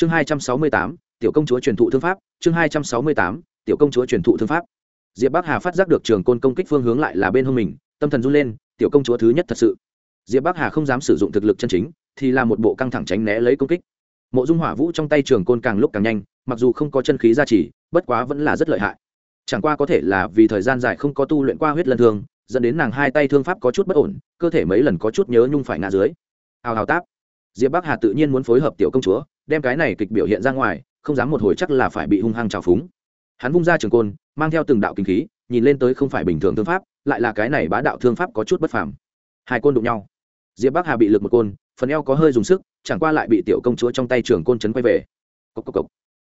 chương hai trăm sáu mươi tám, tiểu công chúa truyền thụ thương pháp. Chương hai trăm sáu mươi tám, tiểu công chúa truyền thụ thương pháp. Diệp bắc hà phát giác được trường côn công kích phương hướng lại là bên hông mình, tâm thần run lên, tiểu công chúa thứ nhất thật sự. Diệp bắc hà không dám sử dụng thực lực chân chính, thì là một bộ căng thẳng tránh né lấy công kích. Mộ dung hỏa vũ trong tay trường côn càng lúc càng nhanh, mặc dù không có chân khí gia trì, bất quá vẫn là rất lợi hại. Chẳng qua có thể là vì thời gian dài không có tu luyện qua huyết lân thương, dẫn đến nàng hai tay thương pháp có chút bất ổn, cơ thể mấy lần có chút nhớ nhung phải ngã dưới. Hào hào táp. Diệp bắc hà tự nhiên muốn phối hợp tiểu công chúa đem cái này kịch biểu hiện ra ngoài, không dám một hồi chắc là phải bị hung hăng trào phúng. Hắn vung ra trường côn, mang theo từng đạo kinh khí, nhìn lên tới không phải bình thường thương pháp, lại là cái này bá đạo thương pháp có chút bất phàm. Hai côn đụng nhau. Diệp bắc hà bị lực một côn, phần eo có hơi dùng sức, chẳng qua lại bị tiểu công chúa trong tay trường côn chấn quay về. Cốc cốc cốc.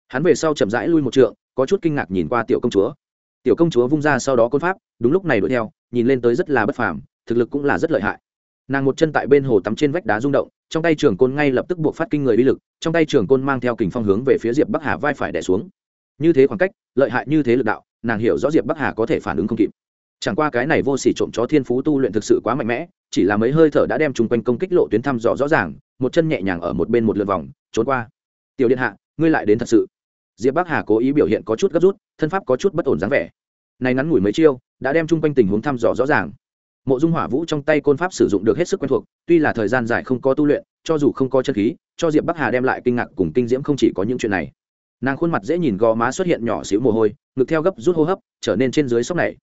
hắn về sau chậm rãi lui một trượng, có chút kinh ngạc nhìn qua tiểu công chúa. Tiểu công chúa vung ra sau đó côn pháp, đúng lúc này đuổi theo, nhìn lên tới rất là bất phàm, thực lực cũng là rất lợi hại nàng một chân tại bên hồ tắm trên vách đá rung động, trong tay trường côn ngay lập tức buộc phát kinh người uy lực, trong tay trường côn mang theo kình phong hướng về phía diệp bắc hà vai phải đẻ xuống. Như thế khoảng cách, lợi hại như thế lực đạo, nàng hiểu rõ diệp bắc hà có thể phản ứng không kịp. Chẳng qua cái này vô s ỉ trộm chó thiên phú tu luyện thực sự quá mạnh mẽ, chỉ là mấy hơi thở đã đem chung quanh công kích lộ tuyến thăm dò rõ ràng, một chân nhẹ nhàng ở một bên một lượt vòng, trốn qua. Tiểu điện hạ, ngươi lại đến thật sự. Diệp bắc hà cố ý biểu hiện có chút gấp rút, thân pháp có chút bất ổn dáng vẻ. Này ngắn ngủi mấy chiêu, đã đem chung quanh tình huống thăm dò rõ ràng mộ dung hỏa vũ trong tay côn pháp sử dụng được hết sức quen thuộc, tuy là thời gian dài không có tu luyện, cho dù không có chân khí, cho diệp bắc hà đem lại kinh ngạc cùng kinh diễm không chỉ có những chuyện này. Nàng khuôn mặt dễ nhìn gò má xuất hiện nhỏ xíu mồ hôi, ngực theo gấp rút hô hấp, trở nên trên dưới sốc này.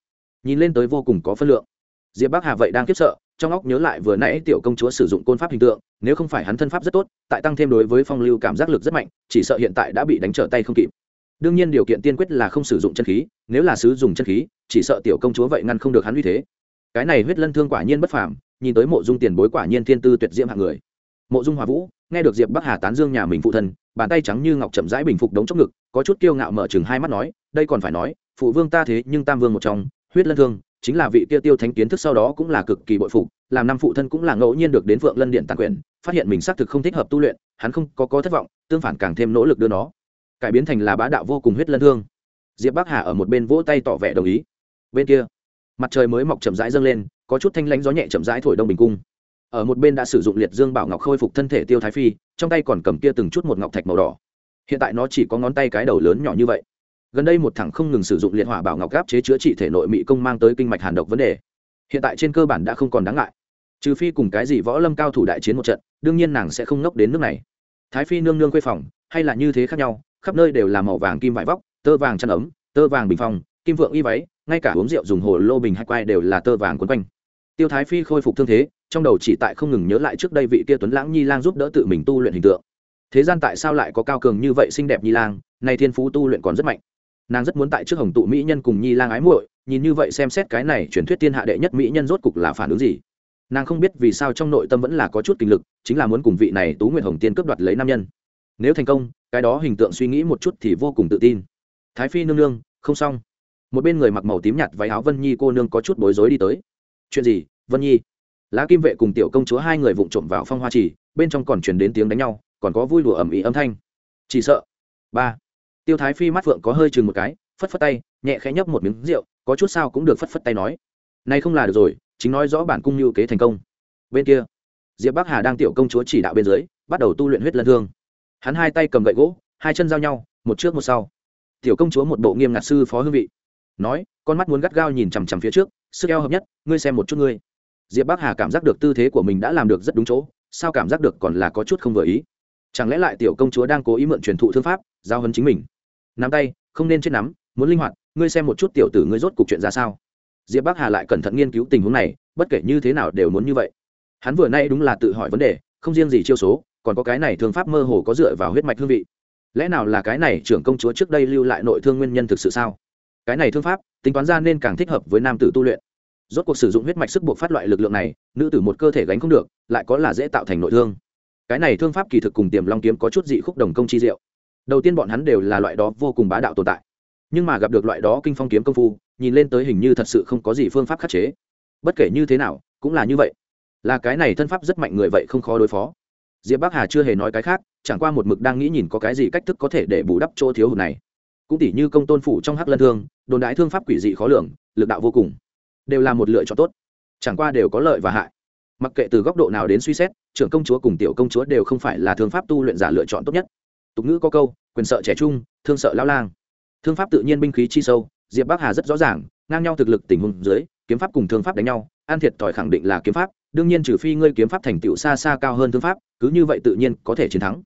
Nhìn lên tới vô cùng có phân lượng. Diệp bắc hà vậy đang kiếp sợ, trong óc nhớ lại vừa nãy tiểu công chúa sử dụng côn pháp hình tượng, nếu không phải hắn thân pháp rất tốt, tại tăng thêm đối với phong lưu cảm giác lực rất mạnh, chỉ sợ hiện tại đã bị đánh trở tay không kịp. Đương nhiên điều kiện tiên quyết là không sử dụng chân khí, nếu là sử dụng chân khí, chỉ sợ tiểu công chúa vậy ngăn không được hắn uy thế cái này huyết lân thương quả nhiên bất phàm, nhìn tới mộ dung tiền bối quả nhiên thiên tư tuyệt diễm hạng người. Mộ dung hòa vũ, nghe được diệp bắc hà tán dương nhà mình phụ thân, bàn tay trắng như ngọc chậm rãi bình phục đống trong ngực, có chút kiêu ngạo mở chừng hai mắt nói, đây còn phải nói, phụ vương ta thế nhưng tam vương một trong, huyết lân thương, chính là vị kia tiêu thánh kiến thức sau đó cũng là cực kỳ bội phục, làm năm phụ thân cũng là ngẫu nhiên được đến phượng lân điện tàn quyền, phát hiện mình xác thực không thích hợp tu luyện, hắn không có có thất vọng, tương phản càng thêm nỗ lực đưa nó. Cải biến thành là bá đạo vô cùng huyết lân thương. Diệp bắc hà ở một bên vỗ tay tỏ vẻ đồng ý. Bên kia mặt trời mới mọc chậm rãi dâng lên, có chút thanh lãnh gió nhẹ chậm rãi thổi đông bình cung. Ở một bên đã sử dụng liệt dương bảo ngọc khôi phục thân thể tiêu thái phi, trong tay còn cầm kia từng chút một ngọc thạch màu đỏ. Hiện tại nó chỉ có ngón tay cái đầu lớn nhỏ như vậy. Gần đây một thằng không ngừng sử dụng liệt hỏa bảo ngọc gáp chế chữa trị thể nội mỹ công mang tới kinh mạch hàn độc vấn đề. Hiện tại trên cơ bản đã không còn đáng ngại. Trừ phi cùng cái gì võ lâm cao thủ đại chiến một trận, đương nhiên nàng sẽ không ngốc đến nước này. Thái phi nương nương quê phòng, hay là như thế khác nhau, khắp nơi đều là màu vàng kim vải vóc, tơ vàng chăn ấm, tơ vàng bình phong, kim vượng y váy ngay cả uống rượu dùng hồ lô bình hay quai đều là tơ vàng quấn quanh. Tiêu thái phi khôi phục thương thế, trong đầu chỉ tại không ngừng nhớ lại trước đây vị kia tuấn lãng nhi lang giúp đỡ tự mình tu luyện hình tượng. Thế gian tại sao lại có cao cường như vậy xinh đẹp nhi lang, nay thiên phú tu luyện còn rất mạnh. Nàng rất muốn tại trước hồng tụ mỹ nhân cùng nhi lang ái muội, nhìn như vậy xem xét cái này truyền thuyết thiên hạ đệ nhất mỹ nhân rốt cục là phản ứng gì. Nàng không biết vì sao trong nội tâm vẫn là có chút kinh lực, chính là muốn cùng vị này tú nguyệt hồng tiên cướp đoạt lấy nam nhân. Nếu thành công, cái đó hình tượng suy nghĩ một chút thì vô cùng tự tin. Thái phi nương nương, không xong một bên người mặc màu tím nhạt váy áo vân nhi cô nương có chút bối rối đi tới. Chuyện gì, vân nhi? Lá kim vệ cùng tiểu công chúa hai người vụng trộm vào phong hoa trì, bên trong còn chuyển đến tiếng đánh nhau, còn có vui lụa ẩm ý âm thanh. Chỉ sợ. Ba. Tiêu thái phi mắt phượng có hơi chừng một cái, phất phất tay, nhẹ khẽ nhấp một miếng rượu, có chút sao cũng được phất phất tay nói. Nay không là được rồi, chính nói rõ bản cung như kế thành công. Bên kia, diệp bắc hà đang tiểu công chúa chỉ đạo bên dưới, bắt đầu tu luyện huyết lân thương. Hắn hai tay cầm gậy gỗ, hai chân giao nhau, một trước một sau. Tiểu công chúa một bộ nghiêm ngặt sư phó hương vị nói, con mắt muốn gắt gao nhìn chằm chằm phía trước, sức eo hợp nhất, ngươi xem một chút ngươi. Diệp bắc hà cảm giác được tư thế của mình đã làm được rất đúng chỗ, sao cảm giác được còn là có chút không vừa ý. Chẳng lẽ lại tiểu công chúa đang cố ý mượn truyền thụ thương pháp, giao hấn chính mình? Nắm tay, không nên chết nắm, muốn linh hoạt, ngươi xem một chút tiểu tử ngươi rốt cục chuyện ra sao. Diệp bắc hà lại cẩn thận nghiên cứu tình huống này, bất kể như thế nào đều muốn như vậy. Hắn vừa nay đúng là tự hỏi vấn đề, không riêng gì chiêu số, còn có cái này thương pháp mơ hồ có dựa vào huyết mạch hương vị. Lẽ nào là cái này trưởng công chúa trước đây lưu lại nội thương nguyên nhân thực sự sao? Cái này thương pháp, tính toán ra nên càng thích hợp với nam tử tu luyện. Rốt cuộc sử dụng huyết mạch sức buộc phát loại lực lượng này, nữ tử một cơ thể gánh không được, lại có là dễ tạo thành nội thương. Cái này thương pháp kỳ thực cùng tiềm long kiếm có chút dị khúc đồng công chi diệu. Đầu tiên bọn hắn đều là loại đó vô cùng bá đạo tồn tại. Nhưng mà gặp được loại đó kinh phong kiếm công phu, nhìn lên tới hình như thật sự không có gì phương pháp khắc chế. Bất kể như thế nào, cũng là như vậy. Là cái này thân pháp rất mạnh người vậy không khó đối phó. Diệp bắc hà chưa hề nói cái khác, chẳng qua một mực đang nghĩ nhìn có cái gì cách thức có thể để bù đắp chỗ thiếu hụt này cũng tỷ như công tôn phủ trong hắc lân thương, đồn đái thương pháp quỷ dị khó lường, lực đạo vô cùng, đều là một lựa chọn tốt. Chẳng qua đều có lợi và hại. Mặc kệ từ góc độ nào đến suy xét, trưởng công chúa cùng tiểu công chúa đều không phải là thương pháp tu luyện giả lựa chọn tốt nhất. Tục ngữ có câu, quyền sợ trẻ trung, thương sợ lão lang. Thương pháp tự nhiên binh khí chi sâu, diệp bắc hà rất rõ ràng, ngang nhau thực lực tình huống dưới, kiếm pháp cùng thương pháp đánh nhau an thiệt thòi khẳng định là kiếm pháp, đương nhiên trừ phi ngươi kiếm pháp thành tựu xa xa cao hơn thương pháp, cứ như vậy tự nhiên có thể chiến thắng.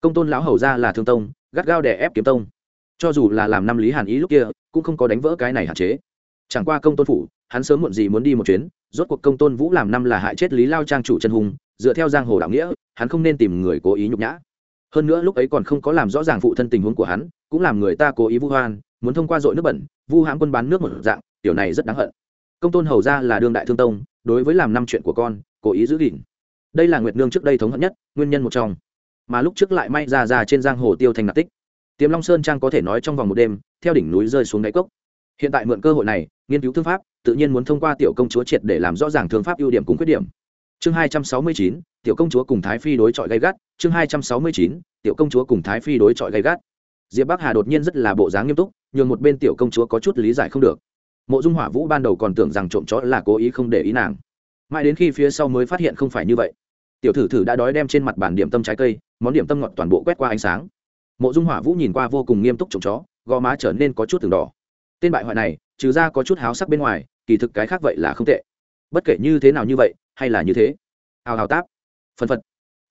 Công tôn lão hầu ra là thương tông, gắt gao đè ép kiếm tông cho dù là làm năm lý hàn ý lúc kia, cũng không có đánh vỡ cái này hạn chế. Chẳng qua công tôn phủ, hắn sớm muộn gì muốn đi một chuyến, rốt cuộc công tôn vũ làm năm là hại chết lý lao trang chủ chân hùng, dựa theo giang hồ đạo nghĩa, hắn không nên tìm người cố ý nhục nhã. Hơn nữa lúc ấy còn không có làm rõ ràng phụ thân tình huống của hắn, cũng làm người ta cố ý vu hoan, muốn thông qua dội nước bẩn, vu hãm quân bán nước một dạng, điều này rất đáng hận. Công tôn hầu ra là đương đại thương tông, đối với làm năm chuyện của con, cố ý giữ gìn. Đây là nguyệt nương trước đây thống hận nhất, nguyên nhân một trong. Mà lúc trước lại may ra ra trên giang hồ tiêu thành nạp tích tiềm long sơn trang có thể nói trong vòng một đêm, theo đỉnh núi rơi xuống đáy cốc. Hiện tại mượn cơ hội này, nghiên cứu thương pháp, tự nhiên muốn thông qua tiểu công chúa triệt để làm rõ ràng thương pháp ưu điểm cùng khuyết điểm. Chương hai trăm sáu mươi chín, tiểu công chúa cùng thái phi đối chọi gay gắt. Chương hai trăm sáu mươi chín, tiểu công chúa cùng thái phi đối chọi gay gắt. Diệp bắc hà đột nhiên rất là bộ dáng nghiêm túc, nhường một bên tiểu công chúa có chút lý giải không được. Mộ dung hỏa vũ ban đầu còn tưởng rằng trộm chó là cố ý không để ý nàng. Mãi đến khi phía sau mới phát hiện không phải như vậy, tiểu thử thử đã đói đem trên mặt bản điểm tâm trái cây, món điểm tâm ngọt toàn bộ quét qua ánh sáng mộ dung hỏa vũ nhìn qua vô cùng nghiêm túc trồng chó, gò má trở nên có chút từng đỏ. Tên bại hoại này, trừ ra có chút háo sắc bên ngoài, kỳ thực cái khác vậy là không tệ. Bất kể như thế nào như vậy, hay là như thế. Hào hào táp. Phân phật.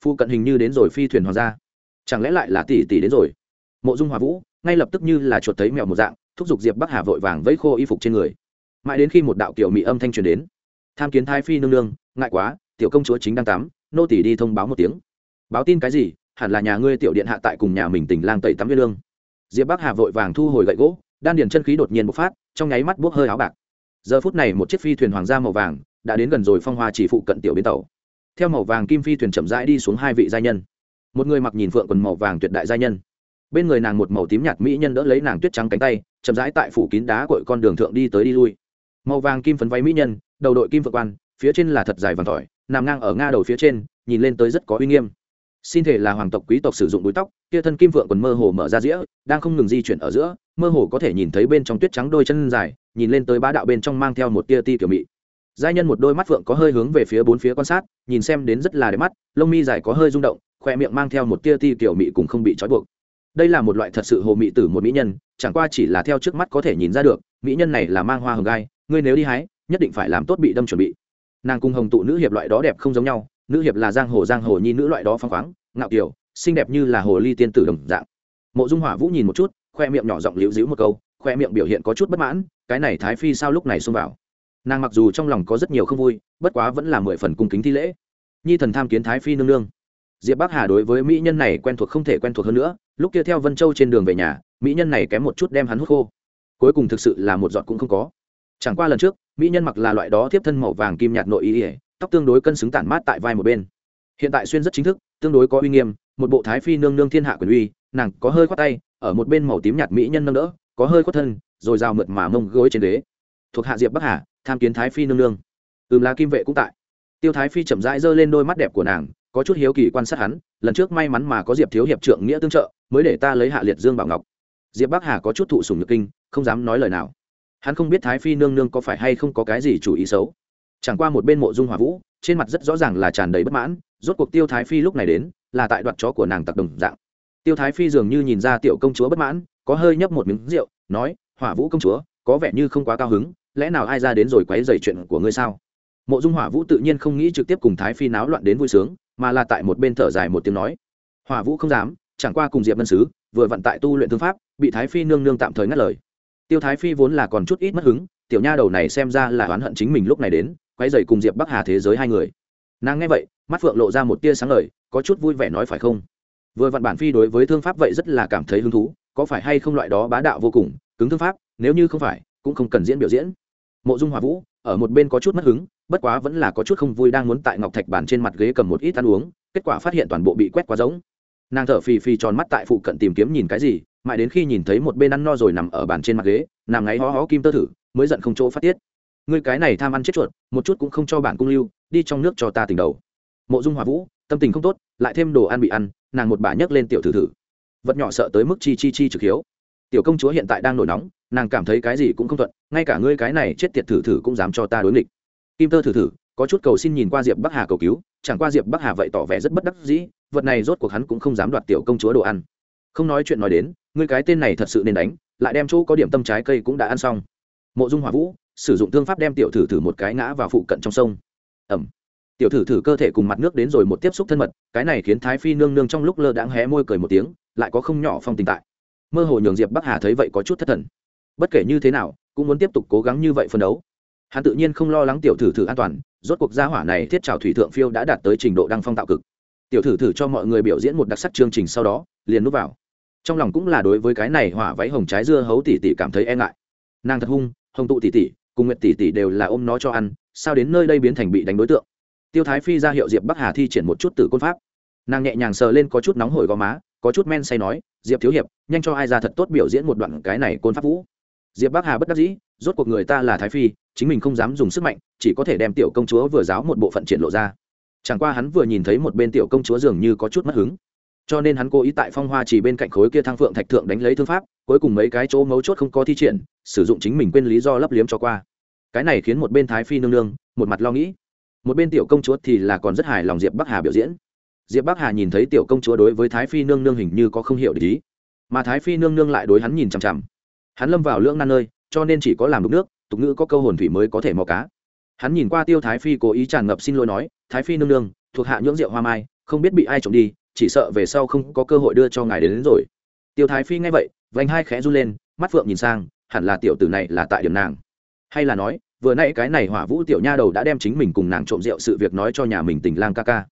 Phu cận hình như đến rồi phi thuyền hoàng gia. Chẳng lẽ lại là tỷ tỷ đến rồi? Mộ dung hòa vũ, ngay lập tức như là chuột thấy mèo một dạng, thúc giục diệp bắc hà vội vàng vẫy khô y phục trên người. Mãi đến khi một đạo kiểu mỹ âm thanh truyền đến, tham kiến thái phi nương nương, ngại quá, tiểu công chúa chính đang tắm, nô tỷ đi thông báo một tiếng. Báo tin cái gì? Hẳn là nhà ngươi tiểu điện hạ tại cùng nhà mình tỉnh lang tẩy tắm viên lương. Diệp bắc hà vội vàng thu hồi gậy gỗ, đan điền chân khí đột nhiên bộc phát, trong nháy mắt buốc hơi áo bạc. Giờ phút này một chiếc phi thuyền hoàng gia màu vàng đã đến gần rồi phong hoa chỉ phụ cận tiểu bến tàu. Theo màu vàng kim phi thuyền chậm rãi đi xuống hai vị gia nhân. Một người mặc nhìn phượng quần màu vàng tuyệt đại gia nhân. Bên người nàng một màu tím nhạt mỹ nhân đỡ lấy nàng tuyết trắng cánh tay, chậm rãi tại phủ kín đá cội con đường thượng đi tới đi lui. Màu vàng kim phấn váy mỹ nhân, đầu đội kim phượng quan, phía trên là thật dài vàng tỏi, nằm ngang ở nga đầu phía trên, nhìn lên tới rất có uy nghiêm xin thể là hoàng tộc quý tộc sử dụng búi tóc, kia thân kim vượng còn mơ hồ mở ra dĩa, đang không ngừng di chuyển ở giữa, mơ hồ có thể nhìn thấy bên trong tuyết trắng đôi chân dài, nhìn lên tới bá đạo bên trong mang theo một tia ti kiểu mị. Giai nhân một đôi mắt phượng có hơi hướng về phía bốn phía quan sát, nhìn xem đến rất là đẹp mắt, lông mi dài có hơi rung động, khoe miệng mang theo một tia ti kiểu mị cũng không bị trói buộc. Đây là một loại thật sự hồ mị tử một mỹ nhân, chẳng qua chỉ là theo trước mắt có thể nhìn ra được, mỹ nhân này là mang hoa hồng gai, ngươi nếu đi hái, nhất định phải làm tốt bị đâm chuẩn bị. Nàng cùng hồng tụ nữ hiệp loại đó đẹp không giống nhau nữ hiệp là giang hồ giang hồ nhi nữ loại đó phong khoáng, ngạo kiều, xinh đẹp như là hồ ly tiên tử đồng dạng. Mộ dung hỏa vũ nhìn một chút, khoe miệng nhỏ giọng liễu dĩu một câu, khoe miệng biểu hiện có chút bất mãn, cái này thái phi sao lúc này xông vào? Nàng mặc dù trong lòng có rất nhiều không vui, bất quá vẫn là mười phần cung kính thi lễ. Nhi thần tham kiến thái phi nương nương. Diệp bắc hà đối với mỹ nhân này quen thuộc không thể quen thuộc hơn nữa, lúc kia theo vân châu trên đường về nhà, mỹ nhân này kém một chút đem hắn hút khô. Cuối cùng thực sự là một giọt cũng không có. Chẳng qua lần trước, mỹ nhân mặc là loại đó tiếp thân màu vàng kim nhạt nội ý ỉa tóc tương đối cân xứng tản mát tại vai một bên. Hiện tại xuyên rất chính thức, tương đối có uy nghiêm, một bộ thái phi nương nương thiên hạ quyền uy, nàng có hơi khoát tay, ở một bên màu tím nhạt mỹ nhân nâng đỡ, có hơi khoát thân, rồi rào mượt mà mông gối trên đế thuộc hạ diệp bắc hà, tham kiến thái phi nương nương. Ừm là kim vệ cũng tại. Tiêu thái phi chậm rãi giơ lên đôi mắt đẹp của nàng, có chút hiếu kỳ quan sát hắn, lần trước may mắn mà có diệp thiếu hiệp trượng nghĩa tương trợ, mới để ta lấy hạ liệt dương bảo ngọc. Diệp bắc hà có chút thụ sùng nhược kinh, không dám nói lời nào. Hắn không biết thái phi nương nương có phải hay không có cái gì chủ ý xấu chẳng qua một bên mộ dung hỏa vũ, trên mặt rất rõ ràng là tràn đầy bất mãn, rốt cuộc tiêu thái phi lúc này đến, là tại đoạt chó của nàng tặc đồng dạng. Tiêu thái phi dường như nhìn ra tiểu công chúa bất mãn, có hơi nhấp một miếng rượu, nói, hỏa vũ công chúa, có vẻ như không quá cao hứng, lẽ nào ai ra đến rồi quấy dày chuyện của ngươi sao? Mộ dung hỏa vũ tự nhiên không nghĩ trực tiếp cùng thái phi náo loạn đến vui sướng, mà là tại một bên thở dài một tiếng nói, hỏa vũ không dám, chẳng qua cùng diệp ngân sứ, vừa vận tại tu luyện thương pháp, bị thái phi nương nương tạm thời ngắt lời. Tiêu thái phi vốn là còn chút ít mất hứng, tiểu nha đầu này xem ra là oán hận chính mình lúc này đến quay dày cùng diệp bắc hà thế giới hai người. Nàng nghe vậy, mắt phượng lộ ra một tia sáng lời có chút vui vẻ nói phải không? Vừa vặn bản phi đối với thương pháp vậy rất là cảm thấy hứng thú, có phải hay không loại đó bá đạo vô cùng, cứng thương pháp, nếu như không phải, cũng không cần diễn biểu diễn. Mộ dung hòa vũ, ở một bên có chút mất hứng, bất quá vẫn là có chút không vui đang muốn tại ngọc thạch bàn trên mặt ghế cầm một ít ăn uống, kết quả phát hiện toàn bộ bị quét quá giống nàng thở phì phì tròn mắt tại phụ cận tìm kiếm nhìn cái gì, mãi đến khi nhìn thấy một bên ăn no rồi nằm ở bàn trên mặt ghế nằm ngáy hó hó kim tơ thử, mới giận không chỗ phát tiết ngươi cái này tham ăn chết chuột, một chút cũng không cho bản cung lưu, đi trong nước cho ta tỉnh đầu. Mộ dung hòa vũ, tâm tình không tốt, lại thêm đồ ăn bị ăn, nàng một bà nhấc lên tiểu thử thử. Vật nhỏ sợ tới mức chi chi chi trực hiếu. Tiểu công chúa hiện tại đang nổi nóng, nàng cảm thấy cái gì cũng không thuận, ngay cả ngươi cái này chết tiệt thử thử cũng dám cho ta đối nghịch. Kim tơ thử thử, có chút cầu xin nhìn qua diệp bắc hà cầu cứu, chẳng qua diệp bắc hà vậy tỏ vẻ rất bất đắc dĩ, vật này rốt cuộc hắn cũng không dám đoạt tiểu công chúa đồ ăn. Không nói chuyện nói đến, ngươi cái tên này thật sự nên đánh, lại đem chỗ có điểm tâm trái cây cũng đã ăn xong. Mộ dung hỏa vũ sử dụng thương pháp đem tiểu thử thử một cái ngã vào phụ cận trong sông. Ẩm. Tiểu thử thử cơ thể cùng mặt nước đến rồi một tiếp xúc thân mật, cái này khiến thái phi nương nương trong lúc lơ đãng hé môi cười một tiếng, lại có không nhỏ phong tình tại. Mơ hồ nhường diệp bắc hà thấy vậy có chút thất thần. Bất kể như thế nào, cũng muốn tiếp tục cố gắng như vậy phân đấu. Hắn tự nhiên không lo lắng tiểu thử thử an toàn, rốt cuộc gia hỏa này thiết trào thủy thượng phiêu đã đạt tới trình độ đăng phong tạo cực. Tiểu thử thử cho mọi người biểu diễn một đặc sắc chương trình sau đó, liền núp vào. Trong lòng cũng là đối với cái này hỏa váy hồng trái dưa hấu tỉ tỉ cảm thấy e ngại. Nàng thật hung, hồng tụ tỉ tỉ cùng nguyệt tỷ tỷ đều là ôm nó cho ăn, sao đến nơi đây biến thành bị đánh đối tượng? Tiêu thái phi ra hiệu diệp bắc hà thi triển một chút tử côn pháp. Nàng nhẹ nhàng sờ lên có chút nóng hổi gò má, có chút men say nói, diệp thiếu hiệp, nhanh cho ai ra thật tốt biểu diễn một đoạn cái này côn pháp vũ. Diệp bắc hà bất đắc dĩ, rốt cuộc người ta là thái phi, chính mình không dám dùng sức mạnh, chỉ có thể đem tiểu công chúa vừa giáo một bộ phận triển lộ ra. Chẳng qua hắn vừa nhìn thấy một bên tiểu công chúa dường như có chút mất hứng cho nên hắn cố ý tại phong hoa chỉ bên cạnh khối kia thang phượng thạch thượng đánh lấy thương pháp, cuối cùng mấy cái chỗ mấu chốt không có thi triển, sử dụng chính mình quên lý do lấp liếm cho qua. Cái này khiến một bên thái phi nương nương, một mặt lo nghĩ. Một bên tiểu công chúa thì là còn rất hài lòng diệp bắc hà biểu diễn. Diệp bắc hà nhìn thấy tiểu công chúa đối với thái phi nương nương hình như có không hiểu ý. Mà thái phi nương nương lại đối hắn nhìn chằm chằm. Hắn lâm vào lưỡng nan nơi, cho nên chỉ có làm đục nước, tục ngữ có câu hồn thủy mới có thể mò cá. Hắn nhìn qua tiêu thái phi cố ý tràn ngập xin lỗi nói, thái phi nương nương, thuộc hạ nhưỡng rượu hoa mai, không biết bị ai trộm đi chỉ sợ về sau không có cơ hội đưa cho ngài đến, đến rồi. Tiêu thái phi nghe vậy vành hai khẽ run lên mắt phượng nhìn sang hẳn là tiểu tử này là tại điểm nàng. Hay là nói vừa nãy cái này hỏa vũ tiểu nha đầu đã đem chính mình cùng nàng trộm rượu sự việc nói cho nhà mình tình lang ca ca.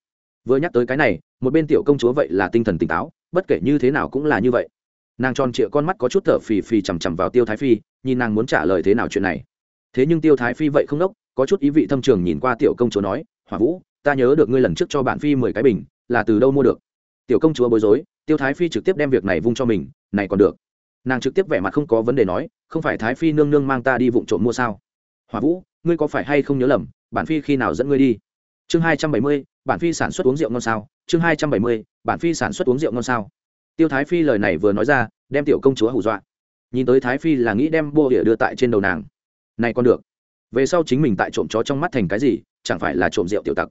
Vừa nhắc tới cái này một bên tiểu công chúa vậy là tinh thần tỉnh táo bất kể như thế nào cũng là như vậy. Nàng tròn trịa con mắt có chút thở phì phì chằm chằm vào tiêu thái phi nhìn nàng muốn trả lời thế nào chuyện này. Thế nhưng tiêu thái phi vậy không đốc có chút ý vị thâm trường nhìn qua tiểu công chúa nói hỏa vũ ta nhớ được ngươi lần trước cho bạn phi mười cái bình là từ đâu mua được? Tiểu công chúa bối rối, tiêu thái phi trực tiếp đem việc này vung cho mình, này còn được. Nàng trực tiếp vẻ mặt không có vấn đề nói, không phải thái phi nương nương mang ta đi vụng trộm mua sao? Hỏa vũ, ngươi có phải hay không nhớ lầm, bản phi khi nào dẫn ngươi đi? Chương hai trăm bảy mươi, bản phi sản xuất uống rượu ngon sao? Chương hai trăm bảy mươi, bản phi sản xuất uống rượu ngon sao? Tiêu thái phi lời này vừa nói ra, đem tiểu công chúa hù dọa. Nhìn tới thái phi là nghĩ đem bô địa đưa tại trên đầu nàng. Này còn được. Về sau chính mình tại trộm chó trong mắt thành cái gì, chẳng phải là trộm rượu tiểu tặc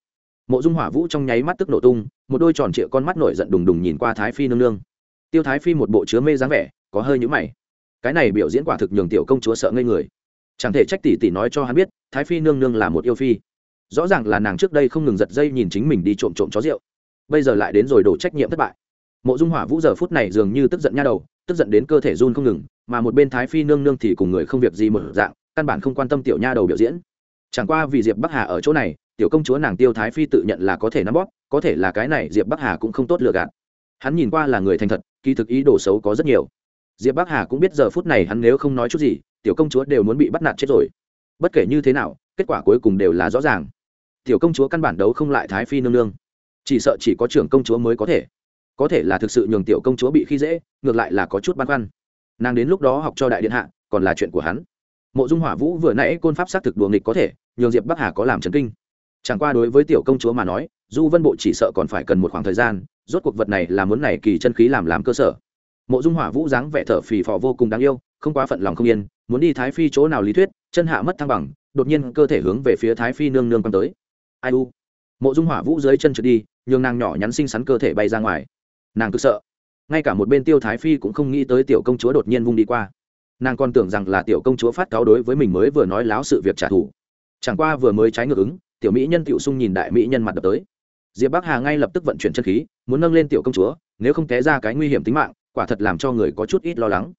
mộ dung hỏa vũ trong nháy mắt tức nổ tung, một đôi tròn trịa con mắt nổi giận đùng đùng nhìn qua thái phi nương nương. Tiêu thái phi một bộ chứa mê dáng vẻ, có hơi nhũ mày. Cái này biểu diễn quả thực nhường tiểu công chúa sợ ngây người. Chẳng thể trách tỷ tỷ nói cho hắn biết, thái phi nương nương là một yêu phi. Rõ ràng là nàng trước đây không ngừng giật dây nhìn chính mình đi trộm trộm chó rượu. Bây giờ lại đến rồi đổ trách nhiệm thất bại. Mộ dung hỏa vũ giờ phút này dường như tức giận nha đầu, tức giận đến cơ thể run không ngừng, mà một bên thái phi nương nương thì cùng người không việc gì một dạng, căn bản không quan tâm tiểu nha đầu biểu diễn. Chẳng qua vì diệp bắc hà ở chỗ này tiểu công chúa nàng tiêu thái phi tự nhận là có thể nắm bóp, có thể là cái này diệp bắc hà cũng không tốt lừa gạt. Hắn nhìn qua là người thành thật, kỳ thực ý đồ xấu có rất nhiều. Diệp bắc hà cũng biết giờ phút này hắn nếu không nói chút gì, tiểu công chúa đều muốn bị bắt nạt chết rồi. Bất kể như thế nào, kết quả cuối cùng đều là rõ ràng. Tiểu công chúa căn bản đấu không lại thái phi nương nương. Chỉ sợ chỉ có trưởng công chúa mới có thể. Có thể là thực sự nhường tiểu công chúa bị khi dễ, ngược lại là có chút băn khoăn. Nàng đến lúc đó học cho đại điện hạ, còn là chuyện của hắn. Mộ dung hỏa vũ vừa nãy côn pháp xác thực đùa nghịch có thể, nhường diệp bắc hà có làm trấn kinh chẳng qua đối với tiểu công chúa mà nói, du vân bộ chỉ sợ còn phải cần một khoảng thời gian, rốt cuộc vật này là muốn này kỳ chân khí làm làm cơ sở. Mộ dung hỏa vũ dáng vẻ thở phì phò vô cùng đáng yêu, không quá phận lòng không yên, muốn đi thái phi chỗ nào lý thuyết, chân hạ mất thăng bằng, đột nhiên cơ thể hướng về phía thái phi nương nương quăng tới. Ai u? Mộ dung hỏa vũ dưới chân trượt đi, nhường nàng nhỏ nhắn xinh xắn cơ thể bay ra ngoài. Nàng cực sợ. Ngay cả một bên tiêu thái phi cũng không nghĩ tới tiểu công chúa đột nhiên vung đi qua. Nàng còn tưởng rằng là tiểu công chúa phát cáo đối với mình mới vừa nói láo sự việc trả thù. Chẳng qua vừa mới trái ngược ứng tiểu mỹ nhân tiểu sung nhìn đại mỹ nhân mặt đập tới. Diệp bắc hà ngay lập tức vận chuyển chân khí, muốn nâng lên tiểu công chúa, nếu không té ra cái nguy hiểm tính mạng, quả thật làm cho người có chút ít lo lắng.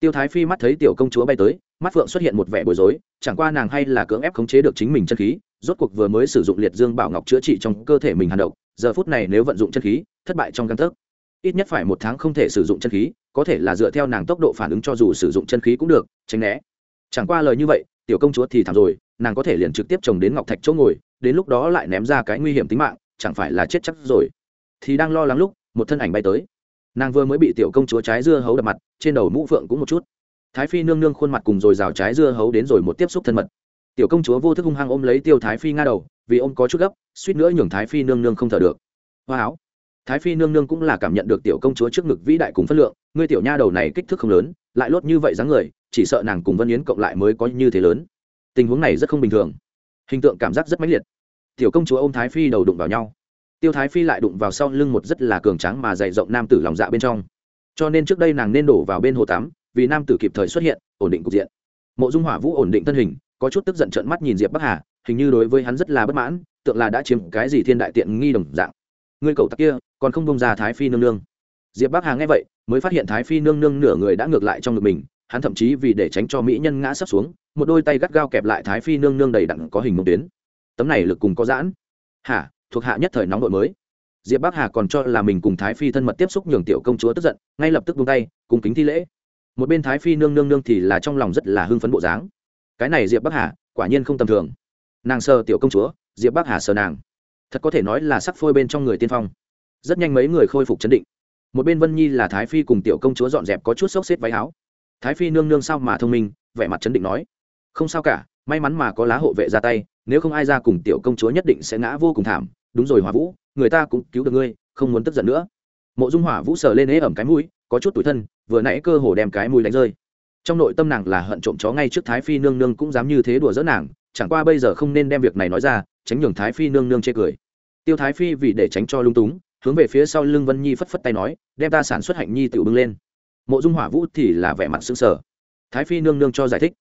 Tiêu thái phi mắt thấy tiểu công chúa bay tới, mắt phượng xuất hiện một vẻ bối rối, chẳng qua nàng hay là cưỡng ép khống chế được chính mình chân khí, rốt cuộc vừa mới sử dụng liệt dương bảo ngọc chữa trị trong cơ thể mình hàn độc, giờ phút này nếu vận dụng chân khí, thất bại trong căn thức ít nhất phải một tháng không thể sử dụng chân khí, có thể là dựa theo nàng tốc độ phản ứng cho dù sử dụng chân khí cũng được, tránh né. Chẳng qua lời như vậy, tiểu công chúa thì thảm rồi, nàng có thể liền trực tiếp trồng đến ngọc thạch chỗ ngồi đến lúc đó lại ném ra cái nguy hiểm tính mạng, chẳng phải là chết chắc rồi. Thì đang lo lắng lúc, một thân ảnh bay tới. Nàng vừa mới bị tiểu công chúa trái dưa hấu đập mặt, trên đầu mũ phượng cũng một chút. Thái phi nương nương khuôn mặt cùng rồi rào trái dưa hấu đến rồi một tiếp xúc thân mật. Tiểu công chúa vô thức hung hăng ôm lấy tiêu thái phi nga đầu, vì ông có chút gấp, suýt nữa nhường thái phi nương nương không thở được. Hoa áo. Thái phi nương nương cũng là cảm nhận được tiểu công chúa trước ngực vĩ đại cùng phất lượng, ngươi tiểu nha đầu này kích thước không lớn, lại lốt như vậy dáng người, chỉ sợ nàng cùng vân yến cộng lại mới có như thế lớn. Tình huống này rất không bình thường hình tượng cảm giác rất mãnh liệt. Tiểu công chúa ô m thái phi đầu đụng vào nhau. Tiêu thái phi lại đụng vào sau lưng một rất là cường tráng mà dày rộng nam tử lòng dạ bên trong. Cho nên trước đây nàng nên đổ vào bên hồ tắm, vì nam tử kịp thời xuất hiện, ổn định cục diện. Mộ dung hỏa vũ ổn định thân hình, có chút tức giận trợn mắt nhìn diệp bắc hà, hình như đối với hắn rất là bất mãn, tượng là đã chiếm cái gì thiên đại tiện nghi đồng dạng. Ngươi cầu tặc kia, còn không bông ra thái phi nương nương. Diệp bắc hà nghe vậy, mới phát hiện thái phi nương nương nửa người đã ngược lại trong ngực mình hắn thậm chí vì để tránh cho mỹ nhân ngã sắp xuống, một đôi tay gắt gao kẹp lại thái phi nương nương đầy đặn có hình mông tuyến. Tấm này lực cùng có giãn. Hả thuộc hạ nhất thời nóng đội mới. Diệp bắc hà còn cho là mình cùng thái phi thân mật tiếp xúc nhường tiểu công chúa tức giận, ngay lập tức buông tay cùng kính thi lễ. Một bên thái phi nương nương nương thì là trong lòng rất là hưng phấn bộ dáng. Cái này diệp bắc hà, quả nhiên không tầm thường. Nàng sờ tiểu công chúa, diệp bắc hà sờ nàng. Thật có thể nói là sắc phôi bên trong người tiên phong. Rất nhanh mấy người khôi phục chấn định. Một bên vân nhi là thái phi cùng tiểu công chúa dọn dẹp có chút sốc xếp váy áo thái phi nương nương sao mà thông minh, vẻ mặt chấn định nói. Không sao cả, may mắn mà có lá hộ vệ ra tay, nếu không ai ra cùng tiểu công chúa nhất định sẽ ngã vô cùng thảm. Đúng rồi hỏa vũ, người ta cũng cứu được ngươi, không muốn tức giận nữa. Mộ dung hỏa vũ sờ lên ế ẩm cái mũi, có chút tủi thân, vừa nãy cơ hồ đem cái mũi đánh rơi. Trong nội tâm nàng là hận trộm chó ngay trước thái phi nương nương cũng dám như thế đùa dỡ nàng, chẳng qua bây giờ không nên đem việc này nói ra, tránh nhường thái phi nương nương chê cười. Tiêu thái phi vì để tránh cho lung túng, hướng về phía sau lưng vân nhi phất phất tay nói, đem ta sản xuất hạnh nhi tự bưng lên mộ dung hỏa vũ thì là vẻ mặt xứng sở thái phi nương nương cho giải thích.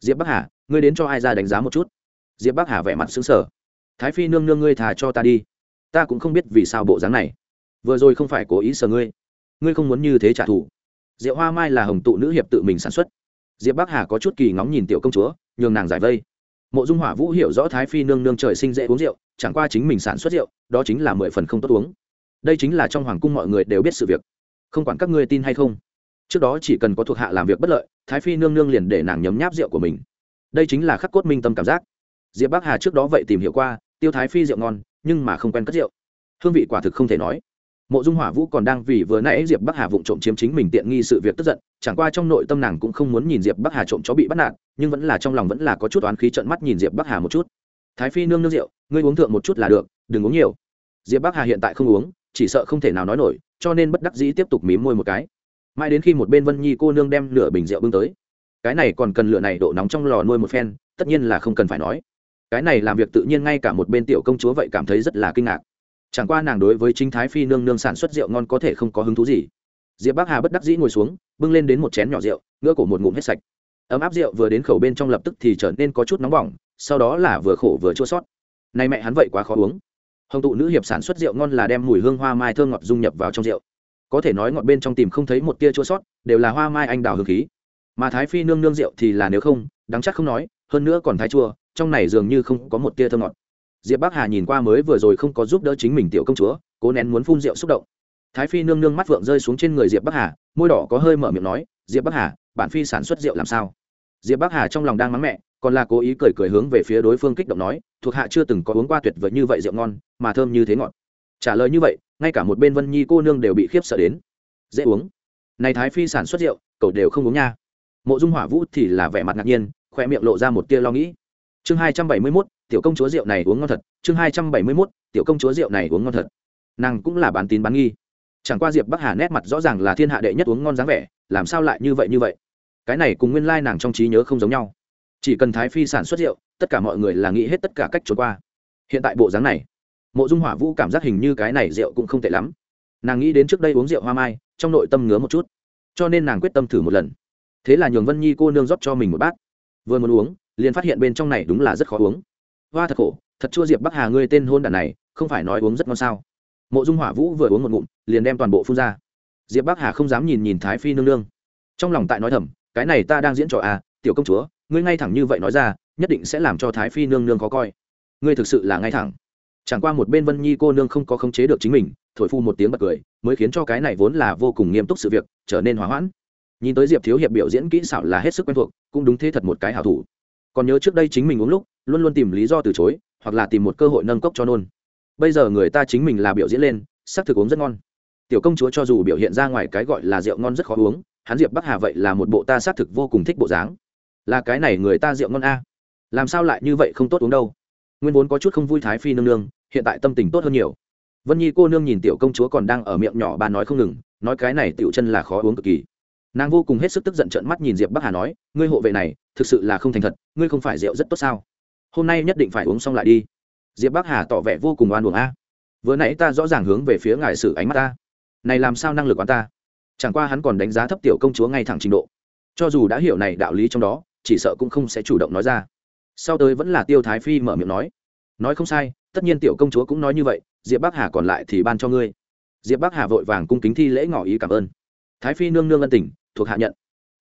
Diệp bắc hà, ngươi đến cho ai ra đánh giá một chút? Diệp bắc hà vẻ mặt xứng sở thái phi nương nương ngươi thà cho ta đi. Ta cũng không biết vì sao bộ dáng này. Vừa rồi không phải cố ý sờ ngươi. Ngươi không muốn như thế trả thù. Diệu hoa mai là hồng tụ nữ hiệp tự mình sản xuất. Diệp bắc hà có chút kỳ ngóng nhìn tiểu công chúa, nhường nàng giải vây. Mộ dung hỏa vũ hiểu rõ thái phi nương nương trời sinh dễ uống rượu, chẳng qua chính mình sản xuất rượu, đó chính là mười phần không tốt uống. Đây chính là trong hoàng cung mọi người đều biết sự việc. Không quản các ngươi tin hay không trước đó chỉ cần có thuộc hạ làm việc bất lợi, thái phi nương nương liền để nàng nhấm nháp rượu của mình. Đây chính là khắc cốt minh tâm cảm giác. Diệp bắc hà trước đó vậy tìm hiểu qua, tiêu thái phi rượu ngon, nhưng mà không quen cất rượu. Hương vị quả thực không thể nói. Mộ dung hỏa vũ còn đang vì vừa nãy diệp bắc hà vụng trộm chiếm chính mình tiện nghi sự việc tức giận, chẳng qua trong nội tâm nàng cũng không muốn nhìn diệp bắc hà trộm chó bị bắt nạt, nhưng vẫn là trong lòng vẫn là có chút oán khí trận mắt nhìn diệp bắc hà một chút. Thái phi nương nương rượu, ngươi uống thượng một chút là được, đừng uống nhiều. Diệp bắc hà hiện tại không uống, chỉ sợ không thể nào nói nổi, cho nên bất đắc dĩ tiếp tục mím môi một cái mãi đến khi một bên vân nhi cô nương đem lửa bình rượu bưng tới. Cái này còn cần lửa này độ nóng trong lò nuôi một phen, tất nhiên là không cần phải nói. Cái này làm việc tự nhiên ngay cả một bên tiểu công chúa vậy cảm thấy rất là kinh ngạc. Chẳng qua nàng đối với chính thái phi nương nương sản xuất rượu ngon có thể không có hứng thú gì. Diệp bắc hà bất đắc dĩ ngồi xuống, bưng lên đến một chén nhỏ rượu ngỡ cổ một ngụm hết sạch. Ấm áp rượu vừa đến khẩu bên trong lập tức thì trở nên có chút nóng bỏng, sau đó là vừa khổ vừa chua sót. Nay mẹ hắn vậy quá khó uống. Hồng tụ nữ hiệp sản xuất rượu ngon là đem mùi hương hoa mai thơm ngọt dung nhập vào trong rượu có thể nói ngọt bên trong tìm không thấy một tia chua sót, đều là hoa mai anh đào hương khí. Mà thái phi nương nương rượu thì là nếu không, đáng chắc không nói, hơn nữa còn thái chua, trong này dường như không có một tia thơm ngọt. Diệp bắc hà nhìn qua mới vừa rồi không có giúp đỡ chính mình tiểu công chúa, cố nén muốn phun rượu xúc động. Thái phi nương nương mắt vượng rơi xuống trên người diệp bắc hà, môi đỏ có hơi mở miệng nói, diệp bắc hà bản phi sản xuất rượu làm sao? Diệp bắc hà trong lòng đang mắng mẹ, còn là cố ý cười cười hướng về phía đối phương kích động nói, thuộc hạ chưa từng có uống qua tuyệt vời như vậy rượu ngon, mà thơm như thế ngọt. Trả lời như vậy ngay cả một bên vân nhi cô nương đều bị khiếp sợ đến. Dễ uống. Này thái phi sản xuất rượu, cậu đều không uống nha. Mộ dung hỏa vũ thì là vẻ mặt ngạc nhiên khoe miệng lộ ra một tia lo nghĩ. Chương hai trăm bảy mươi mốt, tiểu công chúa rượu này uống ngon thật. Chương hai trăm bảy mươi mốt, tiểu công chúa rượu này uống ngon thật. Nàng cũng là bán tín bán nghi. Chẳng qua diệp bắc hà nét mặt rõ ràng là thiên hạ đệ nhất uống ngon dáng vẻ, làm sao lại như vậy như vậy? Cái này cùng nguyên lai nàng trong trí nhớ không giống nhau. Chỉ cần thái phi sản xuất rượu, tất cả mọi người là nghĩ hết tất cả cách trốn qua. Hiện tại bộ dáng này mộ dung hỏa vũ cảm giác hình như cái này rượu cũng không tệ lắm. Nàng nghĩ đến trước đây uống rượu hoa mai, trong nội tâm ngứa một chút. Cho nên nàng quyết tâm thử một lần. Thế là nhường vân nhi cô nương rót cho mình một bát. Vừa muốn uống, liền phát hiện bên trong này đúng là rất khó uống. Hoa thật khổ, thật chua diệp bắc hà ngươi tên hôn đàn này, không phải nói uống rất ngon sao? Mộ dung hỏa vũ vừa uống một ngụm, liền đem toàn bộ phun ra. Diệp bắc hà không dám nhìn nhìn thái phi nương nương. Trong lòng tại nói thầm, cái này ta đang diễn trò à tiểu công chúa, ngươi ngay thẳng như vậy nói ra, nhất định sẽ làm cho thái phi nương nương khó coi. Ngươi thực sự là ngay thẳng chẳng qua một bên vân nhi cô nương không có khống chế được chính mình, thổi phu một tiếng bật cười, mới khiến cho cái này vốn là vô cùng nghiêm túc sự việc, trở nên hỏa hoãn. Nhìn tới diệp thiếu hiệp biểu diễn kỹ xảo là hết sức quen thuộc, cũng đúng thế thật một cái hảo thủ. Còn nhớ trước đây chính mình uống lúc, luôn luôn tìm lý do từ chối, hoặc là tìm một cơ hội nâng cốc cho nôn. Bây giờ người ta chính mình là biểu diễn lên sắc thực uống rất ngon. Tiểu công chúa cho dù biểu hiện ra ngoài cái gọi là rượu ngon rất khó uống, hắn diệp bắc hà vậy là một bộ ta xác thực vô cùng thích bộ dáng. Là cái này người ta rượu ngon a. Làm sao lại như vậy không tốt uống đâu? Nguyên vốn có chút không vui thái phi nương nương, hiện tại tâm tình tốt hơn nhiều. Vân nhi cô nương nhìn tiểu công chúa còn đang ở miệng nhỏ bà nói không ngừng, nói cái này tiểu chân là khó uống cực kỳ. Nàng vô cùng hết sức tức giận trợn mắt nhìn diệp bắc hà nói, ngươi hộ vệ này, thực sự là không thành thật, ngươi không phải rượu rất tốt sao? Hôm nay nhất định phải uống xong lại đi. Diệp bắc hà tỏ vẻ vô cùng oan uổng a. Vừa nãy ta rõ ràng hướng về phía ngài sử ánh mắt ta. Này làm sao năng lực quán ta? Chẳng qua hắn còn đánh giá thấp tiểu công chúa ngay thẳng trình độ. Cho dù đã hiểu này đạo lý trong đó, chỉ sợ cũng không sẽ chủ động nói ra sau tới vẫn là tiêu thái phi mở miệng nói nói không sai, tất nhiên tiểu công chúa cũng nói như vậy, diệp bắc hà còn lại thì ban cho ngươi. Diệp bắc hà vội vàng cung kính thi lễ ngỏ ý cảm ơn. Thái phi nương nương ân tình, thuộc hạ nhận.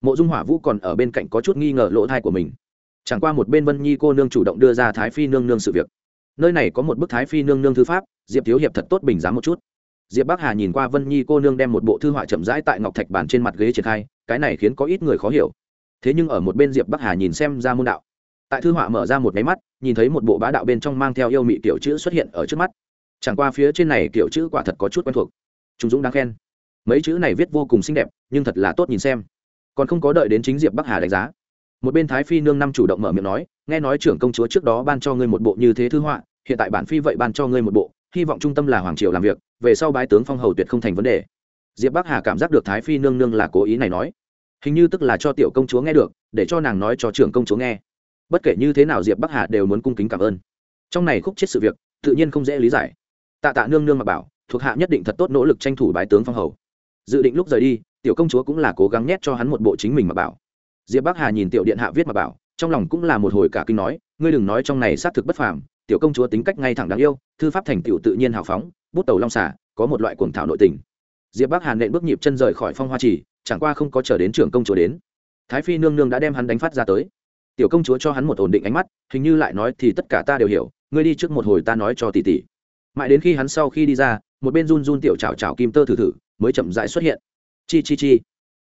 Mộ dung hỏa vũ còn ở bên cạnh có chút nghi ngờ lỗ thai của mình. Chẳng qua một bên vân nhi cô nương chủ động đưa ra thái phi nương nương sự việc. Nơi này có một bức thái phi nương nương thư pháp, diệp thiếu hiệp thật tốt bình giá một chút. Diệp bắc hà nhìn qua vân nhi cô nương đem một bộ thư họa chậm rãi tại ngọc thạch bàn trên mặt ghế triển khai, cái này khiến có ít người khó hiểu. Thế nhưng ở một bên diệp bắc hà nhìn xem ra môn đạo tại thư họa mở ra một máy mắt, nhìn thấy một bộ bá đạo bên trong mang theo yêu mị kiểu chữ xuất hiện ở trước mắt. Chẳng qua phía trên này kiểu chữ quả thật có chút quen thuộc. Trung dũng đáng khen. Mấy chữ này viết vô cùng xinh đẹp, nhưng thật là tốt nhìn xem. Còn không có đợi đến chính diệp bắc hà đánh giá, một bên thái phi nương năm chủ động mở miệng nói, nghe nói trưởng công chúa trước đó ban cho ngươi một bộ như thế thư họa, hiện tại bản phi vậy ban cho ngươi một bộ, hy vọng trung tâm là hoàng triều làm việc, về sau bái tướng phong hầu tuyệt không thành vấn đề. Diệp bắc hà cảm giác được thái phi nương nương là cố ý này nói. Hình như tức là cho tiểu công chúa nghe được, để cho nàng nói cho trưởng công chúa nghe bất kể như thế nào diệp bắc hà đều muốn cung kính cảm ơn trong này khúc chết sự việc tự nhiên không dễ lý giải tạ tạ nương nương mà bảo thuộc hạ nhất định thật tốt nỗ lực tranh thủ bái tướng phong hầu dự định lúc rời đi tiểu công chúa cũng là cố gắng nhét cho hắn một bộ chính mình mà bảo diệp bắc hà nhìn tiểu điện hạ viết mà bảo trong lòng cũng là một hồi cả kinh nói ngươi đừng nói trong này xác thực bất phàm tiểu công chúa tính cách ngay thẳng đáng yêu thư pháp thành tiểu tự nhiên hào phóng bút tàu long xả có một loại cuồng thảo nội tình diệp bắc hà nện bước nhịp chân rời khỏi phong hoa trì chẳng qua không có chờ đến trưởng công chúa đến thái phi nương nương đã đem hắn đánh phát ra tới tiểu công chúa cho hắn một ổn định ánh mắt, hình như lại nói thì tất cả ta đều hiểu, ngươi đi trước một hồi ta nói cho tỷ tỷ. Mãi đến khi hắn sau khi đi ra, một bên run run tiểu chảo chảo kim tơ thử thử, mới chậm rãi xuất hiện. Chi chi chi.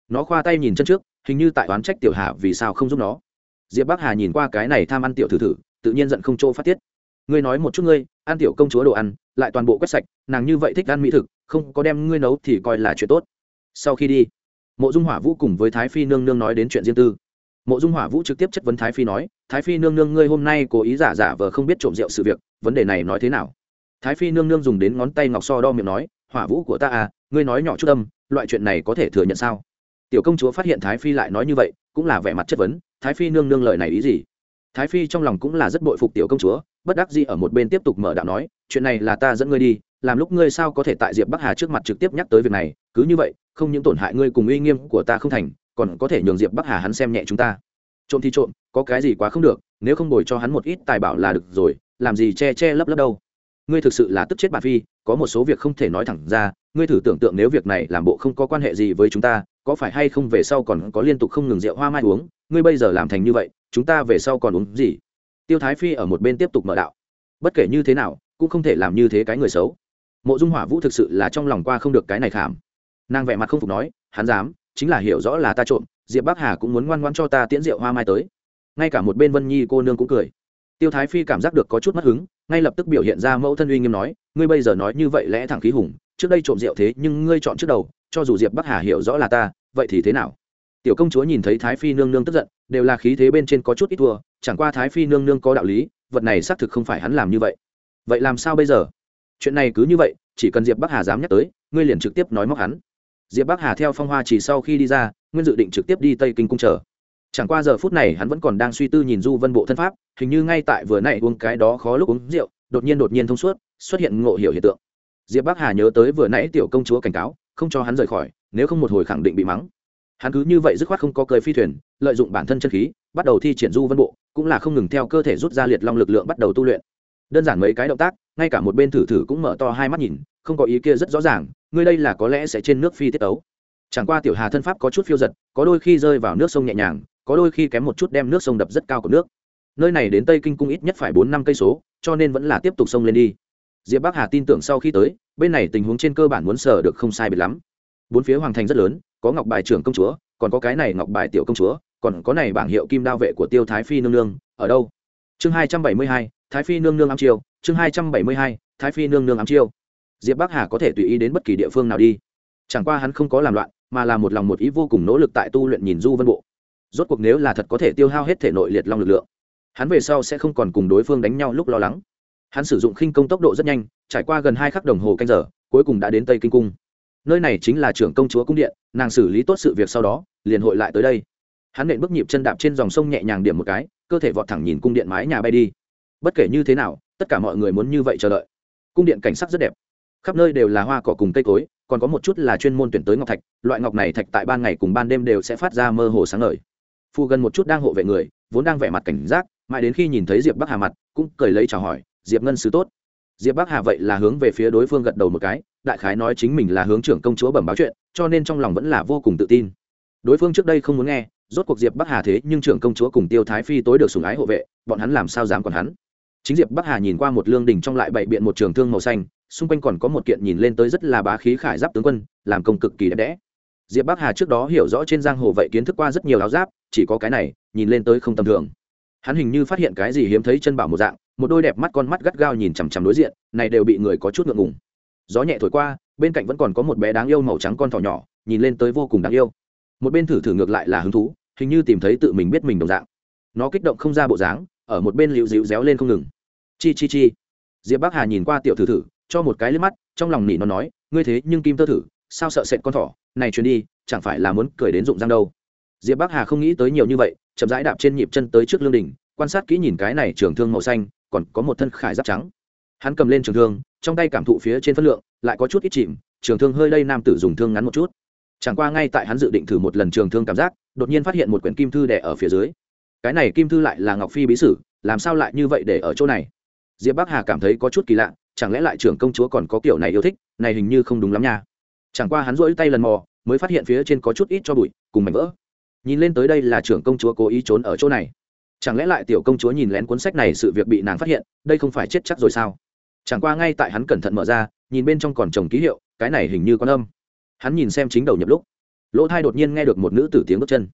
Nó khoa tay nhìn chân trước, hình như tại oán trách tiểu hà vì sao không giúp nó. Diệp bắc hà nhìn qua cái này tham ăn tiểu thử thử, tự nhiên giận không chỗ phát tiết. Ngươi nói một chút ngươi, ăn tiểu công chúa đồ ăn, lại toàn bộ quét sạch, nàng như vậy thích ăn mỹ thực, không có đem ngươi nấu thì coi là chuyện tốt. Sau khi đi, mộ dung hỏa vũ cùng với thái phi nương nương nói đến chuyện riêng tư mộ dung hỏa vũ trực tiếp chất vấn thái phi nói, thái phi nương nương ngươi hôm nay cố ý giả giả vờ không biết trộm rượu sự việc, vấn đề này nói thế nào? Thái phi nương nương dùng đến ngón tay ngọc so đo miệng nói, hỏa vũ của ta à ngươi nói nhỏ chút tâm loại chuyện này có thể thừa nhận sao? Tiểu công chúa phát hiện thái phi lại nói như vậy, cũng là vẻ mặt chất vấn, thái phi nương nương lời này ý gì? Thái phi trong lòng cũng là rất bội phục tiểu công chúa, bất đắc dĩ ở một bên tiếp tục mở đạo nói, chuyện này là ta dẫn ngươi đi, làm lúc ngươi sao có thể tại diệp bắc hà trước mặt trực tiếp nhắc tới việc này, cứ như vậy, không những tổn hại ngươi cùng uy nghiêm của ta không thành còn có thể nhường diệp bắc hà hắn xem nhẹ chúng ta. Trộm thì trộm, có cái gì quá không được, nếu không bồi cho hắn một ít tài bảo là được rồi, làm gì che che lấp lấp đâu. Ngươi thực sự là tức chết bà phi, có một số việc không thể nói thẳng ra, ngươi thử tưởng tượng nếu việc này làm bộ không có quan hệ gì với chúng ta, có phải hay không về sau còn có liên tục không ngừng rượu hoa mai uống, ngươi bây giờ làm thành như vậy, chúng ta về sau còn uống gì? Tiêu thái phi ở một bên tiếp tục mở đạo. Bất kể như thế nào, cũng không thể làm như thế cái người xấu. Mộ dung hỏa vũ thực sự là trong lòng qua không được cái này khảm. Nàng vẻ mặt không phục nói, hắn dám chính là hiểu rõ là ta trộm, diệp bắc hà cũng muốn ngoan ngoan cho ta tiễn rượu hoa mai tới. Ngay cả một bên vân nhi cô nương cũng cười. Tiêu thái phi cảm giác được có chút mất hứng, ngay lập tức biểu hiện ra mẫu thân uy nghiêm nói, ngươi bây giờ nói như vậy lẽ thẳng khí hùng, trước đây trộm rượu thế nhưng ngươi chọn trước đầu, cho dù diệp bắc hà hiểu rõ là ta, vậy thì thế nào? Tiểu công chúa nhìn thấy thái phi nương nương tức giận, đều là khí thế bên trên có chút ít thua, chẳng qua thái phi nương nương có đạo lý, vật này xác thực không phải hắn làm như vậy. Vậy làm sao bây giờ? Chuyện này cứ như vậy, chỉ cần diệp bắc hà dám nhắc tới, ngươi liền trực tiếp nói móc hắn diệp bắc hà theo phong hoa chỉ sau khi đi ra, nguyên dự định trực tiếp đi tây kinh cung chờ. Chẳng qua giờ phút này hắn vẫn còn đang suy tư nhìn du vân bộ thân pháp, hình như ngay tại vừa nãy uống cái đó khó lúc uống rượu, đột nhiên đột nhiên thông suốt, xuất hiện ngộ hiểu hiện tượng. Diệp bắc hà nhớ tới vừa nãy tiểu công chúa cảnh cáo, không cho hắn rời khỏi, nếu không một hồi khẳng định bị mắng. Hắn cứ như vậy dứt khoát không có cười phi thuyền, lợi dụng bản thân chân khí, bắt đầu thi triển du vân bộ, cũng là không ngừng theo cơ thể rút ra liệt long lực lượng bắt đầu tu luyện. Đơn giản mấy cái động tác, ngay cả một bên thử thử cũng mở to hai mắt nhìn không có ý kia rất rõ ràng, ngươi đây là có lẽ sẽ trên nước phi tiết ấu chẳng qua tiểu hà thân pháp có chút phiêu giật, có đôi khi rơi vào nước sông nhẹ nhàng, có đôi khi kém một chút đem nước sông đập rất cao của nước. Nơi này đến tây kinh cung ít nhất phải bốn năm cây số, cho nên vẫn là tiếp tục sông lên đi. Diệp bắc hà tin tưởng sau khi tới, bên này tình huống trên cơ bản muốn sở được không sai biệt lắm. Bốn phía hoàng thành rất lớn, có ngọc bài trưởng công chúa, còn có cái này ngọc bài tiểu công chúa, còn có này bảng hiệu kim đao vệ của tiêu thái phi nương nương, ở đâu? Chương hai trăm bảy mươi hai, thái phi nương nương ám chiêu, chương hai trăm bảy mươi hai, thái phi nương nương ám chiêu diệp bắc hà có thể tùy ý đến bất kỳ địa phương nào đi. Chẳng qua hắn không có làm loạn, mà là một lòng một ý vô cùng nỗ lực tại tu luyện nhìn du vân bộ. Rốt cuộc nếu là thật có thể tiêu hao hết thể nội liệt long lực lượng, hắn về sau sẽ không còn cùng đối phương đánh nhau lúc lo lắng. Hắn sử dụng khinh công tốc độ rất nhanh, trải qua gần hai khắc đồng hồ canh giờ, cuối cùng đã đến tây kinh cung. Nơi này chính là trưởng công chúa cung điện, nàng xử lý tốt sự việc sau đó, liền hội lại tới đây. Hắn nện bước nhịp chân đạp trên dòng sông nhẹ nhàng điểm một cái, cơ thể vọt thẳng nhìn cung điện mái nhà bay đi. Bất kể như thế nào, tất cả mọi người muốn như vậy chờ đợi. Cung điện cảnh sắc rất đẹp khắp nơi đều là hoa cỏ cùng cây cối, còn có một chút là chuyên môn tuyển tới ngọc thạch, loại ngọc này thạch tại ban ngày cùng ban đêm đều sẽ phát ra mơ hồ sáng ngời. Phu gần một chút đang hộ vệ người, vốn đang vẻ mặt cảnh giác, mãi đến khi nhìn thấy diệp bắc hà mặt, cũng cười lấy chào hỏi, diệp ngân sứ tốt. Diệp bắc hà vậy là hướng về phía đối phương gật đầu một cái, đại khái nói chính mình là hướng trưởng công chúa bẩm báo chuyện, cho nên trong lòng vẫn là vô cùng tự tin. Đối phương trước đây không muốn nghe, rốt cuộc diệp bắc hà thế nhưng trưởng công chúa cùng tiêu thái phi tối được sùng ái hộ vệ, bọn hắn làm sao dám còn hắn? Chính diệp bắc hà nhìn qua một lương đình trong lại bậy biện một trường thương màu xanh xung quanh còn có một kiện nhìn lên tới rất là bá khí khải giáp tướng quân, làm công cực kỳ đẹp đẽ. Diệp bắc hà trước đó hiểu rõ trên giang hồ vậy kiến thức qua rất nhiều áo giáp, chỉ có cái này, nhìn lên tới không tầm thường. Hắn hình như phát hiện cái gì hiếm thấy chân bảo một dạng, một đôi đẹp mắt con mắt gắt gao nhìn chằm chằm đối diện, này đều bị người có chút ngượng ngùng. Gió nhẹ thổi qua, bên cạnh vẫn còn có một bé đáng yêu màu trắng con thỏ nhỏ, nhìn lên tới vô cùng đáng yêu. Một bên thử thử ngược lại là hứng thú, hình như tìm thấy tự mình biết mình đồng dạng. Nó kích động không ra bộ dáng, ở một bên liễu dịu réo lên không ngừng. Chi chi chi. Diệp bắc hà nhìn qua tiểu thử thử cho một cái liếc mắt, trong lòng nỉ nó nói, ngươi thế nhưng kim tơ thử, sao sợ sệt con thỏ? Này chuyến đi, chẳng phải là muốn cười đến rụng răng đâu. Diệp bắc hà không nghĩ tới nhiều như vậy, chậm rãi đạp trên nhịp chân tới trước lương đình quan sát kỹ nhìn cái này trường thương màu xanh, còn có một thân khải giáp trắng. Hắn cầm lên trường thương, trong tay cảm thụ phía trên phân lượng, lại có chút ít chìm, trường thương hơi lây nam tử dùng thương ngắn một chút. Chẳng qua ngay tại hắn dự định thử một lần trường thương cảm giác, đột nhiên phát hiện một quyển kim thư đẻ ở phía dưới. Cái này kim thư lại là ngọc phi bí sử, làm sao lại như vậy để ở chỗ này? Diệp bắc hà cảm thấy có chút kỳ lạ chẳng lẽ lại trưởng công chúa còn có kiểu này yêu thích, này hình như không đúng lắm nha. Chẳng qua hắn rỗi tay lần mò, mới phát hiện phía trên có chút ít cho bụi, cùng mảnh vỡ. Nhìn lên tới đây là trưởng công chúa cố ý trốn ở chỗ này. Chẳng lẽ lại tiểu công chúa nhìn lén cuốn sách này sự việc bị nàng phát hiện, đây không phải chết chắc rồi sao? Chẳng qua ngay tại hắn cẩn thận mở ra, nhìn bên trong còn trồng ký hiệu, cái này hình như con âm. Hắn nhìn xem chính đầu nhập lúc. Lỗ thai đột nhiên nghe được một nữ tử tiếng bước chân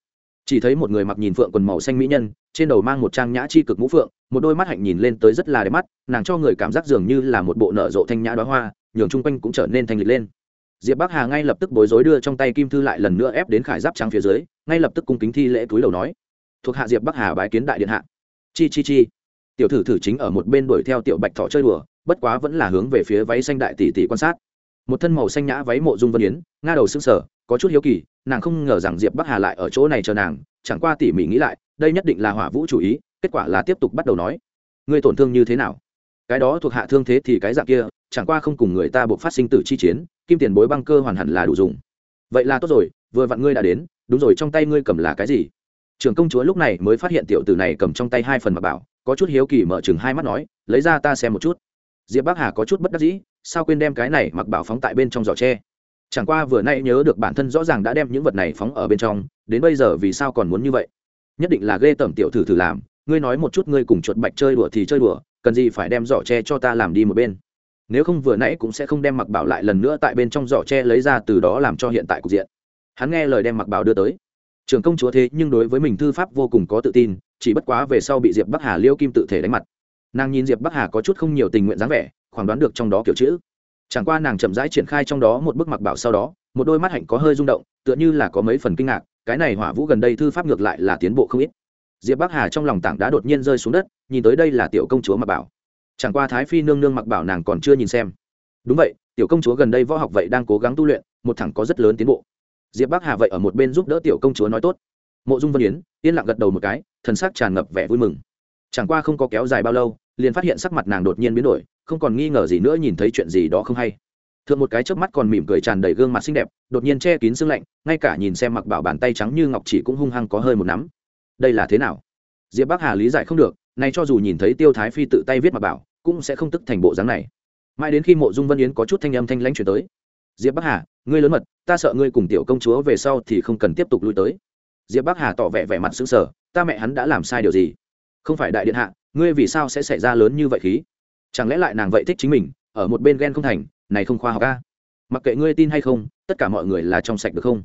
chỉ thấy một người mặc nhìn phượng quần màu xanh mỹ nhân, trên đầu mang một trang nhã chi cực mũ phượng, một đôi mắt hạnh nhìn lên tới rất là đẹp mắt, nàng cho người cảm giác dường như là một bộ nở rộ thanh nhã đoá hoa, nhường chung quanh cũng trở nên thanh lịch lên. Diệp bắc hà ngay lập tức bối rối đưa trong tay kim thư lại lần nữa ép đến khải giáp trắng phía dưới, ngay lập tức cung kính thi lễ túi đầu nói, thuộc hạ diệp bắc hà bái kiến đại điện hạ. Chi chi chi. Tiểu thử thử chính ở một bên đuổi theo tiểu bạch thọ chơi đùa, bất quá vẫn là hướng về phía váy xanh đại tỷ tỷ quan sát một thân màu xanh nhã váy mộ dung vân yến, nga đầu xương sở có chút hiếu kỳ, nàng không ngờ rằng diệp bắc hà lại ở chỗ này chờ nàng, chẳng qua tỉ mỉ nghĩ lại, đây nhất định là hỏa vũ chủ ý, kết quả là tiếp tục bắt đầu nói. Ngươi tổn thương như thế nào? Cái đó thuộc hạ thương thế thì cái dạng kia, chẳng qua không cùng người ta buộc phát sinh tử chi chiến, kim tiền bối băng cơ hoàn hẳn là đủ dùng. Vậy là tốt rồi, vừa vặn ngươi đã đến, đúng rồi, trong tay ngươi cầm là cái gì? Trưởng công chúa lúc này mới phát hiện tiểu tử này cầm trong tay hai phần mà bảo, có chút hiếu kỳ mở chừng hai mắt nói, lấy ra ta xem một chút diệp bắc hà có chút bất đắc dĩ, sao quên đem cái này mặc bảo phóng tại bên trong giỏ tre? Chẳng qua vừa nay nhớ được bản thân rõ ràng đã đem những vật này phóng ở bên trong, đến bây giờ vì sao còn muốn như vậy? Nhất định là ghê tởm tiểu thử thử làm, ngươi nói một chút ngươi cùng chuột bạch chơi đùa thì chơi đùa, cần gì phải đem giỏ tre cho ta làm đi một bên? Nếu không vừa nãy cũng sẽ không đem mặc bảo lại lần nữa tại bên trong giỏ tre lấy ra từ đó làm cho hiện tại cục diện. Hắn nghe lời đem mặc bảo đưa tới. Trường công chúa thế nhưng đối với mình thư pháp vô cùng có tự tin, chỉ bất quá về sau bị diệp bắc hà liêu kim tự thể đánh mặt nàng nhìn diệp bắc hà có chút không nhiều tình nguyện dáng vẻ khoảng đoán được trong đó kiểu chữ chẳng qua nàng chậm rãi triển khai trong đó một bức mặc bảo sau đó một đôi mắt hạnh có hơi rung động tựa như là có mấy phần kinh ngạc cái này hỏa vũ gần đây thư pháp ngược lại là tiến bộ không ít diệp bắc hà trong lòng tảng đá đột nhiên rơi xuống đất nhìn tới đây là tiểu công chúa mặc bảo chẳng qua thái phi nương nương mặc bảo nàng còn chưa nhìn xem đúng vậy tiểu công chúa gần đây võ học vậy đang cố gắng tu luyện một thẳng có rất lớn tiến bộ diệp bắc hà vậy ở một bên giúp đỡ tiểu công chúa nói tốt mộ dung vân yến yên lặng gật đầu một cái thần sắc tràn ngập vẻ vui mừng chẳng qua không có kéo dài bao lâu liền phát hiện sắc mặt nàng đột nhiên biến đổi, không còn nghi ngờ gì nữa nhìn thấy chuyện gì đó không hay. Thượng một cái chớp mắt còn mỉm cười tràn đầy gương mặt xinh đẹp, đột nhiên che kín sương lạnh, ngay cả nhìn xem mặc bảo bàn tay trắng như ngọc chỉ cũng hung hăng có hơi một nắm. Đây là thế nào? Diệp bắc hà lý giải không được nay cho dù nhìn thấy tiêu thái phi tự tay viết mặc bảo, cũng sẽ không tức thành bộ dáng này. Mãi đến khi mộ dung vân yến có chút thanh âm thanh lãnh chuyển tới. Diệp bắc hà, ngươi lớn mật, ta sợ ngươi cùng tiểu công chúa về sau thì không cần tiếp tục lui tới. Diệp bắc hà tỏ vẻ vẻ mặt xứng sở ta mẹ hắn đã làm sai điều gì? Không phải đại điện hạ ngươi vì sao sẽ xảy ra lớn như vậy khí? Chẳng lẽ lại nàng vậy thích chính mình, ở một bên ghen không thành, này không khoa học ca mặc kệ ngươi tin hay không, tất cả mọi người là trong sạch được không?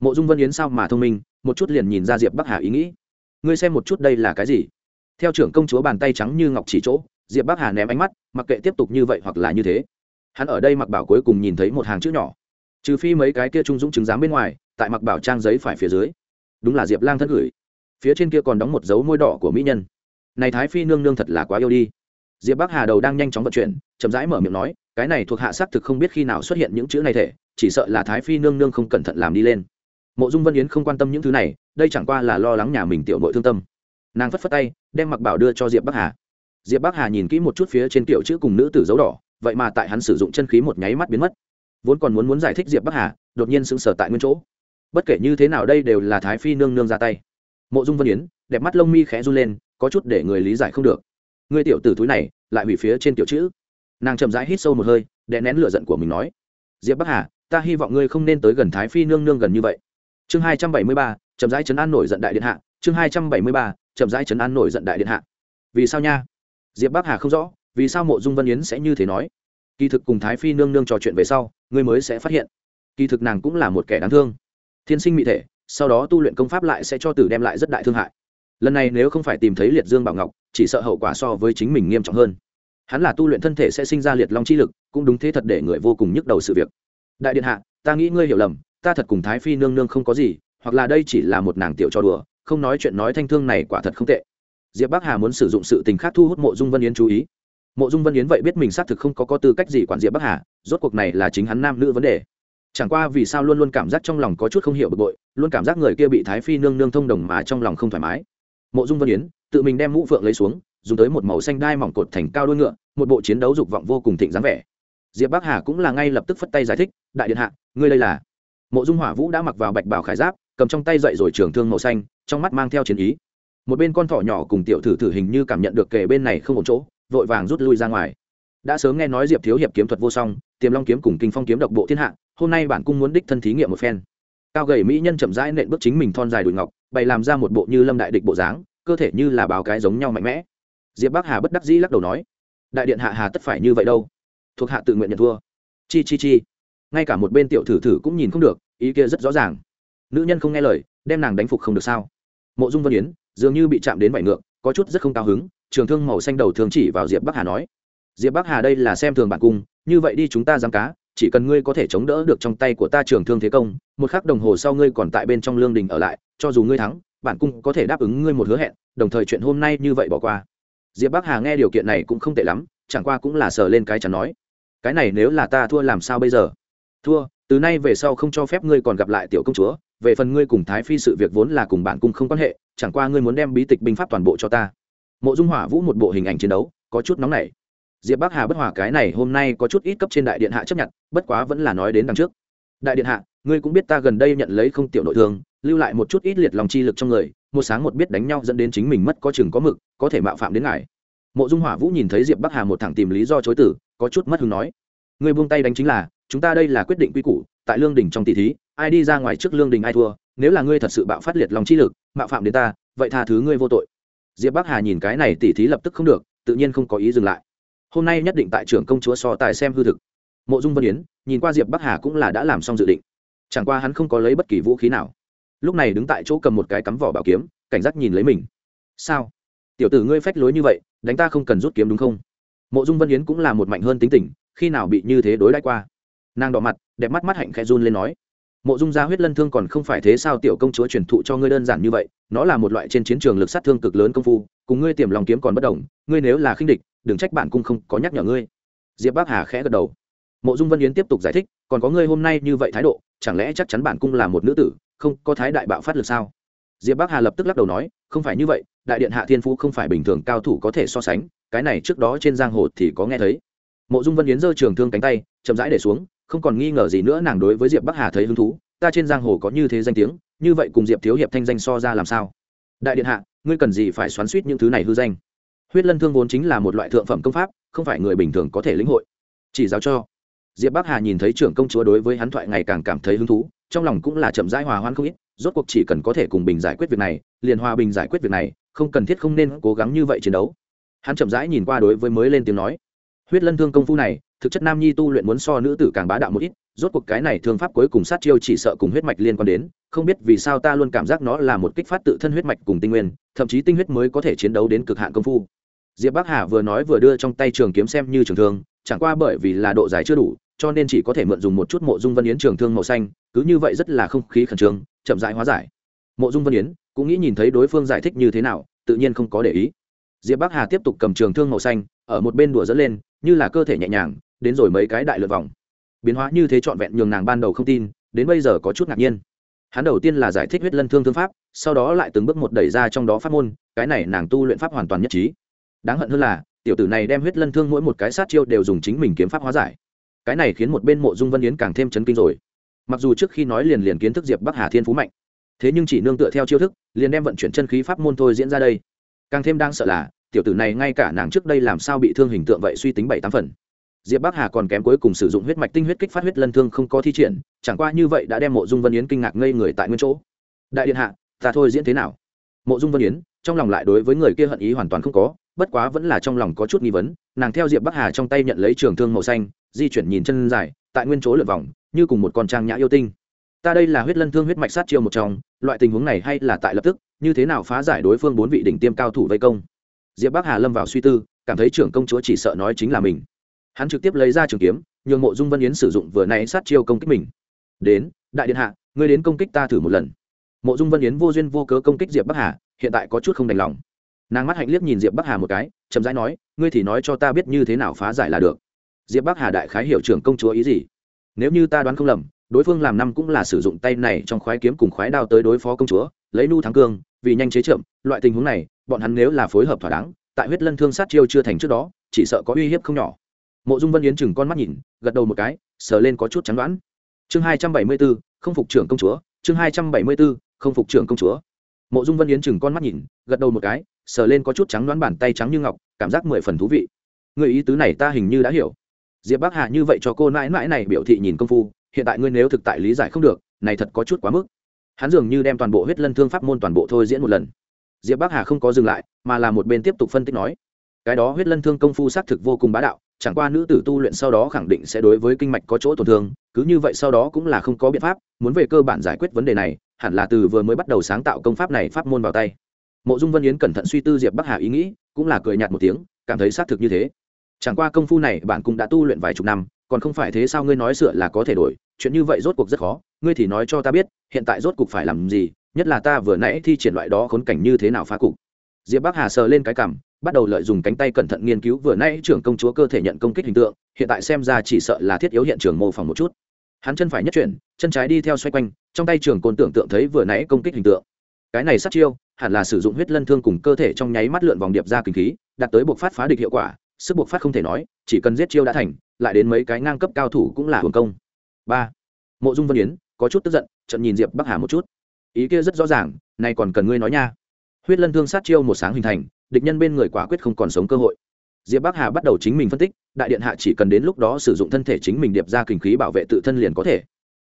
Mộ dung vân yến sao mà thông minh, một chút liền nhìn ra diệp bắc hà ý nghĩ. Ngươi xem một chút đây là cái gì? Theo trưởng công chúa bàn tay trắng như ngọc chỉ chỗ, diệp bắc hà ném ánh mắt, mặc kệ tiếp tục như vậy hoặc là như thế. Hắn ở đây mặc bảo cuối cùng nhìn thấy một hàng chữ nhỏ. Trừ phi mấy cái kia trung dũng chứng giám bên ngoài, tại mặc bảo trang giấy phải phía dưới. Đúng là diệp lang thân gửi. Phía trên kia còn đóng một dấu môi đỏ của mỹ nhân này thái phi nương nương thật là quá yêu đi. Diệp bắc hà đầu đang nhanh chóng vận chuyển, chậm rãi mở miệng nói, cái này thuộc hạ xác thực không biết khi nào xuất hiện những chữ này thể, chỉ sợ là thái phi nương nương không cẩn thận làm đi lên. Mộ dung vân yến không quan tâm những thứ này, đây chẳng qua là lo lắng nhà mình tiểu nội thương tâm. Nàng phất phất tay, đem mặc bảo đưa cho diệp bắc hà. Diệp bắc hà nhìn kỹ một chút phía trên tiểu chữ cùng nữ tử dấu đỏ, vậy mà tại hắn sử dụng chân khí một nháy mắt biến mất. Vốn còn muốn muốn giải thích diệp bắc hà, đột nhiên sững sờ tại nguyên chỗ. Bất kể như thế nào đây đều là thái phi nương nương ra tay. Mộ dung vân yến đẹp mắt lông mi khẽ run lên, có chút để người lý giải không được. Ngươi tiểu tử túi này, lại hủy phía trên tiểu chữ. Nàng chậm rãi hít sâu một hơi, đè nén lửa giận của mình nói, diệp bắc hà, ta hy vọng ngươi không nên tới gần thái phi nương nương gần như vậy. Chương hai trăm bảy mươi ba, chậm rãi chấn an nổi giận đại điện hạ. Chương hai trăm bảy mươi ba, chậm rãi chấn an nổi giận đại điện hạ. Vì sao nha? Diệp bắc hà không rõ, vì sao mộ dung Văn yến sẽ như thế nói? Kỳ thực cùng thái phi nương nương trò chuyện về sau, ngươi mới sẽ phát hiện. Kỳ thực nàng cũng là một kẻ đáng thương. Thiên sinh mỹ thể, sau đó tu luyện công pháp lại sẽ cho tử đem lại rất đại thương hại lần này nếu không phải tìm thấy liệt dương bảo ngọc, chỉ sợ hậu quả so với chính mình nghiêm trọng hơn. Hắn là tu luyện thân thể sẽ sinh ra liệt long chi lực, cũng đúng thế thật để người vô cùng nhức đầu sự việc. Đại điện hạ, ta nghĩ ngươi hiểu lầm, ta thật cùng thái phi nương nương không có gì, hoặc là đây chỉ là một nàng tiểu cho đùa, không nói chuyện nói thanh thương này quả thật không tệ. Diệp bắc hà muốn sử dụng sự tình khác thu hút mộ dung vân yến chú ý. Mộ dung vân yến vậy biết mình xác thực không có có tư cách gì quản diệp bắc hà, rốt cuộc này là chính hắn nam nữ vấn đề. Chẳng qua vì sao luôn luôn cảm giác trong lòng có chút không hiểu bực bội, luôn cảm giác người kia bị thái phi nương nương thông đồng mà trong lòng không thoải mái mộ dung vân yến, tự mình đem mũ phượng lấy xuống, dùng tới một màu xanh đai mỏng cột thành cao đôi ngựa, một bộ chiến đấu dục vọng vô cùng thịnh dáng vẻ. Diệp bắc hà cũng là ngay lập tức phất tay giải thích, đại điện hạ, ngươi đây là mộ dung hỏa vũ đã mặc vào bạch bảo khải giáp, cầm trong tay dậy rồi trường thương màu xanh, trong mắt mang theo chiến ý. Một bên con thỏ nhỏ cùng tiểu thử thử hình như cảm nhận được kề bên này không ổn chỗ, vội vàng rút lui ra ngoài. Đã sớm nghe nói diệp thiếu hiệp kiếm thuật vô song, tiềm long kiếm cùng kinh phong kiếm độc bộ thiên hạ, hôm nay bản cung muốn đích thân thí nghiệm một phen. Cao gầy mỹ nhân chậm rãi nện bước chính mình thon dài đùi ngọc bày làm ra một bộ như lâm đại địch bộ dáng, cơ thể như là báo cái giống nhau mạnh mẽ. Diệp bắc hà bất đắc dĩ lắc đầu nói, đại điện hạ hà tất phải như vậy đâu. Thuộc hạ tự nguyện nhận thua. Chi chi chi. Ngay cả một bên tiểu thử thử cũng nhìn không được, ý kia rất rõ ràng. Nữ nhân không nghe lời, đem nàng đánh phục không được sao? Mộ dung vân yến, dường như bị chạm đến vải ngược, có chút rất không cao hứng, trường thương màu xanh đầu thường chỉ vào diệp bắc hà nói, diệp bắc hà đây là xem thường bản cung, như vậy đi chúng ta giám cá, chỉ cần ngươi có thể chống đỡ được trong tay của ta trường thương thế công, một khắc đồng hồ sau ngươi còn tại bên trong lương đình ở lại cho dù ngươi thắng, bản cung có thể đáp ứng ngươi một hứa hẹn, đồng thời chuyện hôm nay như vậy bỏ qua. Diệp bắc hà nghe điều kiện này cũng không tệ lắm, chẳng qua cũng là sờ lên cái chẳng nói, cái này nếu là ta thua làm sao bây giờ? Thua, từ nay về sau không cho phép ngươi còn gặp lại tiểu công chúa, về phần ngươi cùng thái phi sự việc vốn là cùng bản cung không quan hệ, chẳng qua ngươi muốn đem bí tịch binh pháp toàn bộ cho ta. Mộ dung hỏa vũ một bộ hình ảnh chiến đấu, có chút nóng nảy. Diệp bắc hà bất hòa cái này hôm nay có chút ít cấp trên đại điện hạ chấp nhận, bất quá vẫn là nói đến đằng trước. Đại điện hạ, ngươi cũng biết ta gần đây nhận lấy không tiểu nội thương lưu lại một chút ít liệt lòng chi lực trong người, một sáng một biết đánh nhau dẫn đến chính mình mất có chừng có mực, có thể mạo phạm đến ngài. Mộ dung hỏa vũ nhìn thấy diệp bắc hà một thẳng tìm lý do chối tử, có chút mất hứng nói người buông tay đánh chính là, chúng ta đây là quyết định quy củ, tại lương đình trong tỷ thí, ai đi ra ngoài trước lương đình ai thua, nếu là ngươi thật sự bạo phát liệt lòng chi lực, mạo phạm đến ta, vậy tha thứ ngươi vô tội. Diệp bắc hà nhìn cái này tỷ thí lập tức không được, tự nhiên không có ý dừng lại. Hôm nay nhất định tại trưởng công chúa so tài xem hư thực. Mộ dung vân yến nhìn qua diệp bắc hà cũng là đã làm xong dự định. Chẳng qua hắn không có lấy bất kỳ vũ khí nào lúc này đứng tại chỗ cầm một cái cắm vỏ bảo kiếm, cảnh giác nhìn lấy mình. Sao? Tiểu tử ngươi phách lối như vậy, đánh ta không cần rút kiếm đúng không? Mộ dung vân yến cũng là một mạnh hơn tính tình, khi nào bị như thế đối đãi qua? Nàng đỏ mặt, đẹp mắt mắt hạnh khẽ run lên nói. Mộ dung gia huyết lân thương còn không phải thế sao tiểu công chúa truyền thụ cho ngươi đơn giản như vậy, nó là một loại trên chiến trường lực sát thương cực lớn công phu, cùng ngươi tiềm lòng kiếm còn bất đồng, ngươi nếu là khinh địch, đừng trách bạn cung không có nhắc nhở ngươi. Diệp bắc hà khẽ gật đầu. Mộ dung vân yến tiếp tục giải thích, còn có ngươi hôm nay như vậy thái độ, chẳng lẽ chắc chắn bạn cung là một nữ tử không có thái đại bạo phát lực sao? Diệp bắc hà lập tức lắc đầu nói, không phải như vậy, đại điện hạ thiên phú không phải bình thường cao thủ có thể so sánh, cái này trước đó trên giang hồ thì có nghe thấy. Mộ dung vân yến giơ trường thương cánh tay, chậm rãi để xuống, không còn nghi ngờ gì nữa nàng đối với diệp bắc hà thấy hứng thú, ta trên giang hồ có như thế danh tiếng, như vậy cùng diệp thiếu hiệp thanh danh so ra làm sao? Đại điện hạ, ngươi cần gì phải xoắn suýt những thứ này hư danh? Huyết lân thương vốn chính là một loại thượng phẩm công pháp, không phải người bình thường có thể lĩnh hội. Chỉ giáo cho. Diệp bắc hà nhìn thấy trưởng công chúa đối với hắn thoại ngày càng cảm thấy hứng thú trong lòng cũng là chậm rãi hòa hoan không ít, rốt cuộc chỉ cần có thể cùng bình giải quyết việc này, liền hòa bình giải quyết việc này, không cần thiết không nên cố gắng như vậy chiến đấu. Hắn chậm rãi nhìn qua đối với mới lên tiếng nói, huyết lân thương công phu này, thực chất nam nhi tu luyện muốn so nữ tử càng bá đạo một ít, rốt cuộc cái này thương pháp cuối cùng sát chiêu chỉ sợ cùng huyết mạch liên quan đến, không biết vì sao ta luôn cảm giác nó là một kích phát tự thân huyết mạch cùng tinh nguyên, thậm chí tinh huyết mới có thể chiến đấu đến cực hạn công phu. Diệp bắc hà vừa nói vừa đưa trong tay trường kiếm xem như trường thương, chẳng qua bởi vì là độ dài chưa đủ cho nên chỉ có thể mượn dùng một chút mộ dung vân yến trường thương màu xanh, cứ như vậy rất là không khí khẩn trương, chậm rãi hóa giải. Mộ dung vân yến, cũng nghĩ nhìn thấy đối phương giải thích như thế nào, tự nhiên không có để ý. Diệp bắc hà tiếp tục cầm trường thương màu xanh, ở một bên đùa dẫn lên, như là cơ thể nhẹ nhàng, đến rồi mấy cái đại lượt vòng. Biến hóa như thế trọn vẹn nhường nàng ban đầu không tin, đến bây giờ có chút ngạc nhiên. Hắn đầu tiên là giải thích huyết lân thương thương pháp, sau đó lại từng bước một đẩy ra trong đó pháp môn, cái này nàng tu luyện pháp hoàn toàn nhất trí. Đáng hận hơn là, tiểu tử này đem huyết lân thương mỗi một cái sát chiêu đều dùng chính mình kiếm pháp hóa giải cái này khiến một bên mộ dung vân yến càng thêm chấn kinh rồi. Mặc dù trước khi nói liền liền kiến thức diệp bắc hà thiên phú mạnh, thế nhưng chỉ nương tựa theo chiêu thức, liền đem vận chuyển chân khí pháp môn thôi diễn ra đây. Càng thêm đang sợ là, tiểu tử này ngay cả nàng trước đây làm sao bị thương hình tượng vậy suy tính bảy tám phần. Diệp bắc hà còn kém cuối cùng sử dụng huyết mạch tinh huyết kích phát huyết lân thương không có thi triển, chẳng qua như vậy đã đem mộ dung vân yến kinh ngạc ngây người tại nguyên chỗ. Đại điện hạ, ta thôi diễn thế nào? Mộ dung vân yến, trong lòng lại đối với người kia hận ý hoàn toàn không có, bất quá vẫn là trong lòng có chút nghi vấn, nàng theo diệp bắc hà trong tay nhận lấy trường thương màu xanh di chuyển nhìn chân dài, tại nguyên chỗ lượt vòng, như cùng một con trang nhã yêu tinh. Ta đây là huyết lân thương huyết mạch sát chiêu một trong, loại tình huống này hay là tại lập tức, như thế nào phá giải đối phương bốn vị đỉnh tiêm cao thủ vây công? Diệp bắc hà lâm vào suy tư, cảm thấy trưởng công chúa chỉ sợ nói chính là mình. Hắn trực tiếp lấy ra trường kiếm, nhường mộ dung vân yến sử dụng vừa nãy sát chiêu công kích mình. Đến, đại điện hạ, ngươi đến công kích ta thử một lần. Mộ dung vân yến vô duyên vô cớ công kích diệp bắc hà, hiện tại có chút không đành lòng. Nàng mắt hạnh liếc nhìn diệp bắc hà một cái, chậm rãi nói, ngươi thì nói cho ta biết như thế nào phá giải là được diệp bắc hà đại khái hiệu trưởng công chúa ý gì? Nếu như ta đoán không lầm, đối phương làm năm cũng là sử dụng tay này trong khoái kiếm cùng khoái đao tới đối phó công chúa, lấy nu thắng cương, vì nhanh chế chậm, loại tình huống này, bọn hắn nếu là phối hợp thỏa đáng, tại huyết lân thương sát chiêu chưa thành trước đó, chỉ sợ có uy hiếp không nhỏ. Mộ dung vân yến chừng con mắt nhìn, gật đầu một cái, sờ lên có chút chắn đoán. Chương hai trăm bảy mươi b ố không phục trưởng công chúa, chương hai trăm bảy mươi b ố không phục trưởng công chúa. Mộ dung vân yến chừng con mắt nhìn, gật đầu một cái, sờ lên có chút trắng đoán bàn tay trắng như ngọc, cảm giác mười phần thú vị. Người ý tứ này ta hình như đã hiểu diệp bắc Hà như vậy cho cô mãi mãi này biểu thị nhìn công phu, hiện tại ngươi nếu thực tại lý giải không được, này thật có chút quá mức. Hắn dường như đem toàn bộ huyết lân thương pháp môn toàn bộ thôi diễn một lần. Diệp bắc hà không có dừng lại, mà là một bên tiếp tục phân tích nói, cái đó huyết lân thương công phu xác thực vô cùng bá đạo, chẳng qua nữ tử tu luyện sau đó khẳng định sẽ đối với kinh mạch có chỗ tổn thương, cứ như vậy sau đó cũng là không có biện pháp, muốn về cơ bản giải quyết vấn đề này, hẳn là từ vừa mới bắt đầu sáng tạo công pháp này pháp môn vào tay. Mộ dung vân yến cẩn thận suy tư diệp bắc hà ý nghĩ, cũng là cười nhạt một tiếng, cảm thấy xác thực như thế chẳng qua công phu này bạn cũng đã tu luyện vài chục năm, còn không phải thế sao ngươi nói sửa là có thể đổi, chuyện như vậy rốt cuộc rất khó, ngươi thì nói cho ta biết, hiện tại rốt cuộc phải làm gì, nhất là ta vừa nãy thi triển loại đó khốn cảnh như thế nào phá cục. Diệp bắc hà sờ lên cái cằm, bắt đầu lợi dụng cánh tay cẩn thận nghiên cứu vừa nãy trưởng công chúa cơ thể nhận công kích hình tượng, hiện tại xem ra chỉ sợ là thiết yếu hiện trường mô phỏng một chút. Hắn chân phải nhất chuyển, chân trái đi theo xoay quanh, trong tay trường côn tưởng tượng thấy vừa nãy công kích hình tượng. Cái này sát chiêu, hẳn là sử dụng huyết lân thương cùng cơ thể trong nháy mắt lượn vòng điệp ra kinh khí, đạt tới buộc phát phá địch hiệu quả sức buộc phát không thể nói, chỉ cần giết chiêu đã thành, lại đến mấy cái ngang cấp cao thủ cũng là hưởng công. Ba, mộ dung vân yến, có chút tức giận trận nhìn diệp bắc hà một chút. Ý kia rất rõ ràng này còn cần ngươi nói nha. Huyết lân thương sát chiêu một sáng hình thành, địch nhân bên người quả quyết không còn sống cơ hội. Diệp bắc hà bắt đầu chính mình phân tích, đại điện hạ chỉ cần đến lúc đó sử dụng thân thể chính mình điệp ra kinh khí bảo vệ tự thân liền có thể.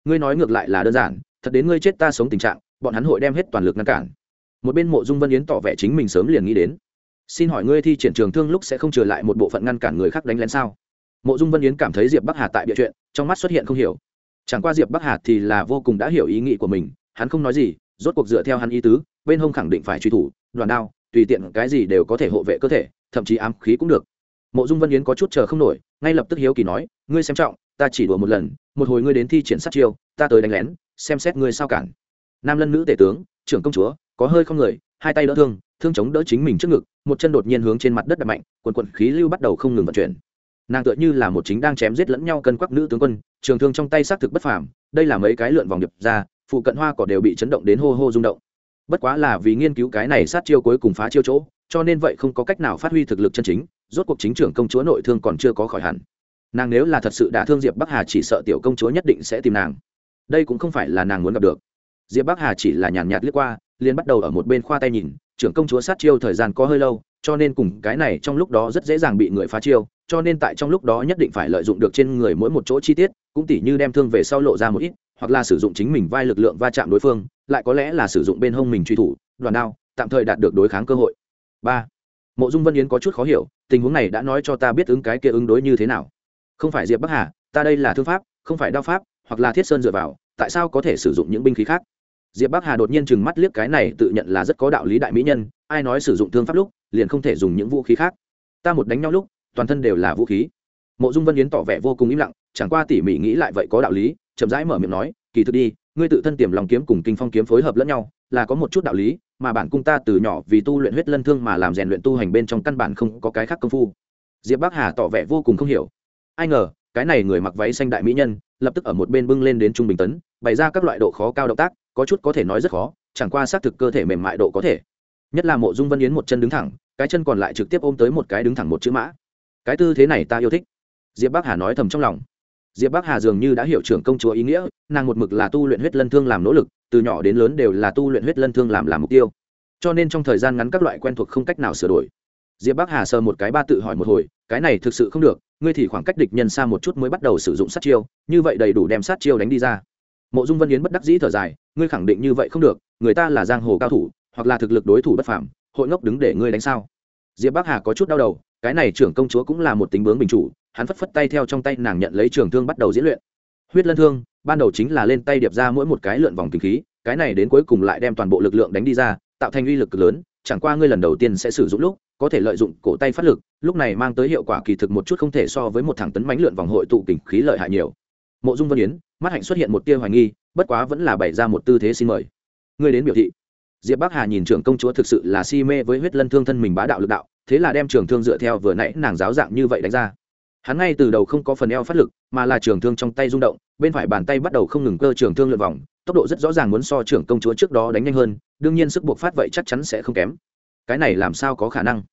Ngươi nói ngược lại là đơn giản, thật đến ngươi chết ta sống tình trạng, bọn hắn hội đem hết toàn lực ngăn cản. Một bên mộ dung vân yến tỏ vẻ chính mình sớm liền nghĩ đến xin hỏi ngươi thi triển trường thương lúc sẽ không trừ lại một bộ phận ngăn cản người khác đánh lén sao? Mộ dung vân yến cảm thấy diệp bắc hà tại địa chuyện, trong mắt xuất hiện không hiểu. Chẳng qua diệp bắc hà thì là vô cùng đã hiểu ý nghĩ của mình, hắn không nói gì, rốt cuộc dựa theo hắn ý tứ, bên hông khẳng định phải truy thủ, đoàn đao, tùy tiện cái gì đều có thể hộ vệ cơ thể, thậm chí ám khí cũng được. Mộ dung vân yến có chút chờ không nổi, ngay lập tức hiếu kỳ nói, ngươi xem trọng, ta chỉ đùa một lần, một hồi ngươi đến thi triển sát chiêu, ta tới đánh lén, xem xét ngươi sao cản. Nam lân nữ tể tướng, trưởng công chúa, có hơi không người, hai tay đỡ thương thương chống đỡ chính mình trước ngực, một chân đột nhiên hướng trên mặt đất đập mạnh, quần quận khí lưu bắt đầu không ngừng vận chuyển. Nàng tựa như là một chính đang chém giết lẫn nhau cân quắc nữ tướng quân, trường thương trong tay xác thực bất phàm, đây là mấy cái lượn vòng điệp ra, phụ cận hoa cỏ đều bị chấn động đến hô hô rung động. Bất quá là vì nghiên cứu cái này sát chiêu cuối cùng phá chiêu chỗ, cho nên vậy không có cách nào phát huy thực lực chân chính, rốt cuộc chính trưởng công chúa nội thương còn chưa có khỏi hẳn. Nàng nếu là thật sự đã thương diệp bắc hà chỉ sợ tiểu công chúa nhất định sẽ tìm nàng. Đây cũng không phải là nàng muốn gặp được. Diệp bắc hà chỉ là nhàn nhạt liếc qua liền bắt đầu ở một bên khoa tay nhìn, trưởng công chúa sát chiêu thời gian có hơi lâu, cho nên cùng cái này trong lúc đó rất dễ dàng bị người phá chiêu, cho nên tại trong lúc đó nhất định phải lợi dụng được trên người mỗi một chỗ chi tiết, cũng tỉ như đem thương về sau lộ ra một ít, hoặc là sử dụng chính mình vai lực lượng va chạm đối phương, lại có lẽ là sử dụng bên hông mình truy thủ, đoàn đao, tạm thời đạt được đối kháng cơ hội. Ba. Mộ dung vân yến có chút khó hiểu, tình huống này đã nói cho ta biết ứng cái kia ứng đối như thế nào. Không phải diệp bắc hà, ta đây là thương pháp, không phải đao pháp, hoặc là thiết sơn dựa vào, tại sao có thể sử dụng những binh khí khác? Diệp bắc hà đột nhiên chừng mắt liếc cái này tự nhận là rất có đạo lý đại mỹ nhân, ai nói sử dụng thương pháp lúc, liền không thể dùng những vũ khí khác. Ta một đánh nhau lúc, toàn thân đều là vũ khí. Mộ dung vân yến tỏ vẻ vô cùng im lặng, chẳng qua tỉ mỉ nghĩ lại vậy có đạo lý, chậm rãi mở miệng nói, kỳ thực đi, ngươi tự thân tiềm lòng kiếm cùng kinh phong kiếm phối hợp lẫn nhau, là có một chút đạo lý, mà bản cung ta từ nhỏ vì tu luyện huyết lân thương mà làm rèn luyện tu hành bên trong căn bản không có cái khác công phu. Diệp bắc hà tỏ vẻ vô cùng không hiểu. Ai ngờ cái này người mặc váy xanh đại mỹ nhân, lập tức ở một bên bưng lên đến trung bình tấn, bày ra các loại độ khó cao động tác, có chút có thể nói rất khó, chẳng qua xác thực cơ thể mềm mại độ có thể. Nhất là mộ dung vân yến một chân đứng thẳng, cái chân còn lại trực tiếp ôm tới một cái đứng thẳng một chữ mã. Cái tư thế này ta yêu thích. Diệp bắc hà nói thầm trong lòng. Diệp bắc hà dường như đã hiểu trưởng công chúa ý nghĩa, nàng một mực là tu luyện huyết lân thương làm nỗ lực, từ nhỏ đến lớn đều là tu luyện huyết lân thương làm làm mục tiêu. Cho nên trong thời gian ngắn các loại quen thuộc không cách nào sửa đổi diệp bắc hà sờ một cái ba tự hỏi một hồi, cái này thực sự không được, ngươi thì khoảng cách địch nhân xa một chút mới bắt đầu sử dụng sát chiêu, như vậy đầy đủ đem sát chiêu đánh đi ra. Mộ dung vân yến bất đắc dĩ thở dài, ngươi khẳng định như vậy không được, người ta là giang hồ cao thủ, hoặc là thực lực đối thủ bất phàm, hội ngốc đứng để ngươi đánh sao? Diệp bắc hà có chút đau đầu, cái này trưởng công chúa cũng là một tính bướng bình chủ, hắn phất phất tay theo trong tay nàng nhận lấy trường thương bắt đầu diễn luyện. Huyết lân thương, ban đầu chính là lên tay điệp ra mỗi một cái lượn vòng kinh khí, cái này đến cuối cùng lại đem toàn bộ lực lượng đánh đi ra, tạo thành uy lực cực lớn chẳng qua ngươi lần đầu tiên sẽ sử dụng lúc, có thể lợi dụng cổ tay phát lực, lúc này mang tới hiệu quả kỳ thực một chút không thể so với một thằng tấn mánh lượn vòng hội tụ kình khí lợi hại nhiều. Mộ dung vân yến, mắt hạnh xuất hiện một tia hoài nghi, bất quá vẫn là bày ra một tư thế xin mời. Ngươi đến biểu thị. Diệp bắc hà nhìn trưởng công chúa thực sự là si mê với huyết lân thương thân mình bá đạo lực đạo, thế là đem trường thương dựa theo vừa nãy nàng giáo dạng như vậy đánh ra hắn ngay từ đầu không có phần eo phát lực, mà là trường thương trong tay rung động, bên phải bàn tay bắt đầu không ngừng cơ trường thương lượt vòng, tốc độ rất rõ ràng muốn so trưởng công chúa trước đó đánh nhanh hơn, đương nhiên sức buộc phát vậy chắc chắn sẽ không kém. Cái này làm sao có khả năng?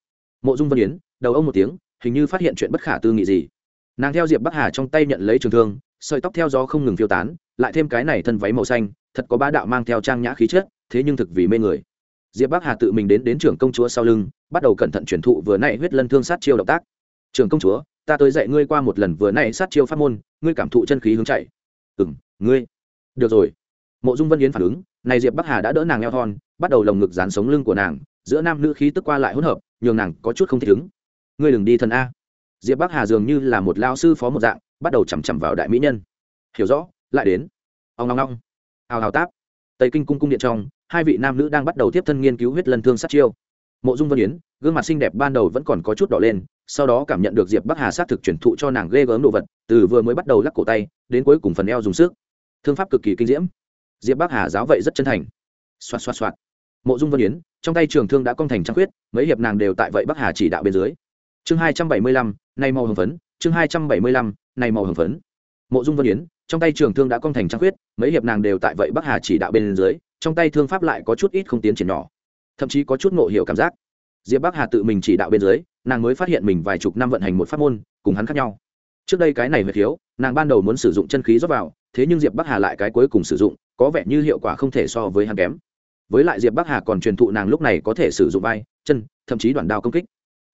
Mộ dung vân yến, đầu ông một tiếng, hình như phát hiện chuyện bất khả tư nghị gì. Nàng theo diệp bắc hà trong tay nhận lấy trường thương, sợi tóc theo gió không ngừng phiêu tán, lại thêm cái này thân váy màu xanh, thật có ba đạo mang theo trang nhã khí chất, thế nhưng thực vì mê người. Diệp bắc hà tự mình đến đến trưởng công chúa sau lưng, bắt đầu cẩn thận truyền thụ vừa nãy huyết lân thương sát chiêu động tác. Trưởng công chúa ta tới dạy ngươi qua một lần vừa nay sát chiêu pháp môn, ngươi cảm thụ chân khí hướng chạy. Ừ ngươi. Được rồi. Mộ dung vân yến phản ứng, này diệp bắc hà đã đỡ nàng eo thon, bắt đầu lồng ngực dán sống lưng của nàng, giữa nam nữ khí tức qua lại hỗn hợp, nhường nàng có chút không thể ứng. Ngươi đừng đi thần a. Diệp bắc hà dường như là một lao sư phó một dạng, bắt đầu chằm chằm vào đại mỹ nhân. Hiểu rõ, lại đến. Ông ngong ngong. hào hào táp. Tây kinh cung cung điện trong, hai vị nam nữ đang bắt đầu tiếp thân nghiên cứu huyết lân thương sát chiêu. Mộ dung vân yến gương mặt xinh đẹp ban đầu vẫn còn có chút đỏ lên, sau đó cảm nhận được diệp bắc hà sát thực chuyển thụ cho nàng ghê gớm đồ vật, từ vừa mới bắt đầu lắc cổ tay, đến cuối cùng phần eo dùng sức. Thương pháp cực kỳ kinh diễm. Diệp bắc hà giáo vậy rất chân thành. Xoạt xoạt xoạt. Mộ dung vân yến, trong tay trường thương đã cong thành trăng khuyết, mấy hiệp nàng đều tại vậy bắc hà chỉ đạo bên dưới. Chương hai trăm bảy mươi lăm, nay màu hồng phấn, chương hai trăm bảy mươi lăm, nay màu hồng phấn. Mộ dung vân yến, trong tay trường thương đã cong thành trăng khuyết, mấy hiệp nàng đều tại vậy bắc hà chỉ đạo bên dưới, trong tay thương pháp lại có chút ít không tiến triển nhỏ. Thậm chí có chút ngộ hiểu cảm giác diệp bắc hà tự mình chỉ đạo bên dưới, nàng mới phát hiện mình vài chục năm vận hành một pháp môn, cùng hắn khác nhau. Trước đây cái này huyệt thiếu, nàng ban đầu muốn sử dụng chân khí rót vào, thế nhưng diệp bắc hà lại cái cuối cùng sử dụng, có vẻ như hiệu quả không thể so với hắn kém. Với lại diệp bắc hà còn truyền thụ nàng lúc này có thể sử dụng vai, chân, thậm chí đoạn đao công kích.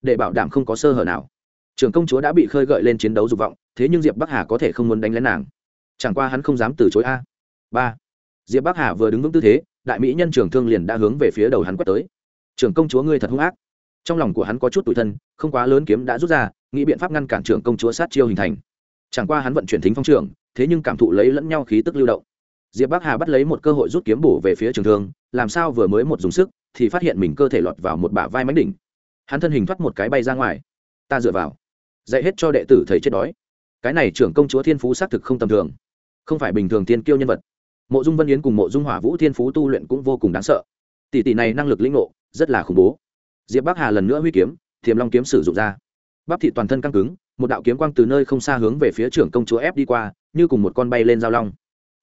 Để bảo đảm không có sơ hở nào. Trường công chúa đã bị khơi gợi lên chiến đấu dục vọng, thế nhưng diệp bắc hà có thể không muốn đánh lén nàng. Chẳng qua hắn không dám từ chối a. Ba. Diệp bắc hà vừa đứng vững tư thế, đại mỹ nhân trưởng thương liền đã hướng về phía đầu hắn quét tới trưởng công chúa ngươi thật hung ác. Trong lòng của hắn có chút tủi thân, không quá lớn kiếm đã rút ra, nghĩ biện pháp ngăn cản trưởng công chúa sát chiêu hình thành. Chẳng qua hắn vận chuyển thính phong trưởng, thế nhưng cảm thụ lấy lẫn nhau khí tức lưu động. Diệp bắc hà bắt lấy một cơ hội rút kiếm bổ về phía trường thương, làm sao vừa mới một dùng sức, thì phát hiện mình cơ thể lọt vào một bả vai mánh đỉnh. Hắn thân hình thoát một cái bay ra ngoài. Ta dựa vào. Dạy hết cho đệ tử thầy chết đói. Cái này trưởng công chúa thiên phú xác thực không tầm thường. Không phải bình thường tiên kiêu nhân vật. Mộ dung vân yến cùng mộ dung hỏa vũ thiên phú tu luyện cũng vô cùng đáng sợ. Tỷ tỷ này năng lực lĩnh ngộ rất là khủng bố. Diệp bắc hà lần nữa huy kiếm, thiềm long kiếm sử dụng ra. Bắp thị toàn thân căng cứng, một đạo kiếm quang từ nơi không xa hướng về phía trưởng công chúa ép đi qua, như cùng một con bay lên giao long.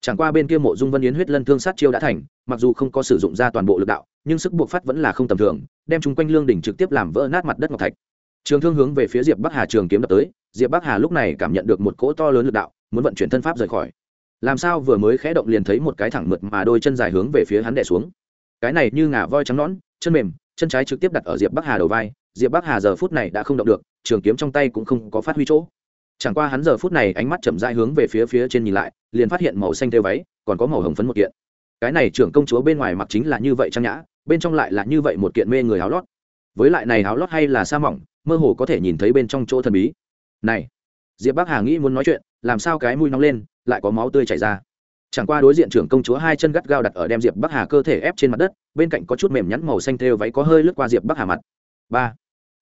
Chẳng qua bên kia mộ dung vân yến huyết lân thương sát chiêu đã thành, mặc dù không có sử dụng ra toàn bộ lực đạo, nhưng sức buộc phát vẫn là không tầm thường, đem chúng quanh lương đỉnh trực tiếp làm vỡ nát mặt đất ngọc thạch. Trường thương hướng về phía diệp bắc hà trường kiếm đập tới, diệp bắc hà lúc này cảm nhận được một cỗ to lớn lực đạo, muốn vận chuyển thân pháp rời khỏi. Làm sao vừa mới khẽ động liền thấy một cái thẳng mượt mà đôi chân dài hướng về phía hắn đẻ xuống. Cái này như ngà voi trắng nõn chân mềm, chân trái trực tiếp đặt ở diệp bắc hà đầu vai, diệp bắc hà giờ phút này đã không động được, trường kiếm trong tay cũng không có phát huy chỗ. Chẳng qua hắn giờ phút này ánh mắt chậm rãi hướng về phía phía trên nhìn lại, liền phát hiện màu xanh thêu váy, còn có màu hồng phấn một kiện. Cái này trưởng công chúa bên ngoài mặc chính là như vậy trang nhã, bên trong lại là như vậy một kiện mê người áo lót. Với lại này áo lót hay là sa mỏng, mơ hồ có thể nhìn thấy bên trong chỗ thần bí. Này, diệp bắc hà nghĩ muốn nói chuyện, làm sao cái mũi nóng lên, lại có máu tươi chảy ra chẳng qua đối diện trưởng công chúa hai chân gắt gao đặt ở đem diệp bắc hà cơ thể ép trên mặt đất, bên cạnh có chút mềm nhắn màu xanh thêu váy có hơi lướt qua diệp bắc hà mặt. Ba.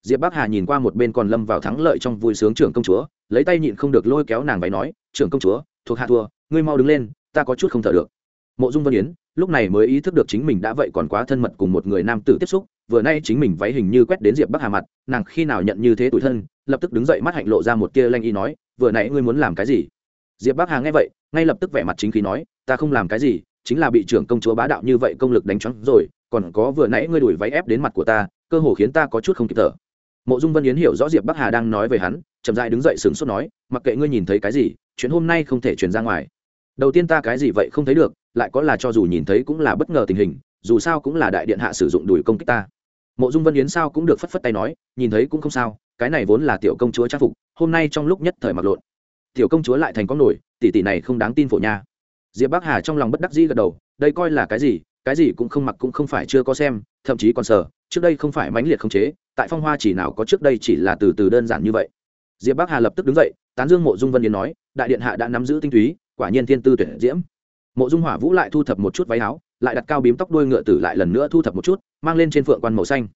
Diệp bắc hà nhìn qua một bên còn lâm vào thắng lợi trong vui sướng trưởng công chúa, lấy tay nhịn không được lôi kéo nàng váy nói, trưởng công chúa, thuộc hạ thua, ngươi mau đứng lên, ta có chút không thở được. Mộ dung vân yến, lúc này mới ý thức được chính mình đã vậy còn quá thân mật cùng một người nam tử tiếp xúc, vừa nay chính mình váy hình như quét đến diệp bắc hà mặt, nàng khi nào nhận như thế tủi thân, lập tức đứng dậy mắt hạnh lộ ra một tia lanh y nói, vừa nãy ngươi muốn làm cái gì? Diệp bắc hà nghe vậy ngay lập tức vẻ mặt chính khí nói, ta không làm cái gì, chính là bị trưởng công chúa bá đạo như vậy công lực đánh choáng rồi, còn có vừa nãy ngươi đuổi váy ép đến mặt của ta, cơ hồ khiến ta có chút không kịp thở. Mộ dung vân yến hiểu rõ diệp bắc hà đang nói về hắn, chậm dại đứng dậy sững sốt nói, mặc kệ ngươi nhìn thấy cái gì, chuyện hôm nay không thể truyền ra ngoài. Đầu tiên ta cái gì vậy không thấy được, lại có là cho dù nhìn thấy cũng là bất ngờ tình hình, dù sao cũng là đại điện hạ sử dụng đùi công kích ta. Mộ dung vân yến sao cũng được phất phất tay nói, nhìn thấy cũng không sao, cái này vốn là tiểu công chúa trang phục, hôm nay trong lúc nhất thời mặc lộn. Tiểu công chúa lại thành con nổi tỷ tỷ này không đáng tin phổ nha. Diệp bắc hà trong lòng bất đắc dĩ gật đầu, đây coi là cái gì cái gì cũng không mặc cũng không phải chưa có xem, thậm chí còn sợ trước đây không phải mãnh liệt không chế, tại phong hoa chỉ nào có trước đây chỉ là từ từ đơn giản như vậy. Diệp bắc hà lập tức đứng dậy, tán dương mộ dung vân yến nói, đại điện hạ đã nắm giữ tinh túy, quả nhiên thiên tư tuyển diễm. Mộ dung hỏa vũ lại thu thập một chút váy áo, lại đặt cao bím tóc đuôi ngựa tử lại lần nữa thu thập một chút, mang lên trên phượng quan màu xanh.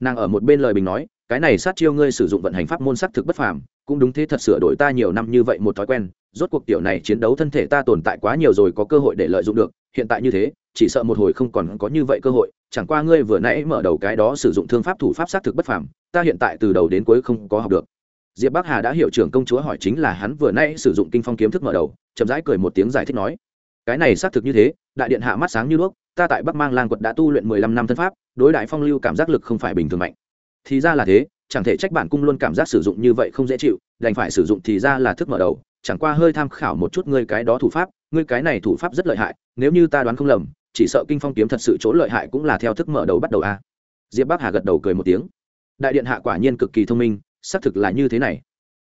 Nàng ở một bên lời bình nói, cái này sát chiêu ngươi sử dụng vận hành pháp môn sắc thực bất phàm cũng đúng thế thật sửa đổi ta nhiều năm như vậy một thói quen, rốt cuộc tiểu này chiến đấu thân thể ta tồn tại quá nhiều rồi có cơ hội để lợi dụng được, hiện tại như thế, chỉ sợ một hồi không còn có như vậy cơ hội, chẳng qua ngươi vừa nãy mở đầu cái đó sử dụng thương pháp thủ pháp xác thực bất phàm, ta hiện tại từ đầu đến cuối không có học được. Diệp bắc hà đã hiểu trưởng công chúa hỏi chính là hắn vừa nãy sử dụng kinh phong kiếm thức mở đầu, chậm rãi cười một tiếng giải thích nói, cái này xác thực như thế, đại điện hạ mắt sáng như đuốc, ta tại bắc mang lang quật đã tu luyện mười lăm năm thân pháp, đối đại phong lưu cảm giác lực không phải bình thường mạnh. Thì ra là thế chẳng thể trách bản cung luôn cảm giác sử dụng như vậy không dễ chịu, đành phải sử dụng thì ra là thức mở đầu. Chẳng qua hơi tham khảo một chút ngươi cái đó thủ pháp, ngươi cái này thủ pháp rất lợi hại, nếu như ta đoán không lầm, chỉ sợ kinh phong kiếm thật sự chỗ lợi hại cũng là theo thức mở đầu bắt đầu a. Diệp bắc hà gật đầu cười một tiếng. Đại điện hạ quả nhiên cực kỳ thông minh, xác thực là như thế này.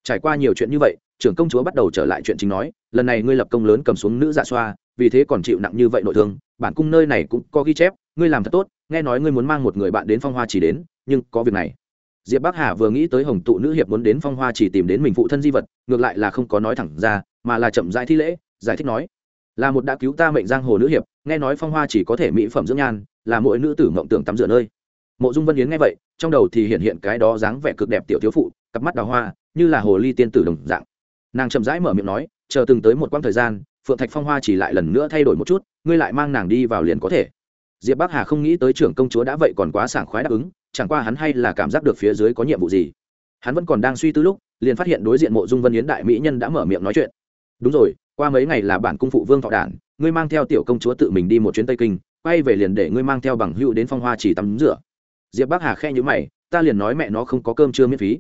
Trải qua nhiều chuyện như vậy, trưởng công chúa bắt đầu trở lại chuyện chính nói, lần này ngươi lập công lớn cầm xuống nữ dạ xoa, vì thế còn chịu nặng như vậy nội thương, bản cung nơi này cũng có ghi chép, ngươi làm thật tốt, nghe nói ngươi muốn mang một người bạn đến phong hoa chỉ đến, nhưng có việc này diệp bắc hà vừa nghĩ tới hồng tụ nữ hiệp muốn đến phong hoa chỉ tìm đến mình phụ thân di vật, ngược lại là không có nói thẳng ra, mà là chậm rãi thi lễ, giải thích nói, là một đã cứu ta mệnh giang hồ nữ hiệp, nghe nói phong hoa chỉ có thể mỹ phẩm dưỡng nhan, là mỗi nữ tử mộng tưởng tắm rửa nơi. Mộ dung vân yến nghe vậy, trong đầu thì hiện hiện cái đó dáng vẻ cực đẹp tiểu thiếu phụ, cặp mắt đào hoa, như là hồ ly tiên tử đồng dạng. Nàng chậm rãi mở miệng nói, chờ từng tới một quãng thời gian, phượng thạch phong hoa chỉ lại lần nữa thay đổi một chút, ngươi lại mang nàng đi vào liền có thể. Diệp bắc hà không nghĩ tới trưởng công chúa đã vậy còn quá sảng khoái đáp ứng chẳng qua hắn hay là cảm giác được phía dưới có nhiệm vụ gì. Hắn vẫn còn đang suy tư lúc, liền phát hiện đối diện mộ dung vân yến đại mỹ nhân đã mở miệng nói chuyện. Đúng rồi, qua mấy ngày là bản cung phụ vương thọ đản, ngươi mang theo tiểu công chúa tự mình đi một chuyến tây kinh, quay về liền để ngươi mang theo bằng hữu đến phong hoa chỉ tắm rửa. Diệp bắc hà khe nhữ mày, ta liền nói mẹ nó không có cơm trưa miễn phí.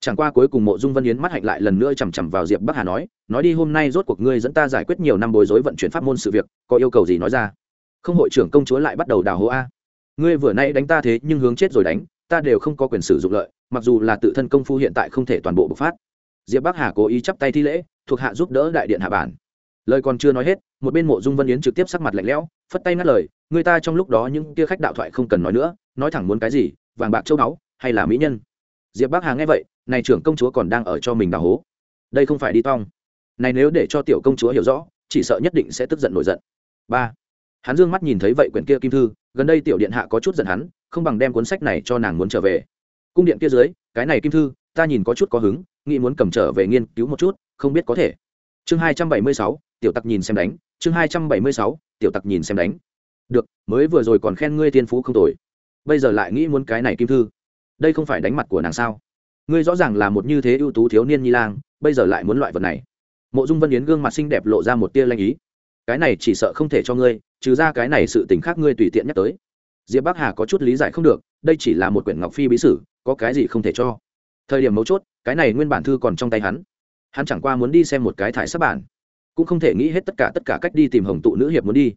Chẳng qua cuối cùng mộ dung vân yến mắt hạnh lại lần nữa chằm chằm vào diệp bắc hà nói nói đi hôm nay rốt cuộc ngươi dẫn ta giải quyết nhiều năm bối rối vận chuyển pháp môn sự việc, có yêu cầu gì nói ra? Không hội trưởng công chúa lại bắt đầu đào hố a ngươi vừa nay đánh ta thế nhưng hướng chết rồi đánh, ta đều không có quyền sử dụng lợi, mặc dù là tự thân công phu hiện tại không thể toàn bộ bộc phát. Diệp bắc hà cố ý chắp tay thi lễ, thuộc hạ giúp đỡ đại điện hạ bản. Lời còn chưa nói hết, một bên mộ dung vân yến trực tiếp sắc mặt lạnh lẽo, phất tay ngắt lời, người ta trong lúc đó những kia khách đạo thoại không cần nói nữa, nói thẳng muốn cái gì, vàng bạc châu báu, hay là mỹ nhân. Diệp bắc hà nghe vậy, này trưởng công chúa còn đang ở cho mình đào hố. Đây không phải đi tong. Này nếu để cho tiểu công chúa hiểu rõ, chỉ sợ nhất định sẽ tức giận nổi giận. Ba hắn dương mắt nhìn thấy vậy quyển kia kim thư, gần đây tiểu điện hạ có chút giận hắn, không bằng đem cuốn sách này cho nàng muốn trở về. Cung điện kia dưới, cái này kim thư, ta nhìn có chút có hứng, nghĩ muốn cầm trở về nghiên cứu một chút, không biết có thể. Chương hai trăm bảy mươi sáu, tiểu tặc nhìn xem đánh, chương hai trăm bảy mươi sáu, tiểu tặc nhìn xem đánh. Được, mới vừa rồi còn khen ngươi tiên phú không tồi. Bây giờ lại nghĩ muốn cái này kim thư. Đây không phải đánh mặt của nàng sao? Ngươi rõ ràng là một như thế ưu tú thiếu niên nhi lang, bây giờ lại muốn loại vật này. Mộ dung vân yến gương mặt xinh đẹp lộ ra một tia lanh ý. Cái này chỉ sợ không thể cho ngươi trừ ra cái này sự tình khác ngươi tùy tiện nhắc tới. Diệp bắc hà có chút lý giải không được, đây chỉ là một quyển ngọc phi bí sử, có cái gì không thể cho. Thời điểm mấu chốt, cái này nguyên bản thư còn trong tay hắn. Hắn chẳng qua muốn đi xem một cái thải sắp bản, cũng không thể nghĩ hết tất cả tất cả cách đi tìm hồng tụ nữ hiệp muốn đi.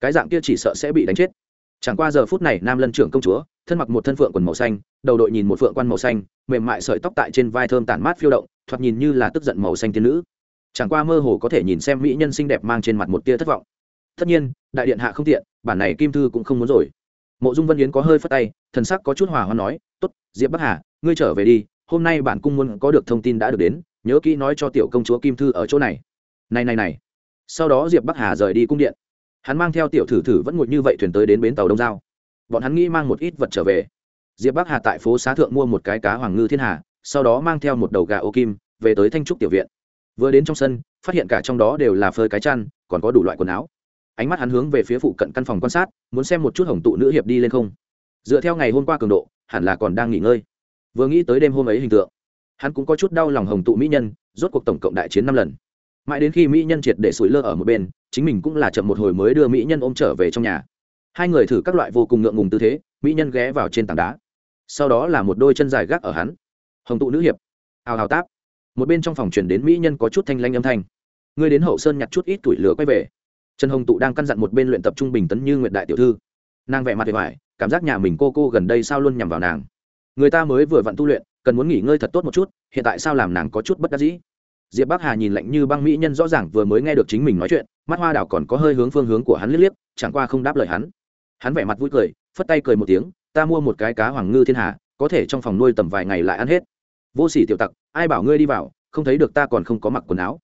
Cái dạng kia chỉ sợ sẽ bị đánh chết. Chẳng qua giờ phút này nam lân trưởng công chúa, thân mặc một thân phượng quần màu xanh, đầu đội nhìn một phượng quan màu xanh, mềm mại sợi tóc tại trên vai thơm tản mát phiêu động, thoạt nhìn như là tức giận màu xanh tiên nữ. Chẳng qua mơ hồ có thể nhìn xem mỹ nhân xinh đẹp mang trên mặt một tia thất vọng tất nhiên, đại điện hạ không tiện, bản này kim thư cũng không muốn rồi. Mộ dung vân yến có hơi phất tay, thần sắc có chút hòa hoa nói t ố t diệp bắc hà, ngươi trở về đi, hôm nay bản cung muốn có được thông tin đã được đến, nhớ kỹ nói cho tiểu công chúa kim thư ở chỗ này. Này này này. Sau đó diệp bắc hà rời đi cung điện. Hắn mang theo tiểu thử thử vẫn ngồi như vậy thuyền tới đến bến tàu đông giao. Bọn hắn nghĩ mang một ít vật trở về. Diệp bắc hà tại phố xá thượng mua một cái cá hoàng ngư thiên hà, sau đó mang theo một đầu gà ô kim, về tới thanh trúc tiểu viện. Vừa đến trong sân, phát hiện cả trong đó đều là phơi cái chăn, còn có đủ loại quần áo ánh mắt hắn hướng về phía phụ cận căn phòng quan sát, muốn xem một chút hồng tụ nữ hiệp đi lên không. Dựa theo ngày hôm qua cường độ, hẳn là còn đang nghỉ ngơi. Vừa nghĩ tới đêm hôm ấy hình tượng, hắn cũng có chút đau lòng hồng tụ mỹ nhân, rốt cuộc tổng cộng đại chiến năm lần. Mãi đến khi mỹ nhân triệt để sủi lơ ở một bên, chính mình cũng là chậm một hồi mới đưa mỹ nhân ôm trở về trong nhà. Hai người thử các loại vô cùng ngượng ngùng tư thế, mỹ nhân ghé vào trên tảng đá. Sau đó là một đôi chân dài gác ở hắn. Hồng tụ nữ hiệp. Hào hào táp. Một bên trong phòng chuyển đến mỹ nhân có chút thanh lanh âm thanh. Ngươi đến hậu sơn nhặt chút ít tuổi lửa quay về trần hồng tụ đang căn dặn một bên luyện tập trung bình tấn như nguyện đại tiểu thư. Nàng vẻ mặt vẻ vải cảm giác nhà mình cô cô gần đây sao luôn nhằm vào nàng. Người ta mới vừa vặn tu luyện, cần muốn nghỉ ngơi thật tốt một chút, hiện tại sao làm nàng có chút bất đắc dĩ? Diệp bắc hà nhìn lạnh như băng mỹ nhân rõ ràng vừa mới nghe được chính mình nói chuyện, mắt hoa đảo còn có hơi hướng phương hướng của hắn liếc liếc, chẳng qua không đáp lời hắn. Hắn vẻ mặt vui cười, phất tay cười một tiếng, ta mua một cái cá hoàng ngư thiên hà, có thể trong phòng nuôi tầm vài ngày lại ăn hết. Vô sỉ tiểu tặc, ai bảo ngươi đi vào, không thấy được ta còn không có mặc quần áo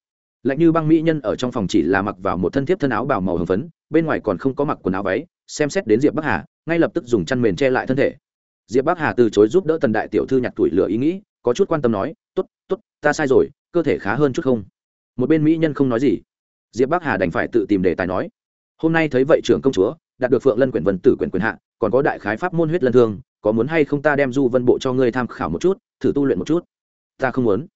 lạnh như băng mỹ nhân ở trong phòng chỉ là mặc vào một thân thiếp thân áo bào màu hồng phấn, bên ngoài còn không có mặc quần áo váy, xem xét đến diệp bắc hà, ngay lập tức dùng chăn mền che lại thân thể. Diệp bắc hà từ chối giúp đỡ tần đại tiểu thư nhặt tuổi lửa ý nghĩ, có chút quan tâm nói t ố t t ố t ta sai rồi, cơ thể khá hơn chút không? Một bên mỹ nhân không nói gì. Diệp bắc hà đành phải tự tìm đề tài nói, hôm nay thấy vậy trưởng công chúa, đạt được phượng lân quyển vân tử quyển quyền hạ, còn có đại khái pháp môn huyết lân thương, có muốn hay không ta đem du vân bộ cho ngươi tham khảo một chút, thử tu luyện một chút? Ta không muốn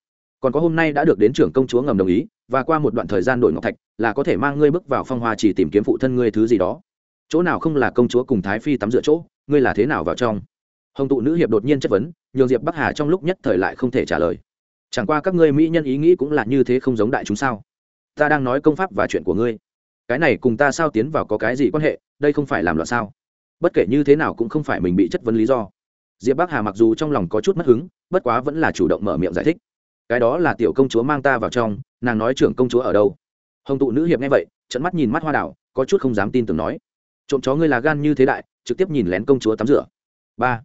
còn có hôm nay đã được đến trưởng công chúa ngầm đồng ý, và qua một đoạn thời gian đổi ngọc thạch, là có thể mang ngươi bước vào phong hoa chỉ tìm kiếm phụ thân ngươi thứ gì đó. Chỗ nào không là công chúa cùng thái phi tắm rửa chỗ, ngươi là thế nào vào trong? Hồng tụ nữ hiệp đột nhiên chất vấn, nhường diệp bắc hà trong lúc nhất thời lại không thể trả lời. Chẳng qua các ngươi mỹ nhân ý nghĩ cũng là như thế không giống đại chúng sao? Ta đang nói công pháp và chuyện của ngươi. Cái này cùng ta sao tiến vào có cái gì quan hệ, đây không phải làm loạn sao? Bất kể như thế nào cũng không phải mình bị chất vấn lý do. Diệp bắc hà mặc dù trong lòng có chút mất hứng, bất quá vẫn là chủ động mở miệng giải thích cái đó là tiểu công chúa mang ta vào trong, nàng nói trưởng công chúa ở đâu? Hồng tụ nữ hiệp nghe vậy trận mắt nhìn mắt hoa đảo, có chút không dám tin tưởng nói. Trộm chó ngươi là gan như thế đại, trực tiếp nhìn lén công chúa tắm rửa. Ba.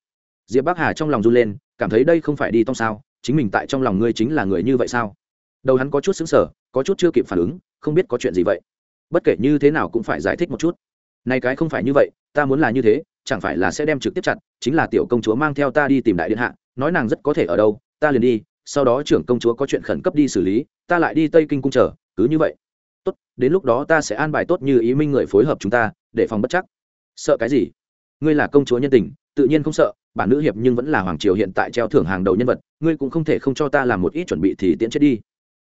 Diệp bắc hà trong lòng run lên, cảm thấy đây không phải đi tông sao, chính mình tại trong lòng ngươi chính là người như vậy sao? Đầu hắn có chút xứng sở có chút chưa kịp phản ứng, không biết có chuyện gì vậy. Bất kể như thế nào cũng phải giải thích một chút. Nay cái không phải như vậy, ta muốn là như thế, chẳng phải là sẽ đem trực tiếp chặt, chính là tiểu công chúa mang theo ta đi tìm đại điện hạ, nói nàng rất có thể ở đâu, ta liền đi sau đó trưởng công chúa có chuyện khẩn cấp đi xử lý, ta lại đi tây kinh cung chờ, cứ như vậy. Tốt, đến lúc đó ta sẽ an bài tốt như ý minh người phối hợp chúng ta, để phòng bất chắc. Sợ cái gì? Ngươi là công chúa nhân tình, tự nhiên không sợ, bản nữ hiệp nhưng vẫn là hoàng triều hiện tại treo thưởng hàng đầu nhân vật, ngươi cũng không thể không cho ta làm một ít chuẩn bị thì tiễn chết đi.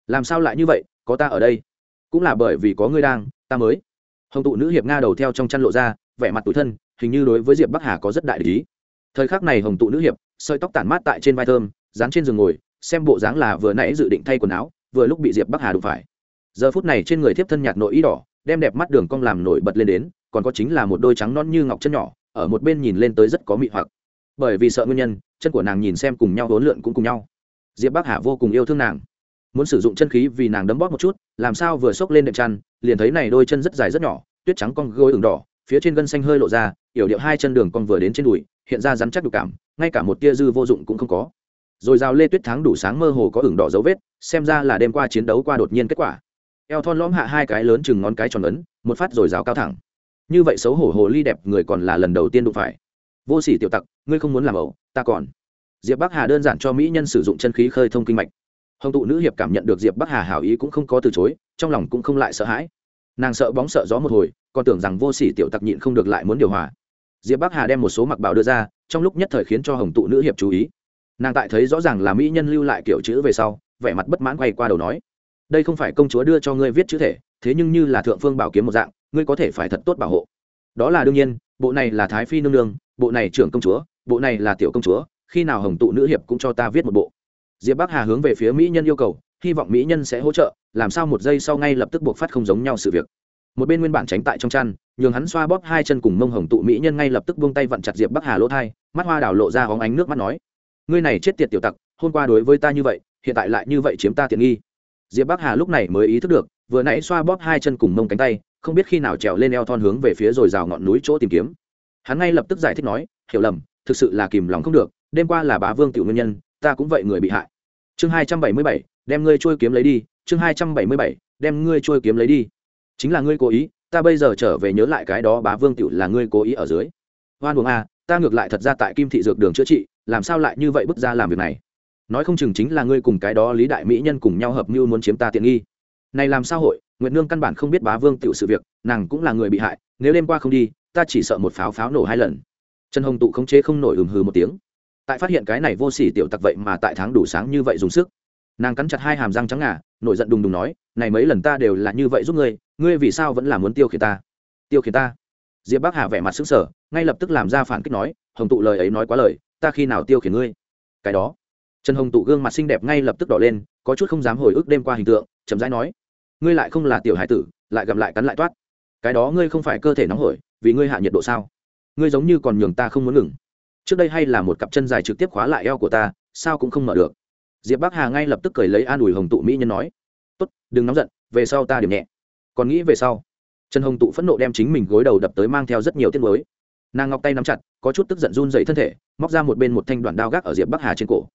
Làm sao lại như vậy, có ta ở đây? Cũng là bởi vì có ngươi đang, ta mới. Hồng tụ nữ hiệp nga đầu theo trong chăn lộ ra, vẻ mặt tủi thân, hình như đối với diệp bắc hà có rất đại lý thời khắc này hồng tụ nữ hiệp, sợi tóc tản mát tại trên vai thơm, dán trên giường ngồi xem bộ dáng là vừa nãy dự định thay quần áo, vừa lúc bị diệp bắc hà đụng phải. Giờ phút này trên người thiếp thân nhạt nội ý đỏ, đem đẹp mắt đường cong làm nổi bật lên đến, còn có chính là một đôi trắng non như ngọc chân nhỏ, ở một bên nhìn lên tới rất có mị hoặc. Bởi vì sợ nguyên nhân, chân của nàng nhìn xem cùng nhau hỗn lượn cũng cùng nhau. Diệp bắc hà vô cùng yêu thương nàng. Muốn sử dụng chân khí vì nàng đấm bóp một chút, làm sao vừa xốc lên đệm chăn, liền thấy này đôi chân rất dài rất nhỏ, tuyết trắng con gối ửng đỏ, phía trên gân xanh hơi lộ ra, yểu điệu hai chân đường con vừa đến trên đùi, hiện ra rắn chắc đục cảm, ngay cả một tia dư vô dụng cũng không có rồi rào lê tuyết thắng đủ sáng mơ hồ có ửng đỏ dấu vết, xem ra là đêm qua chiến đấu qua đột nhiên kết quả. Eo thon lõm hạ hai cái lớn chừng ngón cái tròn ấn, một phát rồi rào cao thẳng. Như vậy xấu hổ hồ ly đẹp người còn là lần đầu tiên đụng phải. Vô sỉ tiểu tặc, ngươi không muốn làm ẩu, ta còn. Diệp bắc hà đơn giản cho mỹ nhân sử dụng chân khí khơi thông kinh mạch. Hồng tụ nữ hiệp cảm nhận được diệp bắc hà hảo ý cũng không có từ chối, trong lòng cũng không lại sợ hãi. Nàng sợ bóng sợ gió một hồi, còn tưởng rằng vô sỉ tiểu tặc nhịn không được lại muốn điều hòa. Diệp bắc hà đem một số mặc bảo đưa ra, trong lúc nhất thời khiến cho hồng tụ nữ hiệp chú ý nàng tại thấy rõ ràng là mỹ nhân lưu lại kiểu chữ về sau, vẻ mặt bất mãn quay qua đầu nói, đây không phải công chúa đưa cho ngươi viết chữ thể, thế nhưng như là thượng phương bảo kiếm một dạng, ngươi có thể phải thật tốt bảo hộ. Đó là đương nhiên, bộ này là thái phi nương nương, bộ này trưởng công chúa, bộ này là tiểu công chúa, khi nào hồng tụ nữ hiệp cũng cho ta viết một bộ. Diệp bắc hà hướng về phía mỹ nhân yêu cầu, hy vọng mỹ nhân sẽ hỗ trợ, làm sao một giây sau ngay lập tức buộc phát không giống nhau sự việc. Một bên nguyên bản tránh tại trong chăn, nhường hắn xoa bóp hai chân cùng mông hồng tụ mỹ nhân ngay lập tức buông tay vặn chặt diệp bắc hà lỗ thai mắt hoa đào lộ ra hóng ánh nước mắt nói ngươi này chết tiệt tiểu tặc hôm qua đối với ta như vậy hiện tại lại như vậy chiếm ta tiện nghi. Diệp bắc hà lúc này mới ý thức được vừa nãy xoa bóp hai chân cùng mông cánh tay không biết khi nào trèo lên eo thon hướng về phía rồi rào ngọn núi chỗ tìm kiếm. Hắn ngay lập tức giải thích nói hiểu lầm thực sự là kìm lòng không được đêm qua là bá vương tiểu nguyên nhân ta cũng vậy người bị hại. Chương hai trăm bảy mươi bảy đem ngươi trôi kiếm lấy đi chương hai trăm bảy mươi bảy đem ngươi trôi kiếm lấy đi. Chính là ngươi cố ý ta bây giờ trở về nhớ lại cái đó bá vương tiểu là ngươi cố ý ở dưới. Hoan buồng a à, ta ngược lại thật ra tại kim thị dược đường chữa trị làm sao lại như vậy bước ra làm việc này? Nói không chừng chính là ngươi cùng cái đó lý đại mỹ nhân cùng nhau hợp mưu muốn chiếm ta tiện nghi. Này làm sao hội, nguyệt nương căn bản không biết bá vương tiểu sự việc, nàng cũng là người bị hại, nếu đêm qua không đi, ta chỉ sợ một pháo pháo nổ hai lần. Trần hồng tụ khống chế không nổi ừm hừ một tiếng. Tại phát hiện cái này vô sỉ tiểu tặc vậy mà tại tháng đủ sáng như vậy dùng sức. Nàng cắn chặt hai hàm răng trắng ngà, nổi giận đùng đùng nói, này mấy lần ta đều là như vậy giúp ngươi ngươi vì sao vẫn là muốn tiêu khiển ta? Tiêu khiển ta? Diệp bắc hà vẻ mặt sững sờ, ngay lập tức làm ra phản kích nói, hồng tụ lời ấy nói quá lời ta khi nào tiêu khiển ngươi? Cái đó. Trần hồng tụ gương mặt xinh đẹp ngay lập tức đỏ lên, có chút không dám hồi ức đêm qua hình tượng, chậm rãi nói, ngươi lại không là tiểu hải tử, lại gặp lại cắn lại toát. Cái đó ngươi không phải cơ thể nóng hổi, vì ngươi hạ nhiệt độ sao? Ngươi giống như còn nhường ta không muốn ngừng. Trước đây hay là một cặp chân dài trực tiếp khóa lại eo của ta, sao cũng không mở được. Diệp bắc hà ngay lập tức cười lấy an ủi hồng tụ mỹ nhân nói, tốt, đừng nóng giận, về sau ta điểm nhẹ. Còn nghĩ về sau. Trần hồng tụ phẫn nộ đem chính mình gối đầu đập tới mang theo rất nhiều tiết mới nàng ngọc tay nắm chặt có chút tức giận run dậy thân thể móc ra một bên một thanh đoạn đao gác ở diệp bắc hà trên cổ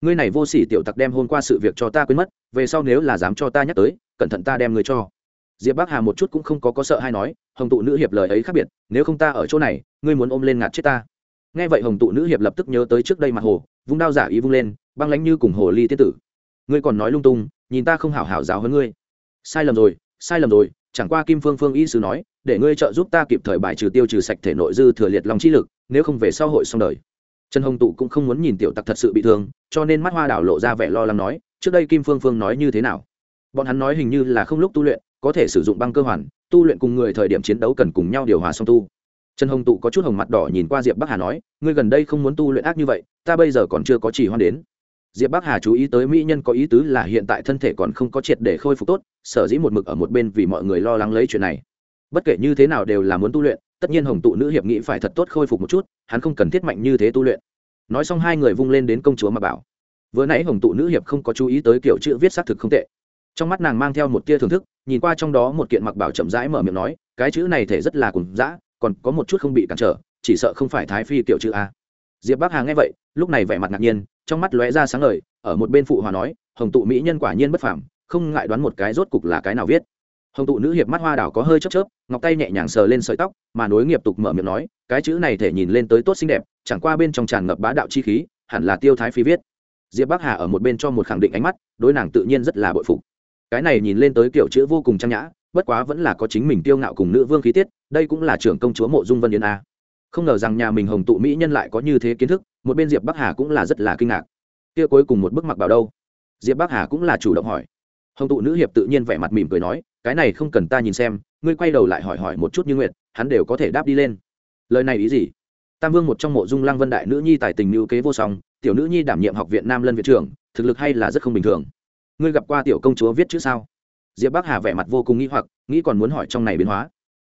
ngươi này vô sỉ tiểu tặc đem hôn qua sự việc cho ta quên mất về sau nếu là dám cho ta nhắc tới cẩn thận ta đem ngươi cho diệp bắc hà một chút cũng không có có sợ hay nói hồng tụ nữ hiệp lời ấy khác biệt nếu không ta ở chỗ này ngươi muốn ôm lên ngạt chết ta nghe vậy hồng tụ nữ hiệp lập tức nhớ tới trước đây mặt hồ vung đao giả ý vung lên băng lánh như cùng hồ ly tiết tử ngươi còn nói lung tung nhìn ta không hảo hảo giáo hơn ngươi sai lầm rồi sai lầm rồi chẳng qua kim phương phương y sứ nói, để ngươi trợ giúp ta kịp thời bài trừ tiêu trừ sạch thể nội dư thừa liệt lòng chi lực, nếu không về sau hội xong đời. Trần hồng tụ cũng không muốn nhìn tiểu tặc thật sự bị thương, cho nên mắt hoa đảo lộ ra vẻ lo lắng nói, trước đây kim phương phương nói như thế nào? Bọn hắn nói hình như là không lúc tu luyện, có thể sử dụng băng cơ hoàn, tu luyện cùng người thời điểm chiến đấu cần cùng nhau điều hòa song tu. Trần hồng tụ có chút hồng mặt đỏ nhìn qua diệp bắc hà nói, ngươi gần đây không muốn tu luyện ác như vậy, ta bây giờ còn chưa có chỉ hoan đến diệp bắc hà chú ý tới mỹ nhân có ý tứ là hiện tại thân thể còn không có triệt để khôi phục tốt, sở dĩ một mực ở một bên vì mọi người lo lắng lấy chuyện này. Bất kể như thế nào đều là muốn tu luyện, tất nhiên hồng tụ nữ hiệp nghĩ phải thật tốt khôi phục một chút, hắn không cần thiết mạnh như thế tu luyện. Nói xong hai người vung lên đến công chúa mà bảo. Vừa nãy hồng tụ nữ hiệp không có chú ý tới kiểu chữ viết xác thực không tệ. Trong mắt nàng mang theo một tia thưởng thức, nhìn qua trong đó một kiện mặc bảo chậm rãi mở miệng nói, cái chữ này thể rất là cùng dã, còn có một chút không bị cản trở, chỉ sợ không phải thái phi kiểu chữ a. Diệp bắc hà nghe vậy, lúc này vẻ mặt ngạc nhiên trong mắt lóe ra sáng ngời, ở một bên phụ hòa nói, hồng tụ mỹ nhân quả nhiên bất phàm, không ngại đoán một cái rốt cục là cái nào viết. Hồng tụ nữ hiệp mắt hoa đảo có hơi chớp chớp, ngọc tay nhẹ nhàng sờ lên sợi tóc, mà nối nghiệp tục mở miệng nói, cái chữ này thể nhìn lên tới tốt xinh đẹp, chẳng qua bên trong tràn ngập bá đạo chi khí, hẳn là tiêu thái phi viết. Diệp bắc hà ở một bên cho một khẳng định ánh mắt, đối nàng tự nhiên rất là bội phục. Cái này nhìn lên tới kiểu chữ vô cùng trang nhã, bất quá vẫn là có chính mình tiêu ngạo cùng nữ vương khí tiết, đây cũng là trưởng công chúa mộ dung vân yến a không ngờ rằng nhà mình hồng tụ mỹ nhân lại có như thế kiến thức, một bên diệp bắc hà cũng là rất là kinh ngạc. Kia cuối cùng một bức mặc bảo đâu? Diệp bắc hà cũng là chủ động hỏi. Hồng tụ nữ hiệp tự nhiên vẻ mặt mỉm cười nói, cái này không cần ta nhìn xem, ngươi quay đầu lại hỏi hỏi một chút như nguyệt, hắn đều có thể đáp đi lên. Lời này ý gì? Tam vương một trong mộ dung lăng vân đại nữ nhi tài tình nữ kế vô song, tiểu nữ nhi đảm nhiệm học viện nam lân viện trưởng, thực lực hay là rất không bình thường. Ngươi gặp qua tiểu công chúa viết chữ sao? Diệp bắc hà vẻ mặt vô cùng nghĩ hoặc, nghĩ còn muốn hỏi trong này biến hóa.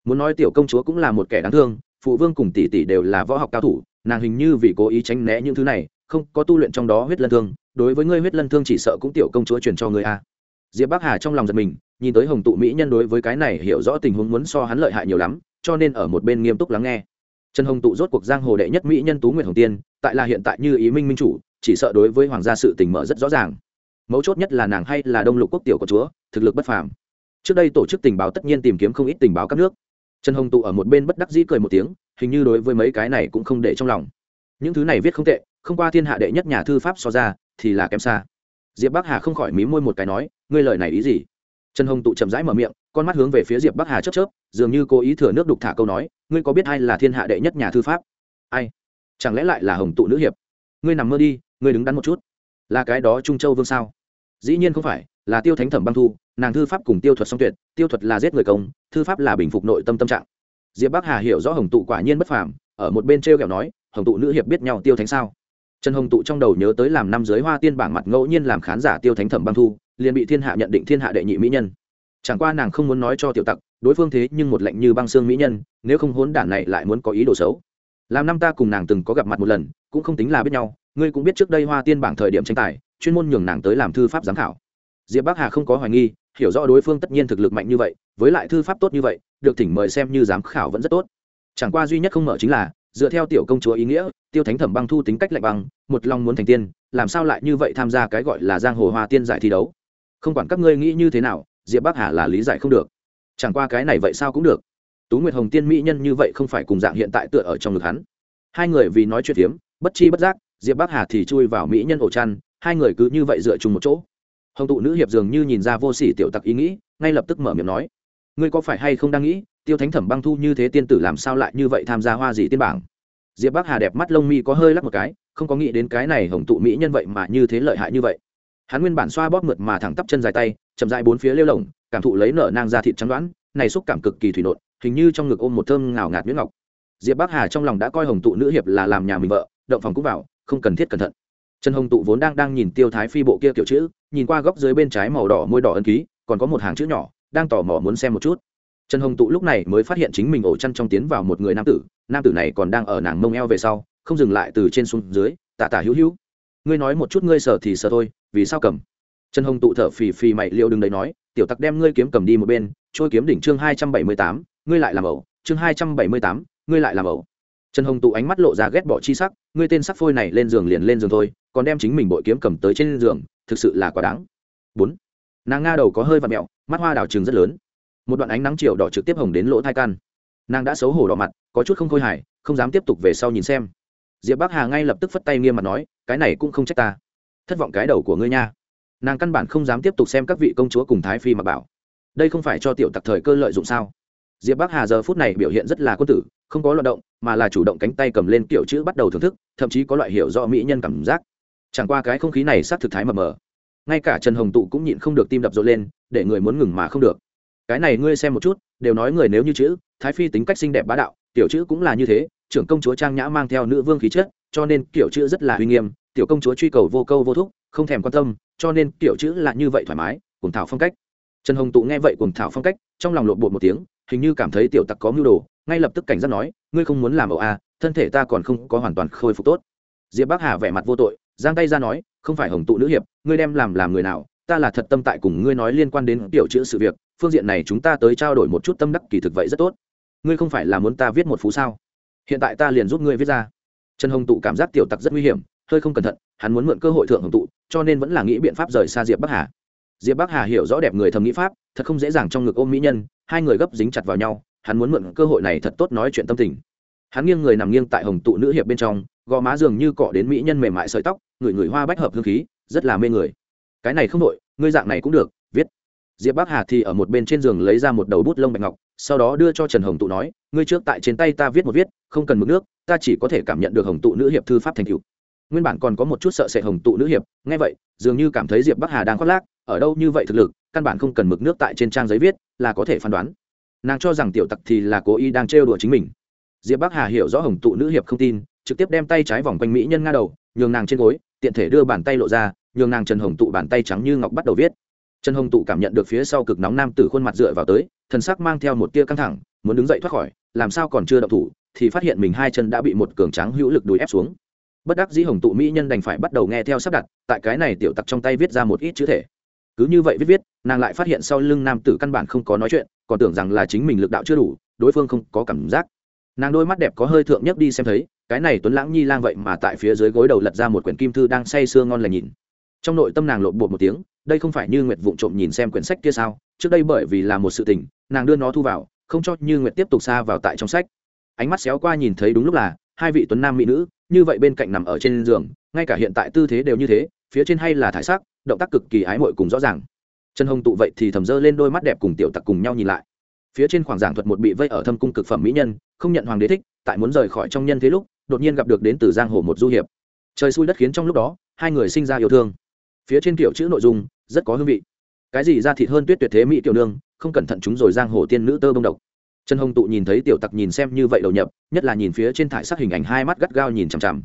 Muốn nói tiểu công chúa cũng là một kẻ đáng thương phụ vương cùng tỷ tỷ đều là võ học cao thủ, nàng hình như vì cố ý tránh né những thứ này, không có tu luyện trong đó huyết lân thương, đối với ngươi huyết lân thương chỉ sợ cũng tiểu công chúa truyền cho ngươi a. Diệp bắc hà trong lòng giật mình, nhìn tới hồng tụ mỹ nhân đối với cái này hiểu rõ tình huống muốn so hắn lợi hại nhiều lắm, cho nên ở một bên nghiêm túc lắng nghe. Trần hồng tụ rốt cuộc giang hồ đệ nhất mỹ nhân tú nguyệt hồng tiên, tại là hiện tại như ý minh minh chủ, chỉ sợ đối với hoàng gia sự tình mở rất rõ ràng. Mấu chốt nhất là nàng hay là đông lục quốc tiểu của chúa, thực lực bất phàm. Trước đây tổ chức tình báo tất nhiên tìm kiếm không ít tình báo các nước trần hồng tụ ở một bên bất đắc dĩ cười một tiếng, hình như đối với mấy cái này cũng không để trong lòng. Những thứ này viết không tệ, không qua thiên hạ đệ nhất nhà thư pháp so ra, thì là kém xa. Diệp bắc hà không khỏi mí môi một cái nói, ngươi lời này ý gì? Trần hồng tụ chậm rãi mở miệng, con mắt hướng về phía diệp bắc hà chớp chớp, dường như cố ý thừa nước đục thả câu nói, ngươi có biết ai là thiên hạ đệ nhất nhà thư pháp? Ai? Chẳng lẽ lại là hồng tụ nữ hiệp? Ngươi nằm mơ đi, ngươi đứng đắn một chút. Là cái đó trung châu vương sao? Dĩ nhiên không phải, là tiêu thánh thẩm băng thu nàng thư pháp cùng tiêu thuật song tuyệt, tiêu thuật là giết người công, thư pháp là bình phục nội tâm tâm trạng. Diệp bắc hà hiểu rõ hồng tụ quả nhiên bất phàm, ở một bên t r e o kẹo nói, hồng tụ nữ hiệp biết nhau tiêu thánh sao? Trần hồng tụ trong đầu nhớ tới làm năm giới hoa tiên bảng mặt ngẫu nhiên làm khán giả tiêu thánh thẩm băng thu, liền bị thiên hạ nhận định thiên hạ đệ nhị mỹ nhân. Chẳng qua nàng không muốn nói cho tiểu tặc, đối phương thế nhưng một lệnh như băng xương mỹ nhân, nếu không hốn đản này lại muốn có ý đồ xấu. Làm năm ta cùng nàng từng có gặp mặt một lần, cũng không tính là biết nhau, ngươi cũng biết trước đây hoa tiên bảng thời điểm tranh tài, chuyên môn nhường nàng tới làm thư pháp giám khảo. Diệp bắc hà không có hoài nghi hiểu rõ đối phương tất nhiên thực lực mạnh như vậy, với lại thư pháp tốt như vậy, được thỉnh mời xem như giám khảo vẫn rất tốt. Chẳng qua duy nhất không mở chính là, dựa theo tiểu công chúa ý nghĩa, tiêu thánh thẩm băng thu tính cách lạnh băng, một lòng muốn thành tiên, làm sao lại như vậy tham gia cái gọi là giang hồ hoa tiên giải thi đấu? Không quản các ngươi nghĩ như thế nào, diệp bắc hà là lý giải không được. Chẳng qua cái này vậy sao cũng được. Tú nguyệt hồng tiên mỹ nhân như vậy không phải cùng dạng hiện tại tựa ở trong ngực hắn. Hai người vì nói chuyện hiếm bất chi bất giác, diệp bắc hà thì chui vào mỹ nhân ổ chăn, hai người cứ như vậy dựa chung một chỗ hồng tụ nữ hiệp dường như nhìn ra vô sỉ tiểu tặc ý nghĩ, ngay lập tức mở miệng nói. Ngươi có phải hay không đang nghĩ, tiêu thánh thẩm băng thu như thế tiên tử làm sao lại như vậy tham gia hoa gì tiên bảng? Diệp bắc hà đẹp mắt lông mi có hơi lắc một cái, không có nghĩ đến cái này hồng tụ mỹ nhân vậy mà như thế lợi hại như vậy. Hắn nguyên bản xoa bóp mượt mà thẳng tắp chân dài tay, chậm dại bốn phía lêu lồng, cảm thụ lấy nở nang ra thịt trắng đoán, này xúc cảm cực kỳ thủy nộn, hình như trong ngực ôm một thơm ngào ngạt nguyễn ngọc. Diệp bắc hà trong lòng đã coi hồng tụ nữ hiệp là làm nhà mình vợ, động phòng cũng vào, không cần thiết cẩn thận. Trần hồng tụ vốn đang đang nhìn tiêu thái phi bộ kia kiểu chữ nhìn qua góc dưới bên trái màu đỏ môi đỏ ân ký, còn có một hàng chữ nhỏ, đang tò mò muốn xem một chút. Trần hồng tụ lúc này mới phát hiện chính mình ổ chăn trong tiến vào một người nam tử nam tử này còn đang ở nàng mông eo về sau, không dừng lại từ trên xuống dưới, tả tả hữu hữu. Ngươi nói một chút ngươi sợ thì sợ thôi, vì sao cầm? Trần hồng tụ thở phì phì mày liệu đừng đấy nói, tiểu tặc đem ngươi kiếm cầm đi một bên, trôi kiếm đỉnh chương hai trăm bảy mươi tám, ngươi lại làm ẩu, chương hai trăm bảy mươi tám, ngươi lại làm ẩu. Trần hồng tụ ánh mắt lộ ra ghét bỏ chi sắc, ngươi tên sắc phôi này lên giường liền lên giường thôi còn đem chính mình bội kiếm cầm tới trên giường, thực sự là quá đáng. Bốn, nàng nga đầu có hơi và mẹo, mắt hoa đào trường rất lớn. Một đoạn ánh nắng chiều đỏ trực tiếp hồng đến lỗ thai căn. Nàng đã xấu hổ đỏ mặt, có chút không khôi hài, không dám tiếp tục về sau nhìn xem. Diệp bắc hà ngay lập tức phất tay nghiêm mặt nói, cái này cũng không trách ta. Thất vọng cái đầu của ngươi nha. Nàng căn bản không dám tiếp tục xem các vị công chúa cùng thái phi mà bảo. Đây không phải cho tiểu tặc thời cơ lợi dụng sao? Diệp bắc hà giờ phút này biểu hiện rất là quân tử, không có loạt động, mà là chủ động cánh tay cầm lên kiểu chữ bắt đầu thưởng thức, thậm chí có loại hiểu rõ mỹ nhân cảm giác chẳng qua cái không khí này sát thực thái mờ mờ. Ngay cả trần hồng tụ cũng nhịn không được tim đập rộn lên, để người muốn ngừng mà không được. Cái này ngươi xem một chút, đều nói người nếu như chữ, thái phi tính cách xinh đẹp bá đạo, tiểu chữ cũng là như thế, trưởng công chúa trang nhã mang theo nữ vương khí chất, cho nên kiểu chữ rất là uy nghiêm, tiểu công chúa truy cầu vô câu vô thúc, không thèm quan tâm, cho nên kiểu chữ là như vậy thoải mái cùng thảo phong cách. Trần hồng tụ nghe vậy cùng thảo phong cách, trong lòng lộn bột một tiếng, hình như cảm thấy tiểu tặc có mưu đồ, ngay lập tức cảnh giác nói, ngươi không muốn làm ẩu à thân thể ta còn không có hoàn toàn khôi phục tốt. Diệp bắc hà vẻ mặt vô tội giang tay ra nói, không phải hồng tụ nữ hiệp, ngươi đem làm làm người nào, ta là thật tâm tại cùng ngươi nói liên quan đến tiểu chữ sự việc, phương diện này chúng ta tới trao đổi một chút tâm đắc kỳ thực vậy rất tốt. Ngươi không phải là muốn ta viết một phú sao? Hiện tại ta liền giúp ngươi viết ra. Trần hồng tụ cảm giác tiểu tặc rất nguy hiểm, hơi không cẩn thận, hắn muốn mượn cơ hội thượng hồng tụ, cho nên vẫn là nghĩ biện pháp rời xa diệp bắc hà. Diệp bắc hà hiểu rõ đẹp người thầm nghĩ pháp, thật không dễ dàng trong ngực ôm mỹ nhân, hai người gấp dính chặt vào nhau, hắn muốn mượn cơ hội này thật tốt nói chuyện tâm tình hắn nghiêng người nằm nghiêng tại hồng tụ nữ hiệp bên trong, gò má dường như cọ đến mỹ nhân mềm mại sợi tóc, người người hoa bách hợp hương khí, rất là mê người. Cái này không đội ngươi dạng này cũng được, viết. Diệp bắc hà thì ở một bên trên giường lấy ra một đầu bút lông bạch ngọc, sau đó đưa cho trần hồng tụ nói, ngươi trước tại trên tay ta viết một viết, không cần mực nước, ta chỉ có thể cảm nhận được hồng tụ nữ hiệp thư pháp thành cựu nguyên bản còn có một chút sợ sệt hồng tụ nữ hiệp, nghe vậy, dường như cảm thấy diệp bắc hà đang khoác lác, ở đâu như vậy thực lực, căn bản không cần mực nước tại trên trang giấy viết, là có thể phán đoán. Nàng cho rằng tiểu tặc thì là cố ý đang trêu đùa chính mình diệp bắc hà hiểu rõ hồng tụ nữ hiệp không tin, trực tiếp đem tay trái vòng quanh mỹ nhân nga đầu, nhường nàng trên gối, tiện thể đưa bàn tay lộ ra, nhường nàng trần hồng tụ bàn tay trắng như ngọc bắt đầu viết. Trần hồng tụ cảm nhận được phía sau cực nóng nam tử khuôn mặt dựa vào tới, thần sắc mang theo một tia căng thẳng, muốn đứng dậy thoát khỏi, làm sao còn chưa đậu thủ, thì phát hiện mình hai chân đã bị một cường tráng hữu lực đùi ép xuống. Bất đắc dĩ hồng tụ mỹ nhân đành phải bắt đầu nghe theo sắp đặt, tại cái này tiểu tặc trong tay viết ra một ít chữ thể. Cứ như vậy viết viết, nàng lại phát hiện sau lưng nam tử căn bản không có nói chuyện, còn tưởng rằng là chính mình lực đạo chưa đủ, đối phương không có cảm giác nàng đôi mắt đẹp có hơi thượng nhất đi xem thấy, cái này tuấn lãng nhi lang vậy mà tại phía dưới gối đầu lật ra một quyển kim thư đang say sưa ngon lành nhìn. Trong nội tâm nàng lộn bột một tiếng, đây không phải như nguyệt vụng trộm nhìn xem quyển sách kia sao? Trước đây bởi vì là một sự tình, nàng đưa nó thu vào, không cho như nguyệt tiếp tục xa vào tại trong sách. Ánh mắt xéo qua nhìn thấy đúng lúc là, hai vị tuấn nam mỹ nữ, như vậy bên cạnh nằm ở trên giường, ngay cả hiện tại tư thế đều như thế, phía trên hay là thải sắc, động tác cực kỳ ái mội cùng rõ ràng. Trần hồng tụ vậy thì thầm dơ lên đôi mắt đẹp cùng tiểu tặc cùng nhau nhìn lại. Phía trên khoảng giảng thuật một bị vây ở thâm cung cực phẩm mỹ nhân không nhận hoàng đế thích, tại muốn rời khỏi trong nhân thế lúc, đột nhiên gặp được đến từ giang hồ một du hiệp. Trời xui đất khiến trong lúc đó, hai người sinh ra yêu thương. Phía trên kiểu chữ nội dung, rất có hương vị. Cái gì ra thịt hơn tuyết tuyệt thế mỹ tiểu nương, không cẩn thận chúng rồi giang hồ tiên nữ tơ bông độc. Trần hồng tụ nhìn thấy tiểu tặc nhìn xem như vậy đầu nhập, nhất là nhìn phía trên thải sắc hình ảnh hai mắt gắt gao nhìn chằm chằm.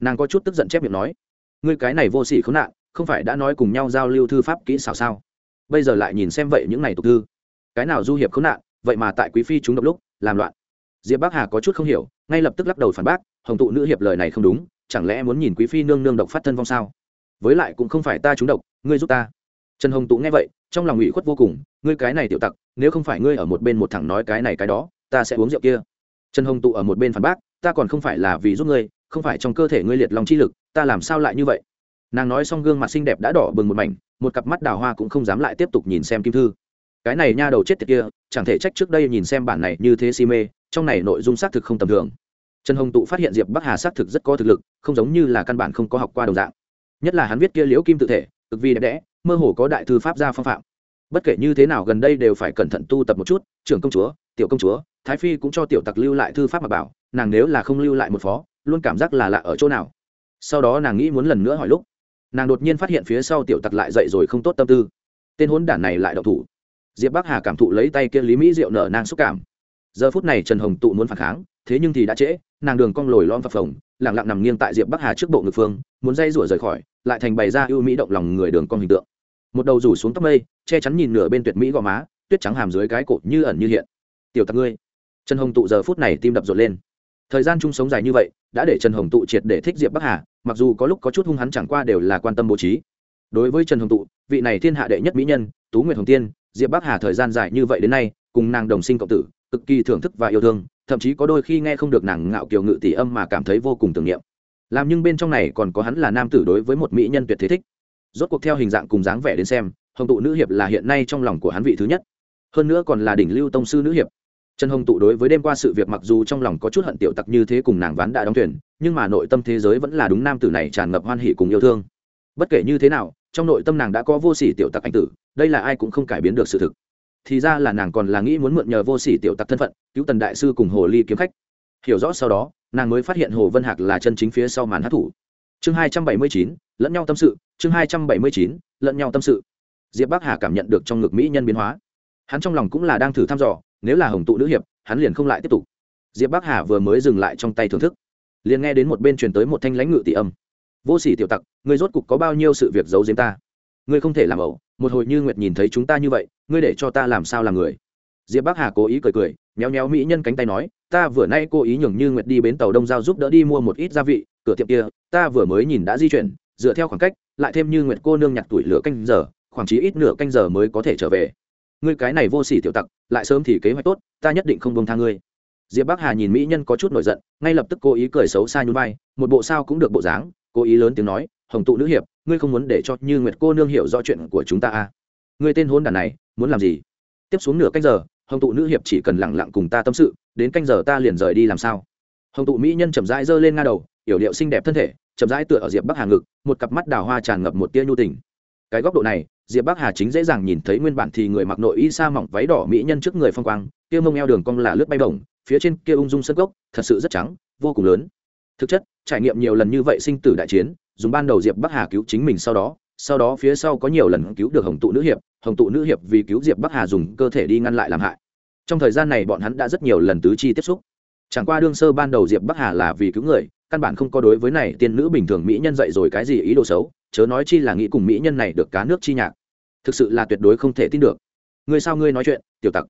Nàng có chút tức giận chép miệng nói, ngươi cái này vô sỉ khốn nạn, không phải đã nói cùng nhau giao lưu thư pháp kỹ xảo sao? Bây giờ lại nhìn xem vậy những này tục thư. Cái nào du hiệp khốn nạn, vậy mà tại quý phi chúng độc lúc, làm loạn diệp bắc hà có chút không hiểu, ngay lập tức lắc đầu phản bác, hồng tụ nữ hiệp lời này không đúng, chẳng lẽ muốn nhìn quý phi nương nương độc phát thân vong sao? Với lại cũng không phải ta trúng độc, ngươi giúp ta. Trần hồng tụ nghe vậy, trong lòng ủy khuất vô cùng, ngươi cái này tiểu tặc, nếu không phải ngươi ở một bên một thẳng nói cái này cái đó, ta sẽ uống rượu kia. Trần hồng tụ ở một bên phản bác, ta còn không phải là vì giúp ngươi, không phải trong cơ thể ngươi liệt lòng chi lực, ta làm sao lại như vậy? Nàng nói xong gương mặt xinh đẹp đã đỏ bừng một mảnh, một cặp mắt đào hoa cũng không dám lại tiếp tục nhìn xem kim thư. Cái này nha đầu chết tiệt kia, chẳng thể trách trước đây nhìn xem bản này như thế si mê trong này nội dung xác thực không tầm thường. Trần hồng tụ phát hiện diệp bắc hà xác thực rất có thực lực, không giống như là căn bản không có học qua đồng dạng. Nhất là hắn viết kia liễu kim tự thể, cực vì đẹp đẽ, mơ hồ có đại thư pháp gia phong phạm. Bất kể như thế nào gần đây đều phải cẩn thận tu tập một chút, trưởng công chúa, tiểu công chúa, thái phi cũng cho tiểu tặc lưu lại thư pháp mà bảo, nàng nếu là không lưu lại một phó, luôn cảm giác là lạ ở chỗ nào. Sau đó nàng nghĩ muốn lần nữa hỏi lúc, nàng đột nhiên phát hiện phía sau tiểu tặc lại dậy rồi không tốt tâm tư. Tên hốn đản này lại đậu thủ. Diệp bắc hà cảm thụ lấy tay kia lý mỹ diệu nở nàng xúc cảm giờ phút này trần hồng tụ muốn phản kháng, thế nhưng thì đã trễ, nàng đường cong lồi lom phập phồng lẳng lặng nằm nghiêng tại diệp bắc hà trước bộ ngực phương, muốn dây rủa rời khỏi, lại thành bày ra ưu mỹ động lòng người đường cong hình tượng. Một đầu rủ xuống tóc mây, che chắn nhìn nửa bên tuyệt mỹ gò má, tuyết trắng hàm dưới cái cột như ẩn như hiện. Tiểu tặc ngươi. Trần hồng tụ giờ phút này tim đập rộn lên. Thời gian chung sống dài như vậy, đã để trần hồng tụ triệt để thích diệp bắc hà, mặc dù có lúc có chút hung hắn chẳng qua đều là quan tâm bố trí. Đối với trần hồng tụ, vị này thiên hạ đệ nhất mỹ nhân, tú nguyệt hồng tiên, diệp bắc hà thời gian dài như vậy đến nay, cùng nàng đồng sinh cộng tử cực kỳ thưởng thức và yêu thương, thậm chí có đôi khi nghe không được nàng ngạo kiều ngự tỷ âm mà cảm thấy vô cùng tưởng niệm. Làm nhưng bên trong này còn có hắn là nam tử đối với một mỹ nhân tuyệt thế thích. Rốt cuộc theo hình dạng cùng dáng vẻ đến xem, hồng tụ nữ hiệp là hiện nay trong lòng của hắn vị thứ nhất. Hơn nữa còn là đỉnh lưu tông sư nữ hiệp. Trần hồng tụ đối với đêm qua sự việc mặc dù trong lòng có chút hận tiểu tặc như thế cùng nàng ván đã đóng thuyền, nhưng mà nội tâm thế giới vẫn là đúng nam tử này tràn ngập hoan hỉ cùng yêu thương. Bất kể như thế nào, trong nội tâm nàng đã có vô sỉ tiểu tặc anh tử, đây là ai cũng không cải biến được sự thực thì ra là nàng còn là nghĩ muốn mượn nhờ vô sỉ tiểu tặc thân phận, cứu tần đại sư cùng hồ ly kiếm khách. Hiểu rõ sau đó, nàng mới phát hiện hồ vân hạc là chân chính phía sau màn hát thủ. Chương hai trăm bảy mươi chín, lẫn nhau tâm sự, chương hai trăm bảy mươi chín, lẫn nhau tâm sự. Diệp bắc hà cảm nhận được trong ngực mỹ nhân biến hóa. Hắn trong lòng cũng là đang thử thăm dò, nếu là hồng tụ nữ hiệp, hắn liền không lại tiếp tục. Diệp bắc hà vừa mới dừng lại trong tay thưởng thức, liền nghe đến một bên truyền tới một thanh lãnh ngự tỷ âm. Vô sỉ tiểu tặc ngươi rốt cục có bao nhiêu sự việc giấu giếm ta? Ngươi không thể làm ẩu, một hồi như nguyệt nhìn thấy chúng ta như vậy, ngươi để cho ta làm sao làm người? Diệp bắc hà cố ý cười cười, méo méo mỹ nhân cánh tay nói, ta vừa nay cố ý nhường như nguyệt đi bến tàu đông giao giúp đỡ đi mua một ít gia vị, cửa tiệm kia, ta vừa mới nhìn đã di chuyển, dựa theo khoảng cách, lại thêm như nguyệt cô nương nhặt tuổi lửa canh giờ, khoảng chí ít nửa canh giờ mới có thể trở về. Ngươi cái này vô sỉ tiểu tặc, lại sớm thì kế hoạch tốt, ta nhất định không bông tha ngươi. Diệp bắc hà nhìn mỹ nhân có chút nổi giận, ngay lập tức cố ý cười xấu xa nhún vai, một bộ sao cũng được bộ dáng, cố ý lớn tiếng nói, hồng tụ nữ hiệp ngươi không muốn để cho như nguyệt cô nương hiểu rõ chuyện của chúng ta à? Ngươi tên hôn đàn này, muốn làm gì? Tiếp xuống nửa canh giờ, hồng tụ nữ hiệp chỉ cần lẳng lặng cùng ta tâm sự, đến canh giờ ta liền rời đi làm sao? Hồng tụ mỹ nhân chậm rãi giơ lên nga đầu, yểu điệu xinh đẹp thân thể, chậm rãi tựa ở diệp bắc hà ngực, một cặp mắt đào hoa tràn ngập một tia nhu tình. Cái góc độ này, diệp bắc hà chính dễ dàng nhìn thấy nguyên bản thì người mặc nội y sa mỏng váy đỏ mỹ nhân trước người phong quang, kia mông eo đường cong là lướt bay bổng, phía trên kia ung dung sân gốc, thật sự rất trắng, vô cùng lớn. Thực chất, trải nghiệm nhiều lần như vậy sinh tử đại chiến dùng ban đầu diệp bắc hà cứu chính mình sau đó sau đó phía sau có nhiều lần cứu được hồng tụ nữ hiệp, hồng tụ nữ hiệp vì cứu diệp bắc hà dùng cơ thể đi ngăn lại làm hại. Trong thời gian này bọn hắn đã rất nhiều lần tứ chi tiếp xúc. Chẳng qua đương sơ ban đầu diệp bắc hà là vì cứu người, căn bản không có đối với này tiên nữ bình thường mỹ nhân dạy rồi cái gì ý đồ xấu, chớ nói chi là nghĩ cùng mỹ nhân này được cá nước chi nhạc. Thực sự là tuyệt đối không thể tin được. Ngươi sao ngươi nói chuyện, tiểu tặc?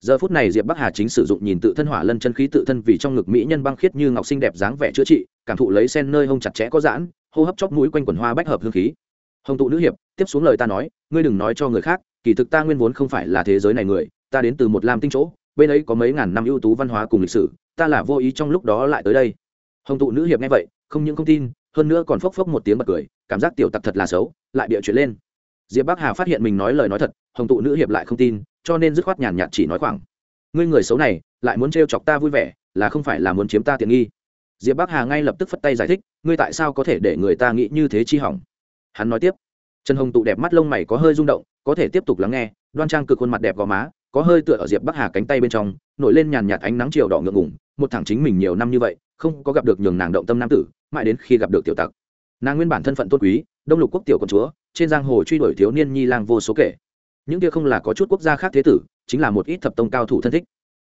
Giờ phút này diệp bắc hà chính sử dụng nhìn tự thân hỏa lân chân khí tự thân vì trong ngực mỹ nhân băng khiết như ngọc xinh đẹp dáng vẻ chữa trị, cảm thụ lấy sen nơi hông chặt chẽ có giãn hô hấp chóp mũi quanh quần hoa bách hợp hương khí. Hồng tụ nữ hiệp, tiếp xuống lời ta nói, ngươi đừng nói cho người khác, kỳ thực ta nguyên vốn không phải là thế giới này người, ta đến từ một lam tinh chỗ, bên ấy có mấy ngàn năm ưu tú văn hóa cùng lịch sử, ta là vô ý trong lúc đó lại tới đây. Hồng tụ nữ hiệp nghe vậy, không những không tin, hơn nữa còn phốc phốc một tiếng bật cười, cảm giác tiểu tặc thật là xấu, lại bịa chuyện lên. Diệp bắc hà phát hiện mình nói lời nói thật, hồng tụ nữ hiệp lại không tin, cho nên dứt khoát nhàn nhạt chỉ nói khoảng, ngươi người xấu này, lại muốn trêu chọc ta vui vẻ, là không phải là muốn chiếm ta tiện nghi diệp bắc hà ngay lập tức phất tay giải thích, ngươi tại sao có thể để người ta nghĩ như thế chi hỏng? Hắn nói tiếp, trần hồng tụ đẹp mắt lông mày có hơi rung động, có thể tiếp tục lắng nghe, đoan trang cực khuôn mặt đẹp gò má, có hơi tựa ở diệp bắc hà cánh tay bên trong, nổi lên nhàn nhạt ánh nắng chiều đỏ ngượng ngủng một thằng chính mình nhiều năm như vậy, không có gặp được nhường nàng động tâm nam tử, mãi đến khi gặp được tiểu tặc. Nàng nguyên bản thân phận tôn quý, đông lục quốc tiểu con chúa, trên giang hồ truy đuổi thiếu niên nhi lang vô số kể. Những kia không là có chút quốc gia khác thế tử, chính là một ít thập tông cao thủ thân thích.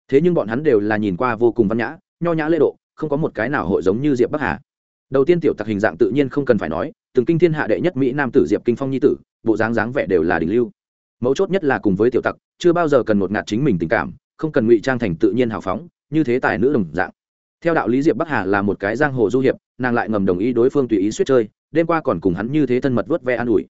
Thế nhưng bọn hắn đều là nhìn qua vô cùng văn nhã, nho nhã lễ độ không có một cái nào hội giống như diệp bắc hà. Đầu tiên tiểu tặc hình dạng tự nhiên không cần phải nói, từng kinh thiên hạ đệ nhất mỹ nam tử diệp kinh phong nhi tử, bộ dáng dáng vẻ đều là đỉnh lưu. Mấu chốt nhất là cùng với tiểu tặc, chưa bao giờ cần một ngạt chính mình tình cảm, không cần ngụy trang thành tự nhiên hào phóng, như thế tài nữ đồng dạng. Theo đạo lý diệp bắc hà là một cái giang hồ du hiệp, nàng lại ngầm đồng ý đối phương tùy ý suýt chơi, đêm qua còn cùng hắn như thế thân mật vớt ve an ủi.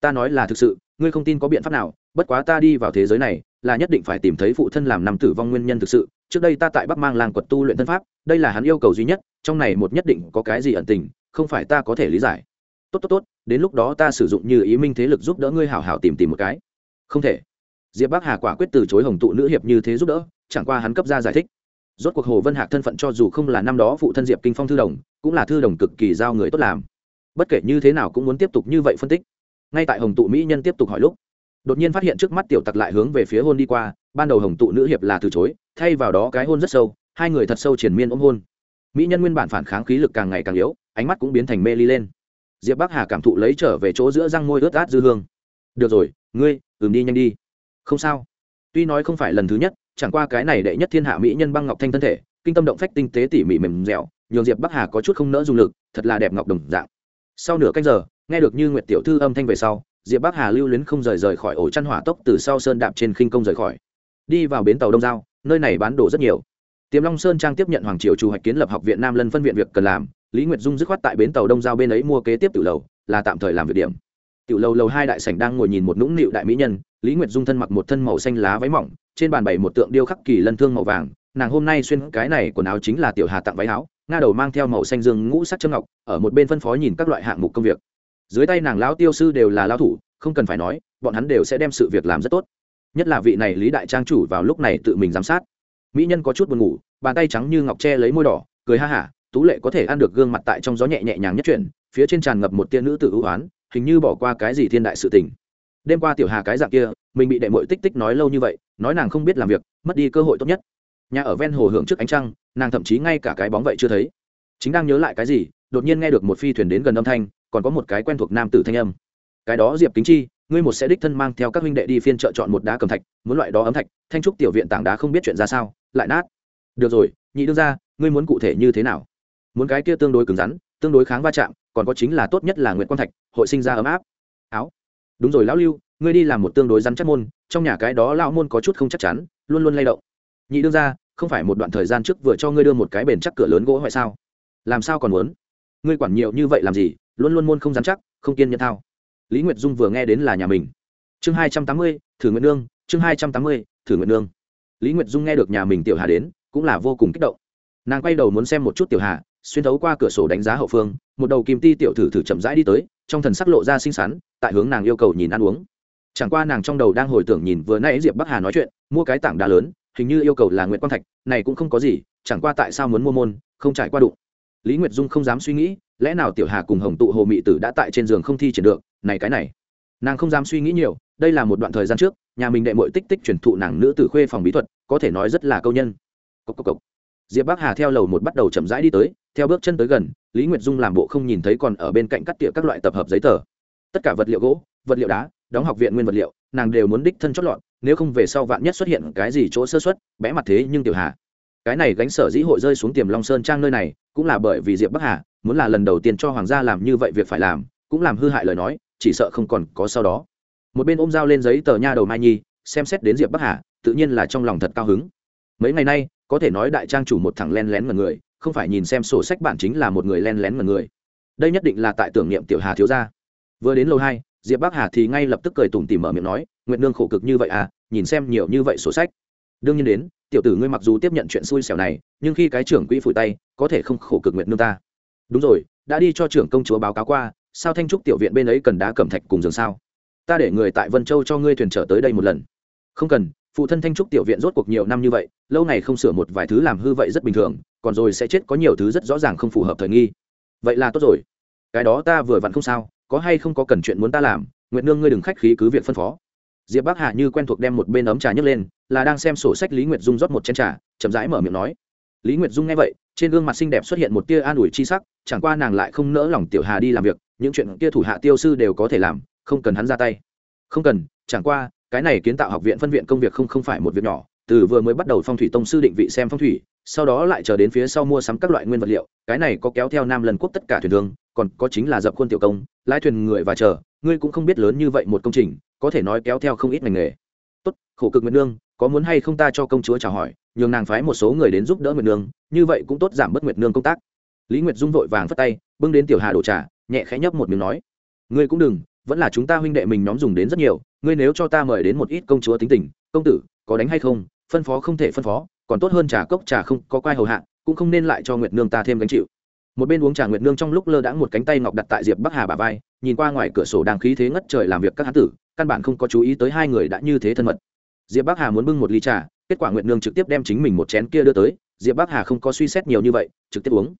Ta nói là thực sự, ngươi không tin có biện pháp nào, bất quá ta đi vào thế giới này là nhất định phải tìm thấy phụ thân làm nằm tử vong nguyên nhân thực sự. Trước đây ta tại bắc mang làng quật tu luyện thân pháp, đây là hắn yêu cầu duy nhất, trong này một nhất định có cái gì ẩn tình, không phải ta có thể lý giải. Tốt tốt tốt, đến lúc đó ta sử dụng như ý minh thế lực giúp đỡ ngươi hảo hảo tìm tìm một cái. Không thể. Diệp bắc hà quả quyết từ chối hồng tụ nữ hiệp như thế giúp đỡ, chẳng qua hắn cấp ra giải thích. Rốt cuộc hồ vân hạc thân phận cho dù không là năm đó phụ thân diệp kinh phong thư đồng, cũng là thư đồng cực kỳ giao người tốt làm. Bất kể như thế nào cũng muốn tiếp tục như vậy phân tích. Ngay tại hồng tụ mỹ nhân tiếp tục hỏi lúc đột nhiên phát hiện trước mắt tiểu tặc lại hướng về phía hôn đi qua, ban đầu hồng tụ nữ hiệp là từ chối, thay vào đó cái hôn rất sâu, hai người thật sâu triền miên ôm hôn. Mỹ nhân nguyên bản phản kháng khí lực càng ngày càng yếu, ánh mắt cũng biến thành mê ly lên. Diệp bắc hà cảm thụ lấy trở về chỗ giữa răng môi ướt át dư hương. Được rồi, ngươi, ừm đi nhanh đi. Không sao. Tuy nói không phải lần thứ nhất, chẳng qua cái này đệ nhất thiên hạ mỹ nhân băng ngọc thanh thân thể, kinh tâm động phách tinh tế tỉ mỉ mềm dẻo, nhường diệp bắc hà có chút không nỡ dùng lực, thật là đẹp ngọc đồng dạng. Sau nửa canh giờ, nghe được như nguyệt tiểu thư âm thanh về sau diệp bắc hà lưu luyến không rời rời khỏi ổ chăn hỏa tốc từ sau sơn đạp trên khinh công rời khỏi. Đi vào bến tàu đông giao, nơi này bán đồ rất nhiều. Tiềm long sơn trang tiếp nhận hoàng triều chủ hoạch kiến lập học viện nam lân phân viện việc cần làm, lý nguyệt dung dứt khoát tại bến tàu đông giao bên ấy mua kế tiếp tiểu lầu, là tạm thời làm việc điểm. Tiểu lầu lầu hai đại sảnh đang ngồi nhìn một nũng nịu đại mỹ nhân, lý nguyệt dung thân mặc một thân màu xanh lá váy mỏng, trên bàn bày một tượng điêu khắc kỳ lân thương màu vàng, nàng hôm nay xuyên cái này quần áo chính là tiểu hà tặng váy áo, nga đầu mang theo màu xanh dương ngũ sắc châm ngọc, ở một bên phân phó nhìn các loại hạng mục công việc dưới tay nàng lão tiêu sư đều là lao thủ, không cần phải nói, bọn hắn đều sẽ đem sự việc làm rất tốt. Nhất là vị này lý đại trang chủ vào lúc này tự mình giám sát. Mỹ nhân có chút buồn ngủ, bàn tay trắng như ngọc tre lấy môi đỏ, cười ha hả, tú lệ có thể ăn được gương mặt tại trong gió nhẹ nhẹ nhàng nhất chuyển, phía trên tràn ngập một tia nữ tự ưu oán hình như bỏ qua cái gì thiên đại sự tình. Đêm qua tiểu hà cái dạng kia, mình bị đệ mội tích tích nói lâu như vậy, nói nàng không biết làm việc, mất đi cơ hội tốt nhất. Nhà ở ven hồ hưởng trước ánh trăng, nàng thậm chí ngay cả cái bóng vậy chưa thấy. Chính đang nhớ lại cái gì, đột nhiên nghe được một phi thuyền đến gần âm thanh còn có một cái quen thuộc nam tử thanh âm. Cái đó diệp kính chi, ngươi một sẽ đích thân mang theo các huynh đệ đi phiên chợ chọn một đá cầm thạch, muốn loại đó ấm thạch, thanh trúc tiểu viện tảng đá không biết chuyện ra sao, lại nát. Được rồi, nhị đương ra ngươi muốn cụ thể như thế nào? Muốn cái kia tương đối cứng rắn, tương đối kháng va chạm, còn có chính là tốt nhất là nguyện quan thạch, hội sinh ra ấm áp. Áo. Đúng rồi lão lưu, ngươi đi làm một tương đối rắn chắc môn, trong nhà cái đó lão môn có chút không chắc chắn, luôn luôn lay động. Nhị đương ra không phải một đoạn thời gian trước vừa cho ngươi đưa một cái bền chắc cửa lớn gỗ hoại sao? Làm sao còn muốn? Ngươi quản nhiều như vậy làm gì? Luôn luôn môn không dám chắc, không kiên nhẫn thao. Lý nguyệt dung vừa nghe đến là nhà mình. Chương hai trăm tám mươi, thử nguyện nương, chương hai trăm tám mươi, thử nguyện nương. Lý nguyệt dung nghe được nhà mình tiểu hà đến, cũng là vô cùng kích động. Nàng quay đầu muốn xem một chút tiểu hà, xuyên thấu qua cửa sổ đánh giá hậu phương, một đầu kim ti tiểu thử thử chậm rãi đi tới, trong thần sắc lộ ra xinh xắn, tại hướng nàng yêu cầu nhìn ăn uống. Chẳng qua nàng trong đầu đang hồi tưởng nhìn vừa nãy diệp bắc hà nói chuyện, mua cái tảng đá lớn, hình như yêu cầu là nguyệt quang thạch, này cũng không có gì, chẳng qua tại sao muốn mua môn, không trải qua đụng lý nguyệt dung không dám suy nghĩ, lẽ nào tiểu hà cùng hồng tụ hồ mị tử đã tại trên giường không thi triển được, này cái này. Nàng không dám suy nghĩ nhiều, đây là một đoạn thời gian trước, nhà mình đệ mội tích tích truyền thụ nàng nữ tử khuê phòng bí thuật, có thể nói rất là câu nhân. Cốc cốc cốc. diệp bắc hà theo lầu một bắt đầu chậm rãi đi tới, theo bước chân tới gần, lý nguyệt dung làm bộ không nhìn thấy còn ở bên cạnh cắt tỉa các loại tập hợp giấy tờ. Tất cả vật liệu gỗ, vật liệu đá, đóng học viện nguyên vật liệu, nàng đều muốn đích thân chót lọt, nếu không về sau vạn nhất xuất hiện cái gì chỗ sơ xuất bẽ mặt thế nhưng tiểu hà cái này gánh sở dĩ hội rơi xuống tiềm long sơn trang nơi này cũng là bởi vì diệp bắc hà muốn là lần đầu tiên cho hoàng gia làm như vậy việc phải làm cũng làm hư hại lời nói chỉ sợ không còn có sau đó một bên ôm dao lên giấy tờ nha đầu mai nhi xem xét đến diệp bắc hà tự nhiên là trong lòng thật cao hứng mấy ngày nay có thể nói đại trang chủ một thằng len lén mật người không phải nhìn xem sổ sách bản chính là một người len lén mật người đây nhất định là tại tưởng niệm tiểu hà thiếu gia vừa đến lầu hai diệp bắc hà thì ngay lập tức cười tủm tỉm mở miệng nói nguyện nương khổ cực như vậy à nhìn xem nhiều như vậy sổ sách đương nhiên đến tiểu tử ngươi mặc dù tiếp nhận chuyện xui xẻo này, nhưng khi cái trưởng quỹ phủi tay, có thể không khổ cực nguyện nương ta. Đúng rồi, đã đi cho trưởng công chúa báo cáo qua, sao thanh trúc tiểu viện bên ấy cần đá cẩm thạch cùng giường sao? Ta để người tại vân châu cho ngươi thuyền trở tới đây một lần. Không cần, phụ thân thanh trúc tiểu viện rốt cuộc nhiều năm như vậy, lâu ngày không sửa một vài thứ làm hư vậy rất bình thường, còn rồi sẽ chết có nhiều thứ rất rõ ràng không phù hợp thời nghi. Vậy là tốt rồi. Cái đó ta vừa vặn không sao, có hay không có cần chuyện muốn ta làm, nguyện nương ngươi đừng khách khí cứ việc phân phó diệp bắc hà như quen thuộc đem một bên ấm trà nhấc lên, là đang xem sổ sách lý nguyệt dung rót một chén trà, chậm rãi mở miệng nói. Lý nguyệt dung nghe vậy, trên gương mặt xinh đẹp xuất hiện một tia an ủi chi sắc, chẳng qua nàng lại không nỡ lòng tiểu hà đi làm việc, những chuyện kia thủ hạ tiêu sư đều có thể làm, không cần hắn ra tay. Không cần, chẳng qua, cái này kiến tạo học viện phân viện công việc không không phải một việc nhỏ, từ vừa mới bắt đầu phong thủy tông sư định vị xem phong thủy, sau đó lại chờ đến phía sau mua sắm các loại nguyên vật liệu, cái này có kéo theo nam lần quốc tất cả thuyền thương còn có chính là dập khuôn tiểu công, lái thuyền người và chờ, ngươi cũng không biết lớn như vậy một công trình có thể nói kéo theo không ít ngành nghề. Tốt, khổ cực nguyệt nương, có muốn hay không ta cho công chúa chào hỏi, nhường nàng phái một số người đến giúp đỡ nguyệt nương, như vậy cũng tốt giảm bớt nguyệt nương công tác. Lý nguyệt dung vội vàng phất tay, bưng đến tiểu hà đổ trà, nhẹ khẽ nhấp một miếng nói, ngươi cũng đừng, vẫn là chúng ta huynh đệ mình nhóm dùng đến rất nhiều, ngươi nếu cho ta mời đến một ít công chúa tính tình, công tử, có đánh hay không, phân phó không thể phân phó, còn tốt hơn trà cốc trà không có quai hầu hạ, cũng không nên lại cho nguyệt nương ta thêm gánh chịu. Một bên uống trà nguyệt nương trong lúc lơ đãng một cánh tay ngọc đặt tại diệp bắc hà bà vai, nhìn qua ngoài cửa sổ đang khí thế ngất trời làm việc các hán tử căn bản không có chú ý tới hai người đã như thế thân mật. Diệp bắc hà muốn bưng một ly trà, kết quả nguyệt nương trực tiếp đem chính mình một chén kia đưa tới, diệp bắc hà không có suy xét nhiều như vậy, trực tiếp uống.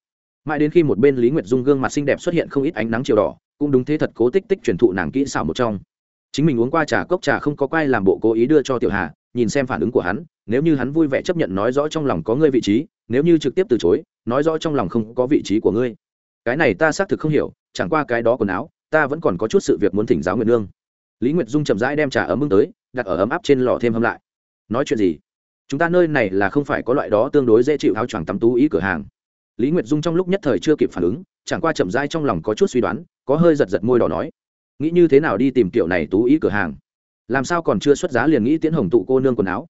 Mãi đến khi một bên lý nguyệt dung gương mặt xinh đẹp xuất hiện không ít ánh nắng chiều đỏ, cũng đúng thế thật cố tích tích truyền thụ nàng kỹ xảo một trong. Chính mình uống qua trà cốc trà không có quay làm bộ cố ý đưa cho tiểu hà, nhìn xem phản ứng của hắn, nếu như hắn vui vẻ chấp nhận nói rõ trong lòng có ngươi vị trí, nếu như trực tiếp từ chối, nói rõ trong lòng không có vị trí của ngươi. Cái này ta xác thực không hiểu, chẳng qua cái đó quần áo, ta vẫn còn có chút sự việc muốn thỉnh giáo nguyệt nương lý nguyệt dung chậm rãi đem trà ấm bưng tới, đặt ở ấm áp trên lò thêm hâm lại. Nói chuyện gì? Chúng ta nơi này là không phải có loại đó tương đối dễ chịu áo choàng tắm tú ý cửa hàng. Lý nguyệt dung trong lúc nhất thời chưa kịp phản ứng, chẳng qua chậm rãi trong lòng có chút suy đoán, có hơi giật giật môi đỏ nói, nghĩ như thế nào đi tìm kiểu này tú ý cửa hàng? Làm sao còn chưa xuất giá liền nghĩ tiễn hồng tụ cô nương quần áo?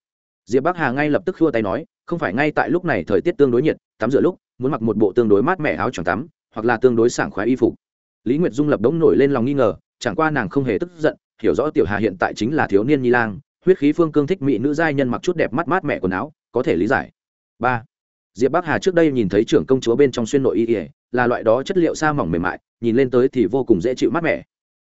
Diệp bắc hà ngay lập tức khua tay nói, không phải ngay tại lúc này thời tiết tương đối nhiệt, tắm rửa lúc, muốn mặc một bộ tương đối mát mẻ áo choàng tắm, hoặc là tương đối sảng khoái y phục. Lý nguyệt dung lập đống nổi lên lòng nghi ngờ, chẳng qua nàng không hề tức giận hiểu rõ tiểu hà hiện tại chính là thiếu niên nhi lang, huyết khí phương cương thích mỹ nữ giai nhân mặc chút đẹp mắt mát mẻ quần áo, có thể lý giải. Ba, diệp bắc hà trước đây nhìn thấy trưởng công chúa bên trong xuyên nội y ỉa là loại đó chất liệu sa mỏng mềm mại, nhìn lên tới thì vô cùng dễ chịu mát mẻ.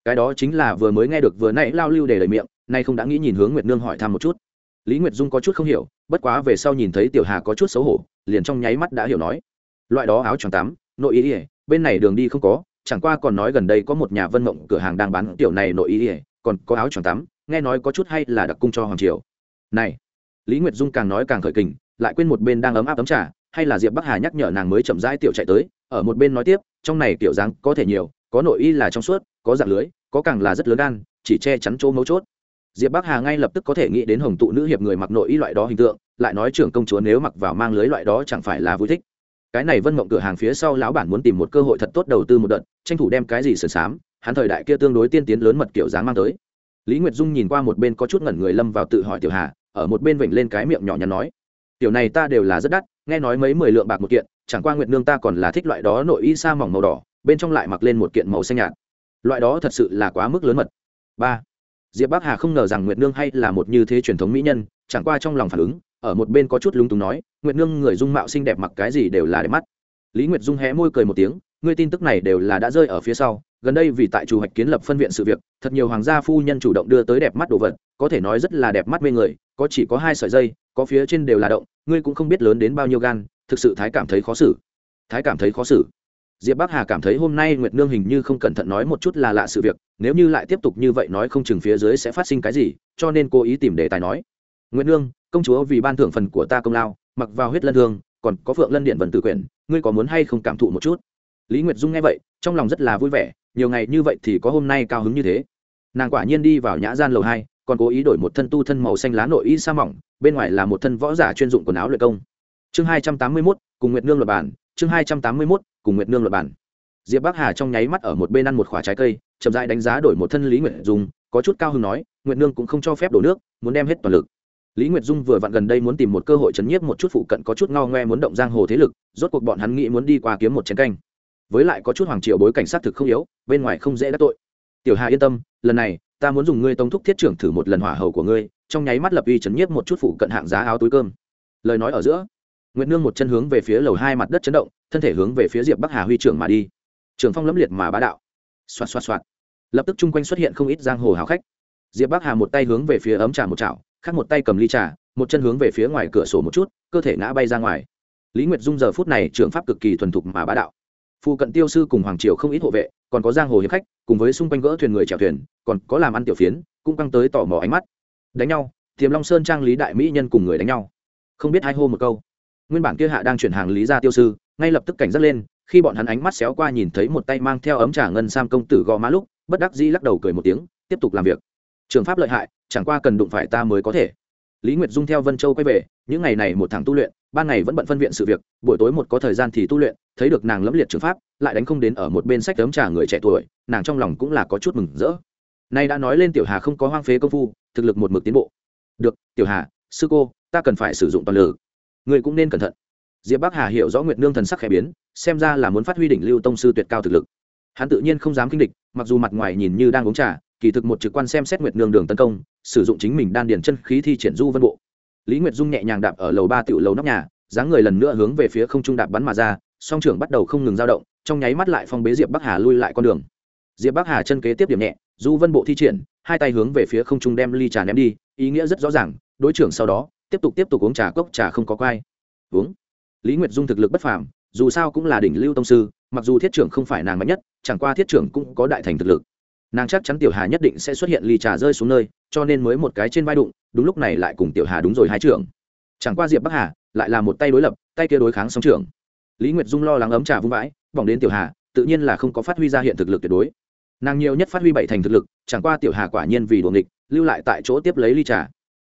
Cái đó chính là vừa mới nghe được vừa nãy lao lưu để lời miệng, nay không đã nghĩ nhìn hướng nguyệt nương hỏi thăm một chút. Lý nguyệt dung có chút không hiểu, bất quá về sau nhìn thấy tiểu hà có chút xấu hổ, liền trong nháy mắt đã hiểu nói. Loại đó áo choàng tắm, nội y ỉa bên này đường đi không có, chẳng qua còn nói gần đây có một nhà vân mộng cửa hàng đang bán tiểu này nội y ỉa còn có áo choàng tắm, nghe nói có chút hay là đặc cung cho hoàng triều. Này, lý nguyệt dung càng nói càng khởi kình, lại quên một bên đang ấm áp ấm trà, hay là diệp bắc hà nhắc nhở nàng mới chậm rãi tiểu chạy tới, ở một bên nói tiếp, trong này kiểu dáng có thể nhiều, có nội y là trong suốt, có dạng lưới, có càng là rất lớn gan, chỉ che chắn chỗ mấu chốt. Diệp bắc hà ngay lập tức có thể nghĩ đến hồng tụ nữ hiệp người mặc nội y loại đó hình tượng, lại nói trưởng công chúa nếu mặc vào mang lưới loại đó chẳng phải là vui thích. Cái này vân mộng cửa hàng phía sau lão bản muốn tìm một cơ hội thật tốt đầu tư một đợt, tranh thủ đem cái gì sườn xám hắn thời đại kia tương đối tiên tiến lớn mật kiểu dáng mang tới. Lý nguyệt dung nhìn qua một bên có chút ngẩn người lâm vào tự hỏi tiểu hà, ở một bên vểnh lên cái miệng nhỏ nhắn nói, tiểu này ta đều là rất đắt, nghe nói mấy mười lượng bạc một kiện, chẳng qua nguyệt nương ta còn là thích loại đó nội y sa mỏng màu đỏ, bên trong lại mặc lên một kiện màu xanh nhạt. Loại đó thật sự là quá mức lớn mật. Ba. Diệp bắc hà không ngờ rằng nguyệt nương hay là một như thế truyền thống mỹ nhân, chẳng qua trong lòng phản ứng, ở một bên có chút lúng túng nói, nguyệt nương người dung mạo xinh đẹp mặc cái gì đều là đẹp mắt. Lý nguyệt dung hé môi cười một tiếng, ngươi tin tức này đều là đã rơi ở phía sau gần đây vì tại chủ hoạch kiến lập phân viện sự việc, thật nhiều hoàng gia phu nhân chủ động đưa tới đẹp mắt đồ vật, có thể nói rất là đẹp mắt mê người, có chỉ có hai sợi dây, có phía trên đều là động, ngươi cũng không biết lớn đến bao nhiêu gan, thực sự thái cảm thấy khó xử. Thái cảm thấy khó xử. Diệp bắc hà cảm thấy hôm nay nguyệt nương hình như không cẩn thận nói một chút là lạ sự việc, nếu như lại tiếp tục như vậy nói không chừng phía dưới sẽ phát sinh cái gì, cho nên cố ý tìm đề tài nói. Nguyệt nương, công chúa vì ban thưởng phần của ta công lao, mặc vào huyết lân thương, còn có phượng lân điện vần tự quyển, ngươi có muốn hay không cảm thụ một chút? Lý nguyệt dung nghe vậy, trong lòng rất là vui vẻ nhiều ngày như vậy thì có hôm nay cao hứng như thế. Nàng quả nhiên đi vào nhã gian lầu hai, còn cố ý đổi một thân tu thân màu xanh lá nội y sa mỏng, bên ngoài là một thân võ giả chuyên dụng quần áo luyện công. Chương hai trăm tám mươi mốt, cùng nguyệt nương luật bản, chương hai trăm tám mươi mốt, cùng nguyệt nương luật bản. Diệp bắc hà trong nháy mắt ở một bên ăn một khoả trái cây, chậm dại đánh giá đổi một thân lý nguyệt dung, có chút cao hứng nói, nguyệt nương cũng không cho phép đổ nước, muốn đem hết toàn lực. Lý nguyệt dung vừa vặn gần đây muốn tìm một cơ hội chấn nhiếp một chút phụ cận có chút ngao ngoe muốn động giang hồ thế lực, rốt cuộc bọn hắn nghĩ muốn đi qua kiếm một chén canh với lại có chút hoàng triệu bối cảnh sát thực không yếu, bên ngoài không dễ đắc tội. Tiểu hà yên tâm, lần này, ta muốn dùng ngươi tống thúc thiết trưởng thử một lần hỏa hầu của ngươi, trong nháy mắt lập uy chấn nhiếp một chút phụ cận hạng giá áo túi cơm. Lời nói ở giữa nguyện nương một chân hướng về phía lầu hai mặt đất chấn động, thân thể hướng về phía diệp bắc hà huy trưởng mà đi. Trường phong lẫm liệt mà bá đạo. Xoạt xoạt xoạt. Lập tức chung quanh xuất hiện không ít giang hồ hào khách. Diệp bắc hà một tay hướng về phía ấm trà một chảo, khác một tay cầm ly trà, một chân hướng về phía ngoài cửa sổ một chút, cơ thể ngã bay ra ngoài. Lý nguyệt dung giờ phút này trường pháp cực kỳ thuần thục mà bá đạo phụ cận tiêu sư cùng hoàng triều không ít hộ vệ, còn có giang hồ hiệp khách, cùng với xung quanh gỡ thuyền người chèo thuyền, còn có làm ăn tiểu phiến, cũng căng tới tò mò ánh mắt. Đánh nhau, tiềm long sơn trang lý đại mỹ nhân cùng người đánh nhau. Không biết hai hô một câu. Nguyên bản kia hạ đang chuyển hàng lý ra tiêu sư, ngay lập tức cảnh giác lên, khi bọn hắn ánh mắt xéo qua nhìn thấy một tay mang theo ấm trà ngân sam công tử gò má lúc, bất đắc dĩ lắc đầu cười một tiếng, tiếp tục làm việc. Trường pháp lợi hại, chẳng qua cần đụng phải ta mới có thể. Lý nguyệt dung theo vân châu quay về, những ngày này một thằng tu luyện ban ngày vẫn bận phân viện sự việc, buổi tối một có thời gian thì tu luyện, thấy được nàng lẫm liệt trường pháp, lại đánh không đến ở một bên sách tấm trà người trẻ tuổi, nàng trong lòng cũng là có chút mừng rỡ. Nay đã nói lên tiểu hà không có hoang phế công phu, thực lực một mực tiến bộ. Được, tiểu hà, sư cô, ta cần phải sử dụng toàn lực. Người cũng nên cẩn thận. Diệp bắc hà hiểu rõ nguyệt nương thần sắc khẽ biến, xem ra là muốn phát huy đỉnh lưu tông sư tuyệt cao thực lực. Hắn tự nhiên không dám kinh địch, mặc dù mặt ngoài nhìn như đang uống trà, kỳ thực một trực quan xem xét nguyệt nương đường tấn công, sử dụng chính mình đan điền chân khí thi triển du vân bộ lý nguyệt dung nhẹ nhàng đạp ở lầu ba tiểu lầu nóc nhà, dáng người lần nữa hướng về phía không trung đạp bắn mà ra, song trưởng bắt đầu không ngừng dao động, trong nháy mắt lại phong bế diệp bắc hà lui lại con đường. Diệp bắc hà chân kế tiếp điểm nhẹ, du vân bộ thi triển, hai tay hướng về phía không trung đem ly trà ném đi, ý nghĩa rất rõ ràng, đối trưởng sau đó, tiếp tục tiếp tục uống trà cốc trà không có quai uống. Lý nguyệt dung thực lực bất phàm, dù sao cũng là đỉnh lưu tông sư, mặc dù thiết trưởng không phải nàng mạnh nhất, chẳng qua thiết trưởng cũng có đại thành thực lực nàng chắc chắn tiểu hà nhất định sẽ xuất hiện ly trà rơi xuống nơi, cho nên mới một cái trên vai đụng, đúng lúc này lại cùng tiểu hà đúng rồi hai trưởng. Chẳng qua diệp bắc hà, lại là một tay đối lập, tay kia đối kháng sóng trưởng. Lý nguyệt dung lo lắng ấm trà vung vãi bỏng đến tiểu hà, tự nhiên là không có phát huy ra hiện thực lực tuyệt đối. Nàng nhiều nhất phát huy bảy thành thực lực, chẳng qua tiểu hà quả nhiên vì đuồng địch lưu lại tại chỗ tiếp lấy ly trà.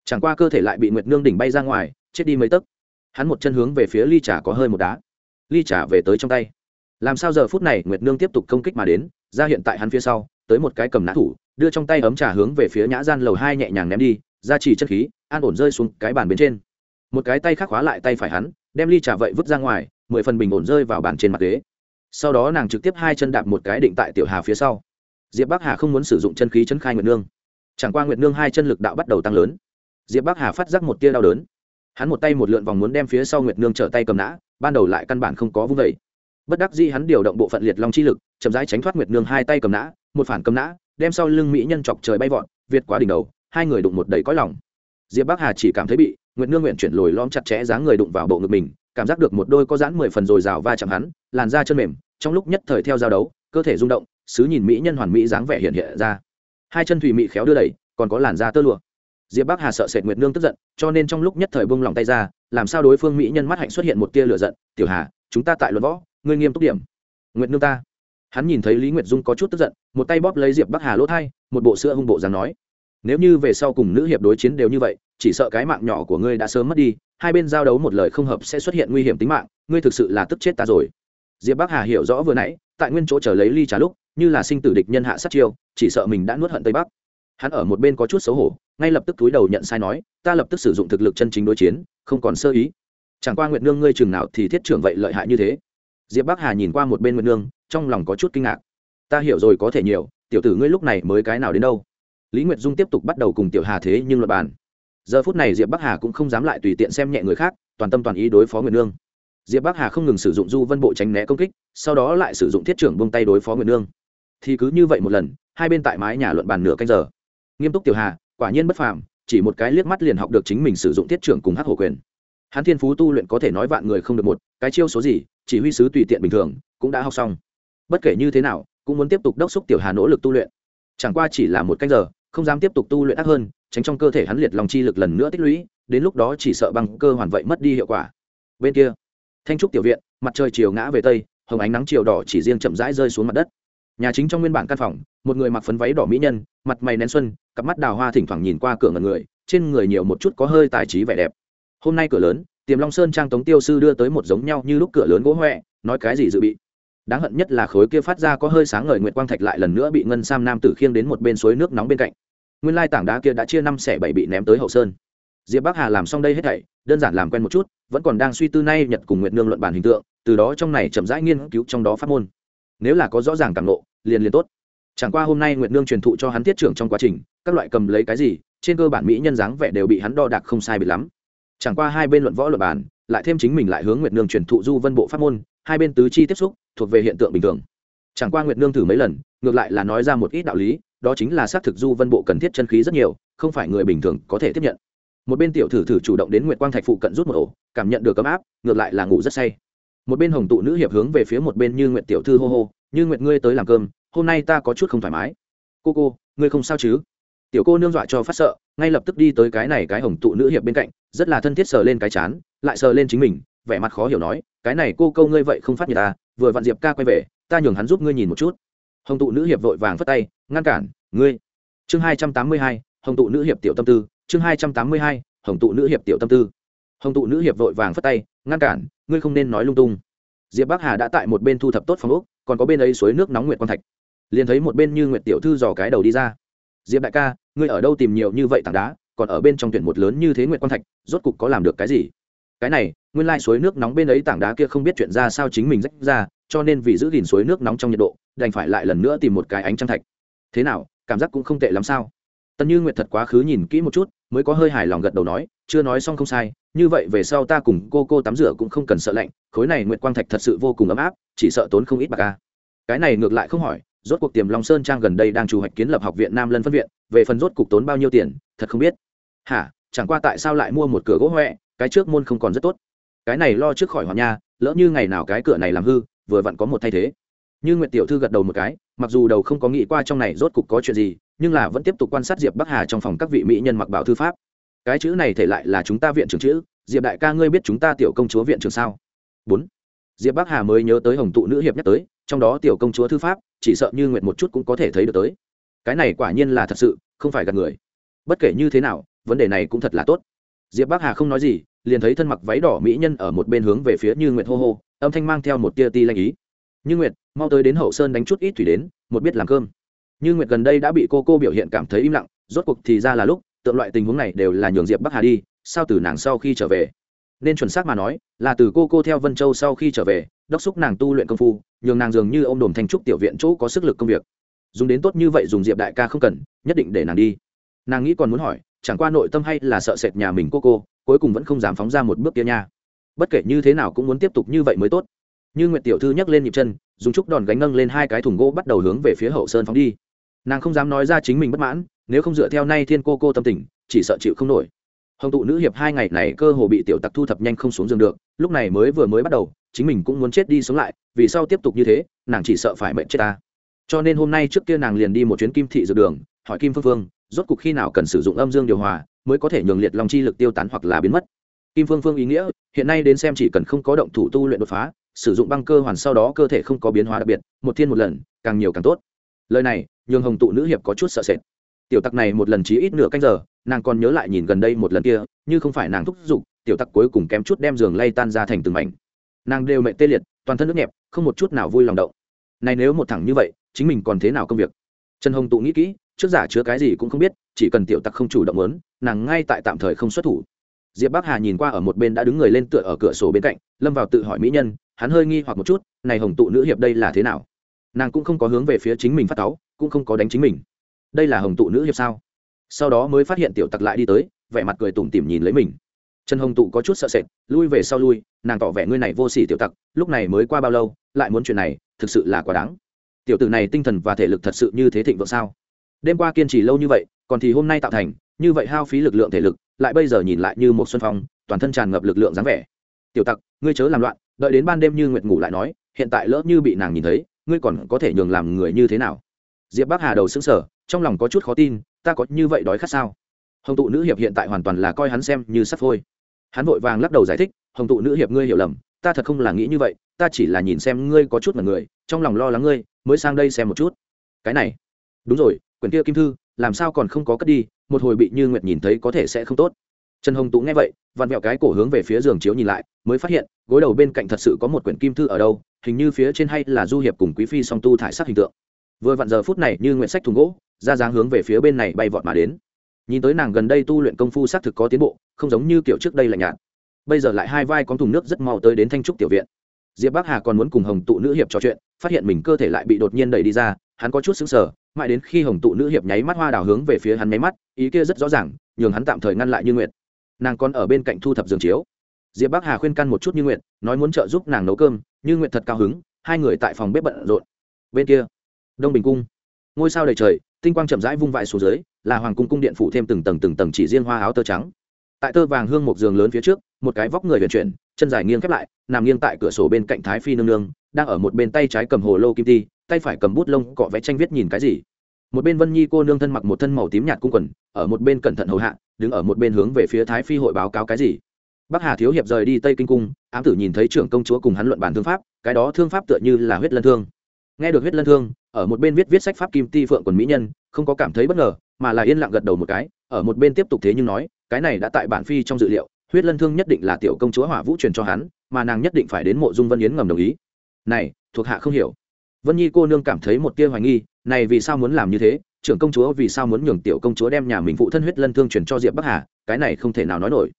Chẳng qua cơ thể lại bị nguyệt nương đỉnh bay ra ngoài, chết đi mấy tấc. Hắn một chân hướng về phía ly trà có hơi một đá. Ly trà về tới trong tay. Làm sao giờ phút này nguyệt nương tiếp tục công kích mà đến, ra hiện tại hắn phía sau tới một cái cầm nã thủ, đưa trong tay ấm trà hướng về phía nhã gian lầu hai nhẹ nhàng ném đi, ra chỉ chất khí, an ổn rơi xuống cái bàn bên trên. Một cái tay khác khóa lại tay phải hắn, đem ly trà vậy vứt ra ngoài, mười phần bình ổn rơi vào bàn trên mặt ghế. Sau đó nàng trực tiếp hai chân đạp một cái định tại tiểu hà phía sau. Diệp bắc hà không muốn sử dụng chân khí chân khai nguyệt nương. Chẳng qua nguyệt nương hai chân lực đạo bắt đầu tăng lớn. Diệp bắc hà phát giác một tia đau đớn. Hắn một tay một lượn vòng muốn đem phía sau nguyệt nương trở tay cầm nã, ban đầu lại căn bản không có vung vẩy bất đắc dĩ hắn điều động bộ phận liệt long chi lực, chậm rãi tránh thoát nguyệt nương hai tay cầm nã, một phản cầm nã, đem sau lưng mỹ nhân chọc trời bay vọt, việt quá đỉnh đầu, hai người đụng một đầy cõi lòng. Diệp bắc hà chỉ cảm thấy bị nguyệt nương nguyện chuyển lồi lom chặt chẽ dáng người đụng vào bộ ngực mình, cảm giác được một đôi có giãn mười phần rồi rào va chạm hắn, làn da chân mềm, trong lúc nhất thời theo giao đấu, cơ thể rung động sứ nhìn mỹ nhân hoàn mỹ dáng vẻ hiện hiện ra. Hai chân thủy mỹ khéo đưa đẩy, còn có làn da tơ lụa. Diệp bắc hà sợ sệt nguyệt nương tức giận, cho nên trong lúc nhất thời bông lòng tay ra, làm sao đối phương mỹ nhân mắt hạnh xuất hiện một tia lửa giận, tiểu hà, chúng ta tại luận võ ngươi nghiêm túc điểm. Nguyệt nương ta. Hắn nhìn thấy lý nguyệt dung có chút tức giận, một tay bóp lấy diệp bắc hà lỗ thai, một bộ sữa hung bộ dáng nói, nếu như về sau cùng nữ hiệp đối chiến đều như vậy, chỉ sợ cái mạng nhỏ của ngươi đã sớm mất đi, hai bên giao đấu một lời không hợp sẽ xuất hiện nguy hiểm tính mạng, ngươi thực sự là tức chết ta rồi. Diệp bắc hà hiểu rõ vừa nãy, tại nguyên chỗ chờ lấy ly trà lúc, như là sinh tử địch nhân hạ sát chiêu, chỉ sợ mình đã nuốt hận tây bắc. Hắn ở một bên có chút xấu hổ, ngay lập tức túi đầu nhận sai nói, ta lập tức sử dụng thực lực chân chính đối chiến, không còn sơ ý. Chẳng qua nguyệt nương ngươi chừng nào thì thiết trưởng vậy lợi hại như thế diệp bắc hà nhìn qua một bên nguyệt nương, trong lòng có chút kinh ngạc. Ta hiểu rồi có thể nhiều, tiểu tử ngươi lúc này mới cái nào đến đâu? Lý nguyệt dung tiếp tục bắt đầu cùng tiểu hà thế nhưng luật bàn. Giờ phút này diệp bắc hà cũng không dám lại tùy tiện xem nhẹ người khác, toàn tâm toàn ý đối phó nguyệt nương. Diệp bắc hà không ngừng sử dụng du vân bộ tránh né công kích, sau đó lại sử dụng thiết trưởng buông tay đối phó nguyệt nương. Thì cứ như vậy một lần, hai bên tại mái nhà luận bàn nửa canh giờ. Nghiêm túc tiểu hà, quả nhiên bất phàm, chỉ một cái liếc mắt liền học được chính mình sử dụng thiết trưởng cùng Hát hổ quyền. Hắn thiên phú tu luyện có thể nói vạn người không được một, cái chiêu số gì chỉ huy sứ tùy tiện bình thường, cũng đã học xong. Bất kể như thế nào, cũng muốn tiếp tục đốc xúc tiểu hà nỗ lực tu luyện. Chẳng qua chỉ là một canh giờ, không dám tiếp tục tu luyện ác hơn, tránh trong cơ thể hắn liệt lòng chi lực lần nữa tích lũy, đến lúc đó chỉ sợ bằng cơ hoàn vậy mất đi hiệu quả. Bên kia, thanh trúc tiểu viện, mặt trời chiều ngã về tây, hồng ánh nắng chiều đỏ chỉ riêng chậm rãi rơi xuống mặt đất. Nhà chính trong nguyên bản căn phòng, một người mặc phấn váy đỏ mỹ nhân, mặt mày nén xuân, cặp mắt đào hoa thỉnh thoảng nhìn qua cửa ngần người, trên người nhiều một chút có hơi tài trí vẻ đẹp. Hôm nay cửa lớn tiềm long sơn trang tống tiêu sư đưa tới một giống nhau như lúc cửa lớn gỗ huệ nói cái gì dự bị. Đáng hận nhất là khối kia phát ra có hơi sáng ngời nguyệt quang thạch lại lần nữa bị ngân sam nam tử khiêng đến một bên suối nước nóng bên cạnh. Nguyên lai tảng đá kia đã chia năm xẻ bảy bị ném tới hậu sơn. Diệp bắc hà làm xong đây hết thảy, đơn giản làm quen một chút, vẫn còn đang suy tư nay nhật cùng nguyệt nương luận bản hình tượng, từ đó trong này chậm rãi nghiên cứu trong đó phát môn. Nếu là có rõ ràng càng nộ liền liền tốt. Chẳng qua hôm nay nguyệt nương truyền thụ cho hắn tiết trưởng trong quá trình, các loại cầm lấy cái gì, trên cơ bản mỹ nhân dáng vẻ đều bị hắn đo đạc không sai bị lắm chẳng qua hai bên luận võ luận bàn, lại thêm chính mình lại hướng nguyệt nương truyền thụ du vân bộ pháp môn hai bên tứ chi tiếp xúc thuộc về hiện tượng bình thường. Chẳng qua nguyệt nương thử mấy lần ngược lại là nói ra một ít đạo lý đó chính là xác thực du vân bộ cần thiết chân khí rất nhiều không phải người bình thường có thể tiếp nhận. Một bên tiểu thử thử chủ động đến nguyệt quang thạch phụ cận rút một ổ cảm nhận được ấm áp ngược lại là ngủ rất say. Một bên hồng tụ nữ hiệp hướng về phía một bên như nguyệt tiểu thư hô hô như nguyệt ngươi tới làm cơm hôm nay ta có chút không thoải mái. Cô cô ngươi không sao chứ? Tiểu cô nương dọa cho phát sợ, ngay lập tức đi tới cái này cái hồng tụ nữ hiệp bên cạnh, rất là thân thiết sờ lên cái chán, lại sờ lên chính mình, vẻ mặt khó hiểu nói, cái này cô câu ngươi vậy không phát nhiệt ta vừa vặn diệp ca quay về, ta nhường hắn giúp ngươi nhìn một chút. Hồng tụ nữ hiệp vội vàng phất tay, ngăn cản, ngươi. Chương hai trăm tám mươi hai, hồng tụ nữ hiệp tiểu tâm tư, chương hai trăm tám mươi hai, hồng tụ nữ hiệp tiểu tâm tư. Hồng tụ nữ hiệp vội vàng phất tay, ngăn cản, ngươi không nên nói lung tung. Diệp bắc hà đã tại một bên thu thập tốt phòng úc còn có bên ấy suối nước nóng nguyệt quang thạch. Liền thấy một bên như nguyệt tiểu thư dò cái đầu đi ra diệp đại ca, ngươi ở đâu tìm nhiều như vậy tảng đá, còn ở bên trong tuyển một lớn như thế nguyệt quang thạch, rốt cục có làm được cái gì? Cái này, nguyên lai suối nước nóng bên ấy tảng đá kia không biết chuyện ra sao chính mình rách ra, cho nên vì giữ gìn suối nước nóng trong nhiệt độ, đành phải lại lần nữa tìm một cái ánh trăng thạch. Thế nào, cảm giác cũng không tệ lắm sao? Tần như nguyệt thật quá khứ nhìn kỹ một chút, mới có hơi hài lòng gật đầu nói, chưa nói xong không sai, như vậy về sau ta cùng cô cô tắm rửa cũng không cần sợ lạnh, khối này nguyệt quang thạch thật sự vô cùng ấm áp, chỉ sợ tốn không ít bạc ca cái này ngược lại không hỏi rốt cuộc tiềm long sơn trang gần đây đang chủ hoạch kiến lập học viện nam lân phân viện, về phần rốt cục tốn bao nhiêu tiền, thật không biết. Hả, chẳng qua tại sao lại mua một cửa gỗ huệ cái trước môn không còn rất tốt. Cái này lo trước khỏi hoàng nha, lỡ như ngày nào cái cửa này làm hư, vừa vặn có một thay thế. Như nguyệt tiểu thư gật đầu một cái, mặc dù đầu không có nghĩ qua trong này rốt cục có chuyện gì, nhưng là vẫn tiếp tục quan sát diệp bắc hà trong phòng các vị mỹ nhân mặc bảo thư pháp. Cái chữ này thể lại là chúng ta viện trưởng chữ, diệp đại ca ngươi biết chúng ta tiểu công chúa viện trưởng sao? Bốn. Diệp bắc hà mới nhớ tới hồng tụ nữ hiệp nhắc tới trong đó tiểu công chúa thư pháp, chỉ sợ như nguyệt một chút cũng có thể thấy được tới. Cái này quả nhiên là thật sự, không phải gạt người. Bất kể như thế nào, vấn đề này cũng thật là tốt. Diệp bắc hà không nói gì, liền thấy thân mặc váy đỏ mỹ nhân ở một bên hướng về phía như nguyệt hô hô, âm thanh mang theo một tia ti lanh ý. Như nguyệt, mau tới đến hậu sơn đánh chút ít thủy đến, một biết làm cơm. Như nguyệt gần đây đã bị cô cô biểu hiện cảm thấy im lặng, rốt cuộc thì ra là lúc, tượng loại tình huống này đều là nhường diệp bắc hà đi, sao từ nàng sau khi trở về? Nên chuẩn xác mà nói, là từ cô cô theo vân châu sau khi trở về, đốc xúc nàng tu luyện công phu nhường nàng dường như ô m đồm thanh trúc tiểu viện chỗ có sức lực công việc. Dùng đến tốt như vậy dùng diệp đại ca không cần, nhất định để nàng đi. Nàng nghĩ còn muốn hỏi, chẳng qua nội tâm hay là sợ sệt nhà mình cô cô, cuối cùng vẫn không dám phóng ra một bước kia nha. Bất kể như thế nào cũng muốn tiếp tục như vậy mới tốt. Như nguyệt tiểu thư nhấc lên nhịp chân, dùng trúc đòn gánh nâng lên hai cái thùng gỗ bắt đầu hướng về phía hậu sơn phóng đi. Nàng không dám nói ra chính mình bất mãn, nếu không dựa theo nay thiên cô cô tâm tình, chỉ sợ chịu không nổi. Hồng tụ nữ hiệp hai ngày này cơ hồ bị tiểu tặc thu thập nhanh không xuống giường được, lúc này mới vừa mới bắt đầu chính mình cũng muốn chết đi sống lại, vì sau tiếp tục như thế, nàng chỉ sợ phải mệnh chết ta. Cho nên hôm nay trước kia nàng liền đi một chuyến kim thị dược đường, hỏi kim phương phương, rốt cuộc khi nào cần sử dụng âm dương điều hòa, mới có thể nhường liệt long chi lực tiêu tán hoặc là biến mất. Kim phương phương ý nghĩa, hiện nay đến xem chỉ cần không có động thủ tu luyện đột phá, sử dụng băng cơ hoàn sau đó cơ thể không có biến hóa đặc biệt, một thiên một lần, càng nhiều càng tốt. Lời này, nhường hồng tụ nữ hiệp có chút sợ sệt. Tiểu tặc này một lần chí ít nửa canh giờ, nàng còn nhớ lại nhìn gần đây một lần kia, như không phải nàng thúc giục, tiểu tặc cuối cùng kém chút đem giường lay tan ra thành từng mảnh nàng đều mệnh tê liệt toàn thân nước nhẹp không một chút nào vui lòng động. Này nếu một thẳng như vậy chính mình còn thế nào công việc? Trần hồng tụ nghĩ kỹ trước giả chứa cái gì cũng không biết chỉ cần tiểu tặc không chủ động lớn nàng ngay tại tạm thời không xuất thủ. Diệp bắc hà nhìn qua ở một bên đã đứng người lên tựa ở cửa sổ bên cạnh lâm vào tự hỏi mỹ nhân hắn hơi nghi hoặc một chút này hồng tụ nữ hiệp đây là thế nào? Nàng cũng không có hướng về phía chính mình phát táo, cũng không có đánh chính mình. Đây là hồng tụ nữ hiệp sao? Sau đó mới phát hiện tiểu tặc lại đi tới vẻ mặt cười tủm tỉm nhìn lấy mình trần hồng tụ có chút sợ sệt, lui về sau lui, nàng tỏ vẻ ngươi này vô s ỉ tiểu tặc, lúc này mới qua bao lâu, lại muốn chuyện này, thực sự là quá đáng. Tiểu tử này tinh thần và thể lực thật sự như thế thịnh vượng sao? Đêm qua kiên trì lâu như vậy, còn thì hôm nay tạo thành, như vậy hao phí lực lượng thể lực, lại bây giờ nhìn lại như một xuân phong, toàn thân tràn ngập lực lượng dáng vẻ. Tiểu tặc, ngươi chớ làm loạn, đợi đến ban đêm như nguyệt ngủ lại nói, hiện tại lỡ như bị nàng nhìn thấy, ngươi còn có thể nhường làm người như thế nào? Diệp bắc hà đầu xứng sở trong lòng có chút khó tin, ta có như vậy đói khát sao? Hồng tụ nữ hiệp hiện tại hoàn toàn là coi hắn xem như sắp phôi hắn vội vàng lắc đầu giải thích, hồng tụ nữ hiệp ngươi hiểu lầm, ta thật không là nghĩ như vậy, ta chỉ là nhìn xem ngươi có chút mật người, trong lòng lo lắng ngươi, mới sang đây xem một chút. Cái này. Đúng rồi, quyển kia kim thư, làm sao còn không có cất đi, một hồi bị như nguyệt nhìn thấy có thể sẽ không tốt. Trần hồng tụ nghe vậy, vặn vẹo cái cổ hướng về phía giường chiếu nhìn lại, mới phát hiện, gối đầu bên cạnh thật sự có một quyển kim thư ở đâu, hình như phía trên hay là du hiệp cùng quý phi song tu thải sắc hình tượng. Vừa vặn giờ phút này, như nguyện sách thùng gỗ, ra dáng hướng về phía bên này bay vọt mà đến. Nhìn tới nàng gần đây tu luyện công phu xác thực có tiến bộ không giống như kiểu trước đây lạnh nhạt. Bây giờ lại hai vai con thùng nước rất mau tới đến thanh trúc tiểu viện. Diệp bắc hà còn muốn cùng hồng tụ nữ hiệp trò chuyện, phát hiện mình cơ thể lại bị đột nhiên đẩy đi ra, hắn có chút xứng sở mãi đến khi hồng tụ nữ hiệp nháy mắt hoa đào hướng về phía hắn nháy mắt, ý kia rất rõ ràng, nhường hắn tạm thời ngăn lại như nguyệt. Nàng còn ở bên cạnh thu thập giường chiếu. Diệp bắc hà khuyên căn một chút như nguyệt, nói muốn trợ giúp nàng nấu cơm, như nguyệt thật cao hứng, hai người tại phòng bếp bận rộn. Bên kia, đông bình cung. Ngôi sao đầy trời, tinh quang chậm rãi vung vãi xuống dưới, là hoàng cung cung điện phủ thêm từng tầng từng tầng chỉ riêng hoa áo tơ trắng tại tơ vàng hương một giường lớn phía trước, một cái vóc người vận chuyển, chân dài nghiêng khép lại, nằm nghiêng tại cửa sổ bên cạnh thái phi nương nương, đang ở một bên tay trái cầm hồ lô kim ti, tay phải cầm bút lông cọ vẽ tranh viết nhìn cái gì. Một bên vân nhi cô nương thân mặc một thân màu tím nhạt cung quần, ở một bên cẩn thận hầu hạ, đứng ở một bên hướng về phía thái phi hội báo cáo cái gì. Bắc hà thiếu hiệp rời đi tây kinh cung, ám tử nhìn thấy trưởng công chúa cùng hắn luận bản thương pháp, cái đó thương pháp tựa như là huyết lân thương. Nghe được huyết lân thương, ở một bên viết viết sách pháp kim ti phượng quần mỹ nhân, không có cảm thấy bất ngờ, mà là yên lặng gật đầu một cái, ở một bên tiếp tục thế nhưng nói cái này đã tại bản phi trong dự liệu, huyết lân thương nhất định là tiểu công chúa hỏa vũ truyền cho hắn, mà nàng nhất định phải đến mộ dung vân yến ngầm đồng ý. Này, thuộc hạ không hiểu. Vân nhi cô nương cảm thấy một tia hoài nghi, này vì sao muốn làm như thế? Trưởng công chúa vì sao muốn nhường tiểu công chúa đem nhà mình phụ thân huyết lân thương truyền cho diệp bắc hà? Cái này không thể nào nói nổi.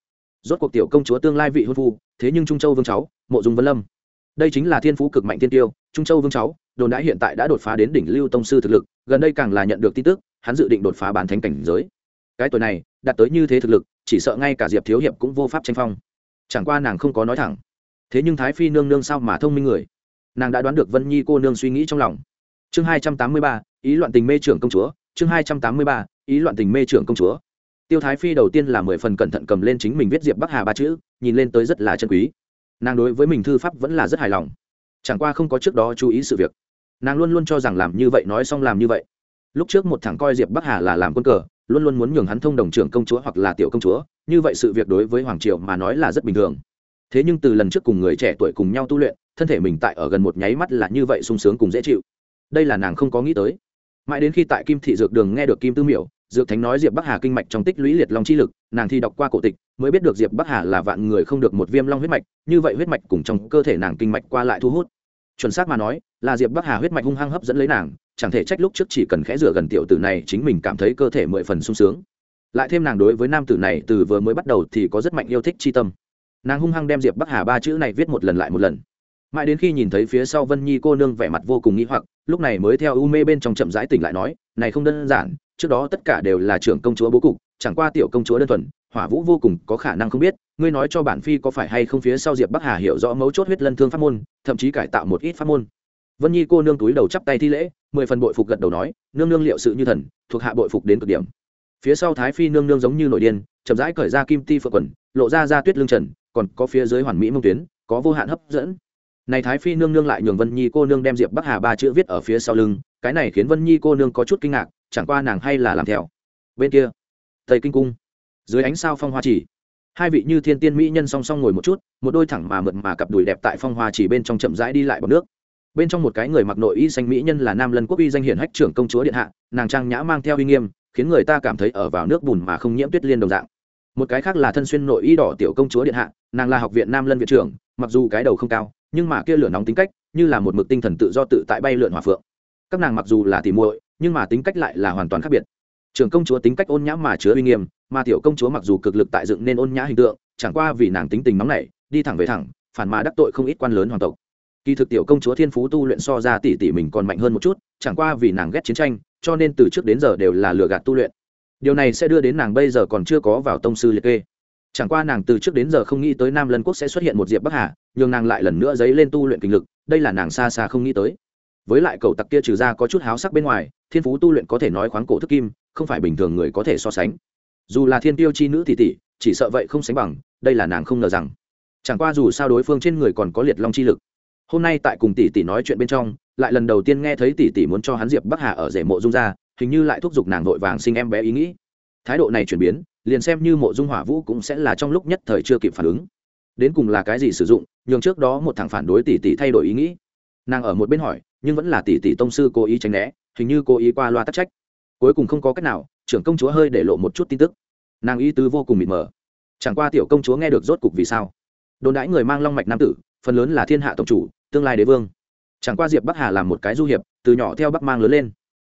Rốt cuộc tiểu công chúa tương lai vị hôn phu, thế nhưng trung châu vương cháu, mộ dung vân lâm. Đây chính là thiên phú cực mạnh tiên tiêu, trung châu vương cháu, đồn đã hiện tại đã đột phá đến đỉnh lưu tông sư thực lực, gần đây càng là nhận được tin tức, hắn dự định đột phá bán thánh cảnh giới. Cái tuổi này đạt tới như thế thực lực, chỉ sợ ngay cả diệp thiếu hiệp cũng vô pháp tranh phong. Chẳng qua nàng không có nói thẳng. Thế nhưng thái phi nương nương sao mà thông minh người? Nàng đã đoán được vân nhi cô nương suy nghĩ trong lòng. Chương hai trăm tám mươi ba, ý loạn tình mê trưởng công chúa. Chương hai trăm tám mươi ba, ý loạn tình mê trưởng công chúa. Tiêu thái phi đầu tiên là mười phần cẩn thận cầm lên chính mình viết diệp bắc hà ba chữ, nhìn lên tới rất là chân quý. Nàng đối với mình thư pháp vẫn là rất hài lòng. Chẳng qua không có trước đó chú ý sự việc. Nàng luôn luôn cho rằng làm như vậy nói xong làm như vậy. Lúc trước một thằng coi diệp bắc hà là làm quân cờ luôn luôn muốn nhường hắn thông đồng trưởng công chúa hoặc là tiểu công chúa, như vậy sự việc đối với hoàng triều mà nói là rất bình thường. Thế nhưng từ lần trước cùng người trẻ tuổi cùng nhau tu luyện, thân thể mình tại ở gần một nháy mắt là như vậy sung sướng cùng dễ chịu. Đây là nàng không có nghĩ tới. Mãi đến khi tại kim thị dược đường nghe được kim tư miểu, dược thánh nói diệp bắc hà kinh mạch trong tích lũy liệt long chi lực, nàng thi đọc qua cổ tịch, mới biết được diệp bắc hà là vạn người không được một viêm long huyết mạch, như vậy huyết mạch cùng trong cơ thể nàng kinh mạch qua lại thu hút. Chuẩn xác mà nói, là diệp bắc hà huyết mạch hung hăng hấp dẫn lấy nàng chẳng thể trách lúc trước chỉ cần khẽ rửa gần tiểu tử này, chính mình cảm thấy cơ thể mười phần sung sướng. Lại thêm nàng đối với nam tử này, từ vừa mới bắt đầu thì có rất mạnh yêu thích chi tâm. Nàng hung hăng đem diệp bắc hà ba chữ này viết một lần lại một lần. Mãi đến khi nhìn thấy phía sau vân nhi cô nương vẻ mặt vô cùng nghĩ hoặc, lúc này mới theo u mê bên trong chậm rãi tỉnh lại nói, này không đơn giản, trước đó tất cả đều là trưởng công chúa bố cục, chẳng qua tiểu công chúa đơn thuần, hỏa vũ vô cùng có khả năng không biết, ngươi nói cho bản phi có phải hay không phía sau diệp bắc hà hiểu rõ mấu chốt huyết lân thương pháp môn, thậm chí cải tạo một ít pháp môn vân nhi cô nương túi đầu chắp tay thi lễ, mười phần bội phục gật đầu nói, nương nương liệu sự như thần, thuộc hạ bội phục đến cực điểm. Phía sau thái phi nương nương giống như nội điên, chậm rãi cởi ra kim ti phượng quần, lộ ra ra tuyết lương trần, còn có phía dưới hoàn mỹ mông tuyến, có vô hạn hấp dẫn. Này thái phi nương nương lại nhường vân nhi cô nương đem diệp bắc hà ba chữ viết ở phía sau lưng, cái này khiến vân nhi cô nương có chút kinh ngạc, chẳng qua nàng hay là làm theo. Bên kia, tây kinh cung, dưới ánh sao phong hoa chỉ, hai vị như thiên tiên mỹ nhân song song ngồi một chút, một đôi thẳng mà mượt mà cặp đùi đẹp tại phong hoa chỉ bên trong chậm rãi đi lại bọc nước bên trong một cái người mặc nội y xanh mỹ nhân là nam lân quốc uy danh hiển hách trưởng công chúa điện hạ, nàng trang nhã mang theo uy nghiêm, khiến người ta cảm thấy ở vào nước bùn mà không nhiễm tuyết liên đồng dạng. Một cái khác là thân xuyên nội y đỏ tiểu công chúa điện hạ, nàng là học viện nam lân viện trưởng, mặc dù cái đầu không cao, nhưng mà kia lửa nóng tính cách, như là một mực tinh thần tự do tự tại bay lượn hòa phượng. Các nàng mặc dù là tỉ muội, nhưng mà tính cách lại là hoàn toàn khác biệt. Trưởng công chúa tính cách ôn nhã mà chứa uy nghiêm, mà tiểu công chúa mặc dù cực lực tại dựng nên ôn nhã hình tượng, chẳng qua vì nàng tính tình nóng nảy, đi thẳng về thẳng, phản mà đắc tội không ít quan lớn hoàng tộc kỳ thực tiểu công chúa thiên phú tu luyện so ra tỷ tỷ mình còn mạnh hơn một chút, chẳng qua vì nàng ghét chiến tranh, cho nên từ trước đến giờ đều là lừa gạt tu luyện. Điều này sẽ đưa đến nàng bây giờ còn chưa có vào tông sư liệt kê. Chẳng qua nàng từ trước đến giờ không nghĩ tới nam lân quốc sẽ xuất hiện một diệp bắc hà, nhường nàng lại lần nữa dấy lên tu luyện kinh lực, đây là nàng xa xa không nghĩ tới. Với lại cầu tặc kia trừ ra có chút háo sắc bên ngoài, thiên phú tu luyện có thể nói khoáng cổ thức kim, không phải bình thường người có thể so sánh. Dù là thiên tiêu chi nữ tỷ tỷ, chỉ sợ vậy không sánh bằng, đây là nàng không ngờ rằng. Chẳng qua dù sao đối phương trên người còn có liệt long chi lực hôm nay tại cùng tỷ tỷ nói chuyện bên trong, lại lần đầu tiên nghe thấy tỷ tỷ muốn cho hắn diệp bắc hà ở rể mộ dung ra, hình như lại thúc giục nàng vội vàng sinh em bé ý nghĩ. Thái độ này chuyển biến, liền xem như mộ dung hỏa vũ cũng sẽ là trong lúc nhất thời chưa kịp phản ứng. Đến cùng là cái gì sử dụng, nhường trước đó một thằng phản đối tỷ tỷ thay đổi ý nghĩ. Nàng ở một bên hỏi, nhưng vẫn là tỷ tỷ tông sư cố ý tránh né, hình như cố ý qua loa tắc trách. Cuối cùng không có cách nào, trưởng công chúa hơi để lộ một chút tin tức. Nàng ý tứ vô cùng mịt mờ. Chẳng qua tiểu công chúa nghe được rốt cục vì sao. Đồn đãi người mang long mạch nam tử, phần lớn là thiên hạ tổng chủ tương lai đế vương. Chẳng qua diệp bắc hà làm một cái du hiệp, từ nhỏ theo bắc mang lớn lên.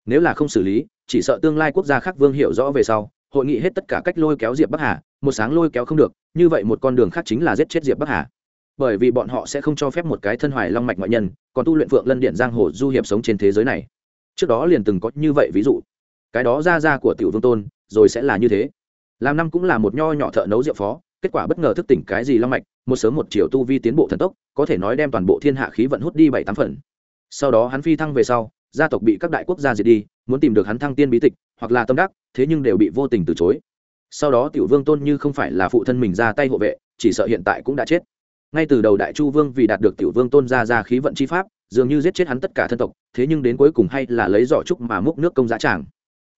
Nếu là không xử lý, chỉ sợ tương lai quốc gia khác vương hiểu rõ về sau, hội nghị hết tất cả cách lôi kéo diệp bắc hà, một sáng lôi kéo không được, như vậy một con đường khác chính là giết chết diệp bắc hà. Bởi vì bọn họ sẽ không cho phép một cái thân hoài long mạch ngoại nhân, còn tu luyện phượng lân điện giang hồ du hiệp sống trên thế giới này. Trước đó liền từng có như vậy ví dụ. Cái đó ra ra của tiểu vương tôn, rồi sẽ là như thế. Làm năm cũng là một nho nhỏ thợ nấu rượu phó kết quả bất ngờ thức tỉnh cái gì long mạch, một sớm một chiều tu vi tiến bộ thần tốc, có thể nói đem toàn bộ thiên hạ khí vận hút đi bảy tám phần. Sau đó hắn phi thăng về sau, gia tộc bị các đại quốc gia diệt đi, muốn tìm được hắn thăng tiên bí tịch, hoặc là tâm đắc, thế nhưng đều bị vô tình từ chối. Sau đó tiểu vương tôn như không phải là phụ thân mình ra tay hộ vệ, chỉ sợ hiện tại cũng đã chết. Ngay từ đầu đại chu vương vì đạt được tiểu vương tôn ra ra khí vận chi pháp, dường như giết chết hắn tất cả thân tộc, thế nhưng đến cuối cùng hay là lấy giỏ trúc mà múc nước công giá tràng.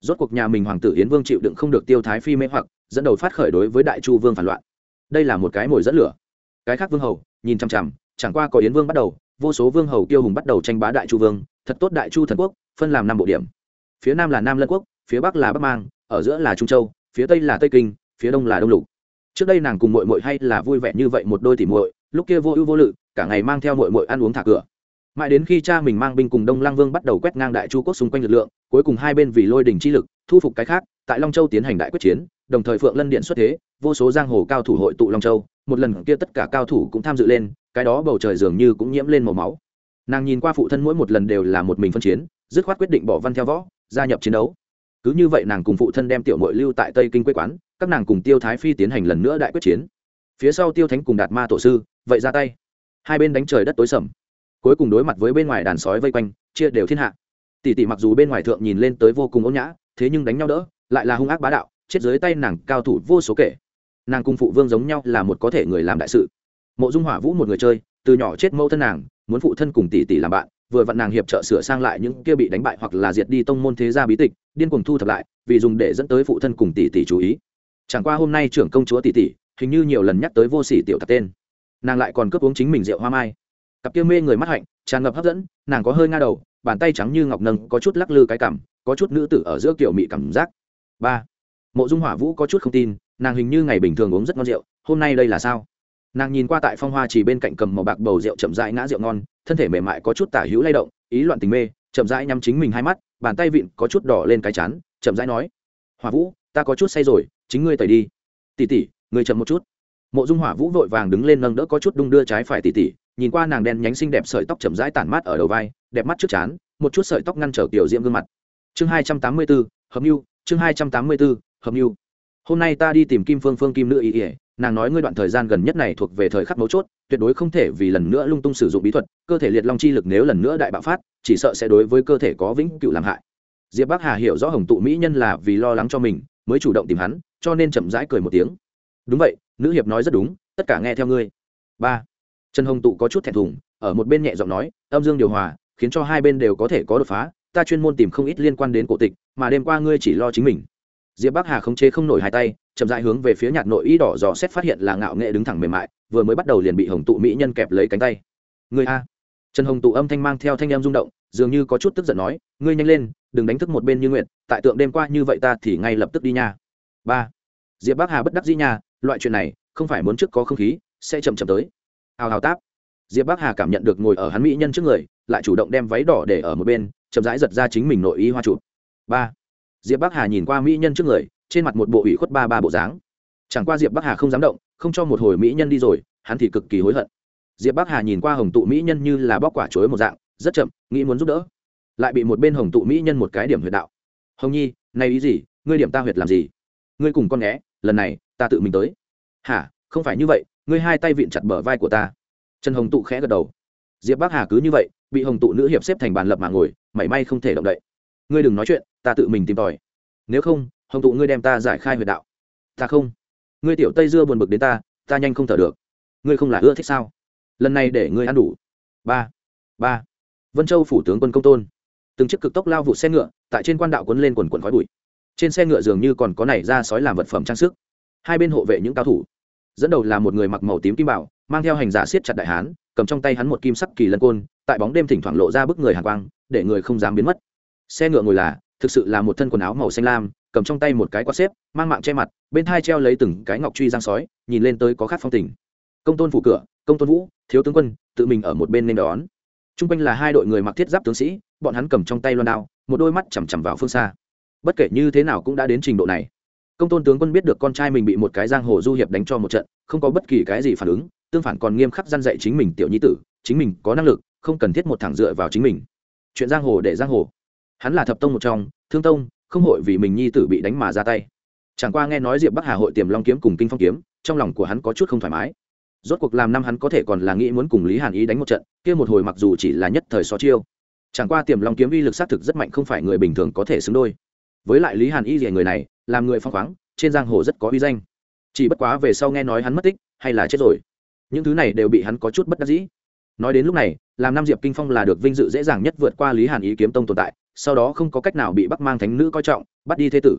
Rốt cuộc nhà mình hoàng tử yến vương chịu đựng không được tiêu thái phi mê hoặc, dẫn đầu phát khởi đối với đại chu vương phản loạn đây là một cái mồi dẫn lửa. Cái khác vương hầu, nhìn chằm chằm, chẳng qua có yến vương bắt đầu, vô số vương hầu tiêu hùng bắt đầu tranh bá đại chu vương, thật tốt đại chu thần quốc, phân làm năm bộ điểm. Phía nam là nam lân quốc, phía bắc là bắc mang, ở giữa là trung châu, phía tây là tây kinh, phía đông là đông lục. Trước đây nàng cùng mội mội hay là vui vẻ như vậy một đôi tỉ muội, lúc kia vô ưu vô lự, cả ngày mang theo mội mội ăn uống thả cửa. Mãi đến khi cha mình mang binh cùng đông lang vương bắt đầu quét ngang đại chu quốc xung quanh lực lượng, cuối cùng hai bên vì lôi đình chi lực, thu phục cái khác, tại long châu tiến hành đại quyết chiến, đồng thời phượng lân điện xuất thế vô số giang hồ cao thủ hội tụ long châu, một lần kia tất cả cao thủ cũng tham dự lên, cái đó bầu trời dường như cũng nhiễm lên màu máu. Nàng nhìn qua phụ thân mỗi một lần đều là một mình phân chiến, dứt khoát quyết định bỏ văn theo võ, gia nhập chiến đấu. Cứ như vậy nàng cùng phụ thân đem tiểu mội lưu tại tây kinh quê quán, các nàng cùng tiêu thái phi tiến hành lần nữa đại quyết chiến. Phía sau tiêu thánh cùng đạt ma tổ sư, vậy ra tay. Hai bên đánh trời đất tối sầm. Cuối cùng đối mặt với bên ngoài đàn sói vây quanh, chia đều thiên hạ. Tỷ tỷ mặc dù bên ngoài thượng nhìn lên tới vô cùng ôn nhã, thế nhưng đánh nhau đỡ, lại là hung ác bá đạo, chết dưới tay nàng cao thủ vô số kể nàng cùng phụ vương giống nhau là một có thể người làm đại sự. Mộ dung hỏa vũ một người chơi, từ nhỏ chết mâu thân nàng, muốn phụ thân cùng tỷ tỷ làm bạn, vừa vặn nàng hiệp trợ sửa sang lại những kia bị đánh bại hoặc là diệt đi tông môn thế gia bí tịch, điên cuồng thu thập lại, vì dùng để dẫn tới phụ thân cùng tỷ tỷ chú ý. Chẳng qua hôm nay trưởng công chúa tỷ tỷ, hình như nhiều lần nhắc tới vô sỉ tiểu thật tên. Nàng lại còn cướp uống chính mình rượu hoa mai. Cặp kia mê người mắt hạnh, tràn ngập hấp dẫn, nàng có hơi nga đầu, bàn tay trắng như ngọc nâng, có chút lắc lư cái cảm, có chút nữ tử ở giữa kiểu mị cảm giác. Ba mộ dung hỏa vũ có chút không tin, nàng hình như ngày bình thường uống rất ngon rượu, hôm nay đây là sao? Nàng nhìn qua tại phong hoa chỉ bên cạnh cầm màu bạc bầu rượu chậm rãi ngã rượu ngon, thân thể mềm mại có chút tả hữu lay động, ý loạn tình mê, chậm rãi nhắm chính mình hai mắt, bàn tay vịn có chút đỏ lên cái chán, chậm rãi nói, hỏa vũ, ta có chút say rồi, chính ngươi tẩy đi. Tỉ tỉ ngươi chậm một chút. Mộ dung hỏa vũ vội vàng đứng lên nâng đỡ có chút đung đưa trái phải tỉ tỉ nhìn qua nàng đen nhánh xinh đẹp sợi tóc chậm rãi tản mát ở đầu vai, đẹp mắt trước chán, một chút sợi tóc ngăn trở tiểu diễm gương mặt. Chương hai trăm tám mươi bốn hợp mưu, chương hai trăm tám mươi bốn hợp mưu. Hôm nay ta đi tìm kim phương phương kim nữ ý ỉa nàng nói ngươi đoạn thời gian gần nhất này thuộc về thời khắc mấu chốt, tuyệt đối không thể vì lần nữa lung tung sử dụng bí thuật, cơ thể liệt long chi lực nếu lần nữa đại bạo phát, chỉ sợ sẽ đối với cơ thể có vĩnh cựu làm hại. Diệp bắc hà hiểu rõ hồng tụ mỹ nhân là vì lo lắng cho mình, mới chủ động tìm hắn, cho nên chậm rãi cười một tiếng. Đúng vậy, nữ hiệp nói rất đúng, tất cả nghe theo ngươi. Ba. Trần hồng tụ có chút thẹn thùng, ở một bên nhẹ giọng nói, âm dương điều hòa, khiến cho hai bên đều có thể có đột phá, ta chuyên môn tìm không ít liên quan đến cổ tịch, mà đêm qua ngươi chỉ lo chính mình diệp bắc hà khống chế không nổi hai tay, chậm dại hướng về phía nhạc nội y đỏ dò xét phát hiện là ngạo nghệ đứng thẳng mềm mại, vừa mới bắt đầu liền bị hồng tụ mỹ nhân kẹp lấy cánh tay. Người a. Trần hồng tụ âm thanh mang theo thanh em rung động, dường như có chút tức giận nói, ngươi nhanh lên, đừng đánh thức một bên như nguyện tại tượng đêm qua như vậy ta thì ngay lập tức đi nha. Ba. Diệp bắc hà bất đắc dĩ nha, loại chuyện này, không phải muốn trước có không khí, sẽ chậm chậm tới. Hào hào táp. Diệp bắc hà cảm nhận được ngồi ở hắn mỹ nhân trước người, lại chủ động đem váy đỏ để ở một bên, chậm rãi giật ra chính mình nội y hoa chụp. Ba diệp bắc hà nhìn qua mỹ nhân trước người, trên mặt một bộ ủy khuất ba ba bộ dáng. Chẳng qua diệp bắc hà không dám động, không cho một hồi mỹ nhân đi rồi, hắn thì cực kỳ hối hận. Diệp bắc hà nhìn qua hồng tụ mỹ nhân như là bóc quả chuối một dạng, rất chậm, nghĩ muốn giúp đỡ. Lại bị một bên hồng tụ mỹ nhân một cái điểm huyệt đạo. Hồng nhi, này ý gì? Ngươi điểm ta huyệt làm gì? Ngươi cùng con né lần này, ta tự mình tới. Hả? Không phải như vậy, ngươi hai tay vịn chặt bờ vai của ta. Trần hồng tụ khẽ gật đầu. Diệp bắc hà cứ như vậy, bị hồng tụ nữ hiệp xếp thành bàn lập mà ngồi, mảy may không thể động đậy. Ngươi đừng nói chuyện ta tự mình tìm tòi. Nếu không, hồng tụ ngươi đem ta giải khai huyệt đạo. Ta không. Ngươi tiểu tây dưa buồn bực đến ta ta nhanh không thở được. Ngươi không là ưa thích sao? Lần này để ngươi ăn đủ. Ba. Ba. Vân châu phủ tướng quân công tôn. Từng chiếc cực tốc lao vụ xe ngựa, tại trên quan đạo quấn lên quần quần khói bụi. Trên xe ngựa dường như còn có nảy ra sói làm vật phẩm trang sức. Hai bên hộ vệ những cao thủ. Dẫn đầu là một người mặc màu tím kim bảo, mang theo hành giả siết chặt đại hán, cầm trong tay hắn một kim sắc kỳ lân côn, tại bóng đêm thỉnh thoảng lộ ra bức người hàn quang, để người không dám biến mất. Xe ngựa ngồi là thực sự là một thân quần áo màu xanh lam, cầm trong tay một cái quạt xếp, mang mạng che mặt, bên thai treo lấy từng cái ngọc truy giang sói, nhìn lên tới có khát phong tình. Công tôn phủ cửa, công tôn vũ, thiếu tướng quân, tự mình ở một bên nên đón. T r u n g quanh là hai đội người mặc thiết giáp tướng sĩ, bọn hắn cầm trong tay loan đao, một đôi mắt chằm chằm vào phương xa. Bất kể như thế nào cũng đã đến trình độ này. Công tôn tướng quân biết được con trai mình bị một cái giang hồ du hiệp đánh cho một trận, không có bất kỳ cái gì phản ứng, tương phản còn nghiêm khắc g dạy chính mình tiểu nhi tử, chính mình có năng lực, không cần thiết một thẳng dựa vào chính mình. Chuyện giang hồ để giang hồ hắn là thập tông một trong, thương tông, không hội vì mình nhi tử bị đánh mà ra tay. Chẳng qua nghe nói diệp bắc hà hội tiềm long kiếm cùng kinh phong kiếm, trong lòng của hắn có chút không thoải mái. Rốt cuộc làm năm hắn có thể còn là nghĩ muốn cùng lý hàn ý đánh một trận, kia một hồi mặc dù chỉ là nhất thời so chiêu. Chẳng qua tiềm long kiếm uy lực xác thực rất mạnh không phải người bình thường có thể xứng đôi. Với lại lý hàn y rẻ người này, làm người phong khoáng, trên giang hồ rất có uy danh. Chỉ bất quá về sau nghe nói hắn mất tích, hay là chết rồi. Những thứ này đều bị hắn có chút bất đắc dĩ. Nói đến lúc này, làm năm diệp kinh phong là được vinh dự dễ dàng nhất vượt qua lý hàn ý kiếm tông tồn tại sau đó không có cách nào bị bắc mang thánh nữ coi trọng, bắt đi thế tử.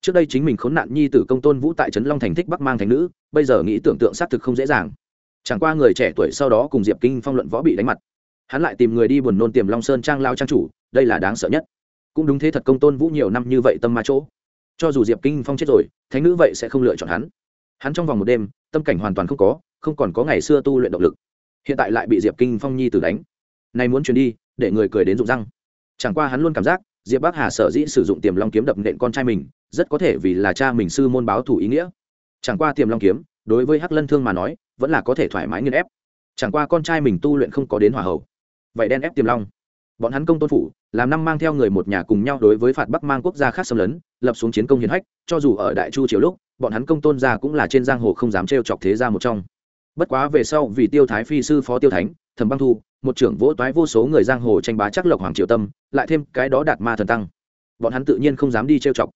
Trước đây chính mình khốn nạn nhi tử công tôn vũ tại trấn long thành thích bắc mang thánh nữ, bây giờ nghĩ tưởng tượng xác thực không dễ dàng. Chẳng qua người trẻ tuổi sau đó cùng diệp kinh phong luận võ bị đánh mặt. Hắn lại tìm người đi buồn nôn tiềm long sơn trang lao trang chủ, đây là đáng sợ nhất. Cũng đúng thế thật công tôn vũ nhiều năm như vậy tâm ma chỗ. Cho dù diệp kinh phong chết rồi, thánh nữ vậy sẽ không lựa chọn hắn. Hắn trong vòng một đêm, tâm cảnh hoàn toàn không có, không còn có ngày xưa tu luyện động lực. Hiện tại lại bị diệp kinh phong nhi tử đánh. Nay muốn chuyển đi, để người cười đến rụng răng chẳng qua hắn luôn cảm giác, diệp bắc hà sở dĩ sử dụng tiềm long kiếm đập nện con trai mình, rất có thể vì là cha mình sư môn báo thủ ý nghĩa. Chẳng qua tiềm long kiếm, đối với hắc lân thương mà nói, vẫn là có thể thoải mái nghiên ép. Chẳng qua con trai mình tu luyện không có đến hòa hậu. Vậy đen ép tiềm long. Bọn hắn công tôn phủ, làm năm mang theo người một nhà cùng nhau đối với phạt bắc mang quốc gia khác xâm lấn, lập xuống chiến công hiến hách, cho dù ở đại chu triều lúc, bọn hắn công tôn gia cũng là trên giang hồ không dám trêu chọc thế gia một trong. Bất quá về sau vì tiêu thái phi sư phó tiêu thánh, thẩm băng thu một trưởng vỗ toái vô số người giang hồ tranh bá chắc lộc hoàng triều tâm, lại thêm cái đó đạt ma thần tăng. Bọn hắn tự nhiên không dám đi trêu chọc.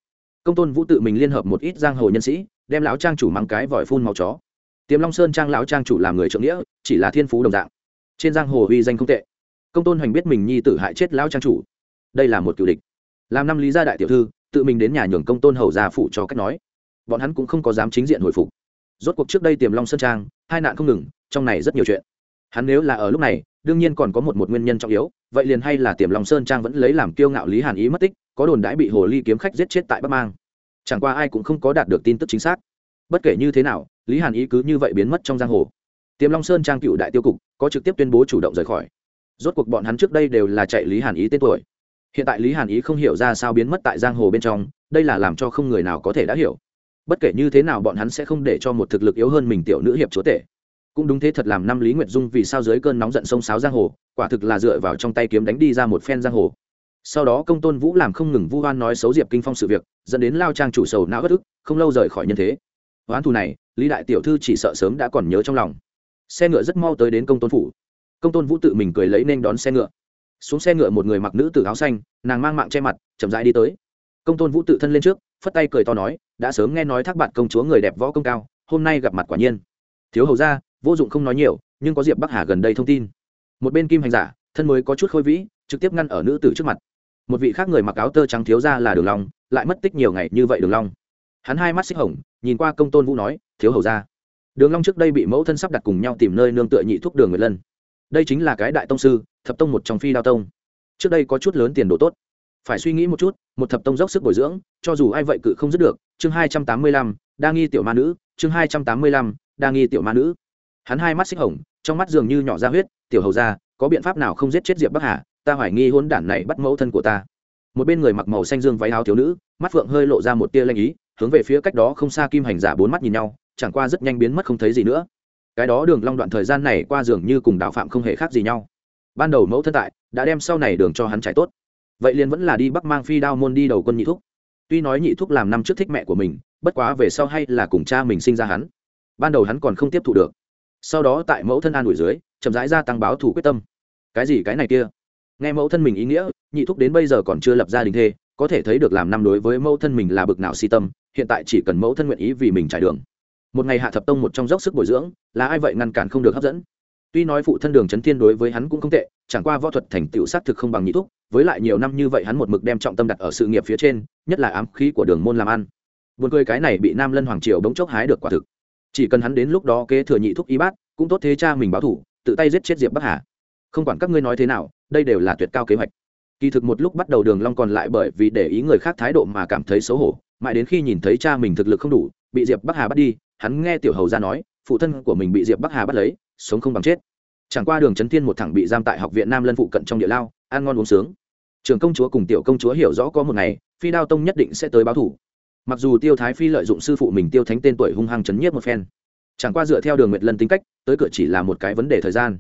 Công tôn vũ tự mình liên hợp một ít giang hồ nhân sĩ, đem lão trang chủ mắng cái vòi phun màu chó. Tiềm long sơn trang lão trang chủ làm người trượng nghĩa, chỉ là thiên phú đồng dạng. Trên giang hồ uy danh không tệ. Công tôn hoành biết mình nhi tử hại chết lão trang chủ. Đây là một cựu địch. Làm năm lý gia đại tiểu thư, tự mình đến nhà nhường công tôn hầu gia phụ cho cách nói. Bọn hắn cũng không có dám chính diện hồi phục. Rốt cuộc trước đây tiềm long sơn trang, hai nạn không ngừng, trong này rất nhiều chuyện hắn nếu là ở lúc này, đương nhiên còn có một một nguyên nhân trọng yếu, vậy liền hay là tiềm long sơn trang vẫn lấy làm kiêu ngạo lý hàn ý mất tích, có đồn đãi bị hồ ly kiếm khách giết chết tại bắc mang. Chẳng qua ai cũng không có đạt được tin tức chính xác. Bất kể như thế nào, lý hàn ý cứ như vậy biến mất trong giang hồ. Tiềm long sơn trang cựu đại tiêu cục, có trực tiếp tuyên bố chủ động rời khỏi. Rốt cuộc bọn hắn trước đây đều là chạy lý hàn ý tên tuổi. Hiện tại lý hàn ý không hiểu ra sao biến mất tại giang hồ bên trong, đây là làm cho không người nào có thể đã hiểu. Bất kể như thế nào bọn hắn sẽ không để cho một thực lực yếu hơn mình tiểu nữ hiệp chúa tể cũng đúng thế thật làm năm lý nguyệt dung vì sao dưới cơn nóng giận sông sáo giang hồ, quả thực là dựa vào trong tay kiếm đánh đi ra một phen giang hồ. Sau đó công tôn vũ làm không ngừng vu oan nói xấu diệp kinh phong sự việc, dẫn đến lao trang chủ sầu não bất ức, không lâu rời khỏi nhân thế. Oán thù này, lý đại tiểu thư chỉ sợ sớm đã còn nhớ trong lòng. Xe ngựa rất mau tới đến công tôn phủ. Công tôn vũ tự mình cười lấy nên đón xe ngựa. Xuống xe ngựa một người mặc nữ tử áo xanh, nàng mang mạng che mặt, chậm rãi đi tới. Công tôn vũ tự thân lên trước, phất tay cười to nói, đã sớm nghe nói thác bạn công chúa người đẹp võ công cao, hôm nay gặp mặt quả nhiên. Thiếu hầu ra vô dụng không nói nhiều, nhưng có diệp bắc hà gần đây thông tin. Một bên kim hành giả, thân mới có chút khôi vĩ, trực tiếp ngăn ở nữ tử trước mặt. Một vị khác người mặc áo tơ trắng thiếu ra là đường long, lại mất tích nhiều ngày như vậy đường long. Hắn hai mắt xích hồng, nhìn qua công tôn vũ nói, thiếu hầu ra đường long trước đây bị mẫu thân sắp đặt cùng nhau tìm nơi nương tựa nhị thuốc đường người lân. Đây chính là cái đại tông sư, thập tông một trong phi đao tông. Trước đây có chút lớn tiền đồ tốt. Phải suy nghĩ một chút, một thập tông dốc sức bồi dưỡng, cho dù ai vậy cự không dứt được. Chương hai trăm tám mươi lăm, đa nghi tiểu ma nữ, chương hai trăm tám mươi lăm, đa nghi tiểu ma nữ hắn hai mắt xích hồng, trong mắt dường như nhỏ ra huyết, tiểu hầu ra có biện pháp nào không giết chết diệp bắc hà? Ta hoài nghi hôn đản này bắt mẫu thân của ta. Một bên người mặc màu xanh dương váy áo thiếu nữ, mắt phượng hơi lộ ra một tia lanh ý, hướng về phía cách đó không xa kim hành giả bốn mắt nhìn nhau, chẳng qua rất nhanh biến mất không thấy gì nữa. Cái đó đường long đoạn thời gian này qua dường như cùng đạo phạm không hề khác gì nhau. Ban đầu mẫu thân tại, đã đem sau này đường cho hắn trải tốt. Vậy liền vẫn là đi bắc mang phi đao môn đi đầu quân nhị thúc. Tuy nói nhị thúc làm năm trước thích mẹ của mình, bất quá về sau hay là cùng cha mình sinh ra hắn. Ban đầu hắn còn không tiếp thu được sau đó tại mẫu thân an ủi dưới, chậm rãi gia tăng báo thủ quyết tâm. Cái gì cái này kia? Nghe mẫu thân mình ý nghĩa, nhị thúc đến bây giờ còn chưa lập gia đình thê, có thể thấy được làm năm đối với mẫu thân mình là bực nào si tâm, hiện tại chỉ cần mẫu thân nguyện ý vì mình trải đường. Một ngày hạ thập tông một trong dốc sức bồi dưỡng, là ai vậy ngăn cản không được hấp dẫn. Tuy nói phụ thân đường trấn thiên đối với hắn cũng không tệ, chẳng qua võ thuật thành tựu xác thực không bằng nhị thúc, với lại nhiều năm như vậy hắn một mực đem trọng tâm đặt ở sự nghiệp phía trên, nhất là ám khí của đường môn làm ăn. Buồn cười cái này bị nam lân hoàng triều bỗng chốc hái được quả thực chỉ cần hắn đến lúc đó kế thừa nhị thúc y bát, cũng tốt thế cha mình báo thủ, tự tay giết chết diệp bắc hà. Không quản các ngươi nói thế nào, đây đều là tuyệt cao kế hoạch. Kỳ thực một lúc bắt đầu đường long còn lại bởi vì để ý người khác thái độ mà cảm thấy xấu hổ, mãi đến khi nhìn thấy cha mình thực lực không đủ, bị diệp bắc hà bắt đi, hắn nghe tiểu hầu ra nói, phụ thân của mình bị diệp bắc hà bắt lấy, sống không bằng chết. Chẳng qua đường trấn thiên một thẳng bị giam tại học viện nam lân phụ cận trong địa lao, ăn ngon uống sướng. Trường công chúa cùng tiểu công chúa hiểu rõ có một ngày, phi đao tông nhất định sẽ tới báo thủ mặc dù tiêu thái phi lợi dụng sư phụ mình tiêu thánh tên tuổi hung hăng chấn nhiếp một phen, chẳng qua dựa theo đường nguyệt lân tính cách, tới cửa chỉ là một cái vấn đề thời gian.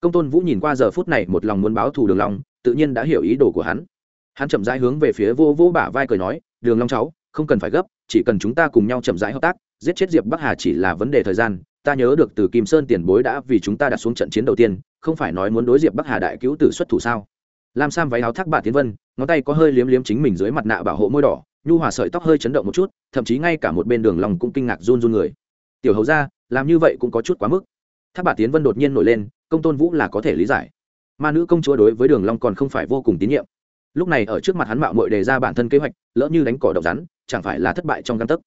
Công tôn vũ nhìn qua giờ phút này một lòng muốn báo thù đường long, tự nhiên đã hiểu ý đồ của hắn. Hắn chậm rãi hướng về phía vô vô bả vai cười nói, đường long cháu, không cần phải gấp, chỉ cần chúng ta cùng nhau chậm rãi hợp tác, giết chết diệp bắc hà chỉ là vấn đề thời gian. Ta nhớ được từ kim sơn tiền bối đã vì chúng ta đặt xuống trận chiến đầu tiên, không phải nói muốn đối diệp bắc hà đại cứu tử xuất thủ sao? Lam sam váy áo thác bạc tiến vân, ngón tay có hơi liếm liếm chính mình dưới mặt nạ bảo hộ môi đỏ nhu hòa sợi tóc hơi chấn động một chút, thậm chí ngay cả một bên đường lòng cũng kinh ngạc run run người. Tiểu hầu ra làm như vậy cũng có chút quá mức. Tháp bà tiến vân đột nhiên nổi lên, công tôn vũ là có thể lý giải. Ma nữ công chúa đối với đường long còn không phải vô cùng tín nhiệm. Lúc này ở trước mặt hắn mạo muội đề ra bản thân kế hoạch, lỡ như đánh cỏ độc rắn, chẳng phải là thất bại trong căn tấc.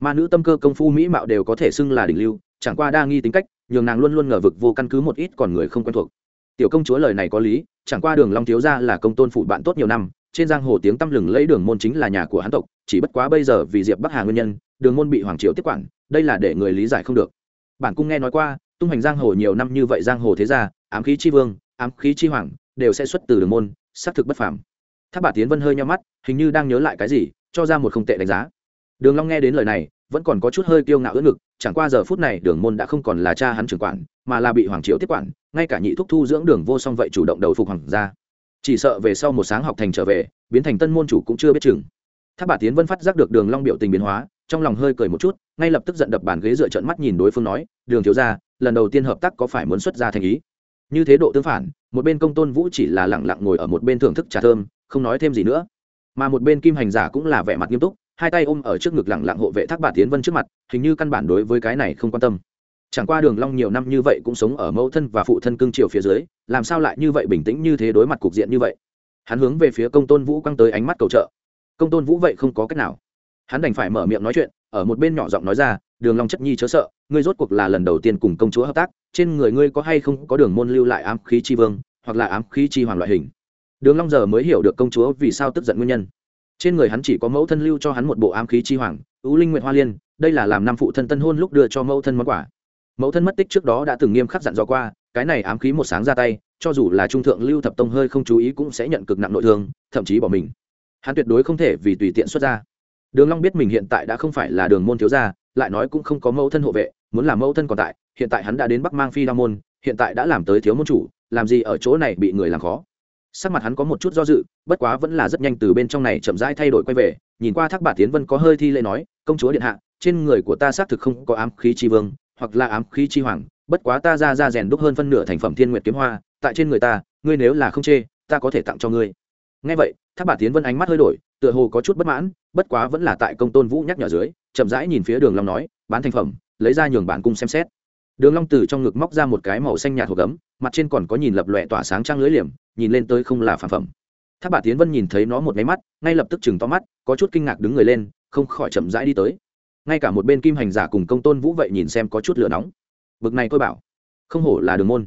Ma nữ tâm cơ công phu mỹ mạo đều có thể xưng là đỉnh lưu, chẳng qua đa nghi tính cách, nhường nàng luôn luôn ngờ vực vô căn cứ một ít còn người không quen thuộc. Tiểu công chúa lời này có lý, chẳng qua đường long thiếu gia là công tôn phụ bạn tốt nhiều năm trên giang hồ tiếng tăm lừng lấy đường môn chính là nhà của hán tộc, chỉ bất quá bây giờ vì diệp bắc hà nguyên nhân, đường môn bị hoàng triều tiếp quản, đây là để người lý giải không được. Bản cung nghe nói qua, tung hành giang hồ nhiều năm như vậy giang hồ thế gia, ám khí chi vương, ám khí chi hoàng, đều sẽ xuất từ đường môn, xác thực bất phàm. Tháp bà tiến vân hơi nhau mắt, hình như đang nhớ lại cái gì, cho ra một không tệ đánh giá. Đường long nghe đến lời này, vẫn còn có chút hơi kiêu ngạo ưỡn ngực, chẳng qua giờ phút này đường môn đã không còn là cha hắn trưởng quản, mà là bị hoàng triều tiếp quản, ngay cả nhị thúc thu dưỡng đường vô song vậy chủ động đầu phục hoàng gia chỉ sợ về sau một sáng học thành trở về, biến thành tân môn chủ cũng chưa biết chừng. Tháp bà tiến vân phát giác được đường long biểu tình biến hóa, trong lòng hơi cười một chút, ngay lập tức giận đập bàn ghế dựa trận mắt nhìn đối phương nói, đường thiếu gia, lần đầu tiên hợp tác có phải muốn xuất ra thành ý? Như thế độ tương phản, một bên công tôn vũ chỉ là lẳng lặng ngồi ở một bên thưởng thức trà thơm, không nói thêm gì nữa. Mà một bên kim hành giả cũng là vẻ mặt nghiêm túc, hai tay ôm ở trước ngực lẳng lặng hộ vệ thác bà tiến vân trước mặt, hình như căn bản đối với cái này không quan tâm chẳng qua đường long nhiều năm như vậy cũng sống ở mẫu thân và phụ thân cương triều phía dưới, làm sao lại như vậy bình tĩnh như thế đối mặt cục diện như vậy? Hắn hướng về phía công tôn vũ quăng tới ánh mắt cầu trợ. Công tôn vũ vậy không có cách nào. Hắn đành phải mở miệng nói chuyện, ở một bên nhỏ giọng nói ra, đường long chất nhi chớ sợ, ngươi rốt cuộc là lần đầu tiên cùng công chúa hợp tác, trên người ngươi có hay không có đường môn lưu lại ám khí chi vương, hoặc là ám khí chi hoàng loại hình? Đường long giờ mới hiểu được công chúa vì sao tức giận nguyên nhân. Trên người hắn chỉ có mẫu thân lưu cho hắn một bộ ám khí chi hoàng ưu linh nguyệt hoa liên, đây là làm năm phụ thân tân hôn lúc đưa cho mẫu thân món quà mẫu thân mất tích trước đó đã từng nghiêm khắc dặn dò qua, cái này ám khí một sáng ra tay, cho dù là trung thượng lưu thập tông hơi không chú ý cũng sẽ nhận cực nặng nội thương, thậm chí bỏ mình. Hắn tuyệt đối không thể vì tùy tiện xuất ra. Đường long biết mình hiện tại đã không phải là đường môn thiếu gia, lại nói cũng không có mẫu thân hộ vệ, muốn làm mẫu thân còn tại, hiện tại hắn đã đến bắc mang phi đa môn, hiện tại đã làm tới thiếu môn chủ, làm gì ở chỗ này bị người làm khó. Sắc mặt hắn có một chút do dự, bất quá vẫn là rất nhanh từ bên trong này chậm rãi thay đổi quay về, nhìn qua thác bà tiến vân có hơi thi lễ nói, công chúa điện hạ, trên người của ta xác thực không có ám khí chi vương hoặc là ám khí chi hoàng, bất quá ta ra ra rèn đúc hơn phân nửa thành phẩm thiên nguyệt kiếm hoa, tại trên người ta, ngươi nếu là không chê, ta có thể tặng cho ngươi. Ngay vậy, thác bà tiến vân ánh mắt hơi đổi, tựa hồ có chút bất mãn, bất quá vẫn là tại công tôn vũ nhắc nhở dưới, chậm rãi nhìn phía đường long nói, bán thành phẩm, lấy ra nhường bản cung xem xét. Đường long từ trong ngực móc ra một cái màu xanh nhạt hộp gấm, mặt trên còn có nhìn lập lòe tỏa sáng trang lưới liềm, nhìn lên tới không là phản phẩm. Tháp bà tiến vân nhìn thấy nó một máy mắt, ngay lập tức chừng to mắt, có chút kinh ngạc đứng người lên, không khỏi chậm rãi đi tới ngay cả một bên kim hành giả cùng công tôn vũ vậy nhìn xem có chút lửa nóng. Bực này tôi bảo, không hổ là đường môn.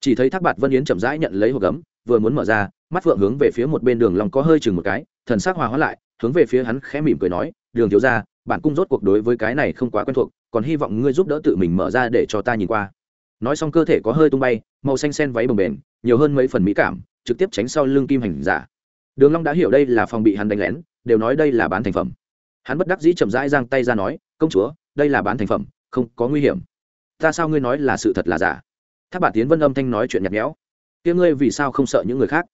Chỉ thấy thác bạt vân yến chậm rãi nhận lấy hộp gấm, vừa muốn mở ra, mắt phượng hướng về phía một bên đường long có hơi chừng một cái, thần sắc hòa hóa lại, hướng về phía hắn khẽ mỉm cười nói, đường thiếu gia bản cung rốt cuộc đối với cái này không quá quen thuộc, còn hy vọng ngươi giúp đỡ tự mình mở ra để cho ta nhìn qua. Nói xong cơ thể có hơi tung bay, màu xanh sen váy bồng bềnh, nhiều hơn mấy phần mỹ cảm, trực tiếp tránh sau lưng kim hành giả. Đường long đã hiểu đây là phòng bị hắn đánh lén, đều nói đây là bán thành phẩm hắn bất đắc dĩ chậm rãi giang tay ra nói, công chúa, đây là bán thành phẩm, không có nguy hiểm. Ta sao ngươi nói là sự thật là giả? Tháp bà tiến vân âm thanh nói chuyện nhạt nhẽo. Tiếng ngươi vì sao không sợ những người khác?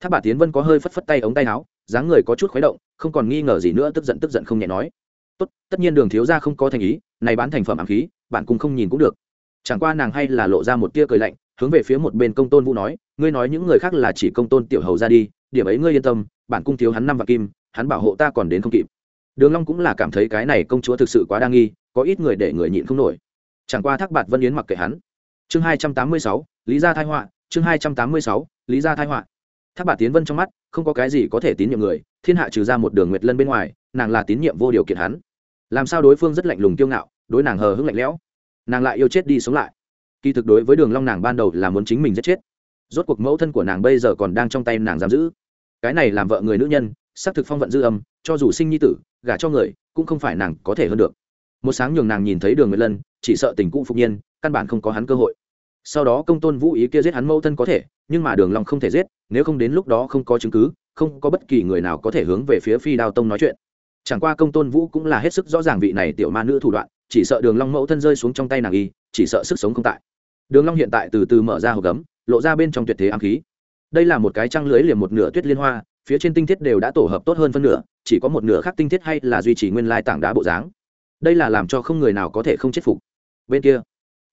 Tháp bà tiến vân có hơi phất phất tay ống tay áo, dáng người có chút khuấy động, không còn nghi ngờ gì nữa, tức giận tức giận không nhẹ nói. Tốt, tất nhiên đường thiếu gia không có thành ý, này bán thành phẩm ám khí, bạn cũng không nhìn cũng được. Chẳng qua nàng hay là lộ ra một tia cười lạnh, hướng về phía một bên công tôn vũ nói, ngươi nói những người khác là chỉ công tôn tiểu hầu ra đi, điểm ấy ngươi yên tâm bản cung thiếu hắn năm và kim, hắn bảo hộ ta còn đến không kịp đường long cũng là cảm thấy cái này công chúa thực sự quá đa nghi, có ít người để người nhịn không nổi. Chẳng qua thác bạt vân yến mặc kệ hắn. Chương hai trăm tám mươi sáu, lý gia thái họa, chương hai trăm tám mươi sáu, lý gia thái họa. Thác bạt tiến vân trong mắt, không có cái gì có thể tín nhiệm người, thiên hạ trừ ra một đường nguyệt lân bên ngoài, nàng là tín nhiệm vô điều kiện hắn. Làm sao đối phương rất lạnh lùng kiêu ngạo, đối nàng hờ hững lạnh lẽo. Nàng lại yêu chết đi sống lại. Kỳ thực đối với đường long nàng ban đầu là muốn chính mình giết chết. Rốt cuộc mẫu thân của nàng bây giờ còn đang trong tay nàng giam giữ. Cái này làm vợ người nữ nhân xác thực phong vận dư âm, cho dù sinh nhi tử, gả cho người, cũng không phải nàng có thể hơn được. Một sáng nhường nàng nhìn thấy đường nguyệt lân, chỉ sợ tình cũ phục nhiên, căn bản không có hắn cơ hội. Sau đó công tôn vũ ý kia giết hắn mẫu thân có thể, nhưng mà đường long không thể giết, nếu không đến lúc đó không có chứng cứ, không có bất kỳ người nào có thể hướng về phía phi đao tông nói chuyện. Chẳng qua công tôn vũ cũng là hết sức rõ ràng vị này tiểu ma nữ thủ đoạn, chỉ sợ đường long mẫu thân rơi xuống trong tay nàng y, chỉ sợ sức sống không tại. Đường long hiện tại từ từ mở ra hộp gấm, lộ ra bên trong tuyệt thế ám khí. Đây là một cái trăng lưới liềm một nửa tuyết liên hoa phía trên tinh thiết đều đã tổ hợp tốt hơn phân nửa, chỉ có một nửa khác tinh thiết hay là duy trì nguyên lai tảng đá bộ dáng. Đây là làm cho không người nào có thể không chết phục. Bên kia,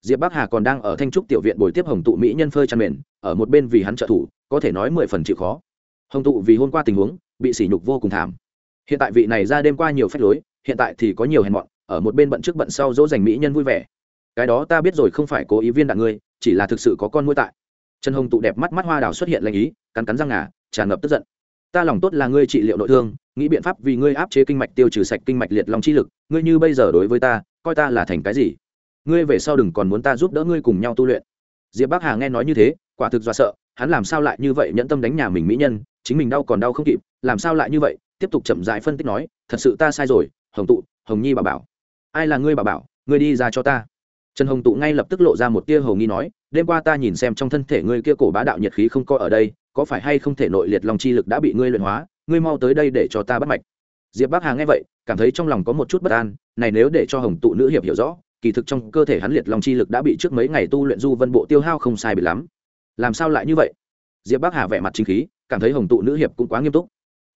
diệp bắc hà còn đang ở thanh trúc tiểu viện buổi tiếp hồng tụ mỹ nhân phơi chăn mền, ở một bên vì hắn trợ thủ, có thể nói mười phần chịu khó. Hồng tụ vì hôm qua tình huống, bị sỉ nhục vô cùng thảm. Hiện tại vị này ra đêm qua nhiều phép lối, hiện tại thì có nhiều hèn mọn, ở một bên bận trước bận sau dỗ dành mỹ nhân vui vẻ. Cái đó ta biết rồi, không phải cố ý viên đạn ngươi, chỉ là thực sự có con mũi tại. Trần hồng tụ đẹp mắt mắt hoa đào xuất hiện lanh ý, cắn cắn răng ngà, tràn ngập tức giận ta lòng tốt là ngươi trị liệu nội thương, nghĩ biện pháp vì ngươi áp chế kinh mạch tiêu trừ sạch kinh mạch liệt lòng chi lực, ngươi như bây giờ đối với ta, coi ta là thành cái gì? Ngươi về sau đừng còn muốn ta giúp đỡ ngươi cùng nhau tu luyện. Diệp bắc hà nghe nói như thế, quả thực do sợ, hắn làm sao lại như vậy, nhẫn tâm đánh nhà mình mỹ nhân, chính mình đau còn đau không kịp, làm sao lại như vậy? Tiếp tục chậm rãi phân tích nói, thật sự ta sai rồi, hồng tụ, hồng nhi bà bảo. Ai là ngươi bà bảo? Ngươi đi ra cho ta trần hồng tụ ngay lập tức lộ ra một tia hầu nghi nói, đêm qua ta nhìn xem trong thân thể ngươi kia cổ bá đạo nhiệt khí không có ở đây, có phải hay không thể nội liệt lòng chi lực đã bị ngươi luyện hóa, ngươi mau tới đây để cho ta bắt mạch. Diệp bắc hà nghe vậy, cảm thấy trong lòng có một chút bất an, này nếu để cho hồng tụ nữ hiệp hiểu rõ, kỳ thực trong cơ thể hắn liệt lòng chi lực đã bị trước mấy ngày tu luyện du vân bộ tiêu hao không sai bị lắm. Làm sao lại như vậy? Diệp bắc hà vẻ mặt chính khí, cảm thấy hồng tụ nữ hiệp cũng quá nghiêm túc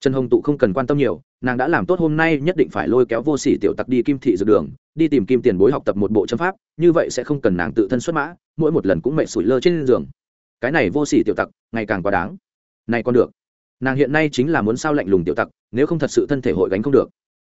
trần hồng tụ không cần quan tâm nhiều, nàng đã làm tốt hôm nay nhất định phải lôi kéo vô sỉ tiểu tặc đi kim thị dược đường, đi tìm kim tiền bối học tập một bộ châm pháp, như vậy sẽ không cần nàng tự thân xuất mã, mỗi một lần cũng mệt sủi lơ trên giường. Cái này vô sỉ tiểu tặc, ngày càng quá đáng. Này còn được. Nàng hiện nay chính là muốn sao lạnh lùng tiểu tặc, nếu không thật sự thân thể hội gánh không được.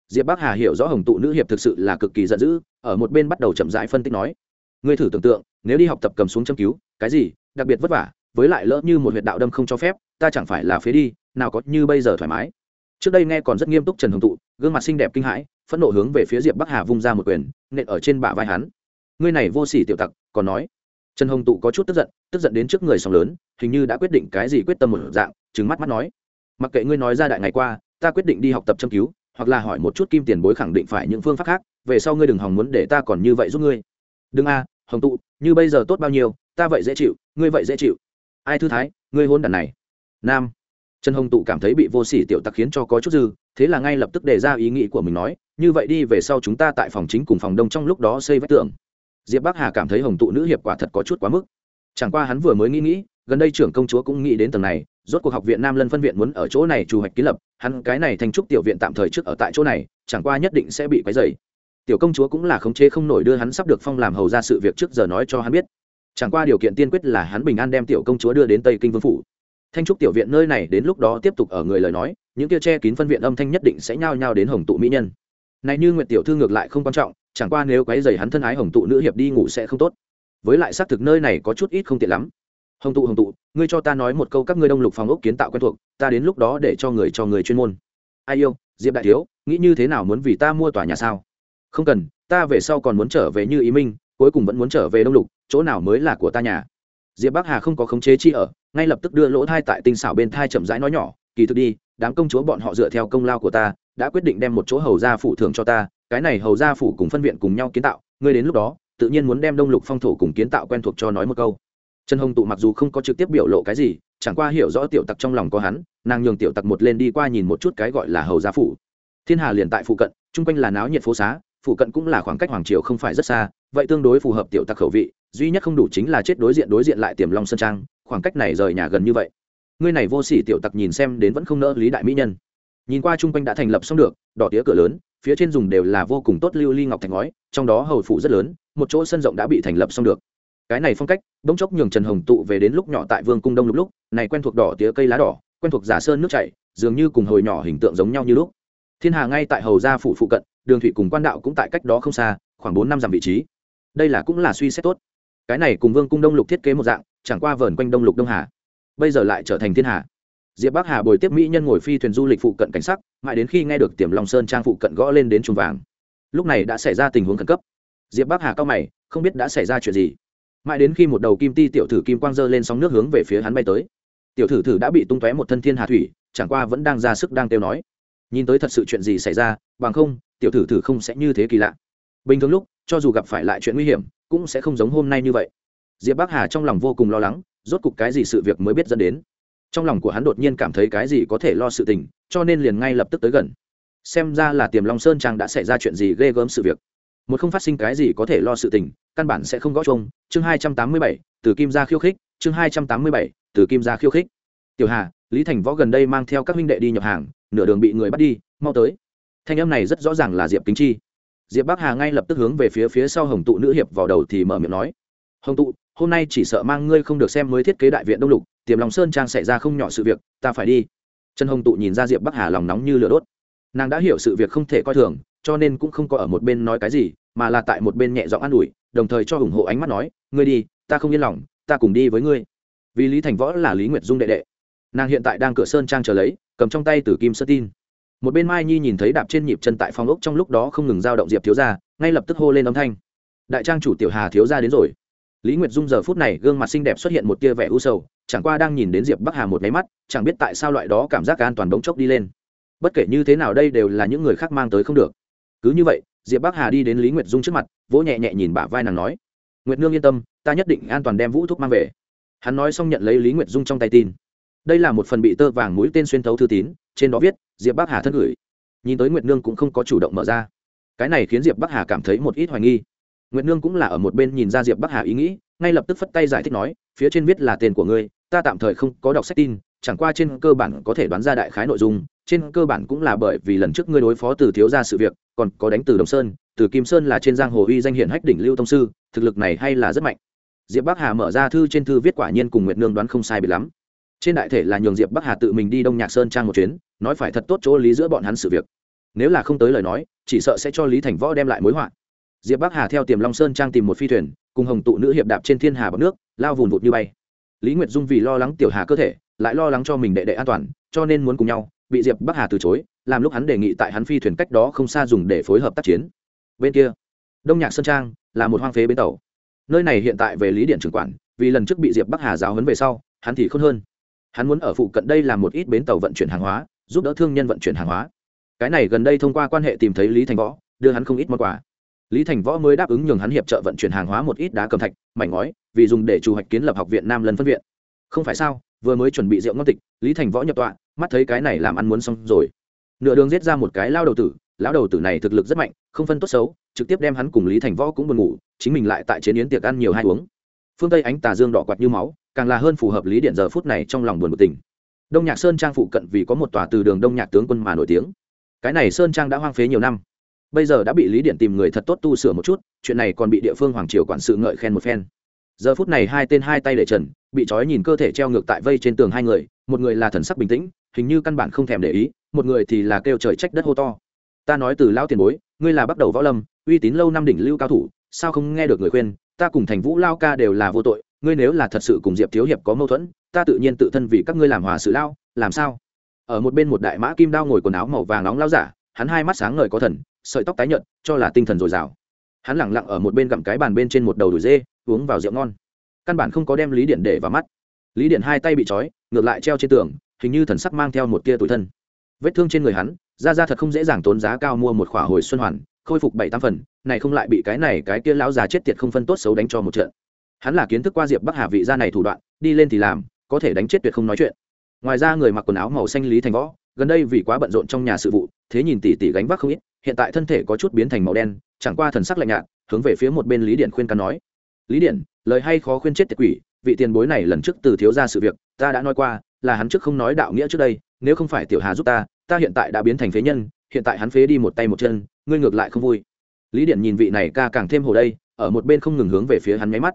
Diệp bắc hà hiểu rõ hồng tụ nữ hiệp thực sự là cực kỳ giận dữ, ở một bên bắt đầu chậm rãi phân tích nói. Ngươi thử tưởng tượng, nếu đi học tập cầm xuống châm cứu, cái gì, đặc biệt vất vả, với lại lỡ như một huyệt đạo đâm không cho phép, ta chẳng phải là phế đi nào có như bây giờ thoải mái. Trước đây nghe còn rất nghiêm túc trần hồng tụ, gương mặt xinh đẹp kinh hãi, phẫn nộ hướng về phía diệp bắc hà vung ra một quyền, nện ở trên bả vai hắn. Ngươi này vô sỉ tiểu tặc, còn nói. Trần hồng tụ có chút tức giận tức giận đến trước người sóng lớn, hình như đã quyết định cái gì quyết tâm một dạng, trừng mắt mắt nói. Mặc kệ ngươi nói ra đại ngày qua, ta quyết định đi học tập châm cứu, hoặc là hỏi một chút kim tiền bối khẳng định phải những phương pháp khác, về sau ngươi đừng hòng muốn để ta còn như vậy giúp ngươi. Đừng a, hồng tụ, như bây giờ tốt bao nhiêu, ta vậy dễ chịu, ngươi vậy dễ chịu. Ai thư thái, ngươi hôn đàn này. Nam trần hồng tụ cảm thấy bị vô sỉ tiểu tặc khiến cho có chút dư, thế là ngay lập tức đề ra ý nghĩ của mình nói, như vậy đi, về sau chúng ta tại phòng chính cùng phòng đông trong lúc đó xây vách tường. Diệp bắc hà cảm thấy hồng tụ nữ hiệp quả thật có chút quá mức. Chẳng qua hắn vừa mới nghĩ nghĩ, gần đây trưởng công chúa cũng nghĩ đến tầng này, rốt cuộc học viện nam lân phân viện muốn ở chỗ này chủ hoạch kiến lập, hắn cái này thành trúc tiểu viện tạm thời trước ở tại chỗ này, chẳng qua nhất định sẽ bị quấy dày tiểu công chúa cũng là khống chế không nổi đưa hắn sắp được phong làm hầu ra sự việc trước giờ nói cho hắn biết. Chẳng qua điều kiện tiên quyết là hắn bình an đem tiểu công chúa đưa đến tây kinh vương phủ thanh trúc tiểu viện nơi này đến lúc đó tiếp tục ở người lời nói, những kia che kín phân viện âm thanh nhất định sẽ nhao nhao đến hồng tụ mỹ nhân. Này như nguyện tiểu thư ngược lại không quan trọng, chẳng qua nếu quấy dày hắn thân ái hồng tụ nữ hiệp đi ngủ sẽ không tốt. Với lại xác thực nơi này có chút ít không tiện lắm. Hồng tụ hồng tụ, ngươi cho ta nói một câu các ngươi đông lục phòng ốc kiến tạo quen thuộc, ta đến lúc đó để cho người cho người chuyên môn. Ai yêu, diệp đại thiếu, nghĩ như thế nào muốn vì ta mua tòa nhà sao? Không cần, ta về sau còn muốn trở về như ý minh, cuối cùng vẫn muốn trở về đông lục, chỗ nào mới là của ta nhà? Diệp bắc hà không có khống chế chi ở, ngay lập tức đưa lỗ thai tại tinh xảo bên thai chậm rãi nói nhỏ, kỳ thực đi, đám công chúa bọn họ dựa theo công lao của ta, đã quyết định đem một chỗ hầu gia phủ thưởng cho ta, cái này hầu gia phủ cùng phân viện cùng nhau kiến tạo, ngươi đến lúc đó, tự nhiên muốn đem đông lục phong thổ cùng kiến tạo quen thuộc cho nói một câu. Trần hồng tụ mặc dù không có trực tiếp biểu lộ cái gì, chẳng qua hiểu rõ tiểu tặc trong lòng có hắn, nàng nhường tiểu tặc một lên đi qua nhìn một chút cái gọi là hầu gia phủ. Thiên hà liền tại phụ cận, chung quanh là náo nhiệt phố xá, phụ cận cũng là khoảng cách hoàng triều không phải rất xa, vậy tương đối phù hợp tiểu tặc khẩu vị duy nhất không đủ chính là chết đối diện đối diện lại tiềm long sơn trang, khoảng cách này rời nhà gần như vậy. Ngươi này vô sỉ tiểu tặc nhìn xem đến vẫn không nỡ lý đại mỹ nhân. Nhìn qua chung quanh đã thành lập xong được, đỏ tía cửa lớn, phía trên dùng đều là vô cùng tốt lưu ly ngọc thành ngói, trong đó hầu phủ rất lớn, một chỗ sân rộng đã bị thành lập xong được. Cái này phong cách, bỗng chốc nhường trần hồng tụ về đến lúc nhỏ tại vương cung đông lúc lúc, này quen thuộc đỏ tía cây lá đỏ, quen thuộc giả sơn nước chảy, dường như cùng hồi nhỏ hình tượng giống nhau như lúc. Thiên hà ngay tại hầu gia phủ phụ cận, đường thủy cùng quan đạo cũng tại cách đó không xa, khoảng bốn năm dặm vị trí. Đây là cũng là suy xét tốt cái này cùng vương cung đông lục thiết kế một dạng, chẳng qua vờn quanh đông lục đông hà, bây giờ lại trở thành thiên hà. Diệp bắc hà bồi tiếp mỹ nhân ngồi phi thuyền du lịch phụ cận cảnh sắc, mãi đến khi nghe được tiềm long sơn trang phụ cận gõ lên đến chuồng vàng. Lúc này đã xảy ra tình huống khẩn cấp. Diệp bắc hà cao mày, không biết đã xảy ra chuyện gì. Mãi đến khi một đầu kim ti tiểu thử kim quang dơ lên sóng nước hướng về phía hắn bay tới. Tiểu thử thử đã bị tung tóe một thân thiên hà thủy, chẳng qua vẫn đang ra sức đang kêu nói. Nhìn tới thật sự chuyện gì xảy ra, bằng không, tiểu thử thử không sẽ như thế kỳ lạ. Bình thường lúc, cho dù gặp phải lại chuyện nguy hiểm cũng sẽ không giống hôm nay như vậy. Diệp bắc hà trong lòng vô cùng lo lắng, rốt cục cái gì sự việc mới biết dẫn đến. Trong lòng của hắn đột nhiên cảm thấy cái gì có thể lo sự tình, cho nên liền ngay lập tức tới gần. Xem ra là tiềm long sơn trang đã xảy ra chuyện gì ghê gớm sự việc. Một không phát sinh cái gì có thể lo sự tình, căn bản sẽ không gõ chung chương hai trăm tám mươi bảy, từ kim gia khiêu khích. Chương hai trăm tám mươi bảy, từ kim gia khiêu khích. Tiểu hà, lý thành võ gần đây mang theo các minh đệ đi nhập hàng, nửa đường bị người bắt đi, mau tới. Thanh âm này rất rõ ràng là diệp kính chi diệp bắc hà ngay lập tức hướng về phía phía sau hồng tụ nữ hiệp vào đầu thì mở miệng nói, hồng tụ, hôm nay chỉ sợ mang ngươi không được xem mới thiết kế đại viện đông lục, tiềm lòng sơn trang xảy ra không nhỏ sự việc, ta phải đi. Trần hồng tụ nhìn ra diệp bắc hà lòng nóng như lửa đốt. Nàng đã hiểu sự việc không thể coi thường, cho nên cũng không có ở một bên nói cái gì, mà là tại một bên nhẹ giọng an ủi, đồng thời cho ủng hộ ánh mắt nói, ngươi đi, ta không yên lòng, ta cùng đi với ngươi. Vì lý thành võ là lý nguyệt dung đệ đệ. Nàng hiện tại đang cửa sơn trang chờ lấy, cầm trong tay từ kim sơ tin một bên mai nhi nhìn thấy đạp trên nhịp chân tại phòng ốc trong lúc đó không ngừng giao động diệp thiếu gia, ngay lập tức hô lên âm thanh. Đại trang chủ tiểu hà thiếu gia đến rồi. Lý nguyệt dung giờ phút này gương mặt xinh đẹp xuất hiện một tia vẻ u sầu, chẳng qua đang nhìn đến diệp bắc hà một máy mắt, chẳng biết tại sao loại đó cảm giác an toàn bỗng chốc đi lên. Bất kể như thế nào đây đều là những người khác mang tới không được. Cứ như vậy, diệp bắc hà đi đến lý nguyệt dung trước mặt, vỗ nhẹ nhẹ nhìn bả vai nàng nói, nguyệt nương yên tâm, ta nhất định an toàn đem vũ thuốc mang về. Hắn nói xong nhận lấy lý nguyệt dung trong tay tin đây là một phần bị tơ vàng mũi tên xuyên thấu thư tín, trên đó viết, diệp bắc hà thân gửi. Nhìn tới nguyệt nương cũng không có chủ động mở ra. Cái này khiến diệp bắc hà cảm thấy một ít hoài nghi. Nguyệt nương cũng là ở một bên nhìn ra diệp bắc hà ý nghĩ, ngay lập tức phất tay giải thích nói, phía trên viết là tên của ngươi, ta tạm thời không có đọc sách tin, chẳng qua trên cơ bản có thể đoán ra đại khái nội dung, trên cơ bản cũng là bởi vì lần trước ngươi đối phó từ thiếu ra sự việc, còn có đánh từ đồng sơn, từ kim sơn là trên giang hồ uy danh hiển hách đỉnh lưu tông sư, thực lực này hay là rất mạnh. Diệp bắc hà mở ra thư trên thư viết quả nhiên cùng nguyệt nương đoán không sai bị lắm trên đại thể là nhường diệp bắc hà tự mình đi đông nhạc sơn trang một chuyến, nói phải thật tốt chỗ lý giữa bọn hắn sự việc. Nếu là không tới lời nói, chỉ sợ sẽ cho lý thành võ đem lại mối họa. Diệp bắc hà theo tiềm long sơn trang tìm một phi thuyền, cùng hồng tụ nữ hiệp đạp trên thiên hà bọc nước, lao vùn vụt như bay. Lý nguyệt dung vì lo lắng tiểu hà cơ thể, lại lo lắng cho mình đệ đệ an toàn, cho nên muốn cùng nhau, bị diệp bắc hà từ chối, làm lúc hắn đề nghị tại hắn phi thuyền cách đó không xa dùng để phối hợp tác chiến. Bên kia, đông nhạc sơn trang là một hoang phế bến tàu. Nơi này hiện tại về lý điện trưởng quản, vì lần trước bị diệp bắc hà giáo hấn về sau, hắn thì không hơn hắn muốn ở phụ cận đây làm một ít bến tàu vận chuyển hàng hóa, giúp đỡ thương nhân vận chuyển hàng hóa. Cái này gần đây thông qua quan hệ tìm thấy lý thành võ, đưa hắn không ít món quà. Lý thành võ mới đáp ứng nhường hắn hiệp trợ vận chuyển hàng hóa một ít đá cầm thạch, mảnh ngói, vì dùng để chủ hoạch kiến lập học viện nam lân phân viện. Không phải sao, vừa mới chuẩn bị rượu ngon tịch, lý thành võ nhập tọa, mắt thấy cái này làm ăn muốn xong rồi. Nửa đường giết ra một cái lao đầu tử, lão đầu tử này thực lực rất mạnh, không phân tốt xấu, trực tiếp đem hắn cùng lý thành võ cũng buồn ngủ, chính mình lại tại chế yến tiệc ăn nhiều hai uống. Phương tây ánh tà dương đỏ quạt như máu càng là hơn phù hợp lý điện giờ phút này trong lòng buồn một tình. Đông nhạc sơn trang phụ cận vì có một tòa từ đường đông nhạc tướng quân mà nổi tiếng. Cái này sơn trang đã hoang phế nhiều năm. Bây giờ đã bị lý điện tìm người thật tốt tu sửa một chút, chuyện này còn bị địa phương hoàng triều quản sự ngợi khen một phen. Giờ phút này hai tên hai tay để trần, bị trói nhìn cơ thể treo ngược tại vây trên tường hai người, một người là thần sắc bình tĩnh, hình như căn bản không thèm để ý, một người thì là kêu trời trách đất hô to. Ta nói từ lao tiền bối, ngươi là bắt đầu võ lâm, uy tín lâu năm đỉnh lưu cao thủ, sao không nghe được người khuyên, ta cùng thành vũ lao ca đều là vô tội ngươi nếu là thật sự cùng diệp thiếu hiệp có mâu thuẫn, ta tự nhiên tự thân vì các ngươi làm hòa sự lao, làm sao? Ở một bên một đại mã kim đao ngồi quần áo màu vàng nóng lao giả, hắn hai mắt sáng ngời có thần, sợi tóc tái nhợt, cho là tinh thần dồi dào. Hắn lẳng lặng ở một bên gặm cái bàn bên trên một đầu đùi dê, uống vào rượu ngon. Căn bản không có đem lý điện để vào mắt. Lý điện hai tay bị trói, ngược lại treo trên tường, hình như thần sắc mang theo một tia tủi thân. Vết thương trên người hắn ra ra thật không dễ dàng tốn giá cao mua một khỏa hồi xuân hoàn, khôi phục bảy tam phần, này không lại bị cái này cái kia lão già chết tiệt không phân tốt xấu đánh cho một trận hắn là kiến thức qua diệp bắc hà vị gia này thủ đoạn, đi lên thì làm, có thể đánh chết tuyệt không nói chuyện. Ngoài ra người mặc quần áo màu xanh lý thành võ, gần đây vì quá bận rộn trong nhà sự vụ, thế nhìn tỷ tỷ gánh vác không ít, hiện tại thân thể có chút biến thành màu đen, chẳng qua thần sắc lạnh nhạt, hướng về phía một bên lý điện khuyên can nói. Lý điện lời hay khó khuyên chết tiệt quỷ, vị tiền bối này lần trước từ thiếu ra sự việc, ta đã nói qua, là hắn trước không nói đạo nghĩa trước đây, nếu không phải tiểu hà giúp ta ta hiện tại đã biến thành phế nhân, hiện tại hắn phế đi một tay một chân, ngươi ngược lại không vui. Lý điện nhìn vị này ca càng thêm hồ đây, ở một bên không ngừng hướng về phía hắn nháy mắt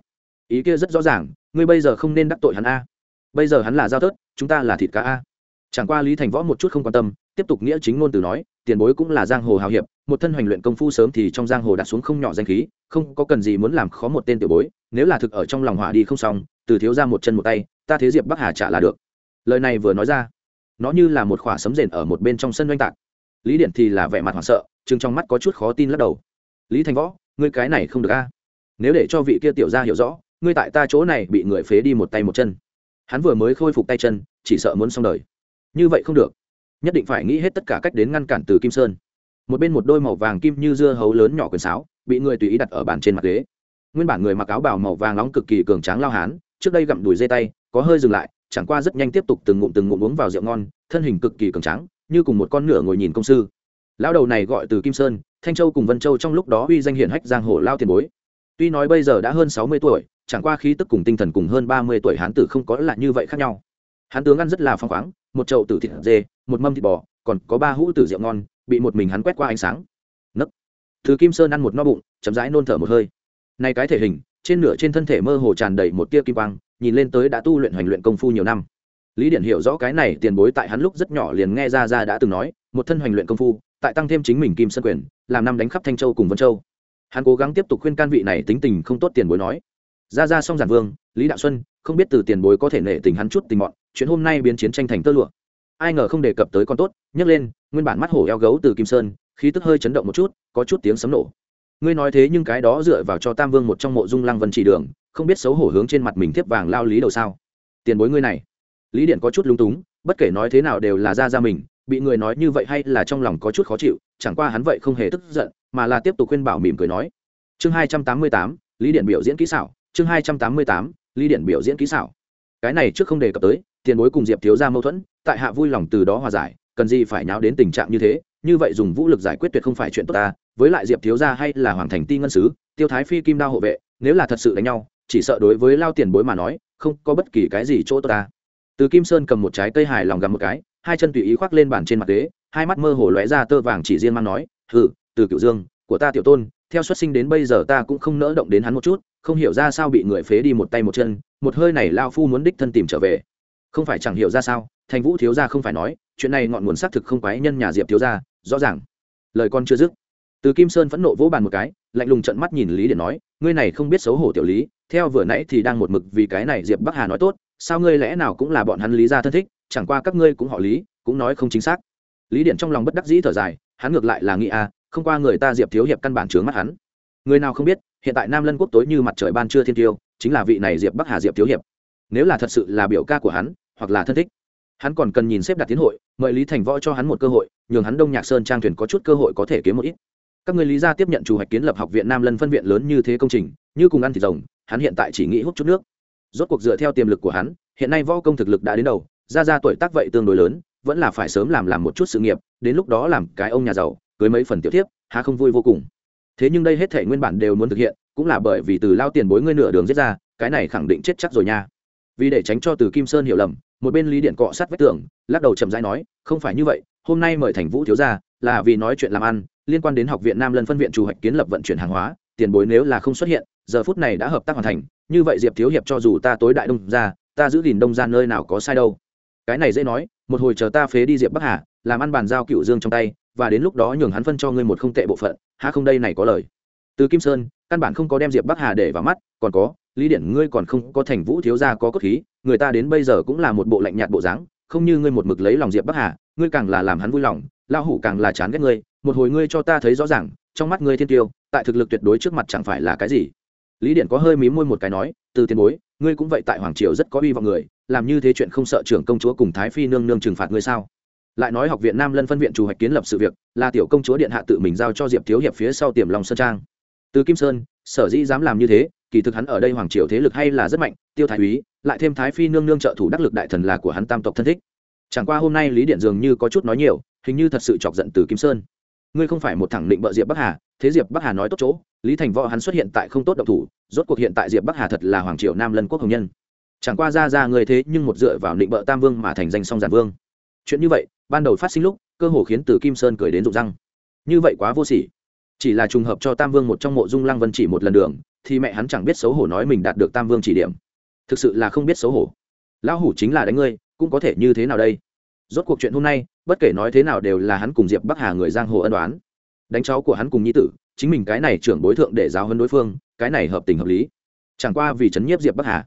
ý kia rất rõ ràng, ngươi bây giờ không nên đắc tội hắn a. Bây giờ hắn là giao tớt chúng ta là thịt cá a. Chẳng qua lý thành võ một chút không quan tâm, tiếp tục nghĩa chính ngôn từ nói, tiền bối cũng là giang hồ hào hiệp, một thân hoành luyện công phu sớm thì trong giang hồ đặt xuống không nhỏ danh khí, không có cần gì muốn làm khó một tên tiểu bối, nếu là thực ở trong lòng hỏa đi không xong, từ thiếu ra một chân một tay, ta thế diệp bắc hà trả là được. Lời này vừa nói ra, nó như là một khỏa sấm rền ở một bên trong sân oanh tạc. Lý điện thì là vẻ mặt hoảng sợ chừng trong mắt có chút khó tin lắc đầu. Lý thành võ, ngươi cái này không được a. Nếu để cho vị kia tiểu ra hiểu rõ ngươi tại ta chỗ này bị người phế đi một tay một chân. Hắn vừa mới khôi phục tay chân, chỉ sợ muốn xong đời. Như vậy không được. Nhất định phải nghĩ hết tất cả cách đến ngăn cản từ kim sơn. Một bên một đôi màu vàng kim như dưa hấu lớn nhỏ quyền sáo, bị người tùy ý đặt ở bàn trên mặt ghế. Nguyên bản người mặc áo bào màu vàng nóng cực kỳ cường tráng lao hán, trước đây gặm đùi dây tay, có hơi dừng lại, chẳng qua rất nhanh tiếp tục từng ngụm từng ngụm uống vào rượu ngon, thân hình cực kỳ cường tráng, như cùng một con nửa ngồi nhìn công sư. Lão đầu này gọi từ kim sơn, thanh châu cùng vân châu trong lúc đó uy danh hiển hách giang hồ lao tiền bối. Tuy nói bây giờ đã hơn sáu mươi tuổi chẳng qua khí tức cùng tinh thần cùng hơn ba mươi tuổi hán tử không có là như vậy khác nhau. Hán tướng ăn rất là phong khoáng, một chậu tử thịt dê, một mâm thịt bò, còn có ba hũ tử rượu ngon, bị một mình hắn quét qua ánh sáng. Nấc. Thứ kim sơn ăn một no bụng, chậm rãi nôn thở một hơi. Nay cái thể hình, trên nửa trên thân thể mơ hồ tràn đầy một tia kim quang, nhìn lên tới đã tu luyện hoành luyện công phu nhiều năm. Lý điển hiểu rõ cái này tiền bối tại hắn lúc rất nhỏ liền nghe ra ra đã từng nói, một thân hoành luyện công phu, tại tăng thêm chính mình kim sơn quyền, làm năm đánh khắp thanh châu cùng vân châu. Hắn cố gắng tiếp tục khuyên can vị này tính tình không tốt tiền bối nói ra ra xong giản vương, lý đạo xuân, không biết từ tiền bối có thể nể tình hắn chút tình mọn, chuyện hôm nay biến chiến tranh thành tơ lụa. Ai ngờ không đề cập tới con tốt, nhấc lên, nguyên bản mắt hổ eo gấu từ kim sơn, khí tức hơi chấn động một chút, có chút tiếng sấm nổ. Ngươi nói thế nhưng cái đó dựa vào cho tam vương một trong mộ dung lăng vân chỉ đường, không biết xấu hổ hướng trên mặt mình tiếp vàng lao lý đầu sao? Tiền bối ngươi này. Lý điện có chút lúng túng, bất kể nói thế nào đều là ra ra mình, bị người nói như vậy hay là trong lòng có chút khó chịu, chẳng qua hắn vậy không hề tức giận, mà là tiếp tục khuyên bảo mỉm cười nói. Chương hai trăm tám mươi tám, lý điện biểu diễn kỹ xảo chương hai trăm tám mươi tám, lý điện biểu diễn kỹ xảo. Cái này trước không đề cập tới, tiền bối cùng diệp thiếu ra mâu thuẫn, tại hạ vui lòng từ đó hòa giải, cần gì phải nháo đến tình trạng như thế, như vậy dùng vũ lực giải quyết tuyệt không phải chuyện tốt ta, với lại diệp thiếu ra hay là hoàng thành ti ngân sứ, tiêu thái phi kim đao hộ vệ, nếu là thật sự đánh nhau, chỉ sợ đối với lao tiền bối mà nói, không có bất kỳ cái gì chỗ tốt ta. Từ kim sơn cầm một trái cây hài lòng gặm một cái, hai chân tùy ý khoác lên bàn trên mặt ghế, hai mắt mơ hồ lóe ra tơ vàng chỉ riêng mang nói, hừ, từ cựu dương, của ta tiểu tôn, theo xuất sinh đến bây giờ ta cũng không nỡ động đến hắn một chút không hiểu ra sao bị người phế đi một tay một chân, một hơi này lao phu muốn đích thân tìm trở về. Không phải chẳng hiểu ra sao, thành vũ thiếu gia không phải nói, chuyện này ngọn nguồn xác thực không quái nhân nhà diệp thiếu gia, rõ ràng. Lời con chưa dứt, từ kim sơn phẫn nộ vỗ bàn một cái, lạnh lùng trận mắt nhìn lý điện nói, ngươi này không biết xấu hổ tiểu lý, theo vừa nãy thì đang một mực vì cái này diệp bắc hà nói tốt, sao ngươi lẽ nào cũng là bọn hắn lý gia thân thích, chẳng qua các ngươi cũng họ lý, cũng nói không chính xác. Lý điện trong lòng bất đắc dĩ thở dài, hắn ngược lại là nghĩ a không qua người ta diệp thiếu hiệp căn bản chướng mắt hắn người nào không biết, hiện tại nam lân quốc tối như mặt trời ban trưa thiên tiêu, chính là vị này diệp bắc hà diệp thiếu hiệp. Nếu là thật sự là biểu ca của hắn, hoặc là thân thích, hắn còn cần nhìn xếp đặt tiến hội, mời lý thành võ cho hắn một cơ hội, nhường hắn đông nhạc sơn trang thuyền có chút cơ hội có thể kiếm một ít. Các người lý gia tiếp nhận chủ hoạch kiến lập học viện nam lân phân viện lớn như thế công trình, như cùng ăn thịt rồng, hắn hiện tại chỉ nghĩ hút chút nước. Rốt cuộc dựa theo tiềm lực của hắn, hiện nay võ công thực lực đã đến đầu, ra ra tuổi tác vậy tương đối lớn, vẫn là phải sớm làm làm một chút sự nghiệp, đến lúc đó làm cái ông nhà giàu, cưới mấy phần tiểu tiếp há không vui vô cùng thế nhưng đây hết thể nguyên bản đều muốn thực hiện, cũng là bởi vì từ lao tiền bối ngươi nửa đường giết ra, cái này khẳng định chết chắc rồi nha. Vì để tránh cho từ kim sơn hiểu lầm, một bên lý điện cọ sát vách tường, lắc đầu chậm rãi nói, không phải như vậy, hôm nay mời thành vũ thiếu gia, là vì nói chuyện làm ăn, liên quan đến học viện nam lân phân viện chủ hoạch kiến lập vận chuyển hàng hóa, tiền bối nếu là không xuất hiện, giờ phút này đã hợp tác hoàn thành, như vậy diệp thiếu hiệp cho dù ta tối đại đông ra ta giữ gìn đông ra nơi nào có sai đâu. Cái này dễ nói, một hồi chờ ta phế đi diệp bắc hà, làm ăn bàn giao cựu dương trong tay, và đến lúc đó nhường hắn phân cho ngươi một không tệ bộ phận há không đây này có lời. Từ kim sơn, căn bản không có đem diệp bắc hà để vào mắt, còn có, lý điển ngươi còn không có thành vũ thiếu gia có cốt khí, người ta đến bây giờ cũng là một bộ lạnh nhạt bộ dáng, không như ngươi một mực lấy lòng diệp bắc hà, ngươi càng là làm hắn vui lòng lao hủ càng là chán ghét ngươi, một hồi ngươi cho ta thấy rõ ràng, trong mắt ngươi thiên tiêu, tại thực lực tuyệt đối trước mặt chẳng phải là cái gì. Lý điện có hơi mí môi một cái nói, từ tiền bối, ngươi cũng vậy tại hoàng triều rất có uy vọng người, làm như thế chuyện không sợ trưởng công chúa cùng thái phi nương nương trừng phạt ngươi sao? Lại nói học viện nam lân phân viện chủ hoạch kiến lập sự việc, là tiểu công chúa điện hạ tự mình giao cho diệp thiếu hiệp phía sau tiềm lòng sơn trang. Từ kim sơn, sở dĩ dám làm như thế, kỳ thực hắn ở đây hoàng triều thế lực hay là rất mạnh, tiêu thái úy, lại thêm thái phi nương nương trợ thủ đắc lực đại thần là của hắn tam tộc thân thích. Chẳng qua hôm nay lý điện dường như có chút nói nhiều, hình như thật sự chọc giận từ kim sơn. Ngươi không phải một thẳng định bợ diệp bắc hà, thế diệp bắc hà nói tốt chỗ, lý thành võ hắn xuất hiện tại không tốt độc thủ, rốt cuộc hiện tại diệp bắc hà thật là hoàng triều nam lân quốc hồng nhân. Chẳng qua ra ra người thế nhưng một dựa vào định bợ tam vương mà thành danh song giản vương. Chuyện như vậy ban đầu phát sinh lúc, cơ hồ khiến từ kim sơn cười đến rụng răng. Như vậy quá vô sỉ. Chỉ là trùng hợp cho tam vương một trong mộ dung lăng vân chỉ một lần đường, thì mẹ hắn chẳng biết xấu hổ nói mình đạt được tam vương chỉ điểm. Thực sự là không biết xấu hổ. Lão hủ chính là đánh ngươi, cũng có thể như thế nào đây? Rốt cuộc chuyện hôm nay, bất kể nói thế nào đều là hắn cùng diệp bắc hà người giang hồ ân đoán đánh cháu của hắn cùng nhi tử, chính mình cái này trưởng bối thượng để giáo hơn đối phương, cái này hợp tình hợp lý. Chẳng qua vì chấn nhiếp diệp bắc hà.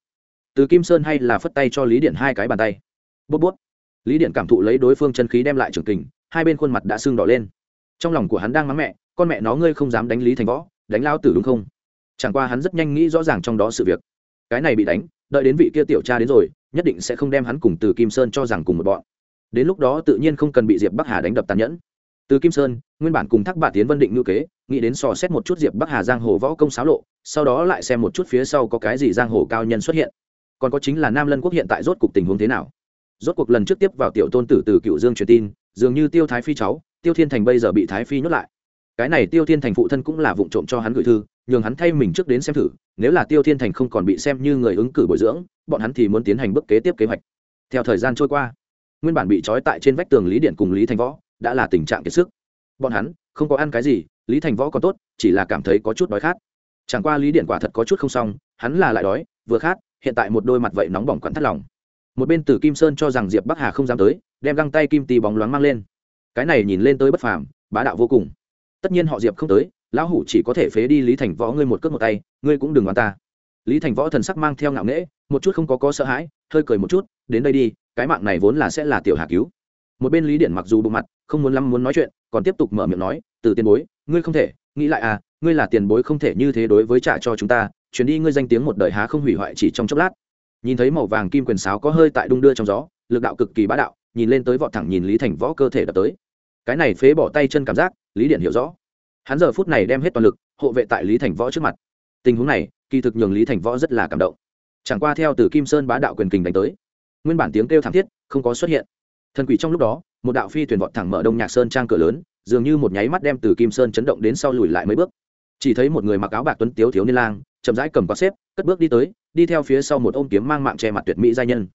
Từ kim sơn hay là phất tay cho lý điện hai cái bàn tay. Bút bút lý điện cảm thụ lấy đối phương chân khí đem lại trưởng kình hai bên khuôn mặt đã sưng đỏ lên. Trong lòng của hắn đang mắng mẹ, con mẹ nó ngươi không dám đánh lý thành võ, đánh lao tử đúng không? Chẳng qua hắn rất nhanh nghĩ rõ ràng trong đó sự việc. Cái này bị đánh, đợi đến vị kia tiểu cha đến rồi, nhất định sẽ không đem hắn cùng từ kim sơn cho rằng cùng một bọn. Đến lúc đó tự nhiên không cần bị diệp bắc hà đánh đập tàn nhẫn. Từ kim sơn, nguyên bản cùng thác bà tiến vân định ngữ kế, nghĩ đến sò xét một chút diệp bắc hà giang hồ võ công xáo lộ, sau đó lại xem một chút phía sau có cái gì giang hồ cao nhân xuất hiện. Còn có chính là nam lân quốc hiện tại rốt cục tình huống thế nào? Rốt cuộc lần trước tiếp vào tiểu tôn tử từ cựu dương truyền tin, dường như tiêu thái phi cháu, tiêu thiên thành bây giờ bị thái phi nhốt lại. Cái này tiêu thiên thành phụ thân cũng là vụ trộm cho hắn gửi thư, nhường hắn thay mình trước đến xem thử, nếu là tiêu thiên thành không còn bị xem như người ứng cử bồi dưỡng, bọn hắn thì muốn tiến hành bước kế tiếp kế hoạch. Theo thời gian trôi qua, nguyên bản bị trói tại trên vách tường lý điện cùng lý thành võ, đã là tình trạng kiệt sức. Bọn hắn, không có ăn cái gì, lý thành võ còn tốt, chỉ là cảm thấy có chút đói khát. Chẳng qua lý điện quả thật có chút không xong, hắn là lại đói, vừa khát, hiện tại một đôi mặt vậy nóng bỏng quặn thắt lòng một bên tử kim sơn cho rằng diệp bắc hà không dám tới, đem găng tay kim tì bóng loáng mang lên. Cái này nhìn lên tới bất phàm, bá đạo vô cùng. Tất nhiên họ diệp không tới, lão hủ chỉ có thể phế đi lý thành võ ngươi một cước một tay, ngươi cũng đừng đoán ta. Lý thành võ thần sắc mang theo ngạo nghễ, một chút không có có sợ hãi, hơi cười một chút, đến đây đi, cái mạng này vốn là sẽ là tiểu Hà cứu. Một bên lý điện mặc dù bộ mặt, không muốn lắm muốn nói chuyện, còn tiếp tục mở miệng nói, từ tiền bối, ngươi không thể, nghĩ lại à ngươi là tiền bối không thể như thế đối với trả cho chúng ta chuyến đi ngươi danh tiếng một đời há không hủy hoại chỉ trong chốc lát nhìn thấy màu vàng kim quyền sáo có hơi tại đung đưa trong gió, lực đạo cực kỳ bá đạo, nhìn lên tới vọt thẳng nhìn lý thành võ cơ thể đập tới. Cái này phế bỏ tay chân cảm giác, lý điện hiểu rõ. Hắn giờ phút này đem hết toàn lực, hộ vệ tại lý thành võ trước mặt. Tình huống này, kỳ thực nhường lý thành võ rất là cảm động. Chẳng qua theo từ kim sơn bá đạo quyền kình đánh tới, nguyên bản tiếng kêu thảm thiết, không có xuất hiện. Thần quỷ trong lúc đó, một đạo phi thuyền vọt thẳng mở đông nhạc sơn trang cửa lớn, dường như một nháy mắt đem từ kim sơn chấn động đến sau lùi lại mấy bước. Chỉ thấy một người mặc áo bạc tuấn tiếu thiếu niên lang chậm rãi cầm quạt xếp, cất bước đi tới, đi theo phía sau một ôm kiếm mang mạng che mặt tuyệt mỹ giai nhân.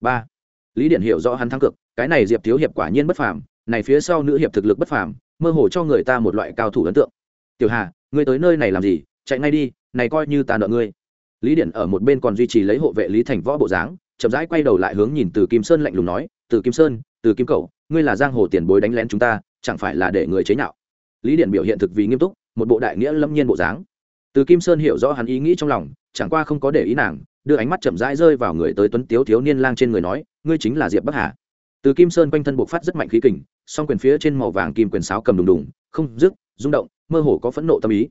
Ba. Lý điện hiểu rõ hắn thắng cực cái này diệp thiếu hiệp quả nhiên bất phàm, này phía sau nữ hiệp thực lực bất phàm, mơ hồ cho người ta một loại cao thủ ấn tượng. Tiểu hà, ngươi tới nơi này làm gì? Chạy ngay đi, này coi như ta nợ ngươi. Lý điện ở một bên còn duy trì lấy hộ vệ lý thành võ bộ dáng, chậm rãi quay đầu lại hướng nhìn từ kim sơn lạnh lùng nói, từ kim sơn, từ kim cậu, ngươi là giang hồ tiền bối đánh lén chúng ta, chẳng phải là để người chế nhạo? Lý điện biểu hiện thực vì nghiêm túc, một bộ đại nghĩa lâm nhiên bộ dáng từ kim sơn hiểu rõ hắn ý nghĩ trong lòng, chẳng qua không có để ý nàng, đưa ánh mắt chậm rãi rơi vào người tới tuấn tiếu thiếu niên lang trên người nói, ngươi chính là diệp bắc hà. Từ kim sơn quanh thân buộc phát rất mạnh khí kình, song quyền phía trên màu vàng kim quyền sáo cầm đùng đùng, không dứt, rung động, mơ hồ có phẫn nộ tâm ý.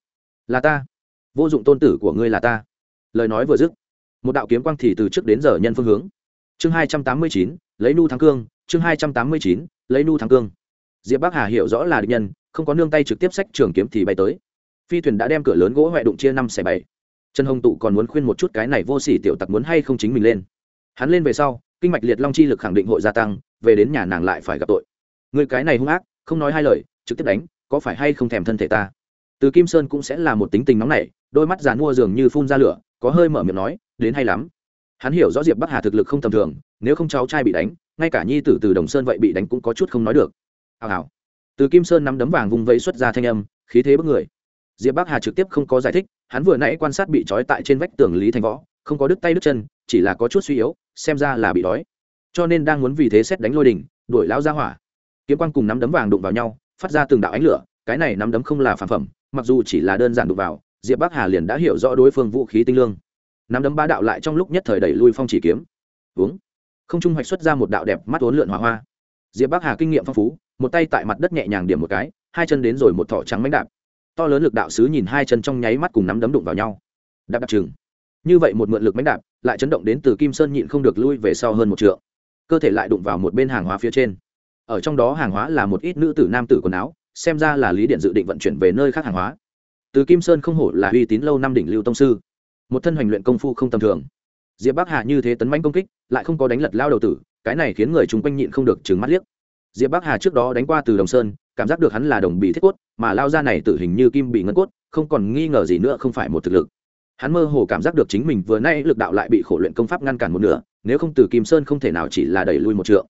Là ta. Vô dụng tôn tử của ngươi là ta. Lời nói vừa dứt, một đạo kiếm quang thì từ trước đến giờ nhân phương hướng. Chương hai trăm tám mươi chín, lấy nu thắng cương, chương hai trăm tám mươi chín, lấy nu thắng cương. Diệp bắc hà hiểu rõ là địch nhân, không có nương tay trực tiếp sách trường kiếm thì bay tới phi thuyền đã đem cửa lớn gỗ huệ đụng chia năm xẻ bảy. Trần hồng tụ còn muốn khuyên một chút cái này vô sỉ tiểu tặc muốn hay không chính mình lên. Hắn lên về sau, kinh mạch liệt long chi lực khẳng định hội gia tăng, về đến nhà nàng lại phải gặp tội. Người cái này hung ác, không nói hai lời, trực tiếp đánh, có phải hay không thèm thân thể ta? Từ kim sơn cũng sẽ là một tính tình nóng nảy, đôi mắt dàn mua dường như phun ra lửa, có hơi mở miệng nói, đến hay lắm. Hắn hiểu rõ diệp bắc hà thực lực không tầm thường, nếu không cháu trai bị đánh, ngay cả nhi tử từ đồng sơn vậy bị đánh cũng có chút không nói được. Hào hào. Từ kim sơn nắm đấm vàng vùng vẫy xuất ra thanh âm, khí thế bất người diệp bắc hà trực tiếp không có giải thích, hắn vừa nãy quan sát bị trói tại trên vách tường lý thành võ, không có đứt tay đứt chân, chỉ là có chút suy yếu, xem ra là bị đói. Cho nên đang muốn vì thế xét đánh lôi đình, đuổi lão ra hỏa. Kiếm quang cùng nắm đấm vàng đụng vào nhau, phát ra từng đạo ánh lửa, cái này nắm đấm không là phản phẩm, mặc dù chỉ là đơn giản đụng vào, diệp bắc hà liền đã hiểu rõ đối phương vũ khí tinh lương. Nắm đấm ba đạo lại trong lúc nhất thời đẩy lui phong chỉ kiếm. Uống. Không trung hoạch xuất ra một đạo đẹp mắt uốn lượn hỏa hoa. Diệp bắc hà kinh nghiệm phong phú, một tay tại mặt đất nhẹ nhàng điểm một cái, hai chân đến rồi một thỏ trắng mánh đạp to lớn lực đạo sứ nhìn hai chân trong nháy mắt cùng nắm đấm đụng vào nhau. Đạp đặc trừng như vậy một mượn lực mánh đạp, lại chấn động đến từ kim sơn nhịn không được lui về sau hơn một t cơ thể lại đụng vào một bên hàng hóa phía trên. Ở trong đó hàng hóa là một ít nữ tử nam tử quần áo, xem ra là lý điện dự định vận chuyển về nơi khác hàng hóa. Từ kim sơn không hổ là uy tín lâu năm đỉnh lưu tông sư. Một thân hoành luyện công phu không tầm thường. Diệp bắc hà như thế tấn manh công kích, lại không có đánh lật lao đầu tử, cái này khiến người chúng quanh nhịn không được trừng mắt liếc. Diệp bắc hà trước đó đánh qua từ đồng sơn cảm giác được hắn là đồng bị thiết cốt, mà lao ra này tử hình như kim bị ngân cốt, không còn nghi ngờ gì nữa, không phải một thực lực. Hắn mơ hồ cảm giác được chính mình vừa nay lực đạo lại bị khổ luyện công pháp ngăn cản một nửa, nếu không từ kim sơn không thể nào chỉ là đẩy lui một trượng.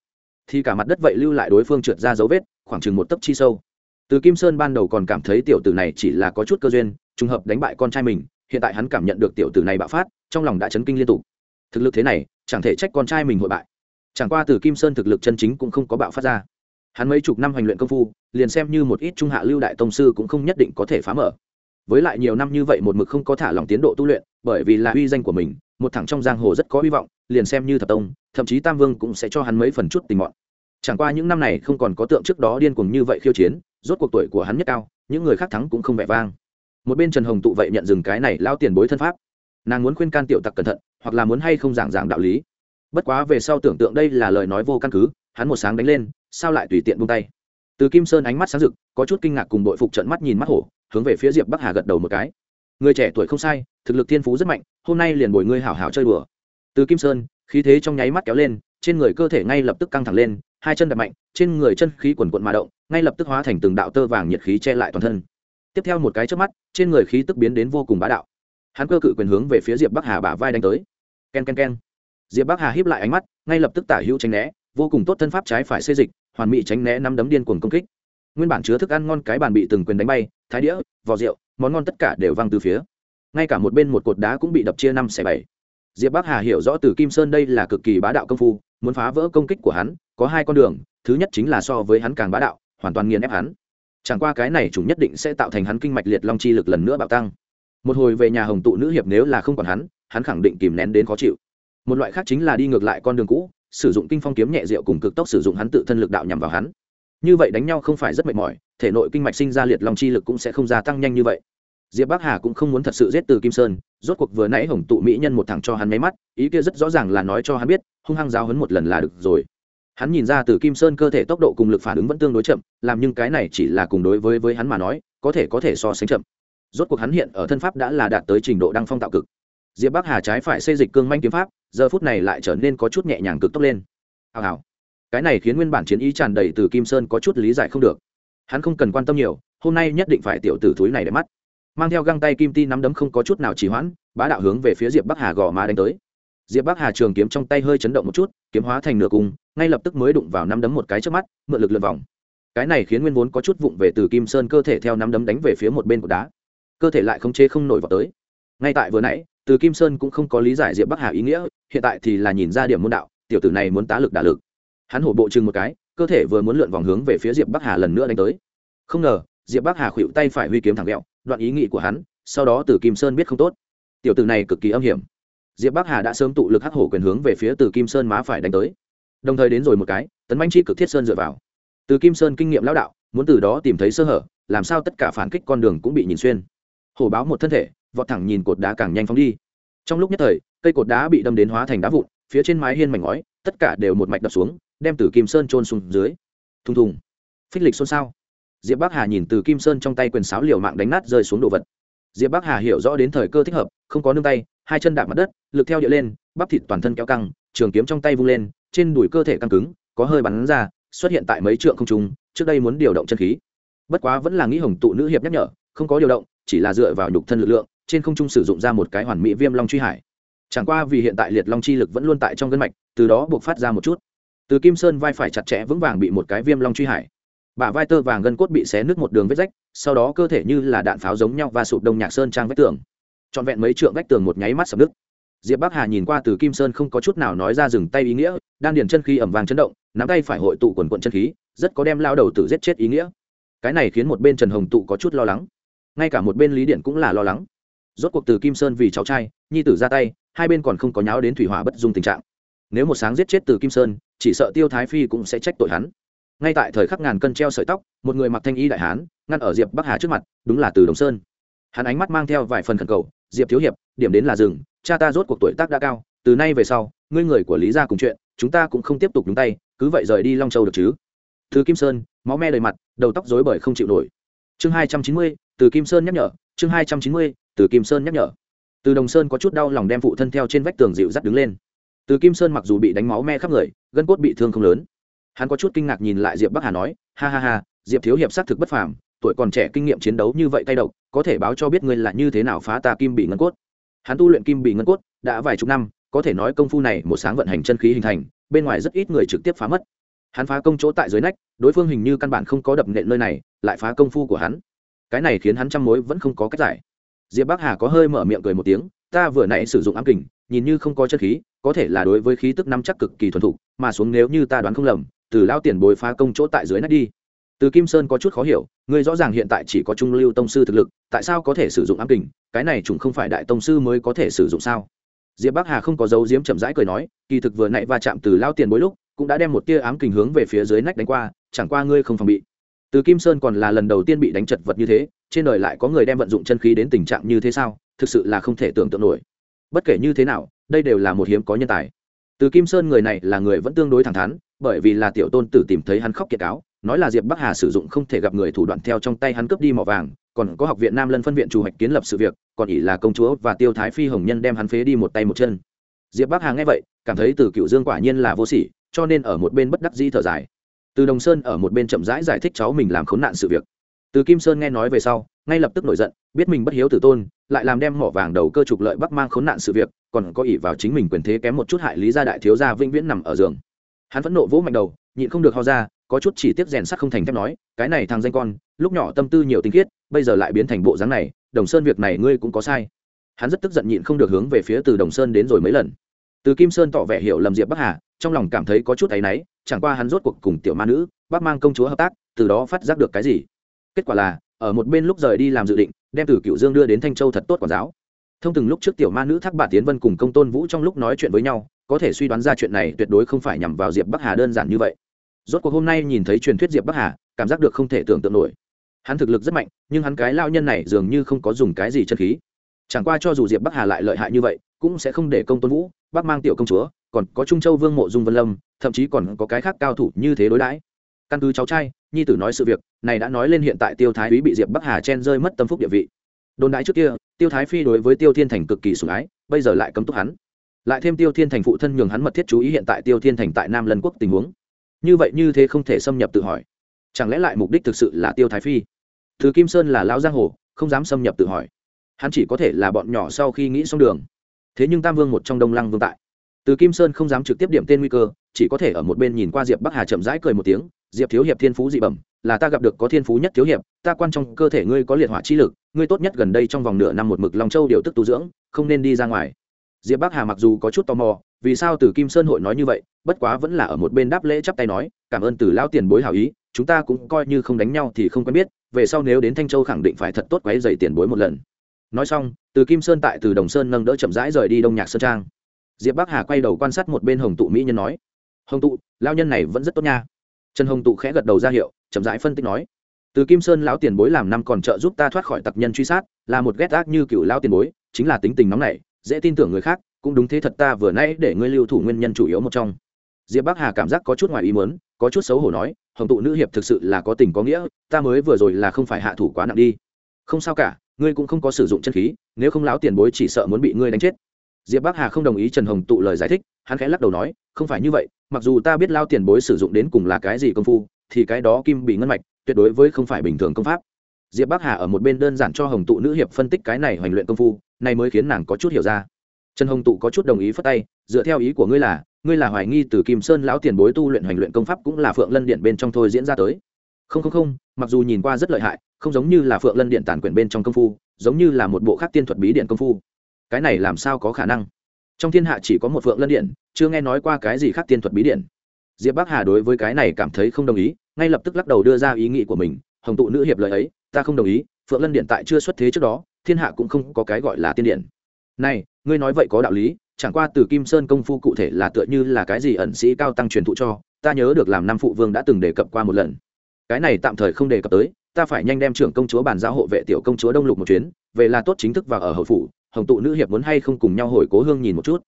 Thì cả mặt đất vậy lưu lại đối phương trượt ra dấu vết, khoảng chừng một tấc chi sâu. Từ kim sơn ban đầu còn cảm thấy tiểu tử này chỉ là có chút cơ duyên, trùng hợp đánh bại con trai mình, hiện tại hắn cảm nhận được tiểu tử này bạo phát, trong lòng đã chấn kinh liên tục. Thực lực thế này, chẳng thể trách con trai mình hội bại. Chẳng qua từ kim sơn thực lực chân chính cũng không có bạo phát ra hắn mấy chục năm hành luyện công phu, liền xem như một ít trung hạ lưu đại tông sư cũng không nhất định có thể phá mở. Với lại nhiều năm như vậy một mực không có thả lòng tiến độ tu luyện, bởi vì là uy danh của mình, một thằng trong giang hồ rất có hy vọng, liền xem như thập tông, thậm chí tam vương cũng sẽ cho hắn mấy phần chút tình mọn. Chẳng qua những năm này không còn có tượng trước đó điên cuồng như vậy khiêu chiến, rốt cuộc tuổi của hắn nhất cao, những người khác thắng cũng không vẻ vang. Một bên trần hồng tụ vậy nhận dừng cái này lao tiền bối thân pháp. Nàng muốn khuyên can tiểu tặc cẩn thận, hoặc là muốn hay không giảng giảng đạo lý. Bất quá về sau tưởng tượng đây là lời nói vô căn cứ, hắn một sáng đánh lên sao lại tùy tiện buông tay? Từ kim sơn ánh mắt sáng rực, có chút kinh ngạc cùng đội phục trận mắt nhìn mắt hổ, hướng về phía diệp bắc hà gật đầu một cái. Người trẻ tuổi không sai, thực lực thiên phú rất mạnh, hôm nay liền bồi ngươi hảo hảo chơi đùa. Từ kim sơn, khí thế trong nháy mắt kéo lên, trên người cơ thể ngay lập tức căng thẳng lên, hai chân đập mạnh, trên người chân khí quần quận mà động, ngay lập tức hóa thành từng đạo tơ vàng nhiệt khí che lại toàn thân. Tiếp theo một cái trước mắt, trên người khí tức biến đến vô cùng bá đạo. Hắn cơ cự quyền hướng về phía diệp bắc hà bả vai đánh tới. K e n k e n k e n diệp bắc hà híp lại ánh mắt, ngay lập tức tả hữu tránh né, vô cùng tốt thân pháp trái phải xây dịch hoàn mỹ tránh né năm đấm điên cuồng công kích. Nguyên bản chứa thức ăn ngon cái bàn bị từng quyền đánh bay, thái đĩa vò rượu, món ngon tất cả đều văng từ phía. Ngay cả một bên một cột đá cũng bị đập chia năm xẻ bảy. Diệp bắc hà hiểu rõ từ kim sơn đây là cực kỳ bá đạo công phu, muốn phá vỡ công kích của hắn, có hai con đường, thứ nhất chính là so với hắn càng bá đạo, hoàn toàn nghiền ép hắn. Chẳng qua cái này chúng nhất định sẽ tạo thành hắn kinh mạch liệt long chi lực lần nữa bạo tăng. Một hồi về nhà hồng tụ nữ hiệp nếu là không còn hắn hắn khẳng định kìm nén đến khó chịu. Một loại khác chính là đi ngược lại con đường cũ sử dụng kinh phong kiếm nhẹ rượu cùng cực tốc sử dụng hắn tự thân lực đạo nhằm vào hắn. Như vậy đánh nhau không phải rất mệt mỏi, thể nội kinh mạch sinh ra liệt long chi lực cũng sẽ không gia tăng nhanh như vậy. Diệp bắc hà cũng không muốn thật sự giết từ kim sơn, rốt cuộc vừa nãy hồng tụ mỹ nhân một thằng cho hắn máy mắt, ý kia rất rõ ràng là nói cho hắn biết, hung hăng giáo hấn một lần là được rồi. Hắn nhìn ra từ kim sơn cơ thể tốc độ cùng lực phản ứng vẫn tương đối chậm, làm nhưng cái này chỉ là cùng đối với với hắn mà nói, có thể có thể so sánh chậm. Rốt cuộc hắn hiện ở thân pháp đã là đạt tới trình độ đăng phong tạo cực diệp bắc hà trái phải xây dịch cương manh kiếm pháp, giờ phút này lại trở nên có chút nhẹ nhàng cực tốc lên. Hào hào. Cái này khiến nguyên bản chiến ý tràn đầy từ kim sơn có chút lý giải không được. Hắn không cần quan tâm nhiều, hôm nay nhất định phải tiểu tử thúi này để mắt. Mang theo găng tay kim ti nắm đấm không có chút nào trì hoãn, bá đạo hướng về phía diệp bắc hà gò má đánh tới. Diệp bắc hà trường kiếm trong tay hơi chấn động một chút, kiếm hóa thành nửa cung, ngay lập tức mới đụng vào nắm đấm một cái trước mắt, mượn lực lượt vòng. Cái này khiến nguyên vốn có chút vụng về từ kim sơn cơ thể theo nắm đấm đánh về phía một bên của đá. Cơ thể lại không chế không nổi vào tới. Ngay tại vừa nãy từ kim sơn cũng không có lý giải diệp bắc hà ý nghĩa, hiện tại thì là nhìn ra điểm môn đạo, tiểu tử này muốn tá lực đả lực. Hắn hổ bộ chừng một cái, cơ thể vừa muốn lượn vòng hướng về phía diệp bắc hà lần nữa đánh tới. Không ngờ, diệp bắc hà khuỵu tay phải huy kiếm thẳng ghẹo đoạn ý nghĩ của hắn, sau đó từ kim sơn biết không tốt. Tiểu tử này cực kỳ âm hiểm. Diệp bắc hà đã sớm tụ lực hắc hổ quyền hướng về phía từ kim sơn má phải đánh tới. Đồng thời đến rồi một cái, tấn manh chi cực thiết sơn dựa vào. Từ kim sơn kinh nghiệm lão đạo, muốn từ đó tìm thấy sơ hở, làm sao tất cả phản kích con đường cũng bị nhìn xuyên. Hổ báo một thân thể vọt thẳng nhìn cột đá càng nhanh phóng đi. Trong lúc nhất thời, cây cột đá bị đâm đến hóa thành đá vụn, phía trên mái hiên mảnh ngói, tất cả đều một mạch đập xuống, đem từ kim sơn trôn xuống dưới. Thùng thùng. Phích lịch xôn xao. Diệp bắc hà nhìn từ kim sơn trong tay quyền sáo liều mạng đánh nát rơi xuống đồ vật. Diệp bắc hà hiểu rõ đến thời cơ thích hợp, không có nương tay, hai chân đạp mặt đất, lực theo địa lên, bắp thịt toàn thân kéo căng, trường kiếm trong tay vung lên, trên đùi cơ thể căng cứng, có hơi bắn ra, xuất hiện tại mấy trượng không trung, trước đây muốn điều động chân khí. Bất quá vẫn là nghĩ hồng tụ nữ hiệp nhắc nhở, không có điều động, chỉ là dựa vào nhục thân lực lượng trên không trung sử dụng ra một cái hoàn mỹ viêm long truy hải. Chẳng qua vì hiện tại liệt long chi lực vẫn luôn tại trong gân mạch, từ đó buộc phát ra một chút. Từ kim sơn vai phải chặt chẽ vững vàng bị một cái viêm long truy hải. Bả vai tơ vàng gân cốt bị xé nứt một đường vết rách, sau đó cơ thể như là đạn pháo giống nhau và sụp đông nhạc sơn trang vách tường. Trọn vẹn mấy trượng vách tường một nháy mắt sập nước. diệp bắc hà nhìn qua từ kim sơn không có chút nào nói ra dừng tay ý nghĩa, đan điền chân khí ẩm vàng chấn động, nắm tay phải hội tụ quần quận chân khí, rất có đem lao đầu tự giết chết ý nghĩa. Cái này khiến một bên trần hồng tụ có chút lo lắng. Ngay cả một bên lý điện cũng là lo lắng rốt cuộc từ kim sơn vì cháu trai, nhi tử ra tay, hai bên còn không có nháo đến thủy hỏa bất dung tình trạng. Nếu một sáng giết chết từ kim sơn, chỉ sợ tiêu thái phi cũng sẽ trách tội hắn. Ngay tại thời khắc ngàn cân treo sợi tóc, một người mặc thanh y đại hán, ngăn ở diệp bắc hà trước mặt, đúng là từ đồng sơn. Hắn ánh mắt mang theo vài phần khẩn cầu, diệp thiếu hiệp, điểm đến là rừng cha ta rốt cuộc tuổi tác đã cao, từ nay về sau, ngươi người của lý gia cùng chuyện, chúng ta cũng không tiếp tục nhúng tay, cứ vậy rời đi long châu được chứ? Từ kim sơn, máu me đầy mặt, đầu tóc rối bời không chịu nổi. Chương hai trăm chín mươi, từ kim sơn nhắc nhở, chương hai trăm chín mươi từ kim sơn nhắc nhở từ đồng sơn có chút đau lòng đem phụ thân theo trên vách tường dịu dắt đứng lên từ kim sơn mặc dù bị đánh máu me khắp người gân cốt bị thương không lớn hắn có chút kinh ngạc nhìn lại diệp bắc hà nói ha ha ha diệp thiếu hiệp xác thực bất phàm tuổi còn trẻ kinh nghiệm chiến đấu như vậy tay độc có thể báo cho biết ngươi là như thế nào phá ta kim bị ngân cốt hắn tu luyện kim bị ngân cốt đã vài chục năm có thể nói công phu này một sáng vận hành chân khí hình thành bên ngoài rất ít người trực tiếp phá mất hắn phá công chỗ tại dưới nách đối phương hình như căn bản không có đập nện nơi này lại phá công phu của hắn cái này khiến hắn trăm mối vẫn không có cách giải diệp bắc hà có hơi mở miệng cười một tiếng, ta vừa nãy sử dụng ám kình, nhìn như không có chân khí, có thể là đối với khí tức năm chắc cực kỳ thuần thục, mà xuống nếu như ta đoán không lầm, từ lao tiền bồi phá công chỗ tại dưới nách đi. Từ kim sơn có chút khó hiểu, ngươi rõ ràng hiện tại chỉ có trung lưu tông sư thực lực, tại sao có thể sử dụng ám kình? Cái này chúng không phải đại tông sư mới có thể sử dụng sao? Diệp bắc hà không có dấu diếm chậm rãi cười nói, kỳ thực vừa nãy va chạm từ lao tiền bối lúc, cũng đã đem một tia ám kình hướng về phía dưới nách đánh qua, chẳng qua ngươi không phòng bị từ kim sơn còn là lần đầu tiên bị đánh chật vật như thế, trên đời lại có người đem vận dụng chân khí đến tình trạng như thế sao? Thực sự là không thể tưởng tượng nổi. Bất kể như thế nào, đây đều là một hiếm có nhân tài. Từ kim sơn người này là người vẫn tương đối thẳng thắn, bởi vì là tiểu tôn tử tìm thấy hắn khóc kiệt cáo, nói là diệp bắc hà sử dụng không thể gặp người thủ đoạn theo trong tay hắn cướp đi mỏ vàng, còn có học viện nam lân phân viện chủ hoạch kiến lập sự việc, còn ỷ là công chúa và tiêu thái phi hồng nhân đem hắn phế đi một tay một chân. Diệp bắc hà nghe vậy, cảm thấy từ cựu dương quả nhiên là vô sỉ, cho nên ở một bên bất đắc dĩ thở dài từ đồng sơn ở một bên chậm rãi giải, giải thích cháu mình làm khốn nạn sự việc. Từ kim sơn nghe nói về sau ngay lập tức nổi giận biết mình bất hiếu tử tôn lại làm đem mỏ vàng đầu cơ trục lợi bắc mang khốn nạn sự việc còn có ỷ vào chính mình quyền thế kém một chút hại lý gia đại thiếu gia vĩnh viễn nằm ở giường. Hắn vẫn nộ vỗ mạnh đầu nhịn không được ho ra có chút chỉ tiếp rèn sắt không thành thép nói cái này thằng danh con lúc nhỏ tâm tư nhiều tinh khiết bây giờ lại biến thành bộ dáng này đồng sơn việc này ngươi cũng có sai. Hắn rất tức giận nhịn không được hướng về phía từ đồng sơn đến rồi mấy lần. Từ kim sơn tỏ vẻ hiểu lầm diệp bắc hà trong lòng cảm thấy có chút áy náy chẳng qua hắn rốt cuộc cùng tiểu ma nữ, bác mang công chúa hợp tác, từ đó phát giác được cái gì? Kết quả là, ở một bên lúc rời đi làm dự định, đem từ cựu dương đưa đến thanh châu thật tốt quản giáo. Thông từng lúc trước tiểu ma nữ thác bà tiến vân cùng công tôn vũ trong lúc nói chuyện với nhau, có thể suy đoán ra chuyện này tuyệt đối không phải nhằm vào diệp bắc hà đơn giản như vậy. Rốt cuộc hôm nay nhìn thấy truyền thuyết diệp bắc hà, cảm giác được không thể tưởng tượng nổi. Hắn thực lực rất mạnh, nhưng hắn cái lao nhân này dường như không có dùng cái gì chân khí. Chẳng qua cho dù diệp bắc hà lại lợi hại như vậy, cũng sẽ không để công tôn vũ, bác mang tiểu công chúa còn có trung châu vương mộ dung vân lâm, thậm chí còn có cái khác cao thủ như thế đối đãi. Căn cứ cháu trai, nhi tử nói sự việc, này đã nói lên hiện tại tiêu thái úy bị diệp bắc hà chen rơi mất tâm phúc địa vị. Đồn đãi trước kia, tiêu thái phi đối với tiêu thiên thành cực kỳ sủng ái, bây giờ lại cấm túc hắn. Lại thêm tiêu thiên thành phụ thân nhường hắn mật thiết chú ý hiện tại tiêu thiên thành tại nam lân quốc tình huống. Như vậy như thế không thể xâm nhập tự hỏi. Chẳng lẽ lại mục đích thực sự là tiêu thái phi? Thứ kim sơn là lão giang hồ, không dám xâm nhập tự hỏi. Hắn chỉ có thể là bọn nhỏ sau khi nghĩ xong đường. Thế nhưng tam vương một trong đông lăng vương tại từ kim sơn không dám trực tiếp điểm tên nguy cơ, chỉ có thể ở một bên nhìn qua diệp bắc hà chậm rãi cười một tiếng, diệp thiếu hiệp thiên phú dị bẩm, là ta gặp được có thiên phú nhất thiếu hiệp, ta quan trong cơ thể ngươi có liệt hỏa chi lực, ngươi tốt nhất gần đây trong vòng nửa năm một mực long châu điều tức tu dưỡng, không nên đi ra ngoài. Diệp bắc hà mặc dù có chút tò mò, vì sao từ kim sơn hội nói như vậy, bất quá vẫn là ở một bên đáp lễ chắp tay nói, cảm ơn từ lao tiền bối hảo ý, chúng ta cũng coi như không đánh nhau thì không quen biết, về sau nếu đến thanh châu khẳng định phải thật tốt quấy dày tiền bối một lần. Nói xong, từ kim sơn tại từ đồng sơn nâng đỡ chậm rãi rời đi đông nhạc sơn trang diệp bắc hà quay đầu quan sát một bên hồng tụ mỹ nhân nói, hồng tụ lao nhân này vẫn rất tốt nha. Trần hồng tụ khẽ gật đầu ra hiệu, chậm rãi phân tích nói, từ kim sơn lão tiền bối làm năm còn trợ giúp ta thoát khỏi tặc nhân truy sát, là một ghét ác như cựu lao tiền bối, chính là tính tình nóng nảy, dễ tin tưởng người khác, cũng đúng thế thật ta vừa nãy để ngươi lưu thủ nguyên nhân chủ yếu một trong. Diệp bắc hà cảm giác có chút ngoài ý muốn, có chút xấu hổ nói, hồng tụ nữ hiệp thực sự là có tình có nghĩa, ta mới vừa rồi là không phải hạ thủ quá nặng đi. Không sao cả, ngươi cũng không có sử dụng chân khí, nếu không lão tiền bối chỉ sợ muốn bị ngươi đánh chết diệp bắc hà không đồng ý trần hồng tụ lời giải thích, hắn khẽ lắc đầu nói, không phải như vậy, mặc dù ta biết lao tiền bối sử dụng đến cùng là cái gì công phu, thì cái đó kim bị ngân mạch, tuyệt đối với không phải bình thường công pháp. Diệp bắc hà ở một bên đơn giản cho hồng tụ nữ hiệp phân tích cái này hoành luyện công phu, này mới khiến nàng có chút hiểu ra. Trần hồng tụ có chút đồng ý phất tay, dựa theo ý của ngươi là ngươi là hoài nghi từ kim sơn lão tiền bối tu luyện hoành luyện công pháp cũng là phượng lân điện bên trong thôi diễn ra tới. Không không không, mặc dù nhìn qua rất lợi hại, không giống như là phượng lân điện tản quyển bên trong công phu, giống như là một bộ khác tiên thuật bí điện công phu cái này làm sao có khả năng? Trong thiên hạ chỉ có một phượng lân điện, chưa nghe nói qua cái gì khác tiên thuật bí điện. Diệp bắc hà đối với cái này cảm thấy không đồng ý, ngay lập tức lắc đầu đưa ra ý nghĩ của mình, hồng tụ nữ hiệp lời ấy, ta không đồng ý, phượng lân điện tại chưa xuất thế trước đó, thiên hạ cũng không có cái gọi là tiên điện. Này, ngươi nói vậy có đạo lý, chẳng qua từ kim sơn công phu cụ thể là tựa như là cái gì ẩn sĩ cao tăng truyền thụ cho, ta nhớ được làm năm phụ vương đã từng đề cập qua một lần. Cái này tạm thời không đề cập tới, ta phải nhanh đem trưởng công chúa bàn giao hộ vệ tiểu công chúa đông lục một chuyến, về là tốt chính thức vào ở hậu phủ hồng tụ nữ hiệp muốn hay không cùng nhau hồi cố hương nhìn một chút.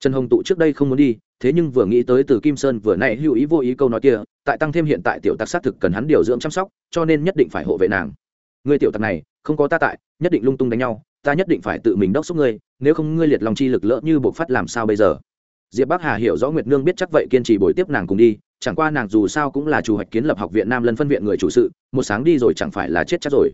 Trần hồng tụ trước đây không muốn đi, thế nhưng vừa nghĩ tới từ kim sơn vừa nãy hữu ý vô ý câu nói kia, tại tăng thêm hiện tại tiểu tặc xác thực cần hắn điều dưỡng chăm sóc, cho nên nhất định phải hộ vệ nàng. Người tiểu tặc này, không có ta tại, nhất định lung tung đánh nhau, ta nhất định phải tự mình đốc xúc ngươi, nếu không ngươi liệt lòng chi lực lỡ như buộc phát làm sao bây giờ? Diệp bắc hà hiểu rõ nguyệt nương biết chắc vậy kiên trì bồi tiếp nàng cùng đi, chẳng qua nàng dù sao cũng là chủ hoạch kiến lập học viện nam lân phân viện người chủ sự, một sáng đi rồi chẳng phải là chết chắc rồi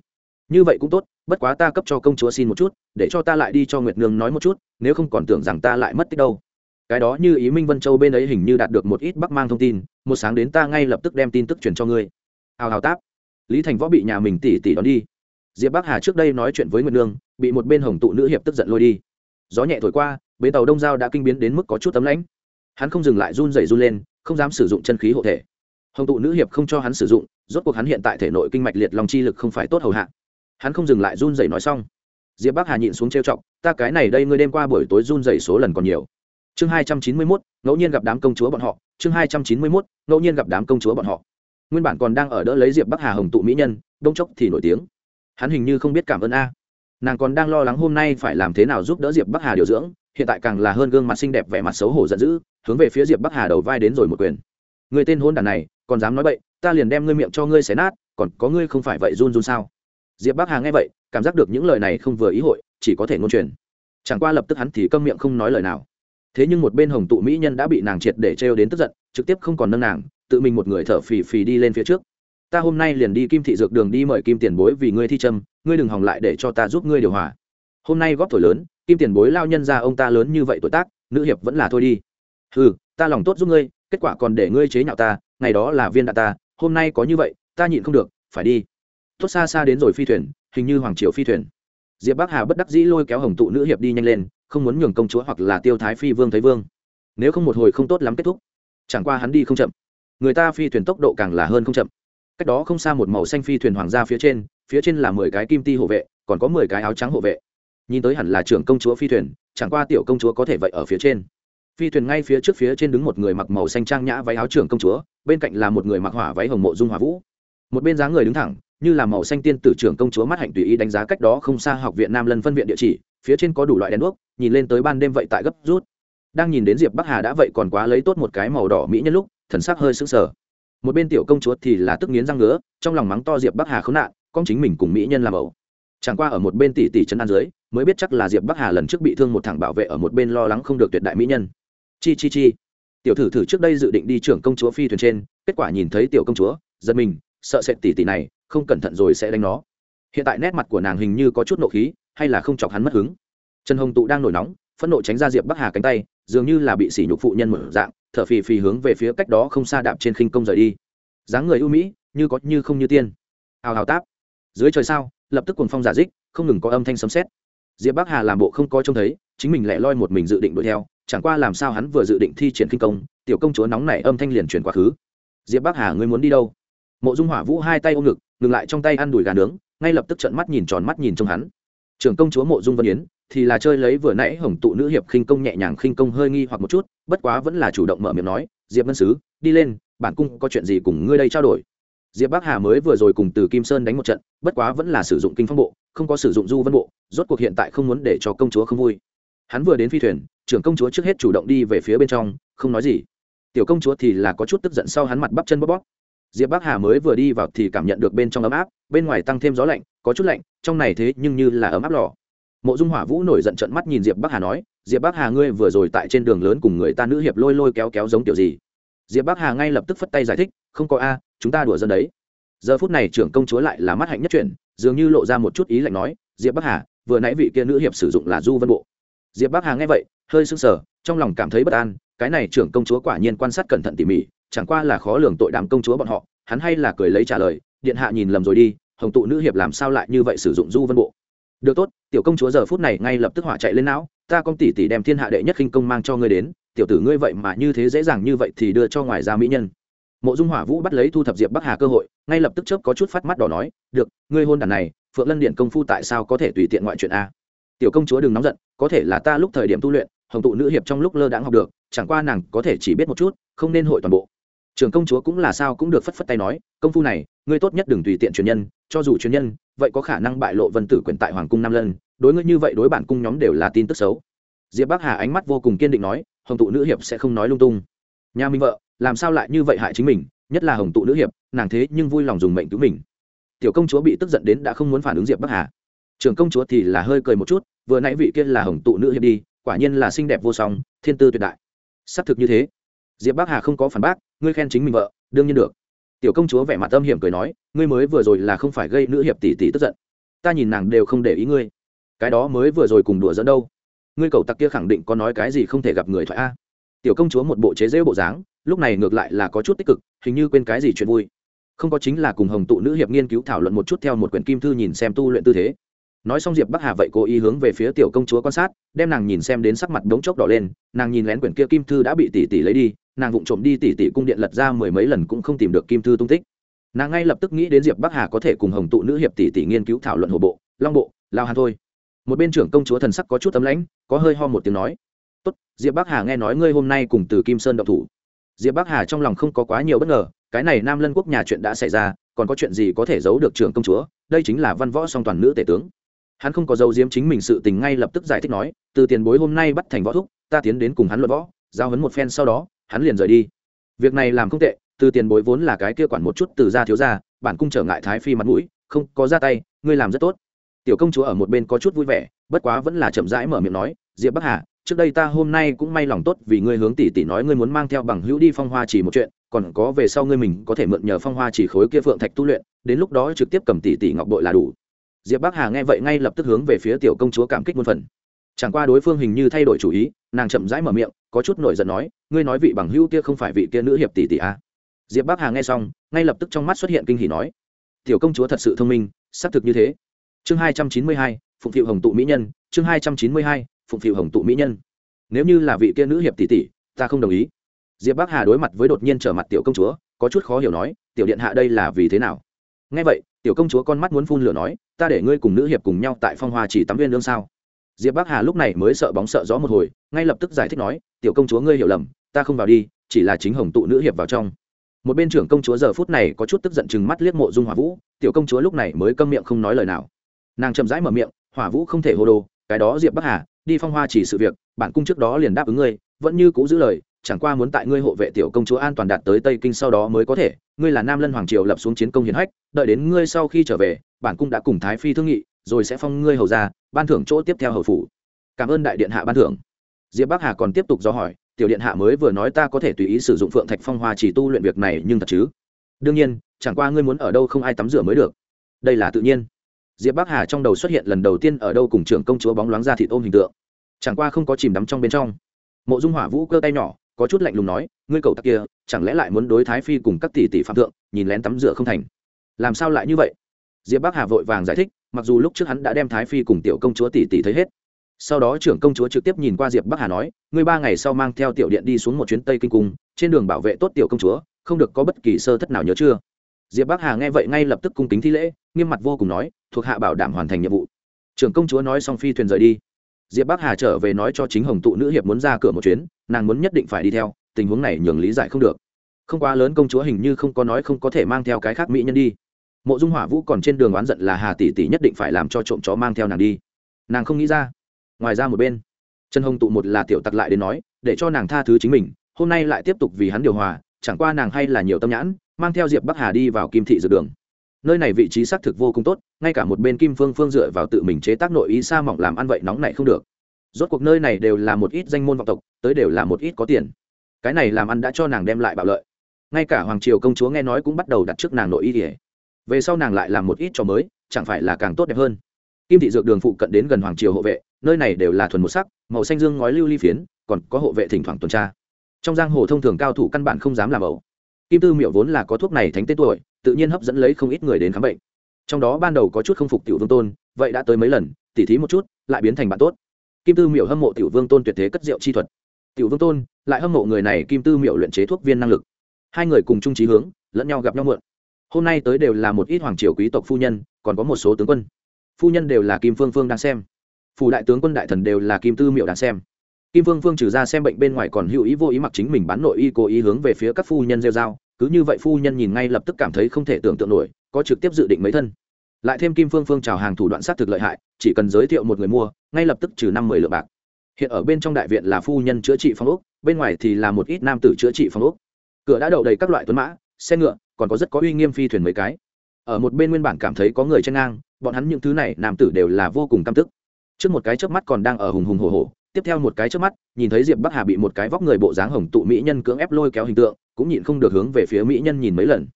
như vậy cũng tốt, bất quá ta cấp cho công chúa xin một chút, để cho ta lại đi cho nguyệt nương nói một chút, nếu không còn tưởng rằng ta lại mất tích đâu. Cái đó như ý minh vân châu bên ấy hình như đạt được một ít bắc mang thông tin, một sáng đến ta ngay lập tức đem tin tức truyền cho ngươi. Hào hào táp. Lý thành võ bị nhà mình tỉ tỉ đón đi. Diệp bắc hà trước đây nói chuyện với nguyệt nương, bị một bên hồng tụ nữ hiệp tức giận lôi đi. Gió nhẹ thổi qua, bến tàu đông giao đã kinh biến đến mức có chút tấm lãnh. Hắn không dừng lại run rẩy run lên, không dám sử dụng chân khí hộ thể. Hồng tụ nữ hiệp không cho hắn sử dụng, rốt cuộc hắn hiện tại thể nội kinh mạch liệt lòng chi lực không phải tốt hầu hạ hắn không dừng lại run rẩy nói xong. Diệp bắc hà nhịn xuống trêu chọc, ta cái này đây ngươi đêm qua buổi tối run rẩy số lần còn nhiều. Chương hai trăm chín mươi mốt, ngẫu nhiên gặp đám công chúa bọn họ. Chương hai trăm chín mươi mốt, ngẫu nhiên gặp đám công chúa bọn họ. Nguyên bản còn đang ở đỡ lấy diệp bắc hà hồng tụ mỹ nhân, đông chốc thì nổi tiếng. Hắn hình như không biết cảm ơn a. Nàng còn đang lo lắng hôm nay phải làm thế nào giúp đỡ diệp bắc hà điều dưỡng, hiện tại càng là hơn gương mặt xinh đẹp vẻ mặt xấu hổ giận dữ, hướng về phía diệp bắc hà đầu vai đến rồi một quyền. Người tên hôn đàn này, còn dám nói bậy, ta liền đem ngươi miệng cho ngươi xé nát, còn có ngươi không phải vậy run run sao? Diệp bắc hà nghe vậy, cảm giác được những lời này không vừa ý hội, chỉ có thể ngôn truyền. Chẳng qua lập tức hắn thì câm miệng không nói lời nào. Thế nhưng một bên hồng tụ mỹ nhân đã bị nàng triệt để trêu đến tức giận, trực tiếp không còn nâng nàng, tự mình một người thở phì phì đi lên phía trước. Ta hôm nay liền đi kim thị dược đường đi mời kim tiền bối vì ngươi thi trâm ngươi đừng hòng lại để cho ta giúp ngươi điều hòa. Hôm nay góp thổi lớn, kim tiền bối lao nhân ra ông ta lớn như vậy tuổi tác, nữ hiệp vẫn là thôi đi. Ừ ta lòng tốt giúp ngươi, kết quả còn để ngươi chế nhạo ta, ngày đó là viên đạn ta, hôm nay có như vậy, ta nhịn không được, phải đi tốt xa xa đến rồi phi thuyền, hình như hoàng triều phi thuyền. Diệp bắc hà bất đắc dĩ lôi kéo hồng tụ nữ hiệp đi nhanh lên, không muốn nhường công chúa hoặc là tiêu thái phi vương thấy vương. Nếu không một hồi không tốt lắm kết thúc. Chẳng qua hắn đi không chậm. Người ta phi thuyền tốc độ càng là hơn không chậm. Cách đó không xa một màu xanh phi thuyền hoàng gia phía trên phía trên là mười cái kim ti hộ vệ, còn có mười cái áo trắng hộ vệ. Nhìn tới hẳn là trưởng công chúa phi thuyền, chẳng qua tiểu công chúa có thể vậy ở phía trên. Phi thuyền ngay phía trước phía trên đứng một người mặc màu xanh trang nhã váy áo trưởng công chúa, bên cạnh là một người mặc hỏa váy hồng mộ dung hòa vũ. Một bên dáng người đứng thẳng như là màu xanh tiên tử trưởng công chúa mắt hạnh tùy ý đánh giá cách đó không xa học viện nam lân phân viện địa chỉ, phía trên có đủ loại đèn đuốc, nhìn lên tới ban đêm vậy tại gấp rút. Đang nhìn đến diệp bắc hà đã vậy còn quá lấy tốt một cái màu đỏ mỹ nhân lúc, thần sắc hơi sững sờ. Một bên tiểu công chúa thì là tức nghiến răng ngứa, trong lòng mắng to diệp bắc hà khốn nạn, con chính mình cùng mỹ nhân làm ẩu. Chẳng qua ở một bên tỷ tỷ chân an dưới, mới biết chắc là diệp bắc hà lần trước bị thương một thằng bảo vệ ở một bên lo lắng không được tuyệt đại mỹ nhân. Chi chi chi. Tiểu thử thử trước đây dự định đi trưởng công chúa phi thuyền trên, kết quả nhìn thấy tiểu công chúa, giật mình, sợ sệt tỷ tỷ này không cẩn thận rồi sẽ đánh nó. Hiện tại nét mặt của nàng hình như có chút nộ khí, hay là không chọc hắn mất hứng. Trần hồng tụ đang nổi nóng, phẫn nộ tránh ra diệp bắc hà cánh tay, dường như là bị sỉ nhục phụ nhân mở dạng, thở phì phì hướng về phía cách đó không xa đạp trên khinh công rời đi. Dáng người ưu mỹ, như có như không như tiên. Hào hào táp. Dưới trời sao, lập tức cuồng phong giả dích, không ngừng có âm thanh sấm sét. Diệp bắc hà làm bộ không có trông thấy, chính mình lại loi một mình dự định đuổi theo, chẳng qua làm sao hắn vừa dự định thi triển kinh công, tiểu công chúa nóng này âm thanh liền chuyển quá khứ. Diệp bắc hà, ngươi muốn đi đâu? Mộ dung hỏa vũ hai tay ôm ngực ngừng lại trong tay ăn đùi gà nướng, ngay lập tức trận mắt nhìn tròn mắt nhìn trong hắn. Trưởng công chúa mộ dung vân yến, thì là chơi lấy vừa nãy hồng tụ nữ hiệp khinh công nhẹ nhàng khinh công hơi nghi hoặc một chút, bất quá vẫn là chủ động mở miệng nói, diệp ngân sứ, đi lên, bản cung có chuyện gì cùng ngươi đây trao đổi. Diệp bắc hà mới vừa rồi cùng từ kim sơn đánh một trận, bất quá vẫn là sử dụng kinh phong bộ, không có sử dụng du vân bộ, rốt cuộc hiện tại không muốn để cho công chúa không vui. Hắn vừa đến phi thuyền, trưởng công chúa trước hết chủ động đi về phía bên trong, không nói gì. Tiểu công chúa thì là có chút tức giận sau hắn mặt bắp chân bóp bóp diệp bắc hà mới vừa đi vào thì cảm nhận được bên trong ấm áp, bên ngoài tăng thêm gió lạnh, có chút lạnh, trong này thế nhưng như là ấm áp lò. Mộ dung hỏa vũ nổi giận trận mắt nhìn diệp bắc hà nói, diệp bắc hà ngươi vừa rồi tại trên đường lớn cùng người ta nữ hiệp lôi lôi kéo kéo giống kiểu gì? Diệp bắc hà ngay lập tức phất tay giải thích, không có a, chúng ta đùa dân đấy. Giờ phút này trưởng công chúa lại là mắt hạnh nhất chuyển dường như lộ ra một chút ý lạnh nói, diệp bắc hà, vừa nãy vị kia nữ hiệp sử dụng là du vân bộ. Diệp bắc hà nghe vậy, hơi sưng sờ, trong lòng cảm thấy bất an, cái này trưởng công chúa quả nhiên quan sát cẩn thận tỉ mỉ chẳng qua là khó lường tội đám công chúa bọn họ, hắn hay là cười lấy trả lời, điện hạ nhìn lầm rồi đi, hồng tụ nữ hiệp làm sao lại như vậy sử dụng du vân bộ. Được tốt, tiểu công chúa giờ phút này ngay lập tức hỏa chạy lên não, ta công tỷ tỷ đem thiên hạ đệ nhất khinh công mang cho ngươi đến, tiểu tử ngươi vậy mà như thế dễ dàng như vậy thì đưa cho ngoài ra mỹ nhân. Mộ dung hỏa vũ bắt lấy thu thập diệp bắc hà cơ hội, ngay lập tức chớp có chút phát mắt đỏ nói, được, ngươi hôn đàn này, phượng lân điện công phu tại sao có thể tùy tiện ngoại chuyện a? Tiểu công chúa đừng nóng giận, có thể là ta lúc thời điểm tu luyện, hồng tụ nữ hiệp trong lúc lơ đãng học được, chẳng qua nàng có thể chỉ biết một chút, không nên hội toàn bộ trưởng công chúa cũng là sao cũng được phất phất tay nói, công phu này, ngươi tốt nhất đừng tùy tiện truyền nhân, cho dù truyền nhân, vậy có khả năng bại lộ vân tử quyền tại hoàng cung nam lân, đối ngươi như vậy đối bản cung nhóm đều là tin tức xấu. Diệp bắc hà ánh mắt vô cùng kiên định nói, hồng tụ nữ hiệp sẽ không nói lung tung. Nhà minh vợ, làm sao lại như vậy hại chính mình, nhất là hồng tụ nữ hiệp, nàng thế nhưng vui lòng dùng mệnh cứu mình. Tiểu công chúa bị tức giận đến đã không muốn phản ứng diệp bắc hà. Trưởng công chúa thì là hơi cười một chút, vừa nãy vị kia là hồng tụ nữ hiệp đi, quả nhiên là xinh đẹp vô song, thiên tư tuyệt đại. Xác thực như thế diệp bắc hà không có phản bác, ngươi khen chính mình vợ, đương nhiên được. Tiểu công chúa vẻ mặt âm hiểm cười nói, ngươi mới vừa rồi là không phải gây nữ hiệp tỷ tỷ tức giận. Ta nhìn nàng đều không để ý ngươi. Cái đó mới vừa rồi cùng đùa dẫn đâu. Ngươi cầu tặc kia khẳng định có nói cái gì không thể gặp người thoại a. Tiểu công chúa một bộ chế rễu bộ dáng, lúc này ngược lại là có chút tích cực, hình như quên cái gì chuyện vui. Không có chính là cùng hồng tụ nữ hiệp nghiên cứu thảo luận một chút theo một quyển kim thư nhìn xem tu luyện tư thế. Nói xong diệp bắc hà vậy cố ý hướng về phía tiểu công chúa quan sát, đem nàng nhìn xem đến sắc mặt đống chốc đỏ lên, nàng nhìn lén quyển kia kim thư đã bị tỷ tỷ lấy đi nàng vụng trộm đi tỉ tỷ cung điện lật ra mười mấy lần cũng không tìm được kim thư tung tích. Nàng ngay lập tức nghĩ đến diệp bắc hà có thể cùng hồng tụ nữ hiệp tỷ tỷ nghiên cứu thảo luận hồ bộ, long bộ, lao hàn thôi. Một bên trưởng công chúa thần sắc có chút tấm lãnh, có hơi ho một tiếng nói, tốt, diệp bắc hà nghe nói ngươi hôm nay cùng từ kim sơn đậu thủ. Diệp bắc hà trong lòng không có quá nhiều bất ngờ, cái này nam lân quốc nhà chuyện đã xảy ra, còn có chuyện gì có thể giấu được trưởng công chúa? Đây chính là văn võ song toàn nữ tể tướng. Hắn không có giấu diếm chính mình sự tình ngay lập tức giải thích nói, từ tiền bối hôm nay bắt thành võ thúc, ta tiến đến cùng hắn luận võ, giao hấn một phen sau đó hắn liền rời đi. Việc này làm không tệ, từ tiền bối vốn là cái kia quản một chút từ gia thiếu gia, bản cung trở ngại thái phi mặt mũi, không, có ra tay, ngươi làm rất tốt. Tiểu công chúa ở một bên có chút vui vẻ, bất quá vẫn là chậm rãi mở miệng nói, diệp bắc hà, trước đây ta hôm nay cũng may lòng tốt vì ngươi hướng tỷ tỷ nói ngươi muốn mang theo bằng hữu đi phong hoa chỉ một chuyện, còn có về sau ngươi mình có thể mượn nhờ phong hoa chỉ khối kia phượng thạch tu luyện, đến lúc đó trực tiếp cầm tỷ tỷ ngọc bội là đủ. Diệp bắc hà nghe vậy ngay lập tức hướng về phía tiểu công chúa cảm kích muôn phần chẳng qua đối phương hình như thay đổi chủ ý, nàng chậm rãi mở miệng, có chút nổi giận nói, ngươi nói vị bằng hữu kia không phải vị kia nữ hiệp tỷ tỷ a à. diệp bắc hà nghe xong, ngay lập tức trong mắt xuất hiện kinh hỉ nói, tiểu công chúa thật sự thông minh, xác thực như thế. Chương hai trăm chín mươi hai, phụng thiệu hồng tụ mỹ nhân, chương hai trăm chín mươi hai, phụng thiệu hồng tụ mỹ nhân. Nếu như là vị kia nữ hiệp tỷ tỷ, ta không đồng ý. Diệp bắc hà đối mặt với đột nhiên trở mặt tiểu công chúa, có chút khó hiểu nói, tiểu điện hạ đây là vì thế nào? Nghe vậy, tiểu công chúa con mắt muốn phun lửa nói, ta để ngươi cùng nữ hiệp cùng nhau tại phong hoa chỉ tắm viên lương sao? Diệp bắc hà lúc này mới sợ bóng sợ gió một hồi, ngay lập tức giải thích nói, tiểu công chúa ngươi hiểu lầm, ta không vào đi, chỉ là chính hồng tụ nữ hiệp vào trong. Một bên trưởng công chúa giờ phút này có chút tức giận chừng mắt liếc mộ dung hỏa vũ, tiểu công chúa lúc này mới câm miệng không nói lời nào. Nàng chậm rãi mở miệng, hỏa vũ không thể hô đồ, cái đó diệp bắc hà, đi phong hoa chỉ sự việc, bản cung trước đó liền đáp ứng ngươi, vẫn như cũ giữ lời, chẳng qua muốn tại ngươi hộ vệ tiểu công chúa an toàn đạt tới tây kinh sau đó mới có thể, ngươi là nam lân hoàng triều lập xuống chiến công hiển hách, đợi đến ngươi sau khi trở về, bản cung đã cùng thái phi thương nghị rồi sẽ phong ngươi hầu ra, ban thưởng chỗ tiếp theo hầu phủ. Cảm ơn đại điện hạ ban thưởng. Diệp bắc hà còn tiếp tục do hỏi, tiểu điện hạ mới vừa nói ta có thể tùy ý sử dụng phượng thạch phong hoa chỉ tu luyện việc này nhưng thật chứ? Đương nhiên, chẳng qua ngươi muốn ở đâu không ai tắm rửa mới được. Đây là tự nhiên. Diệp bắc hà trong đầu xuất hiện lần đầu tiên ở đâu cùng trưởng công chúa bóng loáng ra thịt ôm hình tượng. Chẳng qua không có chìm đắm trong bên trong. Mộ dung hỏa vũ cơ tay nhỏ, có chút lạnh lùng nói, ngươi cầu tặc kia, chẳng lẽ lại muốn đối thái phi cùng các tỷ tỷ phạm thượng, nhìn lén tắm rửa không thành? Làm sao lại như vậy? Diệp bắc hà vội vàng giải thích mặc dù lúc trước hắn đã đem thái phi cùng tiểu công chúa tỷ tỷ thấy hết. Sau đó trưởng công chúa trực tiếp nhìn qua diệp bắc hà nói, ngươi ba ngày sau mang theo tiểu điện đi xuống một chuyến tây kinh cung, trên đường bảo vệ tốt tiểu công chúa, không được có bất kỳ sơ thất nào nhớ chưa? Diệp bắc hà nghe vậy ngay lập tức cung kính thi lễ, nghiêm mặt vô cùng nói, thuộc hạ bảo đảm hoàn thành nhiệm vụ. Trưởng công chúa nói xong phi thuyền rời đi. Diệp bắc hà trở về nói cho chính hồng tụ nữ hiệp muốn ra cửa một chuyến, nàng muốn nhất định phải đi theo, tình huống này nhường lý giải không được. Không quá lớn công chúa hình như không có nói không có thể mang theo cái khác mỹ nhân đi mộ dung hỏa vũ còn trên đường oán giận là hà tỷ tỷ nhất định phải làm cho trộm chó mang theo nàng đi. Nàng không nghĩ ra. Ngoài ra một bên, trần hồng tụ một là tiểu tặc lại đến nói, để cho nàng tha thứ chính mình, hôm nay lại tiếp tục vì hắn điều hòa, chẳng qua nàng hay là nhiều tâm nhãn, mang theo diệp bắc hà đi vào kim thị dược đường. Nơi này vị trí xác thực vô cùng tốt, ngay cả một bên kim phương phương dựa vào tự mình chế tác nội ý sa mỏng làm ăn vậy nóng này không được. Rốt cuộc nơi này đều là một ít danh môn vọng tộc, tới đều là một ít có tiền. Cái này làm ăn đã cho nàng đem lại bạo lợi. Ngay cả hoàng triều công chúa nghe nói cũng bắt đầu đặt trước nàng nội y ỉa về sau nàng lại làm một ít cho mới, chẳng phải là càng tốt đẹp hơn. Kim thị dược đường phụ cận đến gần hoàng triều hộ vệ, nơi này đều là thuần một sắc, màu xanh dương ngói lưu ly phiến, còn có hộ vệ thỉnh thoảng tuần tra. Trong giang hồ thông thường cao thủ căn bản không dám làm ẩu. Kim tư miệu vốn là có thuốc này thánh tên tuổi, tự nhiên hấp dẫn lấy không ít người đến khám bệnh. Trong đó ban đầu có chút không phục tiểu vương tôn, vậy đã tới mấy lần, tỉ thí một chút, lại biến thành bạn tốt. Kim tư miệu hâm mộ tiểu vương tôn tuyệt thế cất rượu chi thuật. Tiểu vương tôn, lại hâm mộ người này kim tư miệu luyện chế thuốc viên năng lực. Hai người cùng chung trí hướng, lẫn nhau gặp nhau mượn hôm nay tới đều là một ít hoàng triều quý tộc phu nhân, còn có một số tướng quân. Phu nhân đều là kim phương phương đang xem. Phủ đại tướng quân đại thần đều là kim tư miệu đang xem. Kim phương phương trừ ra xem bệnh bên ngoài còn hữu ý vô ý mặc chính mình bán nội y cố ý hướng về phía các phu nhân rêu dao cứ như vậy phu nhân nhìn ngay lập tức cảm thấy không thể tưởng tượng nổi, có trực tiếp dự định mấy thân. Lại thêm kim phương phương trào hàng thủ đoạn sát thực lợi hại, chỉ cần giới thiệu một người mua, ngay lập tức trừ năm mười lượng bạc. Hiện ở bên trong đại viện là phu nhân chữa trị phong ốc, bên ngoài thì là một ít nam tử chữa trị phong ốc. Cửa đã đậu đầy các loại tuấn mã, xe ngựa còn có rất có uy nghiêm phi thuyền mấy cái. Ở một bên nguyên bản cảm thấy có người chen ngang, bọn hắn những thứ này nam tử đều là vô cùng căm tức. Trước một cái chớp mắt còn đang ở hùng hùng hồ hồ tiếp theo một cái chớp mắt, nhìn thấy diệp bắc hà bị một cái vóc người bộ dáng hồng tụ mỹ nhân cưỡng ép lôi kéo hình tượng, cũng nhịn không được hướng về phía mỹ nhân nhìn mấy lần.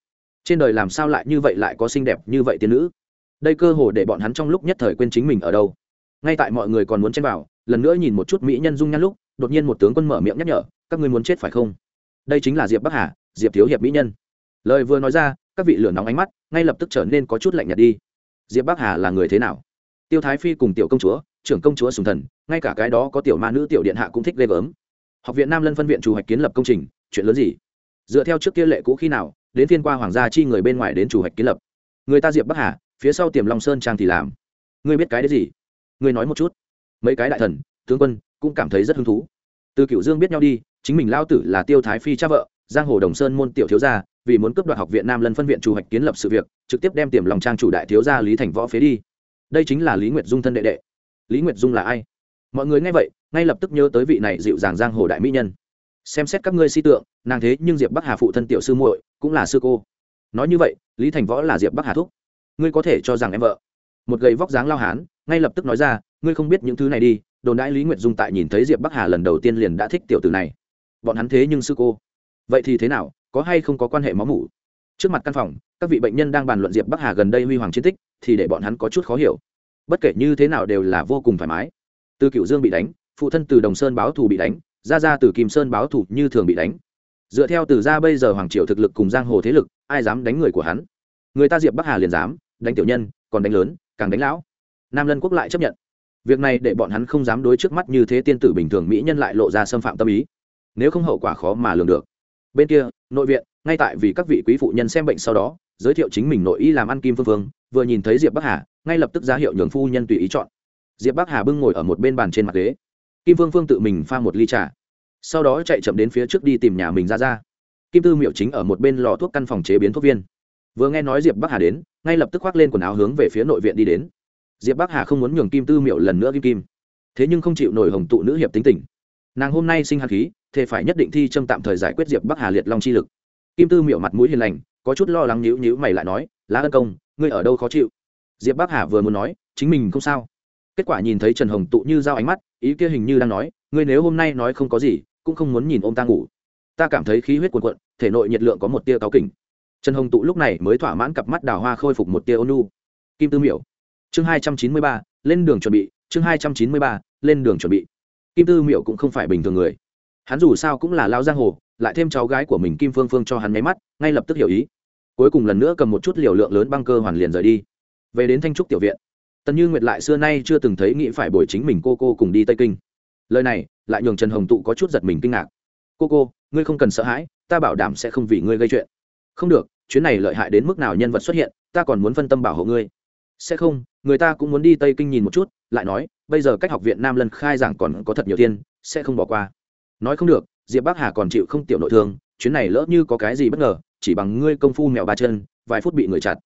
Trên đời làm sao lại như vậy lại có xinh đẹp như vậy tiên nữ? Đây cơ hồ để bọn hắn trong lúc nhất thời quên chính mình ở đâu. Ngay tại mọi người còn muốn chen vào, lần nữa nhìn một chút mỹ nhân dung nhan lúc, đột nhiên một tướng quân mở miệng nhắc nhở, các ngươi muốn chết phải không? Đây chính là diệp bắc hà, diệp thiếu hiệp mỹ nhân lời vừa nói ra, các vị lửa nóng ánh mắt ngay lập tức trở nên có chút lạnh nhạt đi. Diệp bắc hà là người thế nào? Tiêu thái phi cùng tiểu công chúa, trưởng công chúa sùng thần, ngay cả cái đó có tiểu ma nữ tiểu điện hạ cũng thích ghê gớm. Học viện nam lân phân viện chủ hoạch kiến lập công trình, chuyện lớn gì? Dựa theo trước kia lệ cũ khi nào, đến thiên qua hoàng gia chi người bên ngoài đến chủ hoạch kiến lập. Người ta diệp bắc hà, phía sau tiềm long sơn trang thì làm. Ngươi biết cái đấy gì? Ngươi nói một chút. Mấy cái đại thần, tướng quân cũng cảm thấy rất hứng thú. Từ cựu dương biết nhau đi, chính mình lao tử là tiêu thái phi cha vợ, giang hồ đồng sơn môn tiểu thiếu gia vì muốn cướp đoạt học viện nam lân phân viện chủ hoạch kiến lập sự việc, trực tiếp đem tiềm lòng trang chủ đại thiếu gia lý thành võ phế đi. Đây chính là lý nguyệt dung thân đệ đệ. Lý nguyệt dung là ai? Mọi người nghe vậy, ngay lập tức nhớ tới vị này dịu dàng giang hồ đại mỹ nhân. Xem xét các ngươi si tượng, nàng thế nhưng diệp bắc hà phụ thân tiểu sư muội, cũng là sư cô. Nói như vậy, lý thành võ là diệp bắc hà thúc. Ngươi có thể cho rằng em vợ. Một gầy vóc dáng lao hán, ngay lập tức nói ra, ngươi không biết những thứ này đi, đồn đãi lý nguyệt dung tại nhìn thấy diệp bắc hà lần đầu tiên liền đã thích tiểu tử này. Bọn hắn thế nhưng sư cô. Vậy thì thế nào? Có hay không có quan hệ máu mủ? Trước mặt căn phòng, các vị bệnh nhân đang bàn luận diệp bắc hà gần đây huy hoàng chiến tích, thì để bọn hắn có chút khó hiểu. Bất kể như thế nào đều là vô cùng thoải mái. Từ cựu dương bị đánh, phụ thân từ đồng sơn báo thù bị đánh ra ra từ kim sơn báo thù như thường bị đánh. Dựa theo từ ra bây giờ hoàng triều thực lực cùng giang hồ thế lực, ai dám đánh người của hắn? Người ta diệp bắc hà liền dám, đánh tiểu nhân, còn đánh lớn, càng đánh lão. Nam lân quốc lại chấp nhận. Việc này để bọn hắn không dám đối trước mắt như thế tiên tử bình thường mỹ nhân lại lộ ra xâm phạm tâm ý. Nếu không hậu quả khó mà lường được bên kia, nội viện, ngay tại vì các vị quý phụ nhân xem bệnh sau đó, giới thiệu chính mình nội y làm ăn kim phương phương, vừa nhìn thấy diệp bắc hà, ngay lập tức ra hiệu nhường phu nhân tùy ý chọn. Diệp bắc hà bưng ngồi ở một bên bàn trên mặt ghế. Kim phương phương tự mình pha một ly trà. Sau đó chạy chậm đến phía trước đi tìm nhà mình ra ra. Kim tư miệu chính ở một bên lò thuốc căn phòng chế biến thuốc viên. Vừa nghe nói diệp bắc hà đến, ngay lập tức khoác lên quần áo hướng về phía nội viện đi đến. Diệp bắc hà không muốn nhường kim tư miệu lần nữa kim kim. Thế nhưng không chịu nổi hồng tụ nữ hiệp tính tình. Nàng hôm nay sinh hạt khí thế phải nhất định thi châm tạm thời giải quyết diệp bắc hà liệt long chi lực. Kim tư miểu mặt mũi hiền lành, có chút lo lắng nhíu nhíu mày lại nói, lá ân công, ngươi ở đâu khó chịu? Diệp bắc hà vừa muốn nói, chính mình không sao. Kết quả nhìn thấy trần hồng tụ như dao ánh mắt, ý kia hình như đang nói, ngươi nếu hôm nay nói không có gì, cũng không muốn nhìn ô m ta ngủ. Ta cảm thấy khí huyết cuồn cuộn, thể nội nhiệt lượng có một tia cáo kỉnh. Trần hồng tụ lúc này mới thỏa mãn cặp mắt đào hoa khôi phục một tia ônu kim tư miểu. Chương hai trăm chín mươi ba, lên đường chuẩn bị, chương hai trăm chín mươi ba, lên đường chuẩn bị. Kim tư miểu cũng không phải bình thường người hắn dù sao cũng là lao giang hồ, lại thêm cháu gái của mình kim phương phương cho hắn nháy mắt, ngay lập tức hiểu ý. Cuối cùng lần nữa cầm một chút liều lượng lớn băng cơ hoàn liền rời đi. Về đến thanh trúc tiểu viện, tần như nguyệt lại xưa nay chưa từng thấy nghĩ phải bồi chính mình cô cô cùng đi tây kinh. Lời này, lại nhường trần hồng tụ có chút giật mình kinh ngạc. Cô cô, ngươi không cần sợ hãi, ta bảo đảm sẽ không vì ngươi gây chuyện. Không được, chuyến này lợi hại đến mức nào nhân vật xuất hiện, ta còn muốn phân tâm bảo hộ ngươi. Sẽ không, người ta cũng muốn đi tây kinh nhìn một chút, lại nói, bây giờ cách học viện nam lân khai giảng còn có thật nhiều tiên sẽ không bỏ qua nói không được, diệp bắc hà còn chịu không tiểu nội thương, chuyến này lỡ như có cái gì bất ngờ, chỉ bằng ngươi công phu mèo ba chân, vài phút bị người chặt.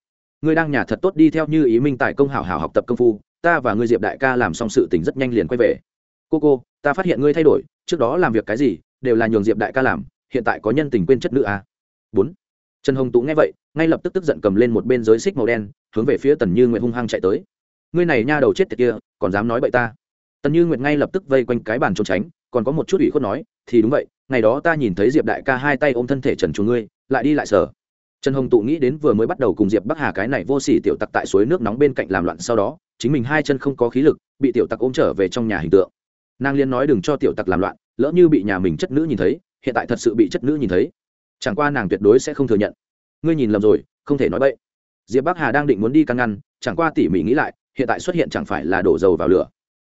Ngươi đang nhà thật tốt đi theo như ý minh tại công hảo hảo học tập công phu, ta và ngươi diệp đại ca làm xong sự tình rất nhanh liền quay về. Cô cô, ta phát hiện ngươi thay đổi, trước đó làm việc cái gì, đều là nhường diệp đại ca làm, hiện tại có nhân tình quên chất nữ à. bốn. Trần hồng tú nghe vậy, ngay lập tức tức giận cầm lên một bên giới xích màu đen, hướng về phía tần như nguyệt hung hăng chạy tới. Ngươi này nha đầu chết tiệt kia, còn dám nói bậy ta? Tần như nguyệt ngay lập tức vây quanh cái bàn trốn tránh còn có một chút ủy khuất nói, thì đúng vậy, ngày đó ta nhìn thấy diệp đại ca hai tay ôm thân thể trần chuồng ngươi, lại đi lại sở trần hồng tụ nghĩ đến vừa mới bắt đầu cùng diệp bắc hà cái này vô s ỉ tiểu tặc tại suối nước nóng bên cạnh làm loạn sau đó, chính mình hai chân không có khí lực, bị tiểu tặc ôm trở về trong nhà hình tượng. Nàng liên nói đừng cho tiểu tặc làm loạn, lỡ như bị nhà mình chất nữ nhìn thấy, hiện tại thật sự bị chất nữ nhìn thấy. Chẳng qua nàng tuyệt đối sẽ không thừa nhận. Ngươi nhìn lầm rồi, không thể nói bậy. Diệp bắc hà đang định muốn đi căn ngăn, chẳng qua tỉ mỉ nghĩ lại, hiện tại xuất hiện chẳng phải là đổ dầu vào lửa.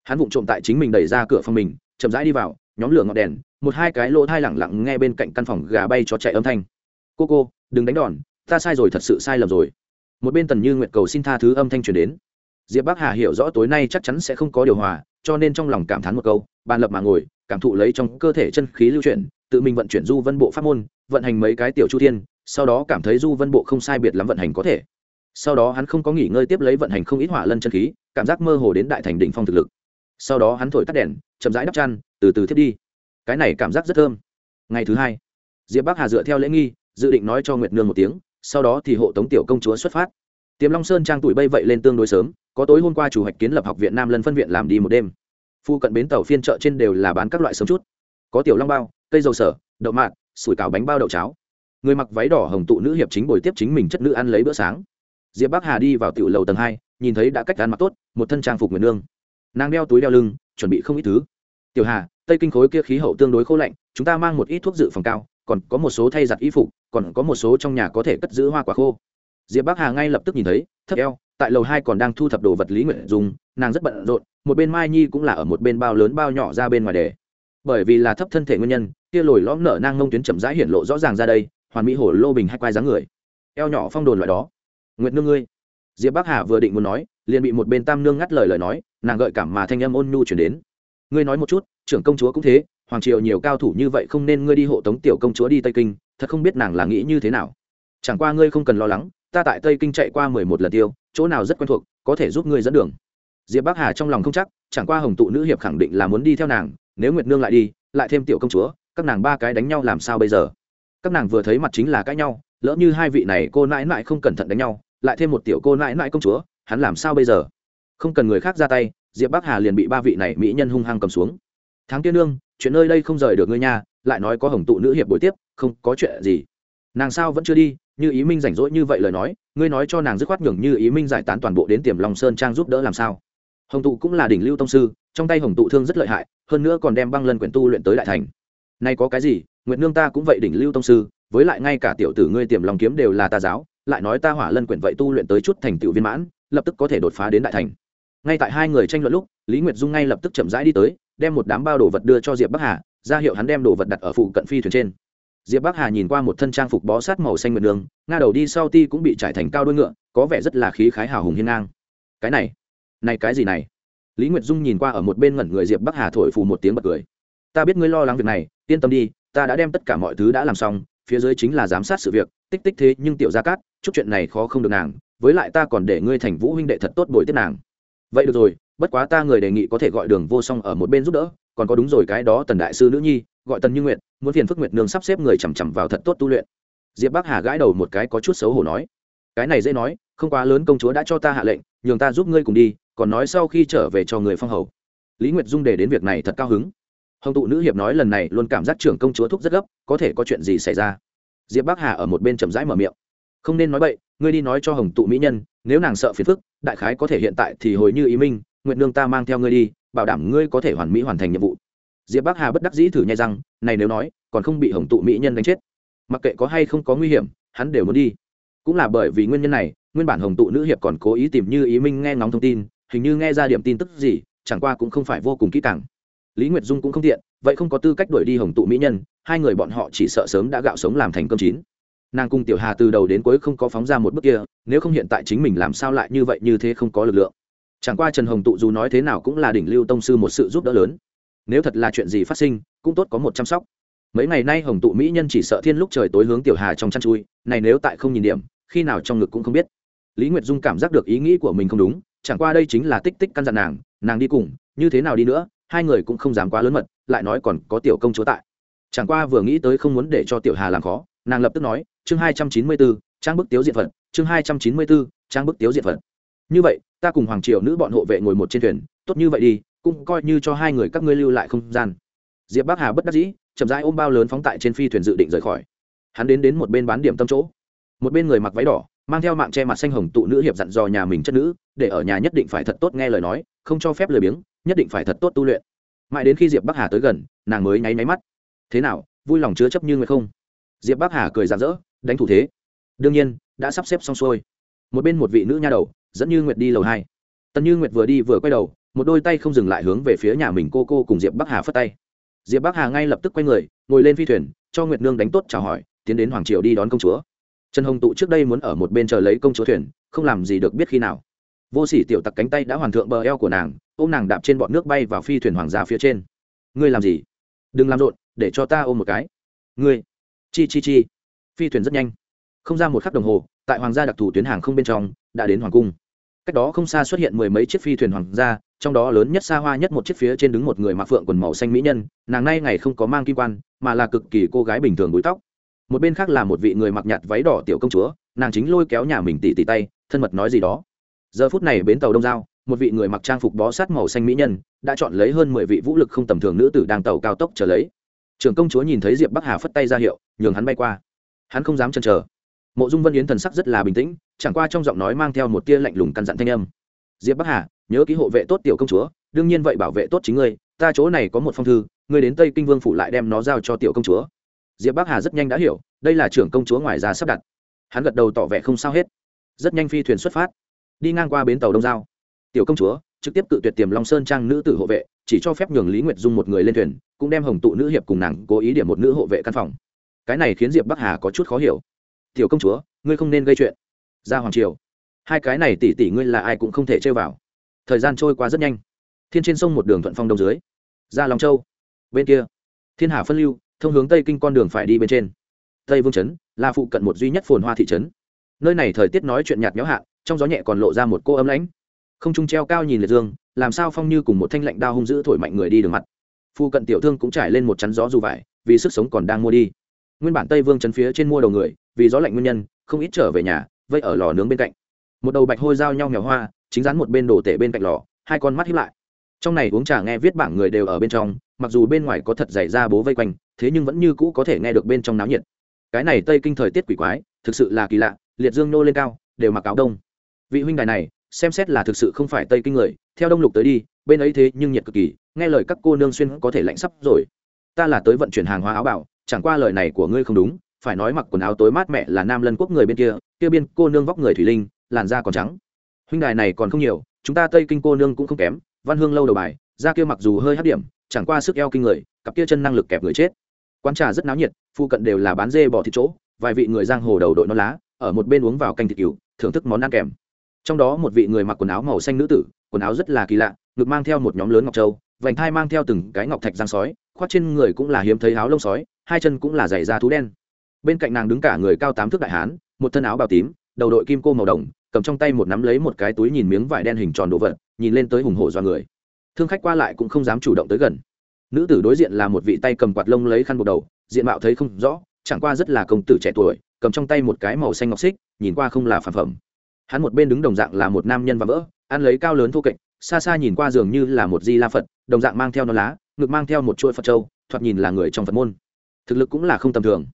Hắn vụng trộm tại chính mình đẩy ra cửa phòng mình chậm rãi đi vào, nhóm lửa ngọn đèn, một hai cái lỗ thai lẳng lặng nghe bên cạnh căn phòng gà bay cho chạy âm thanh. Cô cô, đừng đánh đòn, ta sai rồi, thật sự sai lầm rồi. Một bên tần như nguyệt cầu xin tha thứ âm thanh truyền đến. Diệp bắc hà hiểu rõ tối nay chắc chắn sẽ không có điều hòa, cho nên trong lòng cảm thán một câu, bàn lập mà ngồi, cảm thụ lấy trong cơ thể chân khí lưu chuyển, tự mình vận chuyển du vân bộ pháp môn, vận hành mấy cái tiểu chu thiên, sau đó cảm thấy du vân bộ không sai biệt lắm vận hành có thể. Sau đó hắn không có nghỉ ngơi tiếp lấy vận hành không ít hỏa lân chân khí, cảm giác mơ hồ đến đại thành đỉnh phong thực lực sau đó hắn thổi tắt đèn, chậm rãi đắp chăn, từ từ thiết đi. Cái này cảm giác rất thơm. Ngày thứ hai, diệp bắc hà dựa theo lễ nghi, dự định nói cho nguyệt nương một tiếng, sau đó thì hộ tống tiểu công chúa xuất phát. Tiềm long sơn trang tuổi bay vậy lên tương đối sớm, có tối hôm qua chủ hoạch kiến lập học viện nam lân phân viện làm đi một đêm. Phu cận bến tàu phiên chợ trên đều là bán các loại sớm chút. Có tiểu long bao, cây dầu sở, đậu mạt, sủi cảo bánh bao đậu cháo. Người mặc váy đỏ hồng tụ nữ hiệp chính bồi tiếp chính mình chất nữ ăn lấy bữa sáng. Diệp bắc hà đi vào tiểu lầu tầng hai, nhìn thấy đã cách ăn mặc tốt, một thân trang phục nguyệt nương nàng đeo túi đeo lưng, chuẩn bị không ít thứ. Tiểu hà, tây kinh khối kia khí hậu tương đối khô lạnh, chúng ta mang một ít thuốc dự phòng cao, còn có một số thay giặt y phục, còn có một số trong nhà có thể cất giữ hoa quả khô. Diệp bắc hà ngay lập tức nhìn thấy, thấp eo, tại lầu hai còn đang thu thập đồ vật lý nguyện dùng, nàng rất bận rộn, một bên mai nhi cũng là ở một bên bao lớn bao nhỏ ra bên ngoài đề bởi vì là thấp thân thể nguyên nhân, kia lồi lõm nở nang ngông tuyến chậm rãi hiện lộ rõ ràng ra đây, hoàn mỹ hổ lô bình hay quai dáng người. Eo nhỏ phong đồn loại đó. Nguyệt nương ngươi diệp bắc hà vừa định muốn nói, liền bị một bên tam nương ngắt lời lời nói, nàng gợi cảm mà thanh âm ôn nhu chuyển đến. Ngươi nói một chút, trưởng công chúa cũng thế, hoàng triều nhiều cao thủ như vậy không nên ngươi đi hộ tống tiểu công chúa đi tây kinh, thật không biết nàng là nghĩ như thế nào. Chẳng qua ngươi không cần lo lắng, ta tại tây kinh chạy qua mười một lần tiêu, chỗ nào rất quen thuộc, có thể giúp ngươi dẫn đường. Diệp bắc hà trong lòng không chắc, chẳng qua hồng tụ nữ hiệp khẳng định là muốn đi theo nàng, nếu nguyệt nương lại đi, lại thêm tiểu công chúa, các nàng ba cái đánh nhau làm sao bây giờ? Các nàng vừa thấy mặt chính là cãi nhau, lỡ như hai vị này cô nãi nãi không cẩn thận đánh nhau lại thêm một tiểu cô nãi nãi công chúa, hắn làm sao bây giờ? Không cần người khác ra tay, diệp bắc hà liền bị ba vị này mỹ nhân hung hăng cầm xuống. Tháng tiên nương, chuyện nơi đây không rời được ngươi nha, lại nói có hồng tụ nữ hiệp buổi tiếp, không có chuyện gì. Nàng sao vẫn chưa đi, như ý minh rảnh rỗi như vậy lời nói, ngươi nói cho nàng dứt khoát nhường như ý minh giải tán toàn bộ đến tiềm lòng sơn trang giúp đỡ làm sao? Hồng tụ cũng là đỉnh lưu tông sư, trong tay hồng tụ thương rất lợi hại, hơn nữa còn đem băng lân quyển tu luyện tới đại thành. Nay có cái gì nguyện nương ta cũng vậy đỉnh lưu tông sư, với lại ngay cả tiểu tử ngươi tiềm lòng kiếm đều là ta giáo lại nói ta hỏa lân quyển vậy tu luyện tới chút thành tựu viên mãn, lập tức có thể đột phá đến đại thành. Ngay tại hai người tranh luận lúc, lý nguyệt dung ngay lập tức chậm rãi đi tới, đem một đám bao đồ vật đưa cho diệp bắc hà, ra hiệu hắn đem đồ vật đặt ở phụ cận phi thuyền trên. Diệp bắc hà nhìn qua một thân trang phục bó sát màu xanh nguyệt đường, nga đầu đi sau ti cũng bị trải thành cao đôi ngựa, có vẻ rất là khí khái hào hùng hiên ngang. Cái này này cái gì này? Lý nguyệt dung nhìn qua ở một bên ngẩn người diệp bắc hà thổi phù một tiếng bật cười. Ta biết ngươi lo lắng việc này, yên tâm đi, ta đã đem tất cả mọi thứ đã làm xong, phía dưới chính là giám sát sự việc, tích tích thế nhưng tiểu gia cát chút chuyện này khó không được nàng, với lại ta còn để ngươi thành vũ huynh đệ thật tốt bồi tiếp nàng. Vậy được rồi, bất quá ta người đề nghị có thể gọi đường vô song ở một bên giúp đỡ, còn có đúng rồi cái đó tần đại sư nữ nhi, gọi tần như nguyệt, muốn phiền phức nguyệt nương sắp xếp người chằm chằm vào thật tốt tu luyện. Diệp bắc hà gãi đầu một cái có chút xấu hổ nói, cái này dễ nói, không quá lớn công chúa đã cho ta hạ lệnh, nhường ta giúp ngươi cùng đi, còn nói sau khi trở về cho người phong hầu. Lý nguyệt dung để đến việc này thật cao hứng. Hồng tụ nữ hiệp nói lần này luôn cảm giác trưởng công chúa thúc rất gấp, có thể có chuyện gì xảy ra? Diệp bắc hà ở một bên chậm rãi mở miệng không nên nói bậy ngươi đi nói cho hồng tụ mỹ nhân nếu nàng sợ phiền phức đại khái có thể hiện tại thì hồi như ý minh nguyện nương ta mang theo ngươi đi bảo đảm ngươi có thể hoàn mỹ hoàn thành nhiệm vụ. Diệp bắc hà bất đắc dĩ thử nhai rằng, này nếu nói còn không bị hồng tụ mỹ nhân đánh chết. Mặc kệ có hay không có nguy hiểm hắn đều muốn đi. Cũng là bởi vì nguyên nhân này nguyên bản hồng tụ nữ hiệp còn cố ý tìm như ý minh nghe ngóng thông tin hình như nghe ra điểm tin tức gì chẳng qua cũng không phải vô cùng kỹ càng. Lý nguyệt dung cũng không tiện vậy không có tư cách đuổi đi hồng tụ mỹ nhân hai người bọn họ chỉ sợ sớm đã gạo sống làm thành cơm chín nàng cùng tiểu hà từ đầu đến cuối không có phóng ra một bước kia, nếu không hiện tại chính mình làm sao lại như vậy như thế không có lực lượng. Chẳng qua trần hồng tụ dù nói thế nào cũng là đỉnh lưu tông sư một sự giúp đỡ lớn. Nếu thật là chuyện gì phát sinh, cũng tốt có một chăm sóc. Mấy ngày nay hồng tụ mỹ nhân chỉ sợ thiên lúc trời tối hướng tiểu hà trong chăn chui, này nếu tại không nhìn điểm, khi nào trong ngực cũng không biết. Lý nguyệt dung cảm giác được ý nghĩ của mình không đúng, chẳng qua đây chính là tích tích căn dặn nàng nàng đi cùng, như thế nào đi nữa, hai người cũng không dám quá lớn mật, lại nói còn có tiểu công chúa tại. Chẳng qua vừa nghĩ tới không muốn để cho tiểu hà làm khó nàng lập tức nói, chương hai trăm chín mươi bốn, trang bức tiếu diện phật, chương hai trăm chín mươi bốn, trang bức tiếu diện phật. Như vậy, ta cùng hoàng triều nữ bọn hộ vệ ngồi một trên thuyền, tốt như vậy đi, cũng coi như cho hai người các ngươi lưu lại không gian. Diệp bắc hà bất đắc dĩ, chậm rãi ôm bao lớn phóng tại trên phi thuyền dự định rời khỏi. Hắn đến đến một bên bán điểm tâm chỗ. Một bên người mặc váy đỏ, mang theo mạng che mặt xanh hồng tụ nữ hiệp dặn dò nhà mình chất nữ, để ở nhà nhất định phải thật tốt nghe lời nói, không cho phép lười biếng, nhất định phải thật tốt tu luyện. Mãi đến khi diệp bắc hà tới gần, nàng mới nháy máy mắt. Thế nào, vui lòng chứa chấp như người không? Diệp bắc hà cười rạng rỡ, đánh thủ thế. Đương nhiên, đã sắp xếp xong xuôi. Một bên một vị nữ nha đầu, dẫn như nguyệt đi lầu hai. Tần như nguyệt vừa đi vừa quay đầu, một đôi tay không dừng lại hướng về phía nhà mình cô cô cùng diệp bắc hà phất tay. Diệp bắc hà ngay lập tức quay người, ngồi lên phi thuyền, cho nguyệt nương đánh tốt chào hỏi, tiến đến hoàng triều đi đón công chúa. Trần hồng tụ trước đây muốn ở một bên chờ lấy công chúa thuyền, không làm gì được biết khi nào. Vô sỉ tiểu tặc cánh tay đã hoàn thượng bờ eo của nàng, ôm nàng đạp trên bọn nước bay vào phi thuyền hoàng gia phía trên. Ngươi làm gì? Đừng làm rộn, để cho ta ôm một cái. Ngươi chi chi chi. Phi thuyền rất nhanh. Không ra một khắc đồng hồ, tại hoàng gia đặc thù tuyến hàng không bên trong, đã đến hoàng cung. Cách đó không xa xuất hiện mười mấy chiếc phi thuyền hoàng gia, trong đó lớn nhất xa hoa nhất một chiếc phía trên đứng một người mặc phượng quần màu xanh mỹ nhân, nàng nay ngày không có mang kim quan, mà là cực kỳ cô gái bình thường búi tóc. Một bên khác là một vị người mặc nhạt váy đỏ tiểu công chúa, nàng chính lôi kéo nhà mình tỉ tỉ tay, thân mật nói gì đó. Giờ phút này bến tàu đông giao, một vị người mặc trang phục bó sát màu xanh mỹ nhân, đã chọn lấy hơn mười vị vũ lực không tầm thường nữ tử đang tàu cao tốc trở lấy trưởng công chúa nhìn thấy diệp bắc hà phất tay ra hiệu, nhường hắn bay qua. Hắn không dám chần chờ. Mộ dung vân yến thần sắc rất là bình tĩnh, chẳng qua trong giọng nói mang theo một tia lạnh lùng căn dặn thanh âm. Diệp bắc hà, nhớ ký hộ vệ tốt tiểu công chúa, đương nhiên vậy bảo vệ tốt chính ngươi, ta chỗ này có một phong thư, ngươi đến tây kinh vương phủ lại đem nó giao cho tiểu công chúa. Diệp bắc hà rất nhanh đã hiểu, đây là trưởng công chúa ngoài ra sắp đặt. Hắn gật đầu tỏ vẻ không sao hết. Rất nhanh phi thuyền xuất phát, đi ngang qua bến tàu đông giao. Tiểu công chúa trực tiếp cự tuyệt tiềm long sơn trang nữ tử hộ vệ, chỉ cho phép nhường lý nguyệt dung một người lên thuyền, cũng đem hồng tụ nữ hiệp cùng nàng cố ý điểm một nữ hộ vệ căn phòng. Cái này khiến diệp bắc hà có chút khó hiểu. Tiểu công chúa, ngươi không nên gây chuyện. Ra hoàng triều. Hai cái này tỷ tỷ ngươi là ai cũng không thể chơi vào. Thời gian trôi qua rất nhanh. Thiên trên sông một đường thuận phong đông dưới. Ra long châu. Bên kia. Thiên hà phân lưu, thông hướng tây kinh con đường phải đi bên trên. Tây vương trấn là phụ cận một duy nhất phồn hoa thị trấn. Nơi này thời tiết nói chuyện nhạt nhẽo hạ, trong gió nhẹ còn lộ ra một cô ấm lãnh không trung treo cao nhìn liệt dương, làm sao phong như cùng một thanh lạnh đao hung dữ thổi mạnh người đi đường mặt. Phu cận tiểu thương cũng trải lên một chắn gió dù vải, vì sức sống còn đang mua đi. Nguyên bản tây vương chấn phía trên mua đầu người, vì gió lạnh nguyên nhân, không ít trở về nhà, vây ở lò nướng bên cạnh. Một đầu bạch hôi dao nhau mèo hoa, chính rắn một bên đồ tể bên cạnh lò, hai con mắt hiếp lại. Trong này uống trà nghe viết bảng người đều ở bên trong, mặc dù bên ngoài có thật dày ra bố vây quanh, thế nhưng vẫn như cũ có thể nghe được bên trong náo nhiệt. Cái này tây kinh thời tiết quỷ quái, thực sự là kỳ lạ, liệt dương nô lên cao, đều mặc áo đông. Vị huynh đài này xem xét là thực sự không phải tây kinh người, theo đông lục tới đi, bên ấy thế nhưng nhiệt cực kỳ, nghe lời các cô nương xuyên có thể lạnh sắp rồi. Ta là tới vận chuyển hàng hóa áo bảo, chẳng qua lời này của ngươi không đúng, phải nói mặc quần áo tối mát mẻ là nam lân quốc người bên kia kia biên cô nương vóc người thủy linh, làn da còn trắng. Huynh đài này còn không nhiều, chúng ta tây kinh cô nương cũng không kém, văn hương lâu đầu bài, da kia mặc dù hơi hấp điểm, chẳng qua sức eo kinh người, cặp kia chân năng lực kẹp người chết. Quán trà rất náo nhiệt phụ cận đều là bán dê bỏ thịt chỗ, vài vị người giang hồ đầu đội non lá, ở một bên uống vào canh thịt cừu, thưởng thức món ăn kèm trong đó một vị người mặc quần áo màu xanh nữ tử, quần áo rất là kỳ lạ, ngực mang theo một nhóm lớn ngọc châu, vành thai mang theo từng cái ngọc thạch giang sói, khoác trên người cũng là hiếm thấy áo lông sói, hai chân cũng là giày da thú đen. Bên cạnh nàng đứng cả người cao tám thước đại hán, một thân áo bào tím, đầu đội kim cô màu đồng, cầm trong tay một nắm lấy một cái túi nhìn miếng vải đen hình tròn đồ vật, nhìn lên tới hùng hổ do người. Thương khách qua lại cũng không dám chủ động tới gần. Nữ tử đối diện là một vị tay cầm quạt lông lấy khăn buộc đầu, diện mạo thấy không rõ, chẳng qua rất là công tử trẻ tuổi, cầm trong tay một cái màu xanh ngọc xích, nhìn qua không là phản phẩm hắn một bên đứng đồng dạng là một nam nhân và vỡ, ăn lấy cao lớn thô kệch, xa xa nhìn qua dường như là một di la phật, đồng dạng mang theo non lá, ngực mang theo một chuỗi phật châu, thoạt nhìn là người trong phật môn. Thực lực cũng là không tầm thường.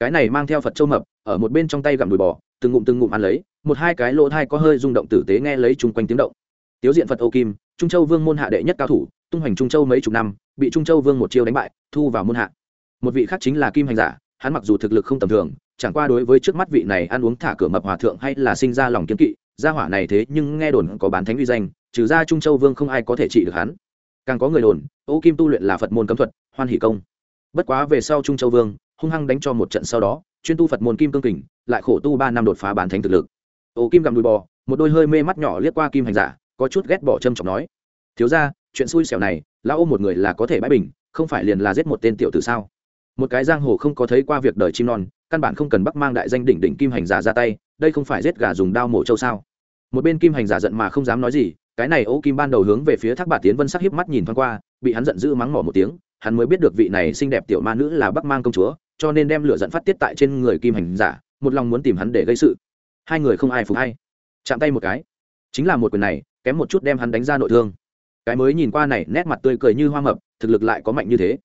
Cái này mang theo phật châu mập, ở một bên trong tay gặm đùi bò, từng ngụm từng ngụm ăn lấy, một hai cái lỗ thai có hơi rung động tử tế nghe lấy chung quanh tiếng động. Tiếu diện phật âu kim, trung châu vương môn hạ đệ nhất cao thủ, tung hoành trung châu mấy chục năm, bị trung châu vương một chiêu đánh bại, thu vào môn hạ. Một vị khác chính là kim hành giả hắn mặc dù thực lực không tầm thường, chẳng qua đối với trước mắt vị này ăn uống thả cửa mập hòa thượng hay là sinh ra lòng kiếm kỵ, gia hỏa này thế nhưng nghe đồn có bán thánh uy danh, trừ ra trung châu vương không ai có thể trị được hắn. Càng có người đồn, ô kim tu luyện là phật môn cấm thuật, hoan hỷ công. Bất quá về sau trung châu vương, hung hăng đánh cho một trận sau đó, chuyên tu phật môn kim cương kình, lại khổ tu ba năm đột phá bán thánh thực lực. Ô kim gặm đùi bò, một đôi hơi mê mắt nhỏ liếc qua kim hành giả, có chút ghét bỏ châm chọc nói, thiếu ra chuyện xui xẻo này, lão ôm một người là có thể bãi bình, không phải liền là giết một tên tiểu tử sao? Một cái giang hồ không có thấy qua việc đời chim non, căn bản không cần bắc mang đại danh đỉnh đỉnh kim hành giả ra tay, đây không phải giết gà dùng đao mổ trâu sao? Một bên kim hành giả giận mà không dám nói gì, cái này ô kim ban đầu hướng về phía thác bà tiến vân sắc hiếp mắt nhìn thoáng qua, bị hắn giận dữ mắng mỏ một tiếng, hắn mới biết được vị này xinh đẹp tiểu ma nữ là bắc mang công chúa, cho nên đem lửa giận phát tiết tại trên người kim hành giả, một lòng muốn tìm hắn để gây sự. Hai người không ai phục hay. Chạm tay một cái. Chính là một quyền này, kém một chút đem hắn đánh ra nội thương. Cái mới nhìn qua này, nét mặt tươi cười như hoa mập, thực lực lại có mạnh như thế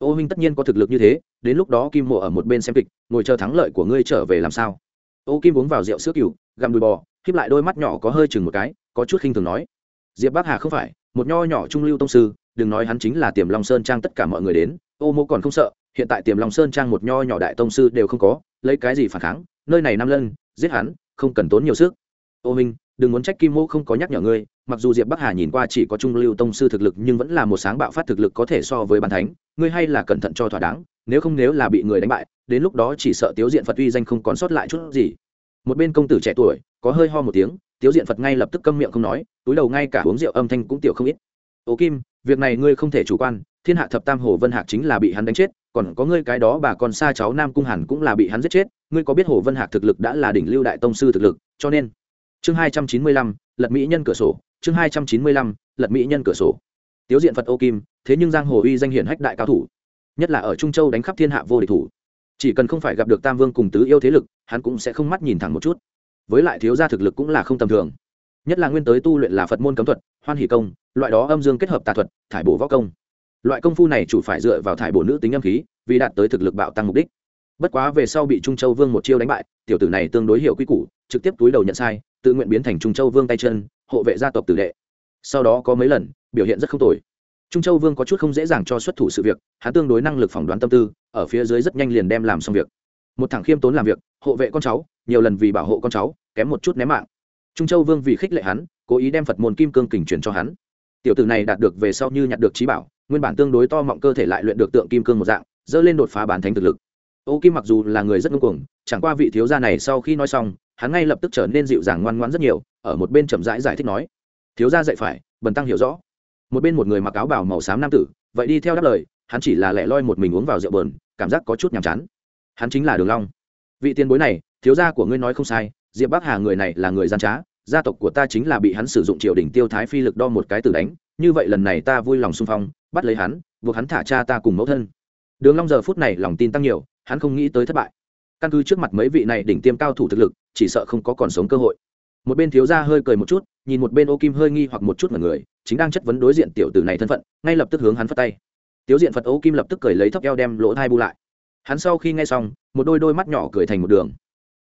ô huynh tất nhiên có thực lực như thế, đến lúc đó kim mộ ở một bên xem kịch, ngồi chờ thắng lợi của ngươi trở về làm sao? Ô kim uống vào rượu sữa cừu, gặm đùi bò khiếp lại đôi mắt nhỏ có hơi chừng một cái, có chút khinh thường nói. Diệp bắc hà không phải, một nho nhỏ trung lưu tông sư, đừng nói hắn chính là tiềm long sơn trang tất cả mọi người đến, ô mô còn không sợ, hiện tại tiềm long sơn trang một nho nhỏ đại tông sư đều không có, lấy cái gì phản kháng, nơi này nam lân giết hắn, không cần tốn nhiều sức. Ô minh đừng muốn trách kim mô không có nhắc nhở ngươi, mặc dù diệp bắc hà nhìn qua chỉ có trung lưu tông sư thực lực nhưng vẫn là một sáng bạo phát thực lực có thể so với bàn thánh, ngươi hay là cẩn thận cho thỏa đáng, nếu không nếu là bị người đánh bại, đến lúc đó chỉ sợ tiếu diện phật uy danh không còn sót lại chút gì. Một bên công tử trẻ tuổi, có hơi ho một tiếng, tiếu diện phật ngay lập tức câm miệng không nói, túi đầu ngay cả uống rượu âm thanh cũng tiểu không ít. Ô kim, việc này ngươi không thể chủ quan, thiên hạ thập tam hồ vân hạc chính là bị hắn đánh chết, còn có ngươi cái đó bà con xa cháu nam cung hẳn cũng là bị hắn giết chết, ngươi có biết hồ vân hạc thực lực đã là đỉnh lưu đại tông sư thực lực, cho nên chương hai trăm chín mươi lăm, lật mỹ nhân cửa sổ. Chương hai trăm chín mươi lăm, lật mỹ nhân cửa sổ. Tiếu diện phật ô kim, thế nhưng giang hồ uy danh hiển hách đại cao thủ, nhất là ở trung châu đánh khắp thiên hạ vô địch thủ. Chỉ cần không phải gặp được tam vương cùng tứ yêu thế lực, hắn cũng sẽ không mắt nhìn thẳng một chút. Với lại thiếu gia thực lực cũng là không tầm thường. Nhất là nguyên tới tu luyện là phật môn cấm thuật, hoan hỷ công, loại đó âm dương kết hợp tà thuật, thải bổ võ công. Loại công phu này chủ phải dựa vào thải bổ nữ tính âm khí, vì đạt tới thực lực bạo tăng mục đích. Bất quá về sau bị trung châu vương một chiêu đánh bại, tiểu tử này tương đối hiểu quy củ, trực tiếp túi đầu nhận sai tự nguyện biến thành trung châu vương tay chân, hộ vệ gia tộc tử đệ. Sau đó có mấy lần, biểu hiện rất không tồi. Trung châu vương có chút không dễ dàng cho xuất thủ sự việc, hắn tương đối năng lực phỏng đoán tâm tư, ở phía dưới rất nhanh liền đem làm xong việc. Một thằng khiêm tốn làm việc, hộ vệ con cháu, nhiều lần vì bảo hộ con cháu, kém một chút ném mạng. Trung châu vương vì khích lệ hắn, cố ý đem phật môn kim cương kình truyền cho hắn. Tiểu tử này đạt được về sau như nhặt được trí bảo, nguyên bản tương đối to mọng cơ thể lại luyện được tượng kim cương một dạng dơ lên đột phá bản thánh thực lực ô kim mặc dù là người rất ngưng cuồng, chẳng qua vị thiếu gia này sau khi nói xong, hắn ngay lập tức trở nên dịu dàng ngoan ngoãn rất nhiều, ở một bên chậm rãi giải thích nói, thiếu gia dạy phải, bần tăng hiểu rõ. Một bên một người mặc áo bảo màu xám nam tử, vậy đi theo đáp lời, hắn chỉ là lẻ loi một mình uống vào rượu bờn cảm giác có chút nhàm chán. Hắn chính là đường long. Vị tiền bối này, thiếu gia của ngươi nói không sai, diệp bắc hà người này là người gian trá, gia tộc của ta chính là bị hắn sử dụng triều đình tiêu thái phi lực đo một cái tử đánh, như vậy lần này ta vui lòng xung phong, bắt lấy hắn, buộc hắn thả cha ta cùng mẫu thân. Đường long giờ phút này lòng tin tăng nhiều hắn không nghĩ tới thất bại. Căn cứ trước mặt mấy vị này đỉnh tiêm cao thủ thực lực, chỉ sợ không có còn sống cơ hội. Một bên thiếu gia hơi cười một chút, nhìn một bên ô kim hơi nghi hoặc một chút mọi người, chính đang chất vấn đối diện tiểu tử này thân phận, ngay lập tức hướng hắn phất tay. Tiếu diện phật ô kim lập tức cười lấy thấp eo đem lỗ thai bu lại. Hắn sau khi nghe xong, một đôi đôi mắt nhỏ cười thành một đường.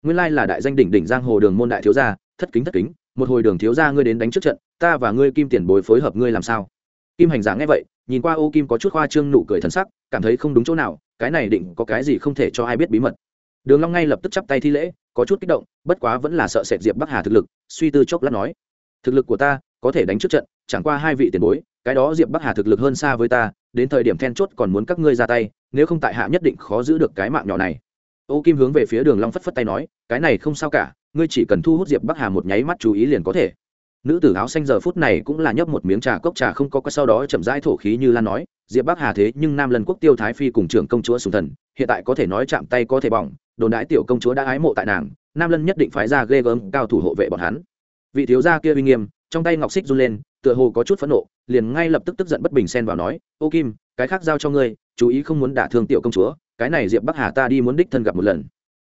Nguyên lai là đại danh đỉnh đỉnh giang hồ đường môn đại thiếu gia, thất kính thất kính, một hồi đường thiếu gia ngươi đến đánh trước trận, ta và ngươi kim tiền bối phối hợp ngươi làm sao? Kim hành giả nghe vậy, nhìn qua ô kim có chút khoa trương nụ cười thần sắc, cảm thấy không đúng chỗ nào cái này định có cái gì không thể cho ai biết bí mật. Đường long ngay lập tức chắp tay thi lễ, có chút kích động, bất quá vẫn là sợ sệt diệp bắc hà thực lực, suy tư chốc lát nói, thực lực của ta có thể đánh trước trận, chẳng qua hai vị tiền bối, cái đó diệp bắc hà thực lực hơn xa với ta, đến thời điểm then chốt còn muốn các ngươi ra tay, nếu không tại hạ nhất định khó giữ được cái mạng nhỏ này. Ô kim hướng về phía đường long phất phất tay nói, cái này không sao cả, ngươi chỉ cần thu hút diệp bắc hà một nháy mắt chú ý liền có thể nữ tử áo xanh giờ phút này cũng là nhấp một miếng trà cốc trà không có qua sau đó chậm rãi thổ khí như lan nói, diệp bắc hà thế nhưng nam lân quốc tiêu thái phi cùng trưởng công chúa sùng thần, hiện tại có thể nói chạm tay có thể bỏng, đồn đãi tiểu công chúa đã ái mộ tại nàng, nam lân nhất định phái ra ghê gớm cao thủ hộ vệ bọn hắn. Vị thiếu gia kia uy nghiêm, trong tay ngọc xích run lên, tựa hồ có chút phẫn nộ, liền ngay lập tức tức giận bất bình xen vào nói, ô kim, cái khác giao cho ngươi, chú ý không muốn đả thương tiểu công chúa, cái này diệp bắc hà ta đi muốn đích thân gặp một lần.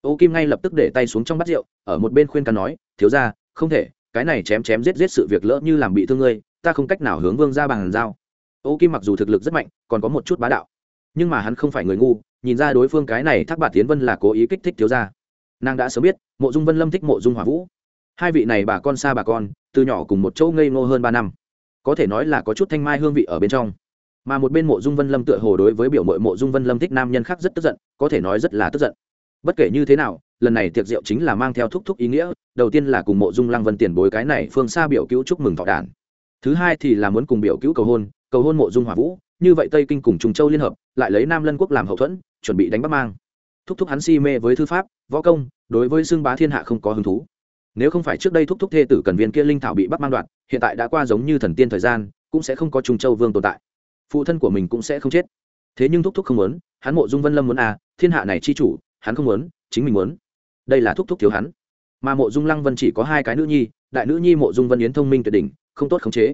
Ô kim ngay lập tức để tay xuống trong bát rượu, ở một bên khuyên can nói, thiếu gia, không thể cái này chém chém giết giết sự việc lỡ như làm bị thương ngươi, ta không cách nào hướng vương ra bàn giao. Ô kim mặc dù thực lực rất mạnh, còn có một chút bá đạo. Nhưng mà hắn không phải người ngu, nhìn ra đối phương cái này thác bạt tiến vân là cố ý kích thích thiếu gia. Nàng đã sớm biết, mộ dung vân lâm thích mộ dung hỏa vũ. Hai vị này bà con xa bà con, từ nhỏ cùng một chỗ ngây ngô hơn ba năm. Có thể nói là có chút thanh mai hương vị ở bên trong. Mà một bên mộ dung vân lâm tựa hồ đối với biểu mội mộ dung vân lâm thích nam nhân khác rất tức giận, có thể nói rất là tức giận. Bất kể như thế nào lần này tiệc rượu chính là mang theo thúc thúc ý nghĩa, đầu tiên là cùng mộ dung lăng vân tiền bối cái này phương xa biểu cứu chúc mừng thọ đản. Thứ hai thì là muốn cùng biểu cứu cầu hôn cầu hôn mộ dung hòa vũ, như vậy tây kinh cùng trùng châu liên hợp, lại lấy nam lân quốc làm hậu thuẫn, chuẩn bị đánh bắt mang. Thúc thúc hắn si mê với thư pháp, võ công, đối với xương bá thiên hạ không có hứng thú. Nếu không phải trước đây thúc thúc thê tử cần viên kia linh thảo bị bắt mang đoạn hiện tại đã qua giống như thần tiên thời gian, cũng sẽ không có trung châu vương tồn tại. Phụ thân của mình cũng sẽ không chết. Thế nhưng thúc thúc không muốn, hắn mộ dung vân lâm muốn à thiên hạ này chi chủ, hắn không muốn, chính mình muốn đây là thúc thúc thiếu hắn. Mà mộ dung lăng vân chỉ có hai cái nữ nhi, đại nữ nhi mộ dung vân yến thông minh tuyệt đỉnh, không tốt khống chế.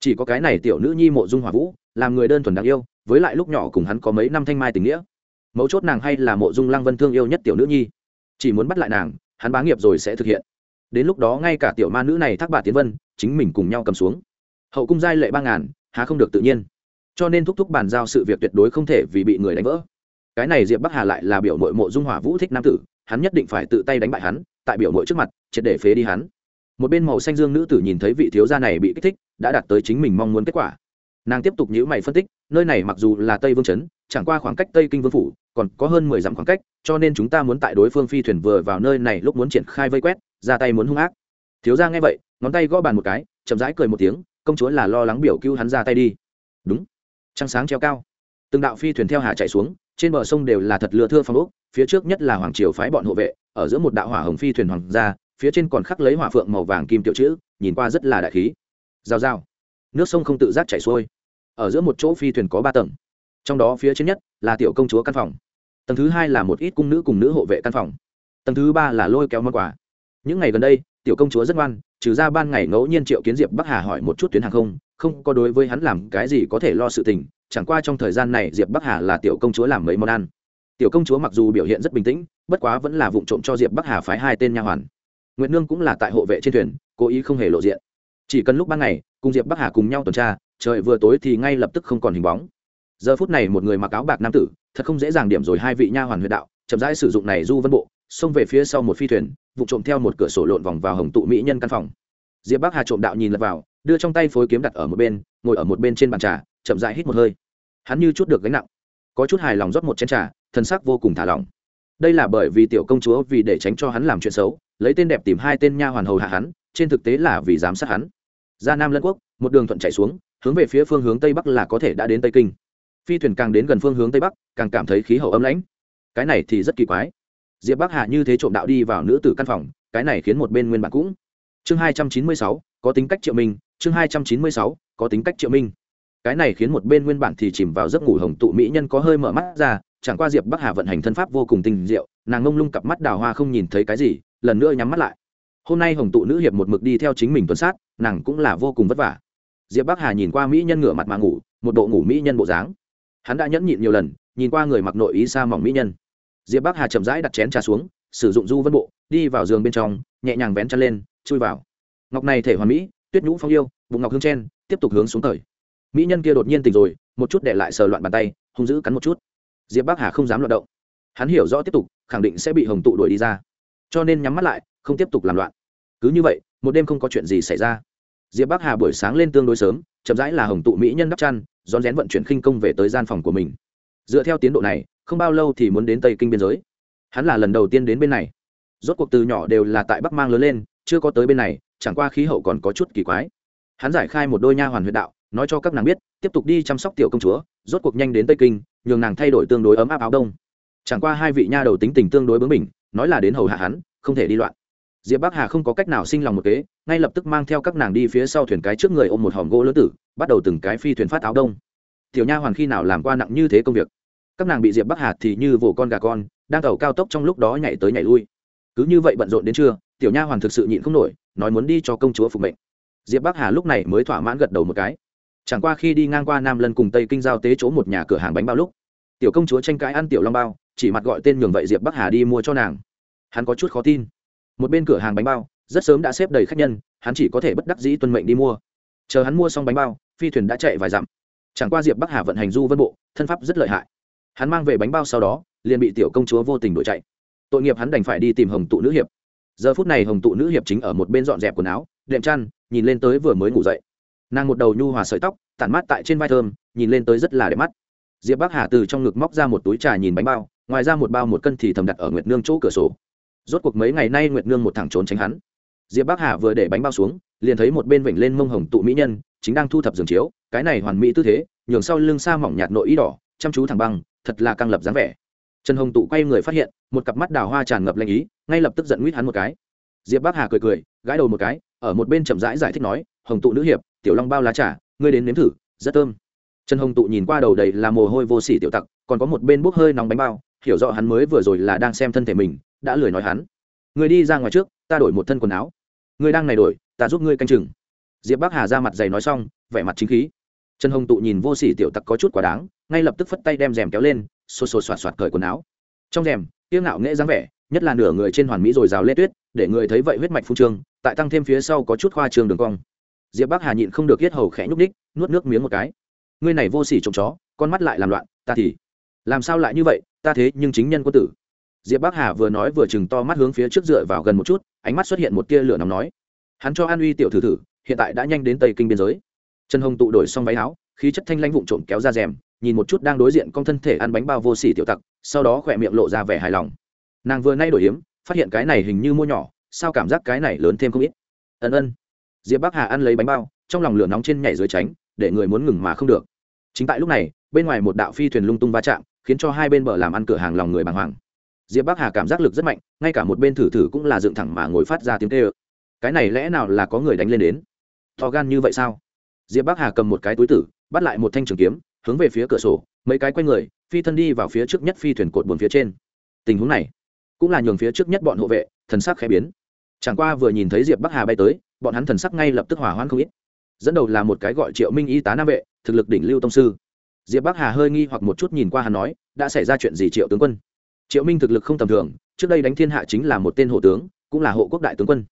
Chỉ có cái này tiểu nữ nhi mộ dung hòa vũ, làm người đơn thuần đáng yêu, với lại lúc nhỏ cùng hắn có mấy năm thanh mai tình nghĩa. Mấu chốt nàng hay là mộ dung lăng vân thương yêu nhất tiểu nữ nhi. Chỉ muốn bắt lại nàng, hắn bá nghiệp rồi sẽ thực hiện. Đến lúc đó ngay cả tiểu ma nữ này thác bà tiến vân, chính mình cùng nhau cầm xuống. Hậu cung giai lệ ba ngàn, há không được tự nhiên. Cho nên thúc thúc bàn giao sự việc tuyệt đối không thể vì bị người đánh vỡ cái này diệp bắc hà lại là biểu mội mộ dung hỏa vũ thích nam tử, hắn nhất định phải tự tay đánh bại hắn, tại biểu mội trước mặt, triệt để phế đi hắn. Một bên màu xanh dương nữ tử nhìn thấy vị thiếu gia này bị kích thích, đã đạt tới chính mình mong muốn kết quả. Nàng tiếp tục nhữ mày phân tích, nơi này mặc dù là tây vương trấn chẳng qua khoảng cách tây kinh vương phủ, còn có hơn mười dặm khoảng cách, cho nên chúng ta muốn tại đối phương phi thuyền vừa vào nơi này lúc muốn triển khai vây quét, ra tay muốn hung ác. Thiếu gia nghe vậy, ngón tay gõ bàn một cái, chậm rãi cười một tiếng, công chúa là lo lắng biểu cứu hắn ra tay đi. Đúng. Trăng sáng treo cao. Từng đạo phi thuyền theo hà chạy xuống trên bờ sông đều là thật lừa thưa phong ốc, phía trước nhất là hoàng triều phái bọn hộ vệ, ở giữa một đạo hỏa hồng phi thuyền hoàng gia, phía trên còn khắc lấy hỏa phượng màu vàng kim tiểu chữ, nhìn qua rất là đại khí. Giao giao nước sông không tự giác chảy xuôi. Ở giữa một chỗ phi thuyền có ba tầng. Trong đó phía trên nhất là tiểu công chúa căn phòng. Tầng thứ hai là một ít cung nữ cùng nữ hộ vệ căn phòng. Tầng thứ ba là lôi kéo món quà. Những ngày gần đây, tiểu công chúa rất ngoan, trừ ra ban ngày ngẫu nhiên triệu kiến diệp bắc hà hỏi một chút tuyến hàng không không có đối với hắn làm cái gì có thể lo sự tình chẳng qua trong thời gian này diệp bắc hà là tiểu công chúa làm mấy món ăn. Tiểu công chúa mặc dù biểu hiện rất bình tĩnh, bất quá vẫn là vụ trộm cho diệp bắc hà phái hai tên nha hoàn. Nguyệt nương cũng là tại hộ vệ trên thuyền, cố ý không hề lộ diện. Chỉ cần lúc ban ngày, cùng diệp bắc hà cùng nhau tuần tra, trời vừa tối thì ngay lập tức không còn hình bóng. Giờ phút này một người mặc áo bạc nam tử, thật không dễ dàng điểm rồi hai vị nha hoàn huyện đạo, chậm rãi sử dụng này du vân bộ, xông về phía sau một phi thuyền vụ trộm theo một cửa sổ lộn vòng vào hồng tụ mỹ nhân căn phòng. Diệp bắc hà trộm đạo nhìn lật vào, đưa trong tay phối kiếm đặt ở một bên, ngồi ở một bên trên bàn trà chậm rãi hít một hơi. Hắn như chút được gánh nặng, có chút hài lòng rót một chén trà, thân xác vô cùng thả lỏng. Đây là bởi vì tiểu công chúa vì để tránh cho hắn làm chuyện xấu, lấy tên đẹp tìm hai tên nha hoàn hầu hạ hắn, trên thực tế là vì giám sát hắn. Ra nam lân quốc, một đường thuận chạy xuống, hướng về phía phương hướng tây bắc là có thể đã đến tây kinh. Phi thuyền càng đến gần phương hướng tây bắc, càng cảm thấy khí hậu âm lãnh. Cái này thì rất kỳ quái. Diệp bắc hạ như thế trộm đạo đi vào nữ tử căn phòng, cái này khiến một bên nguyên bản cũng. Chương hai trăm chín mươi sáu, có tính cách triệu minh, chương hai trăm chín mươi sáu, có tính cách triệu minh cái này khiến một bên nguyên bản thì chìm vào giấc ngủ hồng tụ mỹ nhân có hơi mở mắt ra, chẳng qua diệp bắc hà vận hành thân pháp vô cùng tinh diệu, nàng ngông lung cặp mắt đào hoa không nhìn thấy cái gì, lần nữa nhắm mắt lại. Hôm nay hồng tụ nữ hiệp một mực đi theo chính mình tuần sát, nàng cũng là vô cùng vất vả. Diệp bắc hà nhìn qua mỹ nhân ngửa mặt mà ngủ, một độ ngủ mỹ nhân bộ dáng. Hắn đã nhẫn nhịn nhiều lần, nhìn qua người mặc nội ý xa mỏng mỹ nhân. Diệp bắc hà chậm rãi đặt chén trà xuống, sử dụng du vân bộ, đi vào giường bên trong, nhẹ nhàng vén chăn lên, chui vào. Ngọc này thể hoàn mỹ, tuyết nhũ phong yêu, bụng ngọc hương chen, tiếp tục hướng xuống thời mỹ nhân kia đột nhiên tỉnh rồi, một chút để lại sờ loạn bàn tay, hung dữ cắn một chút. Diệp bắc hà không dám loạt động. Hắn hiểu rõ tiếp tục, khẳng định sẽ bị hồng tụ đuổi đi ra. Cho nên nhắm mắt lại, không tiếp tục làm loạn. Cứ như vậy, một đêm không có chuyện gì xảy ra. Diệp bắc hà buổi sáng lên tương đối sớm, chậm rãi là hồng tụ mỹ nhân đắp chăn, rón rén vận chuyển khinh công về tới gian phòng của mình. Dựa theo tiến độ này, không bao lâu thì muốn đến tây kinh biên giới. Hắn là lần đầu tiên đến bên này. Rốt cuộc từ nhỏ đều là tại bắc mang lớn lên, chưa có tới bên này, chẳng qua khí hậu còn có chút kỳ quái. Hắn giải khai một đôi nha hoàn huyệt đạo nói cho các nàng biết, tiếp tục đi chăm sóc tiểu công chúa, rốt cuộc nhanh đến tây kinh, nhường nàng thay đổi tương đối ấm áp áo đông. Chẳng qua hai vị nha đầu tính tình tương đối bướng mình nói là đến hầu hạ hắn, không thể đi loạn. Diệp bắc hà không có cách nào sinh lòng một kế, ngay lập tức mang theo các nàng đi phía sau thuyền cái trước người ôm một hòm gỗ lớn tử, bắt đầu từng cái phi thuyền phát áo đông. Tiểu nha hoàn khi nào làm qua nặng như thế công việc? Các nàng bị diệp bắc hà thì như vồ con gà con, đang tàu cao tốc trong lúc đó nhảy tới nhảy lui. Cứ như vậy bận rộn đến trưa, tiểu nha hoàn thực sự nhịn không nổi, nói muốn đi cho công chúa phục mệnh. Diệp bắc hà lúc này mới thỏa mãn gật đầu một cái chẳng qua khi đi ngang qua nam lân cùng tây kinh giao tế chỗ một nhà cửa hàng bánh bao lúc, tiểu công chúa tranh cãi ăn tiểu long bao, chỉ mặt gọi tên nhường vậy diệp bắc hà đi mua cho nàng. Hắn có chút khó tin. Một bên cửa hàng bánh bao, rất sớm đã xếp đầy khách nhân, hắn chỉ có thể bất đắc dĩ tuân mệnh đi mua. Chờ hắn mua xong bánh bao, phi thuyền đã chạy vài dặm. Chẳng qua diệp bắc hà vận hành du vân bộ, thân pháp rất lợi hại. Hắn mang về bánh bao sau đó, liền bị tiểu công chúa vô tình đuổi chạy. Tội nghiệp hắn đành phải đi tìm hồng tụ nữ hiệp. Giờ phút này hồng tụ nữ hiệp chính ở một bên dọn dẹp quần áo, đệm chăn, nhìn lên tới vừa mới ngủ dậy nàng một đầu nhu hòa sợi tóc, tản mát tại trên vai thơm, nhìn lên tới rất là đẹp mắt. Diệp bắc hà từ trong ngực móc ra một túi trà nhìn bánh bao, ngoài ra một bao một cân thì thầm đặt ở nguyệt nương chỗ cửa sổ. Rốt cuộc mấy ngày nay nguyệt nương một thẳng trốn tránh hắn. Diệp bắc hà vừa để bánh bao xuống, liền thấy một bên vểnh lên mông hồng tụ mỹ nhân, chính đang thu thập giường chiếu, cái này hoàn mỹ tư thế, nhường sau lưng xa mỏng nhạt nội ý đỏ, chăm chú thẳng băng, thật là căng lập dáng vẻ. Trần hồng tụ quay người phát hiện, một cặp mắt đào hoa tràn ngập lanh ý, ngay lập tức giận nguyết hắn một cái. Diệp bắc hà cười cười, gãi đầu một cái, ở một bên chậm rãi giải thích nói, hồng tụ nữ hiệp tiểu long bao lá trà, ngươi đến nếm thử, rất thơm. Trần hồng tụ nhìn qua đầu đầy là mồ hôi vô sỉ tiểu tặc, còn có một bên bốc hơi nóng bánh bao, hiểu rõ hắn mới vừa rồi là đang xem thân thể mình, đã lười nói hắn. Người đi ra ngoài trước, ta đổi một thân quần áo. Người đang này đổi, ta giúp ngươi canh chừng. Diệp bắc hà ra mặt dày nói xong, vẻ mặt chính khí. Trần hồng tụ nhìn vô sỉ tiểu tặc có chút quá đáng, ngay lập tức phất tay đem rèm kéo lên, xô xô xoạt xoạt cởi quần áo. Trong rèm tiêu ngạo nghệ dáng vẻ, nhất là nửa người trên hoàn mỹ rồi rào lê tuyết, để người thấy vậy huyết mạch phu trương, tại tăng thêm phía sau có chút khoa trường đường cong diệp bắc hà nhịn không được yết hầu khẽ nhúc ních nuốt nước miếng một cái. Ngươi này vô sỉ trộm chó, con mắt lại làm loạn, ta thì làm sao lại như vậy, ta thế nhưng chính nhân quân tử. Diệp bắc hà vừa nói vừa chừng to mắt hướng phía trước dựa vào gần một chút, ánh mắt xuất hiện một tia lửa nóng nói, hắn cho an uy tiểu thử thử, hiện tại đã nhanh đến tây kinh biên giới. Trần hồng tụ đổi xong váy áo, khí chất thanh lãnh vụn trộm kéo ra rèm, nhìn một chút đang đối diện con thân thể ăn bánh bao vô sỉ tiểu tặc, sau đó khỏe miệng lộ ra vẻ hài lòng. Nàng vừa nay đổi hiếm, phát hiện cái này hình như mua nhỏ, sao cảm giác cái này lớn thêm không ít? Ân ân diệp bắc hà ăn lấy bánh bao, trong lòng lửa nóng trên nhảy dưới tránh, để người muốn ngừng mà không được. Chính tại lúc này, bên ngoài một đạo phi thuyền lung tung va chạm, khiến cho hai bên bờ làm ăn cửa hàng lòng người bàng hoàng. Diệp bắc hà cảm giác lực rất mạnh, ngay cả một bên thử thử cũng là dựng thẳng mà ngồi phát ra tiếng kêu. Cái này lẽ nào là có người đánh lên đến? To gan như vậy sao? Diệp bắc hà cầm một cái túi tử, bắt lại một thanh trường kiếm, hướng về phía cửa sổ, mấy cái quay người, phi thân đi vào phía trước nhất phi thuyền cột buồn phía trên. Tình huống này, cũng là nhường phía trước nhất bọn hộ vệ, thần sắc khẽ biến. Chẳng qua vừa nhìn thấy diệp bắc hà bay tới bọn hắn thần sắc ngay lập tức hỏa hoãn không ít. Dẫn đầu là một cái gọi triệu minh y tá nam vệ, thực lực đỉnh lưu tông sư. Diệp bắc hà hơi nghi hoặc một chút nhìn qua hắn nói, đã xảy ra chuyện gì triệu tướng quân? Triệu minh thực lực không tầm thường, trước đây đánh thiên hạ chính là một tên hộ tướng, cũng là hộ quốc đại tướng quân.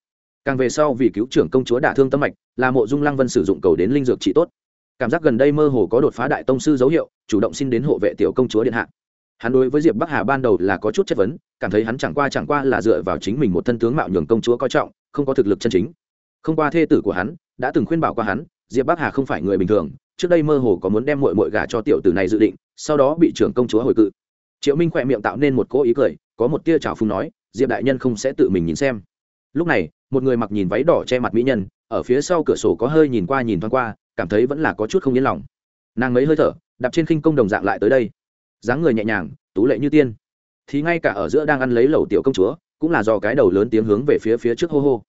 Càng về sau vì cứu trưởng công chúa đả thương tâm mạch, là mộ dung lăng vân sử dụng cầu đến linh dược trị tốt. Cảm giác gần đây mơ hồ có đột phá đại tông sư dấu hiệu, chủ động xin đến hộ vệ tiểu công chúa điện hạ. Hắn đối với diệp bắc hà ban đầu là có chút chất vấn, cảm thấy hắn chẳng qua chẳng qua là dựa vào chính mình một thân tướng mạo nhường công chúa coi trọng, không có thực lực chân chính không qua thê tử của hắn, đã từng khuyên bảo qua hắn, diệp bắc hà không phải người bình thường, trước đây mơ hồ có muốn đem mội mội gà cho tiểu tử này dự định, sau đó bị trưởng công chúa hồi cự. Triệu minh khỏe miệng tạo nên một cỗ ý cười, có một tia trào phung nói, diệp đại nhân không sẽ tự mình nhìn xem. Lúc này, một người mặc nhìn váy đỏ che mặt mỹ nhân, ở phía sau cửa sổ có hơi nhìn qua nhìn thoáng qua, cảm thấy vẫn là có chút không yên lòng. Nàng mấy hơi thở, đạp trên khinh công đồng dạng lại tới đây. Dáng người nhẹ nhàng, tú lệ như tiên. Thì ngay cả ở giữa đang ăn lấy lẩu tiểu công chúa, cũng là do cái đầu lớn tiếng hướng về phía phía trước hô hô.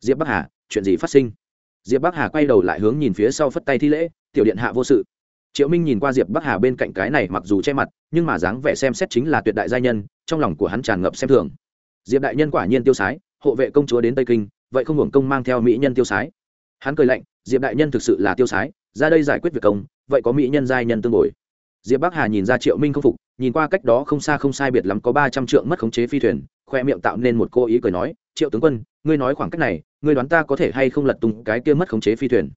Diệp bắc hà chuyện gì phát sinh? Diệp bắc hà quay đầu lại hướng nhìn phía sau phất tay thi lễ, tiểu điện hạ vô sự. Triệu minh nhìn qua diệp bắc hà bên cạnh cái này mặc dù che mặt, nhưng mà dáng vẻ xem xét chính là tuyệt đại gia nhân, trong lòng của hắn tràn ngập xem thường. Diệp đại nhân quả nhiên tiêu sái, hộ vệ công chúa đến tây kinh, vậy không hưởng công mang theo mỹ nhân tiêu sái. Hắn cười lạnh, diệp đại nhân thực sự là tiêu sái, ra đây giải quyết việc công, vậy có mỹ nhân giai nhân tương bồi. Diệp bắc hà nhìn ra triệu minh không phục, nhìn qua cách đó không xa không sai biệt lắm có ba trăm trượng mất khống chế phi thuyền khoe miệng tạo nên một cô ý cười nói, triệu tướng quân, ngươi nói khoảng cách này, ngươi đoán ta có thể hay không lật tung cái kia mất khống chế phi thuyền?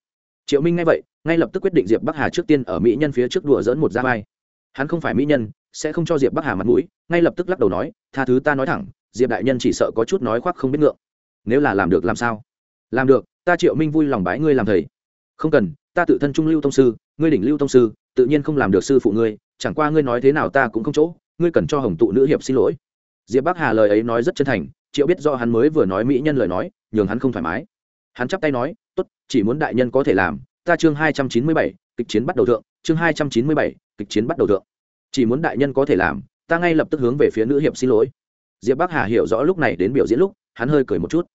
Triệu minh nghe vậy, ngay lập tức quyết định diệp bắc hà trước tiên ở mỹ nhân phía trước đùa dỡn một ra vai. Hắn không phải mỹ nhân, sẽ không cho diệp bắc hà mặt mũi, ngay lập tức lắc đầu nói, tha thứ ta nói thẳng, diệp đại nhân chỉ sợ có chút nói khoác không biết ngượng. Nếu là làm được làm sao? Làm được, ta triệu minh vui lòng bái ngươi làm thầy. Không cần, ta tự thân trung lưu tông sư, ngươi đỉnh lưu tông sư, tự nhiên không làm được sư phụ ngươi, chẳng qua ngươi nói thế nào ta cũng không chỗ, ngươi cần cho hồng tụ nữ hiệp xin lỗi diệp bắc hà lời ấy nói rất chân thành, triệu biết do hắn mới vừa nói mỹ nhân lời nói, nhường hắn không thoải mái. Hắn chắp tay nói, tốt, chỉ muốn đại nhân có thể làm, ta chương hai trăm chín mươi bảy, kịch chiến bắt đầu thượng, chương hai trăm chín mươi bảy, kịch chiến bắt đầu thượng. Chỉ muốn đại nhân có thể làm, ta ngay lập tức hướng về phía nữ hiệp xin lỗi. Diệp bắc hà hiểu rõ lúc này đến biểu diễn lúc, hắn hơi cười một chút.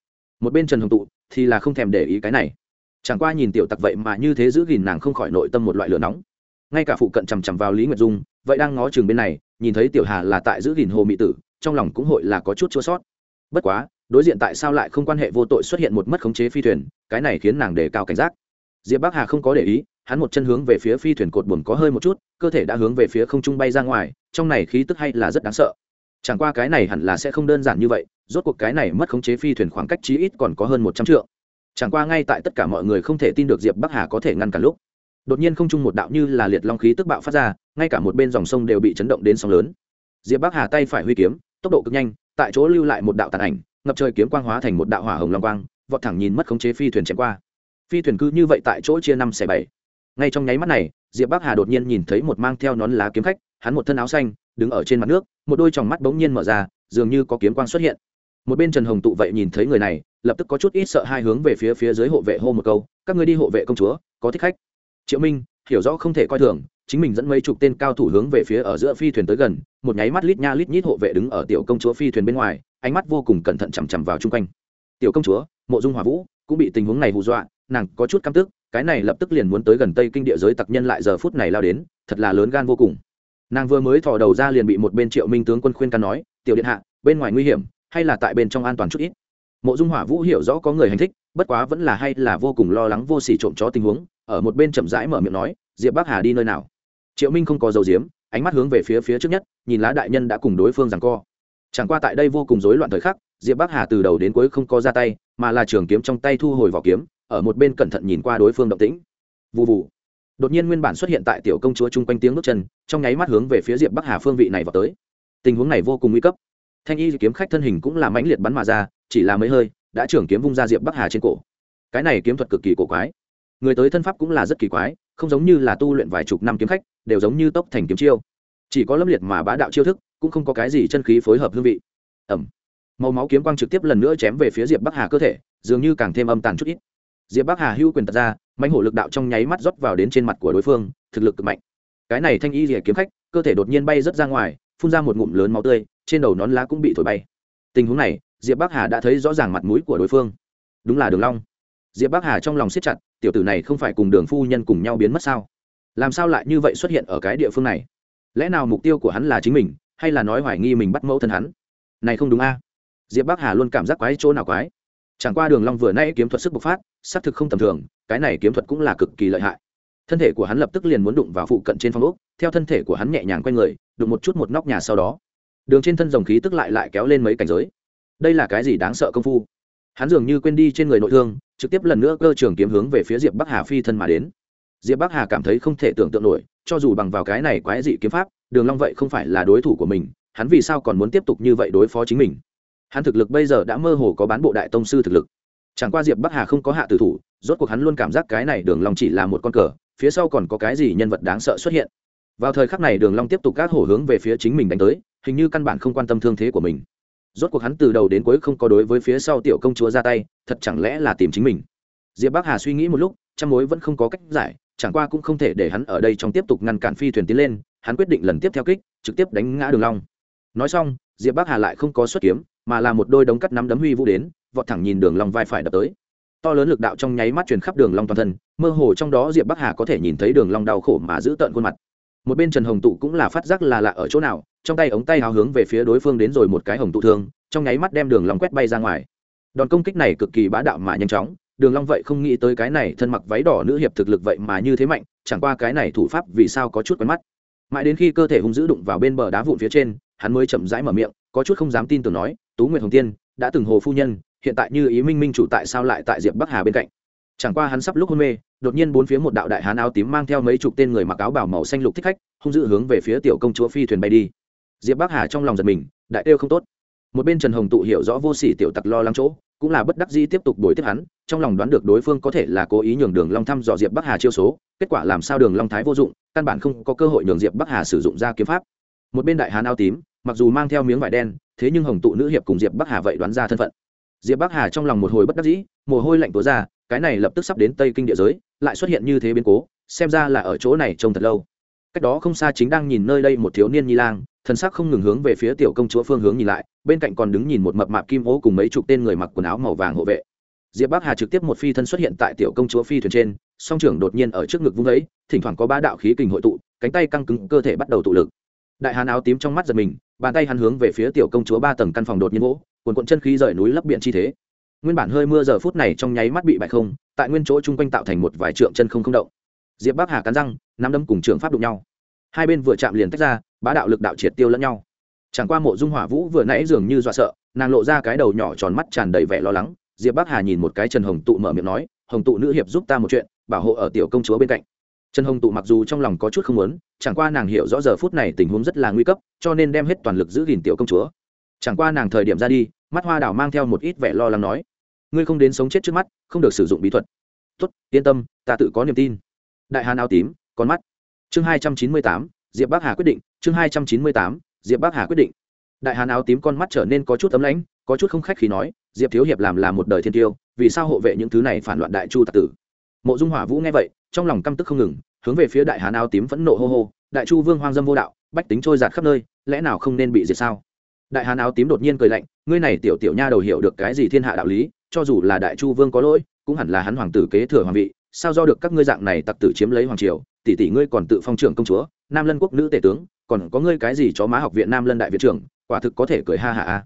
Một bên trần hồng tụ thì là không thèm để ý cái này. Chẳng qua nhìn tiểu tặc vậy mà như thế giữ gìn nàng không khỏi nội tâm một loại lửa nóng. Ngay cả phụ cận chằm chằm vào lý nguyệt dung, vậy đang ngó chừng bên này, nhìn thấy tiểu hà là tại giữ gìn hồ mỹ tử trong lòng cũng hội là có chút chua sót. Bất quá, đối diện tại sao lại không quan hệ vô tội xuất hiện một mất khống chế phi thuyền, cái này khiến nàng đề cao cảnh giác. Diệp bắc hà không có để ý, hắn một chân hướng về phía phi thuyền cột buồm có hơi một chút, cơ thể đã hướng về phía không trung bay ra ngoài, trong này khí tức hay là rất đáng sợ. Chẳng qua cái này hẳn là sẽ không đơn giản như vậy, rốt cuộc cái này mất khống chế phi thuyền khoảng cách chí ít còn có hơn một trăm triệu chẳng qua ngay tại tất cả mọi người không thể tin được diệp bắc hà có thể ngăn cả lúc, đột nhiên không chung một đạo như là liệt long khí tức bạo phát ra, ngay cả một bên dòng sông đều bị chấn động đến sóng lớn. Diệp bắc hà tay phải huy kiếm tốc độ cực nhanh, tại chỗ lưu lại một đạo tàn ảnh, ngập trời kiếm quang hóa thành một đạo hỏa hồng long quang, vọt thẳng nhìn mất khống chế phi thuyền chém qua. Phi thuyền cứ như vậy tại chỗ chia năm xẻ bảy. Ngay trong nháy mắt này, diệp bắc hà đột nhiên nhìn thấy một mang theo nón lá kiếm khách, hắn một thân áo xanh, đứng ở trên mặt nước, một đôi tròng mắt bỗng nhiên mở ra, dường như có kiếm quang xuất hiện. Một bên trần hồng tụ vậy nhìn thấy người này, lập tức có chút ít sợ hai hướng về phía phía dưới hộ vệ hô một câu, các ngươi đi hộ vệ công chúa, có thích khách. Triệu minh, hiểu rõ không thể coi thường chính mình dẫn mấy chục tên cao thủ hướng về phía ở giữa phi thuyền tới gần, một nháy mắt lít nha lít nhít hộ vệ đứng ở tiểu công chúa phi thuyền bên ngoài, ánh mắt vô cùng cẩn thận chằm chằm vào chung quanh. Tiểu công chúa, mộ dung hòa vũ, cũng bị tình huống này hù dọa, nàng có chút căm tức, cái này lập tức liền muốn tới gần tây kinh địa giới tặc nhân lại giờ phút này lao đến, thật là lớn gan vô cùng. Nàng vừa mới thò đầu ra liền bị một bên triệu minh tướng quân khuyên can nói, tiểu điện hạ, bên ngoài nguy hiểm, hay là tại bên trong an toàn chút ít? Mộ dung hỏa vũ hiểu rõ có người hành thích, bất quá vẫn là hay là vô cùng lo lắng vô s ỉ trộm chó tình huống, ở một bên chậm rãi mở miệng nói, diệp bắc hà đi nơi nào? Triệu minh không có dầu diếm ánh mắt hướng về phía phía trước nhất, nhìn lá đại nhân đã cùng đối phương rằng co. Chẳng qua tại đây vô cùng rối loạn thời khắc, diệp bắc hà từ đầu đến cuối không có ra tay, mà là trường kiếm trong tay thu hồi vỏ kiếm, ở một bên cẩn thận nhìn qua đối phương động tĩnh. Vụ vụ đột nhiên nguyên bản xuất hiện tại tiểu công chúa chung quanh tiếng bước chân, trong nháy mắt hướng về phía diệp bắc hà phương vị này vào tới. Tình huống này vô cùng nguy cấp. Thanh y kiếm khách thân hình cũng là mãnh liệt bắn mà ra, chỉ là mấy hơi, đã trưởng kiếm vung ra diệp bắc hà trên cổ. Cái này kiếm thuật cực kỳ cổ quái. Người tới thân pháp cũng là rất kỳ quái, không giống như là tu luyện vài chục năm kiếm khách đều giống như tốc thành kiếm chiêu. Chỉ có lâm liệt mà bá đạo chiêu thức, cũng không có cái gì chân khí phối hợp hương vị. Ẩm. Màu máu kiếm quang trực tiếp lần nữa chém về phía diệp bắc hà cơ thể, dường như càng thêm âm tàn chút ít. Diệp bắc hà hưu quyền tật ra mạnh hổ lực đạo trong nháy mắt rót vào đến trên mặt của đối phương, thực lực cực mạnh. Cái này thanh y rỉa kiếm khách, cơ thể đột nhiên bay rớt ra ngoài, phun ra một ngụm lớn máu tươi, trên đầu nón lá cũng bị thổi bay. Tình huống này, diệp bắc hà đã thấy rõ ràng mặt mũi của đối phương. Đúng là đường long. Diệp bắc hà trong lòng siết chặt, tiểu tử này không phải cùng đường phu nhân cùng nhau biến mất sao? Làm sao lại như vậy xuất hiện ở cái địa phương này? Lẽ nào mục tiêu của hắn là chính mình, hay là nói hoài nghi mình bắt mẫu thân hắn? Này không đúng a. Diệp bắc hà luôn cảm giác quái chỗ nào quái. Chẳng qua đường long vừa nay kiếm thuật sức bộc phát, xác thực không tầm thường, cái này kiếm thuật cũng là cực kỳ lợi hại. Thân thể của hắn lập tức liền muốn đụng vào phụ cận trên phong ốc, theo thân thể của hắn nhẹ nhàng quay người, đụng một chút một nóc nhà sau đó. Đường trên thân dòng khí tức lại lại kéo lên mấy cảnh giới. Đây là cái gì đáng sợ công phu? Hắn dường như quên đi trên người nội thương, trực tiếp lần nữa cơ trường kiếm hướng về phía diệp bắc hà phi thân mà đến diệp bắc hà cảm thấy không thể tưởng tượng nổi, cho dù bằng vào cái này quái dị kiếm pháp, đường long vậy không phải là đối thủ của mình, hắn vì sao còn muốn tiếp tục như vậy đối phó chính mình? Hắn thực lực bây giờ đã mơ hồ có bán bộ đại tông sư thực lực. Chẳng qua diệp bắc hà không có hạ tử thủ, rốt cuộc hắn luôn cảm giác cái này đường long chỉ là một con cờ, phía sau còn có cái gì nhân vật đáng sợ xuất hiện. Vào thời khắc này đường long tiếp tục các hổ hướng về phía chính mình đánh tới, hình như căn bản không quan tâm thương thế của mình. Rốt cuộc hắn từ đầu đến cuối không có đối với phía sau tiểu công chúa ra tay, thật chẳng lẽ là tìm chính mình? Diệp bắc hà suy nghĩ một lúc, trăm mối vẫn không có cách giải chẳng qua cũng không thể để hắn ở đây trong tiếp tục ngăn cản phi thuyền tiến lên, hắn quyết định lần tiếp theo kích, trực tiếp đánh ngã đường long. Nói xong, diệp bắc hà lại không có xuất kiếm, mà là một đôi đống cắt nắm đấm huy vũ đến, vọt thẳng nhìn đường long vai phải đập tới. To lớn lực đạo trong nháy mắt truyền khắp đường long toàn thân, mơ hồ trong đó diệp bắc hà có thể nhìn thấy đường long đau khổ mà giữ tợn khuôn mặt. Một bên trần hồng tụ cũng là phát giác là lạ ở chỗ nào, trong tay ống tay hào hướng về phía đối phương đến rồi một cái hồng tụ thương, trong nháy mắt đem đường long quét bay ra ngoài. Đòn công kích này cực kỳ bá đạo mà nhanh chóng đường long vậy không nghĩ tới cái này thân mặc váy đỏ nữ hiệp thực lực vậy mà như thế mạnh, chẳng qua cái này thủ pháp vì sao có chút quen mắt. Mãi đến khi cơ thể hung dữ đụng vào bên bờ đá vụn phía trên, hắn mới chậm rãi mở miệng, có chút không dám tin tưởng nói, tú nguyệt hồng tiên, đã từng hồ phu nhân, hiện tại như ý minh minh chủ tại sao lại tại diệp bắc hà bên cạnh? Chẳng qua hắn sắp lúc hôn mê, đột nhiên bốn phía một đạo đại hán áo tím mang theo mấy chục tên người mặc áo bảo màu xanh lục thích khách, hung dữ hướng về phía tiểu công chúa phi thuyền bay đi. Diệp bắc hà trong lòng giật mình, đại tiêu không tốt. Một bên trần hồng tụ hiểu rõ vô sỉ tiểu tặc lo lắng chỗ cũng là bất đắc dĩ tiếp tục đuổi tiếp hắn, trong lòng đoán được đối phương có thể là cố ý nhường đường long thăm dò diệp bắc hà chiêu số, kết quả làm sao đường long thái vô dụng, căn bản không có cơ hội nhường diệp bắc hà sử dụng ra kiếm pháp. Một bên đại hán áo tím, mặc dù mang theo miếng vải đen, thế nhưng hồng tụ nữ hiệp cùng diệp bắc hà vậy đoán ra thân phận. Diệp bắc hà trong lòng một hồi bất đắc dĩ, mồ hôi lạnh túa ra, cái này lập tức sắp đến tây kinh địa giới, lại xuất hiện như thế biến cố, xem ra là ở chỗ này trông thật lâu. Cách đó không xa chính đang nhìn nơi đây một thiếu niên nhi lang thần sắc không ngừng hướng về phía tiểu công chúa phương hướng nhìn lại, bên cạnh còn đứng nhìn một mập mạp kim ố cùng mấy chục tên người mặc quần áo màu vàng hộ vệ. Diệp bắc hà trực tiếp một phi thân xuất hiện tại tiểu công chúa phi thuyền trên, song trưởng đột nhiên ở trước ngực vung ấy, thỉnh thoảng có ba đạo khí kình hội tụ, cánh tay căng cứng cơ thể bắt đầu tụ lực. Đại hàn áo tím trong mắt giật mình, bàn tay hắn hướng về phía tiểu công chúa ba tầng căn phòng đột nhiên vỗ, cuồn cuộn chân khí rời núi lấp biển chi thế. Nguyên bản hơi mưa giờ phút này trong nháy mắt bị bại không, tại nguyên chỗ chung quanh tạo thành một vài trượng chân không không động. Diệp bắc hà cắn răng, nắm đấm cùng trường pháp đụng nhau hai bên vừa chạm liền tách ra, bá đạo lực đạo triệt tiêu lẫn nhau. Chẳng qua mộ dung hỏa vũ vừa nãy dường như dọa sợ, nàng lộ ra cái đầu nhỏ tròn mắt tràn đầy vẻ lo lắng. Diệp bắc hà nhìn một cái trần hồng tụ mở miệng nói, hồng tụ nữ hiệp giúp ta một chuyện, bảo hộ ở tiểu công chúa bên cạnh. Trần hồng tụ mặc dù trong lòng có chút không muốn, chẳng qua nàng hiểu rõ giờ phút này tình huống rất là nguy cấp, cho nên đem hết toàn lực giữ gìn tiểu công chúa. Chẳng qua nàng thời điểm ra đi, mắt hoa đảo mang theo một ít vẻ lo lắng nói, ngươi không đến sống chết trước mắt, không được sử dụng bí thuật. Tuất yên tâm, ta tự có niềm tin. Đại hàn áo tím, con mắt chương hai trăm chín mươi tám, diệp bắc hà quyết định, chương hai trăm chín mươi tám, diệp bắc hà quyết định. Đại hàn áo tím con mắt trở nên có chút ấm lãnh, có chút không khách khi nói, diệp thiếu hiệp làm là một đời thiên tiêu, vì sao hộ vệ những thứ này phản loạn đại chu tạc tử? Mộ dung hỏa vũ nghe vậy, trong lòng căm tức không ngừng, hướng về phía đại hán áo tím phẫn nộ hô hô, đại chu vương hoang dâm vô đạo, bách tính trôi giạt khắp nơi, lẽ nào không nên bị diệt sao? Đại hán áo tím đột nhiên cười lạnh, ngươi này tiểu tiểu nha đầu hiểu được cái gì thiên hạ đạo lý, cho dù là đại chu vương có lỗi, cũng hẳn là hắn hoàng tử kế thừa hoàng vị sao do được các ngươi dạng này tặc tử chiếm lấy hoàng triều, tỷ tỷ ngươi còn tự phong trưởng công chúa, nam lân quốc nữ tể tướng, còn có ngươi cái gì cho má học viện nam lân đại viện trưởng, quả thực có thể cười ha hạ a.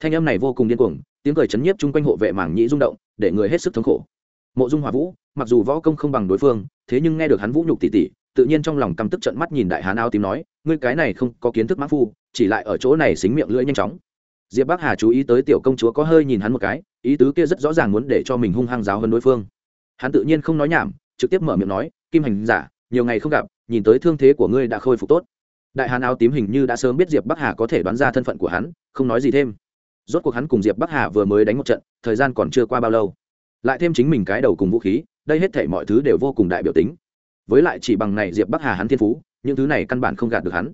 Thanh âm này vô cùng điên cuồng, tiếng cười chấn nhiếp chung quanh hộ vệ mảng nhĩ rung động, để người hết sức thống khổ. Mộ dung hòa vũ, mặc dù võ công không bằng đối phương, thế nhưng nghe được hắn vũ nhục tỷ tỷ, tự nhiên trong lòng căm tức trận mắt nhìn đại hán áo tím nói, ngươi cái này không có kiến thức mã phu, chỉ lại ở chỗ này xính miệng lưỡi nhanh chóng. Diệp bắc hà chú ý tới tiểu công chúa có hơi nhìn hắn một cái, ý tứ kia rất rõ ràng muốn để cho mình hung hăng giáo hơn đối phương hắn tự nhiên không nói nhảm, trực tiếp mở miệng nói, kim hành giả, nhiều ngày không gặp, nhìn tới thương thế của ngươi đã khôi phục tốt. Đại hàn áo tím hình như đã sớm biết diệp bắc hà có thể đoán ra thân phận của hắn, không nói gì thêm. Rốt cuộc hắn cùng diệp bắc hà vừa mới đánh một trận, thời gian còn chưa qua bao lâu. Lại thêm chính mình cái đầu cùng vũ khí, đây hết thể mọi thứ đều vô cùng đại biểu tính. Với lại chỉ bằng này diệp bắc hà hắn thiên phú, những thứ này căn bản không gạt được hắn.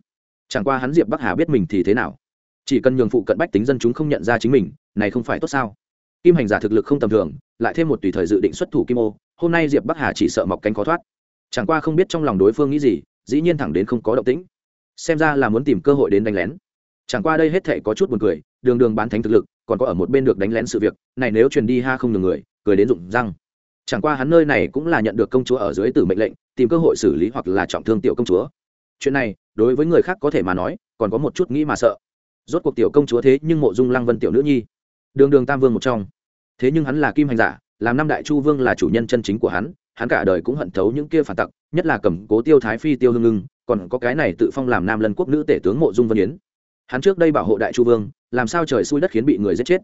Chẳng qua hắn diệp bắc hà biết mình thì thế nào? Chỉ cần nhường phụ cận bách tính dân chúng không nhận ra chính mình, này không phải tốt sao? Kim hành giả thực lực không tầm thường, lại thêm một tùy thời dự định xuất thủ kim ô, hôm nay diệp bắc hà chỉ sợ mọc cánh khó thoát. Chẳng qua không biết trong lòng đối phương nghĩ gì, dĩ nhiên thẳng đến không có động tĩnh. Xem ra là muốn tìm cơ hội đến đánh lén. Chẳng qua đây hết thể có chút buồn cười, đường đường bán thánh thực lực, còn có ở một bên được đánh lén sự việc, này nếu truyền đi ha không được người, cười đến rụng răng. Chẳng qua hắn nơi này cũng là nhận được công chúa ở dưới tử mệnh lệnh, tìm cơ hội xử lý hoặc là trọng thương tiểu công chúa. Chuyện này, đối với người khác có thể mà nói, còn có một chút nghĩ mà sợ. Rốt cuộc tiểu công chúa thế nhưng mộ dung lăng vân tiểu nữ nhi. Đường đường tam vương một trong thế nhưng hắn là kim hành giả, làm năm đại chu vương là chủ nhân chân chính của hắn hắn cả đời cũng hận thấu những kia phản tặc, nhất là cầm cố tiêu thái phi tiêu hương ngưng, còn có cái này tự phong làm nam lân quốc nữ tể tướng mộ dung vân yến. Hắn trước đây bảo hộ đại chu vương, làm sao trời xui đất khiến bị người giết chết.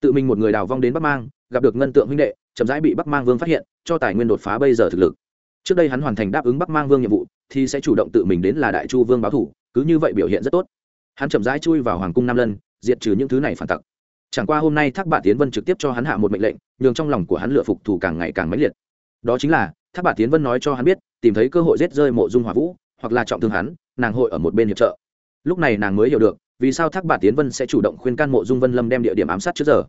Tự mình một người đào vong đến bắc mang, gặp được ngân tượng huynh đệ, chậm rãi bị bắc mang vương phát hiện, cho tài nguyên đột phá bây giờ thực lực. Trước đây hắn hoàn thành đáp ứng bắc mang vương nhiệm vụ, thì sẽ chủ động tự mình đến là đại chu vương báo thủ, cứ như vậy biểu hiện rất tốt. Hắn chậm rãi chui vào hoàng cung nam lân, diệt trừ những thứ này phản tặc chẳng qua hôm nay thác bạ tiến vân trực tiếp cho hắn hạ một mệnh lệnh, nhường trong lòng của hắn lựa phục thủ càng ngày càng mãnh liệt. Đó chính là, thác bạ tiến vân nói cho hắn biết, tìm thấy cơ hội giết rơi mộ dung hỏa vũ, hoặc là trọng thương hắn, nàng hội ở một bên hiệp trợ. Lúc này nàng mới hiểu được, vì sao thác bạ tiến vân sẽ chủ động khuyên can mộ dung vân lâm đem địa điểm ám sát trước giờ.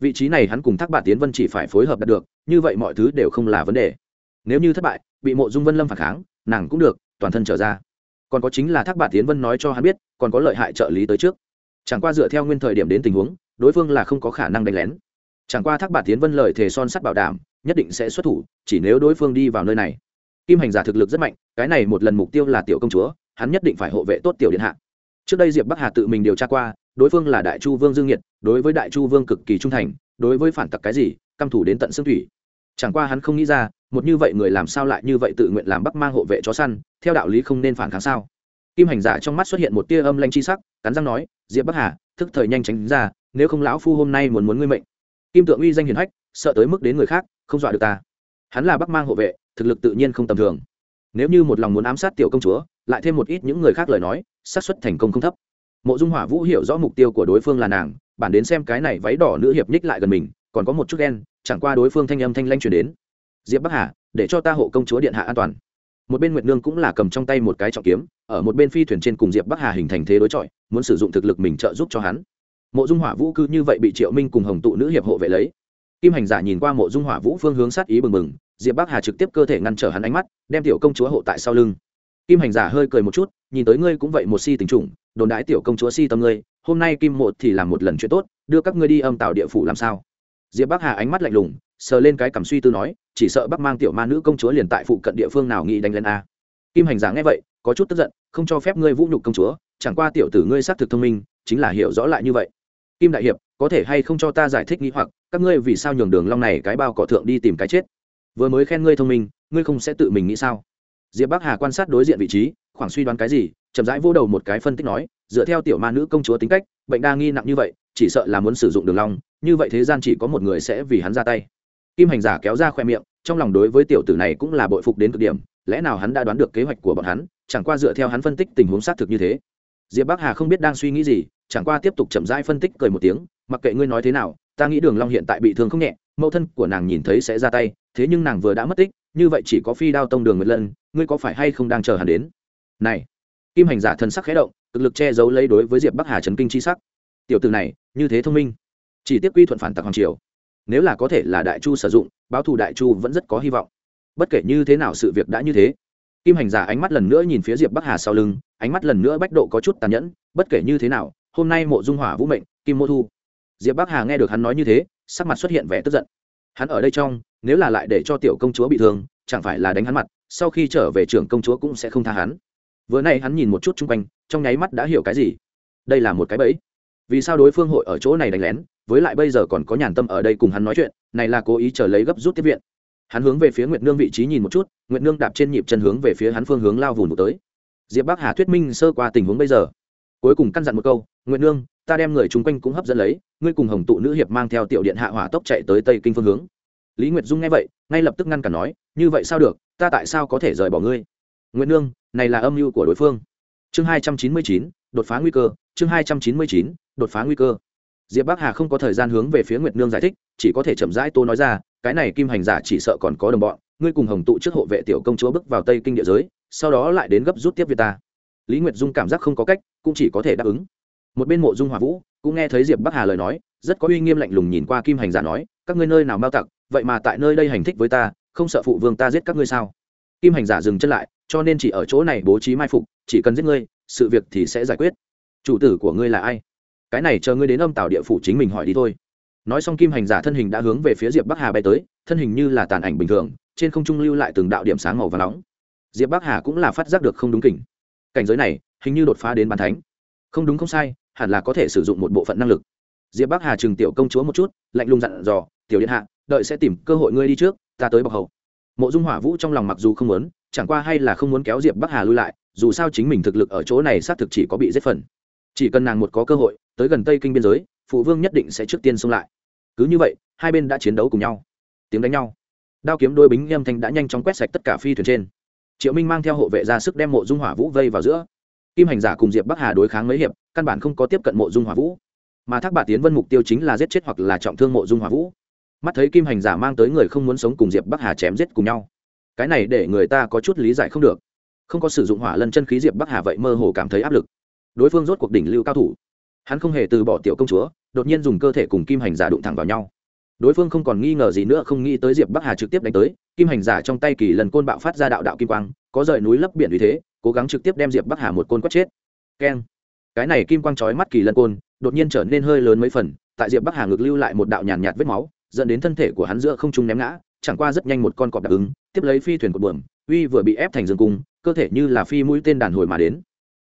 Vị trí này hắn cùng thác bạ tiến vân chỉ phải phối hợp đạt được, như vậy mọi thứ đều không là vấn đề. Nếu như thất bại, bị mộ dung vân lâm phản kháng, nàng cũng được, toàn thân trở ra. Còn có chính là thác bạ tiến vân nói cho hắn biết, còn có lợi hại trợ lý tới trước. Chẳng qua dựa theo nguyên thời điểm đến tình huống đối phương là không có khả năng đánh lén. Chẳng qua thác bạ tiến vân lời thề son sắt bảo đảm, nhất định sẽ xuất thủ, chỉ nếu đối phương đi vào nơi này. Kim hành giả thực lực rất mạnh, cái này một lần mục tiêu là tiểu công chúa, hắn nhất định phải hộ vệ tốt tiểu điện hạ. Trước đây diệp bắc hà tự mình điều tra qua, đối phương là đại chu vương dương nhiệt, đối với đại chu vương cực kỳ trung thành, đối với phản tặc cái gì, căm thủ đến tận xương thủy. Chẳng qua hắn không nghĩ ra, một như vậy người làm sao lại như vậy tự nguyện làm bắc mang hộ vệ chó săn, theo đạo lý không nên phản kháng sao? Kim hành giả trong mắt xuất hiện một tia âm lanh chi sắc, cắn răng nói, diệp bắc hà, thức thời nhanh tránh ra nếu không lão phu hôm nay muốn muốn ngươi mệnh. Kim tượng uy danh hiền hách, sợ tới mức đến người khác, không dọa được ta. Hắn là bắc mang hộ vệ, thực lực tự nhiên không tầm thường. Nếu như một lòng muốn ám sát tiểu công chúa, lại thêm một ít những người khác lời nói, xác suất thành công không thấp. Mộ dung hỏa vũ hiểu rõ mục tiêu của đối phương là nàng, bản đến xem cái này váy đỏ nữ hiệp nhích lại gần mình, còn có một chút ghen, chẳng qua đối phương thanh âm thanh lanh chuyển đến. Diệp bắc hà, để cho ta hộ công chúa điện hạ an toàn. Một bên nguyệt nương cũng là cầm trong tay một cái trọng kiếm, ở một bên phi thuyền trên cùng diệp bắc hà hình thành thế đối chọi, muốn sử dụng thực lực mình trợ giúp cho hắn mộ dung hỏa vũ cư như vậy bị triệu minh cùng hồng tụ nữ hiệp hộ vệ lấy. Kim hành giả nhìn qua mộ dung hỏa vũ phương hướng sát ý bừng bừng, diệp bắc hà trực tiếp cơ thể ngăn trở hắn ánh mắt, đem tiểu công chúa hộ tại sau lưng. Kim hành giả hơi cười một chút, nhìn tới ngươi cũng vậy một si tình trùng, đồn đãi tiểu công chúa si tâm ngươi, hôm nay kim một thì làm một lần chuyện tốt, đưa các ngươi đi âm tạo địa phủ làm sao? Diệp bắc hà ánh mắt lạnh lùng, sờ lên cái cảm suy tư nói, chỉ sợ bắc mang tiểu ma nữ công chúa liền tại phụ cận địa phương nào nghĩ đánh lên a. Kim hành giả nghe vậy, có chút tức giận, không cho phép ngươi vũ nhục công chúa, chẳng qua tiểu tử ngươi xác thực thông minh, chính là hiểu rõ lại như vậy kim đại hiệp, có thể hay không cho ta giải thích nghĩ hoặc, các ngươi vì sao nhường đường long này cái bao cỏ thượng đi tìm cái chết? Vừa mới khen ngươi thông minh, ngươi không sẽ tự mình nghĩ sao? Diệp bắc hà quan sát đối diện vị trí, khoảng suy đoán cái gì, chậm rãi vô đầu một cái phân tích nói, dựa theo tiểu ma nữ công chúa tính cách, bệnh đa nghi nặng như vậy, chỉ sợ là muốn sử dụng đường long, như vậy thế gian chỉ có một người sẽ vì hắn ra tay. Kim hành giả kéo ra khoe miệng, trong lòng đối với tiểu tử này cũng là bội phục đến cực điểm, lẽ nào hắn đã đoán được kế hoạch của bọn hắn, chẳng qua dựa theo hắn phân tích tình huống xác thực như thế. Diệp bắc hà không biết đang suy nghĩ gì chẳng qua tiếp tục chậm rãi phân tích cười một tiếng, mặc kệ ngươi nói thế nào, ta nghĩ đường long hiện tại bị thương không nhẹ, mẫu thân của nàng nhìn thấy sẽ ra tay, thế nhưng nàng vừa đã mất tích, như vậy chỉ có phi đao tông đường một lần ngươi có phải hay không đang chờ hắn đến? Này, kim hành giả thần sắc khẽ động, cực lực che giấu lấy đối với diệp bắc hà trấn kinh chi sắc. Tiểu tử này, như thế thông minh, chỉ tiếp quy thuận phản tặc hoàng triều, nếu là có thể là đại chu sử dụng, báo thù đại chu vẫn rất có hy vọng. Bất kể như thế nào sự việc đã như thế. Kim hành giả ánh mắt lần nữa nhìn phía diệp bắc hà sau lưng, ánh mắt lần nữa bách độ có chút tàn nhẫn, bất kể như thế nào hôm nay mộ dung hỏa vũ mệnh, kim mô thu. Diệp bắc hà nghe được hắn nói như thế, sắc mặt xuất hiện vẻ tức giận. Hắn ở đây trong, nếu là lại để cho tiểu công chúa bị thương, chẳng phải là đánh hắn mặt, sau khi trở về trưởng công chúa cũng sẽ không tha hắn. Vừa nay hắn nhìn một chút chung quanh, trong nháy mắt đã hiểu cái gì. Đây là một cái bẫy. Vì sao đối phương hội ở chỗ này đánh lén, với lại bây giờ còn có nhàn tâm ở đây cùng hắn nói chuyện, này là cố ý chờ lấy gấp rút tiếp viện. Hắn hướng về phía nguyệt nương vị trí nhìn một chút, nguyệt nương đạp trên nhịp chân hướng về phía hắn phương hướng lao vùn một tới. Diệp bắc hà thuyết minh sơ qua tình huống bây giờ. Cuối cùng căn dặn một câu nguyện nương, ta đem người chung quanh cũng hấp dẫn lấy, ngươi cùng hồng tụ nữ hiệp mang theo tiểu điện hạ hỏa tốc chạy tới tây kinh phương hướng. Lý nguyệt dung nghe vậy, ngay lập tức ngăn cản nói, như vậy sao được, ta tại sao có thể rời bỏ ngươi? Nguyễn nương, này là âm mưu của đối phương. Chương hai trăm chín mươi chín, đột phá nguy cơ, chương hai trăm chín mươi chín, đột phá nguy cơ. Diệp bắc hà không có thời gian hướng về phía nguyệt nương giải thích, chỉ có thể chậm rãi tô nói ra, cái này kim hành giả chỉ sợ còn có đồng bọn, ngươi cùng hồng tụ trước hộ vệ tiểu công chúa bước vào tây kinh địa giới, sau đó lại đến gấp rút tiếp việt ta. Lý nguyệt dung cảm giác không có cách, cũng chỉ có thể đáp ứng một bên mộ dung hòa vũ cũng nghe thấy diệp bắc hà lời nói, rất có uy nghiêm lạnh lùng nhìn qua kim hành giả nói, các ngươi nơi nào mao tặc, vậy mà tại nơi đây hành thích với ta, không sợ phụ vương ta giết các ngươi sao? Kim hành giả dừng chân lại, cho nên chỉ ở chỗ này bố trí mai phục, chỉ cần giết ngươi, sự việc thì sẽ giải quyết. Chủ tử của ngươi là ai? Cái này chờ ngươi đến âm tào địa phủ chính mình hỏi đi thôi. Nói xong kim hành giả thân hình đã hướng về phía diệp bắc hà bay tới, thân hình như là tàn ảnh bình thường, trên không trung lưu lại từng đạo điểm sáng màu và nóng. Diệp bắc hà cũng là phát giác được không đúng kỉnh cảnh giới này, hình như đột phá đến bàn thánh. Không đúng không sai hẳn là có thể sử dụng một bộ phận năng lực. Diệp bắc hà chừng tiểu công chúa một chút, lạnh lùng dặn dò, tiểu điện hạ, đợi sẽ tìm cơ hội ngươi đi trước, ta tới bọc hậu. Mộ dung hỏa vũ trong lòng mặc dù không muốn, chẳng qua hay là không muốn kéo diệp bắc hà lui lại, dù sao chính mình thực lực ở chỗ này xác thực chỉ có bị giết phần. Chỉ cần nàng một có cơ hội, tới gần tây kinh biên giới, phụ vương nhất định sẽ trước tiên xông lại. Cứ như vậy, hai bên đã chiến đấu cùng nhau. Tiếng đánh nhau. Đao kiếm đôi bính âm thanh đã nhanh chóng quét sạch tất cả phi thuyền trên. Triệu minh mang theo hộ vệ ra sức đem mộ dung hỏa vũ vây vào giữa kim hành giả cùng diệp bắc hà đối kháng mấy hiệp, căn bản không có tiếp cận mộ dung hỏa vũ. Mà thác bà tiến vân mục tiêu chính là giết chết hoặc là trọng thương mộ dung hỏa vũ. Mắt thấy kim hành giả mang tới người không muốn sống cùng diệp bắc hà chém giết cùng nhau. Cái này để người ta có chút lý giải không được. Không có sử dụng hỏa lân chân khí diệp bắc hà vậy mơ hồ cảm thấy áp lực. Đối phương rốt cuộc đỉnh lưu cao thủ. Hắn không hề từ bỏ tiểu công chúa, đột nhiên dùng cơ thể cùng kim hành giả đụng thẳng vào nhau. Đối phương không còn nghi ngờ gì nữa, không nghĩ tới diệp bắc hà trực tiếp đánh tới. Kim hành giả trong tay kỳ lần côn bạo phát ra đạo đạo kim quang, có rời núi lấp biển vì thế cố gắng trực tiếp đem diệp bắc hà một côn quất chết. Keng. Cái này kim quang trói mắt kỳ lân côn đột nhiên trở nên hơi lớn mấy phần tại diệp bắc hà ngực lưu lại một đạo nhàn nhạt, nhạt vết máu dẫn đến thân thể của hắn giữa không trung ném ngã chẳng qua rất nhanh một con cọp đặc ứng tiếp lấy phi thuyền cột buồm uy vừa bị ép thành dương cung cơ thể như là phi mũi tên đàn hồi mà đến.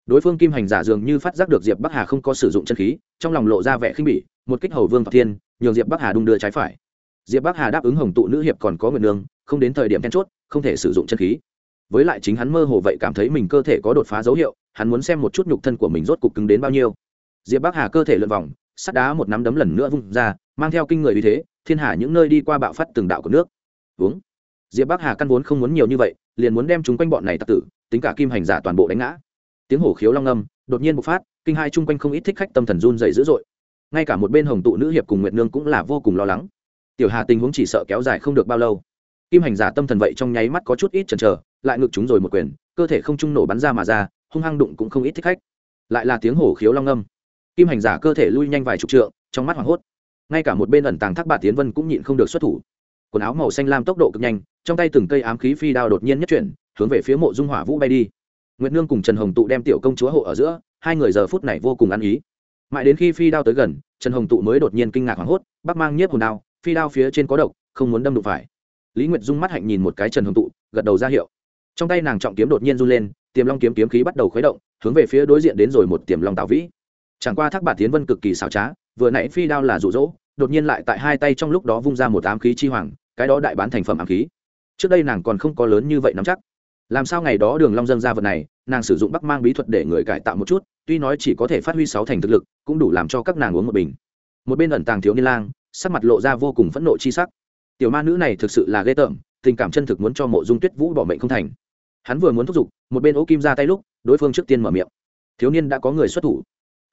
Đối phương kim hành giả dường như phát giác được diệp bắc hà không có sử dụng chân khí trong lòng lộ ra vẻ khinh bỉ một kích hầu vương phạt thiên nhường diệp bắc hà đung đưa trái phải. Diệp bắc hà đáp ứng hồng tụ nữ hiệp còn có nguyện nương không đến thời điểm then chốt không thể sử dụng chân khí với lại chính hắn mơ hồ vậy cảm thấy mình cơ thể có đột phá dấu hiệu, hắn muốn xem một chút nhục thân của mình rốt cục cứng đến bao nhiêu. Diệp bắc hà cơ thể lượn vòng, sắt đá một nắm đấm lần nữa vung ra, mang theo kinh người vì thế, thiên hà những nơi đi qua bạo phát từng đạo của nước. Uống diệp bắc hà căn vốn không muốn nhiều như vậy, liền muốn đem chúng quanh bọn này tặc tử, tính cả kim hành giả toàn bộ đánh ngã. Tiếng hổ khiếu long âm, đột nhiên bộc phát, kinh hai chung quanh không ít thích khách tâm thần run dày dữ dội. Ngay cả một bên hồng tụ nữ hiệp cùng nguyệt nương cũng là vô cùng lo lắng. Tiểu hà tình huống chỉ sợ kéo dài không được bao lâu. Kim hành giả tâm thần vậy trong nháy mắt có chút ít chần chờ lại ngực chúng rồi một quyền, cơ thể không trung nổ bắn ra mà ra, hung hăng đụng cũng không ít thích khách. Lại là tiếng hổ khiếu long âm. Kim hành giả cơ thể lui nhanh vài chục trượng, trong mắt hoảng hốt. Ngay cả một bên ẩn tàng thác bạc tiến vân cũng nhịn không được xuất thủ. Quần áo màu xanh lam tốc độ cực nhanh, trong tay từng cây ám khí phi đao đột nhiên nhất chuyển, hướng về phía mộ dung hỏa vũ bay đi. Nguyệt nương cùng trần hồng tụ đem tiểu công chúa hộ ở giữa, hai người giờ phút này vô cùng ăn ý. Mãi đến khi phi đao tới gần, trần hồng tụ mới đột nhiên kinh ngạc hoảng hốt bắc mang nhiếp hồn đao, phi đao phía trên có độc, không muốn đâm đụng phải. Lý nguyệt dung mắt hạnh nhìn một cái trần hồng tụ, gật đầu ra hiệu trong tay nàng trọng kiếm đột nhiên run lên, tiềm long kiếm kiếm khí bắt đầu khuấy động, hướng về phía đối diện đến rồi một tiềm long tào vĩ. Chẳng qua thác bạt tiến vân cực kỳ xảo trá, vừa nãy phi đao là rụ rỗ đột nhiên lại tại hai tay trong lúc đó vung ra một ám khí chi hoàng, cái đó đại bán thành phẩm ám khí. Trước đây nàng còn không có lớn như vậy nắm chắc. Làm sao ngày đó đường long dân ra vật này, nàng sử dụng bắc mang bí thuật để người cải tạo một chút, tuy nói chỉ có thể phát huy sáu thành thực lực, cũng đủ làm cho các nàng uống một bình. Một bên ẩn tàng thiếu niên lang, sắc mặt lộ ra vô cùng phẫn nộ chi sắc. Tiểu ma nữ này thực sự là ghê tởm tình cảm chân thực muốn cho mộ dung tuyết vũ bỏ mệnh không thành. Hắn vừa muốn thúc giục, một bên ô kim ra tay lúc, đối phương trước tiên mở miệng. Thiếu niên đã có người xuất thủ.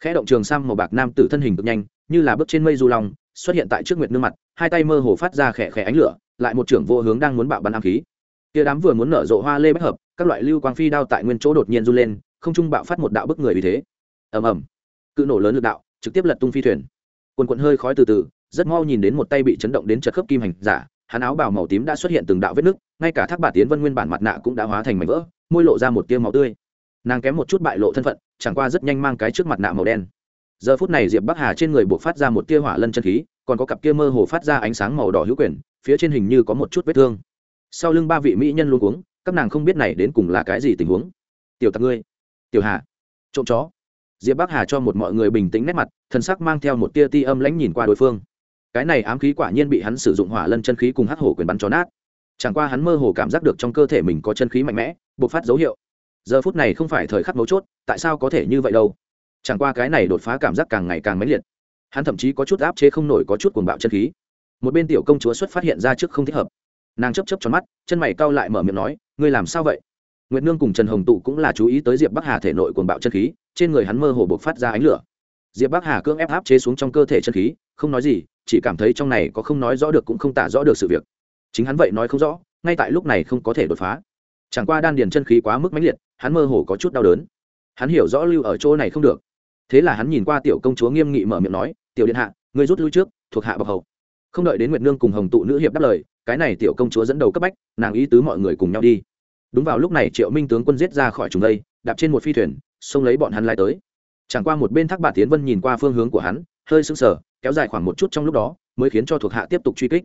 Khẽ động trường sang màu bạc nam tử thân hình cực nhanh, như là bước trên mây du long, xuất hiện tại trước nguyệt nương mặt, hai tay mơ hồ phát ra khẽ khẽ ánh lửa, lại một trưởng vô hướng đang muốn bạo bắn ám khí. Tia đám vừa muốn nở rộ hoa lê bất hợp, các loại lưu quang phi đao tại nguyên chỗ đột nhiên run lên, không trung bạo phát một đạo bức người vì thế. Ầm ầm. Cự nổ lớn lực đạo, trực tiếp lật tung phi thuyền. Quần quần hơi khói từ từ, rất mau nhìn đến một tay bị chấn động đến chật khớp kim hành giả hắn áo bào màu tím đã xuất hiện từng đạo vết nứt ngay cả thác bà tiến vân nguyên bản mặt nạ cũng đã hóa thành mảnh vỡ môi lộ ra một tia màu tươi. Nàng kém một chút bại lộ thân phận chẳng qua rất nhanh mang cái trước mặt nạ màu đen. Giờ phút này diệp bắc hà trên người buộc phát ra một tia hỏa lân chân khí còn có cặp kia mơ hồ phát ra ánh sáng màu đỏ hữu quyền phía trên hình như có một chút vết thương. Sau lưng ba vị mỹ nhân luôn cuống, các nàng không biết này đến cùng là cái gì tình huống. Tiểu tặc ngươi tiểu hà trộm chó. Diệp bắc hà cho một mọi người bình tĩnh nét mặt thần sắc mang theo một tia ti âm lãnh nhìn qua đối phương cái này ám khí quả nhiên bị hắn sử dụng hỏa lân chân khí cùng hắc hổ quyền bắn cho nát. Chẳng qua hắn mơ hồ cảm giác được trong cơ thể mình có chân khí mạnh mẽ, bộc phát dấu hiệu. Giờ phút này không phải thời khắc mấu chốt, tại sao có thể như vậy đâu? Chẳng qua cái này đột phá cảm giác càng ngày càng mãnh liệt. Hắn thậm chí có chút áp chế không nổi có chút cuồng bạo chân khí. Một bên tiểu công chúa xuất phát hiện ra trước không thích hợp. Nàng chấp chấp cho mắt, chân mày cau lại mở miệng nói, ngươi làm sao vậy? Nguyệt nương cùng trần hồng tụ cũng là chú ý tới diệp bắc hà thể nội cuồng bạo chân khí, trên người hắn mơ hồ bộc phát ra ánh lửa. Diệp bắc hà cưỡng ép áp chế xuống trong cơ thể chân khí không nói gì, chỉ cảm thấy trong này có không nói rõ được cũng không tả rõ được sự việc. Chính hắn vậy nói không rõ, ngay tại lúc này không có thể đột phá. Chẳng qua đan điền chân khí quá mức mãnh liệt, hắn mơ hồ có chút đau đớn. Hắn hiểu rõ lưu ở chỗ này không được. Thế là hắn nhìn qua tiểu công chúa nghiêm nghị mở miệng nói, tiểu điện hạ người rút lui trước, thuộc hạ bọc hầu. Không đợi đến nguyệt nương cùng hồng tụ nữ hiệp đáp lời, cái này tiểu công chúa dẫn đầu cấp bách, nàng ý tứ mọi người cùng nhau đi. Đúng vào lúc này triệu minh tướng quân giết ra khỏi chúng đây, đạp trên một phi thuyền, xông lấy bọn hắn lai tới. Chẳng qua một bên thác bà tiến vân nhìn qua phương hướng của hắn, hơi sững sờ kéo dài khoảng một chút trong lúc đó, mới khiến cho thuộc hạ tiếp tục truy kích.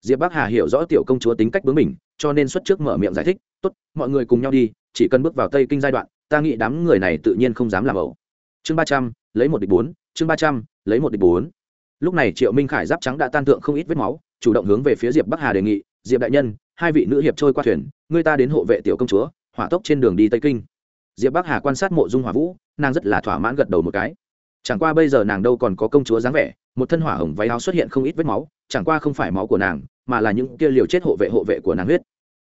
Diệp bắc hà hiểu rõ tiểu công chúa tính cách bướng mình cho nên xuất trước mở miệng giải thích, tốt, mọi người cùng nhau đi, chỉ cần bước vào tây kinh giai đoạn, ta nghĩ đám người này tự nhiên không dám làm ẩu. Chương ba trăm, lấy một địch bốn, chương ba trăm, lấy một địch bốn. Lúc này triệu minh khải giáp trắng đã tan tượng không ít vết máu, chủ động hướng về phía diệp bắc hà đề nghị, diệp đại nhân, hai vị nữ hiệp trôi qua thuyền, người ta đến hộ vệ tiểu công chúa, hỏa tốc trên đường đi tây kinh. Diệp bắc hà quan sát mộ dung hỏa vũ, nàng rất là thỏa mãn gật đầu một cái chẳng qua bây giờ nàng đâu còn có công chúa dáng vẻ, một thân hỏa hồng váy áo xuất hiện không ít vết máu, chẳng qua không phải máu của nàng, mà là những kia liều chết hộ vệ hộ vệ của nàng huyết.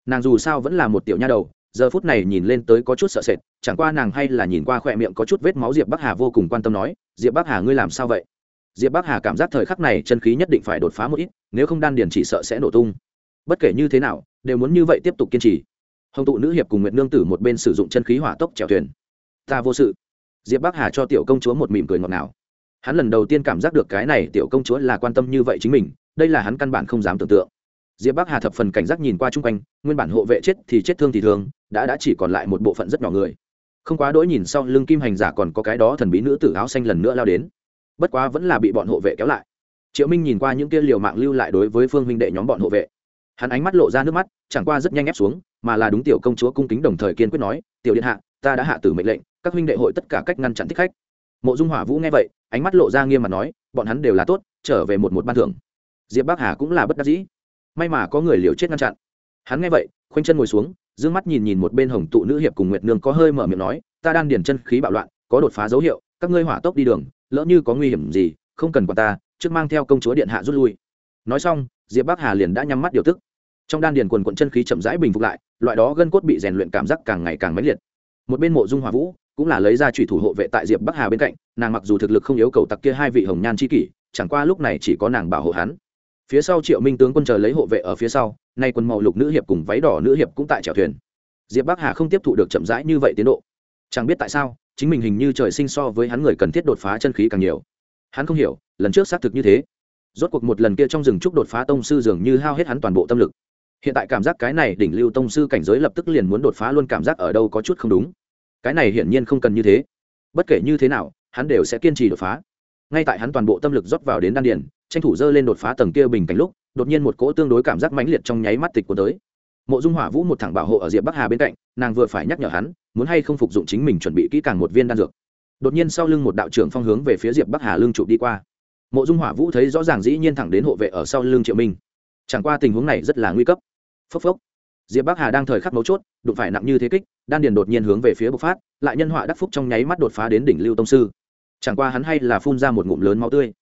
Nàng dù sao vẫn là một tiểu nha đầu, giờ phút này nhìn lên tới có chút sợ sệt, chẳng qua nàng hay là nhìn qua khỏe miệng có chút vết máu diệp bắc hà vô cùng quan tâm nói, diệp bắc hà, ngươi làm sao vậy? Diệp bắc hà cảm giác thời khắc này chân khí nhất định phải đột phá một ít, nếu không đan điền chỉ sợ sẽ nổ tung. Bất kể như thế nào, đều muốn như vậy tiếp tục kiên trì. Hồng tụ nữ hiệp cùng nguyệt nương tử một bên sử dụng chân khí hỏa tốc chèo thuyền. Ta vô sự diệp bắc hà cho tiểu công chúa một mỉm cười ngọt ngào. Hắn lần đầu tiên cảm giác được cái này tiểu công chúa là quan tâm như vậy chính mình, đây là hắn căn bản không dám tưởng tượng. Diệp bắc hà thập phần cảnh giác nhìn qua chung quanh, nguyên bản hộ vệ chết thì chết thương thì thương, đã đã chỉ còn lại một bộ phận rất nhỏ người. Không quá đỗi nhìn sau lưng kim hành giả còn có cái đó thần bí nữ tử áo xanh lần nữa lao đến. Bất quá vẫn là bị bọn hộ vệ kéo lại. Triệu minh nhìn qua những kia liều mạng lưu lại đối với phương huynh đệ nhóm bọn hộ vệ. Hắn ánh mắt lộ ra nước mắt, chẳng qua rất nhanh ép xuống, mà là đúng tiểu công chúa cung kính đồng thời kiên quyết nói, tiểu điện hạ ta đã hạ tử mệnh lệnh, các huynh đệ hội tất cả cách ngăn chặn thích khách. Mộ dung hỏa vũ nghe vậy, ánh mắt lộ ra nghiêm mặt nói, bọn hắn đều là tốt, trở về một một ban thưởng. Diệp bắc hà cũng là bất đắc dĩ. May mà có người liều chết ngăn chặn. Hắn nghe vậy, khoanh chân ngồi xuống d ư ơ n g mắt nhìn nhìn một bên hồng tụ nữ hiệp cùng nguyệt nương có hơi mở miệng nói, ta đang điền chân khí bạo loạn, có đột phá dấu hiệu, các ngươi hỏa tốc đi đường, lỡ như có nguy hiểm gì, không cần quản ta, trước mang theo công chúa điện hạ rút lui. Nói xong, diệp bắc hà liền đã nhắm mắt điều tức. Trong đan điền quần quận chân khí chậm rãi bình phục lại, loại đó gân cốt bị rèn luyện cảm giác càng ngày càng mãnh liệt một bên mộ dung hòa vũ cũng là lấy ra trùy thủ hộ vệ tại diệp bắc hà bên cạnh nàng mặc dù thực lực không yếu cầu tặc kia hai vị hồng nhan c h i kỷ chẳng qua lúc này chỉ có nàng bảo hộ hắn phía sau triệu minh tướng quân chờ lấy hộ vệ ở phía sau nay quân màu lục nữ hiệp cùng váy đỏ nữ hiệp cũng tại chèo thuyền diệp bắc hà không tiếp thụ được chậm rãi như vậy tiến độ chẳng biết tại sao chính mình hình như trời sinh so với hắn người cần thiết đột phá chân khí càng nhiều hắn không hiểu lần trước xác thực như thế rốt cuộc một lần kia trong rừng trúc đột phá tông sư dường như hao hết hắn toàn bộ tâm lực hiện tại cảm giác cái này đỉnh lưu tông sư cảnh giới lập tức liền muốn đột phá luôn cảm giác ở đâu có chút không đúng cái này hiển nhiên không cần như thế. Bất kể như thế nào, hắn đều sẽ kiên trì đột phá. Ngay tại hắn toàn bộ tâm lực rót vào đến đan điền, tranh thủ dơ lên đột phá tầng kia bình cảnh lúc, đột nhiên một cỗ tương đối cảm giác mãnh liệt trong nháy mắt tịch của tới. Mộ dung hỏa vũ một thẳng bảo hộ ở diệp bắc hà bên cạnh, nàng vừa phải nhắc nhở hắn, muốn hay không phục dụng chính mình chuẩn bị kỹ càng một viên đan dược. Đột nhiên sau lưng một đạo trưởng phong hướng về phía diệp bắc hà lưng trụ đi qua. Mộ dung hỏa vũ thấy rõ ràng dĩ nhiên thẳng đến hộ vệ ở sau lưng triệu minh. Chẳng qua tình huống này rất là nguy cấp. Phốc phốc. Diệp bắc hà đang thời khắc mấu chốt đụng phải nặng như thế kích, đan điền đột nhiên hướng về phía bộc phát, lại nhân họa đắc phúc trong nháy mắt đột phá đến đỉnh lưu tông sư. Chẳng qua hắn hay là phun ra một ngụm lớn máu tươi.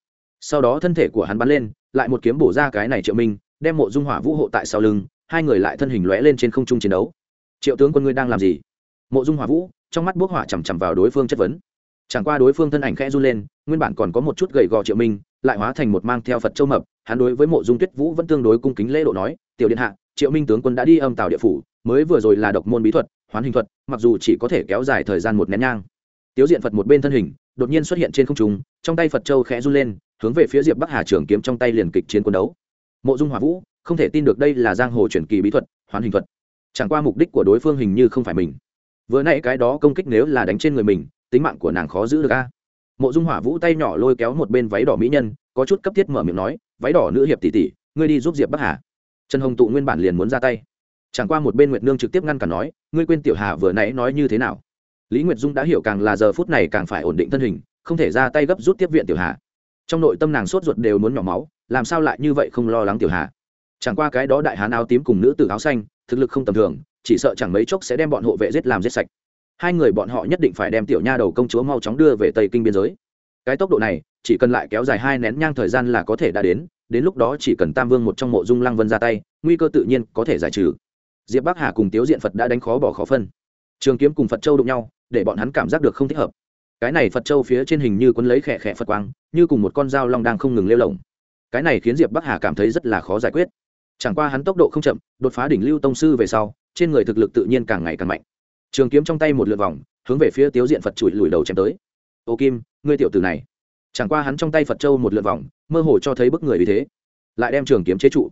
Sau đó thân thể của hắn bắn lên, lại một kiếm bổ ra cái này triệu minh, đem mộ dung hỏa vũ hộ tại sau lưng, hai người lại thân hình lóe lên trên không trung chiến đấu. Triệu tướng quân ngươi đang làm gì? Mộ dung hỏa vũ, trong mắt bốc hỏa chằm chằm vào đối phương chất vấn. Chẳng qua đối phương thân ảnh khẽ run lên, nguyên bản còn có một chút gầy gò triệu minh, lại hóa thành một mang theo phật châu mập, hắn đối với mộ dung tuyết vũ vẫn tương đối cung kính lễ độ nói, tiểu điện hạ, triệu minh tướng quân đã đi âm tàu địa phủ mới vừa rồi là độc môn bí thuật, hoán hình thuật, mặc dù chỉ có thể kéo dài thời gian một nén nhang. Tiếu diện phật một bên thân hình, đột nhiên xuất hiện trên không trung, trong tay phật châu khẽ run lên, hướng về phía diệp bắc hà trường kiếm trong tay liền kịch chiến quân đấu. Mộ dung hòa vũ, không thể tin được đây là giang hồ truyền kỳ bí thuật, hoán hình thuật. Chẳng qua mục đích của đối phương hình như không phải mình. Vừa nãy cái đó công kích nếu là đánh trên người mình, tính mạng của nàng khó giữ được a. Mộ dung hỏa vũ tay nhỏ lôi kéo một bên váy đỏ mỹ nhân, có chút cấp thiết mở miệng nói, váy đỏ nữ hiệp tỷ tỷ, ngươi đi giúp diệp bắc hà. Trần hồng tụ nguyên bản liền muốn ra tay chẳng qua một bên nguyệt nương trực tiếp ngăn cản nói, ngươi quên tiểu hà vừa nãy nói như thế nào? Lý nguyệt dung đã hiểu càng là giờ phút này càng phải ổn định thân hình, không thể ra tay gấp rút tiếp viện tiểu hà. Trong nội tâm nàng sốt ruột đều muốn nhỏ máu, làm sao lại như vậy không lo lắng tiểu hà? Chẳng qua cái đó đại hán áo tím cùng nữ tử áo xanh, thực lực không tầm thường, chỉ sợ chẳng mấy chốc sẽ đem bọn hộ vệ giết làm giết sạch. Hai người bọn họ nhất định phải đem tiểu nha đầu công chúa mau chóng đưa về tây kinh biên giới. Cái tốc độ này, chỉ cần lại kéo dài hai nén nhang thời gian là có thể đã đến đến lúc đó chỉ cần tam vương một trong mộ dung lăng vân ra tay, nguy cơ tự nhiên có thể giải trừ diệp bắc hà cùng tiếu diện phật đã đánh khó bỏ khó phân. Trường kiếm cùng phật châu đụng nhau, để bọn hắn cảm giác được không thích hợp. Cái này phật châu phía trên hình như quấn lấy khẽ khẽ phật quang, như cùng một con dao long đang không ngừng lêu lồng. Cái này khiến diệp bắc hà cảm thấy rất là khó giải quyết. Chẳng qua hắn tốc độ không chậm, đột phá đỉnh lưu tông sư về sau, trên người thực lực tự nhiên càng ngày càng mạnh. Trường kiếm trong tay một lượt vòng, hướng về phía tiếu diện phật chùi lùi đầu chém tới. Ô kim, ngươi tiểu tử này. Chẳng qua hắn trong tay phật châu một lượt vòng, mơ hồ cho thấy bức người vì thế, lại đem trường kiếm chế trụ.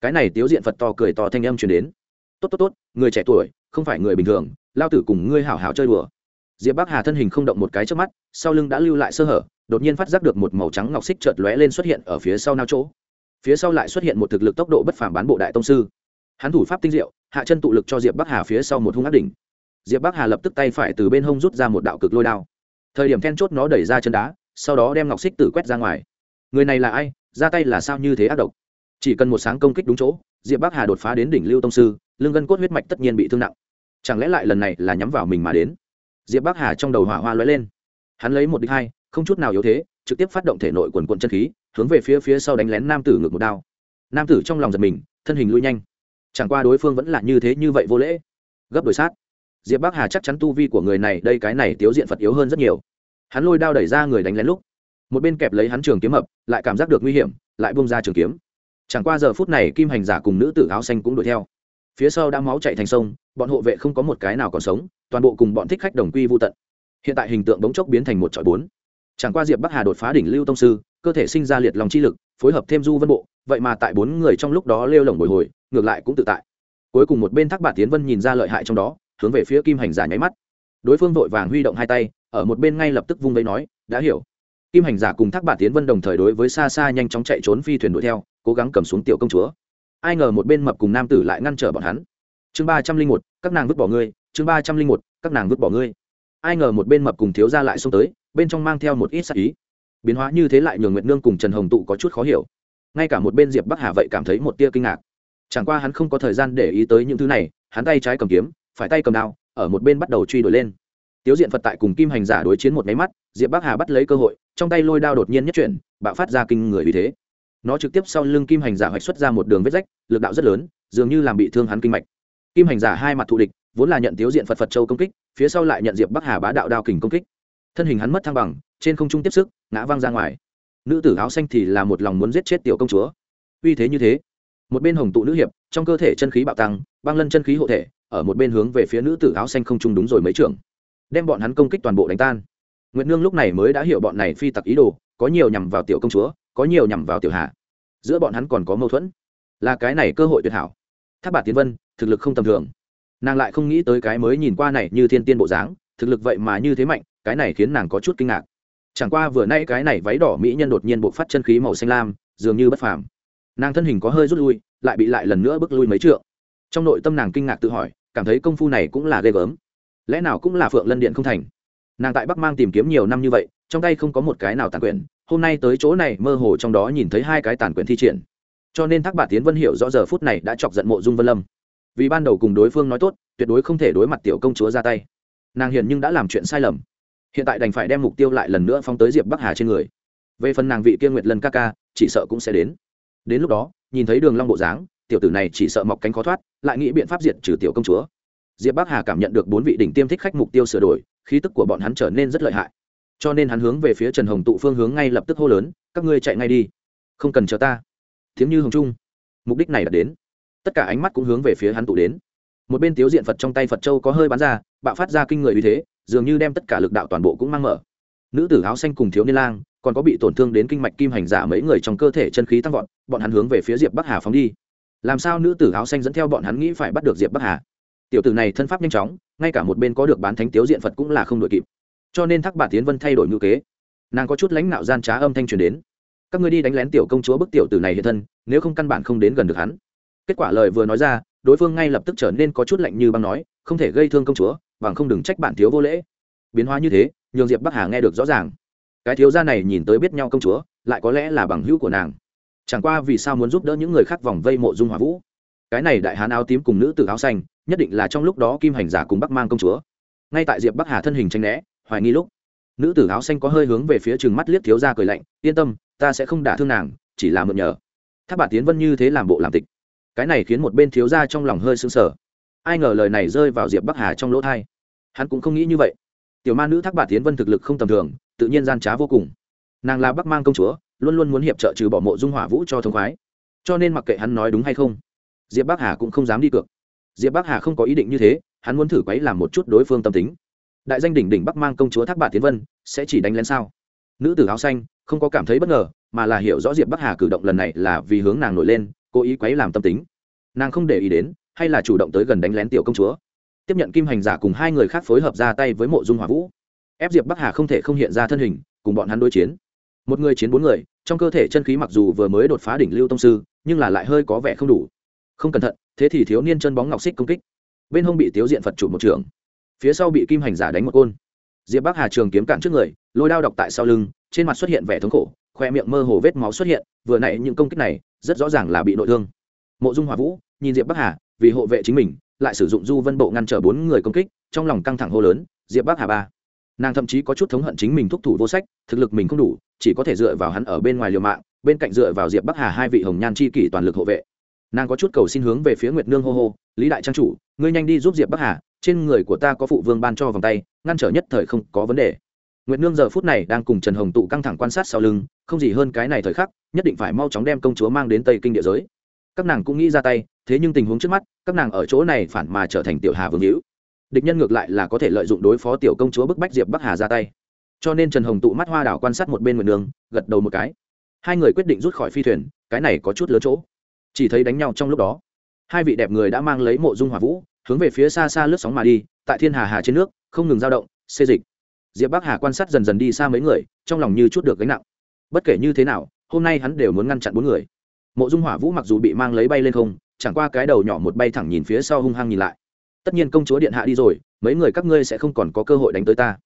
Cái này tiếu diện phật to cười to thanh âm truyền đến tốt tốt tốt, người trẻ tuổi, không phải người bình thường, lao tử cùng ngươi hảo hảo chơi đùa. Diệp bắc hà thân hình không động một cái trước mắt, sau lưng đã lưu lại sơ hở, đột nhiên phát giác được một màu trắng ngọc xích chợt lóe lên xuất hiện ở phía sau nao chỗ. Phía sau lại xuất hiện một thực lực tốc độ bất phàm bán bộ đại tông sư. Hắn thủ pháp tinh diệu, hạ chân tụ lực cho diệp bắc hà phía sau một hung áp đỉnh. Diệp bắc hà lập tức tay phải từ bên hông rút ra một đạo cực lôi đao. Thời điểm then chốt nó đẩy ra chân đá, sau đó đem ngọc xích tử quét ra ngoài. Người này là ai? Ra tay là sao như thế ác độc? Chỉ cần một sáng công kích đúng chỗ, diệp bắc hà đột phá đến đỉnh lưu tông sư, lưng gân cốt huyết mạch tất nhiên bị thương nặng. Chẳng lẽ lại lần này là nhắm vào mình mà đến? Diệp bắc hà trong đầu hỏa hoa lóe lên. Hắn lấy một đích hai, không chút nào yếu thế, trực tiếp phát động thể nội quần quận chân khí, hướng về phía phía sau đánh lén nam tử ngược một đao. Nam tử trong lòng giật mình, thân hình lui nhanh. Chẳng qua đối phương vẫn là như thế như vậy vô lễ. Gấp đổi sát. Diệp bắc hà chắc chắn tu vi của người này, đây cái này tiếu diện phật yếu hơn rất nhiều. Hắn lôi đao đẩy ra người đánh lén lúc. Một bên kẹp lấy hắn trường kiếm mập, lại cảm giác được nguy hiểm, lại bung ra trường kiếm chẳng qua giờ phút này kim hành giả cùng nữ tử áo xanh cũng đuổi theo. Phía sau đã máu chạy thành sông, bọn hộ vệ không có một cái nào còn sống, toàn bộ cùng bọn thích khách đồng quy vô tận. Hiện tại hình tượng bỗng chốc biến thành một trọi bốn. Chẳng qua diệp bắc hà đột phá đỉnh lưu tông sư, cơ thể sinh ra liệt lòng chi lực, phối hợp thêm du vân bộ, vậy mà tại bốn người trong lúc đó lêu lồng bồi hồi, ngược lại cũng tự tại. Cuối cùng một bên thác bản tiến vân nhìn ra lợi hại trong đó, hướng về phía kim hành giả nháy mắt. Đối phương vội vàng huy động hai tay, ở một bên ngay lập tức vung vây nói, đã hiểu. Kim hành giả cùng thác bản tiến vân đồng thời đối với xa xa nhanh chóng chạy trốn phi thuyền đuổi theo cố gắng cầm xuống tiểu công chúa. Ai ngờ một bên mập cùng nam tử lại ngăn trở bọn hắn. Chương ba trăm linh một, các nàng vứt bỏ ngươi. Chương ba trăm linh một, các nàng vứt bỏ ngươi. Ai ngờ một bên mập cùng thiếu ra lại xông tới, bên trong mang theo một ít sắc ý. Biến hóa như thế lại nhường nguyện nương cùng trần hồng tụ có chút khó hiểu. Ngay cả một bên diệp bắc hà vậy cảm thấy một tia kinh ngạc. Chẳng qua hắn không có thời gian để ý tới những thứ này, hắn tay trái cầm kiếm, phải tay cầm đao, ở một bên bắt đầu truy đuổi lên. Tiếu diện phật tại cùng kim hành giả đối chiến một máy mắt, diệp bắc hà bắt lấy cơ hội, trong tay lôi đao đột nhiên nhất chuyển, bạo phát ra kinh người vì thế nó trực tiếp sau lưng kim hành giả hoạch xuất ra một đường vết rách, lực đạo rất lớn, dường như làm bị thương hắn kinh mạch. Kim hành giả hai mặt thù địch, vốn là nhận tiếu diện phật phật châu công kích, phía sau lại nhận diệp bắc hà bá đạo đao kình công kích. Thân hình hắn mất thăng bằng, trên không trung tiếp sức, ngã văng ra ngoài. Nữ tử áo xanh thì là một lòng muốn giết chết tiểu công chúa. Uy thế như thế, một bên hồng tụ nữ hiệp, trong cơ thể chân khí bạo tăng, băng lân chân khí hộ thể, ở một bên hướng về phía nữ tử áo xanh không trung đúng rồi mấy trưởng. Đem bọn hắn công kích toàn bộ đánh tan. Nguyệt nương lúc này mới đã hiểu bọn này phi tặc ý đồ, có nhiều nhằm vào tiểu công chúa có nhiều nhằm vào tiểu hạ. Giữa bọn hắn còn có mâu thuẫn. Là cái này cơ hội tuyệt hảo. Tháp bà tiến vân, thực lực không tầm thường. Nàng lại không nghĩ tới cái mới nhìn qua này như thiên tiên bộ dáng, thực lực vậy mà như thế mạnh, cái này khiến nàng có chút kinh ngạc. Chẳng qua vừa nay cái này váy đỏ mỹ nhân đột nhiên bộ phát chân khí màu xanh lam, dường như bất phàm. Nàng thân hình có hơi rút lui, lại bị lại lần nữa bước lui mấy trượng. Trong nội tâm nàng kinh ngạc tự hỏi, cảm thấy công phu này cũng là ghê gớm. Lẽ nào cũng là phượng lân điện không thành? Nàng tại bắc mang tìm kiếm nhiều năm như vậy, trong tay không có một cái nào tàn quyền hôm nay tới chỗ này mơ hồ trong đó nhìn thấy hai cái tàn quyển thi triển. Cho nên thác bà tiến vân hiểu rõ giờ phút này đã chọc giận mộ dung vân lâm. Vì ban đầu cùng đối phương nói tốt, tuyệt đối không thể đối mặt tiểu công chúa ra tay. Nàng hiền nhưng đã làm chuyện sai lầm. Hiện tại đành phải đem mục tiêu lại lần nữa phóng tới diệp bắc hà trên người. Về phần nàng vị kia nguyệt lần ca ca, chỉ sợ cũng sẽ đến. Đến lúc đó, nhìn thấy đường long bộ dáng, tiểu tử này chỉ sợ mọc cánh khó thoát, lại nghĩ biện pháp diệt trừ tiểu công chúa. Diệp bắc hà cảm nhận được bốn vị đỉnh tiêm thích khách mục tiêu sửa đổi, khí tức của bọn hắn trở nên rất lợi hại cho nên hắn hướng về phía trần hồng tụ phương hướng ngay lập tức hô lớn, các ngươi chạy ngay đi, không cần chờ ta. Thiếm như hồng trung, mục đích này đã đến. Tất cả ánh mắt cũng hướng về phía hắn tụ đến. Một bên tiếu diện phật trong tay phật châu có hơi bắn ra, bạo phát ra kinh người uy thế, dường như đem tất cả lực đạo toàn bộ cũng mang mở. Nữ tử áo xanh cùng thiếu niên lang còn có bị tổn thương đến kinh mạch kim hành giả mấy người trong cơ thể chân khí tăng vọt, bọn hắn hướng về phía diệp bắc hà phóng đi. Làm sao nữ tử áo xanh dẫn theo bọn hắn nghĩ phải bắt được diệp bắc hà? Tiểu tử này thân pháp nhanh chóng, ngay cả một bên có được bán thánh tiếu diện phật cũng là không đội kịp cho nên thác bà tiến vân thay đổi ngữ kế. Nàng có chút lãnh nạo gian trá âm thanh truyền đến. Các ngươi đi đánh lén tiểu công chúa bức tiểu tử này hiện thân, nếu không căn bản không đến gần được hắn. Kết quả lời vừa nói ra, đối phương ngay lập tức trở nên có chút lạnh như băng nói, không thể gây thương công chúa, bằng không đừng trách bản thiếu vô lễ. Biến hóa như thế, nhường diệp bắc hà nghe được rõ ràng. Cái thiếu gia này nhìn tới biết nhau công chúa, lại có lẽ là bằng hữu của nàng. Chẳng qua vì sao muốn giúp đỡ những người khác vòng vây mộ dung hỏa vũ? Cái này đại hán áo tím cùng nữ tử áo xanh, nhất định là trong lúc đó kim hành giả cùng bắc mang công chúa. Ngay tại diệp bắc hà thân hình tranh né hoài nghi lúc, nữ tử áo xanh có hơi hướng về phía chừng mắt liếc thiếu ra cười lạnh, yên tâm, ta sẽ không đả thương nàng, chỉ là mượn nhờ. Tháp bà tiến vân như thế làm bộ làm tịch. Cái này khiến một bên thiếu ra trong lòng hơi sưng sờ. Ai ngờ lời này rơi vào diệp bắc hà trong lỗ thai hắn cũng không nghĩ như vậy. Tiểu ma nữ thác bà tiến vân thực lực không tầm thường, tự nhiên gian trá vô cùng. Nàng là bắc mang công chúa, luôn luôn muốn hiệp trợ trừ bỏ mộ dung hỏa vũ cho thông khoái. Cho nên mặc kệ hắn nói đúng hay không, diệp bắc hà cũng không dám đi cược. Diệp bắc hà không có ý định như thế, hắn muốn thử quấy làm một chút đối phương tâm tính đại danh đỉnh đỉnh bắc mang công chúa thác bà tiến vân, sẽ chỉ đánh lén sao? Nữ tử áo xanh, không có cảm thấy bất ngờ, mà là hiểu rõ diệp bắc hà cử động lần này là vì hướng nàng nổi lên, cố ý quấy làm tâm tính. Nàng không để ý đến, hay là chủ động tới gần đánh lén tiểu công chúa. Tiếp nhận kim hành giả cùng hai người khác phối hợp ra tay với mộ dung hỏa vũ. Ép diệp bắc hà không thể không hiện ra thân hình, cùng bọn hắn đối chiến. Một người chiến bốn người, trong cơ thể chân khí mặc dù vừa mới đột phá đỉnh lưu tông sư, nhưng là lại hơi có vẻ không đủ. Không cẩn thận, thế thì thiếu niên chân bóng ngọc xích công kích. Bên hông bị tiếu diện phật chủ một trường phía sau bị kim hành giả đánh một côn. Diệp bắc hà trường kiếm cạn trước người, lôi đao đọc tại sau lưng, trên mặt xuất hiện vẻ thống khổ, khoe miệng mơ hồ vết máu xuất hiện, vừa nãy những công kích này, rất rõ ràng là bị nội thương. Mộ dung hòa vũ, nhìn diệp bắc hà, vì hộ vệ chính mình, lại sử dụng du vân bộ ngăn trở bốn người công kích, trong lòng căng thẳng hô lớn, diệp bắc hà ba. Nàng thậm chí có chút thống hận chính mình thúc thủ vô sách, thực lực mình không đủ, chỉ có thể dựa vào hắn ở bên ngoài liều mạng, bên cạnh dựa vào diệp bắc hà hai vị hồng nhan c h i kỷ toàn lực hộ vệ. Nàng có chút cầu xin hướng về phía nguyệt nương hô hô, lý đại trang chủ, ngươi nhanh đi giúp diệp bắc hà trên người của ta có phụ vương ban cho vòng tay, ngăn trở nhất thời không có vấn đề. Nguyệt nương giờ phút này đang cùng trần hồng tụ căng thẳng quan sát sau lưng, không gì hơn cái này thời khắc, nhất định phải mau chóng đem công chúa mang đến tây kinh địa giới. Các nàng cũng nghĩ ra tay, thế nhưng tình huống trước mắt, các nàng ở chỗ này phản mà trở thành tiểu hà vương hữu. Địch nhân ngược lại là có thể lợi dụng đối phó tiểu công chúa bức bách diệp bắc hà ra tay. Cho nên trần hồng tụ mắt hoa đảo quan sát một bên nguyệt nương, gật đầu một cái. Hai người quyết định rút khỏi phi thuyền, cái này có chút lớn chỗ. Chỉ thấy đánh nhau trong lúc đó. Hai vị đẹp người đã mang lấy mộ dung hỏa vũ hướng về phía xa xa lướt sóng mà đi, tại thiên hà hà trên nước, không ngừng dao động, xê dịch. Diệp bắc hà quan sát dần dần đi xa mấy người, trong lòng như chút được gánh nặng. Bất kể như thế nào, hôm nay hắn đều muốn ngăn chặn bốn người. Mộ dung hỏa vũ mặc dù bị mang lấy bay lên không, chẳng qua cái đầu nhỏ một bay thẳng nhìn phía sau hung hăng nhìn lại. Tất nhiên công chúa điện hạ đi rồi, mấy người các ngươi sẽ không còn có cơ hội đánh tới ta.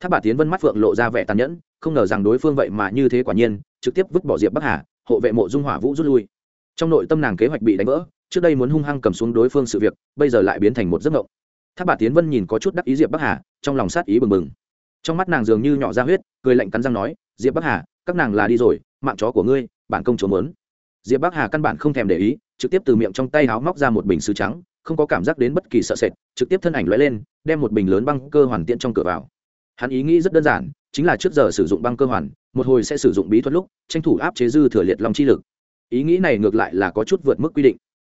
Tháp bà tiến vân mắt phượng lộ ra vẻ tàn nhẫn, không ngờ rằng đối phương vậy mà như thế quả nhiên, trực tiếp vứt bỏ diệp bắc hà, hộ vệ mộ dung hỏa vũ rút lui. Trong nội tâm nàng kế hoạch bị đánh vỡ trước đây muốn hung hăng cầm xuống đối phương sự việc, bây giờ lại biến thành một giấc mộng. Tháp bà tiến vân nhìn có chút đắc ý diệp bắc hà, trong lòng sát ý bừng bừng. Trong mắt nàng dường như nhỏ ra huyết, cười lạnh cắn răng nói, diệp bắc hà, các nàng là đi rồi, mạng chó của ngươi, bản công chúa mớn diệp bắc hà căn bản không thèm để ý, trực tiếp từ miệng trong tay háo móc ra một bình sứ trắng, không có cảm giác đến bất kỳ sợ sệt, trực tiếp thân ảnh lóe lên, đem một bình lớn băng cơ hoàn tiện trong cửa vào. Hắn ý nghĩ rất đơn giản, chính là trước giờ sử dụng băng cơ hoàn, một hồi sẽ sử dụng bí thuật lúc, tranh thủ áp chế dư thừa liệt long chi lực. Ý nghĩ này ngược lại là có chút vượt mức quy định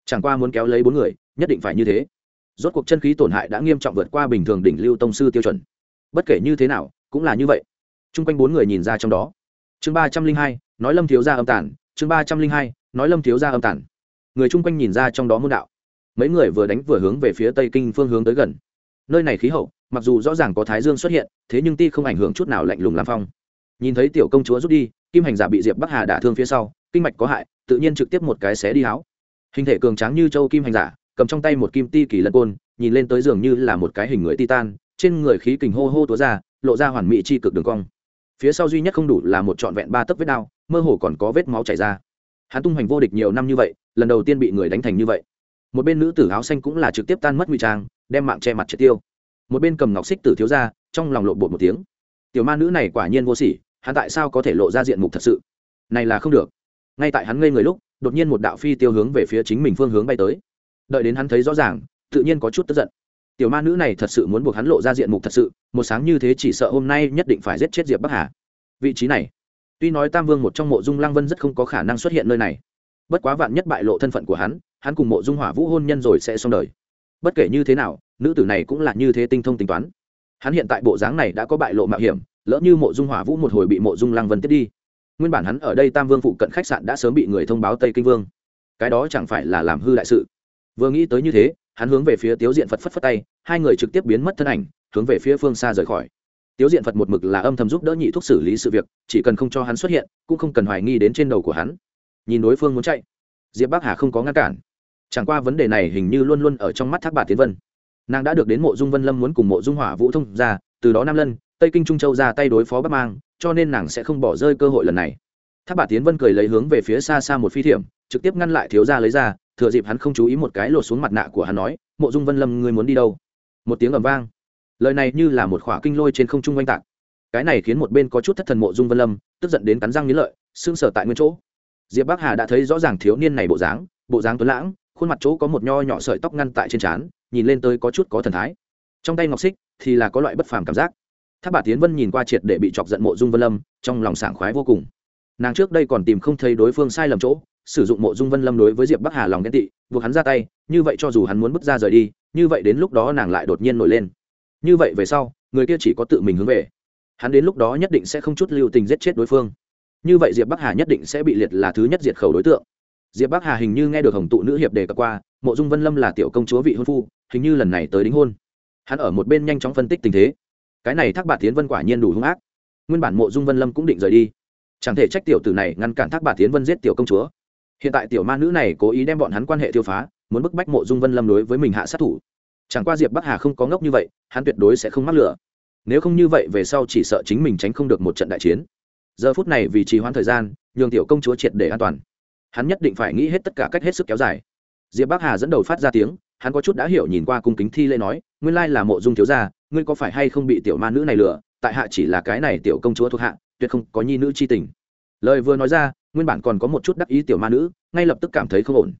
chẳng qua muốn kéo lấy bốn người, nhất định phải như thế. Rốt cuộc chân khí tổn hại đã nghiêm trọng vượt qua bình thường đỉnh lưu tông sư tiêu chuẩn. Bất kể như thế nào, cũng là như vậy. T r u n g quanh bốn người nhìn ra trong đó. Chương ba trăm linh hai, nói lâm thiếu gia âm tản chương ba trăm linh hai, nói lâm thiếu gia âm tản người chung quanh nhìn ra trong đó môn đạo. Mấy người vừa đánh vừa hướng về phía tây kinh phương hướng tới gần. Nơi này khí hậu, mặc dù rõ ràng có thái dương xuất hiện, thế nhưng ti không ảnh hưởng chút nào lạnh lùng làm phong. Nhìn thấy tiểu công chúa rút đi, kim hành giả bị diệp bắc hà đả thương phía sau, kinh mạch có hại, tự nhiên trực tiếp một cái xé đi háo hình thể cường tráng như châu kim hành giả, cầm trong tay một kim ti kỳ lân côn, nhìn lên tới giường như là một cái hình người titan, trên người khí kình hô hô túa ra, lộ ra hoàn mỹ chi cực đường cong. Phía sau duy nhất không đủ là một trọn vẹn ba tấc vết đao, mơ hồ còn có vết máu chảy ra. Hắn tung hoành vô địch nhiều năm như vậy, lần đầu tiên bị người đánh thành như vậy. Một bên nữ tử áo xanh cũng là trực tiếp tan mất nguy trang, đem mạng che mặt triệt tiêu. Một bên cầm ngọc xích tử thiếu ra, trong lòng lộn bột một tiếng. Tiểu ma nữ này quả nhiên vô sỉ, hắn tại sao có thể lộ ra diện mục thật sự? Này là không được ngay tại hắn ngây người lúc, đột nhiên một đạo phi tiêu hướng về phía chính mình phương hướng bay tới. Đợi đến hắn thấy rõ ràng, tự nhiên có chút tức giận. Tiểu ma nữ này thật sự muốn buộc hắn lộ ra diện mục thật sự, một sáng như thế chỉ sợ hôm nay nhất định phải giết chết diệp bắc hà. Vị trí này, tuy nói tam vương một trong mộ dung lăng vân rất không có khả năng xuất hiện nơi này, bất quá vạn nhất bại lộ thân phận của hắn hắn cùng mộ dung hỏa vũ hôn nhân rồi sẽ xong đời. Bất kể như thế nào, nữ tử này cũng là như thế tinh thông tính toán. Hắn hiện tại bộ dáng này đã có bại lộ mạo hiểm, lỡ như mộ dung hỏa vũ một hồi bị mộ dung lăng vân tiếp đi nguyên bản hắn ở đây tam vương phụ cận khách sạn đã sớm bị người thông báo tây kinh vương cái đó chẳng phải là làm hư đại sự vừa nghĩ tới như thế hắn hướng về phía tiếu diện phật phất phất tay hai người trực tiếp biến mất thân ảnh hướng về phía phương xa rời khỏi tiếu diện phật một mực là âm thầm giúp đỡ nhị thuốc xử lý sự việc chỉ cần không cho hắn xuất hiện cũng không cần hoài nghi đến trên đầu của hắn nhìn đối phương muốn chạy diệp bắc hà không có ngăn cản chẳng qua vấn đề này hình như luôn luôn ở trong mắt thác bà tiến vân nàng đã được đến mộ dung vân lâm muốn cùng mộ dung hỏa vũ thông ra từ đó nam lân tây kinh trung châu ra tay đối phó bắc mang cho nên nàng sẽ không bỏ rơi cơ hội lần này. Tháp bà tiến vân cười lấy hướng về phía xa xa một phi thiểm, trực tiếp ngăn lại thiếu gia lấy ra, thừa dịp hắn không chú ý một cái lột xuống mặt nạ của hắn nói, mộ dung vân lâm, ngươi muốn đi đâu? Một tiếng ầm vang. Lời này như là một khỏa kinh lôi trên không trung oanh tạc. Cái này khiến một bên có chút thất thần mộ dung vân lâm, tức giận đến cắn răng nghĩ lợi xương sở tại nguyên chỗ. Diệp bắc hà đã thấy rõ ràng thiếu niên này bộ dáng bộ dáng tuấn lãng, khuôn mặt chỗ có một nho nhỏ sợi tóc ngăn tại trên trán, nhìn lên tới có chút có thần thái. Trong tay ngọc xích thì là có loại bất phàm cảm giác tháp bà tiến vân nhìn qua triệt để bị chọc giận mộ dung vân lâm, trong lòng sảng khoái vô cùng. Nàng trước đây còn tìm không thấy đối phương sai lầm chỗ, sử dụng mộ dung vân lâm đối với diệp bắc hà lòng ghen tị, buộc hắn ra tay, như vậy cho dù hắn muốn bước ra rời đi, như vậy đến lúc đó nàng lại đột nhiên nổi lên. Như vậy về sau, người kia chỉ có tự mình hướng về. Hắn đến lúc đó nhất định sẽ không chút lưu tình giết chết đối phương. Như vậy diệp bắc hà nhất định sẽ bị liệt là thứ nhất diệt khẩu đối tượng. Diệp bắc hà hình như nghe được hồng tụ nữ hiệp đề cập qua, mộ dung vân lâm là tiểu công chúa vị hôn phu, hình như lần này tới đính hôn. Hắn ở một bên nhanh chóng phân tích tình thế cái này thác bà tiến vân quả nhiên đủ hung ác. Nguyên bản mộ dung vân lâm cũng định rời đi. Chẳng thể trách tiểu tử này ngăn cản thác bà tiến vân giết tiểu công chúa. Hiện tại tiểu ma nữ này cố ý đem bọn hắn quan hệ tiêu phá, muốn bức bách mộ dung vân lâm đối với mình hạ sát thủ. Chẳng qua diệp bắc hà không có ngốc như vậy, hắn tuyệt đối sẽ không mắc lửa. Nếu không như vậy, về sau chỉ sợ chính mình tránh không được một trận đại chiến. Giờ phút này vì trì hoãn thời gian, nhường tiểu công chúa triệt để an toàn. Hắn nhất định phải nghĩ hết tất cả cách hết sức kéo dài. Diệp bắc hà dẫn đầu phát ra tiếng, hắn có chút đã hiểu nhìn qua cung kính thi lễ nói, nguyên lai là mộ dung thiếu gia ngươi có phải hay không bị tiểu ma nữ này lừa? Tại hạ chỉ là cái này tiểu công chúa thuộc hạ, tuyệt không có nhi nữ chi tình. Lời vừa nói ra, nguyên bản còn có một chút đắc ý tiểu ma nữ, ngay lập tức cảm thấy không ổn.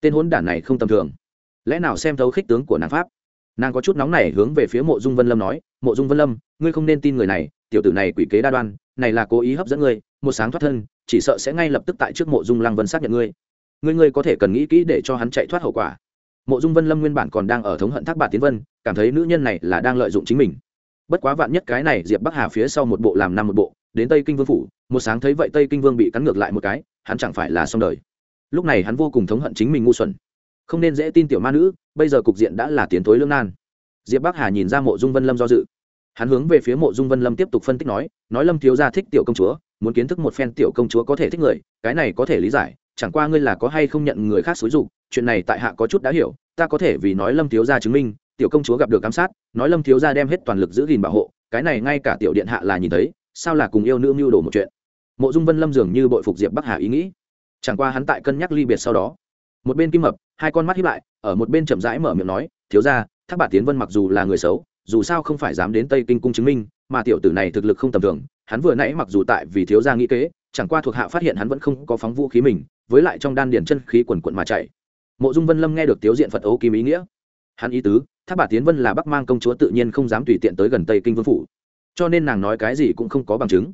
Tên hốn đản này không tầm thường. Lẽ nào xem thấu khích tướng của nàng pháp? Nàng có chút nóng này hướng về phía mộ dung vân lâm nói, mộ dung vân lâm, ngươi không nên tin người này, tiểu tử này quỷ kế đa đoan, này là cố ý hấp dẫn ngươi, một sáng thoát thân, chỉ sợ sẽ ngay lập tức tại trước mộ dung lăng vân xác nhận ngươi. Ngươi ngươi có thể cần nghĩ kỹ để cho hắn chạy thoát hậu quả. Mộ dung vân lâm nguyên bản còn đang ở thống hận thác bà tiến vân cảm thấy nữ nhân này là đang lợi dụng chính mình. Bất quá vạn nhất cái này diệp bắc hà phía sau một bộ làm năm một bộ, đến tây kinh vương phủ, một sáng thấy vậy tây kinh vương bị cắn ngược lại một cái, hắn chẳng phải là xong đời. Lúc này hắn vô cùng thống hận chính mình ngu xuẩn. Không nên dễ tin tiểu ma nữ, bây giờ cục diện đã là tiến tối lương nan. Diệp bắc hà nhìn ra mộ dung vân lâm do dự. Hắn hướng về phía mộ dung vân lâm tiếp tục phân tích nói nói lâm thiếu gia thích tiểu công chúa, muốn kiến thức một phen tiểu công chúa có thể thích người, cái này có thể lý giải, chẳng qua ngươi là có hay không nhận người khác xúi dục, chuyện này tại hạ có chút đã hiểu, ta có thể vì nói lâm thiếu gia chứng minh tiểu công chúa gặp được giám sát, nói lâm thiếu gia đem hết toàn lực giữ gìn bảo hộ, cái này ngay cả tiểu điện hạ là nhìn thấy, sao là cùng yêu nữ mưu đồ một chuyện? Mộ dung vân lâm dường như bội phục diệp bắc hà ý nghĩ. Chẳng qua hắn tại cân nhắc ly biệt sau đó, một bên kim mập, hai con mắt hiếp lại, ở một bên chậm rãi mở miệng nói, thiếu gia, thác bà tiến vân mặc dù là người xấu, dù sao không phải dám đến tây kinh cung chứng minh, mà tiểu tử này thực lực không tầm thường, hắn vừa nãy mặc dù tại vì thiếu gia nghĩ kế, chẳng qua thuộc hạ phát hiện hắn vẫn không có phóng vũ khí mình, với lại trong đan điền chân khí quần quận mà chạy. Mộ dung vân lâm nghe được tiếu diện phật ấu kim ý nghĩa. Hắn ý tứ tháp bà tiến vân là bắc mang công chúa tự nhiên không dám tùy tiện tới gần tây kinh vương phủ. Cho nên nàng nói cái gì cũng không có bằng chứng.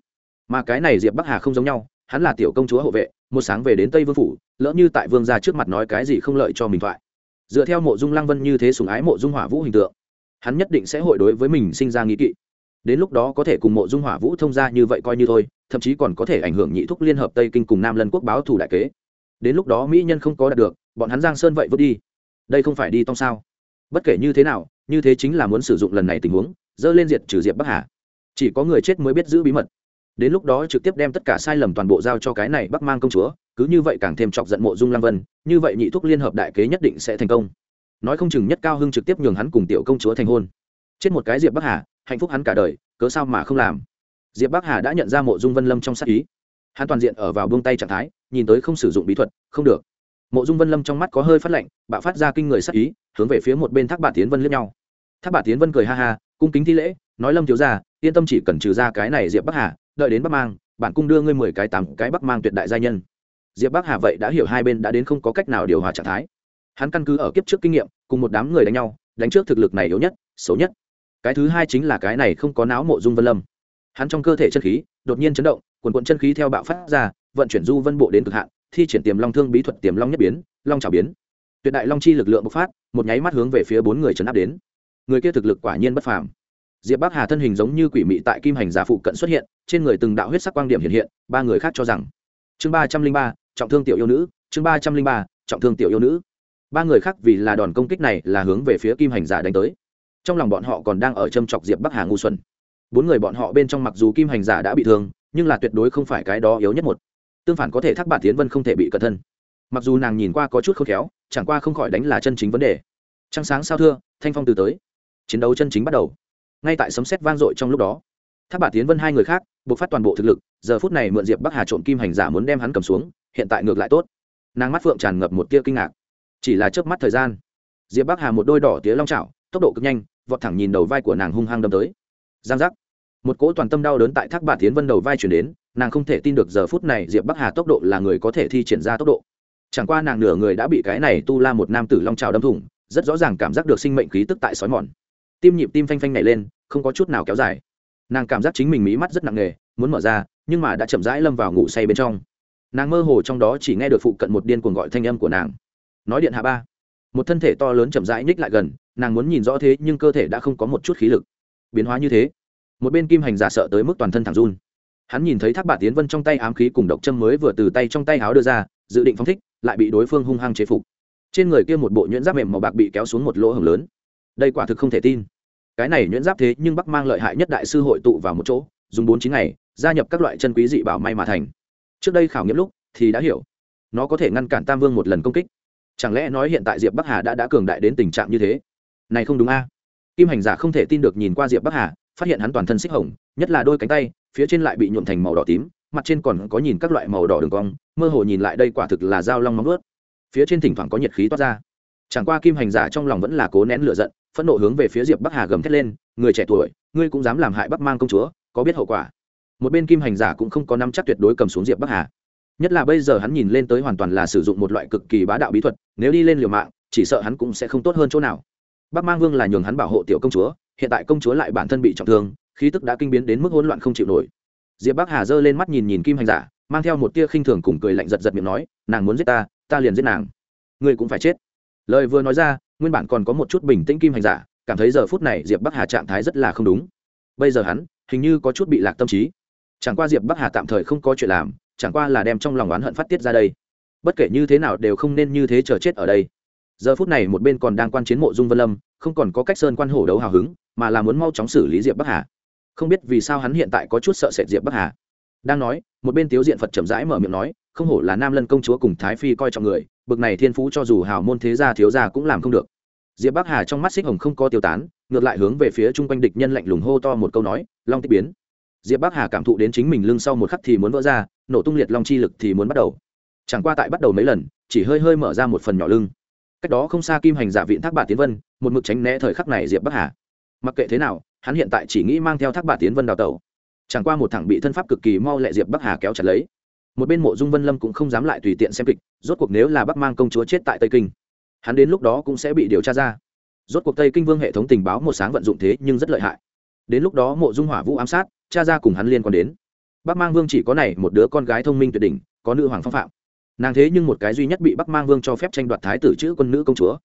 Mà cái này diệp bắc hà không giống nhau, hắn là tiểu công chúa hộ vệ, một sáng về đến tây vương phủ, lỡ như tại vương ra trước mặt nói cái gì không lợi cho mình thoại. Dựa theo mộ dung lăng vân như thế sùng ái mộ dung hỏa vũ hình tượng, hắn nhất định sẽ hội đối với mình sinh ra nghĩ kỵ. Đến lúc đó có thể cùng mộ dung hỏa vũ thông ra như vậy coi như thôi, thậm chí còn có thể ảnh hưởng nhị thúc liên hợp tây kinh cùng nam lân quốc báo thủ đại kế. Đến lúc đó mỹ nhân không có đạt được, bọn hắn giang sơn vậy vứt đi. Đây không phải đi tông sao bất kể như thế nào, như thế chính là muốn sử dụng lần này tình huống, dơ lên diệt trừ diệp bắc hà. Chỉ có người chết mới biết giữ bí mật. Đến lúc đó trực tiếp đem tất cả sai lầm toàn bộ giao cho cái này bắc mang công chúa, cứ như vậy càng thêm chọc giận mộ dung lam vân, như vậy nhị thúc liên hợp đại kế nhất định sẽ thành công. Nói không chừng nhất cao hưng trực tiếp nhường hắn cùng tiểu công chúa thành hôn. Chết một cái diệp bắc hà, hạnh phúc hắn cả đời, cớ sao mà không làm? Diệp bắc hà đã nhận ra mộ dung vân lâm trong sắc ý. Hắn toàn diện ở vào buông tay trạng thái, nhìn tới không sử dụng bí thuật, không được. Mộ dung vân lâm trong mắt có hơi phát lạnh, bạo phát ra kinh người sắc ý hướng về phía một bên thác bà tiến vân liếc nhau. Thác bà tiến vân cười ha ha, cung kính thi lễ, nói lâm thiếu ra yên tâm chỉ cần trừ ra cái này diệp bắc hà, đợi đến bắc mang bản cung đưa ngươi mười cái tám cái bắc mang tuyệt đại gia nhân. Diệp bắc hà vậy đã hiểu hai bên đã đến không có cách nào điều hòa trạng thái. Hắn căn cứ ở kiếp trước kinh nghiệm, cùng một đám người đánh nhau, đánh trước thực lực này yếu nhất, xấu nhất. Cái thứ hai chính là cái này không có não mộ dung vân lâm. Hắn trong cơ thể chân khí đột nhiên chấn động, quần quận chân khí theo bạo phát ra, vận chuyển du vân bộ đến cực hạn, thi triển tiềm long thương bí thuật tiềm long nhất biến, long trào biến tuyệt đại long chi lực lượng bộc phát, một nháy mắt hướng về phía bốn người trấn áp đến. Người kia thực lực quả nhiên bất phàm. Diệp bắc hà thân hình giống như quỷ mị tại kim hành giả phụ cận xuất hiện, trên người từng đạo huyết sắc quang điểm hiện hiện, ba người khác cho rằng. Chương ba trăm linh ba, trọng thương tiểu yêu nữ, chương ba trăm linh ba, trọng thương tiểu yêu nữ. Ba người khác vì là đòn công kích này là hướng về phía kim hành giả đánh tới. Trong lòng bọn họ còn đang ở châm chọc diệp bắc hà ngu Xuân. bốn người bọn họ bên trong mặc dù kim hành giả đã bị thương, nhưng là tuyệt đối không phải cái đó yếu nhất một. Tương phản có thể thác bản tiến vân không thể bị cẩn thân. Mặc dù nàng nhìn qua có chút khôn khéo chẳng qua không khỏi đánh là chân chính vấn đề. Trăng sáng sao thưa, thanh phong từ tới. Chiến đấu chân chính bắt đầu. Ngay tại sấm sét vang dội trong lúc đó, thác Bà tiến vân hai người khác buộc phát toàn bộ thực lực, giờ phút này mượn diệp bắc hà trộm kim hành giả muốn đem hắn cầm xuống, hiện tại ngược lại tốt. Nàng mắt phượng tràn ngập một tia kinh ngạc. Chỉ là chớp mắt thời gian, diệp bắc hà một đôi đỏ tía long trào tốc độ cực nhanh, vọt thẳng nhìn đầu vai của nàng hung hăng đâm tới. Giang giác. Một cỗ toàn tâm đau đớn tại thác bà tiến vân đầu vai chuyển đến, nàng không thể tin được giờ phút này diệp bắc hà tốc độ là người có thể thi triển ra tốc độ chẳng qua nàng nửa người đã bị cái này tu la một nam tử long trào đâm thủng, rất rõ ràng cảm giác được sinh mệnh khí tức tại sói mòn. Tim nhịp tim phanh phanh nhảy lên, không có chút nào kéo dài. Nàng cảm giác chính mình mí mắt rất nặng nề, muốn mở ra, nhưng mà đã chậm rãi lâm vào ngủ say bên trong. Nàng mơ hồ trong đó chỉ nghe được phụ cận một điên cuồng gọi thanh âm của nàng. Nói điện hạ ba. Một thân thể to lớn chậm rãi nhích lại gần, nàng muốn nhìn rõ thế nhưng cơ thể đã không có một chút khí lực. Biến hóa như thế. Một bên kim hành giả sợ tới mức toàn thân thẳng run. Hắn nhìn thấy thác bạt tiến vân trong tay ám khí cùng độc châm mới vừa từ tay trong tay áo đưa ra, dự định phóng thích lại bị đối phương hung hăng chế phục. Trên người kia một bộ nhuyễn giáp mềm màu bạc bị kéo xuống một lỗ hổng lớn. Đây quả thực không thể tin. Cái này nhuyễn giáp thế nhưng bắc mang lợi hại nhất đại sư hội tụ vào một chỗ, dùng bốn chín ngày, gia nhập các loại chân quý dị bảo may mà thành. Trước đây khảo nghiệm lúc thì đã hiểu. Nó có thể ngăn cản tam vương một lần công kích. Chẳng lẽ nói hiện tại diệp bắc hà đã đã cường đại đến tình trạng như thế? Này không đúng a. Kim hành giả không thể tin được nhìn qua diệp bắc hà, phát hiện hắn toàn thân xích hồng, nhất là đôi cánh tay, phía trên lại bị nhuộm thành màu đỏ tím mặt trên còn có nhìn các loại màu đỏ đường cong, mơ hồ nhìn lại đây quả thực là dao long móng ướt phía trên thỉnh thoảng có nhiệt khí toát ra. Chẳng qua kim hành giả trong lòng vẫn là cố nén lửa giận, phẫn nộ hướng về phía diệp bắc hà gầm thét lên, người trẻ tuổi, ngươi cũng dám làm hại bắc mang công chúa, có biết hậu quả? Một bên kim hành giả cũng không có năm chắc tuyệt đối cầm xuống diệp bắc hà. Nhất là bây giờ hắn nhìn lên tới hoàn toàn là sử dụng một loại cực kỳ bá đạo bí thuật, nếu đi lên liều mạng, chỉ sợ hắn cũng sẽ không tốt hơn chỗ nào. Bắc mang vương là nhường hắn bảo hộ tiểu công chúa, hiện tại công chúa lại bản thân bị trọng thương, khí tức đã kinh biến đến mức hỗn loạn không chịu nổi diệp bắc hà giơ lên mắt nhìn nhìn kim hành giả, mang theo một tia khinh thường cùng cười lạnh giật giật miệng nói, nàng muốn giết ta ta liền giết nàng. Ngươi cũng phải chết. Lời vừa nói ra, nguyên bản còn có một chút bình tĩnh kim hành giả, cảm thấy giờ phút này diệp bắc hà trạng thái rất là không đúng. Bây giờ hắn, hình như có chút bị lạc tâm trí. Chẳng qua diệp bắc hà tạm thời không có chuyện làm, chẳng qua là đem trong lòng oán hận phát tiết ra đây. Bất kể như thế nào đều không nên như thế chờ chết ở đây. Giờ phút này một bên còn đang quan chiến mộ dung vân lâm, không còn có cách sơn quan hổ đấu hào hứng, mà là muốn mau chóng xử lý diệp bắc hà không biết vì sao hắn hiện tại có chút sợ sệt diệp bắc hà. Đang nói, một bên tiếu diện phật chậm rãi mở miệng nói, không hổ là nam lân công chúa cùng thái phi coi trọng người, bực này thiên phú cho dù hào môn thế gia thiếu gia cũng làm không được. Diệp bắc hà trong mắt xích hồng không có tiêu tán, ngược lại hướng về phía chung quanh địch nhân lạnh lùng hô to một câu nói, long tích biến. Diệp bắc hà cảm thụ đến chính mình lưng sau một khắc thì muốn vỡ ra, nổ tung liệt long chi lực thì muốn bắt đầu. Chẳng qua tại bắt đầu mấy lần, chỉ hơi hơi mở ra một phần nhỏ lưng. Cách đó không xa kim hành dạ giả viện thác bà tiến vân, một mực tránh né thời khắc này diệp bắc hà. Mặc kệ thế nào hắn hiện tại chỉ nghĩ mang theo thác bà tiến vân đào tẩu. Chẳng qua một thằng bị thân pháp cực kỳ mau lẹ diệp bắc hà kéo chặt lấy. Một bên mộ dung vân lâm cũng không dám lại tùy tiện xem kịch, rốt cuộc nếu là bắc mang công chúa chết tại tây kinh, hắn đến lúc đó cũng sẽ bị điều tra ra. Rốt cuộc tây kinh vương hệ thống tình báo một sáng vận dụng thế nhưng rất lợi hại. Đến lúc đó mộ dung hỏa vũ ám sát, cha ra cùng hắn liên quan đến. Bắc mang vương chỉ có này một đứa con gái thông minh tuyệt đỉnh, có nữ hoàng phong phạm. Nàng thế nhưng một cái duy nhất bị bắc mang vương cho phép tranh đoạt thái tử chữ quân nữ công chúa.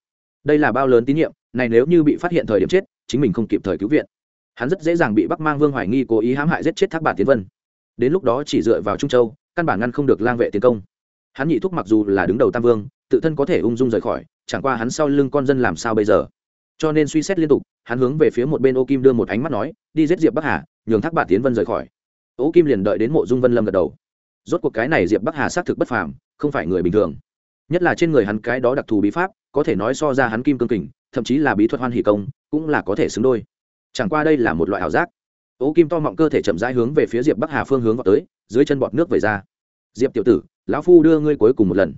Đây là bao lớn tín nhiệm, này nếu như bị phát hiện thời điểm chết, chính mình không kịp thời cứu viện hắn rất dễ dàng bị bắc mang vương hoài nghi cố ý hãm hại giết chết thác bản tiến vân. Đến lúc đó chỉ dựa vào trung châu, căn bản ngăn không được lang vệ tiến công. Hắn nhị thúc mặc dù là đứng đầu tam vương, tự thân có thể ung dung rời khỏi, chẳng qua hắn sau lưng con dân làm sao bây giờ? Cho nên suy xét liên tục, hắn hướng về phía một bên ô kim đưa một ánh mắt nói, đi giết diệp bắc hà, nhường thác bản tiến vân rời khỏi. Ô kim liền đợi đến mộ dung vân lâm gật đầu. Rốt cuộc cái này diệp bắc hà xác thực bất phàm, không phải người bình thường. Nhất là trên người hắn cái đó đặc thù bí pháp, có thể nói so ra hắn kim cương kình, thậm chí là bí thuật hoan hỷ công, cũng là có thể xứng đôi chẳng qua đây là một loại ảo giác. Ố kim to mọng cơ thể chậm rãi hướng về phía diệp bắc hà phương hướng vào tới, dưới chân bọt nước về ra. Diệp tiểu tử, lão phu đưa ngươi cuối cùng một lần.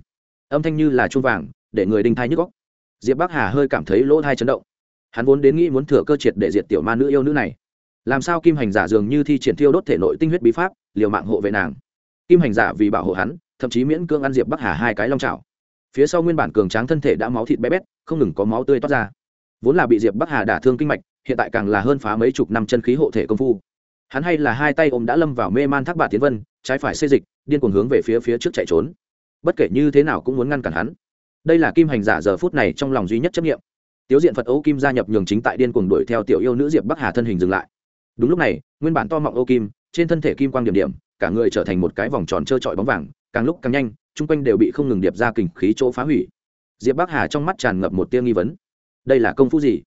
Âm thanh như là chuông vàng, để người đinh thai nhức góc diệp bắc hà hơi cảm thấy lỗ thai chấn động. Hắn vốn đến nghĩ muốn thừa cơ triệt để diệt tiểu ma nữ yêu nữ này. Làm sao kim hành giả dường như thi triển thiêu đốt thể nội tinh huyết bí pháp, liều mạng hộ vệ nàng. Kim hành giả vì bảo hộ hắn, thậm chí miễn cương ăn diệp bắc hà hai cái long trào phía sau nguyên bản cường tráng thân thể đã máu thịt bé bét, không ngừng có máu tươi toát ra vốn là bị diệp bắc hà đả thương kinh mạch, hiện tại càng là hơn phá mấy chục năm chân khí hộ thể công phu. Hắn hay là hai tay ôm đã lâm vào mê man thác bà tiến vân, trái phải xê dịch, điên cuồng hướng về phía phía trước chạy trốn. Bất kể như thế nào cũng muốn ngăn cản hắn. Đây là kim hành giả giờ phút này trong lòng duy nhất chấp nghiệm tiếu diện phật âu kim gia nhập nhường chính tại điên cuồng đuổi theo tiểu yêu nữ diệp bắc hà thân hình dừng lại. Đúng lúc này, nguyên bản to mọng âu kim, trên thân thể kim quang điểm điểm, cả người trở thành một cái vòng tròn trơ trọi bóng vàng, càng lúc càng nhanh, chung quanh đều bị không ngừng điệp ra kình khí chỗ phá hủy. Diệp bắc hà trong mắt tràn ngập một tia nghi vấn đây là công phu gì?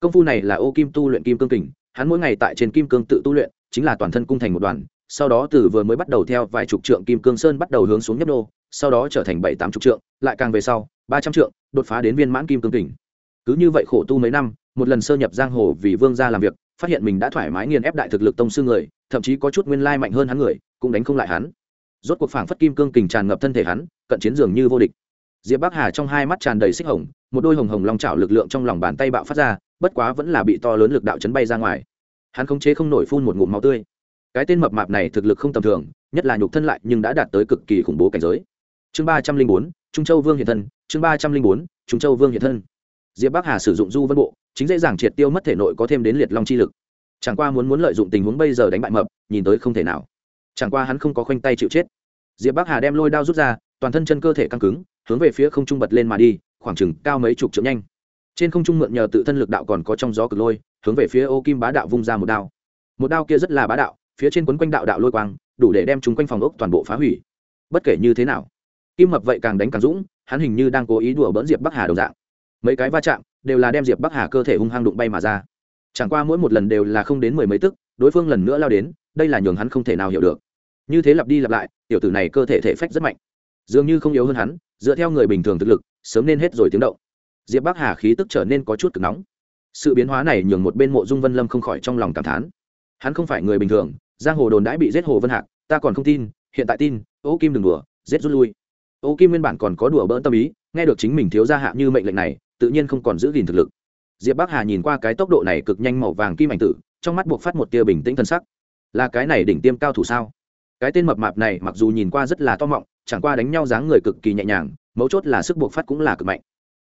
Công phu này là ô kim tu luyện kim cương kình, hắn mỗi ngày tại trên kim cương tự tu luyện, chính là toàn thân cung thành một đoàn, sau đó từ vừa mới bắt đầu theo vài chục trượng kim cương sơn bắt đầu hướng xuống nhấp đô sau đó trở thành bảy tám chục trượng, lại càng về sau, ba trăm trượng, đột phá đến viên mãn kim cương kình. Cứ như vậy khổ tu mấy năm, một lần sơ nhập giang hồ vì vương gia làm việc, phát hiện mình đã thoải mái nghiền ép đại thực lực tông sư người, thậm chí có chút nguyên lai mạnh hơn hắn người, cũng đánh không lại hắn. Rốt cuộc phảng phất kim cương kình tràn ngập thân thể hắn, cận chiến dường như vô địch. Diệp bắc hà trong hai mắt tràn đầy xích hồng một đôi hồng hồng long chảo lực lượng trong lòng bàn tay bạo phát ra, bất quá vẫn là bị to lớn lực đạo chấn bay ra ngoài. Hắn khống chế không nổi phun một ngụm máu tươi. Cái tên mập mạp này thực lực không tầm thường, nhất là nhục thân lại nhưng đã đạt tới cực kỳ khủng bố cảnh giới. Chương ba trăm linh bốn, trung châu vương hiện thân, chương ba trăm linh bốn, trung châu vương hiện thân. Diệp bắc hà sử dụng du vân bộ, chính dễ dàng triệt tiêu mất thể nội có thêm đến liệt long chi lực. Chẳng qua muốn muốn lợi dụng tình huống bây giờ đánh bại mập, nhìn tới không thể nào. Chẳng qua hắn không có khoanh tay chịu chết. Diệp bắc hà đem lôi đao rút ra, toàn thân chân cơ thể căng cứng, hướng về phía không trung bật lên mà đi khoảng chừng cao mấy chục trượng nhanh. Trên không trung mượn nhờ tự thân lực đạo còn có trong gió cực lôi, hướng về phía ô kim bá đạo vung ra một đao. Một đao kia rất là bá đạo, phía trên quấn quanh đạo đạo lôi quang, đủ để đem chúng quanh phòng ốc toàn bộ phá hủy. Bất kể như thế nào, kim mập vậy càng đánh càng dũng, hắn hình như đang cố ý đùa bỡn diệp bắc hà đồng dạng. Mấy cái va chạm đều là đem diệp bắc hà cơ thể hung hăng đụng bay mà ra. Chẳng qua mỗi một lần đều là không đến mười mấy tức, đối phương lần nữa lao đến, đây là nhường hắn không thể nào hiểu được. Như thế lặp đi lặp lại, tiểu tử này cơ thể thể phách rất mạnh. Dường như không yếu hơn hắn dựa theo người bình thường thực lực, sớm nên hết rồi tiếng động. Diệp bắc hà khí tức trở nên có chút cực nóng. Sự biến hóa này nhường một bên mộ dung vân lâm không khỏi trong lòng cảm thán. Hắn không phải người bình thường, giang hồ đồn đãi bị giết hồ vân hạc, ta còn không tin, hiện tại tin, ô kim đừng đùa, giết rút lui. Ô kim nguyên bản còn có đùa bỡn tâm ý, nghe được chính mình thiếu gia hạ như mệnh lệnh này, tự nhiên không còn giữ gìn thực lực. Diệp bắc hà nhìn qua cái tốc độ này cực nhanh màu vàng kim ảnh tử, trong mắt buộc phát một tia bình tĩnh thân sắc. Là cái này đỉnh tiêm cao thủ sao? Cái tên mập mạp này mặc dù nhìn qua rất là to mọng chẳng qua đánh nhau dáng người cực kỳ nhẹ nhàng, mấu chốt là sức buộc phát cũng là cực mạnh.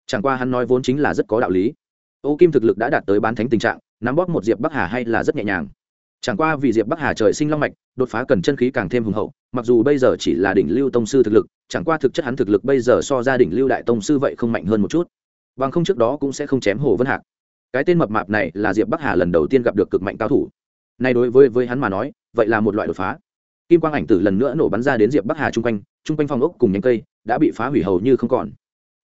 Chẳng qua hắn nói vốn chính là rất có đạo lý. Ô kim thực lực đã đạt tới bán thánh tình trạng, nắm bóp một diệp bắc hà hay là rất nhẹ nhàng. Chẳng qua vì diệp bắc hà trời sinh long mạch, đột phá cần chân khí càng thêm hùng hậu, mặc dù bây giờ chỉ là đỉnh lưu tông sư thực lực, chẳng qua thực chất hắn thực lực bây giờ so ra đỉnh lưu đại tông sư vậy không mạnh hơn một chút. Bằng không trước đó cũng sẽ không chém hồ vân hạc. Cái tên mập mạp này là diệp bắc hà lần đầu tiên gặp được cực mạnh cao thủ. Nay đối với với hắn mà nói, vậy là một loại đột phá. Kim quang ảnh tử lần nữa nổ bắn ra đến diệp bắc hà chung quanh chung quanh phòng ốc cùng nhánh cây đã bị phá hủy hầu như không còn.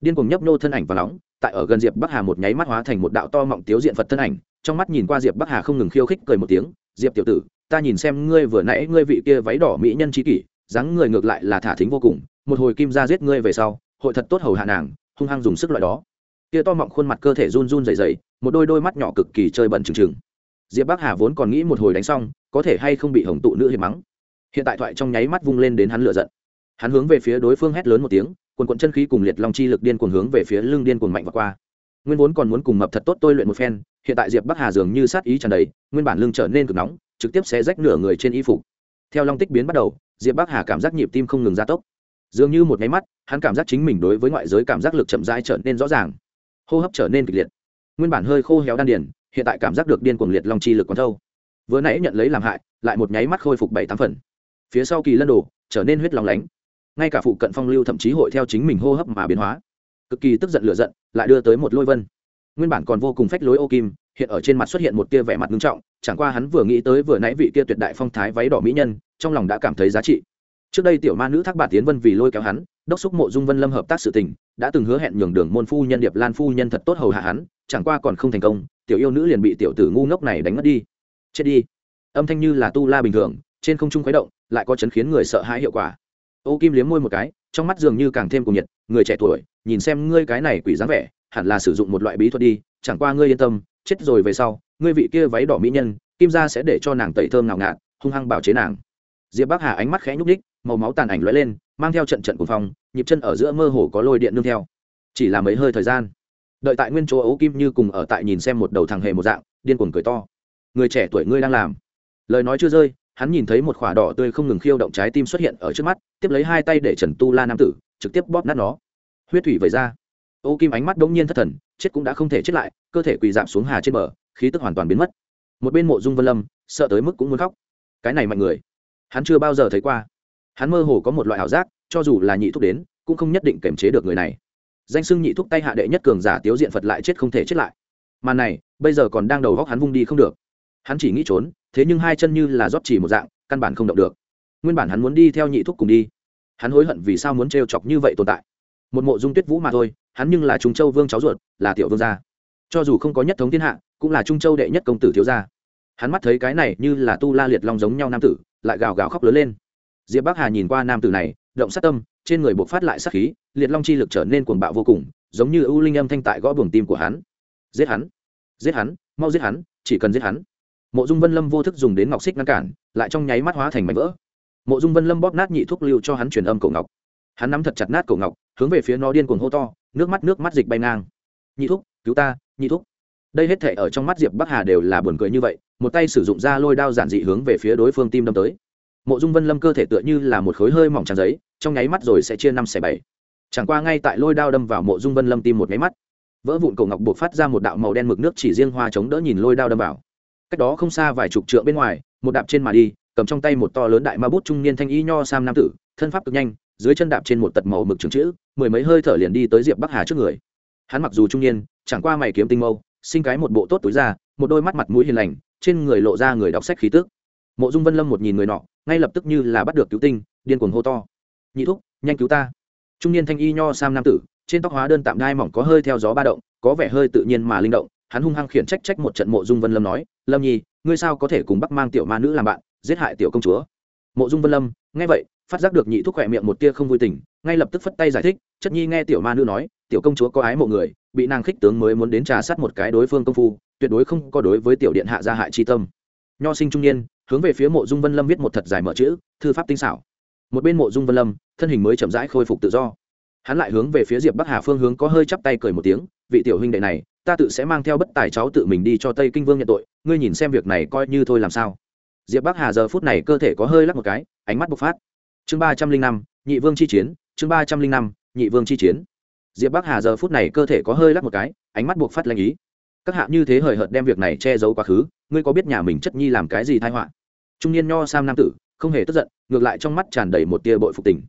Điên cùng nhấp nô thân ảnh và nóng, tại ở gần diệp bắc hà một nháy mắt hóa thành một đạo to mọng tiếu diện phật thân ảnh, trong mắt nhìn qua diệp bắc hà không ngừng khiêu khích cười một tiếng, diệp tiểu tử, ta nhìn xem ngươi vừa nãy ngươi vị kia váy đỏ mỹ nhân trí kỷ, dáng người ngược lại là thả thính vô cùng, một hồi kim ra giết ngươi về sau, hội thật tốt hầu hạ nàng, hung hăng dùng sức loại đó. Kia to mọng khuôn mặt cơ thể run run dày dày một đôi đôi mắt nhỏ cực kỳ chơi bẩn trừng trừng. Diệp bắc hà vốn còn nghĩ một hồi đánh xong, có thể hay không bị hồng tụ nữ hiệp mắng. Hiện tại thoại trong nháy mắt vung lên đến hắn lựa giận hắn hướng về phía đối phương hét lớn một tiếng, quần quận chân khí cùng liệt long chi lực điên cuồng hướng về phía lưng điên cuồng mạnh và qua. Nguyên vốn còn muốn cùng mập thật tốt tôi luyện một phen, hiện tại diệp bắc hà dường như sát ý tràn đầy, nguyên bản lưng trở nên cực nóng, trực tiếp sẽ rách nửa người trên y phục. Theo long tích biến bắt đầu, diệp bắc hà cảm giác nhịp tim không ngừng gia tốc. Dường như một nháy mắt, hắn cảm giác chính mình đối với ngoại giới cảm giác lực chậm rãi trở nên rõ ràng. Hô hấp trở nên kịch liệt. Nguyên bản hơi khô héo đan điền, hiện tại cảm giác được điên cuồng liệt long chi lực còn thâu. Vừa nãy nhận lấy làm hại, lại một nháy mắt khôi phục bảy tám phần. Phía sau kỳ lân đồ, trở nên huyết lòng lánh ngay cả phụ cận phong lưu thậm chí hội theo chính mình hô hấp mà biến hóa. Cực kỳ tức giận lửa giận, lại đưa tới một lôi vân. Nguyên bản còn vô cùng phách lối ô kim, hiện ở trên mặt xuất hiện một tia vẻ mặt nghiêm trọng, chẳng qua hắn vừa nghĩ tới vừa nãy vị kia tuyệt đại phong thái váy đỏ mỹ nhân, trong lòng đã cảm thấy giá trị. Trước đây tiểu ma nữ thác bản tiến vân vì lôi kéo hắn, đốc xúc mộ dung vân lâm hợp tác sự tình, đã từng hứa hẹn nhường đường môn phu nhân điệp lan phu nhân thật tốt hầu hạ hắn, chẳng qua còn không thành công, tiểu yêu nữ liền bị tiểu tử ngu ngốc này đánh mất đi. Chết đi. Âm thanh như là tu la bình thường, trên không trung khuấy động, lại có chấn khiến người sợ hãi hiệu quả ô kim liếm môi một cái trong mắt dường như càng thêm cùng nhiệt người trẻ tuổi nhìn xem ngươi cái này quỷ dáng vẻ hẳn là sử dụng một loại bí thuật đi chẳng qua ngươi yên tâm chết rồi về sau ngươi vị kia váy đỏ mỹ nhân kim ra sẽ để cho nàng tẩy thơm nào ngạt hung hăng bảo chế nàng. Diệp bắc hà ánh mắt khẽ nhúc ních màu máu tàn ảnh lóe lên mang theo trận trận của phòng, nhịp chân ở giữa mơ hồ có lôi điện nương theo. Chỉ là mấy hơi thời gian đợi tại nguyên chỗ ấu kim như cùng ở tại nhìn xem một đầu thằng hề một dạng điên cuồng cười to. Người trẻ tuổi ngươi đang làm. Lời nói chưa rơi hắn nhìn thấy một khỏa đỏ tươi không ngừng khiêu động trái tim xuất hiện ở trước mắt, tiếp lấy hai tay để trần tu la nam tử, trực tiếp bóp nát nó. Huyết thủy vẩy ra. Ô kim ánh mắt đ ỗ n g nhiên thất thần, chết cũng đã không thể chết lại, cơ thể quỳ giảm xuống hà trên bờ, khí tức hoàn toàn biến mất. Một bên mộ dung vân lâm, sợ tới mức cũng muốn khóc. Cái này mạnh người, hắn chưa bao giờ thấy qua. Hắn mơ hồ có một loại ảo giác, cho dù là nhị thúc đến, cũng không nhất định kiềm chế được người này. Danh sưng nhị thúc tay hạ đệ nhất cường giả tiếu diện phật lại chết không thể chết lại. Màn này, bây giờ còn đang đầu góc hắn vung đi không được hắn chỉ nghĩ trốn, thế nhưng hai chân như là rót chỉ một dạng, căn bản không động được. Nguyên bản hắn muốn đi theo nhị thúc cùng đi. Hắn hối hận vì sao muốn trêu chọc như vậy tồn tại. Một mộ dung tuyết vũ mà thôi, hắn nhưng là trung châu vương cháu ruột, là tiểu vương gia. Cho dù không có nhất thống thiên hạ, cũng là trung châu đệ nhất công tử thiếu gia. Hắn mắt thấy cái này như là tu la liệt long giống nhau nam tử, lại gào gào khóc lớn lên. Diệp bắc hà nhìn qua nam tử này, động sát tâm, trên người buộc phát lại sát khí, liệt long chi lực trở nên cuồng bạo vô cùng, giống như ưu linh âm thanh tại gõ buồng tim của hắn. Giết hắn! Giết hắn! Mau giết hắn! Chỉ cần giết hắn! Mộ dung vân lâm vô thức dùng đến ngọc xích ngăn cản lại trong nháy mắt hóa thành mảnh vỡ. Mộ dung vân lâm bóp nát nhị thuốc lưu cho hắn truyền âm cổ ngọc. Hắn nắm thật chặt nát cổ ngọc hướng về phía nó điên cuồng hô to nước mắt nước mắt dịch bay ngang. Nhị thuốc, cứu ta nhị thuốc. đây hết thể ở trong mắt diệp bắc hà đều là buồn cười như vậy một tay sử dụng ra lôi đao giản dị hướng về phía đối phương tim đâm tới. Mộ dung vân lâm cơ thể tựa như là một khối hơi mỏng tràn giấy trong nháy mắt rồi sẽ chia năm xẻ bảy. Chẳng qua ngay tại lôi đao đâm vào mộ dung vân lâm tim một nháy mắt vỡ vụn cổ ngọc buộc phát ra một đạo màu đen mực nước chỉ riêng hoa chống đỡ nhìn lôi đao đâm vào cách đó không xa vài chục trượng bên ngoài, một đạp trên mà đi, cầm trong tay một to lớn đại ma bút trung niên thanh y nho sam nam tử, thân pháp cực nhanh, dưới chân đạp trên một tật màu mực trường chữ, mười mấy hơi thở liền đi tới diệp bắc hà trước người. Hắn mặc dù trung niên, chẳng qua mày kiếm tinh mâu, sinh cái một bộ tốt túi ra một đôi mắt mặt mũi hiền lành, trên người lộ ra người đọc sách khí tức. Mộ dung vân lâm một nhìn người nọ, ngay lập tức như là bắt được cứu tinh, điên cuồng hô to. Nhị thúc, nhanh cứu ta. Trung niên thanh y nho sam nam tử, trên tóc hóa đơn tạm đai mỏng có hơi theo gió ba động, có vẻ hơi tự nhiên mà linh động hắn hung hăng khiển trách trách một trận mộ dung vân lâm nói, lâm nhi, ngươi sao có thể cùng bắc mang tiểu ma nữ làm bạn, giết hại tiểu công chúa? Mộ dung vân lâm, nghe vậy, phát giác được nhị thúc khỏe miệng một tia không vui tình, ngay lập tức phất tay giải thích, chất nhi nghe tiểu ma nữ nói, tiểu công chúa có ái mộ người, bị nàng khích tướng mới muốn đến trà sát một cái đối phương công phu, tuyệt đối không có đối với tiểu điện hạ gia hại chi tâm. Nho sinh trung niên, hướng về phía mộ dung vân lâm viết một thật dài mở chữ, thư pháp tinh xảo. Một bên mộ dung vân lâm, thân hình mới chậm rãi khôi phục tự do. Hắn lại hướng về phía diệp bắc hà phương hướng có hơi chắp tay cười một tiếng, vị tiểu huynh đệ này ta tự sẽ mang theo bất tài cháu tự mình đi cho tây kinh vương nhận tội, ngươi nhìn xem việc này coi như thôi làm sao. Diệp bắc hà giờ phút này cơ thể có hơi lắc một cái, ánh mắt bộc phát. Chương ba trăm linh năm, nhị vương chi chiến, chương ba trăm linh năm, nhị vương chi chiến. Diệp bắc hà giờ phút này cơ thể có hơi lắc một cái, ánh mắt buộc phát lanh ý. Các hạ như thế hời hợt đem việc này che giấu quá khứ, ngươi có biết nhà mình chất nhi làm cái gì thai họa? Trung niên nho sam nam tử, không hề tức giận, ngược lại trong mắt tràn đầy một tia bội phục tình.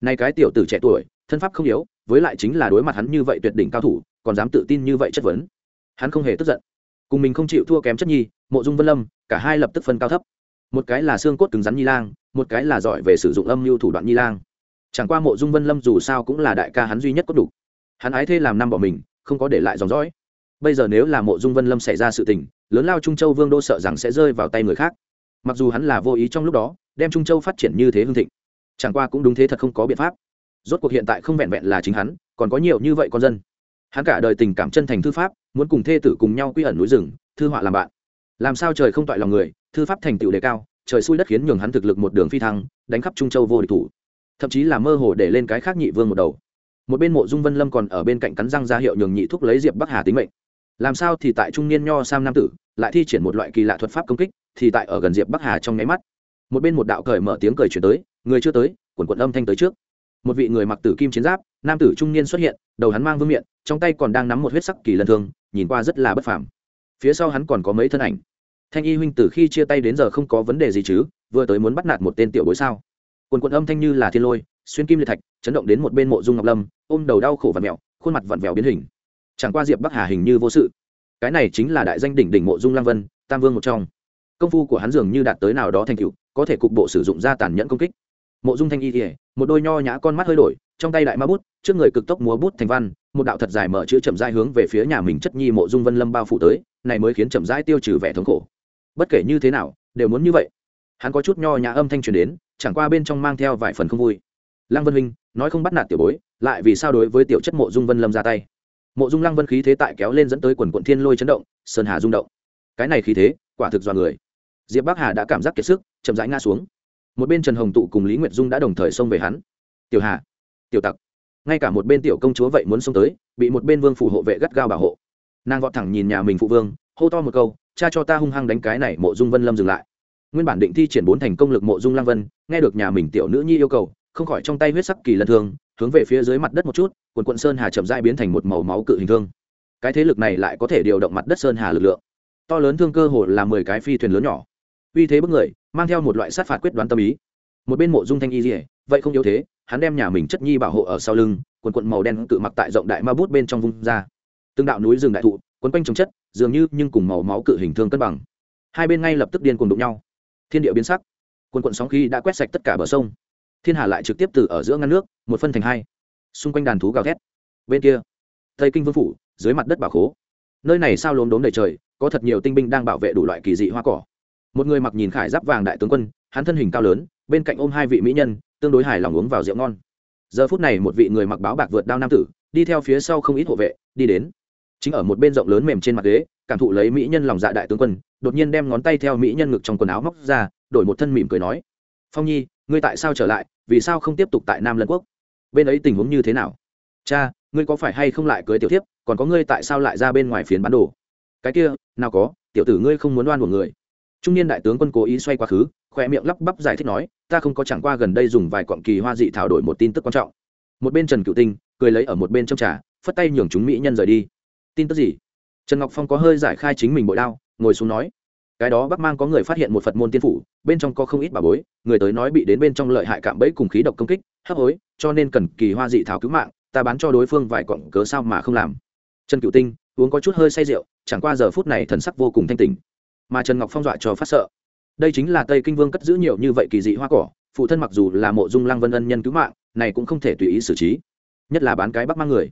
Nay cái tiểu tử trẻ tuổi, thân pháp không yếu, với lại chính là đối mặt hắn như vậy tuyệt đỉnh cao thủ còn dám tự tin như vậy chất vấn. Hắn không hề tức giận. Cùng mình không chịu thua kém chất nhi, mộ dung vân lâm, cả hai lập tức phân cao thấp. Một cái là xương cốt cứng rắn nhi lang, một cái là giỏi về sử dụng âm mưu thủ đoạn nhi lang. Chẳng qua mộ dung vân lâm dù sao cũng là đại ca hắn duy nhất có đủ. Hắn ái thê làm năm bỏ mình, không có để lại dòng dõi. Bây giờ nếu là mộ dung vân lâm xảy ra sự tình, lớn lao trung châu vương đô sợ rằng sẽ rơi vào tay người khác. Mặc dù hắn là vô ý trong lúc đó, đem trung châu phát triển như thế hương thịnh, chẳng qua cũng đúng thế thật không có biện pháp. Rốt cuộc hiện tại không vẹn vẹn là chính hắn, còn có nhiều như vậy con dân hắn cả đời tình cảm chân thành thư pháp, muốn cùng thê tử cùng nhau quy ẩn núi rừng, thư họa làm bạn. Làm sao trời không toại lòng người, thư pháp thành tựu đề cao, trời xui đất khiến nhường hắn thực lực một đường phi thăng, đánh khắp trung châu vô địch thủ. Thậm chí là mơ hồ để lên cái khác nhị vương một đầu. Một bên mộ dung vân lâm còn ở bên cạnh cắn răng ra hiệu nhường nhị thúc lấy diệp bắc hà tính mệnh. Làm sao thì tại trung niên nho sam nam tử, lại thi triển một loại kỳ lạ thuật pháp công kích, thì tại ở gần diệp bắc hà trong nháy mắt. Một bên một đạo cởi mở tiếng cười chuyển tới, người chưa tới, quần quận âm thanh tới trước một vị người mặc tử kim chiến giáp, nam tử trung niên xuất hiện, đầu hắn mang vương miện, trong tay còn đang nắm một huyết sắc kỳ lân thương, nhìn qua rất là bất phàm. Phía sau hắn còn có mấy thân ảnh. Thanh y huynh từ khi chia tay đến giờ không có vấn đề gì chứ, vừa tới muốn bắt nạt một tên tiểu bối sao? Quần quần âm thanh như là thiên lôi, xuyên kim liệt thạch, chấn động đến một bên mộ dung ngọc lâm, ôm đầu đau khổ và mẹo khuôn mặt vặn vẹo biến hình. Chẳng qua diệp bắc hà hình như vô sự. Cái này chính là đại danh đỉnh đỉnh mộ dung lang vân, tam vương một trong. Công phu của hắn dường như đạt tới nào đó thành cựu có thể cục bộ sử dụng ra tàn nhẫn công kích mộ dung thanh y kỉa một đôi nho nhã con mắt hơi đổi, trong tay đại ma bút, trước người cực tốc múa bút thành văn, một đạo thật dài mở chữ chậm rãi hướng về phía nhà mình chất nhi mộ dung vân lâm bao phủ tới, này mới khiến chậm rãi tiêu trừ vẻ thống khổ. Bất kể như thế nào, đều muốn như vậy. Hắn có chút nho nhã âm thanh truyền đến, chẳng qua bên trong mang theo vài phần không vui. Lăng vân minh nói không bắt nạt tiểu bối, lại vì sao đối với tiểu chất mộ dung vân lâm ra tay? Mộ dung lăng vân khí thế tại kéo lên dẫn tới quần quận thiên lôi chấn động, sơn hà rung động. Cái này khí thế, quả thực do người. Diệp bắc hà đã cảm giác kiệt sức, chậm rãi ngã xuống một bên trần hồng tụ cùng lý nguyệt dung đã đồng thời xông về hắn tiểu hà tiểu tặc ngay cả một bên tiểu công chúa vậy muốn xông tới bị một bên vương phủ hộ vệ gắt gao bảo hộ nàng vọt thẳng nhìn nhà mình phụ vương hô to một câu cha cho ta hung hăng đánh cái này mộ dung vân lâm dừng lại nguyên bản định thi triển bốn thành công lực mộ dung lăng vân nghe được nhà mình tiểu nữ nhi yêu cầu không khỏi trong tay huyết sắc kỳ lân thương hướng về phía dưới mặt đất một chút quần quận sơn hà chậm dai biến thành một màu máu cự hình thương cái thế lực này lại có thể điều động mặt đất sơn hà lực lượng to lớn thương cơ hồ là mười cái phi thuyền lớn nhỏ uy thế bức người, mang theo một loại sát phạt quyết đoán tâm ý. Một bên mộ dung thanh y dỉa vậy không yếu thế, hắn đem nhà mình chất nhi bảo hộ ở sau lưng, quần quận màu đen tự mặc tại rộng đại ma bút bên trong vung ra. Từng đạo núi rừng đại thụ, quấn quanh trồng chất, dường như nhưng cùng màu máu cự hình thương cân bằng. Hai bên ngay lập tức điên cùng đụng nhau. Thiên địa biến sắc. Quần quận sóng khí đã quét sạch tất cả bờ sông. Thiên hà lại trực tiếp từ ở giữa ngăn nước, một phân thành hai. Xung quanh đàn thú gào thét. Bên kia, tây kinh vương phủ, dưới mặt đất bảo khố. Nơi này sao lốm đốm đầy trời, có thật nhiều tinh binh đang bảo vệ đủ loại kỳ dị hoa cỏ một người mặc nhìn khải giáp vàng đại tướng quân, hắn thân hình cao lớn, bên cạnh ôm hai vị mỹ nhân, tương đối hài lòng uống vào rượu ngon. Giờ phút này một vị người mặc báo bạc vượt đao nam tử, đi theo phía sau không ít hộ vệ, đi đến. Chính ở một bên rộng lớn mềm trên mặt ghế, cảm thụ lấy mỹ nhân lòng dạ đại tướng quân, đột nhiên đem ngón tay theo mỹ nhân ngực trong quần áo móc ra, đổi một thân mỉm cười nói, phong nhi, ngươi tại sao trở lại? Vì sao không tiếp tục tại nam lân quốc? Bên ấy tình huống như thế nào? Cha, ngươi có phải hay không lại cưới tiểu thiếp? Còn có ngươi tại sao lại ra bên ngoài phiến bán đồ? Cái kia, nào có, tiểu tử ngươi không muốn đoan của người trung niên đại tướng quân cố ý xoay quá khứ, khoe miệng lắp bắp giải thích nói, ta không có chẳng qua gần đây dùng vài cọn kỳ hoa dị thảo đổi một tin tức quan trọng. Một bên trần cựu tinh cười lấy ở một bên trong trà, phất tay nhường chúng mỹ nhân rời đi. Tin tức gì? Trần ngọc phong có hơi giải khai chính mình bội đao, ngồi xuống nói, cái đó bắc mang có người phát hiện một phật môn tiên phủ, bên trong có không ít bà bối, người tới nói bị đến bên trong lợi hại cạm bẫy cùng khí độc công kích, hấp hối, cho nên cần kỳ hoa dị thảo cứu mạng, ta bán cho đối phương vài cọn cớ sao mà không làm. Trần cựu tinh uống có chút hơi say rượu, chẳng qua giờ phút này thần sắc vô cùng thanh tình mà trần ngọc phong dọa cho phát sợ. Đây chính là tây kinh vương cất giữ nhiều như vậy kỳ dị hoa cỏ, phụ thân mặc dù là mộ dung lăng vân ân nhân cứu mạng, này cũng không thể tùy ý xử trí. Nhất là bán cái bắc mang người.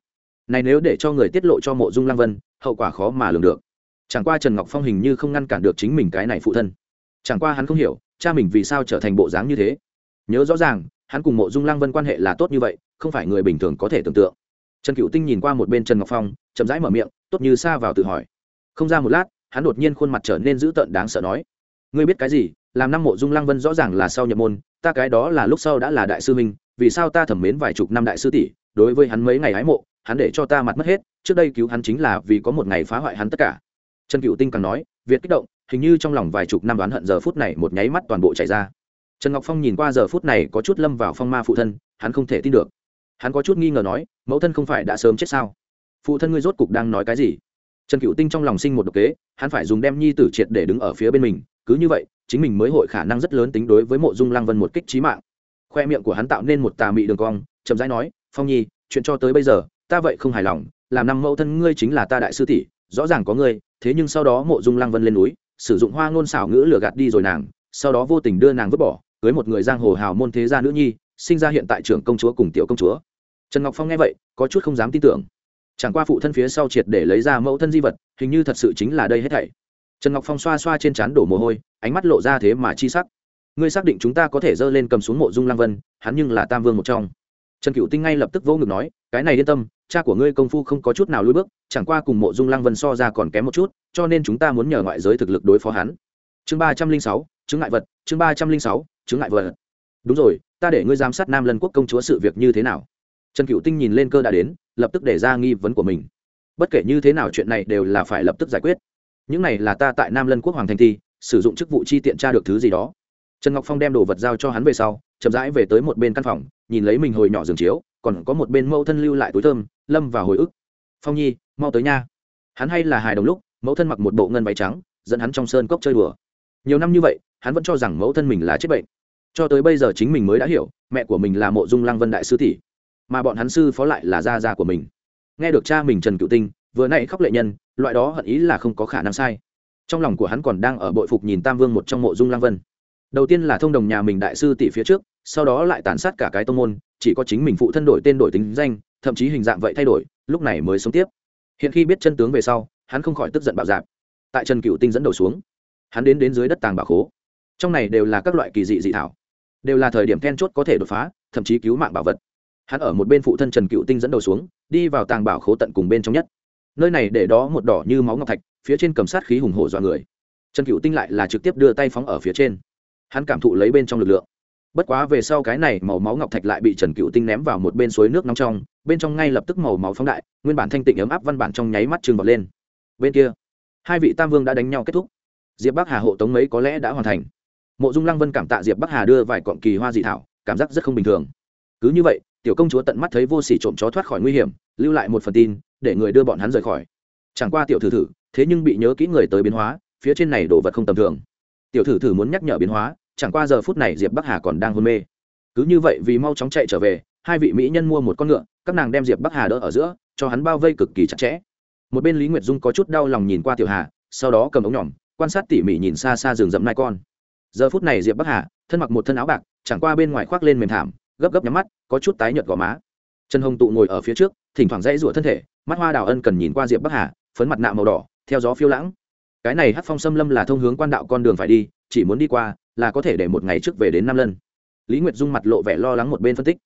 Này nếu để cho người tiết lộ cho mộ dung lăng vân, hậu quả khó mà lường được. Chẳng qua trần ngọc phong hình như không ngăn cản được chính mình cái này phụ thân. Chẳng qua hắn không hiểu, cha mình vì sao trở thành bộ dáng như thế. Nhớ rõ ràng, hắn cùng mộ dung lăng vân quan hệ là tốt như vậy, không phải người bình thường có thể tưởng tượng. Trần cựu tinh nhìn qua một bên trần ngọc phong, chậm rãi mở miệng, tốt như xa vào tự hỏi. Không ra một lát hắn đột nhiên khuôn mặt trở nên dữ tợn đáng sợ nói, ngươi biết cái gì? Làm năm mộ dung lăng vân rõ ràng là sau nhập môn, ta cái đó là lúc sau đã là đại sư minh vì sao ta thẩm mến vài chục năm đại sư tỷ, đối với hắn mấy ngày hái mộ, hắn để cho ta mặt mất hết, trước đây cứu hắn chính là vì có một ngày phá hoại hắn tất cả. Trần cựu tinh càng nói, việt kích động, hình như trong lòng vài chục năm đoán hận giờ phút này một nháy mắt toàn bộ chảy ra. Trần ngọc phong nhìn qua giờ phút này có chút lâm vào phong ma phụ thân, hắn không thể tin được. Hắn có chút nghi ngờ nói, mẫu thân không phải đã sớm chết sao? Phụ thân ngươi rốt cục đang nói cái gì? Trần cựu tinh trong lòng sinh một độc kế, hắn phải dùng đem nhi tử triệt để đứng ở phía bên mình, cứ như vậy, chính mình mới hội khả năng rất lớn tính đối với mộ dung lăng vân một kích trí mạng. Khoe miệng của hắn tạo nên một tà mị đường cong, chậm rãi nói, phong nhi, chuyện cho tới bây giờ, ta vậy không hài lòng, làm năm mẫu thân ngươi chính là ta đại sư tỷ, rõ ràng có ngươi, thế nhưng sau đó mộ dung lăng vân lên núi, sử dụng hoa ngôn xảo ngữ lừa gạt đi rồi nàng, sau đó vô tình đưa nàng vứt bỏ, cưới một người giang hồ hào môn thế gia nữ nhi, sinh ra hiện tại trưởng công chúa cùng tiểu công chúa. Trần ngọc phong nghe vậy, có chút không dám tin tưởng chẳng qua phụ thân phía sau triệt để lấy ra mẫu thân di vật, hình như thật sự chính là đây hết thảy. Trần ngọc phong xoa xoa trên trán đổ mồ hôi, ánh mắt lộ ra thế mà chi sắc. Ngươi xác định chúng ta có thể dơ lên cầm xuống mộ dung Lang vân, hắn nhưng là tam vương một trong. Trần cựu tinh ngay lập tức vỗ ngực nói, cái này yên tâm, cha của ngươi công phu không có chút nào lui bước, chẳng qua cùng mộ dung Lang vân so ra còn kém một chút, cho nên chúng ta muốn nhờ ngoại giới thực lực đối phó hắn. Chương ba trăm linh sáu, chứng ngại vật, chương ba trăm linh sáu, chứng ngại vật. Đúng rồi, ta để ngươi giám sát nam lân quốc công chúa sự việc như thế nào. Trần cựu tinh nhìn lên cơ đã đến lập tức để ra nghi vấn của mình. Bất kể như thế nào chuyện này đều là phải lập tức giải quyết. Những này là ta tại nam lân quốc hoàng thành thi, sử dụng chức vụ chi tiện tra được thứ gì đó. Trần ngọc phong đem đồ vật giao cho hắn về sau, chậm rãi về tới một bên căn phòng, nhìn lấy mình hồi nhỏ giường chiếu, còn có một bên mẫu thân lưu lại túi thơm, lâm và hồi ức. Phong nhi, mau tới nha. Hắn hay là hài đồng lúc, mẫu thân mặc một bộ ngân váy trắng, dẫn hắn trong sơn cốc chơi đùa. Nhiều năm như vậy, hắn vẫn cho rằng mẫu thân mình là chết bệnh. Cho tới bây giờ chính mình mới đã hiểu, mẹ của mình là mộ dung lăng vân đại sư tỷ mà bọn hắn sư phó lại là gia gia của mình. Nghe được cha mình trần cựu tinh, vừa nãy khóc lệ nhân, loại đó hận ý là không có khả năng sai. Trong lòng của hắn còn đang ở bội phục nhìn tam vương một trong mộ dung Lang vân. Đầu tiên là thông đồng nhà mình đại sư tỷ phía trước, sau đó lại tàn sát cả cái tông môn, chỉ có chính mình phụ thân đổi tên đổi tính danh, thậm chí hình dạng vậy thay đổi, lúc này mới sống tiếp. Hiện khi biết chân tướng về sau, hắn không khỏi tức giận bạo dạp. Tại trần cựu tinh dẫn đầu xuống, hắn đến đến dưới đất tàng bảo khố. Trong này đều là các loại kỳ dị dị thảo, đều là thời điểm then chốt có thể đột phá, thậm chí cứu mạng bảo vật hắn ở một bên phụ thân trần cựu tinh dẫn đầu xuống, đi vào tàng bảo khố tận cùng bên trong nhất. Nơi này để đó một đỏ như máu ngọc thạch, phía trên cầm sát khí hùng hổ dọa người. Trần cựu tinh lại là trực tiếp đưa tay phóng ở phía trên. Hắn cảm thụ lấy bên trong lực lượng. Bất quá về sau cái này màu máu ngọc thạch lại bị trần cựu tinh ném vào một bên suối nước nóng trong, bên trong ngay lập tức màu máu phóng đại, nguyên bản thanh tịnh ấm áp văn bản trong nháy mắt trừng vào lên. Bên kia, hai vị tam vương đã đánh nhau kết thúc. Diệp bắc hà hộ tống mấy có lẽ đã hoàn thành. Mộ dung lăng vân cảm tạ diệp bắc hà đưa vài cọn kỳ hoa dị thảo, cảm giác rất không bình thường cứ như vậy, tiểu công chúa tận mắt thấy vô s ỉ trộm chó thoát khỏi nguy hiểm, lưu lại một phần tin, để người đưa bọn hắn rời khỏi. Chẳng qua tiểu thử thử, thế nhưng bị nhớ kỹ người tới biến hóa, phía trên này đồ vật không tầm thường. Tiểu thử thử muốn nhắc nhở biến hóa, chẳng qua giờ phút này diệp bắc hà còn đang hôn mê. Cứ như vậy vì mau chóng chạy trở về, hai vị mỹ nhân mua một con ngựa, các nàng đem diệp bắc hà đỡ ở giữa, cho hắn bao vây cực kỳ chặt chẽ. Một bên lý nguyệt dung có chút đau lòng nhìn qua tiểu hà, sau đó cầm ống nhỏm, quan sát tỉ mỉ nhìn xa xa rừng rậm nai con. Giờ phút này diệp bắc hà, thân mặc một thân áo bạc, chẳng qua bên ngoài khoác lên mềm thảm gấp gấp nhắm mắt, có chút tái nhợt gò má. Trần hồng tụ ngồi ở phía trước, thỉnh thoảng dãy rủa thân thể, mắt hoa đào ân cần nhìn qua diệp bắc hà, phấn mặt nạ màu đỏ, theo gió phiêu lãng. Cái này hát phong xâm lâm là thông hướng quan đạo con đường phải đi, chỉ muốn đi qua, là có thể để một ngày trước về đến nam lân. Lý nguyệt dung mặt lộ vẻ lo lắng một bên phân tích.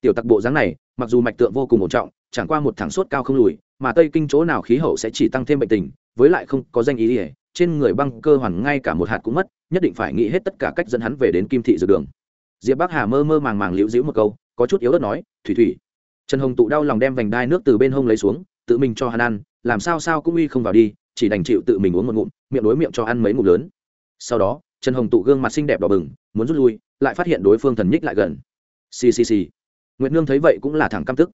Tiểu tặc bộ dáng này, mặc dù mạch tượng vô cùng ổn trọng, chẳng qua một thẳng sốt cao không lùi, mà tây kinh chỗ nào khí hậu sẽ chỉ tăng thêm bệnh tình, với lại không có danh ý ỉa trên người băng cơ hoàn ngay cả một hạt cũng mất, nhất định phải nghĩ hết tất cả cách dẫn hắn về đến kim thị dược đường diệp bắc hà mơ mơ màng màng liễu dĩu một câu, có chút yếu ớt nói, thủy thủy. Trần hồng tụ đau lòng đem vành đai nước từ bên hông lấy xuống, tự mình cho hắn ăn, làm sao sao cũng uy không vào đi, chỉ đành chịu tự mình uống một ngụm, miệng đối miệng cho ăn mấy ngụm lớn. Sau đó, trần hồng tụ gương mặt xinh đẹp đỏ bừng, muốn rút lui, lại phát hiện đối phương thần nhích lại gần. Xì xì xì. Nguyệt nương thấy vậy cũng là thẳng căm tức.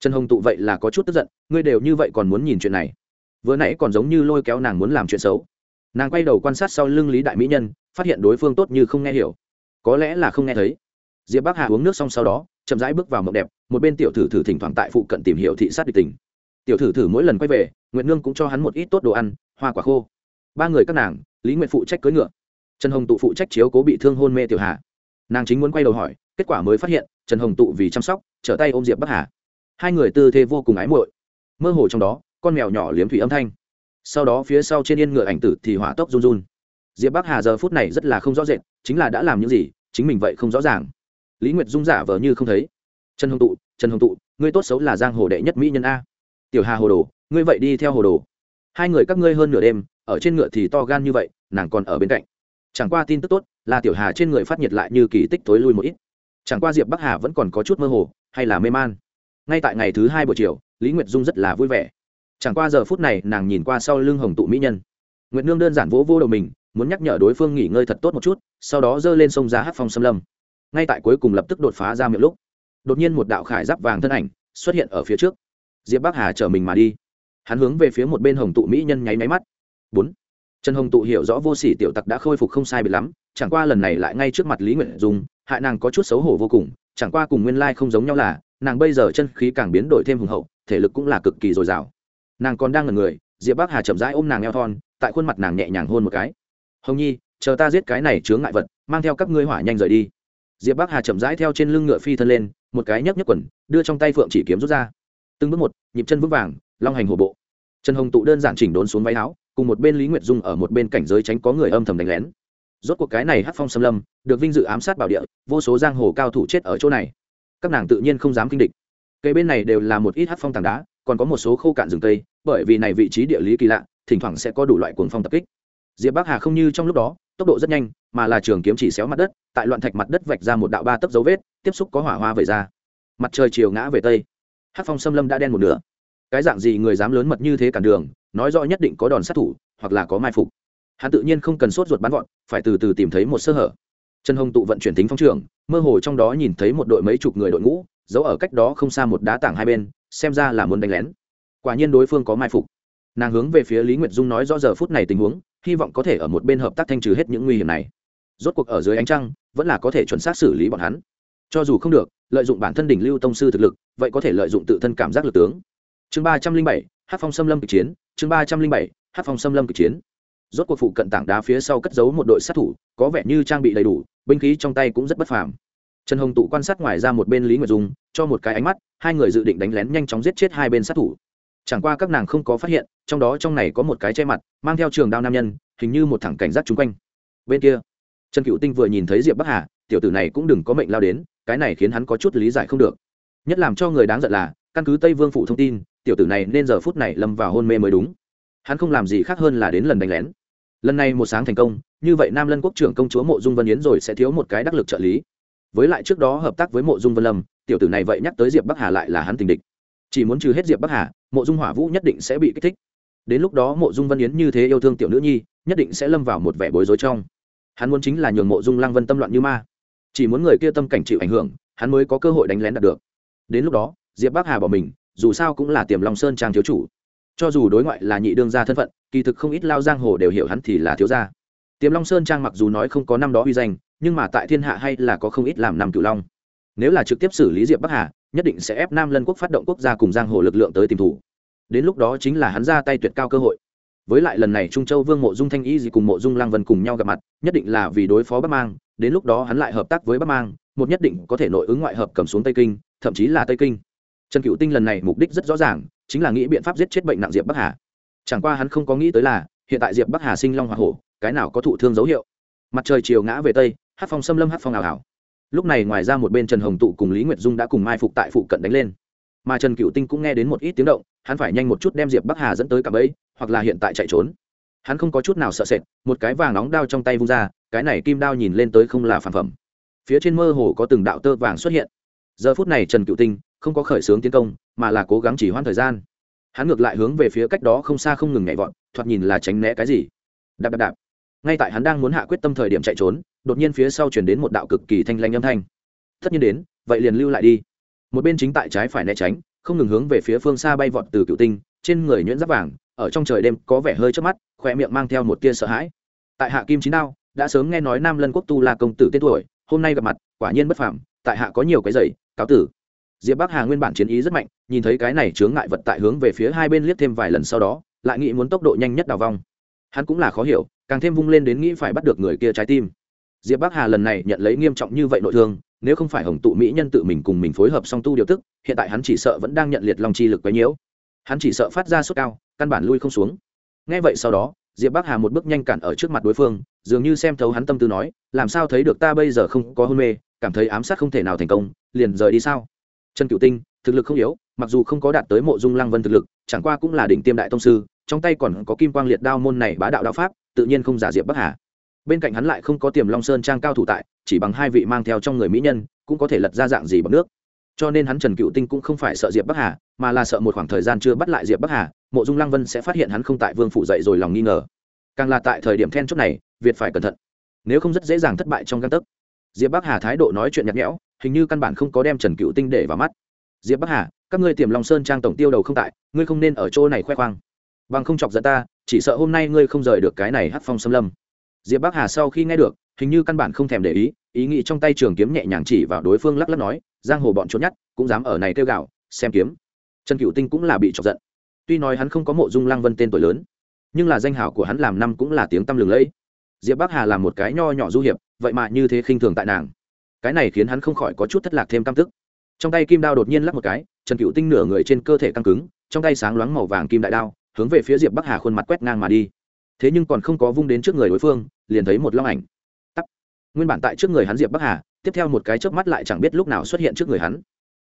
Trần hồng tụ vậy là có chút tức giận, ngươi đều như vậy còn muốn nhìn chuyện này? Vừa nãy còn giống như lôi kéo nàng muốn làm chuyện xấu. Nàng quay đầu quan sát sau lưng lý đại mỹ nhân, phát hiện đối phương tốt như không nghe hiểu có lẽ là không nghe thấy. Diệp bắc hà uống nước xong sau đó, chậm rãi bước vào mộng đẹp, một bên tiểu thử thử thỉnh thoảng tại phụ cận tìm hiểu thị sát địch tình. Tiểu thử thử mỗi lần quay về nguyễn nương cũng cho hắn một ít tốt đồ ăn, hoa quả khô. Ba người các nàng, lý nguyện phụ trách cưỡi ngựa. Trần hồng tụ phụ trách chiếu cố bị thương hôn mê tiểu hà. Nàng chính muốn quay đầu hỏi, kết quả mới phát hiện, trần hồng tụ vì chăm sóc, trở tay ôm diệp bắc hà. Hai người tư thế vô cùng ái muội. Mơ hồ trong đó, con mèo nhỏ liếm thủy âm thanh. Sau đó phía sau trên yên ngựa ảnh tử thì hỏa tốc run run. Diệp bắc hà giờ phút này rất là không rõ rệt, chính là đã làm những gì chính mình vậy không rõ ràng. Lý nguyệt dung giả vờ như không thấy. Trần hồng tụ, trần hồng tụ, ngươi tốt xấu là giang hồ đệ nhất mỹ nhân a. Tiểu hà hồ đồ, ngươi vậy đi theo hồ đồ. Hai người các ngươi hơn nửa đêm, ở trên ngựa thì to gan như vậy, nàng còn ở bên cạnh. Chẳng qua tin tức tốt, là tiểu hà trên người phát nhiệt lại như kỳ tích tối lui một ít. Chẳng qua diệp bắc hà vẫn còn có chút mơ hồ, hay là mê man. Ngay tại ngày thứ hai buổi chiều, lý nguyệt dung rất là vui vẻ. Chẳng qua giờ phút này, nàng nhìn qua sau lưng hồng tụ mỹ nhân. Nguyệt nương đơn giản vỗ vô đầu mình muốn nhắc nhở đối phương nghỉ ngơi thật tốt một chút, sau đó giơ lên sông ra hát phong xâm lâm. Ngay tại cuối cùng lập tức đột phá ra miệng lúc, đột nhiên một đạo khải giáp vàng thân ảnh xuất hiện ở phía trước. Diệp bắc hà chở mình mà đi. Hắn hướng về phía một bên hồng tụ mỹ nhân nháy máy mắt. Bốn. Trần hồng tụ hiểu rõ vô sỉ tiểu tặc đã khôi phục không sai biệt lắm, chẳng qua lần này lại ngay trước mặt lý nguyệt dung, hại nàng có chút xấu hổ vô cùng, chẳng qua cùng nguyên lai không giống nhau là, nàng bây giờ chân khí càng biến đổi thêm hùng hậu, thể lực cũng là cực kỳ dồi dào. Nàng còn đang là người, diệp bắc hà chậm rãi ôm nàng eo thon, tại khuôn mặt nàng nhẹ nhàng hôn một cái hồng nhi, chờ ta giết cái này chướng ngại vật, mang theo các ngươi hỏa nhanh rời đi. Diệp bắc hà chậm rãi theo trên lưng ngựa phi thân lên, một cái nhấc nhấc quần, đưa trong tay phượng chỉ kiếm rút ra. Từng bước một, nhịp chân vững vàng, long hành hổ bộ. Trần hồng tụ đơn giản chỉnh đốn xuống váy áo, cùng một bên lý nguyệt dung ở một bên cảnh giới tránh có người âm thầm đánh lén. Rốt cuộc cái này hát phong xâm lâm, được vinh dự ám sát bảo địa, vô số giang hồ cao thủ chết ở chỗ này. Các nàng tự nhiên không dám kinh địch. Cây bên này đều là một ít hát phong tảng đá, còn có một số khô cạn rừng tây bởi vì này vị trí địa lý kỳ lạ, thỉnh thoảng sẽ có đủ loại cuồng phong tập kích diệp bắc hà không như trong lúc đó, tốc độ rất nhanh, mà là trường kiếm chỉ xéo mặt đất, tại loạn thạch mặt đất vạch ra một đạo ba tấc dấu vết, tiếp xúc có hỏa hoa vẩy ra. Mặt trời chiều ngã về tây. Hát phong xâm lâm đã đen một nửa. Cái dạng gì người dám lớn mật như thế cản đường, nói rõ nhất định có đòn sát thủ, hoặc là có mai phục. Hắn tự nhiên không cần sốt ruột bắn gọn phải từ từ tìm thấy một sơ hở. Trần hồng tụ vận chuyển tính phong trường, mơ hồ trong đó nhìn thấy một đội mấy chục người đội ngũ, giấu ở cách đó không xa một đá tảng hai bên, xem ra là muốn đánh lén. Quả nhiên đối phương có mai phục. Nàng hướng về phía lý nguyệt dung nói rõ giờ phút này tình huống hy vọng có thể ở một bên hợp tác thanh trừ hết những nguy hiểm này. Rốt cuộc ở dưới ánh trăng, vẫn là có thể chuẩn xác xử lý bọn hắn. Cho dù không được, lợi dụng bản thân đỉnh lưu tông sư thực lực, vậy có thể lợi dụng tự thân cảm giác lực tướng. Chương ba trăm linh bảy hát phong xâm lâm cực chiến, chương ba trăm linh bảy hát phong xâm lâm cực chiến. Rốt cuộc phụ cận tảng đá phía sau cất giấu một đội sát thủ, có vẻ như trang bị đầy đủ, binh khí trong tay cũng rất bất phàm. Trần hồng tụ quan sát ngoài ra một bên lý nguyệt dung, cho một cái ánh mắt, hai người dự định đánh lén nhanh chóng giết chết hai bên sát thủ. Chẳng qua các nàng không có phát hiện trong đó trong này có một cái che mặt, mang theo trường đao nam nhân, hình như một thẳng cảnh giác chung quanh. Bên kia, trần cựu tinh vừa nhìn thấy diệp bắc hà, tiểu tử này cũng đừng có mệnh lao đến, cái này khiến hắn có chút lý giải không được. Nhất làm cho người đáng giận là, căn cứ tây vương phụ thông tin, tiểu tử này nên giờ phút này lâm vào hôn mê mới đúng. Hắn không làm gì khác hơn là đến lần đánh lén. Lần này một sáng thành công, như vậy nam lân quốc trưởng công chúa mộ dung vân yến rồi sẽ thiếu một cái đắc lực trợ lý. Với lại trước đó hợp tác với mộ dung vân lâm, tiểu tử này vậy nhắc tới diệp bắc hà lại là hắn tình địch. Chỉ muốn trừ hết diệp bắc hà, mộ dung hỏa vũ nhất định sẽ bị kích thích đến lúc đó mộ dung vân yến như thế yêu thương tiểu nữ nhi, nhất định sẽ lâm vào một vẻ bối rối trong. Hắn muốn chính là nhường mộ dung lăng vân tâm loạn như ma. Chỉ muốn người kia tâm cảnh chịu ảnh hưởng, hắn mới có cơ hội đánh lén đạt được. Đến lúc đó, diệp bắc hà bỏ mình, dù sao cũng là tiềm long sơn trang thiếu chủ. Cho dù đối ngoại là nhị đương gia thân phận, kỳ thực không ít lao giang hồ đều hiểu hắn thì là thiếu gia. Tiềm long sơn trang mặc dù nói không có năm đó uy danh, nhưng mà tại thiên hạ hay là có không ít làm nằm cửu long. Nếu là trực tiếp xử lý diệp bắc hà, nhất định sẽ ép nam lân quốc phát động quốc gia cùng giang hồ lực lượng tới tìm thủ đến lúc đó chính là hắn ra tay tuyệt cao cơ hội. Với lại lần này trung châu vương mộ dung thanh y gì cùng mộ dung lăng vân cùng nhau gặp mặt, nhất định là vì đối phó bắc mang, đến lúc đó hắn lại hợp tác với bắc mang, một nhất định có thể nội ứng ngoại hợp cầm xuống tây kinh, thậm chí là tây kinh. Trần cựu tinh lần này mục đích rất rõ ràng, chính là nghĩ biện pháp giết chết bệnh nặng diệp bắc hà. Chẳng qua hắn không có nghĩ tới là, hiện tại diệp bắc hà sinh long hoa hổ, cái nào có thụ thương dấu hiệu. Mặt trời chiều ngã về tây, hát phong xâm lâm hát phong ảo ảo. Lúc này ngoài ra một bên trần hồng tụ cùng lý nguyệt dung đã cùng mai phục tại phụ cận đánh lên. Mà trần cựu tinh cũng nghe đến một ít tiếng động hắn phải nhanh một chút đem diệp bắc hà dẫn tới cả ấy hoặc là hiện tại chạy trốn. Hắn không có chút nào sợ sệt, một cái vàng nóng đao trong tay vung ra, cái này kim đao nhìn lên tới không là phản phẩm. Phía trên mơ hồ có từng đạo tơ vàng xuất hiện. Giờ phút này trần cựu tinh không có khởi xướng tiến công, mà là cố gắng chỉ hoãn thời gian. Hắn ngược lại hướng về phía cách đó không xa không ngừng nhảy vọt, thoạt nhìn là tránh né cái gì. Đạp đạp đạp. Ngay tại hắn đang muốn hạ quyết tâm thời điểm chạy trốn, đột nhiên phía sau chuyển đến một đạo cực kỳ thanh lanh âm thanh. Tất nhiên đến, vậy liền lưu lại đi. Một bên chính tại trái phải né tránh không ngừng hướng về phía phương xa bay vọt từ cựu tinh, trên người nhuyễn giáp vàng, ở trong trời đêm có vẻ hơi trước mắt khoe miệng mang theo một tia sợ hãi. Tại hạ kim chín đao, đã sớm nghe nói nam lân quốc tu là công tử tên tuổi, hôm nay gặp mặt, quả nhiên bất phàm, tại hạ có nhiều cái giày, cáo tử. Diệp bắc hà nguyên bản chiến ý rất mạnh, nhìn thấy cái này chướng ngại vật tại hướng về phía hai bên liếc thêm vài lần sau đó, lại nghĩ muốn tốc độ nhanh nhất đào vong. Hắn cũng là khó hiểu, càng thêm vung lên đến nghĩ phải bắt được người kia trái tim diệp bắc hà lần này nhận lấy nghiêm trọng như vậy nội thương, nếu không phải hồng tụ mỹ nhân tự mình cùng mình phối hợp song tu điều tức, hiện tại hắn chỉ sợ vẫn đang nhận liệt lòng chi lực quấy nhiễu. Hắn chỉ sợ phát ra sốt cao, căn bản lui không xuống. Ngay vậy sau đó, diệp bắc hà một bước nhanh cản ở trước mặt đối phương, dường như xem thấu hắn tâm tư nói, làm sao thấy được ta bây giờ không có hôn mê, cảm thấy ám sát không thể nào thành công, liền rời đi sao? Trần cựu tinh, thực lực không yếu, mặc dù không có đạt tới mộ dung lăng vân thực lực, chẳng qua cũng là đỉnh tiêm đại tông sư, trong tay còn có kim quang liệt đao môn này bá đạo đạo pháp, tự nhiên không giả diệp bắc hà bên cạnh hắn lại không có tiềm long sơn trang cao thủ tại, chỉ bằng hai vị mang theo trong người mỹ nhân, cũng có thể lật ra dạng gì bằng nước. Cho nên hắn trần cựu tinh cũng không phải sợ diệp bắc hà, mà là sợ một khoảng thời gian chưa bắt lại diệp bắc hà, mộ dung lăng vân sẽ phát hiện hắn không tại vương phủ dậy rồi lòng nghi ngờ. Càng là tại thời điểm then chốt này, việt phải cẩn thận. Nếu không rất dễ dàng thất bại trong căn tấc. Diệp bắc hà thái độ nói chuyện nhạt nhẽo, hình như căn bản không có đem trần cựu tinh để vào mắt. Diệp bắc hà, các ngươi tiềm long sơn trang tổng tiêu đầu không tại, ngươi không nên ở chỗ này khoe khoang. Bằng không chọc giận ta, chỉ sợ hôm nay ngươi không rời được cái này hát phong xâm lâm diệp bắc hà sau khi nghe được, hình như căn bản không thèm để ý ý nghĩ trong tay trường kiếm nhẹ nhàng chỉ vào đối phương lắc lắc nói, giang hồ bọn trốn nhát, cũng dám ở này kêu gạo, xem kiếm. Trần cựu tinh cũng là bị chọc giận. Tuy nói hắn không có mộ dung lăng vân tên tuổi lớn, nhưng là danh hào của hắn làm năm cũng là tiếng tăm lừng lẫy. Diệp bắc hà làm một cái nho nhỏ du hiệp, vậy mà như thế khinh thường tại nàng. Cái này khiến hắn không khỏi có chút thất lạc thêm căm tức. Trong tay kim đao đột nhiên lắc một cái, trần cựu tinh nửa người trên cơ thể căng cứng, trong tay sáng loáng màu vàng kim đại đao, hướng về phía diệp bắc hà khuôn mặt quét ngang mà đi thế nhưng còn không có vung đến trước người đối phương, liền thấy một long ảnh. Tắt nguyên bản tại trước người hắn diệp bắc hà, tiếp theo một cái chớp mắt lại chẳng biết lúc nào xuất hiện trước người hắn.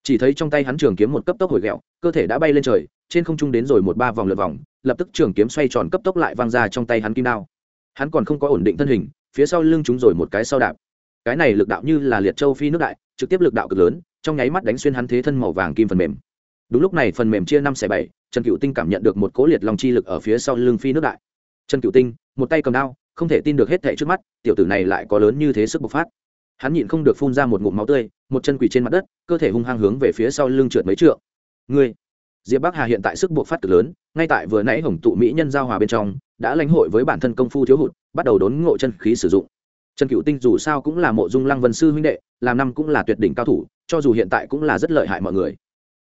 Chỉ thấy trong tay hắn trường kiếm một cấp tốc hồi ghẹo cơ thể đã bay lên trời, trên không trung đến rồi một ba vòng lượt vòng, lập tức trường kiếm xoay tròn cấp tốc lại văng ra trong tay hắn kim đao. Hắn còn không có ổn định thân hình, phía sau lưng chúng rồi một cái sau đạp. Cái này lực đạo như là liệt châu phi nước đại, trực tiếp lực đạo cực lớn, trong nháy mắt đánh xuyên hắn thế thân màu vàng kim phần mềm. Đúng lúc này phần mềm chia năm xẻ bảy, trần cựu tinh cảm nhận được một cố liệt lòng chi lực ở phía sau lưng phi nước đại trần cựu tinh, một tay cầm đao, không thể tin được hết thệ trước mắt, tiểu tử này lại có lớn như thế sức bộc phát. Hắn nhịn không được phun ra một ngụm máu tươi, một chân quỳ trên mặt đất, cơ thể hung hăng hướng về phía sau lưng trượt mấy trượng. Ngươi, diệp bắc hà hiện tại sức bộc phát cực lớn, ngay tại vừa nãy hồng tụ mỹ nhân giao hòa bên trong, đã lãnh hội với bản thân công phu thiếu hụt, bắt đầu đốn ngộ chân khí sử dụng. Trần cựu tinh dù sao cũng là mộ dung lăng vân sư huynh đệ, làm năm cũng là tuyệt đỉnh cao thủ, cho dù hiện tại cũng là rất lợi hại mọi người.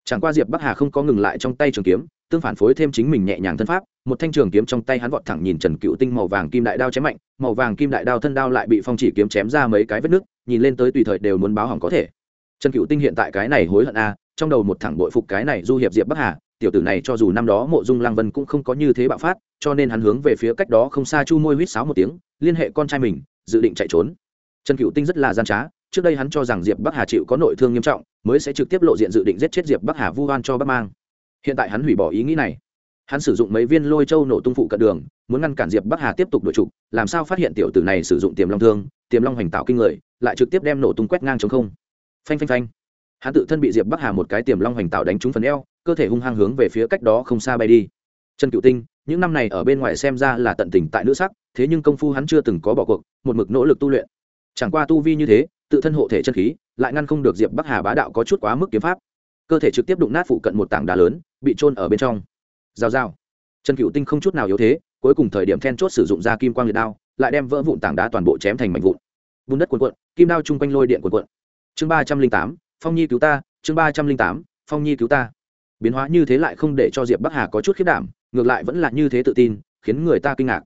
Chẳng qua diệp bắc hà không có ngừng lại trong tay trường kiếm tương phản phối thêm chính mình nhẹ nhàng thân pháp, một thanh trường kiếm trong tay hắn vọt thẳng nhìn trần cựu tinh màu vàng kim đại đao chém mạnh, màu vàng kim đại đao thân đao lại bị phong chỉ kiếm chém ra mấy cái vết nước nhìn lên tới tùy thời đều muốn báo hỏng có thể. Trần cựu tinh hiện tại cái này hối hận a, trong đầu một thẳng bội phục cái này du hiệp diệp bắc hà, tiểu tử này cho dù năm đó mộ dung lăng vân cũng không có như thế bạo phát, cho nên hắn hướng về phía cách đó không xa chu môi huýt sáo một tiếng, liên hệ con trai mình, dự định chạy trốn. Trần cựu tinh rất là gian trá, trước đây hắn cho rằng diệp bắc hà chịu có nội thương nghiêm trọng, mới sẽ trực tiếp lộ diện dự định giết chết diệp bắc hà vu oan cho bắc mang hiện tại hắn hủy bỏ ý nghĩ này. Hắn sử dụng mấy viên lôi châu nổ tung phụ cận đường, muốn ngăn cản diệp bắc hà tiếp tục đổi trục, làm sao phát hiện tiểu tử này sử dụng tiềm long thương, tiềm long hoành tạo kinh người, lại trực tiếp đem nổ tung quét ngang chống không. Phanh phanh phanh. Hắn tự thân bị diệp bắc hà một cái tiềm long hoành tạo đánh trúng phần eo, cơ thể hung hăng hướng về phía cách đó không xa bay đi. Trần cựu tinh, những năm này ở bên ngoài xem ra là tận tình tại nữ sắc, thế nhưng công phu hắn chưa từng có bỏ cuộc, một mực nỗ lực tu luyện. Chẳng qua tu vi như thế, tự thân hộ thể chân khí, lại ngăn không được diệp bắc hà bá đạo có chút quá mức kiếm pháp. Cơ thể trực tiếp đụng nát phụ cận một tảng đá lớn bị trôn ở bên trong. Rào rào. Trần cựu tinh không chút nào yếu thế, cuối cùng thời điểm then chốt sử dụng ra kim quang liệt đao, lại đem vỡ vụn tảng đá toàn bộ chém thành mảnh vụn. Bùn đất cuộn cuộn, kim đao chung quanh lôi điện cuộn cuộn. Chương ba trăm linh tám, phong nhi cứu ta, chương ba trăm linh tám, phong nhi cứu ta. Biến hóa như thế lại không để cho diệp bắc hà có chút khiết đảm, ngược lại vẫn là như thế tự tin, khiến người ta kinh ngạc.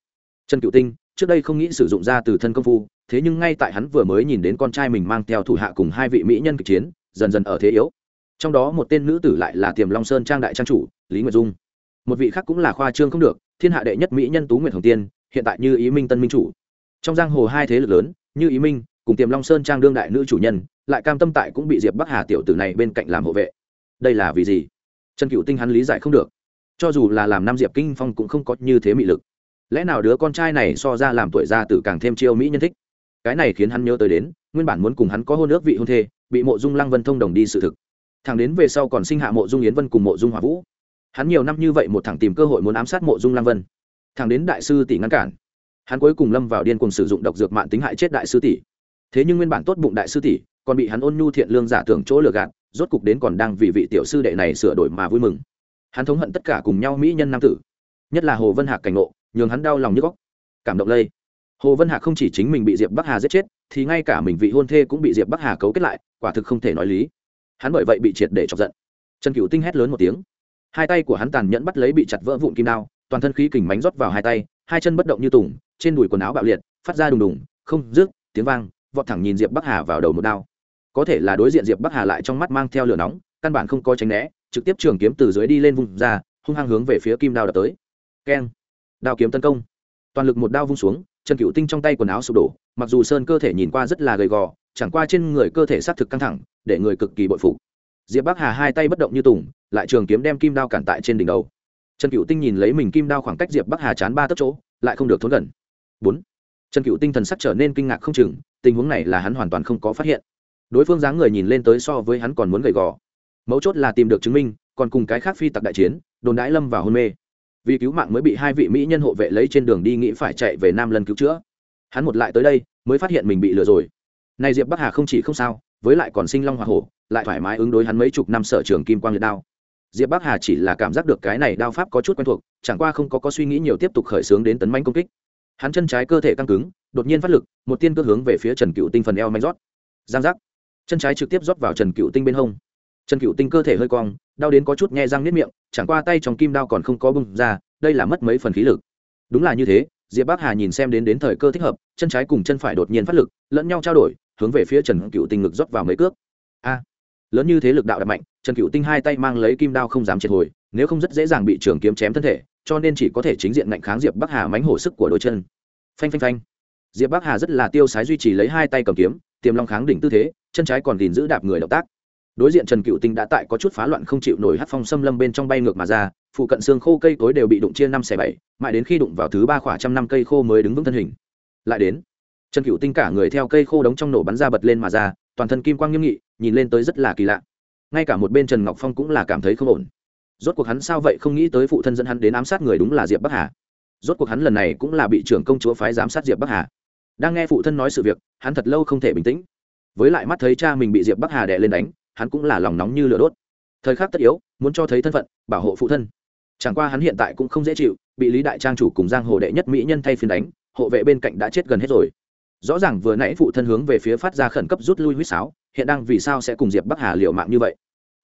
Trần cựu tinh, trước đây không nghĩ sử dụng ra từ thân công phu, thế nhưng ngay tại hắn vừa mới nhìn đến con trai mình mang theo thủ hạ cùng hai vị mỹ nhân kịch chiến, dần dần ở thế yếu trong đó một tên nữ tử lại là tiềm long sơn trang đại trang chủ, lý nguyệt dung. Một vị khác cũng là khoa trương không được, thiên hạ đệ nhất mỹ nhân tú nguyệt hồng tiên, hiện tại như ý minh tân minh chủ. Trong giang hồ hai thế lực lớn, như ý minh, cùng tiềm long sơn trang đương đại nữ chủ nhân, lại cam tâm tại cũng bị diệp bắc hà tiểu tử này bên cạnh làm hộ vệ. Đây là vì gì? Trần cựu tinh hắn lý giải không được. Cho dù là làm năm diệp kinh phong cũng không có như thế mị lực. Lẽ nào đứa con trai này so ra làm tuổi gia tử càng thêm chiêu mỹ nhân thích? Cái này khiến hắn nhớ tới đến, nguyên bản muốn cùng hắn có hôn ước vị hôn thê, bị mộ dung lăng vân thông đồng đi sự thực thằng đến về sau còn sinh hạ mộ dung yến vân cùng mộ dung hòa vũ. Hắn nhiều năm như vậy một thằng tìm cơ hội muốn ám sát mộ dung Lam vân. Thằng đến đại sư tỷ ngăn cản, hắn cuối cùng lâm vào điên cùng sử dụng độc dược mạng tính hại chết đại sư tỷ. Thế nhưng nguyên bản tốt bụng đại sư tỷ còn bị hắn ôn nhu thiện lương giả tưởng chỗ lừa gạt, rốt cục đến còn đang vì vị tiểu sư đệ này sửa đổi mà vui mừng. Hắn thống hận tất cả cùng nhau mỹ nhân nam tử, nhất là hồ vân hạc cảnh ngộ, nhường hắn đau lòng như góc, cảm động lây. Hồ vân hạc không chỉ chính mình bị diệp bắc hà giết chết, thì ngay cả mình vị hôn thê cũng bị diệp bắc hà cấu kết lại, quả thực không thể nói lý hắn bởi vậy bị triệt để chọc giận. Trần cựu tinh hét lớn một tiếng. Hai tay của hắn tàn nhẫn bắt lấy bị chặt vỡ vụn kim đao, toàn thân khí kình mánh rót vào hai tay, hai chân bất động như tùng, trên đùi quần áo bạo liệt, phát ra đùng đùng, không rước tiếng vang, vọt thẳng nhìn diệp bắc hà vào đầu một đao. Có thể là đối diện diệp bắc hà lại trong mắt mang theo lửa nóng, căn bản không có tránh né, trực tiếp trường kiếm từ dưới đi lên vùng ra, hung hăng hướng về phía kim đao đập tới. Keng. Đao kiếm tấn công. Toàn lực một đao vung xuống, trần cựu tinh trong tay quần áo sụp đổ, mặc dù sơn cơ thể nhìn qua rất là gầy gò chẳng qua trên người cơ thể sát thực căng thẳng, để người cực kỳ bội phục. diệp bắc hà hai tay bất động như tùng, lại trường kiếm đem kim đao cản tại trên đỉnh đầu. Trần cựu tinh nhìn lấy mình kim đao khoảng cách diệp bắc hà chán ba tấc chỗ, lại không được thốn gần. Bốn. Trần cựu tinh thần sắc trở nên kinh ngạc không chừng, tình huống này là hắn hoàn toàn không có phát hiện. Đối phương dáng người nhìn lên tới so với hắn còn muốn gầy gò. Mấu chốt là tìm được chứng minh, còn cùng cái khác phi tặc đại chiến, đồn đãi lâm vào hôn mê. Vì cứu mạng mới bị hai vị mỹ nhân hộ vệ lấy trên đường đi nghĩ phải chạy về nam lân cứu chữa. Hắn một lại tới đây, mới phát hiện mình bị lừa rồi này diệp bắc hà không chỉ không sao, với lại còn sinh long hoa hổ, lại thoải mái ứng đối hắn mấy chục năm sở trường kim quang liệt đao. Diệp bắc hà chỉ là cảm giác được cái này đao pháp có chút quen thuộc, chẳng qua không có có suy nghĩ nhiều tiếp tục khởi xướng đến tấn manh công kích. Hắn chân trái cơ thể căng cứng, đột nhiên phát lực, một tiên cơ hướng về phía trần cựu tinh phần eo manh rót. Giang giác. Chân trái trực tiếp rót vào trần cựu tinh bên hông. Trần cựu tinh cơ thể hơi cong, đau đến có chút nhẹ răng nếp miệng, chẳng qua tay trong kim đao còn không có bung ra, đây là mất mấy phần khí lực. Đúng là như thế, diệp bắc hà nhìn xem đến đến thời cơ thích hợp, chân trái cùng chân phải đột nhiên phát lực, lẫn nhau trao đổi hướng về phía trần cựu tinh ngực rót vào mấy cước. A! Lớn như thế lực đạo đập mạnh, trần cựu tinh hai tay mang lấy kim đao không dám triệt hồi, nếu không rất dễ dàng bị trường kiếm chém thân thể, cho nên chỉ có thể chính diện ngạnh kháng diệp bắc hà mánh hổ sức của đôi chân. Phanh phanh phanh. Diệp bắc hà rất là tiêu sái duy trì lấy hai tay cầm kiếm, tiềm long kháng đỉnh tư thế, chân trái còn gìn giữ đạp người động tác. Đối diện trần cựu tinh đã tại có chút phá loạn không chịu nổi hát phong xâm lâm bên trong bay ngược mà ra, phụ cận xương khô cây cối đều bị đụng chia năm xẻ bảy, mãi đến khi đụng vào thứ ba khoảng trăm năm cây khô mới đứng vững thân hình. Lại đến trần cựu tinh cả người theo cây khô đống trong nổ bắn ra bật lên mà ra, toàn thân kim quang nghiêm nghị, nhìn lên tới rất là kỳ lạ. Ngay cả một bên trần ngọc phong cũng là cảm thấy không ổn. Rốt cuộc hắn sao vậy không nghĩ tới phụ thân dẫn hắn đến ám sát người đúng là diệp bắc hà. Rốt cuộc hắn lần này cũng là bị trưởng công chúa phái giám sát diệp bắc hà. Đang nghe phụ thân nói sự việc, hắn thật lâu không thể bình tĩnh. Với lại mắt thấy cha mình bị diệp bắc hà đè lên đánh, hắn cũng là lòng nóng như lửa đốt. Thời khắc tất yếu, muốn cho thấy thân phận, bảo hộ phụ thân. Chẳng qua hắn hiện tại cũng không dễ chịu, bị lý đại trang chủ cùng giang hồ đệ nhất mỹ nhân thay phiên đánh, hộ vệ bên cạnh đã chết gần hết rồi rõ ràng vừa nãy phụ thân hướng về phía phát ra khẩn cấp rút lui huýt sáo, hiện đang vì sao sẽ cùng diệp bắc hà liệu mạng như vậy?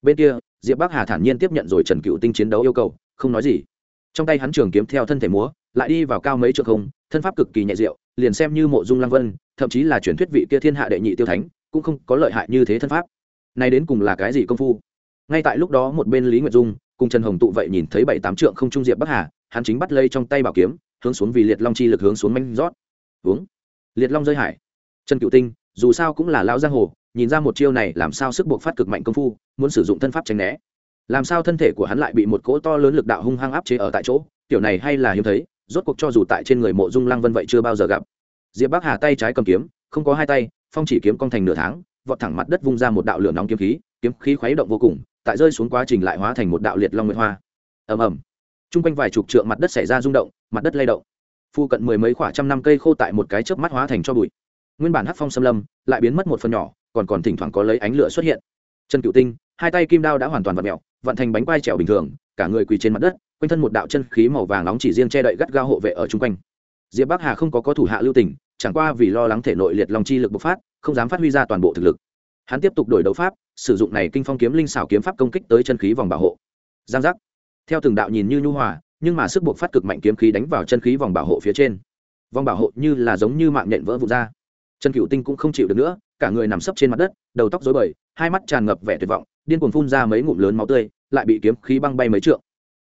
Bên kia, diệp bắc hà thản nhiên tiếp nhận rồi trần cựu tinh chiến đấu yêu cầu, không nói gì. Trong tay hắn trường kiếm theo thân thể múa, lại đi vào cao mấy trượng không, thân pháp cực kỳ nhẹ diệu, liền xem như mộ dung lăng vân, thậm chí là truyền thuyết vị kia thiên hạ đệ nhị tiêu thánh, cũng không có lợi hại như thế thân pháp. Nay đến cùng là cái gì công phu? Ngay tại lúc đó một bên lý nguyệt dung cùng trần hồng tụ vậy nhìn thấy bảy tám trượng không trung diệp bắc hà, hắn chính bắt lây trong tay bảo kiếm, hướng xuống vì liệt long chi lực hướng xuống manh rót. Uống liệt long rơi hải. Trần cựu tinh, dù sao cũng là lão giang hồ, nhìn ra một chiêu này làm sao sức buộc phát cực mạnh công phu, muốn sử dụng thân pháp tránh né. Làm sao thân thể của hắn lại bị một cỗ to lớn lực đạo hung hăng áp chế ở tại chỗ kiểu này hay là hiếm thấy, rốt cuộc cho dù tại trên người mộ dung lăng vân vậy chưa bao giờ gặp. Diệp bắc hà tay trái cầm kiếm, không có hai tay, phong chỉ kiếm cong thành nửa tháng, vọt thẳng mặt đất vung ra một đạo lửa nóng kiếm khí kiếm khí khuấy động vô cùng, tại rơi xuống quá trình lại hóa thành một đạo liệt long nguyệt hoa. Ầm ầm. Chung quanh vài chục trượng mặt đất xảy ra rung động, mặt đất lay động phu cận mười mấy khoảng trăm năm cây khô tại một cái chớp mắt hóa thành cho bụi. Nguyên bản hắc phong xâm lâm, lại biến mất một phần nhỏ, còn còn thỉnh thoảng có lấy ánh lửa xuất hiện. Chân cựu tinh, hai tay kim đao đã hoàn toàn vặn mẹo vặn thành bánh quai trèo bình thường, cả người quỳ trên mặt đất, quanh thân một đạo chân khí màu vàng nóng chỉ riêng che đậy gắt gao hộ vệ ở chung quanh. Diệp bắc hà không có có thủ hạ lưu tình, chẳng qua vì lo lắng thể nội liệt lòng chi lực bộc phát, không dám phát huy ra toàn bộ thực lực. Hắn tiếp tục đổi đấu pháp, sử dụng này kinh phong kiếm linh xảo kiếm pháp công kích tới chân khí vòng bảo hộ. Giang giác. Theo từng đạo nhìn như nhu hòa nhưng mà sức buộc phát cực mạnh kiếm khí đánh vào chân khí vòng bảo hộ phía trên. Vòng bảo hộ như là giống như mạng nhện vỡ vụt ra. Chân cựu tinh cũng không chịu được nữa, cả người nằm sấp trên mặt đất, đầu tóc dối bời, hai mắt tràn ngập vẻ tuyệt vọng, điên cuồng phun ra mấy ngụm lớn máu tươi, lại bị kiếm khí băng bay mấy trượng.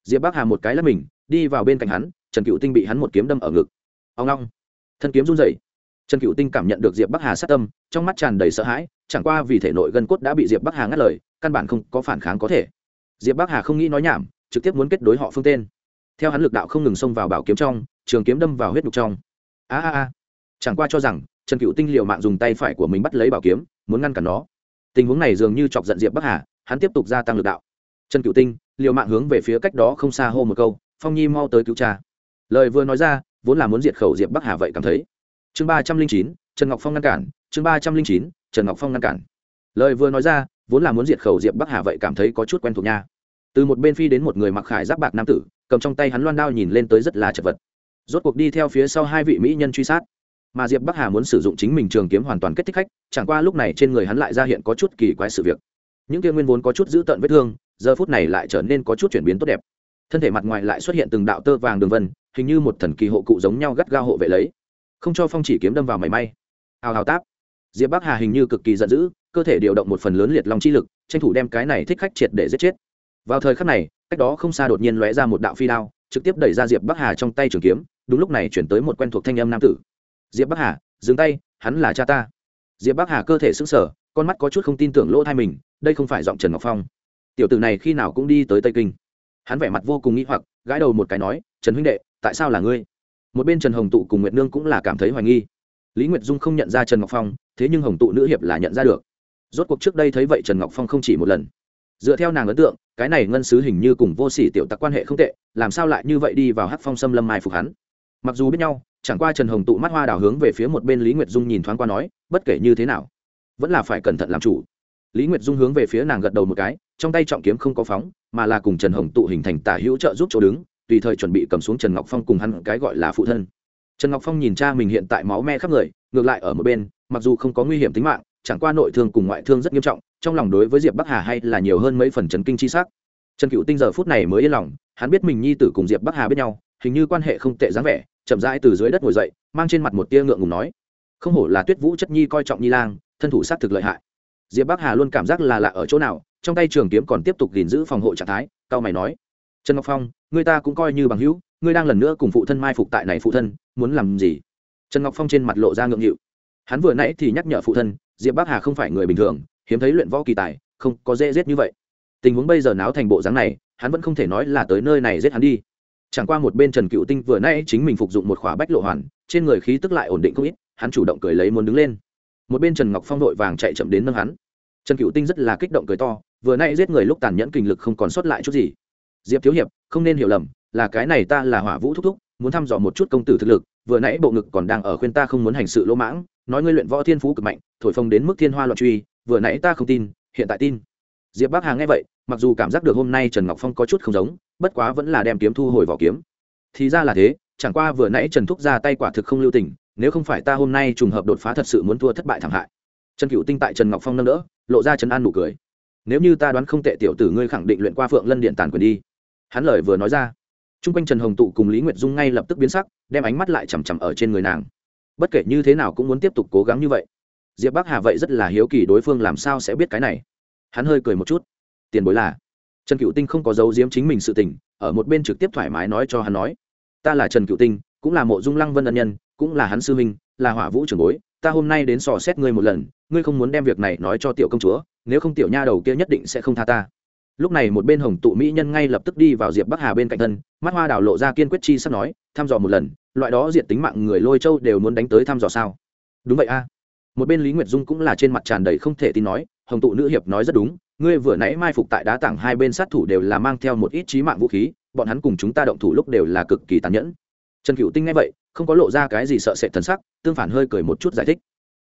Diệp bắc hà một cái lắp mình, đi vào bên cạnh hắn, trần cựu tinh bị hắn một kiếm đâm ở ngực. Ông long. Thân kiếm run rẩy. Trần cựu tinh cảm nhận được diệp bắc hà sát tâm, trong mắt tràn đầy sợ hãi, chẳng qua vì thể nội gân cốt đã bị diệp bắc hà ngắt lời, căn bản không có phản kháng có thể. Diệp bắc hà không nghĩ nói nhảm, trực tiếp muốn kết đối họ phương tên theo hắn lực đạo không ngừng xông vào bảo kiếm trong, trường kiếm đâm vào huyết nhục trong. A a a. Chẳng qua cho rằng, trần cựu tinh liệu mạng dùng tay phải của mình bắt lấy bảo kiếm, muốn ngăn cản nó. Tình huống này dường như chọc giận diệp bắc hà, hắn tiếp tục gia tăng lực đạo. Trần cựu tinh Liệu mạng hướng về phía cách đó không xa hô một câu, phong nhi mau tới cứu cha. Lời vừa nói ra, vốn là muốn diệt khẩu diệp bắc hà vậy cảm thấy. Chương ba trăm linh chín, trần ngọc phong ngăn cản, chương ba trăm linh chín, trần ngọc phong ngăn cản. Lời vừa nói ra, vốn là muốn diệt khẩu diệp bắc hà vậy cảm thấy có chút quen thuộc nha. Từ một bên phi đến một người mặc khải giáp bạc nam tử cầm trong tay hắn loan đao nhìn lên tới rất là chật vật. Rốt cuộc đi theo phía sau hai vị mỹ nhân truy sát. Mà diệp bắc hà muốn sử dụng chính mình trường kiếm hoàn toàn kết thích khách, chẳng qua lúc này trên người hắn lại ra hiện có chút kỳ quái sự việc. Những kia nguyên vốn có chút giữ tận vết thương, giờ phút này lại trở nên có chút chuyển biến tốt đẹp. Thân thể mặt ngoài lại xuất hiện từng đạo tơ vàng đường vân, hình như một thần kỳ hộ cụ giống nhau gắt gao hộ vệ lấy. Không cho phong chỉ kiếm đâm vào mảy may. Hào hào táp. Diệp bắc hà hình như cực kỳ giận dữ, cơ thể điều động một phần lớn liệt lòng chi lực, tranh thủ đem cái này thích khách triệt để giết chết. Vào thời khắc này cách đó không xa đột nhiên lóe ra một đạo phi đao, trực tiếp đẩy ra diệp bắc hà trong tay trường kiếm, đúng lúc này chuyển tới một quen thuộc thanh âm nam tử. Diệp bắc hà, dừng tay, hắn là cha ta. Diệp bắc hà cơ thể sững sờ, con mắt có chút không tin tưởng lỗ thai mình, đây không phải giọng trần ngọc phong. Tiểu tử này khi nào cũng đi tới tây kinh. Hắn vẻ mặt vô cùng nghĩ hoặc, gãi đầu một cái nói, trần huynh đệ, tại sao là ngươi? Một bên trần hồng tụ cùng nguyệt nương cũng là cảm thấy hoài nghi. Lý nguyệt dung không nhận ra trần ngọc phong, thế nhưng hồng tụ nữ hiệp là nhận ra được. Rốt cuộc trước đây thấy vậy trần ngọc phong không chỉ một lần dựa theo nàng ấn tượng, cái này ngân sứ hình như cùng vô sỉ tiểu tặc quan hệ không tệ, làm sao lại như vậy đi vào hắc phong xâm lâm mai phục hắn? Mặc dù biết nhau, chẳng qua trần hồng tụ mắt hoa đào hướng về phía một bên lý nguyệt dung nhìn thoáng qua nói, bất kể như thế nào, vẫn là phải cẩn thận làm chủ. Lý nguyệt dung hướng về phía nàng gật đầu một cái, trong tay trọng kiếm không có phóng, mà là cùng trần hồng tụ hình thành tả hữu trợ giúp chỗ đứng, tùy thời chuẩn bị cầm xuống trần ngọc phong cùng hắn cái gọi là phụ thân. Trần ngọc phong nhìn cha mình hiện tại máu me khắp người, ngược lại ở một bên, mặc dù không có nguy hiểm tính mạng, chẳng qua nội thương cùng ngoại thương rất nghiêm trọng trong lòng đối với diệp bắc hà hay là nhiều hơn mấy phần chấn kinh chi sắc. Trần cựu tinh giờ phút này mới yên lòng, hắn biết mình nhi tử cùng diệp bắc hà biết nhau, hình như quan hệ không tệ dáng vẻ, chậm rãi từ dưới đất ngồi dậy, mang trên mặt một tia ngượng ngùng nói, không hổ là tuyết vũ chất nhi coi trọng nhi lang, thân thủ s á t thực lợi hại. Diệp bắc hà luôn cảm giác là lạ ở chỗ nào, trong tay trường kiếm còn tiếp tục gìn giữ phòng hộ trạng thái, cao mày nói, trần ngọc phong, người ta cũng coi như bằng hữu ngươi đang lần nữa cùng phụ thân mai phục tại này phụ thân, muốn làm gì? Trần ngọc phong trên mặt lộ ra ngượng nghịu. Hắn vừa nãy thì nhắc nhở phụ thân, diệp bắc hà không phải người bình thường hiếm thấy luyện võ kỳ tài, không có dễ giết như vậy. Tình huống bây giờ náo thành bộ dáng này, hắn vẫn không thể nói là tới nơi này giết hắn đi. Chẳng qua một bên trần cựu tinh vừa nãy chính mình phục dụng một khỏa bách lộ hoàn, trên người khí tức lại ổn định không ít, hắn chủ động cười lấy muốn đứng lên. Một bên trần ngọc phong vội vàng chạy chậm đến nâng hắn. Trần cựu tinh rất là kích động cười to, vừa nay giết người lúc tàn nhẫn kinh lực không còn sót lại chút gì. Diệp thiếu hiệp, không nên hiểu lầm, là cái này ta là hỏa vũ thúc thúc, muốn thăm dò một chút công tử thực lực, vừa nãy bộ ngực còn đang ở khuyên ta không muốn hành sự lỗ mãng, nói ngươi luyện võ thiên phú cực mạnh, thổi phồng đến mức thiên hoa loạn truy vừa nãy ta không tin, hiện tại tin. Diệp bắc hà nghe vậy, mặc dù cảm giác được hôm nay trần ngọc phong có chút không giống, bất quá vẫn là đem kiếm thu hồi vỏ kiếm. Thì ra là thế, chẳng qua vừa nãy trần thúc ra tay quả thực không lưu tình, nếu không phải ta hôm nay trùng hợp đột phá thật sự muốn thua thất bại thảm hại. Trần cựu tinh tại trần ngọc phong nâng đỡ, lộ ra trần an nụ cười. Nếu như ta đoán không tệ tiểu tử ngươi khẳng định luyện qua phượng lân điện tàn quyền đi. Hắn lời vừa nói ra t r u n g quanh trần hồng tụ cùng lý nguyệt dung ngay lập tức biến sắc, đem ánh mắt lại chằm chằm ở trên người nàng. Bất kể như thế nào cũng muốn tiếp tục cố gắng như vậy diệp bắc hà vậy rất là hiếu kỳ đối phương làm sao sẽ biết cái này. Hắn hơi cười một chút. Tiền bối là trần cựu tinh không có dấu giếm chính mình sự tình ở một bên trực tiếp thoải mái nói cho hắn nói ta là trần cựu tinh cũng là mộ dung lăng vân ân nhân cũng là hắn sư minh, là hỏa vũ trưởng bối ta hôm nay đến sò xét ngươi một lần ngươi không muốn đem việc này nói cho tiểu công chúa nếu không tiểu nha đầu kia nhất định sẽ không tha ta. Lúc này một bên hồng tụ mỹ nhân ngay lập tức đi vào diệp bắc hà bên cạnh thân mắt hoa đào lộ ra kiên quyết chi sắp nói thăm dò một lần loại đó diệt tính mạng người lôi châu đều muốn đánh tới thăm dò sao? Đúng vậy a một bên lý nguyệt dung cũng là trên mặt tràn đầy không thể tin nói, hồng tụ nữ hiệp nói rất đúng, ngươi vừa nãy mai phục tại đá tảng hai bên sát thủ đều là mang theo một ít trí mạng vũ khí, bọn hắn cùng chúng ta động thủ lúc đều là cực kỳ tàn nhẫn. Trần cựu tinh nghe vậy, không có lộ ra cái gì sợ sệt thần sắc, tương phản hơi cười một chút giải thích.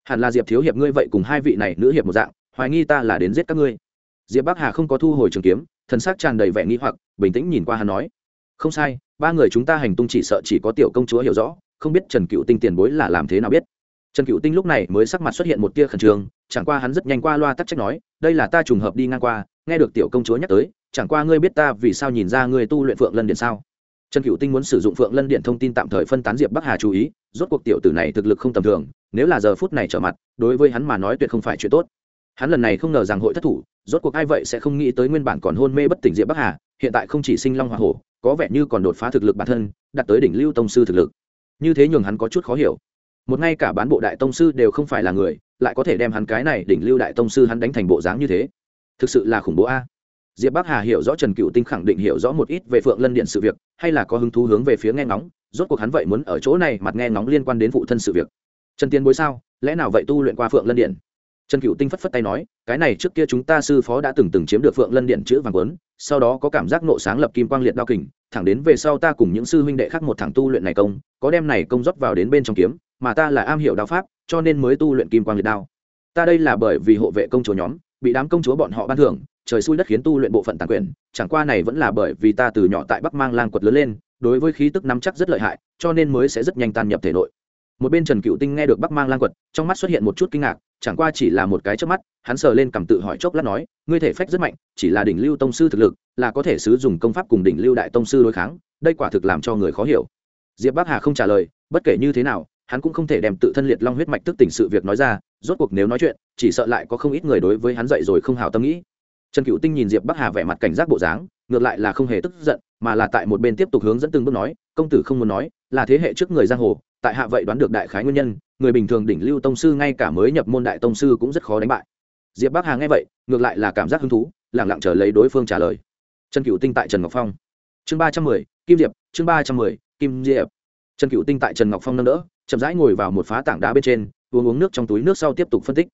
Hẳn là diệp thiếu hiệp ngươi vậy cùng hai vị này nữ hiệp một dạng, hoài nghi ta là đến giết các ngươi. Diệp bắc hà không có thu hồi trường kiếm, thần sắc tràn đầy vẻ nghi hoặc, bình tĩnh nhìn qua hắn nói, không sai, ba người chúng ta hành tung chỉ sợ chỉ có tiểu công chúa hiểu rõ, không biết trần cựu tinh tiền bối là làm thế nào biết trần cựu tinh lúc này mới sắc mặt xuất hiện một tia khẩn trương, chẳng qua hắn rất nhanh qua loa tắc trách nói, đây là ta trùng hợp đi ngang qua, nghe được tiểu công chúa nhắc tới, chẳng qua ngươi biết ta vì sao nhìn ra ngươi tu luyện phượng lân điện sao? Trần cựu tinh muốn sử dụng phượng lân điện thông tin tạm thời phân tán diệp bắc hà chú ý, rốt cuộc tiểu tử này thực lực không tầm thường, nếu là giờ phút này trở mặt, đối với hắn mà nói tuyệt không phải chuyện tốt. Hắn lần này không ngờ rằng hội thất thủ, rốt cuộc ai vậy sẽ không nghĩ tới nguyên bản còn hôn mê bất tỉnh diệp bắc hà, hiện tại không chỉ sinh long hoa hổ, có vẻ như còn đột phá thực lực bản thân, đạt tới đỉnh lưu tông sư thực lực. Như thế nhường hắn có chút khó hiểu một ngay cả bán bộ đại tông sư đều không phải là người, lại có thể đem hắn cái này đỉnh lưu đại tông sư hắn đánh thành bộ dáng như thế. Thực sự là khủng bố a. Diệp bắc hà hiểu rõ trần cựu tinh khẳng định hiểu rõ một ít về phượng lân điện sự việc, hay là có hứng thú hướng về phía nghe ngóng, rốt cuộc hắn vậy muốn ở chỗ này mặt nghe ngóng liên quan đến phụ thân sự việc. Trần tiên bối sao? Lẽ nào vậy tu luyện qua phượng lân điện? Trần cựu tinh phất phất tay nói, cái này trước kia chúng ta sư phó đã từng từng chiếm được phượng lân điện chữ vàng quấn sau đó có cảm giác nộ sáng lập kim quang liệt đao kình, thẳng đến về sau ta cùng những sư huynh đệ khác một thằng tu luyện này công, có đem này công rót vào đến bên trong kiếm mà ta là am hiểu đao pháp, cho nên mới tu luyện kim quang liệt đao. Ta đây là bởi vì hộ vệ công chúa nhóm, bị đám công chúa bọn họ ban thưởng, trời xui đất khiến tu luyện bộ phận tàn quyền, chẳng qua này vẫn là bởi vì ta từ nhỏ tại bắc mang lang quật lớn lên, đối với khí tức nắm chắc rất lợi hại, cho nên mới sẽ rất nhanh tan nhập thể nội. Một bên trần cựu tinh nghe được bắc mang lang quật, trong mắt xuất hiện một chút kinh ngạc, chẳng qua chỉ là một cái trước mắt, hắn sờ lên cầm tự hỏi chốc lát nói, ngươi thể phách rất mạnh, chỉ là đỉnh lưu tông sư thực lực, là có thể sử dụng công pháp cùng đỉnh lưu đại tông sư đối kháng, đây quả thực làm cho người khó hiểu. Diệp bắc hà không trả lời, bất kể như thế nào hắn cũng không thể đem tự thân liệt long huyết mạch tức tỉnh sự việc nói ra, rốt cuộc nếu nói chuyện, chỉ sợ lại có không ít người đối với hắn dậy rồi không hào tâm nghĩ. Trần cựu tinh nhìn diệp bắc hà vẻ mặt cảnh giác bộ dáng, ngược lại là không hề tức giận, mà là tại một bên tiếp tục hướng dẫn từng bước nói, công tử không muốn nói, là thế hệ trước người giang hồ, tại hạ vậy đoán được đại khái nguyên nhân, người bình thường đỉnh lưu tông sư ngay cả mới nhập môn đại tông sư cũng rất khó đánh bại. Diệp bắc hà nghe vậy, ngược lại là cảm giác hứng thú lẳng lặng chờ lấy đối phương trả lời. Trần cựu tinh tại trần ngọc phong. Chương ba trăm mười, kim diệp, chương ba trăm mười, kim diệp trần cựu tinh tại trần ngọc phong nâng đỡ, chậm rãi ngồi vào một phá tảng đá bên trên, uống uống nước trong túi nước sau tiếp tục phân tích.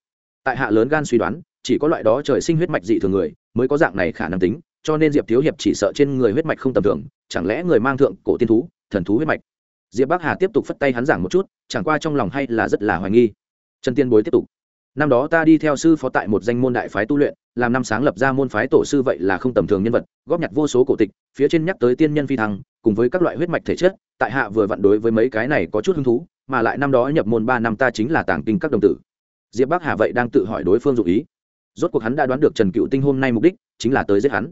Tại hạ lớn gan suy đoán, chỉ có loại đó trời sinh huyết mạch dị thường người mới có dạng này khả năng tính, cho nên diệp thiếu hiệp chỉ sợ trên người huyết mạch không tầm thường, chẳng lẽ người mang thượng cổ tiên thú, thần thú huyết mạch? Diệp bắc hà tiếp tục phất tay hắn giảng một chút, chẳng qua trong lòng hay là rất là hoài nghi. Trần tiên bối tiếp tục. Năm đó ta đi theo sư phó tại một danh môn đại phái tu luyện làm năm sáng lập ra môn phái tổ sư vậy là không tầm thường nhân vật, góp nhặt vô số cổ tịch, phía trên nhắc tới tiên nhân phi thăng, cùng với các loại huyết mạch thể chất, tại hạ vừa vặn đối với mấy cái này có chút hứng thú, mà lại năm đó nhập môn ba năm ta chính là tàng kinh các đồng tử. Diệp bắc hà vậy đang tự hỏi đối phương dụ ý. Rốt cuộc hắn đã đoán được trần cựu tinh hôm nay mục đích, chính là tới giết hắn.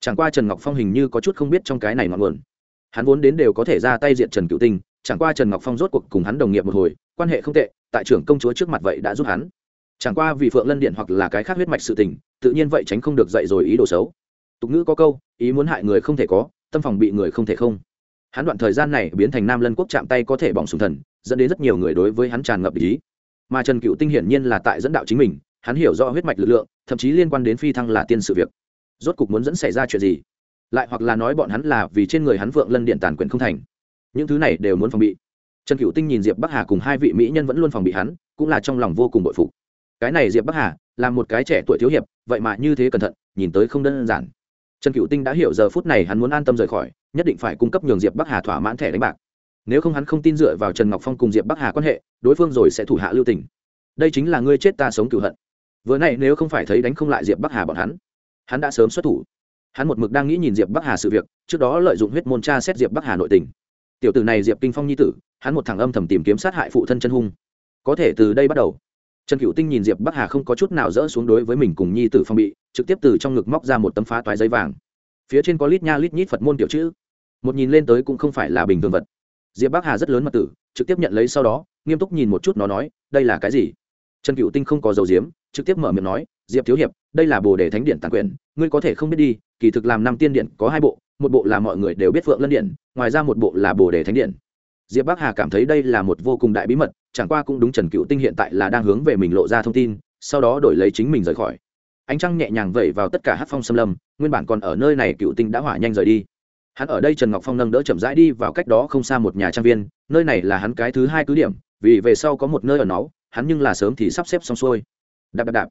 Chẳng qua trần ngọc phong hình như có chút không biết trong cái này ngọn nguồn. Hắn vốn đến đều có thể ra tay diện trần cựu tinh, chẳng qua trần ngọc phong rốt cuộc cùng hắn đồng nghiệp một hồi, quan hệ không tệ, tại trưởng công chúa trước mặt vậy đã giúp hắn chẳng qua vì phượng lân điện hoặc là cái khác huyết mạch sự tình, tự nhiên vậy tránh không được dạy rồi ý đồ xấu. Tục ngữ có câu, ý muốn hại người không thể có, tâm phòng bị người không thể không. Hắn đoạn thời gian này biến thành nam lân quốc chạm tay có thể bỏng sùng thần, dẫn đến rất nhiều người đối với hắn tràn ngập ý. Mà trần cựu tinh hiển nhiên là tại dẫn đạo chính mình, hắn hiểu rõ huyết mạch lực lượng, thậm chí liên quan đến phi thăng là tiên sự việc. Rốt cục muốn dẫn xảy ra chuyện gì? Lại hoặc là nói bọn hắn là vì trên người hắn vượng lân điện tàn quyền không thành. Những thứ này đều muốn phòng bị. Trần cựu tinh nhìn diệp bắc hà cùng hai vị mỹ nhân vẫn luôn phòng bị hắn, cũng là trong lòng vô cùng bội phục cái này diệp bắc hà là một cái trẻ tuổi thiếu hiệp vậy mà như thế cẩn thận nhìn tới không đơn giản trần cựu tinh đã hiểu giờ phút này hắn muốn an tâm rời khỏi nhất định phải cung cấp nhường diệp bắc hà thỏa mãn thẻ đánh bạc nếu không hắn không tin dựa vào trần ngọc phong cùng diệp bắc hà quan hệ đối phương rồi sẽ thủ hạ lưu tình đây chính là ngươi chết ta sống cựu hận vừa này nếu không phải thấy đánh không lại diệp bắc hà bọn hắn hắn đã sớm xuất thủ hắn một mực đang nghĩ nhìn diệp bắc hà sự việc trước đó lợi dụng huyết môn tra xét diệp bắc hà nội tình tiểu tử này diệp kinh phong nhi tử hắn một thằng âm thầm tìm kiếm sát hại phụ thân chân hung có thể từ đây bắt đầu trần cựu tinh nhìn diệp bắc hà không có chút nào dỡ xuống đối với mình cùng nhi tử phong bị, trực tiếp từ trong ngực móc ra một tấm phá toái giấy vàng. Phía trên có lít nha lít nhít phật môn tiểu chữ. Một nhìn lên tới cũng không phải là bình thường vật. Diệp bắc hà rất lớn mật tử, trực tiếp nhận lấy sau đó, nghiêm túc nhìn một chút nó nói, đây là cái gì? Trần cựu tinh không có dầu diếm, trực tiếp mở miệng nói, diệp thiếu hiệp, đây là bồ đề thánh điện tàn quyền ngươi có thể không biết đi, kỳ thực làm năm tiên điện có hai bộ, một bộ là mọi người đều biết phượng lân điện, ngoài ra một bộ là bồ đề thánh điện. Diệp bắc hà cảm thấy đây là một vô cùng đại bí mật chẳng qua cũng đúng trần cựu tinh hiện tại là đang hướng về mình lộ ra thông tin, sau đó đổi lấy chính mình rời khỏi. Ánh trăng nhẹ nhàng vẩy vào tất cả hát phong xâm lâm, nguyên bản còn ở nơi này cựu tinh đã hỏa nhanh rời đi. Hắn ở đây trần ngọc phong nâng đỡ chậm rãi đi vào cách đó không xa một nhà trang viên, nơi này là hắn cái thứ hai cứ điểm, vì về sau có một nơi ở nó hắn nhưng là sớm thì sắp xếp xong xuôi. Đạp đạp đạp.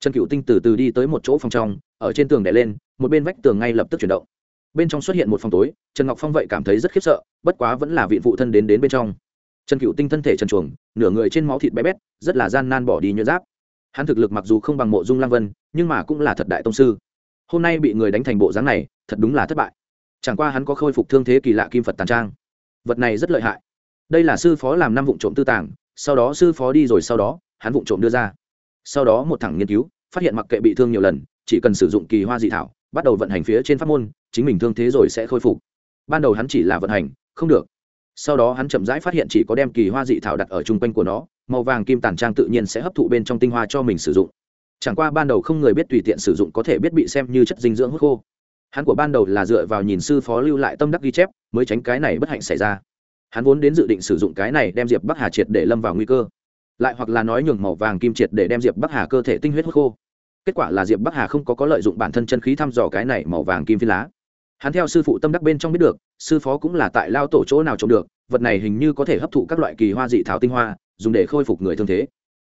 Trần cựu tinh từ từ đi tới một chỗ phòng trong, ở trên tường đè lên, một bên vách tường ngay lập tức chuyển động. Bên trong xuất hiện một phòng tối, trần ngọc phong vậy cảm thấy rất khiếp sợ, bất quá vẫn là vị phụ thân đến đến bên trong trần cựu tinh thân thể trần chuồng, nửa người trên máu thịt bé bét, rất là gian nan bỏ đi nhuyễn giáp. Hắn thực lực mặc dù không bằng mộ dung lang vân, nhưng mà cũng là thật đại tông sư. Hôm nay bị người đánh thành bộ dáng này, thật đúng là thất bại. Chẳng qua hắn có khôi phục thương thế kỳ lạ kim phật tàn trang. Vật này rất lợi hại. Đây là sư phó làm năm vụ trộm tư tàng, sau đó sư phó đi rồi sau đó, hắn vụ trộm đưa ra. Sau đó một thằng nghiên cứu, phát hiện mặc kệ bị thương nhiều lần, chỉ cần sử dụng kỳ hoa dị thảo, bắt đầu vận hành phía trên pháp môn, chính mình thương thế rồi sẽ khôi phục. Ban đầu hắn chỉ là vận hành, không được sau đó hắn chậm rãi phát hiện chỉ có đem kỳ hoa dị thảo đặt ở chung quanh của nó, màu vàng kim tàn trang tự nhiên sẽ hấp thụ bên trong tinh hoa cho mình sử dụng. Chẳng qua ban đầu không người biết tùy tiện sử dụng có thể biết bị xem như chất dinh dưỡng hút khô. Hắn của ban đầu là dựa vào nhìn sư phó lưu lại tâm đắc ghi chép mới tránh cái này bất hạnh xảy ra. Hắn vốn đến dự định sử dụng cái này đem diệp bắc hà triệt để lâm vào nguy cơ, lại hoặc là nói nhường màu vàng kim triệt để đem diệp bắc hà cơ thể tinh huyết hút khô. Kết quả là diệp bắc hà không có có lợi dụng bản thân chân khí thăm dò cái này màu vàng kim phi lá hắn theo sư phụ tâm đắc bên trong biết được, sư phó cũng là tại lao tổ chỗ nào trồng được, vật này hình như có thể hấp thụ các loại kỳ hoa dị thảo tinh hoa, dùng để khôi phục người thương thế.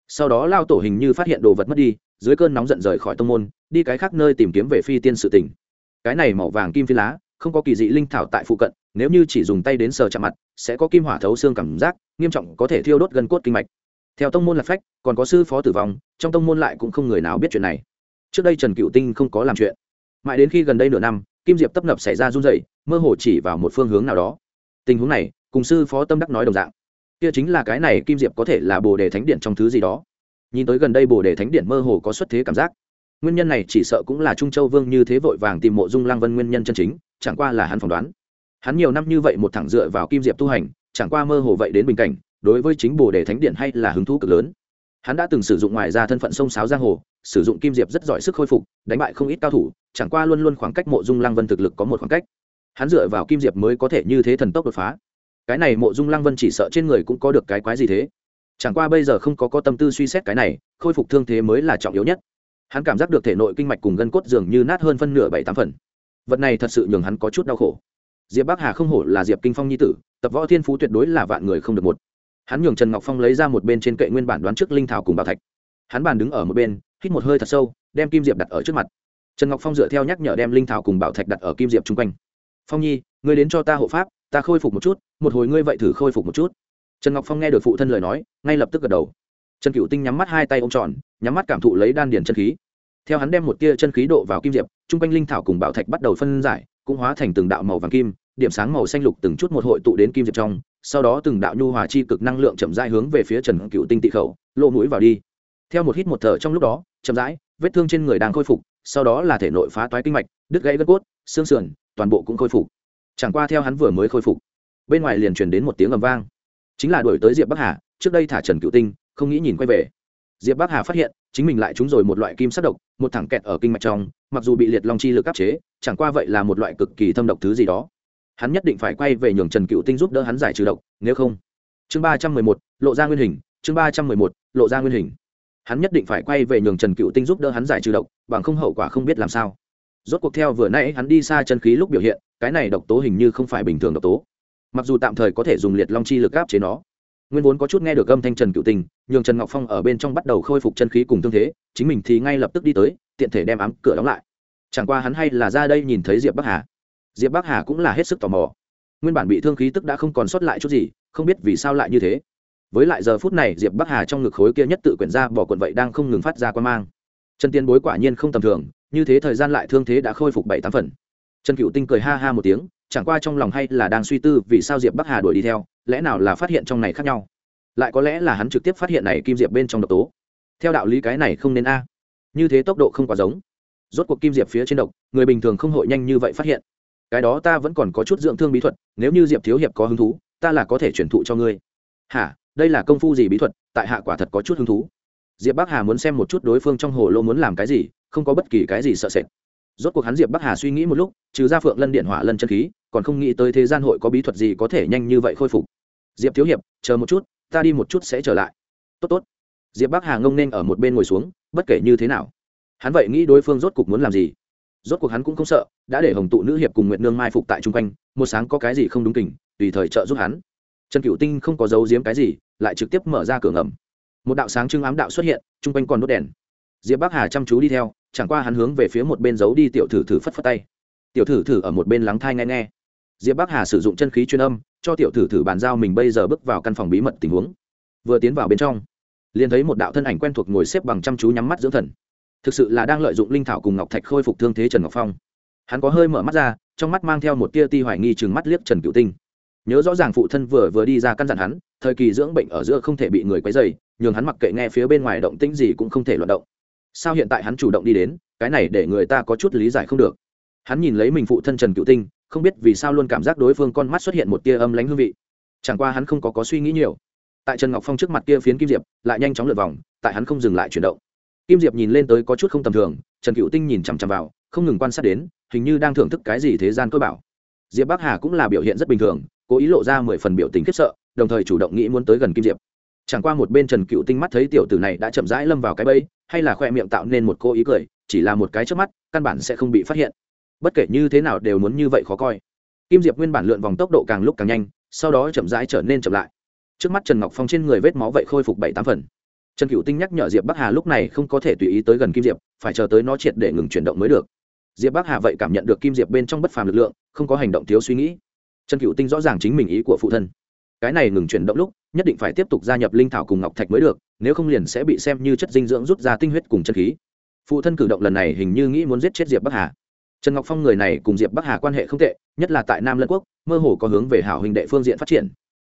Sau đó lao tổ hình như phát hiện đồ vật mất đi, dưới cơn nóng giận rời khỏi tông môn, đi cái khác nơi tìm kiếm về phi tiên sự tình cái này màu vàng kim phi lá, không có kỳ dị linh thảo tại phụ cận, nếu như chỉ dùng tay đến sờ chạm mặt, sẽ có kim hỏa thấu xương cảm giác, nghiêm trọng có thể thiêu đốt gân cốt kinh mạch. Theo tông môn lạc phách, còn có sư phó tử vong, trong tông môn lại cũng không người nào biết chuyện này. Trước đây trần cựu tinh không có làm chuyện. Mãi đến khi gần đây nửa năm kim diệp tấp nập xảy ra run dày mơ hồ chỉ vào một phương hướng nào đó. Tình huống này, cùng sư phó tâm đắc nói đồng dạng. Kia chính là cái này kim diệp có thể là bồ đề thánh điện trong thứ gì đó. Nhìn tới gần đây bồ đề thánh điện mơ hồ có xuất thế cảm giác. Nguyên nhân này chỉ sợ cũng là trung châu vương như thế vội vàng tìm mộ dung Lang vân nguyên nhân chân chính, chẳng qua là hắn phỏng đoán. Hắn nhiều năm như vậy một thẳng dựa vào kim diệp tu hành, chẳng qua mơ hồ vậy đến bình cảnh, đối với chính bồ đề thánh điện hay là hứng thú cực lớn hắn đã từng sử dụng ngoài ra thân phận sông sáo giang hồ, sử dụng kim diệp rất giỏi sức khôi phục, đánh bại không ít cao thủ, chẳng qua luôn luôn khoảng cách mộ dung lăng vân thực lực có một khoảng cách. Hắn dựa vào kim diệp mới có thể như thế thần tốc đột phá. Cái này mộ dung lăng vân chỉ sợ trên người cũng có được cái quái gì thế. Chẳng qua bây giờ không có có tâm tư suy xét cái này, khôi phục thương thế mới là trọng yếu nhất. Hắn cảm giác được thể nội kinh mạch cùng gân cốt dường như nát hơn phân nửa bảy tám phần. Vật này thật sự nhường hắn có chút đau khổ. Diệp bắc hà không hổ là diệp kinh phong nhi tử, tập võ thiên phú tuyệt đối là vạn người không được một hắn nhường trần ngọc phong lấy ra một bên trên kệ nguyên bản đoán trước linh thảo cùng bảo thạch. Hắn bàn đứng ở một bên, hít một hơi thật sâu, đem kim diệp đặt ở trước mặt. Trần ngọc phong dựa theo nhắc nhở đem linh thảo cùng bảo thạch đặt ở kim diệp chung quanh. Phong nhi, ngươi đến cho ta hộ pháp, ta khôi phục một chút, một hồi ngươi vậy thử khôi phục một chút. Trần ngọc phong nghe được phụ thân lời nói, ngay lập tức gật đầu. Trần cựu tinh nhắm mắt hai tay ô m tròn, nhắm mắt cảm thụ lấy đan điền chân khí. Theo hắn đem một tia chân khí độ vào kim diệp, chung quanh linh thảo cùng bảo thạch bắt đầu phân giải, cũng hóa thành từng đạo màu vàng kim, điểm sáng màu xanh lục từng chút một hội tụ đến kim diệp trong sau đó từng đạo nhu hòa chi cực năng lượng chậm rãi hướng về phía trần cựu tinh tị khẩu, lỗ mũi vào đi. Theo một hít một thở trong lúc đó, chậm rãi, vết thương trên người đang khôi phục, sau đó là thể nội phá toái kinh mạch, đứt gãy gân cốt, xương sườn, toàn bộ cũng khôi phục. Chẳng qua theo hắn vừa mới khôi phục, bên ngoài liền truyền đến một tiếng ầm vang. Chính là đuổi tới diệp bắc hà, trước đây thả trần cựu tinh, không nghĩ nhìn quay về. Diệp bắc hà phát hiện, chính mình lại trúng rồi một loại kim sắc độc, một thẳng kẹt ở kinh mạch trong, mặc dù bị liệt long chi lực áp chế, chẳng qua vậy là một loại cực kỳ thâm độc thứ gì đó hắn nhất định phải quay về nhường trần cựu tinh giúp đỡ hắn giải trừ độc, nếu không. Chương ba trăm mười một, lộ ra nguyên hình. Chương ba trăm mười một, lộ ra nguyên hình. Hắn nhất định phải quay về nhường trần cựu tinh giúp đỡ hắn giải trừ độc, bằng không hậu quả không biết làm sao. Rốt cuộc theo vừa nãy hắn đi xa chân khí lúc biểu hiện, cái này độc tố hình như không phải bình thường độc tố. Mặc dù tạm thời có thể dùng liệt long chi lực áp chế nó, nguyên vốn có chút nghe được âm thanh trần cựu tình nhường trần ngọc phong ở bên trong bắt đầu khôi phục chân khí cùng thương thế, chính mình thì ngay lập tức đi tới, tiện thể đem ám cửa đóng lại. Chẳng qua hắn hay là ra đây nhìn thấy diệp bắc hà diệp bắc hà cũng là hết sức tò mò. Nguyên bản bị thương khí tức đã không còn sót lại chút gì, không biết vì sao lại như thế. Với lại giờ phút này, diệp bắc hà trong ngực khối kia nhất tự quyển ra bỏ quận vậy đang không ngừng phát ra quan mang. Trần tiên bối quả nhiên không tầm thường, như thế thời gian lại thương thế đã khôi phục bảy tám phần. Trần cựu tinh cười ha ha một tiếng, chẳng qua trong lòng hay là đang suy tư vì sao diệp bắc hà đuổi đi theo, lẽ nào là phát hiện trong này khác nhau? Lại có lẽ là hắn trực tiếp phát hiện này kim diệp bên trong độc tố. Theo đạo lý cái này không nên a. Như thế tốc độ không quá giống. Rốt cuộc kim diệp phía trên độc, người bình thường không hội nhanh như vậy phát hiện cái đó ta vẫn còn có chút dưỡng thương bí thuật, nếu như diệp thiếu hiệp có hứng thú, ta là có thể truyền thụ cho ngươi. Hả? Đây là công phu gì bí thuật? Tại hạ quả thật có chút hứng thú. Diệp bắc hà muốn xem một chút đối phương trong hồ lô muốn làm cái gì, không có bất kỳ cái gì sợ sệt. Rốt cuộc hắn diệp bắc hà suy nghĩ một lúc, trừ ra phượng lân điện hỏa lân chân khí, còn không nghĩ tới thế gian hội có bí thuật gì có thể nhanh như vậy khôi phục. Diệp thiếu hiệp, chờ một chút, ta đi một chút sẽ trở lại. Tốt tốt. Diệp bắc hà ngông nên ở một bên ngồi xuống, bất kể như thế nào. Hắn vậy nghĩ đối phương rốt cuộc muốn làm gì? Rốt cuộc hắn cũng không sợ, đã để hồng tụ nữ hiệp cùng nguyệt nương mai phục tại chung quanh, một sáng có cái gì không đúng kình, tùy thời trợ giúp hắn. Trần cựu tinh không có giấu giếm cái gì, lại trực tiếp mở ra cửa ngầm. Một đạo sáng trưng ám đạo xuất hiện, chung quanh còn đốt đèn. Diệp bắc hà chăm chú đi theo, chẳng qua hắn hướng về phía một bên giấu đi tiểu thử thử phất phất tay. Tiểu thử thử ở một bên lắng thai nghe nghe. Diệp bắc hà sử dụng chân khí chuyên âm, cho tiểu thử thử bàn giao mình bây giờ bước vào căn phòng bí mật tình huống. Vừa tiến vào bên trong, liền thấy một đạo thân ảnh quen thuộc ngồi xếp bằng chăm chú nhắm mắt dưỡng thần thực sự là đang lợi dụng linh thảo cùng ngọc thạch khôi phục thương thế trần ngọc phong hắn có hơi mở mắt ra trong mắt mang theo một tia ti hoài nghi chừng mắt liếc trần cựu tinh nhớ rõ ràng phụ thân vừa vừa đi ra căn dặn hắn thời kỳ dưỡng bệnh ở giữa không thể bị người quấy dày nhường hắn mặc kệ nghe phía bên ngoài động tĩnh gì cũng không thể loạt động. Sao hiện tại hắn chủ động đi đến, cái này để người ta có chút lý giải không được. Hắn nhìn lấy mình phụ thân trần cựu tinh, không biết vì sao luôn cảm giác đối phương con mắt xuất hiện một tia âm lánh hương vị. Chẳng qua hắn không có có suy nghĩ nhiều. Tại trần ngọc phong trước mặt kia phiến kim diệp, lại nhanh chóng lượt vòng, tại hắn không dừng lại chuyển động kim diệp nhìn lên tới có chút không tầm thường, trần cựu tinh nhìn chằm chằm vào, không ngừng quan sát đến, hình như đang thưởng thức cái gì thế gian tôi bảo. Diệp bắc hà cũng là biểu hiện rất bình thường, cố ý lộ ra mười phần biểu tình khiếp sợ, đồng thời chủ động nghĩ muốn tới gần kim diệp. Chẳng qua một bên trần cựu tinh mắt thấy tiểu tử này đã chậm rãi lâm vào cái bẫy, hay là khoe miệng tạo nên một cô ý cười, chỉ là một cái trước mắt, căn bản sẽ không bị phát hiện. Bất kể như thế nào đều muốn như vậy khó coi. Kim diệp nguyên bản lượn vòng tốc độ càng lúc càng nhanh, sau đó chậm rãi trở nên chậm lại. Trước mắt trần ngọc phong trên người vết máu vậy khôi phục bảy tám phần trần cựu tinh nhắc nhở diệp bắc hà lúc này không có thể tùy ý tới gần kim diệp, phải chờ tới nó triệt để ngừng chuyển động mới được. Diệp bắc hà vậy cảm nhận được kim diệp bên trong bất phàm lực lượng, không có hành động thiếu suy nghĩ. Trần cựu tinh rõ ràng chính mình ý của phụ thân. Cái này ngừng chuyển động lúc, nhất định phải tiếp tục gia nhập linh thảo cùng ngọc thạch mới được, nếu không liền sẽ bị xem như chất dinh dưỡng rút ra tinh huyết cùng chân khí. Phụ thân cử động lần này hình như nghĩ muốn giết chết diệp bắc hà. Trần ngọc phong người này cùng diệp bắc hà quan hệ không tệ, nhất là tại nam lân quốc, mơ hồ có hướng về hảo hình đệ phương diện phát triển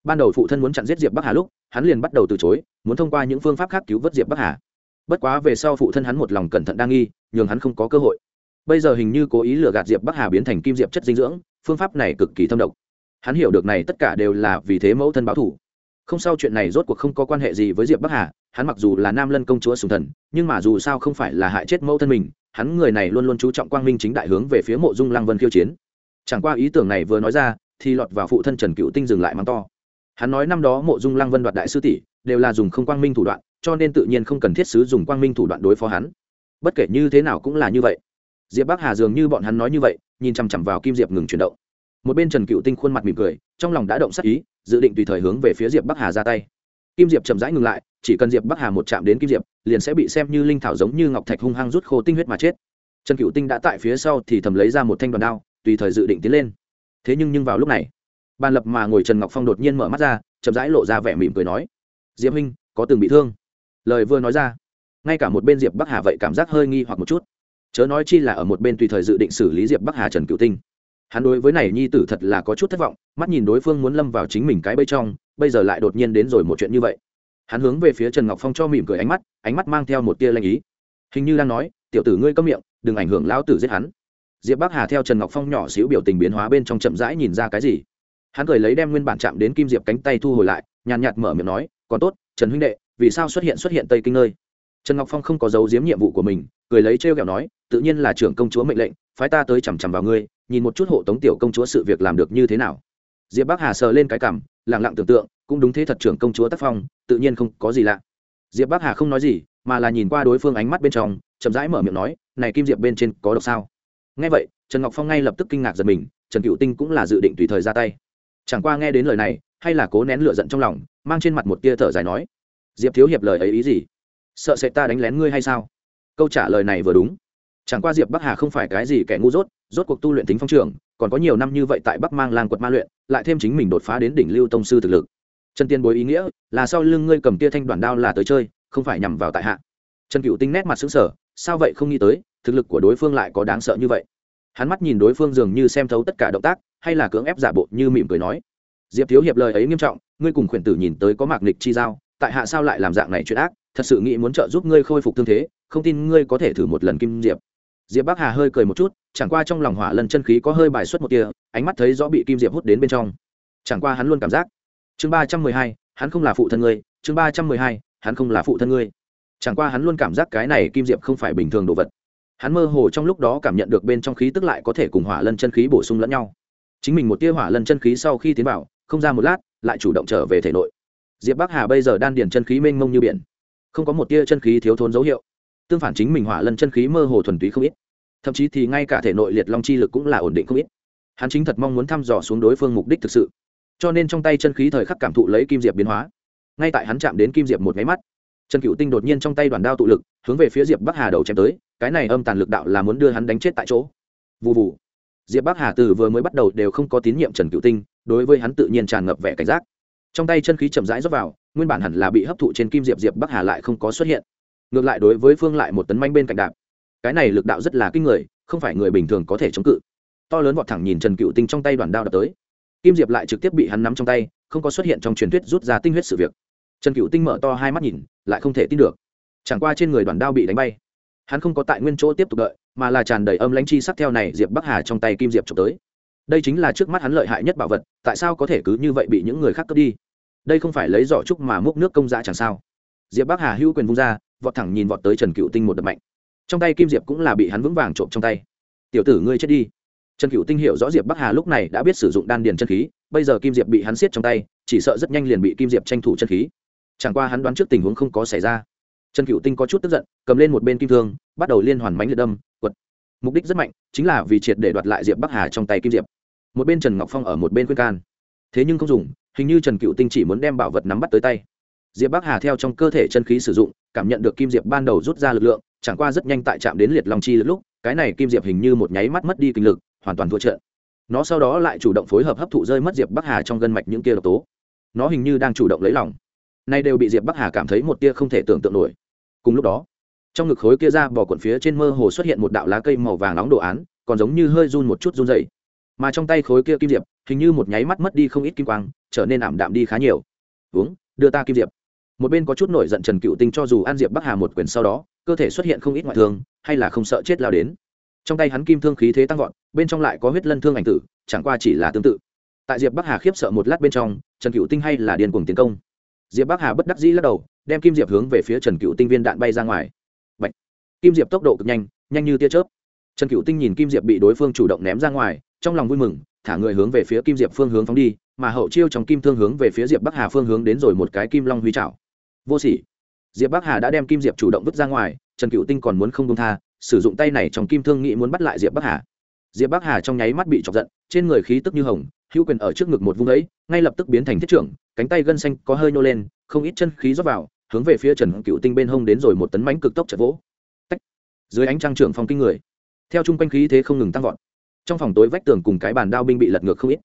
ban đầu phụ thân muốn chặn giết diệp bắc hà lúc, hắn liền bắt đầu từ chối, muốn thông qua những phương pháp khác cứu vớt diệp bắc hà. Bất quá về sau phụ thân hắn một lòng cẩn thận đa nghi, nhường hắn không có cơ hội. Bây giờ hình như cố ý lừa gạt diệp bắc hà biến thành kim diệp chất dinh dưỡng, phương pháp này cực kỳ thâm độc. Hắn hiểu được này tất cả đều là vì thế mẫu thân báo thủ không sao chuyện này rốt cuộc không có quan hệ gì với diệp bắc hà, hắn mặc dù là nam lân công chúa sùng thần, nhưng mà dù sao không phải là hại chết mẫu thân mình, hắn người này luôn luôn chú trọng quang minh chính đại hướng về phía mộ dung lăng vân khiêu chiến. Chẳng qua ý tưởng này vừa nói ra, thì lọt vào phụ thân trần cựu tinh dừng lại mắng to hắn nói năm đó mộ dung lăng vân đoạt đại sư tỷ, đều là dùng không quang minh thủ đoạn, cho nên tự nhiên không cần thiết sứ dùng quang minh thủ đoạn đối phó hắn. Bất kể như thế nào cũng là như vậy. Diệp bắc hà dường như bọn hắn nói như vậy, nhìn chằm chằm vào kim diệp ngừng chuyển động. Một bên trần cựu tinh khuôn mặt mỉm cười, trong lòng đã động sắc ý, dự định tùy thời hướng về phía diệp bắc hà ra tay. Kim diệp chậm rãi ngừng lại, chỉ cần diệp bắc hà một chạm đến kim diệp, liền sẽ bị xem như linh thảo giống như ngọc thạch hung hăng rút khô tinh huyết mà chết. Trần cựu tinh đã tại phía sau thì thầm lấy ra một thanh đoàn đao, tùy thời dự định tiến lên. Thế nhưng nhưng vào lúc này bàn lập mà ngồi trần ngọc phong đột nhiên mở mắt ra chậm rãi lộ ra vẻ mỉm cười nói diệp huynh có từng bị thương lời vừa nói ra ngay cả một bên diệp bắc hà vậy cảm giác hơi nghi hoặc một chút chớ nói chi là ở một bên tùy thời dự định xử lý diệp bắc hà trần cựu tinh hắn đối với này nhi tử thật là có chút thất vọng mắt nhìn đối phương muốn lâm vào chính mình cái bây trong bây giờ lại đột nhiên đến rồi một chuyện như vậy hắn hướng về phía trần ngọc phong cho mỉm cười ánh mắt ánh mắt mang theo một tia lanh ý hình như đang nói tiểu tử ngươi câm miệng đừng ảnh hưởng lão tử giết hắn diệp bắc hà theo trần ngọc phong nhỏ xíu biểu tình biến hóa bên trong chậm rãi nhìn ra cái gì hắn cười lấy đem nguyên bản chạm đến kim diệp cánh tay thu hồi lại, nhàn nhạt mở miệng nói, còn tốt, trần huynh đệ, vì sao xuất hiện xuất hiện tây kinh nơi? Trần ngọc phong không có giấu giếm nhiệm vụ của mình, cười lấy trêu ghẹo nói, tự nhiên là trưởng công chúa mệnh lệnh, phái ta tới chằm chằm vào ngươi, nhìn một chút hộ tống tiểu công chúa sự việc làm được như thế nào. Diệp bắc hà sờ lên cái cảm lẳng lặng tưởng tượng, cũng đúng thế thật trưởng công chúa tác phong, tự nhiên không có gì lạ. Diệp bắc hà không nói gì, mà là nhìn qua đối phương ánh mắt bên trong, chậm rãi mở miệng nói, này kim diệp bên trên có độc sao? Nghe vậy, trần ngọc phong ngay lập tức kinh ngạc giật mình, trần cựu tinh cũng là dự định tùy thời ra tay chẳng qua nghe đến lời này, hay là cố nén lửa giận trong lòng, mang trên mặt một tia thở dài nói, diệp thiếu hiệp lời ấy ý gì? Sợ sẽ ta đánh lén ngươi hay sao? Câu trả lời này vừa đúng. Chẳng qua diệp bắc hà không phải cái gì kẻ ngu dốt, rốt cuộc tu luyện tính phong trường, còn có nhiều năm như vậy tại bắc mang lang quật ma luyện, lại thêm chính mình đột phá đến đỉnh lưu tông sư thực lực. Trần tiên bối ý nghĩa là sau lưng ngươi cầm tia thanh đoàn đao là tới chơi, không phải nhằm vào tại hạ. Trần cựu tinh nét mặt xứng sở sao vậy không nghĩ tới, thực lực của đối phương lại có đáng sợ như vậy? Hắn mắt nhìn đối phương dường như xem thấu tất cả động tác, hay là cưỡng ép giả bộ như mỉm cười nói. Diệp thiếu hiệp lời ấy nghiêm trọng, ngươi cùng khuyển tử nhìn tới có mạc nịch chi giao, tại hạ sao lại làm dạng này chuyện ác, thật sự nghĩ muốn trợ giúp ngươi khôi phục thương thế, không tin ngươi có thể thử một lần kim diệp. Diệp bắc hà hơi cười một chút, chẳng qua trong lòng hỏa lần chân khí có hơi bài xuất một tia, ánh mắt thấy rõ bị kim diệp hút đến bên trong. Chẳng qua hắn luôn cảm giác. Chương ba trăm mười hai, hắn không là phụ thân ngươi, chương ba trăm mười hai, hắn không là phụ thân ngươi. Chẳng qua hắn luôn cảm giác cái này kim diệp không phải bình thường đồ vật hắn mơ hồ trong lúc đó cảm nhận được bên trong khí tức lại có thể cùng hỏa lân chân khí bổ sung lẫn nhau. Chính mình một tia hỏa lân chân khí sau khi tiến vào, không ra một lát, lại chủ động trở về thể nội. Diệp bắc hà bây giờ đan điền chân khí mênh mông như biển. Không có một tia chân khí thiếu thốn dấu hiệu. Tương phản chính mình hỏa lân chân khí mơ hồ thuần túy không ít. Thậm chí thì ngay cả thể nội liệt long chi lực cũng là ổn định không ít. Hắn chính thật mong muốn thăm dò xuống đối phương mục đích thực sự. Cho nên trong tay chân khí thời khắc cảm thụ lấy kim diệp biến hóa. Ngay tại hắn chạm đến kim diệp một máy mắt, trần cựu tinh đột nhiên trong tay đoàn đao tụ lực, hướng về phía diệp bắc hà đầu chém tới cái này âm tàn lực đạo là muốn đưa hắn đánh chết tại chỗ. Vụ vụ diệp bắc hà từ vừa mới bắt đầu đều không có tín nhiệm trần cựu tinh, đối với hắn tự nhiên tràn ngập vẻ cảnh giác. Trong tay chân khí chậm rãi rót vào, nguyên bản hẳn là bị hấp thụ trên kim diệp diệp bắc hà lại không có xuất hiện. Ngược lại đối với phương lại một tấn manh bên cạnh đạp. Cái này lực đạo rất là kinh người, không phải người bình thường có thể chống cự. To lớn vọt thẳng nhìn trần cựu tinh trong tay đoàn đao đập tới. Kim diệp lại trực tiếp bị hắn nắm trong tay, không có xuất hiện trong truyền thuyết rút ra tinh huyết sự việc. Trần cựu tinh mở to hai mắt nhìn, lại không thể tin được. Chẳng qua trên người đoàn đao bị đánh bay hắn không có tại nguyên chỗ tiếp tục đợi, mà là tràn đầy âm lãnh chi sắc theo này diệp bắc hà trong tay kim diệp trộm tới. Đây chính là trước mắt hắn lợi hại nhất bảo vật, tại sao có thể cứ như vậy bị những người khác cướp đi? Đây không phải lấy giỏ trúc mà múc nước công dạ chẳng sao? Diệp bắc hà hữu quyền vung ra, vọt thẳng nhìn vọt tới trần cựu tinh một đập mạnh. Trong tay kim diệp cũng là bị hắn vững vàng trộm trong tay. Tiểu tử ngươi chết đi. Trần cựu tinh hiểu rõ diệp bắc hà lúc này đã biết sử dụng đan điền chân khí, bây giờ kim diệp bị hắn siết trong tay, chỉ sợ rất nhanh liền bị kim diệp tranh thủ chân khí. Chẳng qua hắn đoán trước tình huống không có xảy ra trần cựu tinh có chút tức giận, cầm lên một bên kim thương, bắt đầu liên hoàn mánh liệt đâm, quật. Mục đích rất mạnh, chính là vì triệt để đoạt lại diệp bắc hà trong tay kim diệp. Một bên trần ngọc phong ở một bên khuyên can. Thế nhưng không dùng, hình như trần cựu tinh chỉ muốn đem bảo vật nắm bắt tới tay. Diệp bắc hà theo trong cơ thể chân khí sử dụng, cảm nhận được kim diệp ban đầu rút ra lực lượng, chẳng qua rất nhanh tại chạm đến liệt long chi lúc, cái này kim diệp hình như một nháy mắt mất đi kinh lực, hoàn toàn thua trận. Nó sau đó lại chủ động phối hợp hấp thụ rơi mất diệp bắc hà trong gân mạch những kia độc tố. Nó hình như đang chủ động lấy lòng. Nay đều bị diệp bắc hà cảm thấy một tia không thể tưởng tượng nổi cùng lúc đó, trong ngực khối kia ra bò cuộn phía trên mơ hồ xuất hiện một đạo lá cây màu vàng nóng đồ án, còn giống như hơi run một chút run dày mà trong tay khối kia kim diệp, hình như một nháy mắt mất đi không ít kim quang, trở nên ảm đạm đi khá nhiều. Uống, đưa ta kim diệp. Một bên có chút nổi giận trần cựu tinh cho dù an diệp bắc hà một quyền sau đó, cơ thể xuất hiện không ít ngoại thương, hay là không sợ chết lao đến. Trong tay hắn kim thương khí thế tăng vọt, bên trong lại có huyết lân thương ảnh tử, chẳng qua chỉ là tương tự. Tại diệp bắc hà khiếp sợ một lát bên trong, trần cựu tinh hay là điền cuồng tiến công. Diệp bắc hà bất đắc dĩ lắc đầu đem kim diệp hướng về phía trần cựu tinh viên đạn bay ra ngoài. Bạch. kim diệp tốc độ cực nhanh nhanh như tia chớp. Trần cựu tinh nhìn kim diệp bị đối phương chủ động ném ra ngoài, trong lòng vui mừng, thả người hướng về phía kim diệp phương hướng phóng đi, mà hậu chiêu trong kim thương hướng về phía diệp bắc hà phương hướng đến rồi một cái kim long huy trảo vô sỉ! Diệp bắc hà đã đem kim diệp chủ động vứt ra ngoài, trần cựu tinh còn muốn không công tha, sử dụng tay này trong kim thương nghĩ muốn bắt lại diệp bắc hà. Diệp bắc hà trong nháy mắt bị chọc giận, trên người khí tức như hồng, hữu quyền ở trước ngực một vung ấy, ngay lập tức biến thành thiết trưởng, cánh tay gân xanh có hơi nô lên, không ít chân khí rót vào hướng về phía trần cựu tinh bên hông đến rồi một tấn mánh cực tốc chật vỗ. Tách. dưới ánh trăng trưởng phong kinh người. Theo chung quanh khí thế không ngừng tăng vọt. Trong phòng tối vách tường cùng cái bàn đao binh bị lật ngược không ít.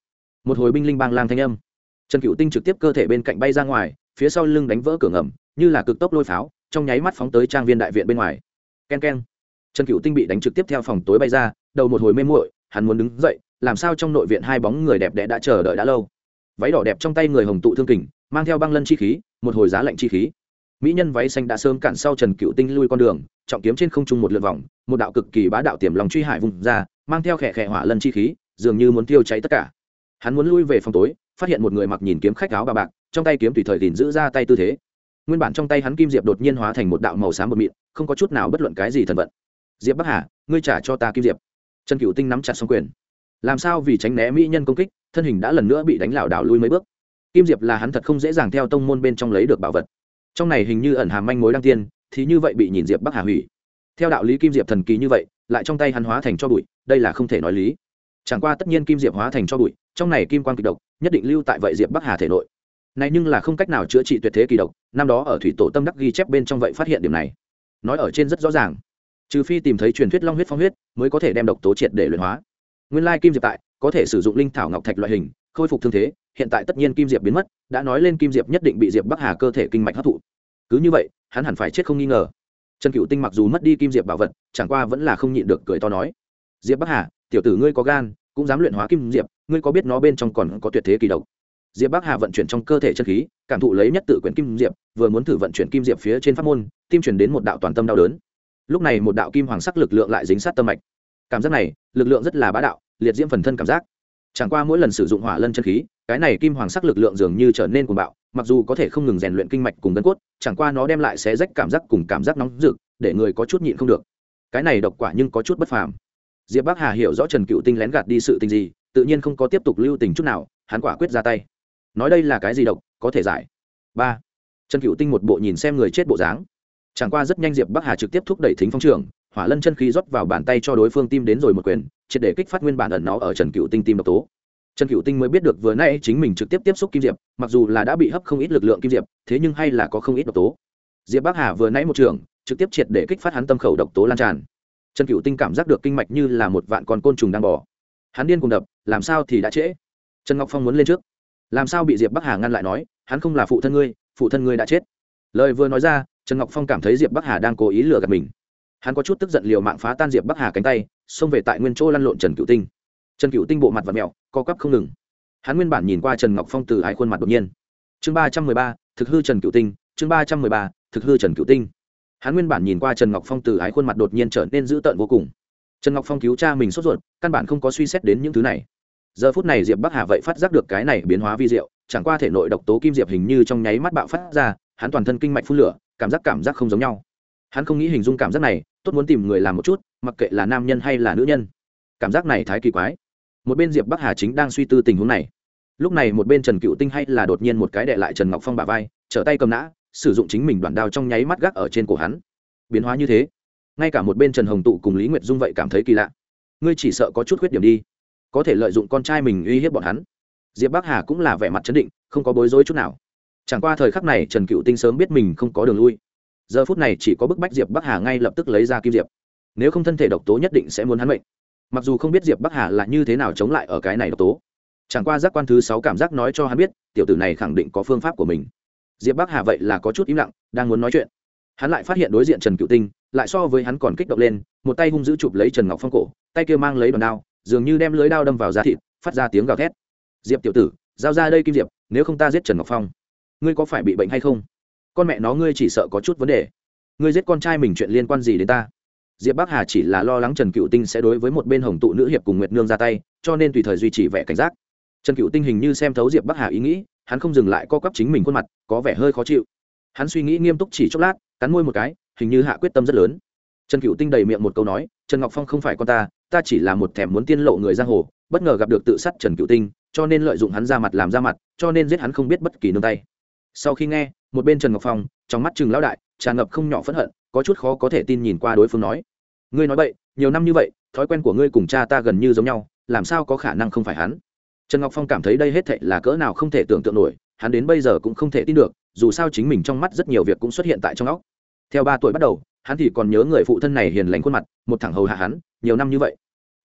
Một hồi binh linh bang lang thanh âm. Trần cựu tinh trực tiếp cơ thể bên cạnh bay ra ngoài phía sau lưng đánh vỡ cửa ngầm như là cực tốc lôi pháo trong nháy mắt phóng tới trang viên đại viện bên ngoài. Ken ken, trần cựu tinh bị đánh trực tiếp theo phòng tối bay ra đầu một hồi mê muội hắn muốn đứng dậy làm sao trong nội viện hai bóng người đẹp đẽ đã chờ đợi đã lâu. Váy đỏ đẹp trong tay người hồng tụ thương kình mang theo băng lân chi khí một hồi giá lạnh chi khí mỹ nhân váy xanh đã sớm cản sau trần cựu tinh lui con đường, trọng kiếm trên không trung một lượt vòng, một đạo cực kỳ bá đạo tiềm lòng truy hải vùng ra, mang theo khẽ khẽ hỏa lân chi khí, dường như muốn tiêu cháy tất cả. Hắn muốn lui về phòng tối, phát hiện một người mặc nhìn kiếm khách áo bà bạc, trong tay kiếm tùy thời gìn giữ ra tay tư thế. Nguyên bản trong tay hắn kim diệp đột nhiên hóa thành một đạo màu xám bột mịn, không có chút nào bất luận cái gì thần vận. Diệp bắc hà, ngươi trả cho ta kim diệp. Trần cựu tinh nắm chặt xong quyền. Làm sao vì tránh né mỹ nhân công kích, thân hình đã lần nữa bị đánh lảo đảo lui mấy bước. Kim diệp là hắn thật không dễ dàng theo tông môn bên trong lấy được bảo vật trong này hình như ẩn hàm manh mối đăng tiên, thì như vậy bị nhìn diệp bắc hà hủy. Theo đạo lý kim diệp thần kỳ như vậy, lại trong tay hắn hóa thành cho bụi, đây là không thể nói lý. Chẳng qua tất nhiên kim diệp hóa thành cho bụi, trong này kim quan kịch độc, nhất định lưu tại vậy diệp bắc hà thể nội. Này nhưng là không cách nào chữa trị tuyệt thế kỳ độc, năm đó ở thủy tổ tâm đắc ghi chép bên trong vậy phát hiện điểm này. Nói ở trên rất rõ ràng. Trừ phi tìm thấy truyền thuyết long huyết phong huyết, mới có thể đem độc tố triệt để luyện hóa. Nguyên lai kim diệp tại, có thể sử dụng linh thảo ngọc thạch loại hình khôi phục thương thế, hiện tại tất nhiên kim diệp biến mất, đã nói lên kim diệp nhất định bị diệp bắc hà cơ thể kinh mạch hấp thụ. Cứ như vậy, hắn hẳn phải chết không nghi ngờ. Trần cựu tinh mặc dù mất đi kim diệp bảo vật, chẳng qua vẫn là không nhịn được cười to nói. Diệp bắc hà, tiểu tử ngươi có gan, cũng dám luyện hóa kim diệp, ngươi có biết nó bên trong còn có tuyệt thế kỳ độc? Diệp bắc hà vận chuyển trong cơ thể chân khí, cảm thụ lấy nhất tự quyển kim diệp, vừa muốn thử vận chuyển kim diệp phía trên pháp môn, tim chuyển đến một đạo toàn tâm đau đớn. Lúc này một đạo kim hoàng sắc lực lượng lại dính sát tâm mạch. Cảm giác này, lực lượng rất là bá đạo, liệt diễm phần thân cảm giác chẳng qua mỗi lần sử dụng hỏa lân chân khí, cái này kim hoàng sắc lực lượng dường như trở nên cuồng bạo, mặc dù có thể không ngừng rèn luyện kinh mạch cùng gân cốt, chẳng qua nó đem lại xé rách cảm giác cùng cảm giác nóng rực, để người có chút nhịn không được. Cái này độc quả nhưng có chút bất phàm. Diệp bắc hà hiểu rõ trần cựu tinh lén gạt đi sự tình gì, tự nhiên không có tiếp tục lưu tình chút nào, hắn quả quyết ra tay. Nói đây là cái gì độc, có thể giải? Ba. Trần cựu tinh một bộ nhìn xem người chết bộ dáng. Chẳng qua rất nhanh diệp bắc hà trực tiếp thúc đẩy thính phong trường, hỏa lân chân khí rót vào bàn tay cho đối phương tim đến rồi một quyền triệt để kích phát nguyên bản ẩn nó ở trần cựu tinh tim độc tố. Trần cựu tinh mới biết được vừa nay chính mình trực tiếp tiếp xúc kim diệp, mặc dù là đã bị hấp không ít lực lượng kim diệp, thế nhưng hay là có không ít độc tố. Diệp bắc hà vừa nãy một trường, trực tiếp triệt để kích phát hắn tâm khẩu độc tố lan tràn. Trần cựu tinh cảm giác được kinh mạch như là một vạn con côn trùng đang bỏ hắn điên cùng đập, làm sao thì đã trễ? Trần ngọc phong muốn lên trước. Làm sao bị diệp bắc hà ngăn lại nói, hắn không là phụ thân ngươi, phụ thân ngươi đã chết. Lời vừa nói ra, trần ngọc phong cảm thấy diệp bắc hà đang cố ý lừa gạt mình hắn có chút tức giận liều mạng phá tan diệp bắc hà cánh tay, xông về tại nguyên chỗ lăn lộn trần cựu tinh. Trần cựu tinh bộ mặt và mẹo co cắp không ngừng. Hắn nguyên bản nhìn qua trần ngọc phong từ hai khuôn mặt đột nhiên. Chương ba trăm mười ba, thực hư trần cựu tinh, chương ba trăm mười ba, thực hư trần cựu tinh. Hắn nguyên bản nhìn qua trần ngọc phong từ ái khuôn mặt đột nhiên trở nên dữ tợn vô cùng. Trần ngọc phong cứu cha mình sốt ruột, căn bản không có suy xét đến những thứ này. Giờ phút này diệp bắc hà vậy phát giác được cái này biến hóa vi diệu, chẳng qua thể nội độc tố kim diệp hình như trong nháy mắt bạo phát ra, hắn toàn thân kinh mạch phun lửa, cảm giác cảm giác không giống nhau hắn không nghĩ hình dung cảm giác này, tốt muốn tìm người làm một chút, mặc kệ là nam nhân hay là nữ nhân. Cảm giác này thái kỳ quái. Một bên diệp bắc hà chính đang suy tư tình huống này. Lúc này một bên trần cựu tinh hay là đột nhiên một cái đệ lại trần ngọc phong bà vai, trở tay cầm nã, sử dụng chính mình đoạn đao trong nháy mắt gác ở trên cổ hắn. Biến hóa như thế. Ngay cả một bên trần hồng tụ cùng lý nguyệt dung vậy cảm thấy kỳ lạ. Ngươi chỉ sợ có chút khuyết điểm đi. Có thể lợi dụng con trai mình uy hiếp bọn hắn. Diệp bắc hà cũng là vẻ mặt chấn định, không có bối rối chút nào. Chẳng qua thời khắc này trần cựu tinh sớm biết mình không có đường lui giờ phút này chỉ có bức bách diệp bắc hà ngay lập tức lấy ra kim diệp nếu không thân thể độc tố nhất định sẽ muốn hắn mệnh mặc dù không biết diệp bắc hà là như thế nào chống lại ở cái này độc tố chẳng qua giác quan thứ sáu cảm giác nói cho hắn biết tiểu tử này khẳng định có phương pháp của mình diệp bắc hà vậy là có chút im lặng đang muốn nói chuyện hắn lại phát hiện đối diện trần cựu tinh lại so với hắn còn kích động lên một tay hung giữ chụp lấy trần ngọc phong cổ tay kia mang lấy đòn đao dường như đem lưới đao đâm vào da thịt phát ra tiếng gào thét diệp tiểu tử giao ra đây kim diệp nếu không ta giết trần ngọc phong ngươi có phải bị bệnh hay không con mẹ nó ngươi chỉ sợ có chút vấn đề. Ngươi giết con trai mình chuyện liên quan gì đến ta? Diệp bắc hà chỉ là lo lắng trần cựu tinh sẽ đối với một bên hồng tụ nữ hiệp cùng nguyệt nương ra tay, cho nên tùy thời duy trì vẻ cảnh giác. Trần cựu tinh hình như xem thấu diệp bắc hà ý nghĩ, hắn không dừng lại co quắp chính mình khuôn mặt, có vẻ hơi khó chịu. Hắn suy nghĩ nghiêm túc chỉ chốc lát, cắn môi một cái, hình như hạ quyết tâm rất lớn. Trần cựu tinh đầy miệng một câu nói, trần ngọc phong không phải con ta ta chỉ là một thèm muốn tiên lộ người giang hồ, bất ngờ gặp được tự sát trần cựu tinh, cho nên lợi dụng hắn ra mặt làm ra mặt, cho nên giết hắn không biết bất kỳ nương tay sau khi nghe, một bên trần ngọc phong, trong mắt chừng lão đại, tràn ngập không nhỏ phẫn hận, có chút khó có thể tin nhìn qua đối phương nói. Ngươi nói vậy nhiều năm như vậy, thói quen của ngươi cùng cha ta gần như giống nhau, làm sao có khả năng không phải hắn? Trần ngọc phong cảm thấy đây hết thệ là cỡ nào không thể tưởng tượng nổi, hắn đến bây giờ cũng không thể tin được, dù sao chính mình trong mắt rất nhiều việc cũng xuất hiện tại trong óc. Theo ba tuổi bắt đầu, hắn thì còn nhớ người phụ thân này hiền lành khuôn mặt, một thằng hầu hạ hắn, nhiều năm như vậy.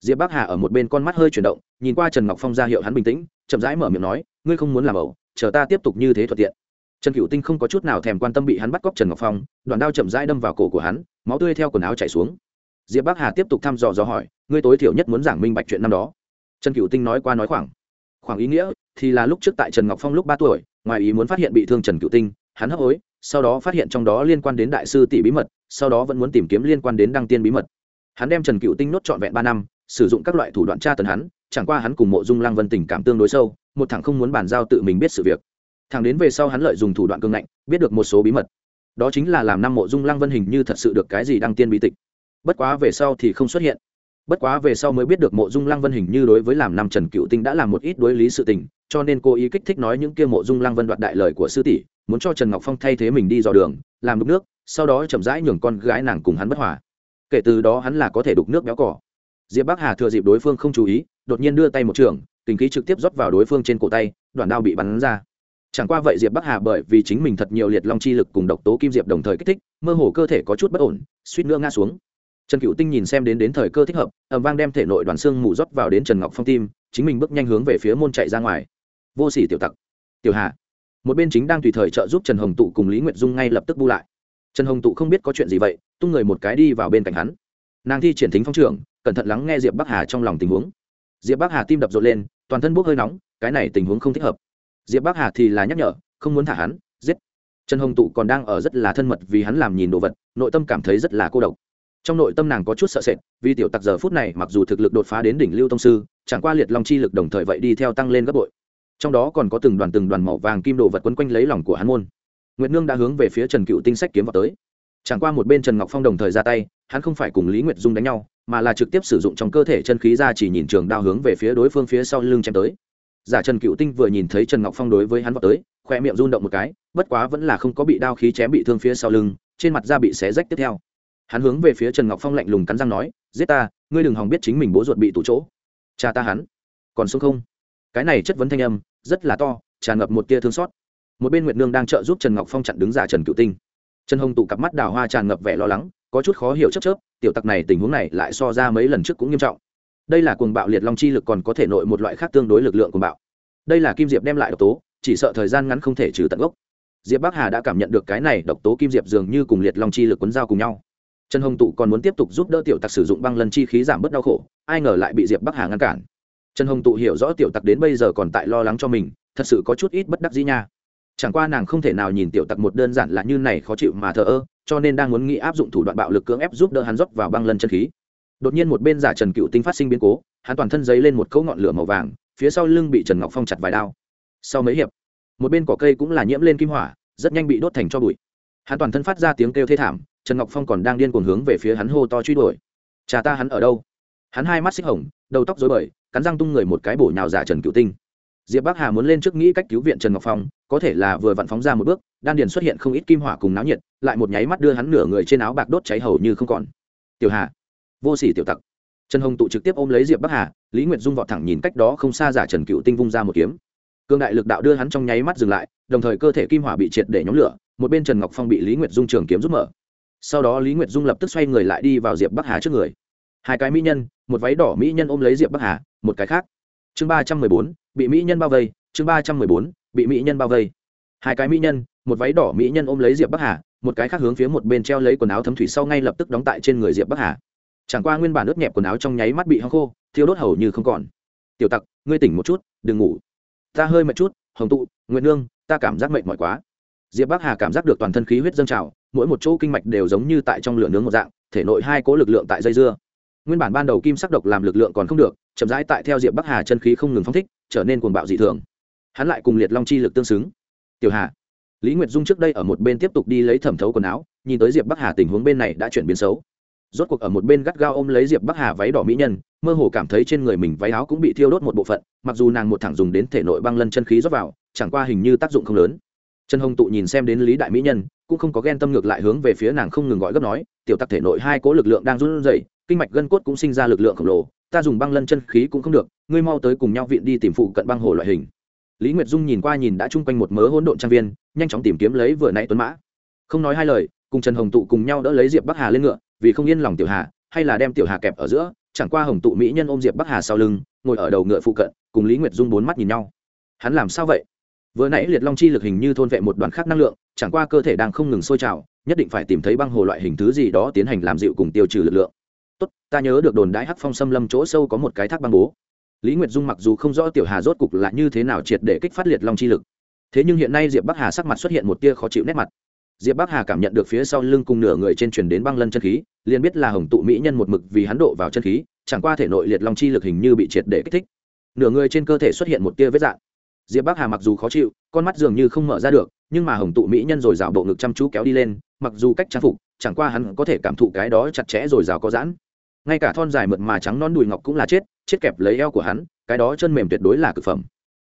Diệp bắc hà ở một bên con mắt hơi chuyển động, nhìn qua trần ngọc phong ra hiệu hắn bình tĩnh, chậm rãi mở miệng nói, ngươi không muốn làm ẩu, chờ ta tiếp tục như thế thuận tiện trần cựu tinh không có chút nào thèm quan tâm bị hắn bắt cóc trần ngọc phong, đoạn đao chậm rãi đâm vào cổ của hắn, máu tươi theo quần áo chảy xuống. Diệp bắc hà tiếp tục thăm dò dò hỏi, ngươi tối thiểu nhất muốn giảng minh bạch chuyện năm đó. Trần cựu tinh nói qua nói khoảng. Khoảng ý nghĩa thì là lúc trước tại trần ngọc phong lúc ba tuổi, ngoài ý muốn phát hiện bị thương trần cựu tinh, hắn hấp hối, sau đó phát hiện trong đó liên quan đến đại sư tỷ bí mật, sau đó vẫn muốn tìm kiếm liên quan đến đăng tiên bí mật. Hắn đem trần cựu tinh nốt trọn vẹn ba năm, sử dụng các loại thủ đoạn tra tấn hắn, chẳng qua hắn cùng mộ dung lang vân tình cảm tương đối sâu, một thằng không muốn bàn giao tự mình biết sự việc thằng đến về sau hắn lợi dùng thủ đoạn cương ngạnh, biết được một số bí mật. Đó chính là làm năm mộ dung lăng vân hình như thật sự được cái gì đăng tiên bí tịch. Bất quá về sau thì không xuất hiện. Bất quá về sau mới biết được mộ dung lăng vân hình như đối với làm năm trần cựu tinh đã làm một ít đối lý sự tình, cho nên cô ý kích thích nói những kia mộ dung lăng vân đoạt đại lời của sư tỷ, muốn cho trần ngọc phong thay thế mình đi dò đường, làm đục nước, sau đó chậm rãi nhường con gái nàng cùng hắn bất hòa. Kể từ đó hắn là có thể đục nước béo cỏ. Diệp bắc hà thừa dịp đối phương không chú ý, đột nhiên đưa tay một trường, tình khí trực tiếp rót vào đối phương trên cổ tay, đoạn đao bị bắn ra chẳng qua vậy diệp bắc hà bởi vì chính mình thật nhiều liệt long chi lực cùng độc tố kim diệp đồng thời kích thích, mơ hồ cơ thể có chút bất ổn, suýt nữa ngã xuống. Trần cựu tinh nhìn xem đến đến thời cơ thích hợp ẩm vang đem thể nội đoàn xương mù rót vào đến trần ngọc phong tim, chính mình bước nhanh hướng về phía môn chạy ra ngoài. Vô sỉ tiểu tặc. Tiểu hà. Một bên chính đang tùy thời trợ giúp trần hồng tụ cùng lý nguyệt dung ngay lập tức bu lại. Trần hồng tụ không biết có chuyện gì vậy, tung người một cái đi vào bên cạnh hắn. Nàng thi triển thính phong trưởng cẩn thận lắng nghe diệp bắc hà trong lòng tình huống. Diệp bắc hà tim đập rộn lên, toàn thân bốc hơi nóng, cái này tình huống không thích hợp diệp bắc hà thì là nhắc nhở, không muốn thả hắn, giết. Trần hồng tụ còn đang ở rất là thân mật vì hắn làm nhìn đồ vật, nội tâm cảm thấy rất là cô độc. Trong nội tâm nàng có chút sợ sệt, vì tiểu tặc giờ phút này mặc dù thực lực đột phá đến đỉnh lưu tông sư, chẳng qua liệt long chi lực đồng thời vậy đi theo tăng lên gấp bội. Trong đó còn có từng đoàn từng đoàn màu vàng kim đồ vật quấn quanh lấy lòng của hắn môn. Nguyệt nương đã hướng về phía trần cựu tinh sách kiếm vào tới. Chẳng qua một bên trần ngọc phong đồng thời ra tay, hắn không phải cùng lý nguyệt dung đánh nhau, mà là trực tiếp sử dụng trong cơ thể chân khí ra chỉ nhìn trường đao hướng về phía đối phương phía sau lưng chém tới giả trần cựu tinh vừa nhìn thấy trần ngọc phong đối với hắn vào tới khoe miệng run động một cái, bất quá vẫn là không có bị đao khí chém bị thương phía sau lưng, trên mặt da bị xé rách tiếp theo. Hắn hướng về phía trần ngọc phong lạnh lùng cắn răng nói, giết ta, ngươi đừng hòng biết chính mình bố ruột bị tủ chỗ. Cha ta hắn. Còn sống không? Cái này chất vấn thanh âm, rất là to, tràn ngập một tia thương xót. Một bên nguyệt nương đang trợ giúp trần ngọc phong chặn đứng giả trần cựu tinh. Trần hồng tụ cặp mắt đào hoa tràn ngập vẻ lo lắng, có chút khó hiểu chấp chớp, tiểu tặc này tình huống này lại so ra mấy lần trước cũng nghiêm trọng đây là cuồng bạo liệt long chi lực còn có thể nội một loại khác tương đối lực lượng cuồng bạo. Đây là kim diệp đem lại độc tố, chỉ sợ thời gian ngắn không thể trừ tận gốc. Diệp bắc hà đã cảm nhận được cái này độc tố kim diệp dường như cùng liệt long chi lực quấn dao cùng nhau. Trần hồng tụ còn muốn tiếp tục giúp đỡ tiểu tặc sử dụng băng lần chi khí giảm bớt đau khổ, ai ngờ lại bị diệp bắc hà ngăn cản. Trần hồng tụ hiểu rõ tiểu tặc đến bây giờ còn tại lo lắng cho mình, thật sự có chút ít bất đắc dĩ nha. Chẳng qua nàng không thể nào nhìn tiểu tặc một đơn giản là như này khó chịu mà thờ ơ, cho nên đang muốn nghĩ áp dụng thủ đoạn bạo lực cưỡng ép giúp đỡ hắn dốc vào băng lân chân khí đột nhiên một bên giả trần cựu tinh phát sinh biến cố, hắn toàn thân dấy lên một cấu ngọn lửa màu vàng, phía sau lưng bị trần ngọc phong chặt vài đao. Sau mấy hiệp, một bên cỏ cây cũng là nhiễm lên kim hỏa, rất nhanh bị đốt thành cho bụi. Hắn toàn thân phát ra tiếng kêu thê thảm, trần ngọc phong còn đang điên cuồng hướng về phía hắn hô to truy đuổi. Cha ta hắn ở đâu? Hắn hai mắt xích hồng, đầu tóc dối bời, cắn răng tung người một cái bổ nhào giả trần cựu tinh. Diệp bắc hà muốn lên trước nghĩ cách cứu viện trần ngọc phong, có thể là vừa vặn phóng ra một bước, đan điền xuất hiện không ít kim hỏa cùng náo nhiệt, lại một nháy mắt đưa hắn nửa người trên áo bạc đốt cháy hầu như không còn. Tiểu hà vô sỉ tiểu tặc. Trần hồng tụ trực tiếp ôm lấy diệp bắc hà, lý nguyệt dung vọt thẳng nhìn cách đó không xa giả trần cựu tinh vung ra một kiếm. Cương đại lực đạo đưa hắn trong nháy mắt dừng lại, đồng thời cơ thể kim hỏa bị triệt để nhóm lửa, một bên trần ngọc phong bị lý nguyệt dung trường kiếm giúp mở. Sau đó lý nguyệt dung lập tức xoay người lại đi vào diệp bắc hà trước người. Hai cái mỹ nhân, một váy đỏ mỹ nhân ôm lấy diệp bắc hà, một cái khác. Chương ba trăm mười bốn, bị mỹ nhân bao vây, chương ba trăm mười bốn, bị mỹ nhân bao vây. Hai cái mỹ nhân, một váy đỏ mỹ nhân ôm lấy diệp bắc hà, một cái khác hướng phía một bên treo lấy quần áo thấm thủy sau ngay lập tức đóng tại trên người diệp bắc hà chẳng qua nguyên bản ướt nhẹp quần áo trong nháy mắt bị hăng khô thiếu đốt hầu như không còn. Tiểu tặc, ngươi tỉnh một chút, đừng ngủ. Ta hơi mệt chút, hồng tụ nguyện nương, ta cảm giác mệt mỏi quá. Diệp bắc hà cảm giác được toàn thân khí huyết dâng trào, mỗi một chỗ kinh mạch đều giống như tại trong lửa nướng một dạng, thể nội hai cố lực lượng tại dây dưa. Nguyên bản ban đầu kim sắc độc làm lực lượng còn không được, chậm rãi tại theo diệp bắc hà chân khí không ngừng phong thích, trở nên cuồng bạo dị thường. Hắn lại cùng liệt long chi lực tương xứng. Tiểu hà, lý nguyệt dung trước đây ở một bên tiếp tục đi lấy thẩm thấu quần áo, nhìn tới diệp bắc hà tình huống bên này đã chuyển biến xấu rốt cuộc ở một bên gắt gao ôm lấy diệp bắc hà váy đỏ mỹ nhân, mơ hồ cảm thấy trên người mình váy áo cũng bị thiêu đốt một bộ phận, mặc dù nàng một thẳng dùng đến thể nội băng lân chân khí rót vào, chẳng qua hình như tác dụng không lớn. Trần hồng tụ nhìn xem đến lý đại mỹ nhân, cũng không có ghen tâm ngược lại hướng về phía nàng không ngừng gọi gấp nói, tiểu tặc thể nội hai cố lực lượng đang run rẩy, kinh mạch gân cốt cũng sinh ra lực lượng khổng lồ, ta dùng băng lân chân khí cũng không được, ngươi mau tới cùng nhau viện đi tìm phụ cận băng hồ loại hình. Lý nguyệt dung nhìn qua nhìn đã chung quanh một mớ hỗn độn trang viên, nhanh chóng tìm kiếm lấy vừa nãy tuấn mã. Không nói hai lời, cùng trần hồng tụ cùng nhau đỡ lấy diệp bắc hà lên ngựa vì không yên lòng tiểu hà, hay là đem tiểu hà kẹp ở giữa, chẳng qua hồng tụ mỹ nhân ôm diệp bắc hà sau lưng, ngồi ở đầu ngựa phụ cận, cùng lý nguyệt dung bốn mắt nhìn nhau. Hắn làm sao vậy? Vừa nãy liệt long chi lực hình như thôn vệ một đoàn khác năng lượng, chẳng qua cơ thể đang không ngừng sôi trào, nhất định phải tìm thấy băng hồ loại hình thứ gì đó tiến hành làm dịu cùng tiêu trừ lực lượng. Tốt, ta nhớ được đồn đãi hắc phong xâm lâm chỗ sâu có một cái thác băng bố. Lý nguyệt dung mặc dù không rõ tiểu hà rốt cục là như thế nào triệt để kích phát liệt long chi lực. Thế nhưng hiện nay diệp bắc hà sắc mặt xuất hiện một tia khó chịu nét mặt diệp bắc hà cảm nhận được phía sau lưng cùng nửa người trên truyền đến băng lân chân khí, liền biết là hồng tụ mỹ nhân một mực vì hắn độ vào chân khí, chẳng qua thể nội liệt long chi lực hình như bị triệt để kích thích. Nửa người trên cơ thể xuất hiện một tia vết dạn diệp bắc hà mặc dù khó chịu, con mắt dường như không mở ra được, nhưng mà hồng tụ mỹ nhân rồi rào bộ ngực chăm chú kéo đi lên, mặc dù cách trang phục, chẳng qua hắn có thể cảm thụ cái đó chặt chẽ rồi rào có giãn. Ngay cả thon dài mượt mà trắng non đùi ngọc cũng là chết chết kẹp lấy eo của hắn, cái đó chân mềm tuyệt đối là cực phẩm.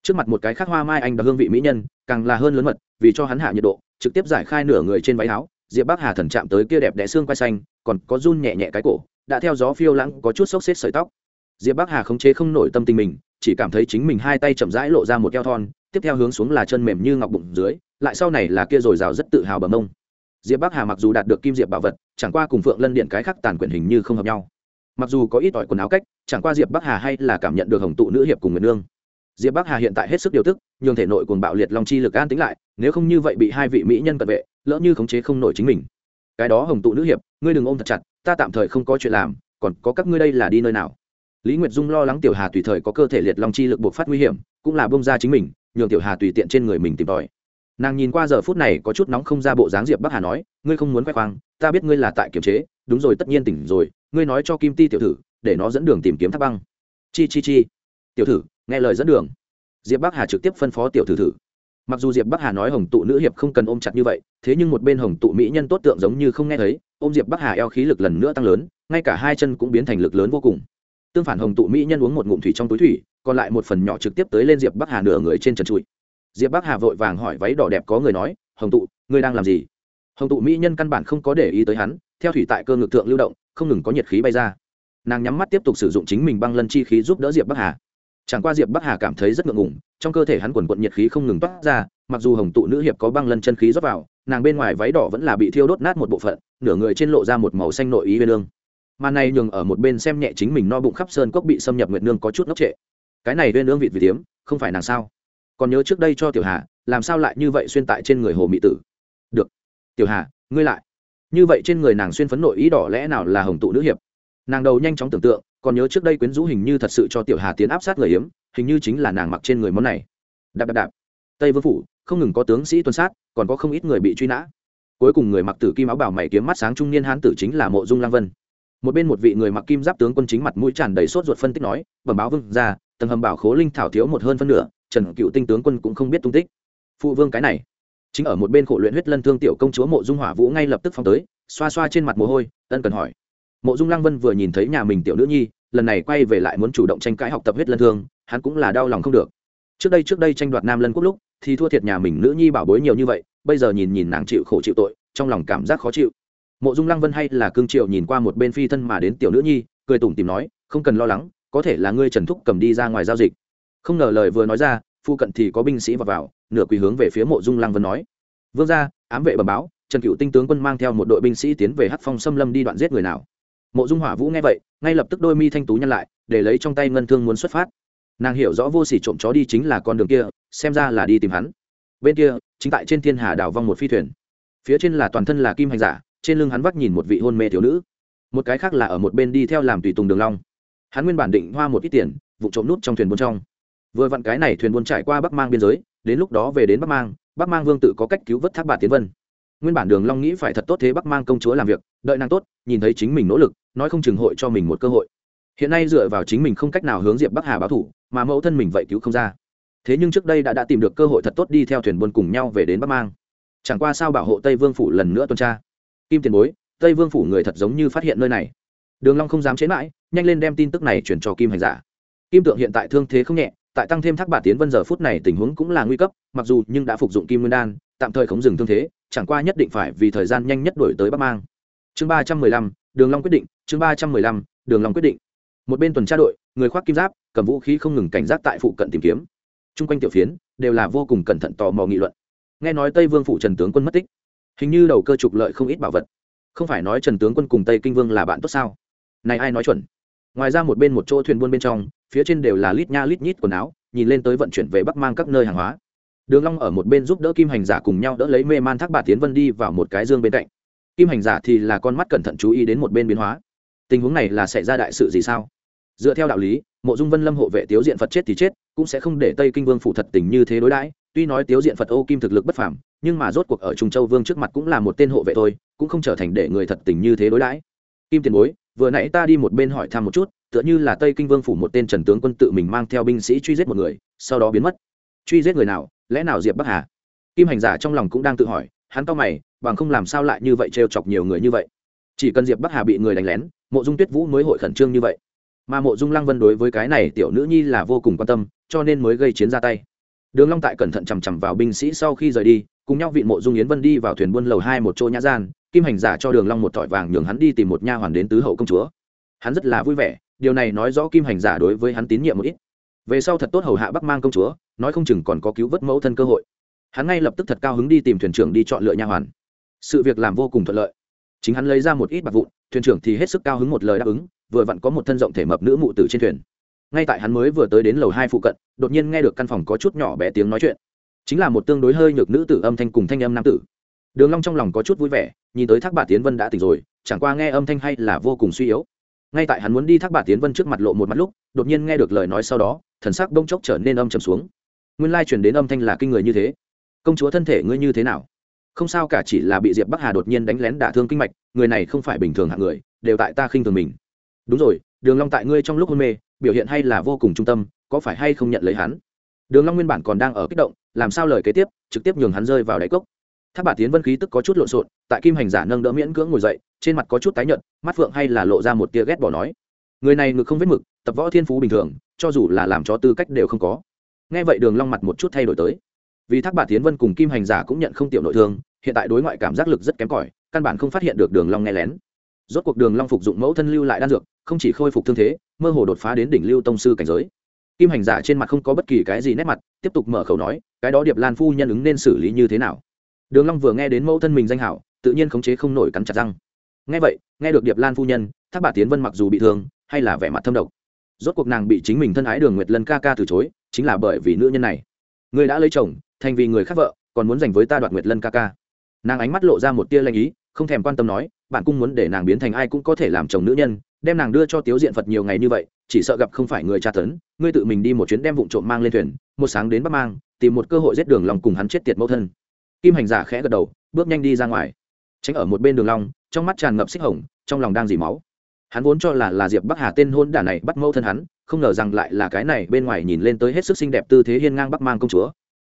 Trước mặt một cái khác hoa mai anh đặc hương vị mỹ nhân, càng là hơn lớn mật, vì cho hắn hạ nhiệt độ trực tiếp giải khai nửa người trên váy áo, diệp bắc hà thần chạm tới kia đẹp đẽ xương quai xanh, còn có run nhẹ nhẹ cái cổ, đã theo gió phiêu lãng có chút xốc xếp sợi tóc. Diệp bắc hà khống chế không nổi tâm tình mình, chỉ cảm thấy chính mình hai tay chậm rãi lộ ra một eo thon, tiếp theo hướng xuống là chân mềm như ngọc bụng dưới, lại sau này là kia rồi rào rất tự hào bờ ông diệp bắc hà mặc dù đạt được kim diệp bảo vật, chẳng qua cùng phượng lân điện cái khác tàn quyển hình như không hợp nhau. Mặc dù có ít ỏi quần áo cách, chẳng qua diệp bắc hà hay là cảm nhận được hồng tụ nữ hiệp cùng người nương diệp bắc hà hiện tại hết sức điều tức, nhường thể nội cuồng bạo liệt long chi lực an tính lại, nếu không như vậy bị hai vị mỹ nhân cận vệ, lỡ như khống chế không nổi chính mình. Cái đó hồng tụ nữ hiệp, ngươi đừng ôm thật chặt, ta tạm thời không có chuyện làm, còn có các ngươi đây là đi nơi nào? Lý nguyệt dung lo lắng tiểu hà tùy thời có cơ thể liệt long chi lực buộc phát nguy hiểm, cũng là bông ra chính mình, nhường tiểu hà tùy tiện trên người mình tìm tòi. Nàng nhìn qua giờ phút này có chút nóng không ra bộ dáng diệp bắc hà nói, ngươi không muốn khoe khoang, ta biết ngươi là tại kiềm chế, đúng rồi, tất nhiên tỉnh rồi, ngươi nói cho kim ti tiểu thử để nó dẫn đường tìm kiếm tháp băng. Chi chi chi tiểu thử, nghe lời dẫn đường. Diệp bắc hà trực tiếp phân phó tiểu thử thử. Mặc dù diệp bắc hà nói hồng tụ nữ hiệp không cần ôm chặt như vậy, thế nhưng một bên hồng tụ mỹ nhân tốt tượng giống như không nghe thấy, ôm diệp bắc hà eo khí lực lần nữa tăng lớn, ngay cả hai chân cũng biến thành lực lớn vô cùng. Tương phản hồng tụ mỹ nhân uống một ngụm thủy trong túi thủy, còn lại một phần nhỏ trực tiếp tới lên diệp bắc hà nửa người trên trần trụi. Diệp bắc hà vội vàng hỏi váy đỏ đẹp có người nói, hồng tụ, ngươi đang làm gì? Hồng tụ mỹ nhân căn bản không có để ý tới hắn, theo thủy tại cơ ngực thượng lưu động, không ngừng có nhiệt khí bay ra. Nàng nhắm mắt tiếp tục sử dụng chính mình băng lân chi khí giúp đỡ diệp bắc hà chẳng qua diệp bắc hà cảm thấy rất ngượng ngùng, trong cơ thể hắn quần quận nhiệt khí không ngừng toát ra, mặc dù hồng tụ nữ hiệp có băng lân chân khí rót vào, nàng bên ngoài váy đỏ vẫn là bị thiêu đốt nát một bộ phận, nửa người trên lộ ra một màu xanh nội ý bên lương. Mà này nhường ở một bên xem nhẹ chính mình no bụng khắp sơn cốc bị xâm nhập nguyệt nương có chút ngốc trệ. Cái này bên lương vịt vì tiếm, không phải nàng sao? Còn nhớ trước đây cho tiểu hà, làm sao lại như vậy xuyên tại trên người hồ mỹ tử? Được. Tiểu hà, ngươi lại. Như vậy trên người nàng xuyên phấn nội ý đỏ lẽ nào là hồng tụ nữ hiệp? Nàng đầu nhanh chóng tưởng tượng còn nhớ trước đây quyến rũ hình như thật sự cho tiểu hà tiến áp sát người hiếm hình như chính là nàng mặc trên người món này. Đạp đạp đạp. Tây vương phủ, không ngừng có tướng sĩ tuần sát, còn có không ít người bị truy nã. Cuối cùng người mặc tử kim áo bảo mày kiếm mắt sáng trung niên hán tử chính là mộ dung lang vân. Một bên một vị người mặc kim giáp tướng quân chính mặt mũi tràn đầy sốt ruột phân tích nói, bẩm báo vương ra tầng hầm bảo khố linh thảo thiếu một hơn phân nửa, trần cựu tinh tướng quân cũng không biết tung tích. Phụ vương cái này. Chính ở một bên khổ luyện huyết lân thương tiểu công chúa mộ dung hỏa vũ ngay lập tức phong tới, xoa xoa trên mặt mồ hôi, ân cần hỏi mộ dung lăng vân vừa nhìn thấy nhà mình tiểu nữ nhi lần này quay về lại muốn chủ động tranh cãi học tập huyết lân thương hắn cũng là đau lòng không được. Trước đây trước đây tranh đoạt nam lân quốc lúc thì thua thiệt nhà mình nữ nhi bảo bối nhiều như vậy bây giờ nhìn nhìn nàng chịu khổ chịu tội trong lòng cảm giác khó chịu. Mộ dung lăng vân hay là cương triệu nhìn qua một bên phi thân mà đến tiểu nữ nhi cười tủm tìm nói không cần lo lắng có thể là ngươi trần thúc cầm đi ra ngoài giao dịch. Không ngờ lời vừa nói ra phu cận thì có binh sĩ vào, vào nửa quỳ hướng về phía mộ dung lăng vân nói vương gia ám vệ bẩm báo trần cựu tinh tướng quân mang theo một đội binh sĩ tiến về hắc phong xâm lâm đi đoạn giết người nào mộ dung hỏa vũ nghe vậy, ngay lập tức đôi mi thanh tú nhăn lại, để lấy trong tay ngân thương muốn xuất phát. Nàng hiểu rõ vô s ỉ trộm chó đi chính là con đường kia, xem ra là đi tìm hắn. Bên kia, chính tại trên thiên hà đảo vong một phi thuyền. Phía trên là toàn thân là kim hành giả, trên lưng hắn vắt nhìn một vị hôn mê thiếu nữ. Một cái khác là ở một bên đi theo làm tùy tùng đường long. Hắn nguyên bản định hoa một ít tiền, vụ trộm nút trong thuyền buôn trong. Vừa vặn cái này thuyền buôn trải qua bắc mang biên giới, đến lúc đó về đến bắc mang bắc mang vương tự có cách cứu vớt thác bà tiến vân. Nguyên bản đường long nghĩ phải thật tốt thế bắc mang công chúa làm việc, đợi nàng tốt, nhìn thấy chính mình nỗ lực nói không chừng hội cho mình một cơ hội. Hiện nay dựa vào chính mình không cách nào hướng diệp bắc hà báo thủ, mà mẫu thân mình vậy cứu không ra. Thế nhưng trước đây đã đã tìm được cơ hội thật tốt đi theo thuyền buôn cùng nhau về đến bắc mang. Chẳng qua sao bảo hộ tây vương phủ lần nữa tuần tra. Kim tiền bối, tây vương phủ người thật giống như phát hiện nơi này. Đường long không dám chế mãi, nhanh lên đem tin tức này chuyển cho kim hành giả. Kim tượng hiện tại thương thế không nhẹ, tại tăng thêm thác bà tiến vân giờ phút này tình huống cũng là nguy cấp, mặc dù nhưng đã phục dụng kim nguyên đan, tạm thời không dừng thương thế, chẳng qua nhất định phải vì thời gian nhanh nhất đổi tới bắc mang chương ba trăm mười lăm, đường long quyết định, chương ba trăm mười lăm, đường long quyết định. Một bên tuần tra đội, người khoác kim giáp, cầm vũ khí không ngừng cảnh giác tại phụ cận tìm kiếm. Chung quanh tiểu phiến, đều là vô cùng cẩn thận tò mò nghị luận. Nghe nói tây vương phủ trần tướng quân mất tích, hình như đầu cơ trục lợi không ít bảo vật. Không phải nói trần tướng quân cùng tây kinh vương là bạn tốt sao? Này ai nói chuẩn? Ngoài ra một bên một chỗ thuyền buôn bên trong, phía trên đều là lít nha lít nhít quần áo, nhìn lên tới vận chuyển về bắc mang các nơi hàng hóa. Đường long ở một bên giúp đỡ kim hành giả cùng nhau đỡ lấy mê man thác bà tiến vân đi vào một cái dương bên cạnh kim hành giả thì là con mắt cẩn thận chú ý đến một bên biến hóa. Tình huống này là xảy ra đại sự gì sao? Dựa theo đạo lý, mộ dung vân lâm hộ vệ tiếu diện phật chết thì chết, cũng sẽ không để tây kinh vương phủ thật tình như thế đối đãi. Tuy nói tiếu diện phật ô kim thực lực bất phàm, nhưng mà rốt cuộc ở trung châu vương trước mặt cũng là một tên hộ vệ thôi, cũng không trở thành để người thật tình như thế đối đãi. Kim tiền bối, vừa nãy ta đi một bên hỏi thăm một chút, tựa như là tây kinh vương phủ một tên trần tướng quân tự mình mang theo binh sĩ truy giết một người, sau đó biến mất. Truy giết người nào? Lẽ nào diệp bắc hà? Kim hành giả trong lòng cũng đang tự hỏi hắn to mày, bằng không làm sao lại như vậy trêu chọc nhiều người như vậy. Chỉ cần diệp bắc hà bị người đánh lén, mộ dung tuyết vũ mới hội khẩn trương như vậy. Mà mộ dung lăng vân đối với cái này tiểu nữ nhi là vô cùng quan tâm, cho nên mới gây chiến ra tay. Đường long tại cẩn thận chằm chằm vào binh sĩ sau khi rời đi, cùng nhau vị mộ dung yến vân đi vào thuyền buôn lầu hai một chỗ nhã gian, kim hành giả cho đường long một thỏi vàng nhường hắn đi tìm một nha hoàn đến tứ hậu công chúa. Hắn rất là vui vẻ, điều này nói rõ kim hành giả đối với hắn tín nhiệm một ít. Về sau thật tốt hầu hạ bắc mang công chúa, nói không chừng còn có cứu vớt mẫu thân cơ hội hắn ngay lập tức thật cao hứng đi tìm thuyền trưởng đi chọn lựa nha hoàn. Sự việc làm vô cùng thuận lợi. Chính hắn lấy ra một ít bạc vụn, thuyền trưởng thì hết sức cao hứng một lời đáp ứng, vừa vặn có một thân rộng thể mập nữ mụ tử trên thuyền. Ngay tại hắn mới vừa tới đến lầu hai phụ cận, đột nhiên nghe được căn phòng có chút nhỏ bé tiếng nói chuyện. Chính là một tương đối hơi nhược nữ tử âm thanh cùng thanh âm nam tử. Đường long trong lòng có chút vui vẻ, nhìn tới thác bà tiến vân đã tỉnh rồi, chẳng qua nghe âm thanh hay là vô cùng suy yếu. Ngay tại hắn muốn đi thác bà tiến vân trước mặt lộ một mắt lúc, đột nhiên nghe được lời nói sau đó, thần sắc bỗng chốc trở nên âm trầm xuống. Nguyên lai truyền đến âm thanh là kinh người như thế công chúa thân thể ngươi như thế nào? Không sao cả, chỉ là bị diệp bắc hà đột nhiên đánh lén đả thương kinh mạch, người này không phải bình thường hạng người, đều tại ta khinh thường mình. Đúng rồi, đường long tại ngươi trong lúc hôn mê, biểu hiện hay là vô cùng trung tâm, có phải hay không nhận lấy hắn? Đường long nguyên bản còn đang ở kích động, làm sao lời kế tiếp, trực tiếp nhường hắn rơi vào đáy cốc. Tháp bà tiến vân khí tức có chút lộn xộn, tại kim hành giả nâng đỡ miễn cưỡng ngồi dậy, trên mặt có chút tái nhợt, mắt phượng hay là lộ ra một tia ghét bỏ nói. Người này ngực không vết mực, tập võ thiên phú bình thường, cho dù là làm cho tư cách đều không có. Nghe vậy đường long mặt một chút thay đổi tới vì thác bà tiến vân cùng kim hành giả cũng nhận không tiểu nội thương, hiện tại đối ngoại cảm giác lực rất kém cỏi, căn bản không phát hiện được đường long nghe lén. Rốt cuộc đường long phục dụng mẫu thân lưu lại đan dược, không chỉ khôi phục thương thế, mơ hồ đột phá đến đỉnh lưu tông sư cảnh giới. Kim hành giả trên mặt không có bất kỳ cái gì nét mặt, tiếp tục mở khẩu nói, cái đó điệp lan phu nhân ứng nên xử lý như thế nào? Đường long vừa nghe đến mẫu thân mình danh hảo, tự nhiên khống chế không nổi cắn chặt răng. Nghe vậy, nghe được điệp lan phu nhân, thác bà tiến vân mặc dù bị thương, hay là vẻ mặt thâm độc. Rốt cuộc nàng bị chính mình thân ái đường nguyệt lân ca ca từ chối, chính là bởi vì nữ nhân này. Người đã lấy chồng thành vì người khác vợ, còn muốn giành với ta đoạt nguyệt lân ca ca. Nàng ánh mắt lộ ra một tia lanh ý, không thèm quan tâm nói, bạn cũng muốn để nàng biến thành ai cũng có thể làm chồng nữ nhân, đem nàng đưa cho tiếu diện phật nhiều ngày như vậy, chỉ sợ gặp không phải người tra tấn, ngươi tự mình đi một chuyến đem vụ trộm mang lên thuyền, một sáng đến bắc mang, tìm một cơ hội giết đường lòng cùng hắn chết tiệt mẫu thân. Kim hành giả khẽ gật đầu, bước nhanh đi ra ngoài. Tránh ở một bên đường long, trong mắt tràn ngập xích hồng, trong lòng đang dì máu. Hắn vốn cho là là diệp bắc hà tên hôn đả này bắt mẫu thân hắn, không ngờ rằng lại là cái này bên ngoài nhìn lên tới hết sức xinh đẹp tư thế hiên ngang bắc mang công chúa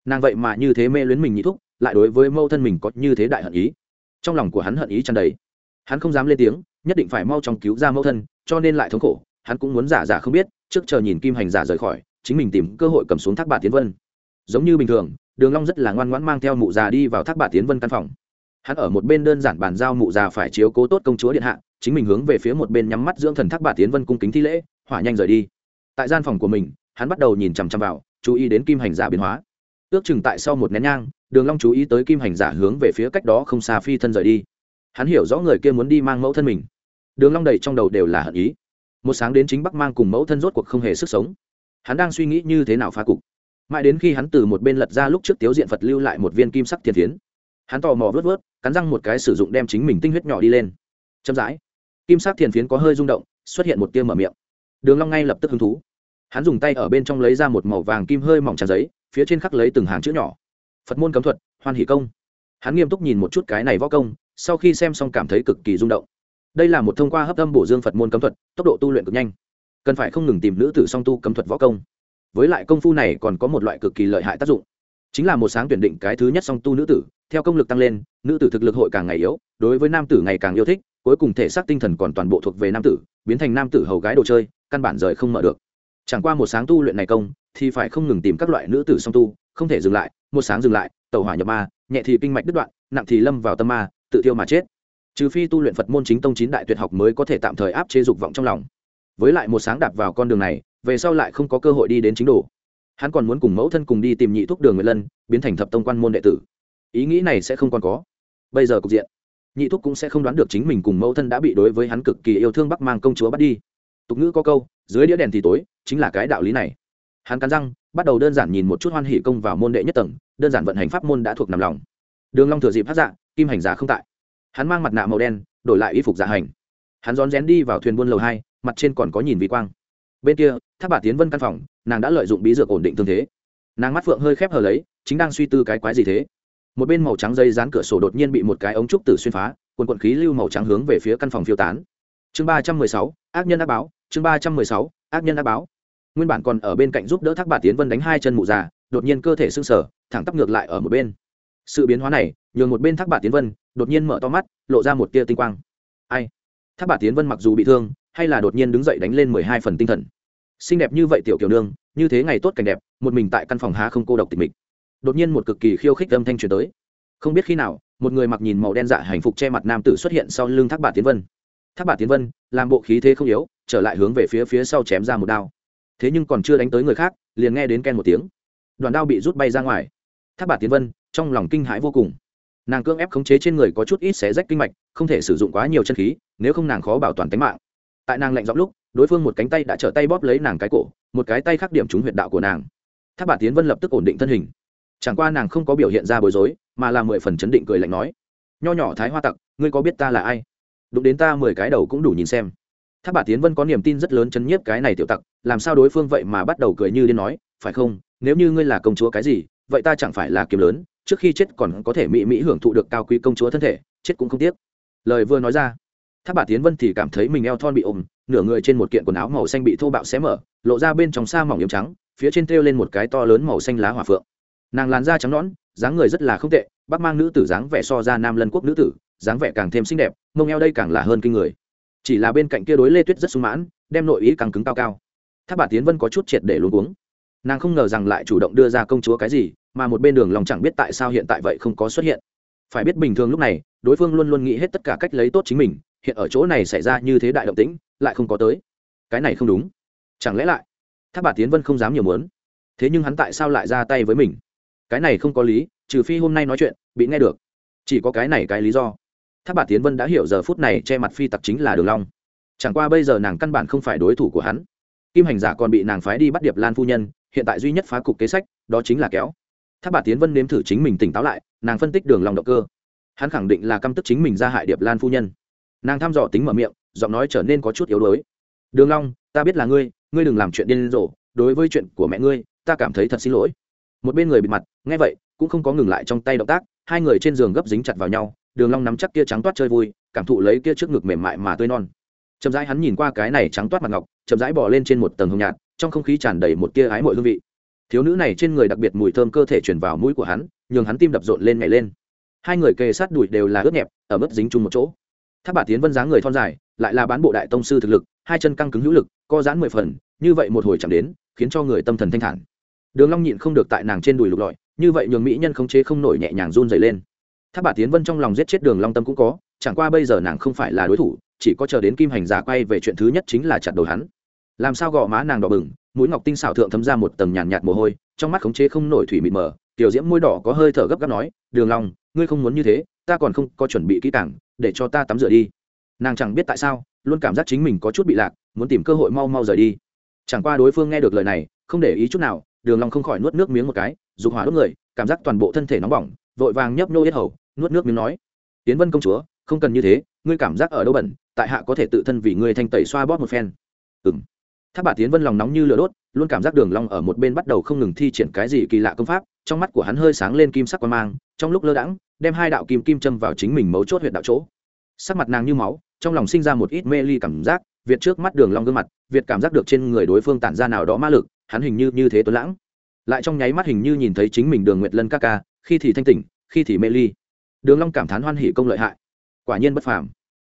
nàng vậy mà như thế mê luyến mình nhị thúc, lại đối với mẫu thân mình có như thế đại hận ý. Trong lòng của hắn hận ý tràn đầy. Hắn không dám lên tiếng, nhất định phải mau chóng cứu ra mẫu thân, cho nên lại thống khổ. Hắn cũng muốn giả giả không biết, trước chờ nhìn kim hành giả rời khỏi, chính mình tìm cơ hội cầm xuống thác bà tiến vân. Giống như bình thường, đường long rất là ngoan ngoãn mang theo mụ già đi vào thác bà tiến vân căn phòng. Hắn ở một bên đơn giản bàn giao mụ già phải chiếu cố tốt công chúa điện hạ, chính mình hướng về phía một bên nhắm mắt dưỡng thần thác bà tiến vân cung kính thi lễ, hỏa nhanh rời đi. Tại gian phòng của mình, hắn bắt đầu nhìn chằm chằm vào, chú ý đến kim hành giả biến hóa ước chừng tại sau một nén nhang, đường long chú ý tới kim hành giả hướng về phía cách đó không xa phi thân rời đi. Hắn hiểu rõ người kia muốn đi mang mẫu thân mình. Đường long đầy trong đầu đều là hận ý. Một sáng đến chính bắc mang cùng mẫu thân rốt cuộc không hề sức sống. Hắn đang suy nghĩ như thế nào phá cục. Mãi đến khi hắn từ một bên lật ra lúc trước tiếu diện phật lưu lại một viên kim sắc thiên phiến hắn tò mò vớt vớt, cắn răng một cái sử dụng đem chính mình tinh huyết nhỏ đi lên. Chậm rãi, kim sắc thiền phiến có hơi rung động, xuất hiện một tia mở miệng. Đường long ngay lập tức hứng thú. Hắn dùng tay ở bên trong lấy ra một màu vàng kim hơi mỏng tràn giấy phía trên khắc lấy từng hàng chữ nhỏ. Phật môn cấm thuật, hoan hỷ công. Hắn nghiêm túc nhìn một chút cái này võ công, sau khi xem xong cảm thấy cực kỳ rung động. Đây là một thông qua hấp âm bổ dương phật môn cấm thuật, tốc độ tu luyện cực nhanh. Cần phải không ngừng tìm nữ tử song tu cấm thuật võ công. Với lại công phu này còn có một loại cực kỳ lợi hại tác dụng. Chính là một sáng tuyển định cái thứ nhất song tu nữ tử, theo công lực tăng lên, nữ tử thực lực hội càng ngày yếu, đối với nam tử ngày càng yêu thích, cuối cùng thể xác tinh thần còn toàn bộ thuộc về nam tử, biến thành nam tử hầu gái đồ chơi, căn bản rời không mở được chẳng qua một sáng tu luyện này công, thì phải không ngừng tìm các loại nữ tử song tu, không thể dừng lại. Một sáng dừng lại tàu hỏa nhập ma, nhẹ thì kinh mạch đứt đoạn, nặng thì lâm vào tâm ma, tự tiêu mà chết. Trừ phi tu luyện phật môn chính tông chín đại tuyệt học mới có thể tạm thời áp chế dục vọng trong lòng. Với lại một sáng đạp vào con đường này, về sau lại không có cơ hội đi đến chính đồ. Hắn còn muốn cùng mẫu thân cùng đi tìm nhị thuốc đường người lân, biến thành thập tông quan môn đệ tử. Ý nghĩ này sẽ không còn có. Bây giờ cục diện, nhị thúc cũng sẽ không đoán được chính mình cùng mẫu thân đã bị đối với hắn cực kỳ yêu thương bắc mang công chúa bắt đi tục ngữ có câu, dưới đĩa đèn thì tối, chính là cái đạo lý này. Hắn cắn răng, bắt đầu đơn giản nhìn một chút hoan hỷ công vào môn đệ nhất tầng, đơn giản vận hành pháp môn đã thuộc nằm lòng. Đường long thừa dịp hát dạ kim hành giả không tại. Hắn mang mặt nạ màu đen, đổi lại y phục giả hành. Hắn rón rén đi vào thuyền buôn lầu hai, mặt trên còn có nhìn vi quang. Bên kia tháp bà tiến vân căn phòng, nàng đã lợi dụng bí dược ổn định thương thế. Nàng mắt phượng hơi khép hờ lấy, chính đang suy tư cái quái gì thế. Một bên màu trắng dây dán cửa sổ đột nhiên bị một cái ống trúc tử xuyên phá, quần quận khí lưu màu trắng hướng về phía căn phòng phiêu tán chương ba trăm mười sáu, ác nhân ác báo, chương ba trăm mười sáu, ác nhân ác báo. Nguyên bản còn ở bên cạnh giúp đỡ thác bà tiến vân đánh hai chân mụ già, đột nhiên cơ thể sưng sở thẳng tắp ngược lại ở một bên. Sự biến hóa này, nhường một bên thác bà tiến vân đột nhiên mở to mắt, lộ ra một tia tinh quang. Ai? Thác bà tiến vân mặc dù bị thương, hay là đột nhiên đứng dậy đánh lên mười hai phần tinh thần. Xinh đẹp như vậy tiểu kiều nương, như thế ngày tốt cảnh đẹp, một mình tại căn phòng há không cô độc tịch mịch. Đột nhiên một cực kỳ khiêu khích âm thanh truyền tới. Không biết khi nào, một người mặc nhìn màu đen dạ hành phục che mặt nam tử xuất hiện sau lưng thác bà tiến vân. Tháp bà tiến vân, làm bộ khí thế không yếu, trở lại hướng về phía phía sau chém ra một đao. Thế nhưng còn chưa đánh tới người khác, liền nghe đến ken một tiếng. Đoàn đao bị rút bay ra ngoài. Tháp bà tiến vân, trong lòng kinh hãi vô cùng. Nàng cưỡng ép khống chế trên người có chút ít xé rách kinh mạch, không thể sử dụng quá nhiều chân khí, nếu không nàng khó bảo toàn tính mạng. Tại nàng lạnh giọng lúc, đối phương một cánh tay đã trở tay bóp lấy nàng cái cổ, một cái tay khắc điểm trúng huyệt đạo của nàng. Tháp bà tiến vân lập tức ổn định thân hình. Chẳng qua nàng không có biểu hiện ra bối rối, mà là mười phần chấn định cười lạnh nói, nho nhỏ thái hoa tặc, ngươi có biết ta là ai? Đụng đến ta mười cái đầu cũng đủ nhìn xem. Tháp bà tiến vân có niềm tin rất lớn chấn nhiếp cái này tiểu tặc, làm sao đối phương vậy mà bắt đầu cười như điên nói, phải không? Nếu như ngươi là công chúa cái gì, vậy ta chẳng phải là kiếm lớn, trước khi chết còn có thể mỹ mỹ hưởng thụ được cao quý công chúa thân thể, chết cũng không tiếc. Lời vừa nói ra tháp bà tiến vân thì cảm thấy mình eo thon bị ôm, nửa người trên một kiện quần áo màu xanh bị thô bạo xé mở, lộ ra bên trong xa mỏng yếm trắng, phía trên treo lên một cái to lớn màu xanh lá hỏa phượng. Nàng làn da trắng nõn, dáng người rất là không tệ bác mang nữ tử dáng vẻ so ra nam lân quốc nữ tử dáng vẻ càng thêm xinh đẹp, mông eo đây càng là hơn kinh người. Chỉ là bên cạnh kia đối lê tuyết rất sung mãn, đem nội ý càng cứng cao cao. Tháp bà tiến vân có chút triệt để luôn uống nàng không ngờ rằng lại chủ động đưa ra công chúa cái gì, mà một bên đường lòng chẳng biết tại sao hiện tại vậy không có xuất hiện. Phải biết bình thường lúc này, đối phương luôn luôn nghĩ hết tất cả cách lấy tốt chính mình, hiện ở chỗ này xảy ra như thế đại động tĩnh, lại không có tới. Cái này không đúng. Chẳng lẽ lại? Tháp bà tiến vân không dám nhiều muốn. Thế nhưng hắn tại sao lại ra tay với mình? Cái này không có lý, trừ phi hôm nay nói chuyện, bị nghe được. Chỉ có cái này cái lý do tháp bà tiến vân đã hiểu giờ phút này che mặt phi tặc chính là đường long. Chẳng qua bây giờ nàng căn bản không phải đối thủ của hắn. Kim hành giả còn bị nàng phái đi bắt điệp lan phu nhân, hiện tại duy nhất phá cục kế sách, đó chính là kéo. Tháp bà tiến vân nếm thử chính mình tỉnh táo lại, nàng phân tích đường lòng động cơ. Hắn khẳng định là căm tức chính mình ra hại điệp lan phu nhân. Nàng thăm dò tính mở miệng, giọng nói trở nên có chút yếu đuối. Đường long, ta biết là ngươi ngươi đừng làm chuyện điên rồ, đối với chuyện của mẹ ngươi, ta cảm thấy thật xin lỗi. Một bên người bị mặt, nghe vậy, cũng không có ngừng lại trong tay động tác, hai người trên giường gấp dính chặt vào nhau đường long nắm chắc kia trắng toát chơi vui, cảm thụ lấy kia trước ngực mềm mại mà tươi non. Chậm rãi hắn nhìn qua cái này trắng toát mặt ngọc, chậm rãi bò lên trên một tầng hồng nhạt, trong không khí tràn đầy một tia ái mội hương vị. Thiếu nữ này trên người đặc biệt mùi thơm cơ thể truyền vào mũi của hắn, nhường hắn tim đập rộn lên nhảy lên. Hai người kề sát đùi đều là ướt nhẹp, ở mức dính chung một chỗ. Tháp bà tiến vân dáng người thon dài, lại là bán bộ đại tông sư thực lực, hai chân căng cứng hữu lực, co giãn mười phần, như vậy một hồi chậm đến, khiến cho người tâm thần thanh thản. Đường long nhịn không được tại nàng trên đùi lục lọi, như vậy nhường mỹ nhân không chế không nổi nhẹ nhàng run rẩy lên tháp bà tiến vân trong lòng giết chết đường long tâm cũng có chẳng qua bây giờ nàng không phải là đối thủ chỉ có chờ đến kim hành giả quay về chuyện thứ nhất chính là chặt đầu hắn. Làm sao gò má nàng đỏ bừng mũi ngọc tinh xảo thượng thấm ra một tầng nhàn nhạt, nhạt mồ hôi trong mắt khống chế không nổi thủy mịt mờ tiểu diễm môi đỏ có hơi thở gấp gáp nói đường long, ngươi không muốn như thế ta còn không có chuẩn bị kỹ càng để cho ta tắm rửa đi. Nàng chẳng biết tại sao luôn cảm giác chính mình có chút bị lạc muốn tìm cơ hội mau mau rời đi. Chẳng qua đối phương nghe được lời này không để ý chút nào đường long không khỏi nuốt nước miếng một cái dục hỏa đốt người cảm giác toàn bộ thân thể nóng bỏng vội vàng nhấp nhô yết hầu nuốt nước miếng nói, tiến vân công chúa, không cần như thế, ngươi cảm giác ở đâu bẩn, tại hạ có thể tự thân vì ngươi thanh tẩy xoa bóp một phen. Ừm. Tháp bà tiến vân lòng nóng như lửa đốt, luôn cảm giác đường long ở một bên bắt đầu không ngừng thi triển cái gì kỳ lạ công pháp, trong mắt của hắn hơi sáng lên kim sắc quan mang, trong lúc lơ đãng, đem hai đạo kim kim châm vào chính mình mấu chốt huyệt đạo chỗ. Sắc mặt nàng như máu, trong lòng sinh ra một ít mê ly cảm giác, việt trước mắt đường long gương mặt, việt cảm giác được trên người đối phương tản ra nào đó ma lực, hắn hình như như thế tuấn lãng. Lại trong nháy mắt hình như nhìn thấy chính mình đường nguyệt lân ca ca, khi thì thanh tỉnh, khi thì mê ly đường long cảm thán hoan hỉ công lợi hại. Quả nhiên bất phàm.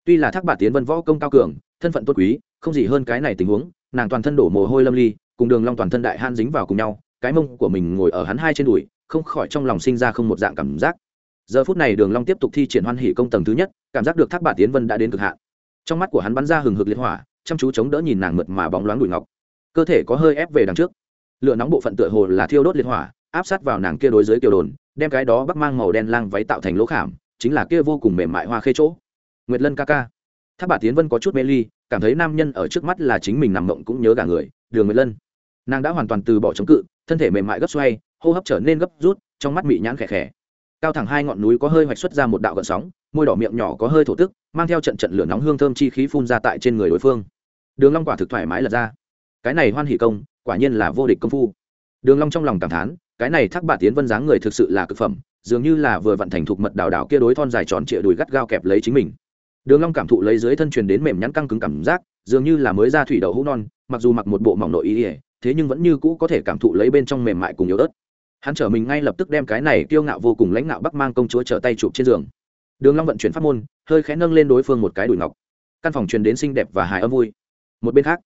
Tuy là thác bà tiến vân võ công cao cường, thân phận tốt quý, không gì hơn cái này tình huống, nàng toàn thân đổ mồ hôi lâm ly, cùng đường long toàn thân đại han dính vào cùng nhau, cái mông của mình ngồi ở hắn hai trên đùi, không khỏi trong lòng sinh ra không một dạng cảm giác. Giờ phút này đường long tiếp tục thi triển hoan hỉ công tầng thứ nhất, cảm giác được thác bà tiến vân đã đến cực hạn. Trong mắt của hắn bắn ra hừng hực liệt hỏa, chăm chú chống đỡ nhìn nàng mượt mà bóng loáng đùi ngọc. Cơ thể có hơi ép về đằng trước. Lửa nóng bộ phận tựa hồ là thiêu đốt liệt hỏa áp sát vào nàng kia đối dưới kiều đồn, đem cái đó bắc mang màu đen lang váy tạo thành lỗ khảm, chính là kia vô cùng mềm mại hoa khê chỗ. Nguyệt lân ca ca. Tháp bà tiến vân có chút mê ly, cảm thấy nam nhân ở trước mắt là chính mình nằm mộng cũng nhớ cả người, đường nguyệt lân. Nàng đã hoàn toàn từ bỏ chống cự, thân thể mềm mại gấp xoay, hô hấp trở nên gấp rút, trong mắt mị nhãn khẽ khẽ. Cao thẳng hai ngọn núi có hơi hoạch xuất ra một đạo gợn sóng, môi đỏ miệng nhỏ có hơi thổ tức, mang theo trận trận lửa nóng hương thơm chi khí phun ra tại trên người đối phương. Đường long quả thực thoải mái lật ra. Cái này hoan hỉ công, quả nhiên là vô địch công phu. Đường long trong lòng cảm thán cái này thác bà tiến vân dáng người thực sự là cực phẩm, dường như là vừa vận thành thục mật đào đào kia đối thon dài tròn trịa đùi gắt gao kẹp lấy chính mình. Đường long cảm thụ lấy dưới thân truyền đến mềm nhẵn căng cứng cảm giác, dường như là mới ra thủy đậu hũ non, mặc dù mặc một bộ mỏng nội y, thế nhưng vẫn như cũ có thể cảm thụ lấy bên trong mềm mại cùng yếu ớt. Hắn trở mình ngay lập tức đem cái này kiêu ngạo vô cùng lãnh ngạo bắc mang công chúa trở tay chụp trên giường. Đường long vận chuyển pháp môn, hơi khẽ nâng lên đối phương một cái đùi ngọc. Căn phòng truyền đến xinh đẹp và hài âm vui. Một bên khác,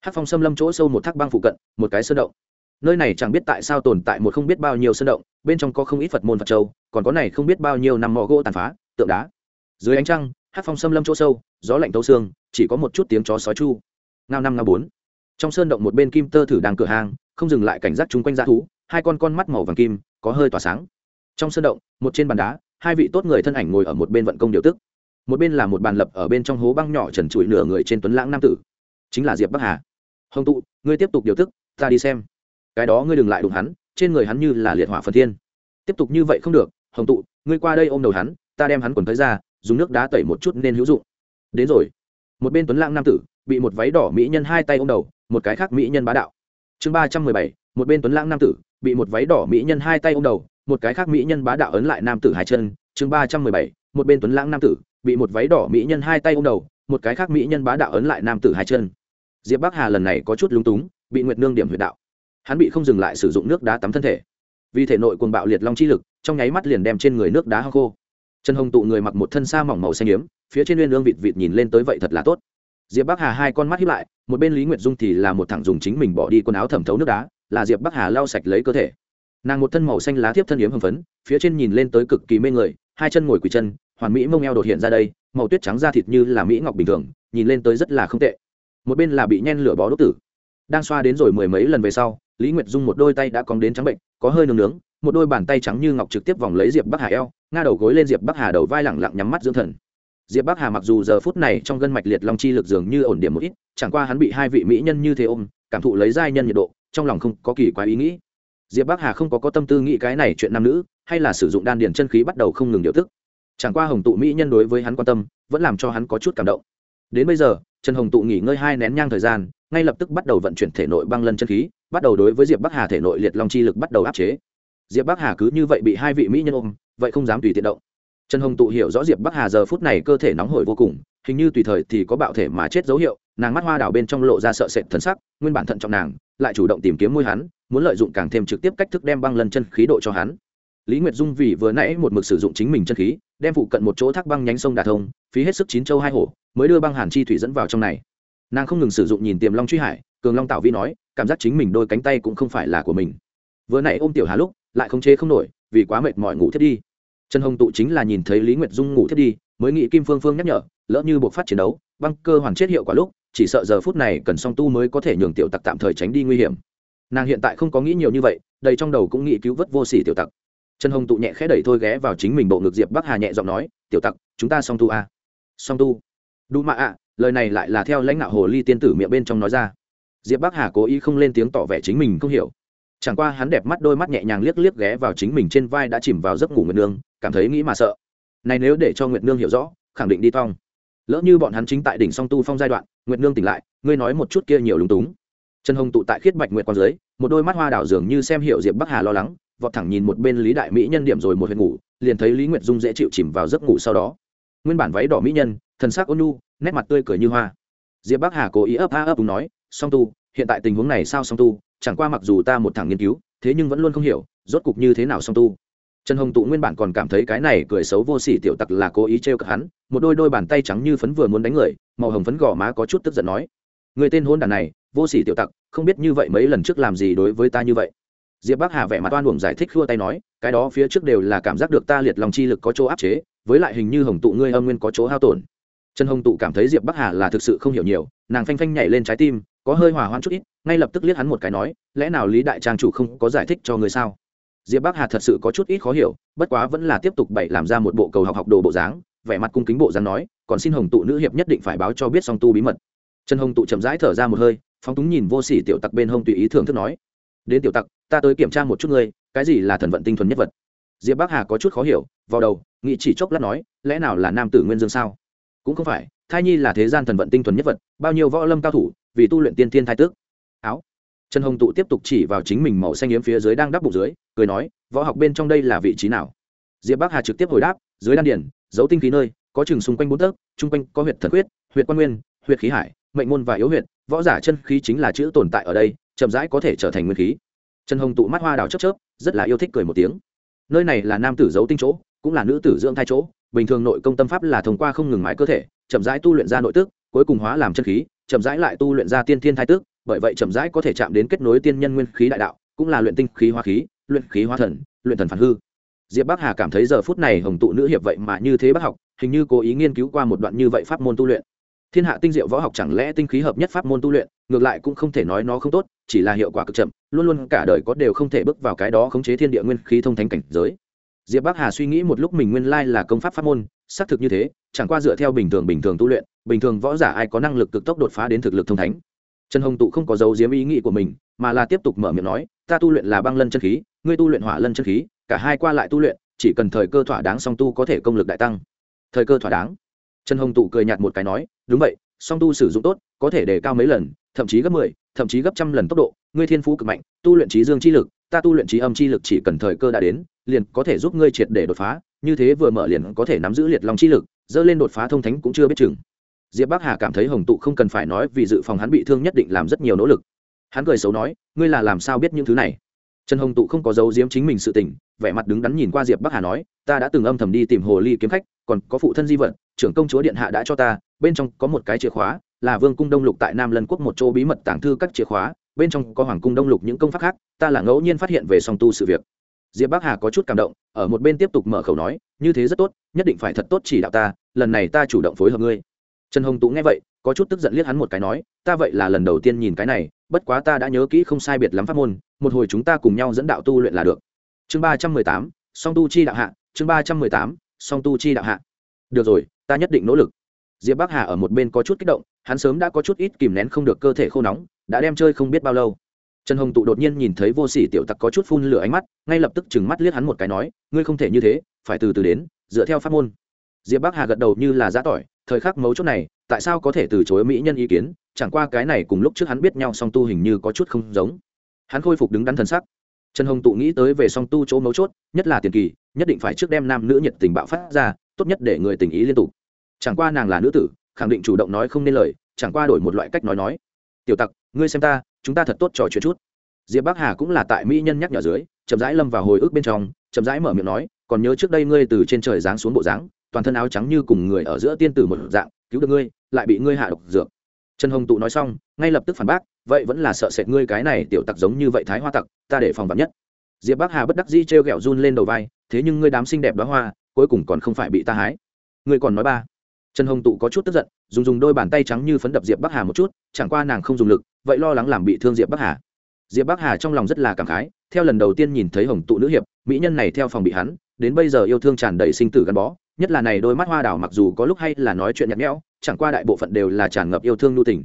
hắc phong xâm lâm chỗ sâu một thác băng phụ cận, một cái sơn động nơi này chẳng biết tại sao tồn tại một không biết bao nhiêu sơn động, bên trong có không ít phật môn phật châu, còn có này không biết bao nhiêu năm mò gỗ tàn phá, tượng đá. Dưới ánh trăng, hát phong xâm lâm chỗ sâu, gió lạnh tấu xương, chỉ có một chút tiếng chó sói chu. Ngao năm ngao bốn. Trong sơn động một bên kim tơ thử đang cửa hàng không dừng lại cảnh giác chung quanh dã thú, hai con con mắt màu vàng kim, có hơi tỏa sáng. Trong sơn động, một trên bàn đá, hai vị tốt người thân ảnh ngồi ở một bên vận công điều tức. Một bên là một bàn lập ở bên trong hố băng nhỏ trần trụi nửa người trên tuấn lãng nam tử. Chính là diệp bắc hà. Hồng tụ, ngươi tiếp tục điều tức, ta đi xem cái đó ngươi đừng lại đụng hắn, trên người hắn như là liệt hỏa phần thiên. Tiếp tục như vậy không được, hồng tụ, ngươi qua đây ôm đầu hắn, ta đem hắn quần tới ra, dùng nước đá tẩy một chút nên hữu dụng. Đến rồi. Một bên tuấn lãng nam tử, bị một váy đỏ mỹ nhân hai tay ôm đầu, một cái khác mỹ nhân bá đạo. Chương ba trăm mười bảy, một bên tuấn lãng nam tử, bị một váy đỏ mỹ nhân hai tay ôm đầu, một cái khác mỹ nhân bá đạo ấn lại nam tử hai chân. Chương ba trăm mười bảy, một bên tuấn lãng nam tử, bị một váy đỏ mỹ nhân hai tay ôm đầu, một cái khác mỹ nhân bá đạo ấn lại nam tử hai chân. Diệp bắc hà lần này có chút lúng túng, bị nguyệt nương điểm huyệt đạo hắn bị không dừng lại sử dụng nước đá tắm thân thể. Vì thể nội cuồng bạo liệt long chi lực, trong nháy mắt liền đem trên người nước đá hăng khô. Trần hồng tụ người mặc một thân xa mỏng màu xanh yếm, phía trên nguyên lương vịt vịt nhìn lên tới vậy thật là tốt. Diệp bắc hà hai con mắt hiếp lại, một bên lý nguyệt dung thì là một thằng dùng chính mình bỏ đi quần áo thẩm thấu nước đá, là diệp bắc hà lau sạch lấy cơ thể. Nàng một thân màu xanh lá thiếp thân yếm hưng phấn, phía trên nhìn lên tới cực kỳ mê người, hai chân ngồi quỳ chân, hoàn mỹ mông eo đột hiện ra đây, màu tuyết trắng da thịt như là mỹ ngọc bình thường, nhìn lên tới rất là không tệ. Một bên là bị nhen lửa bó đốt tử. Đang xoa đến rồi mười mấy lần về sau lý nguyệt dung một đôi tay đã cóng đến trắng bệnh, có hơi nướng nướng, một đôi bàn tay trắng như ngọc trực tiếp vòng lấy diệp bắc hà eo, nga đầu gối lên diệp bắc hà đầu vai lẳng lặng nhắm mắt dưỡng thần. Diệp bắc hà mặc dù giờ phút này trong gân mạch liệt long chi lực dường như ổn điểm một ít, chẳng qua hắn bị hai vị mỹ nhân như thế ôm, cảm thụ lấy giai nhân nhiệt độ, trong lòng không có kỳ quá ý nghĩ. Diệp bắc hà không có có tâm tư nghĩ cái này chuyện nam nữ, hay là sử dụng đan điền chân khí bắt đầu không ngừng điều tức. Chẳng qua hồng tụ mỹ nhân đối với hắn quan tâm, vẫn làm cho hắn có chút cảm động. Đến bây giờ, trần hồng tụ nghỉ ngơi hai nén nhang thời gian, ngay lập tức bắt đầu vận chuyển thể nội băng lân chân khí bắt đầu đối với diệp bắc hà thể nội liệt long chi lực bắt đầu áp chế. Diệp bắc hà cứ như vậy bị hai vị mỹ nhân ôm, vậy không dám tùy tiện động. Trần hồng tụ hiểu rõ diệp bắc hà giờ phút này cơ thể nóng hổi vô cùng, hình như tùy thời thì có bạo thể mà chết dấu hiệu, nàng mắt hoa đảo bên trong lộ ra sợ sệt thân sắc, nguyên bản thận trọng nàng, lại chủ động tìm kiếm môi hắn, muốn lợi dụng càng thêm trực tiếp cách thức đem băng lần chân khí độ cho hắn. Lý nguyệt dung vì vừa nãy một mực sử dụng chính mình chân khí, đem phụ cận một chỗ thác băng nhánh sông đà thông, phí hết sức chín châu hai hổ, mới đưa băng hàn chi thủy dẫn vào trong này. Nàng không ngừng sử dụng nhìn tiềm long truy hải cường long tạo vi nói, cảm giác chính mình đôi cánh tay cũng không phải là của mình. Vừa nãy ôm tiểu hà lúc, lại không chế không nổi, vì quá mệt mỏi ngủ thiết đi. Trần hồng tụ chính là nhìn thấy lý nguyệt dung ngủ thiết đi, mới nghĩ kim phương phương nhắc nhở, lỡ như buộc phát chiến đấu, băng cơ hoàn chết hiệu quả lúc, chỉ sợ giờ phút này cần song tu mới có thể nhường tiểu tặc tạm thời tránh đi nguy hiểm. Nàng hiện tại không có nghĩ nhiều như vậy, đầy trong đầu cũng nghĩ cứu vớt vô sỉ tiểu tặc. Trần hồng tụ nhẹ khẽ đẩy thôi ghé vào chính mình bộ ngực diệp bắc hà nhẹ giọng nói, tiểu tặc, chúng ta song tu a song tu? Đu mạ ạ, lời này lại là theo lãnh đạo hồ ly tiên tử miệng bên trong nói ra diệp bắc hà cố ý không lên tiếng tỏ vẻ chính mình không hiểu. Chẳng qua hắn đẹp mắt đôi mắt nhẹ nhàng liếc liếc ghé vào chính mình trên vai đã chìm vào giấc ngủ nguyệt nương, cảm thấy nghĩ mà sợ. Này nếu để cho nguyệt nương hiểu rõ, khẳng định đi thong. Lỡ như bọn hắn chính tại đỉnh song tu phong giai đoạn, nguyệt nương tỉnh lại, ngươi nói một chút kia nhiều lúng túng. Trần hồng tụ tại khiết bạch nguyệt Quan dưới, một đôi mắt hoa đảo dường như xem hiệu diệp bắc hà lo lắng, vọt thẳng nhìn một bên lý đại mỹ nhân điểm rồi một huyện ngủ, liền thấy lý nguyệt dung dễ chịu chìm vào giấc ngủ sau đó. Nguyên bản váy đỏ mỹ nhân, thần sắc ôn nhu, nét mặt tươi cười như hoa. Diệp bắc hà cố ý ấp a ấp đúng nói, song tu hiện tại tình huống này sao song tu? Chẳng qua mặc dù ta một thằng nghiên cứu, thế nhưng vẫn luôn không hiểu, rốt cục như thế nào song tu? Trần hồng tụ nguyên bản còn cảm thấy cái này cười xấu vô sỉ tiểu tặc là cố ý trêu cợt hắn, một đôi đôi bàn tay trắng như phấn vừa muốn đánh người, màu hồng phấn gò má có chút tức giận nói, người tên hôn đàn này, vô sỉ tiểu tặc, không biết như vậy mấy lần trước làm gì đối với ta như vậy. Diệp bắc hà vẻ mặt oan uổng giải thích khua tay nói, cái đó phía trước đều là cảm giác được ta liệt lòng chi lực có chỗ áp chế, với lại hình như hồng tụ ngươi âm nguyên có chỗ hao tổn trần hồng tụ cảm thấy diệp bắc hà là thực sự không hiểu nhiều, nàng phanh phanh nhảy lên trái tim, có hơi hòa hoãn chút ít, ngay lập tức liếc hắn một cái nói, lẽ nào lý đại trang chủ không có giải thích cho người sao? Diệp bắc hà thật sự có chút ít khó hiểu, bất quá vẫn là tiếp tục bậy làm ra một bộ cầu học học đồ bộ dáng, vẻ mặt cung kính bộ dáng nói, còn xin hồng tụ nữ hiệp nhất định phải báo cho biết song tu bí mật. Trần hồng tụ chậm rãi thở ra một hơi, phóng túng nhìn vô sỉ tiểu tặc bên hông tùy ý thưởng thức nói, đến tiểu tặc, ta tới kiểm tra một chút ngươi, cái gì là thần vận tinh thuần nhất vật? Diệp bắc hà có chút khó hiểu vào đầu nghị chỉ chốc lát nói, lẽ nào là nam tử nguyên dương sao? Cũng không phải, thai nhi là thế gian thần vận tinh thuần nhất vật, bao nhiêu võ lâm cao thủ, vì tu luyện tiên tiên thai tước. Áo. Trần hồng tụ tiếp tục chỉ vào chính mình màu xanh yếm phía dưới đang đắp bụng dưới, cười nói, võ học bên trong đây là vị trí nào? Diệp bắc hà trực tiếp hồi đáp, dưới đan điển giấu tinh khí nơi, có chừng xung quanh bốn tấc chung quanh có huyệt thần huyết huyệt quan nguyên, huyệt khí hải, mệnh môn và yếu huyệt, võ giả chân khí chính là chữ tồn tại ở đây, chậm rãi có thể trở thành nguyên khí. Trần hồng tụ mắt hoa đào chớp chớp, rất là yêu thích cười một tiếng. Nơi này là nam tử giấu tinh chỗ, cũng là nữ tử dưỡng thai chỗ bình thường nội công tâm pháp là thông qua không ngừng mãi cơ thể, chậm rãi tu luyện ra nội tức, cuối cùng hóa làm chân khí, chậm rãi lại tu luyện ra tiên thiên thai tức, bởi vậy chậm rãi có thể chạm đến kết nối tiên nhân nguyên khí đại đạo, cũng là luyện tinh khí hóa khí, luyện khí hóa thần, luyện thần phản hư. Diệp bắc hà cảm thấy giờ phút này hồng tụ nữ hiệp vậy mà như thế bác học, hình như cố ý nghiên cứu qua một đoạn như vậy pháp môn tu luyện. Thiên hạ tinh diệu võ học chẳng lẽ tinh khí hợp nhất pháp môn tu luyện, ngược lại cũng không thể nói nó không tốt, chỉ là hiệu quả cực chậm, luôn luôn cả đời có đều không thể bước vào cái đó khống chế thiên địa nguyên khí thông thánh cảnh giới diệp bắc hà suy nghĩ một lúc mình nguyên lai là công pháp pháp môn, xác thực như thế, chẳng qua dựa theo bình thường bình thường tu luyện, bình thường võ giả ai có năng lực cực tốc đột phá đến thực lực thông thánh. Trần hồng tụ không có dấu diếm ý nghĩ của mình, mà là tiếp tục mở miệng nói, ta tu luyện là băng lân chân khí, ngươi tu luyện hỏa lân chân khí, cả hai qua lại tu luyện, chỉ cần thời cơ thỏa đáng song tu có thể công lực đại tăng. Thời cơ thỏa đáng? Trần hồng tụ cười nhạt một cái nói, đúng vậy, song tu sử dụng tốt, có thể đề cao mấy lần, thậm chí gấp mười, thậm chí gấp trăm lần tốc độ, ngươi thiên phú cực mạnh, tu luyện trí dương chi lực, ta tu luyện trí âm chi lực chỉ cần thời cơ đã đến liền có thể giúp ngươi triệt để đột phá, như thế vừa mở liền có thể nắm giữ liệt long chi lực, dơ lên đột phá thông thánh cũng chưa biết chừng. Diệp bắc hà cảm thấy hồng tụ không cần phải nói vì dự phòng hắn bị thương nhất định làm rất nhiều nỗ lực. Hắn cười xấu nói, ngươi là làm sao biết những thứ này? Trần hồng tụ không có dấu diếm chính mình sự tình, vẻ mặt đứng đắn nhìn qua diệp bắc hà nói, ta đã từng âm thầm đi tìm hồ ly kiếm khách, còn có phụ thân di vật, trưởng công chúa điện hạ đã cho ta, bên trong có một cái chìa khóa, là vương cung đông lục tại nam lân quốc một chỗ bí mật tàng thư các chìa khóa, bên trong có hoàng cung đông lục những công pháp khác, ta là ngẫu nhiên phát hiện về song tu sự việc diệp bắc hà có chút cảm động, ở một bên tiếp tục mở khẩu nói, như thế rất tốt, nhất định phải thật tốt chỉ đạo ta, lần này ta chủ động phối hợp ngươi. Trần hồng tú nghe vậy, có chút tức giận liếc hắn một cái nói, ta vậy là lần đầu tiên nhìn cái này, bất quá ta đã nhớ kỹ không sai biệt lắm pháp môn, một hồi chúng ta cùng nhau dẫn đạo tu luyện là được. Chương ba trăm mười tám, song tu chi đạo hạ, chương ba trăm mười tám, song tu chi đạo hạ. Được rồi, ta nhất định nỗ lực. Diệp bắc hà ở một bên có chút kích động, hắn sớm đã có chút ít kìm nén không được cơ thể khô nóng, đã đem chơi không biết bao lâu trần hồng tụ đột nhiên nhìn thấy vô sỉ tiểu tặc có chút phun lửa ánh mắt, ngay lập tức chừng mắt liếc hắn một cái nói, ngươi không thể như thế, phải từ từ đến, dựa theo pháp môn. Diệp bắc hà gật đầu như là giã tỏi, thời khắc mấu chốt này, tại sao có thể từ chối mỹ nhân ý kiến, chẳng qua cái này cùng lúc trước hắn biết nhau song tu hình như có chút không giống. Hắn khôi phục đứng đắn thần sắc. Trần hồng tụ nghĩ tới về song tu chỗ mấu chốt, nhất là tiền kỳ, nhất định phải trước đem nam nữ nhiệt tình bạo phát ra, tốt nhất để người tình ý liên tục. Chẳng qua nàng là nữ tử, khẳng định chủ động nói không nên lời, chẳng qua đổi một loại cách nói nói. Tiểu tặc, ngươi xem ta chúng ta thật tốt trò chuyện chút. Diệp bắc hà cũng là tại mỹ nhân nhắc nhở dưới, chậm rãi lâm vào hồi ức bên trong, chậm rãi mở miệng nói, còn nhớ trước đây ngươi từ trên trời giáng xuống bộ dáng, toàn thân áo trắng như cùng người ở giữa tiên tử một dạng, cứu được ngươi, lại bị ngươi hạ độc dược. Trần hồng tụ nói xong, ngay lập tức phản bác, vậy vẫn là sợ sệt ngươi cái này tiểu tặc giống như vậy thái hoa tặc, ta để phòng vắn nhất. Diệp bắc hà bất đắc dĩ t r ghẹo run lên đầu vai, thế nhưng ngươi đám xinh đẹp đó hoa, cuối cùng còn không phải bị ta hái. Ngươi còn nói ba trần hồng tụ có chút tức giận, dùng dùng đôi bàn tay trắng như phấn đập diệp bắc hà một chút, chẳng qua nàng không dùng lực, vậy lo lắng làm bị thương diệp bắc hà. Diệp bắc hà trong lòng rất là cảm khái, theo lần đầu tiên nhìn thấy hồng tụ nữ hiệp, mỹ nhân này theo phòng bị hắn, đến bây giờ yêu thương tràn đầy sinh tử gắn bó, nhất là này đôi mắt hoa đảo mặc dù có lúc hay là nói chuyện nhạt nhẽo, chẳng qua đại bộ phận đều là tràn ngập yêu thương nhu tình.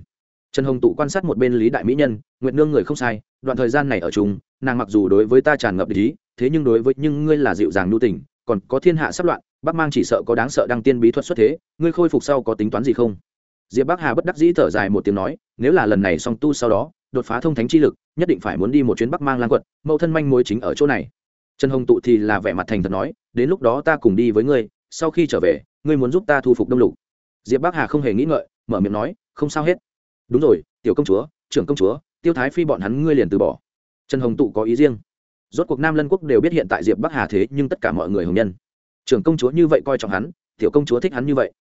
Trần hồng tụ quan sát một bên lý đại mỹ nhân, nguyệt nương người không sai, đoạn thời gian này ở chung, nàng mặc dù đối với ta tràn ngập ý thế nhưng đối với nhưng ngươi là dịu dàng nhu tình, còn có thiên hạ sắp loạn bắc mang chỉ sợ có đáng sợ đăng tiên bí thuật xuất thế, ngươi khôi phục sau có tính toán gì không? Diệp bắc hà bất đắc dĩ thở dài một tiếng nói, nếu là lần này song tu sau đó, đột phá thông thánh chi lực, nhất định phải muốn đi một chuyến bắc mang lan quận, mẫu thân manh mối chính ở chỗ này. Trần hồng tụ thì là vẻ mặt thành thật nói, đến lúc đó ta cùng đi với ngươi, sau khi trở về, ngươi muốn giúp ta thu phục đông lục. Diệp bắc hà không hề nghĩ ngợi, mở miệng nói, không sao hết. Đúng rồi, tiểu công chúa, trưởng công chúa, tiêu thái phi bọn hắn ngươi liền từ bỏ. Trần hồng tụ có ý riêng. Rốt cuộc nam lân quốc đều biết hiện tại diệp bắc hà thế nhưng tất cả mọi người hồng nhân trưởng công chúa như vậy coi trọng hắn, tiểu công chúa thích hắn như vậy.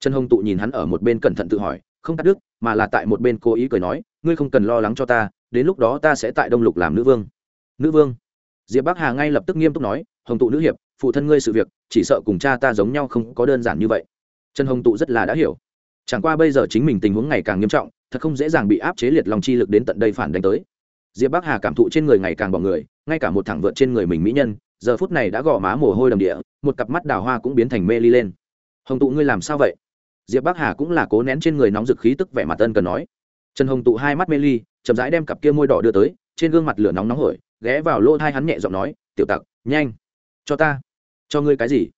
Trần hồng tụ nhìn hắn ở một bên cẩn thận tự hỏi, không cắt đứt, mà là tại một bên cố ý cười nói, ngươi không cần lo lắng cho ta, đến lúc đó ta sẽ tại đông lục làm nữ vương. Nữ vương? Diệp bắc hà ngay lập tức nghiêm túc nói, hồng tụ nữ hiệp, phụ thân ngươi sự việc, chỉ sợ cùng cha ta giống nhau không có đơn giản như vậy. Trần hồng tụ rất là đã hiểu. Chẳng qua bây giờ chính mình tình huống ngày càng nghiêm trọng, thật không dễ dàng bị áp chế liệt lòng chi lực đến tận đây phản đánh tới. Diệp bắc hà cảm thụ trên người ngày càng bỏ người, ngay cả một thẳng vượt trên người mình mỹ nhân giờ phút này đã gõ má mồ hôi đầm địa, một cặp mắt đào hoa cũng biến thành mê ly lên. Hồng tụ ngươi làm sao vậy? Diệp bắc hà cũng là cố nén trên người nóng dực khí tức vẻ mặt ân cần nói. Trần hồng tụ hai mắt mê ly, chậm rãi đem cặp kia môi đỏ đưa tới, trên gương mặt lửa nóng nóng hổi, ghé vào lỗ thai hắn nhẹ giọng nói, tiểu tặc, nhanh, cho ta, cho ngươi cái gì?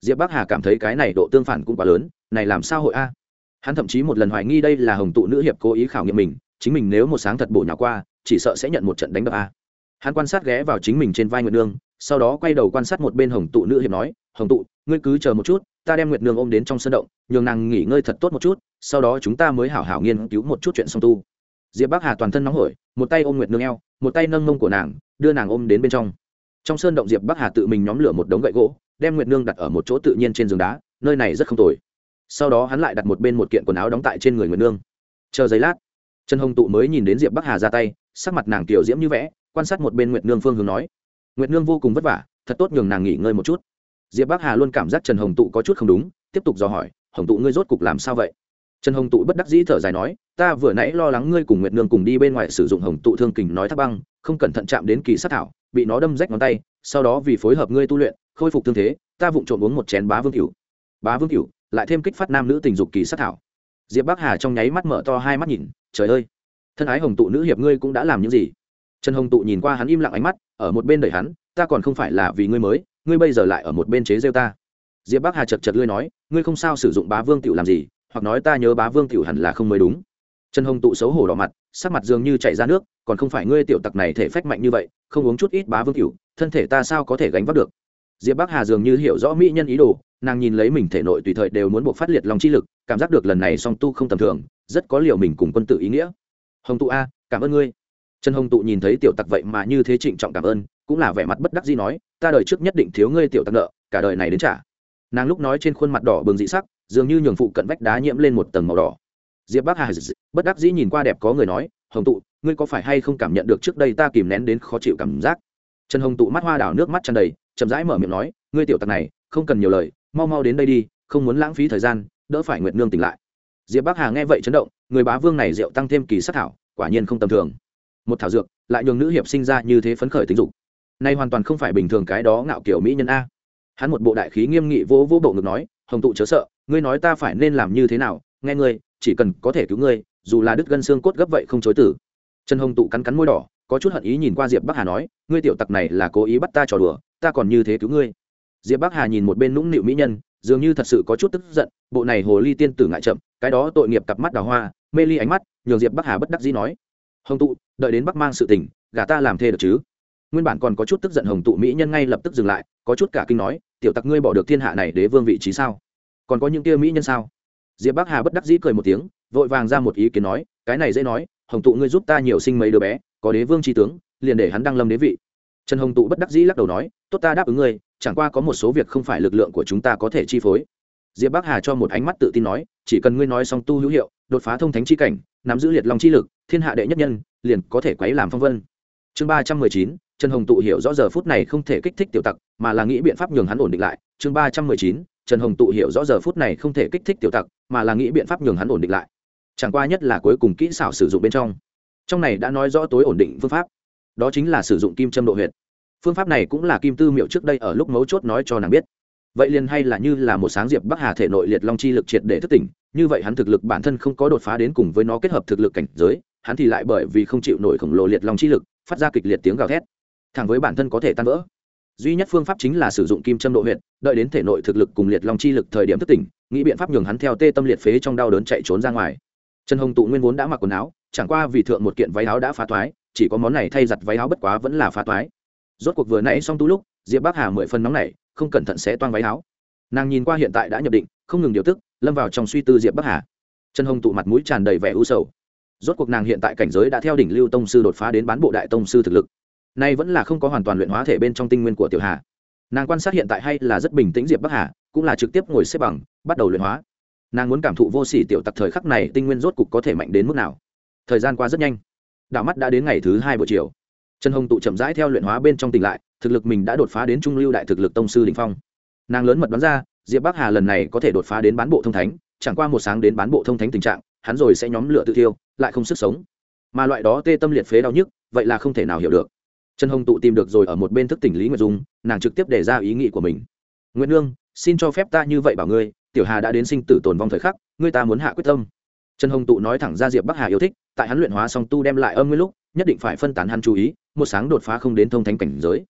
Diệp bắc hà cảm thấy cái này độ tương phản cũng quá lớn, này làm sao hội a? Hắn thậm chí một lần hoài nghi đây là hồng tụ nữ hiệp cố ý khảo nghiệm mình, chính mình nếu một sáng thật bổ nhỏ qua, chỉ sợ sẽ nhận một trận đánh đập a. Hắn quan sát ghé vào chính mình trên vai nguyệt nương sau đó quay đầu quan sát một bên hồng tụ nữ hiệp nói, hồng tụ, ngươi cứ chờ một chút, ta đem nguyệt nương ôm đến trong sân động, nhường nàng nghỉ ngơi thật tốt một chút, sau đó chúng ta mới hảo hảo nghiên cứu một chút chuyện song tu. Diệp bắc hà toàn thân nóng hổi, một tay ôm nguyệt nương eo, một tay nâng mông của nàng, đưa nàng ôm đến bên trong. Trong sơn động diệp bắc hà tự mình nhóm lửa một đống gậy gỗ, đem nguyệt nương đặt ở một chỗ tự nhiên trên giường đá, nơi này rất không tồi. Sau đó hắn lại đặt một bên một kiện quần áo đóng tại trên người nguyệt nương. Chờ giấy lát, trần hồng tụ mới nhìn đến diệp bắc hà ra tay, sắc mặt nàng tiểu diễm như vẽ, quan sát một bên nguyệt nương phương hướng nói nguyệt nương vô cùng vất vả, thật tốt nhường nàng nghỉ ngơi một chút. Diệp bắc hà luôn cảm giác trần hồng tụ có chút không đúng, tiếp tục dò hỏi, hồng tụ ngươi rốt cục làm sao vậy? Trần hồng tụ bất đắc dĩ thở dài nói, ta vừa nãy lo lắng ngươi cùng nguyệt nương cùng đi bên ngoài sử dụng hồng tụ thương kình nói thác băng, không cẩn thận chạm đến kỳ sát thảo, bị nó đâm rách ngón tay, sau đó vì phối hợp ngươi tu luyện, khôi phục thương thế, ta vụng trộm uống một chén bá vương cửu. Bá vương cửu? Lại thêm kích phát nam nữ tình dục kỳ sát thảo. Diệp bắc hà trong nháy mắt mở to hai mắt nhìn, trời ơi, thân ái hồng tụ nữ hiệp ngươi cũng đã làm những gì? Trần hồng tụ nhìn qua hắn im lặng ánh mắt ở một bên đợi hắn, ta còn không phải là vì ngươi mới, ngươi bây giờ lại ở một bên chế rêu ta. Diệp bắc hà chật chật lươi nói, ngươi không sao sử dụng bá vương tiểu làm gì, hoặc nói ta nhớ bá vương tiểu hẳn là không mới đúng. Trần hồng tụ xấu hổ đỏ mặt, sắc mặt dường như chảy ra nước, còn không phải ngươi tiểu tặc này thể phách mạnh như vậy, không uống chút ít bá vương tiểu, thân thể ta sao có thể gánh vác được? Diệp bắc hà dường như hiểu rõ mỹ nhân ý đồ, nàng nhìn lấy mình thể nội tùy thời đều muốn buộc phát liệt lòng chi lực, cảm giác được lần này song tu không tầm thường, rất có liệu mình cùng quân tự ý nghĩa. Hồng tụ a, cảm ơn ngươi trần hồng tụ nhìn thấy tiểu tặc vậy mà như thế trịnh trọng cảm ơn, cũng là vẻ mặt bất đắc dĩ nói, ta đời trước nhất định thiếu ngươi tiểu tặc nợ, cả đời này đến trả. Nàng lúc nói trên khuôn mặt đỏ bừng dị sắc, dường như nhường phụ cận vách đá nhiễm lên một tầng màu đỏ. Diệp bắc hà bất đắc dĩ nhìn qua đẹp có người nói, hồng tụ, ngươi có phải hay không cảm nhận được trước đây ta kìm nén đến khó chịu cảm giác? Trần hồng tụ mắt hoa đảo nước mắt tràn đầy, chậm rãi mở miệng nói, ngươi tiểu tặc này, không cần nhiều lời, mau mau đến đây đi, không muốn lãng phí thời gian, đỡ phải nguyệt nương tỉnh lại. Diệp bắc hà nghe vậy chấn động, người bá vương này rượu tăng thêm kỳ sắc thảo, quả nhiên không tầm thường một thảo dược, lại nhường nữ hiệp sinh ra như thế phấn khởi tính dục. Nay hoàn toàn không phải bình thường cái đó ngạo kiểu mỹ nhân a. Hắn một bộ đại khí nghiêm nghị vô vỗ bộ ngực nói, hồng tụ chớ sợ, ngươi nói ta phải nên làm như thế nào? Nghe ngươi, chỉ cần có thể cứu ngươi, dù là đứt gân xương cốt gấp vậy không chối tử. Trần hồng tụ cắn cắn môi đỏ, có chút hận ý nhìn qua diệp bắc hà nói, ngươi tiểu tặc này là cố ý bắt ta trò đùa, ta còn như thế cứu ngươi. Diệp bắc hà nhìn một bên nũng nịu mỹ nhân, dường như thật sự có chút tức giận, bộ này hồ ly tiên tử ngại chậm, cái đó tội nghiệp cặp mắt đào hoa, mê ly ánh mắt, nhường diệp bắc hà bất đắc dĩ nói, hồng tụ đợi đến bắc mang sự tình, gả ta làm thê được chứ? Nguyên bản còn có chút tức giận hồng tụ mỹ nhân ngay lập tức dừng lại, có chút cả kinh nói, tiểu tặc ngươi bỏ được thiên hạ này đế vương vị trí sao? Còn có những kia mỹ nhân sao? Diệp bắc hà bất đắc dĩ cười một tiếng, vội vàng ra một ý kiến nói, cái này dễ nói, hồng tụ ngươi giúp ta nhiều sinh mấy đứa bé, có đế vương tri tướng, liền để hắn đăng lâm đế vị. Trần hồng tụ bất đắc dĩ lắc đầu nói, tốt ta đáp ứng ngươi, chẳng qua có một số việc không phải lực lượng của chúng ta có thể chi phối. Diệp bắc hà cho một ánh mắt tự tin nói, chỉ cần ngươi nói xong tu hữu hiệu, đột phá thông thánh chi cảnh, nắm giữ liệt lòng chi lực thiên hạ đệ nhất nhân, liền có thể quấy làm phong vân. Chương ba trăm mười chín, trần hồng tụ hiểu rõ giờ phút này không thể kích thích tiểu tặc, mà là nghĩ biện pháp nhường hắn ổn định lại. Chương ba trăm mười chín, trần hồng tụ hiểu rõ giờ phút này không thể kích thích tiểu tặc, mà là nghĩ biện pháp nhường hắn ổn định lại. Chẳng qua nhất là cuối cùng kỹ xảo sử dụng bên trong. Trong này đã nói rõ tối ổn định phương pháp. Đó chính là sử dụng kim châm độ huyệt. Phương pháp này cũng là kim tư miệu trước đây ở lúc mấu chốt nói cho nàng biết. Vậy liền hay là như là một sáng diệp bắc hà thể nội liệt long chi lực triệt để thức tỉnh, như vậy hắn thực lực bản thân không có đột phá đến cùng với nó kết hợp thực lực cảnh giới hắn thì lại bởi vì không chịu nổi khổng lồ liệt long chi lực, phát ra kịch liệt tiếng gào thét. Thẳng với bản thân có thể tan vỡ. Duy nhất phương pháp chính là sử dụng kim châm độ huyệt, đợi đến thể nội thực lực cùng liệt long chi lực thời điểm thức tỉnh, nghĩ biện pháp nhường hắn theo tê tâm liệt phế trong đau đớn chạy trốn ra ngoài. Trần hồng tụ nguyên vốn đã mặc quần áo, chẳng qua vì thượng một kiện váy áo đã phá toái, chỉ có món này thay giặt váy áo bất quá vẫn là phá toái. Rốt cuộc vừa nãy xong tu lúc, diệp bắc hà mười phân nóng này không cẩn thận sẽ toang váy áo. Nàng nhìn qua hiện tại đã nhập định, không ngừng điều tức, lâm vào trong suy tư diệp bắc hà. Trần hồng tụ mặt mũi tràn đầy vẻ u sầu rốt cuộc nàng hiện tại cảnh giới đã theo đỉnh lưu tông sư đột phá đến bán bộ đại tông sư thực lực. Nay vẫn là không có hoàn toàn luyện hóa thể bên trong tinh nguyên của tiểu hà. Nàng quan sát hiện tại hay là rất bình tĩnh diệp bắc hà, cũng là trực tiếp ngồi xếp bằng, bắt đầu luyện hóa. Nàng muốn cảm thụ vô sỉ tiểu tặc thời khắc này tinh nguyên rốt cục có thể mạnh đến mức nào. Thời gian qua rất nhanh. Đạo mắt đã đến ngày thứ hai buổi chiều. Trần hồng tụ chậm rãi theo luyện hóa bên trong tỉnh lại, thực lực mình đã đột phá đến trung lưu đại thực lực tông sư đình phong. Nàng lớn mật đoán ra, diệp bắc hà lần này có thể đột phá đến bán bộ thông thánh, chẳng qua một sáng đến bán bộ thông thánh tình trạng hắn rồi sẽ nhóm lửa tự thiêu, lại không sức sống. Mà loại đó tê tâm liệt phế đau nhức, vậy là không thể nào hiểu được. Trần hồng tụ tìm được rồi ở một bên thức tỉnh lý nguyệt dung, nàng trực tiếp đề ra ý nghĩ của mình. Nguyễn nương, xin cho phép ta như vậy bảo ngươi, tiểu hà đã đến sinh tử tồn vong thời khắc, ngươi ta muốn hạ quyết tâm. Trần hồng tụ nói thẳng ra diệp bắc hà yêu thích, tại hắn luyện hóa song tu đem lại âm nguyên lúc, nhất định phải phân tán hắn chú ý, một sáng đột phá không đến thông thánh cảnh giới.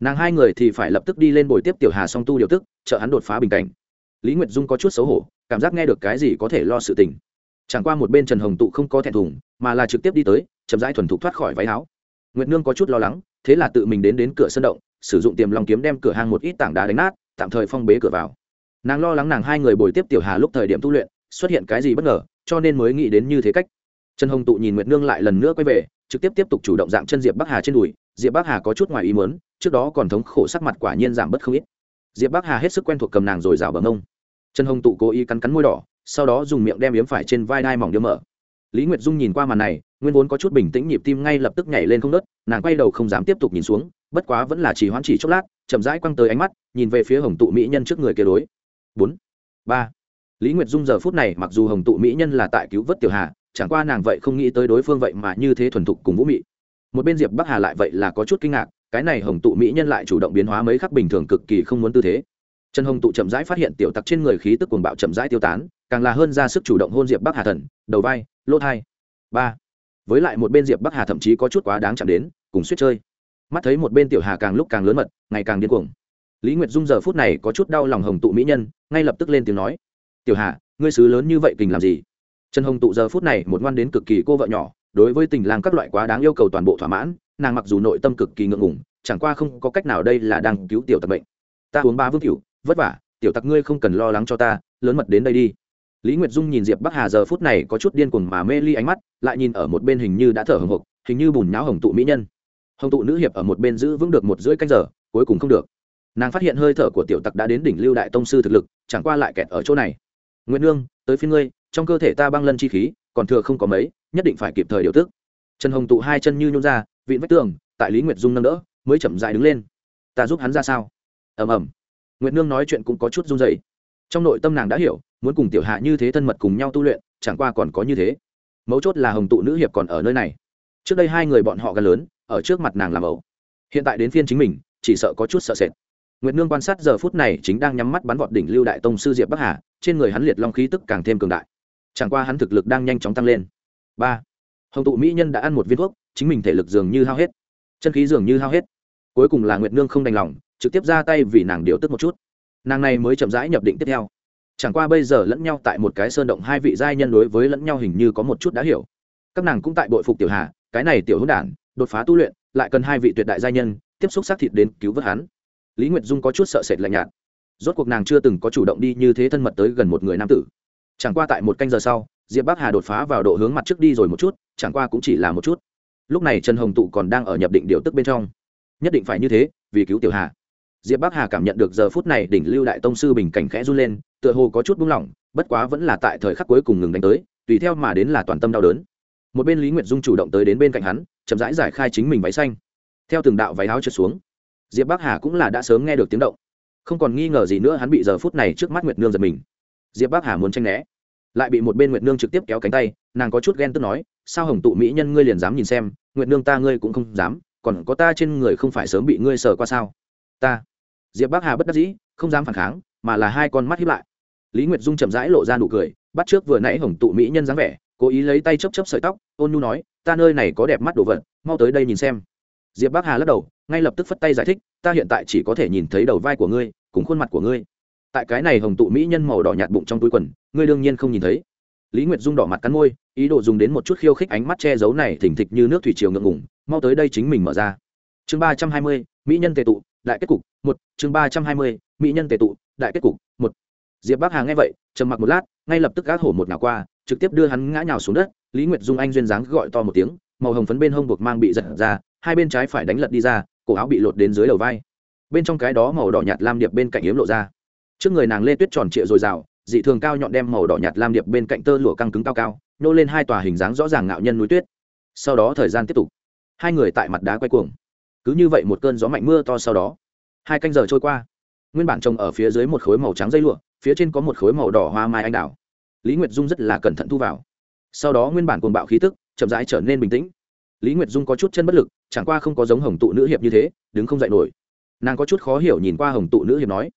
Nàng hai người thì phải lập tức đi lên bồi tiếp tiểu hà song tu điều tức, trợ hắn đột phá bình cảnh. Lý nguyệt dung có chút xấu hổ, cảm giác nghe được cái gì có thể lo sự tình chẳng qua một bên trần hồng tụ không có thẹn thùng, mà là trực tiếp đi tới, chậm rãi thuần thục thoát khỏi váy áo. Nguyệt nương có chút lo lắng, thế là tự mình đến đến cửa sân động, sử dụng tiềm lòng kiếm đem cửa hàng một ít tảng đá đánh nát, tạm thời phong bế cửa vào. Nàng lo lắng nàng hai người bồi tiếp tiểu hà lúc thời điểm tu luyện, xuất hiện cái gì bất ngờ, cho nên mới nghĩ đến như thế cách. Trần hồng tụ nhìn nguyệt nương lại lần nữa quay về, trực tiếp tiếp tục chủ động dạng chân diệp bắc hà trên đùi. Diệp bắc hà có chút ngoài ý mớn trước đó còn thống khổ sắc mặt quả nhiên giảm bất không ít. Diệp bắc hà hết sức quen thuộc cầm nàng rồi rào bằng ông. Trần hồng tụ cố ý cắn cắn môi đỏ sau đó dùng miệng đem yếm phải trên vai đai mỏng đưa mở. Lý nguyệt dung nhìn qua màn này, nguyên vốn có chút bình tĩnh nhịp tim ngay lập tức nhảy lên không nớt nàng quay đầu không dám tiếp tục nhìn xuống, bất quá vẫn là chỉ hoãn chỉ chốc lát, chậm rãi quăng tới ánh mắt, nhìn về phía hồng tụ mỹ nhân trước người kia đối. Bốn, ba. Lý nguyệt dung giờ phút này mặc dù hồng tụ mỹ nhân là tại cứu vớt tiểu hà, chẳng qua nàng vậy không nghĩ tới đối phương vậy mà như thế thuần thục cùng vũ mị. Một bên diệp bắc hà lại vậy là có chút kinh ngạc, cái này hồng tụ mỹ nhân lại chủ động biến hóa mấy khắc bình thường cực kỳ không muốn tư thế. Trần hồng tụ chậm rãi phát hiện tiểu tặc trên người khí tức cuồng bạo chậm rãi tiêu tán càng là hơn ra sức chủ động hôn diệp bắc hà thần đầu vai lỗ thai ba với lại một bên diệp bắc hà thậm chí có chút quá đáng chạm đến cùng suýt chơi mắt thấy một bên tiểu hà càng lúc càng lớn mật ngày càng điên cuồng lý nguyệt dung giờ phút này có chút đau lòng hồng tụ mỹ nhân ngay lập tức lên tiếng nói tiểu hà ngươi sứ lớn như vậy kình làm gì trần hồng tụ giờ phút này một ngoan đến cực kỳ cô vợ nhỏ đối với tình lang các loại quá đáng yêu cầu toàn bộ thỏa mãn nàng mặc dù nội tâm cực kỳ ngượng ngùng chẳng qua không có cách nào đây là đang cứu tiểu tặc bệnh ta uống ba vương cửu vất vả tiểu tặc ngươi không cần lo lắng cho ta lớn mật đến đây đi lý nguyệt dung nhìn diệp bắc hà giờ phút này có chút điên cuồng mà mê ly ánh mắt, lại nhìn ở một bên hình như đã thở hồng hộc, hình như bùn nháo hồng tụ mỹ nhân. Hồng tụ nữ hiệp ở một bên giữ vững được một rưỡi canh giờ, cuối cùng không được. Nàng phát hiện hơi thở của tiểu tặc đã đến đỉnh lưu đại tông sư thực lực, chẳng qua lại kẹt ở chỗ này. Nguyễn nương, tới phiên ngươi, trong cơ thể ta băng lân chi khí, còn thừa không có mấy, nhất định phải kịp thời điều tức. Trần hồng tụ hai chân như nhún ra, vịn vách tường, tại lý nguyệt dung nâng đỡ, mới chậm dại đứng lên. Ta giúp hắn ra sao? Ầm ầm. Nguyệt nương nói chuyện cũng có chút run dày trong nội tâm nàng đã hiểu muốn cùng tiểu hạ như thế thân mật cùng nhau tu luyện, chẳng qua còn có như thế. Mấu chốt là hồng tụ nữ hiệp còn ở nơi này. Trước đây hai người bọn họ gần lớn, ở trước mặt nàng làm ẩu. Hiện tại đến phiên chính mình, chỉ sợ có chút sợ sệt. Nguyệt nương quan sát giờ phút này chính đang nhắm mắt bắn vọt đỉnh lưu đại tông sư diệp bắc hà, trên người hắn liệt long khí tức càng thêm cường đại. Chẳng qua hắn thực lực đang nhanh chóng tăng lên. Ba. Hồng tụ mỹ nhân đã ăn một viên thuốc, chính mình thể lực dường như hao hết. Chân khí dường như hao hết. Cuối cùng là nguyệt nương không đành lòng, trực tiếp ra tay vì nàng điều tức một chút. Nàng này mới chậm rãi nhập định tiếp theo chẳng qua bây giờ lẫn nhau tại một cái sơn động hai vị giai nhân đối với lẫn nhau hình như có một chút đã hiểu. Các nàng cũng tại bội phục tiểu hà, cái này tiểu hữu đản, đột phá tu luyện, lại cần hai vị tuyệt đại giai nhân, tiếp xúc xác thịt đến cứu vớt hắn. Lý nguyệt dung có chút sợ sệt lạnh nhạt. Rốt cuộc nàng chưa từng có chủ động đi như thế thân mật tới gần một người nam tử. Chẳng qua tại một canh giờ sau, diệp bắc hà đột phá vào độ hướng mặt trước đi rồi một chút, chẳng qua cũng chỉ là một chút. Lúc này trần hồng tụ còn đang ở nhập định điều tức bên trong. Nhất định phải như thế, vì cứu tiểu hà. Diệp bắc hà cảm nhận được giờ phút này đỉnh lưu đại tông sư bình cảnh khẽ run lên tựa hồ có chút buông lỏng, bất quá vẫn là tại thời khắc cuối cùng ngừng đánh tới, tùy theo mà đến là toàn tâm đau đớn. Một bên lý nguyệt dung chủ động tới đến bên cạnh hắn, chậm rãi giải khai chính mình váy xanh. Theo từng đạo váy áo trượt xuống, diệp bắc hà cũng là đã sớm nghe được tiếng động. Không còn nghi ngờ gì nữa, hắn bị giờ phút này trước mắt nguyệt nương giật mình. Diệp bắc hà muốn tranh né, lại bị một bên nguyệt nương trực tiếp kéo cánh tay, nàng có chút ghen tức nói, sao hồng tụ mỹ nhân ngươi liền dám nhìn xem, nguyệt nương ta ngươi cũng không dám, còn có ta trên người không phải sớm bị ngươi sờ qua sao? Ta. Diệp bắc hà bất đắc dĩ, không dám phản kháng mà là hai con mắt hiếp lại. Lý nguyệt dung chậm rãi lộ ra nụ cười, bắt trước vừa nãy hồng tụ mỹ nhân dáng vẻ, cố ý lấy tay chấp chấp sợi tóc, ôn nhu nói, ta nơi này có đẹp mắt đồ vật, mau tới đây nhìn xem. Diệp bắc hà lắc đầu, ngay lập tức phất tay giải thích, ta hiện tại chỉ có thể nhìn thấy đầu vai của ngươi, cùng khuôn mặt của ngươi. Tại cái này hồng tụ mỹ nhân màu đỏ nhạt bụng trong túi quần, ngươi đương nhiên không nhìn thấy. Lý nguyệt dung đỏ mặt cắn môi, ý đồ dùng đến một chút khiêu khích ánh mắt che giấu này thỉnh thịch như nước thủy triều ngượng ngủng mau tới đây chính mình mở ra. Chương ba trăm hai mươi, mỹ nhân tề tụ, đại kết cục, một, chương ba trăm hai mươi mỹ nhân tề tụ, đại kết cục, một. Diệp bắc hà nghe vậy, trầm mặc một lát, ngay lập tức gác hổ một nào qua, trực tiếp đưa hắn ngã nhào xuống đất. Lý nguyệt dung anh duyên dáng gọi to một tiếng, màu hồng phấn bên hông buộc mang bị giật ra, hai bên trái phải đánh lật đi ra, cổ áo bị lột đến dưới đầu vai. Bên trong cái đó màu đỏ nhạt lam điệp bên cạnh yếm lộ ra. Trước người nàng lê tuyết tròn trịa dồi dào, dị thường cao nhọn đem màu đỏ nhạt lam điệp bên cạnh tơ lụa căng cứng cao cao, nô lên hai tòa hình dáng rõ ràng ngạo nhân núi tuyết. Sau đó thời gian tiếp tục. Hai người tại mặt đá quay cuồng. Cứ như vậy một cơn gió mạnh mưa to sau đó. Hai canh giờ trôi qua nguyên bản trồng ở phía dưới một khối màu trắng dây lụa, phía trên có một khối màu đỏ hoa mai anh đào. Lý nguyệt dung rất là cẩn thận thu vào. Sau đó nguyên bản cuồng bạo khí tức chậm rãi trở nên bình tĩnh. Lý nguyệt dung có chút chân bất lực, chẳng qua không có giống hồng tụ nữ hiệp như thế, đứng không dậy nổi. Nàng có chút khó hiểu nhìn qua hồng tụ nữ hiệp nói,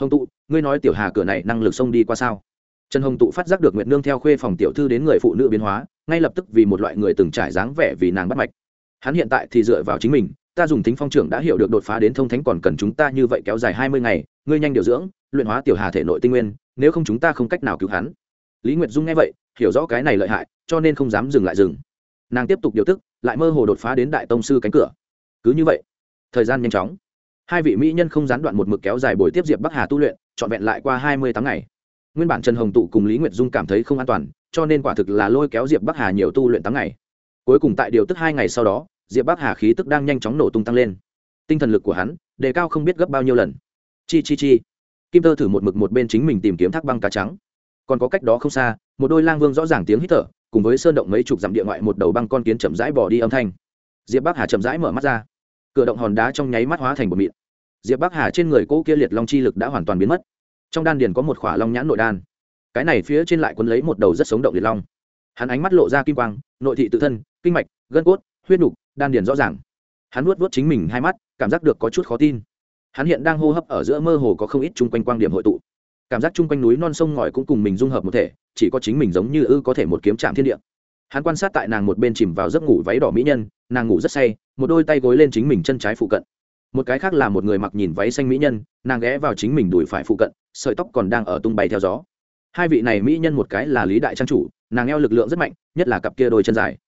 hồng tụ, ngươi nói tiểu hà cửa này năng lực xông đi qua sao? Trần hồng tụ phát giác được nguyệt nương theo khuê phòng tiểu thư đến người phụ nữ biến hóa, ngay lập tức vì một loại người từng trải dáng vẻ vì nàng bắt mạch. Hắn hiện tại thì dựa vào chính mình ta dùng tính phong trưởng đã hiểu được đột phá đến thông thánh còn cần chúng ta như vậy kéo dài hai mươi ngày, ngươi nhanh điều dưỡng, luyện hóa tiểu hà thể nội tinh nguyên, nếu không chúng ta không cách nào cứu hắn. Lý nguyệt dung nghe vậy, hiểu rõ cái này lợi hại, cho nên không dám dừng lại dừng. Nàng tiếp tục điều tức, lại mơ hồ đột phá đến đại tông sư cánh cửa. Cứ như vậy, thời gian nhanh chóng. Hai vị mỹ nhân không gián đoạn một mực kéo dài buổi tiếp diệp bắc hà tu luyện, trọn vẹn lại qua hai mươi tháng ngày. Nguyên bản trần hồng tụ cùng lý nguyệt dung cảm thấy không an toàn, cho nên quả thực là lôi kéo diệp bắc hà nhiều tu luyện tháng ngày. Cuối cùng tại điều tức hai ngày sau đó diệp bắc hà khí tức đang nhanh chóng nổ tung tăng lên tinh thần lực của hắn đề cao không biết gấp bao nhiêu lần chi chi chi kim tơ thử một mực một bên chính mình tìm kiếm thác băng cá trắng còn có cách đó không xa một đôi lang vương rõ ràng tiếng hít thở cùng với sơn động mấy chục dặm địa ngoại một đầu băng con kiến chậm rãi bỏ đi âm thanh diệp bắc hà chậm rãi mở mắt ra cửa động hòn đá trong nháy mắt hóa thành bột mịn diệp bắc hà trên người cỗ kia liệt long chi lực đã hoàn toàn biến mất trong đan điền có một khỏa long nhãn nội đan cái này phía trên lại quấn lấy một đầu rất sống động liệt long hắn ánh mắt lộ ra kim quang nội thị tự thân kinh mạch gân cốt huyết đục đan điền rõ ràng. Hắn nuốt nuốt chính mình hai mắt, cảm giác được có chút khó tin. Hắn hiện đang hô hấp ở giữa mơ hồ có không ít chung quanh quang điểm hội tụ. Cảm giác chung quanh núi non sông ngòi cũng cùng mình dung hợp một thể, chỉ có chính mình giống như ư có thể một kiếm chạm thiên địa. Hắn quan sát tại nàng một bên chìm vào giấc ngủ váy đỏ mỹ nhân, nàng ngủ rất say, một đôi tay gối lên chính mình chân trái phụ cận. Một cái khác là một người mặc nhìn váy xanh mỹ nhân, nàng ghé vào chính mình đùi phải phụ cận, sợi tóc còn đang ở tung bay theo gió. Hai vị này mỹ nhân một cái là lý đại trang chủ, nàng eo lực lượng rất mạnh, nhất là cặp kia đôi chân dài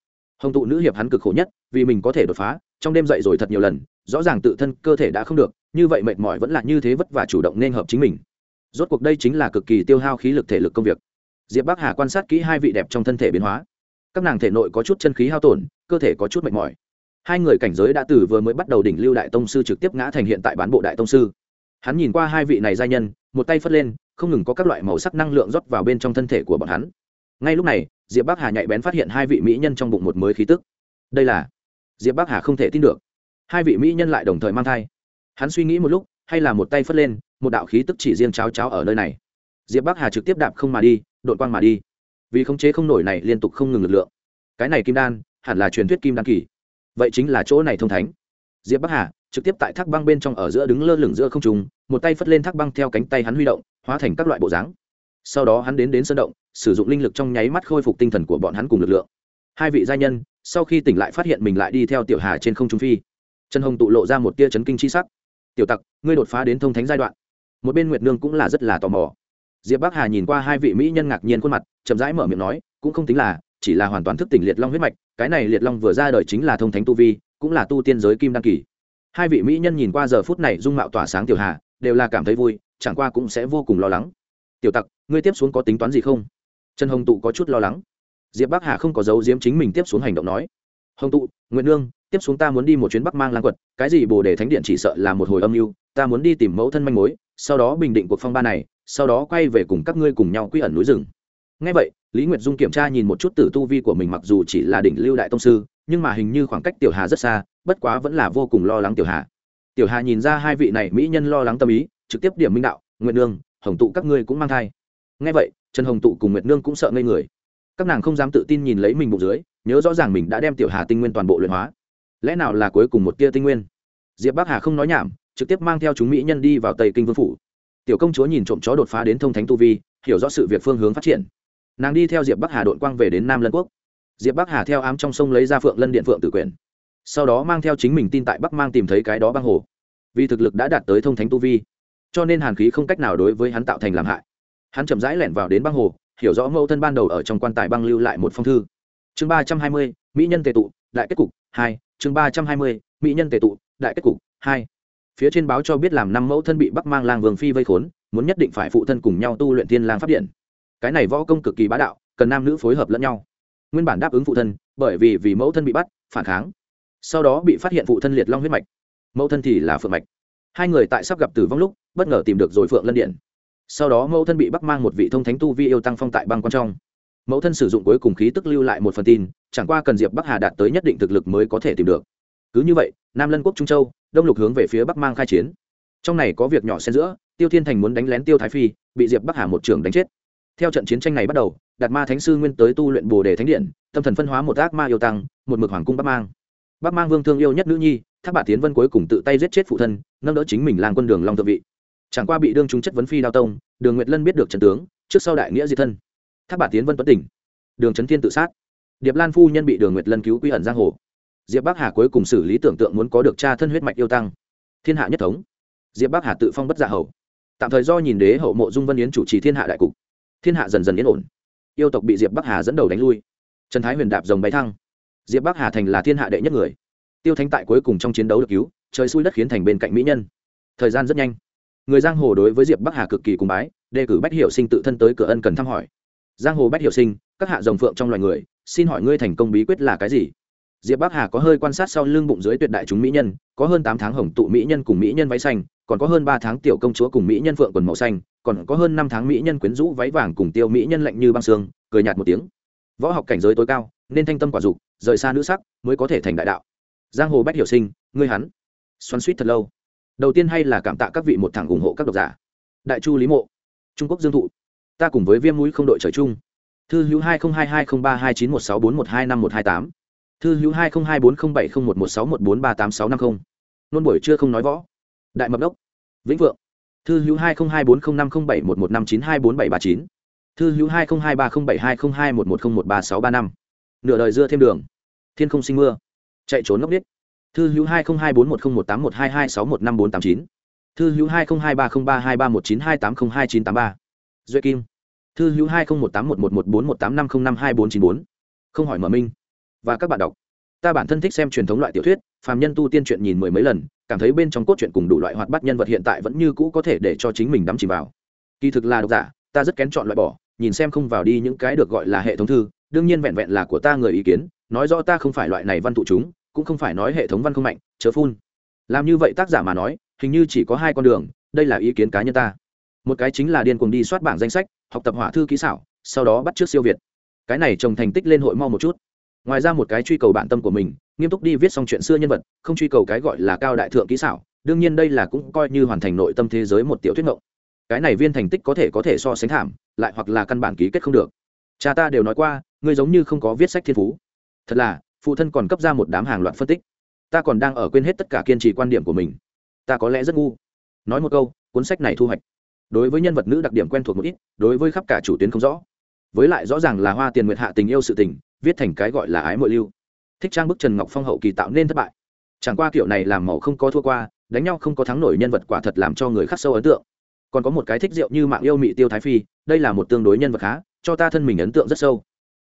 hồng tụ nữ hiệp hắn cực khổ nhất, vì mình có thể đột phá, trong đêm dậy rồi thật nhiều lần, rõ ràng tự thân cơ thể đã không được, như vậy mệt mỏi vẫn là như thế vất vả chủ động nên hợp chính mình. Rốt cuộc đây chính là cực kỳ tiêu hao khí lực thể lực công việc. Diệp bắc hà quan sát kỹ hai vị đẹp trong thân thể biến hóa. Các nàng thể nội có chút chân khí hao tổn, cơ thể có chút mệt mỏi. Hai người cảnh giới đã từ vừa mới bắt đầu đỉnh lưu đại tông sư trực tiếp ngã thành hiện tại bán bộ đại tông sư. Hắn nhìn qua hai vị này giai nhân, một tay phất lên, không ngừng có các loại màu sắc năng lượng rót vào bên trong thân thể của bọn hắn ngay lúc này, diệp bắc hà nhạy bén phát hiện hai vị mỹ nhân trong bụng một mới khí tức. Đây là? Diệp bắc hà không thể tin được. Hai vị mỹ nhân lại đồng thời mang thai. Hắn suy nghĩ một lúc, hay là một tay phất lên, một đạo khí tức chỉ riêng cháo cháo ở nơi này. Diệp bắc hà trực tiếp đạp không mà đi đội quang mà đi. Vì khống chế không nổi này liên tục không ngừng lực lượng. Cái này kim đan, hẳn là truyền thuyết kim đan kỳ. Vậy chính là chỗ này thông thánh. Diệp bắc hà trực tiếp tại thác băng bên trong ở giữa đứng lơ lửng giữa không trùng một tay phất lên thác băng theo cánh tay hắn huy động, hóa thành các loại bộ dáng. Sau đó hắn đến đến sơn động sử dụng linh lực trong nháy mắt khôi phục tinh thần của bọn hắn cùng lực lượng. Hai vị gia nhân, sau khi tỉnh lại phát hiện mình lại đi theo tiểu hà trên không trung phi. Trần hồng tụ lộ ra một tia chấn kinh chi sắc. Tiểu tặc, ngươi đột phá đến thông thánh giai đoạn. Một bên nguyệt nương cũng là rất là tò mò. Diệp bắc hà nhìn qua hai vị mỹ nhân ngạc nhiên khuôn mặt, chậm rãi mở miệng nói, cũng không tính là, chỉ là hoàn toàn thức tỉnh liệt long huyết mạch, cái này liệt long vừa ra đời chính là thông thánh tu vi, cũng là tu tiên giới kim đăng kỳ. Hai vị mỹ nhân nhìn qua giờ phút này dung mạo tỏa sáng tiểu hà, đều là cảm thấy vui, chẳng qua cũng sẽ vô cùng lo lắng. Tiểu tặc, ngươi tiếp xuống có tính toán gì không? Trần hồng tụ có chút lo lắng. Diệp bắc hà không có dấu diếm chính mình tiếp xuống hành động nói. Hồng tụ nguyễn nương, tiếp xuống ta muốn đi một chuyến bắc mang lan quật, cái gì bồ đề thánh điện chỉ sợ là một hồi âm mưu, ta muốn đi tìm mẫu thân manh mối, sau đó bình định cuộc phong ba này, sau đó quay về cùng các ngươi cùng nhau quy ẩn núi rừng. Ngay vậy, lý nguyệt dung kiểm tra nhìn một chút tử tu vi của mình mặc dù chỉ là đỉnh lưu đại tông sư, nhưng mà hình như khoảng cách tiểu hà rất xa, bất quá vẫn là vô cùng lo lắng tiểu hà. Tiểu hà nhìn ra hai vị này mỹ nhân lo lắng tâm ý, trực tiếp điểm minh đạo nguyện nương, hồng tụ các ngươi cũng mang thai. Ngay vậy trần hồng tụ cùng nguyệt nương cũng sợ ngây người. Các nàng không dám tự tin nhìn lấy mình bụng dưới, nhớ rõ ràng mình đã đem tiểu hà tinh nguyên toàn bộ luyện hóa. Lẽ nào là cuối cùng một tia tinh nguyên? Diệp bắc hà không nói nhảm, trực tiếp mang theo chúng mỹ nhân đi vào tây kinh vương phủ. Tiểu công chúa nhìn trộm chó đột phá đến thông thánh tu vi, hiểu rõ sự việc phương hướng phát triển. Nàng đi theo diệp bắc hà đội quang về đến nam lân quốc. Diệp bắc hà theo ám trong sông lấy ra phượng lân điện phượng tự quyền. Sau đó mang theo chính mình tin tại bắc mang tìm thấy cái đó băng hồ. Vì thực lực đã đạt tới thông thánh tu vi, cho nên hàn khí không cách nào đối với hắn tạo thành làm hại hắn chậm rãi lẻn vào đến băng hồ, hiểu rõ mẫu thân ban đầu ở trong quan tài băng lưu lại một phong thư. Chương ba trăm hai mươi, mỹ nhân tề tụ, đại kết cục, hai. Chương ba trăm hai mươi, mỹ nhân tề tụ, đại kết cục, hai. Phía trên báo cho biết làm năm mẫu thân bị bắc mang lang vương phi vây khốn, muốn nhất định phải phụ thân cùng nhau tu luyện thiên lang pháp điện. Cái này võ công cực kỳ bá đạo, cần nam nữ phối hợp lẫn nhau. Nguyên bản đáp ứng phụ thân, bởi vì vì mẫu thân bị bắt, phản kháng. Sau đó bị phát hiện phụ thân liệt long huyết mạch. Mẫu thân thì là phượng mạch. Hai người tại sắp gặp tử vong lúc, bất ngờ tìm được rồi phượng lân điện sau đó mẫu thân bị bắc mang một vị thông thánh tu vi yêu tăng phong tại băng quan trong. Mẫu thân sử dụng cuối cùng khí tức lưu lại một phần tin, chẳng qua cần diệp bắc hà đạt tới nhất định thực lực mới có thể tìm được. Cứ như vậy, nam lân quốc trung châu, đông lục hướng về phía bắc mang khai chiến. Trong này có việc nhỏ xen giữa, tiêu thiên thành muốn đánh lén tiêu thái phi, bị diệp bắc hà một trưởng đánh chết. Theo trận chiến tranh này bắt đầu, đạt ma thánh sư nguyên tới tu luyện bồ đề thánh điện, tâm thần phân hóa một ác ma yêu tăng, một mực hoàng cung bắc mang. Bắc mang vương thương yêu nhất nữ nhi, thác bà tiến vân cuối cùng tự tay giết chết phụ thân, nâng đỡ chính mình làng quân đường long thượng vị chẳng qua bị đương chúng chất vấn phi đao tông, đường nguyệt lân biết được trần tướng, trước sau đại nghĩa diệt thân. Tháp bà tiến vân tuấn tỉnh. Đường trấn thiên tự sát. Điệp lan phu nhân bị đường nguyệt lân cứu quy ẩn giang hồ. Diệp bắc hà cuối cùng xử lý tưởng tượng muốn có được cha thân huyết mạch yêu tăng. Thiên hạ nhất thống. Diệp bắc hà tự phong bất dạ hầu. Tạm thời do nhìn đế hậu mộ dung vân yến chủ trì thiên hạ đại cục. Thiên hạ dần dần yên ổn. Yêu tộc bị diệp bắc hà dẫn đầu đánh lui. Trần thái huyền đạp dòng bay thăng. Diệp bắc hà thành là thiên hạ đệ nhất người. Tiêu thánh tại cuối cùng trong chiến đấu được cứu, trời xui đất khiến thành bên cạnh mỹ nhân. Thời gian rất nhanh người giang hồ đối với diệp bắc hà cực kỳ cung bái đề cử bách hiệu sinh tự thân tới cửa ân cần thăm hỏi giang hồ bách hiệu sinh các hạ rồng phượng trong loài người xin hỏi ngươi thành công bí quyết là cái gì diệp bắc hà có hơi quan sát sau lưng bụng dưới tuyệt đại chúng mỹ nhân có hơn tám tháng hồng tụ mỹ nhân cùng mỹ nhân váy xanh còn có hơn ba tháng tiểu công chúa cùng mỹ nhân phượng quần màu xanh còn có hơn năm tháng mỹ nhân quyến rũ váy vàng cùng tiêu mỹ nhân lạnh như băng xương cười nhạt một tiếng võ học cảnh giới tối cao nên thanh tâm quả dục rời xa nữ sắc mới có thể thành đại đạo giang hồ bách hiểu sinh ngươi hắn xoắn suýt thật lâu đầu tiên hay là cảm tạ các vị một thẳng ủng hộ các độc giả. Đại chu lý mộ, trung quốc dương thụ, ta cùng với viêm mũi không đội trời chung. Thư hữu hai nghìn hai hai không ba hai chín một sáu bốn một hai năm một hai tám. Thư hữu hai nghìn hai bốn không bảy không một một sáu một bốn ba tám sáu năm không. Nôn buổi trưa không nói võ. Đại mập đốc, vĩnh vượng thư hữu hai nghìn hai bốn không năm không bảy một một năm chín hai bốn bảy ba chín. Thư hữu hai nghìn hai ba không bảy hai không hai một một không một ba sáu ba năm. Nửa đời dưa thêm đường. Thiên không sinh mưa. Chạy trốn ngốc biết thư hữu hai hai bốn một không một tám một hai hai sáu một năm bốn tám chín. Thư hữu hai nghìn hai ba không ba hai ba một chín hai tám không hai chín tám ba. Duy kim. Thư hữu hai một tám một một một bốn một tám năm không năm hai bốn chín bốn. Không hỏi mở minh. Và các bạn đọc. Ta bản thân thích xem truyền thống loại tiểu thuyết, phàm nhân tu tiên truyện nhìn mười mấy lần, cảm thấy bên trong cốt truyện cùng đủ loại hoạt bát nhân vật hiện tại vẫn như cũ có thể để cho chính mình đắm chìm vào. Kỳ thực là độc giả, ta rất kén chọn loại bỏ, nhìn xem không vào đi những cái được gọi là hệ thống thư, đương nhiên vẹn vẹn là của ta người ý kiến, nói rõ ta không phải loại này văn tụ chúng cũng không phải nói hệ thống văn không mạnh, chớ phun. Làm như vậy tác giả mà nói, hình như chỉ có hai con đường, đây là ý kiến cá nhân ta. Một cái chính là điên cuồng đi soát bảng danh sách, học tập hỏa thư kỹ xảo, sau đó bắt trước siêu việt. Cái này trồng thành tích lên hội mau một chút. Ngoài ra một cái truy cầu bản tâm của mình, nghiêm túc đi viết xong chuyện xưa nhân vật, không truy cầu cái gọi là cao đại thượng kỹ xảo, đương nhiên đây là cũng coi như hoàn thành nội tâm thế giới một tiểu thuyết ngộng. Cái này viên thành tích có thể có thể so sánh thảm, lại hoặc là căn bản ký kết không được. Cha ta đều nói qua, ngươi giống như không có viết sách thiên phú. Thật là phụ thân còn cấp ra một đám hàng loạt phân tích. Ta còn đang ở quên hết tất cả kiên trì quan điểm của mình. Ta có lẽ rất ngu. Nói một câu, cuốn sách này thu hoạch. Đối với nhân vật nữ đặc điểm quen thuộc một ít, đối với khắp cả chủ tuyến không rõ. Với lại rõ ràng là hoa tiền nguyệt hạ tình yêu sự tình, viết thành cái gọi là ái mội lưu. Thích trang bức trần ngọc phong hậu kỳ tạo nên thất bại. Chẳng qua kiểu này làm màu không có thua qua, đánh nhau không có thắng nổi nhân vật quả thật làm cho người khắc sâu ấn tượng. Còn có một cái thích rượu như mạng yêu mị tiêu thái phi, đây là một tương đối nhân vật khá, cho ta thân mình ấn tượng rất sâu.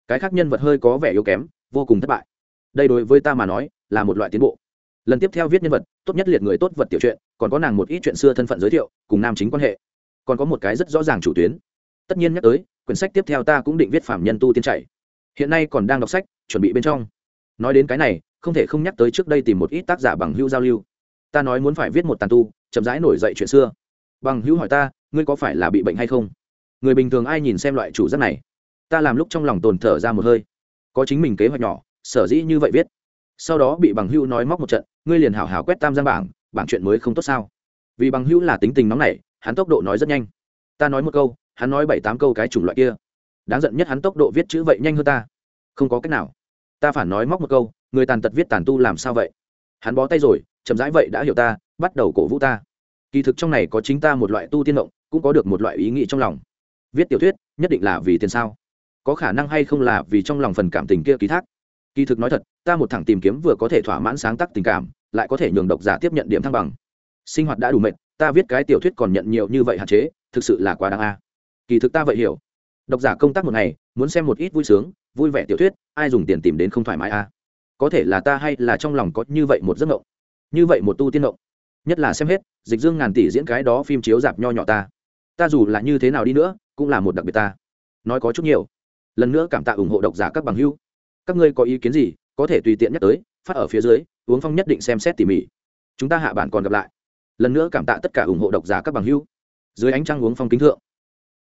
Cái khác nhân vật hơi có vẻ yếu kém, vô cùng thất bại đây đối với ta mà nói, là một loại tiến bộ. Lần tiếp theo viết nhân vật, tốt nhất liệt người tốt vật tiểu chuyện còn có nàng một ít chuyện xưa thân phận giới thiệu, cùng nam chính quan hệ. Còn có một cái rất rõ ràng chủ tuyến. Tất nhiên nhắc tới, quyển sách tiếp theo ta cũng định viết phạm nhân tu tiên chạy. Hiện nay còn đang đọc sách, chuẩn bị bên trong. Nói đến cái này, không thể không nhắc tới trước đây tìm một ít tác giả bằng hữu giao lưu. Ta nói muốn phải viết một tàn tu, chậm rãi nổi dậy chuyện xưa. Bằng hữu hỏi ta, ngươi có phải là bị bệnh hay không? Người bình thường ai nhìn xem loại chủ giác này? Ta làm lúc trong lòng tồn thở ra một hơi. Có chính mình kế hoạch nhỏ sở dĩ như vậy viết. Sau đó bị bằng hữu nói móc một trận, ngươi liền hảo hảo quét tam giang bảng bảng chuyện mới không tốt sao? Vì bằng hữu là tính tình nóng nảy, hắn tốc độ nói rất nhanh. Ta nói một câu, hắn nói bảy tám câu cái chủng loại kia. Đáng giận nhất hắn tốc độ viết chữ vậy nhanh hơn ta. Không có cách nào. Ta phản nói móc một câu, người tàn tật viết tàn tu làm sao vậy? Hắn bó tay rồi, chậm rãi vậy đã hiểu ta, bắt đầu cổ vũ ta. Kỳ thực trong này có chính ta một loại tu tiên động cũng có được một loại ý nghĩ trong lòng. Viết tiểu thuyết, nhất định là vì tiền sao? Có khả năng hay không là vì trong lòng phần cảm tình kia ký thác? Kỳ thực nói thật, ta một thẳng tìm kiếm vừa có thể thỏa mãn sáng tác tình cảm, lại có thể nhường độc giả tiếp nhận điểm thăng bằng. Sinh hoạt đã đủ mệt, ta viết cái tiểu thuyết còn nhận nhiều như vậy hạn chế, thực sự là quá đáng a. Kỳ thực ta vậy hiểu. Độc giả công tác một ngày, muốn xem một ít vui sướng, vui vẻ tiểu thuyết, ai dùng tiền tìm đến không thoải mái a? Có thể là ta hay là trong lòng có như vậy một giấc ngộng như vậy một tu tiên ngộng nhất là xem hết, dịch dương ngàn tỷ diễn cái đó phim chiếu dạp nho nhỏ ta. Ta dù là như thế nào đi nữa, cũng là một đặc biệt ta. Nói có chút nhiều. Lần nữa cảm tạ ủng hộ độc giả các bằng hữu các ngươi có ý kiến gì, có thể tùy tiện nhắc tới, phát ở phía dưới, uống phong nhất định xem xét tỉ mỉ. Chúng ta hạ bản còn gặp lại. Lần nữa cảm tạ tất cả ủng hộ độc giả các bằng hữu. Dưới ánh trăng uống phong kính thượng.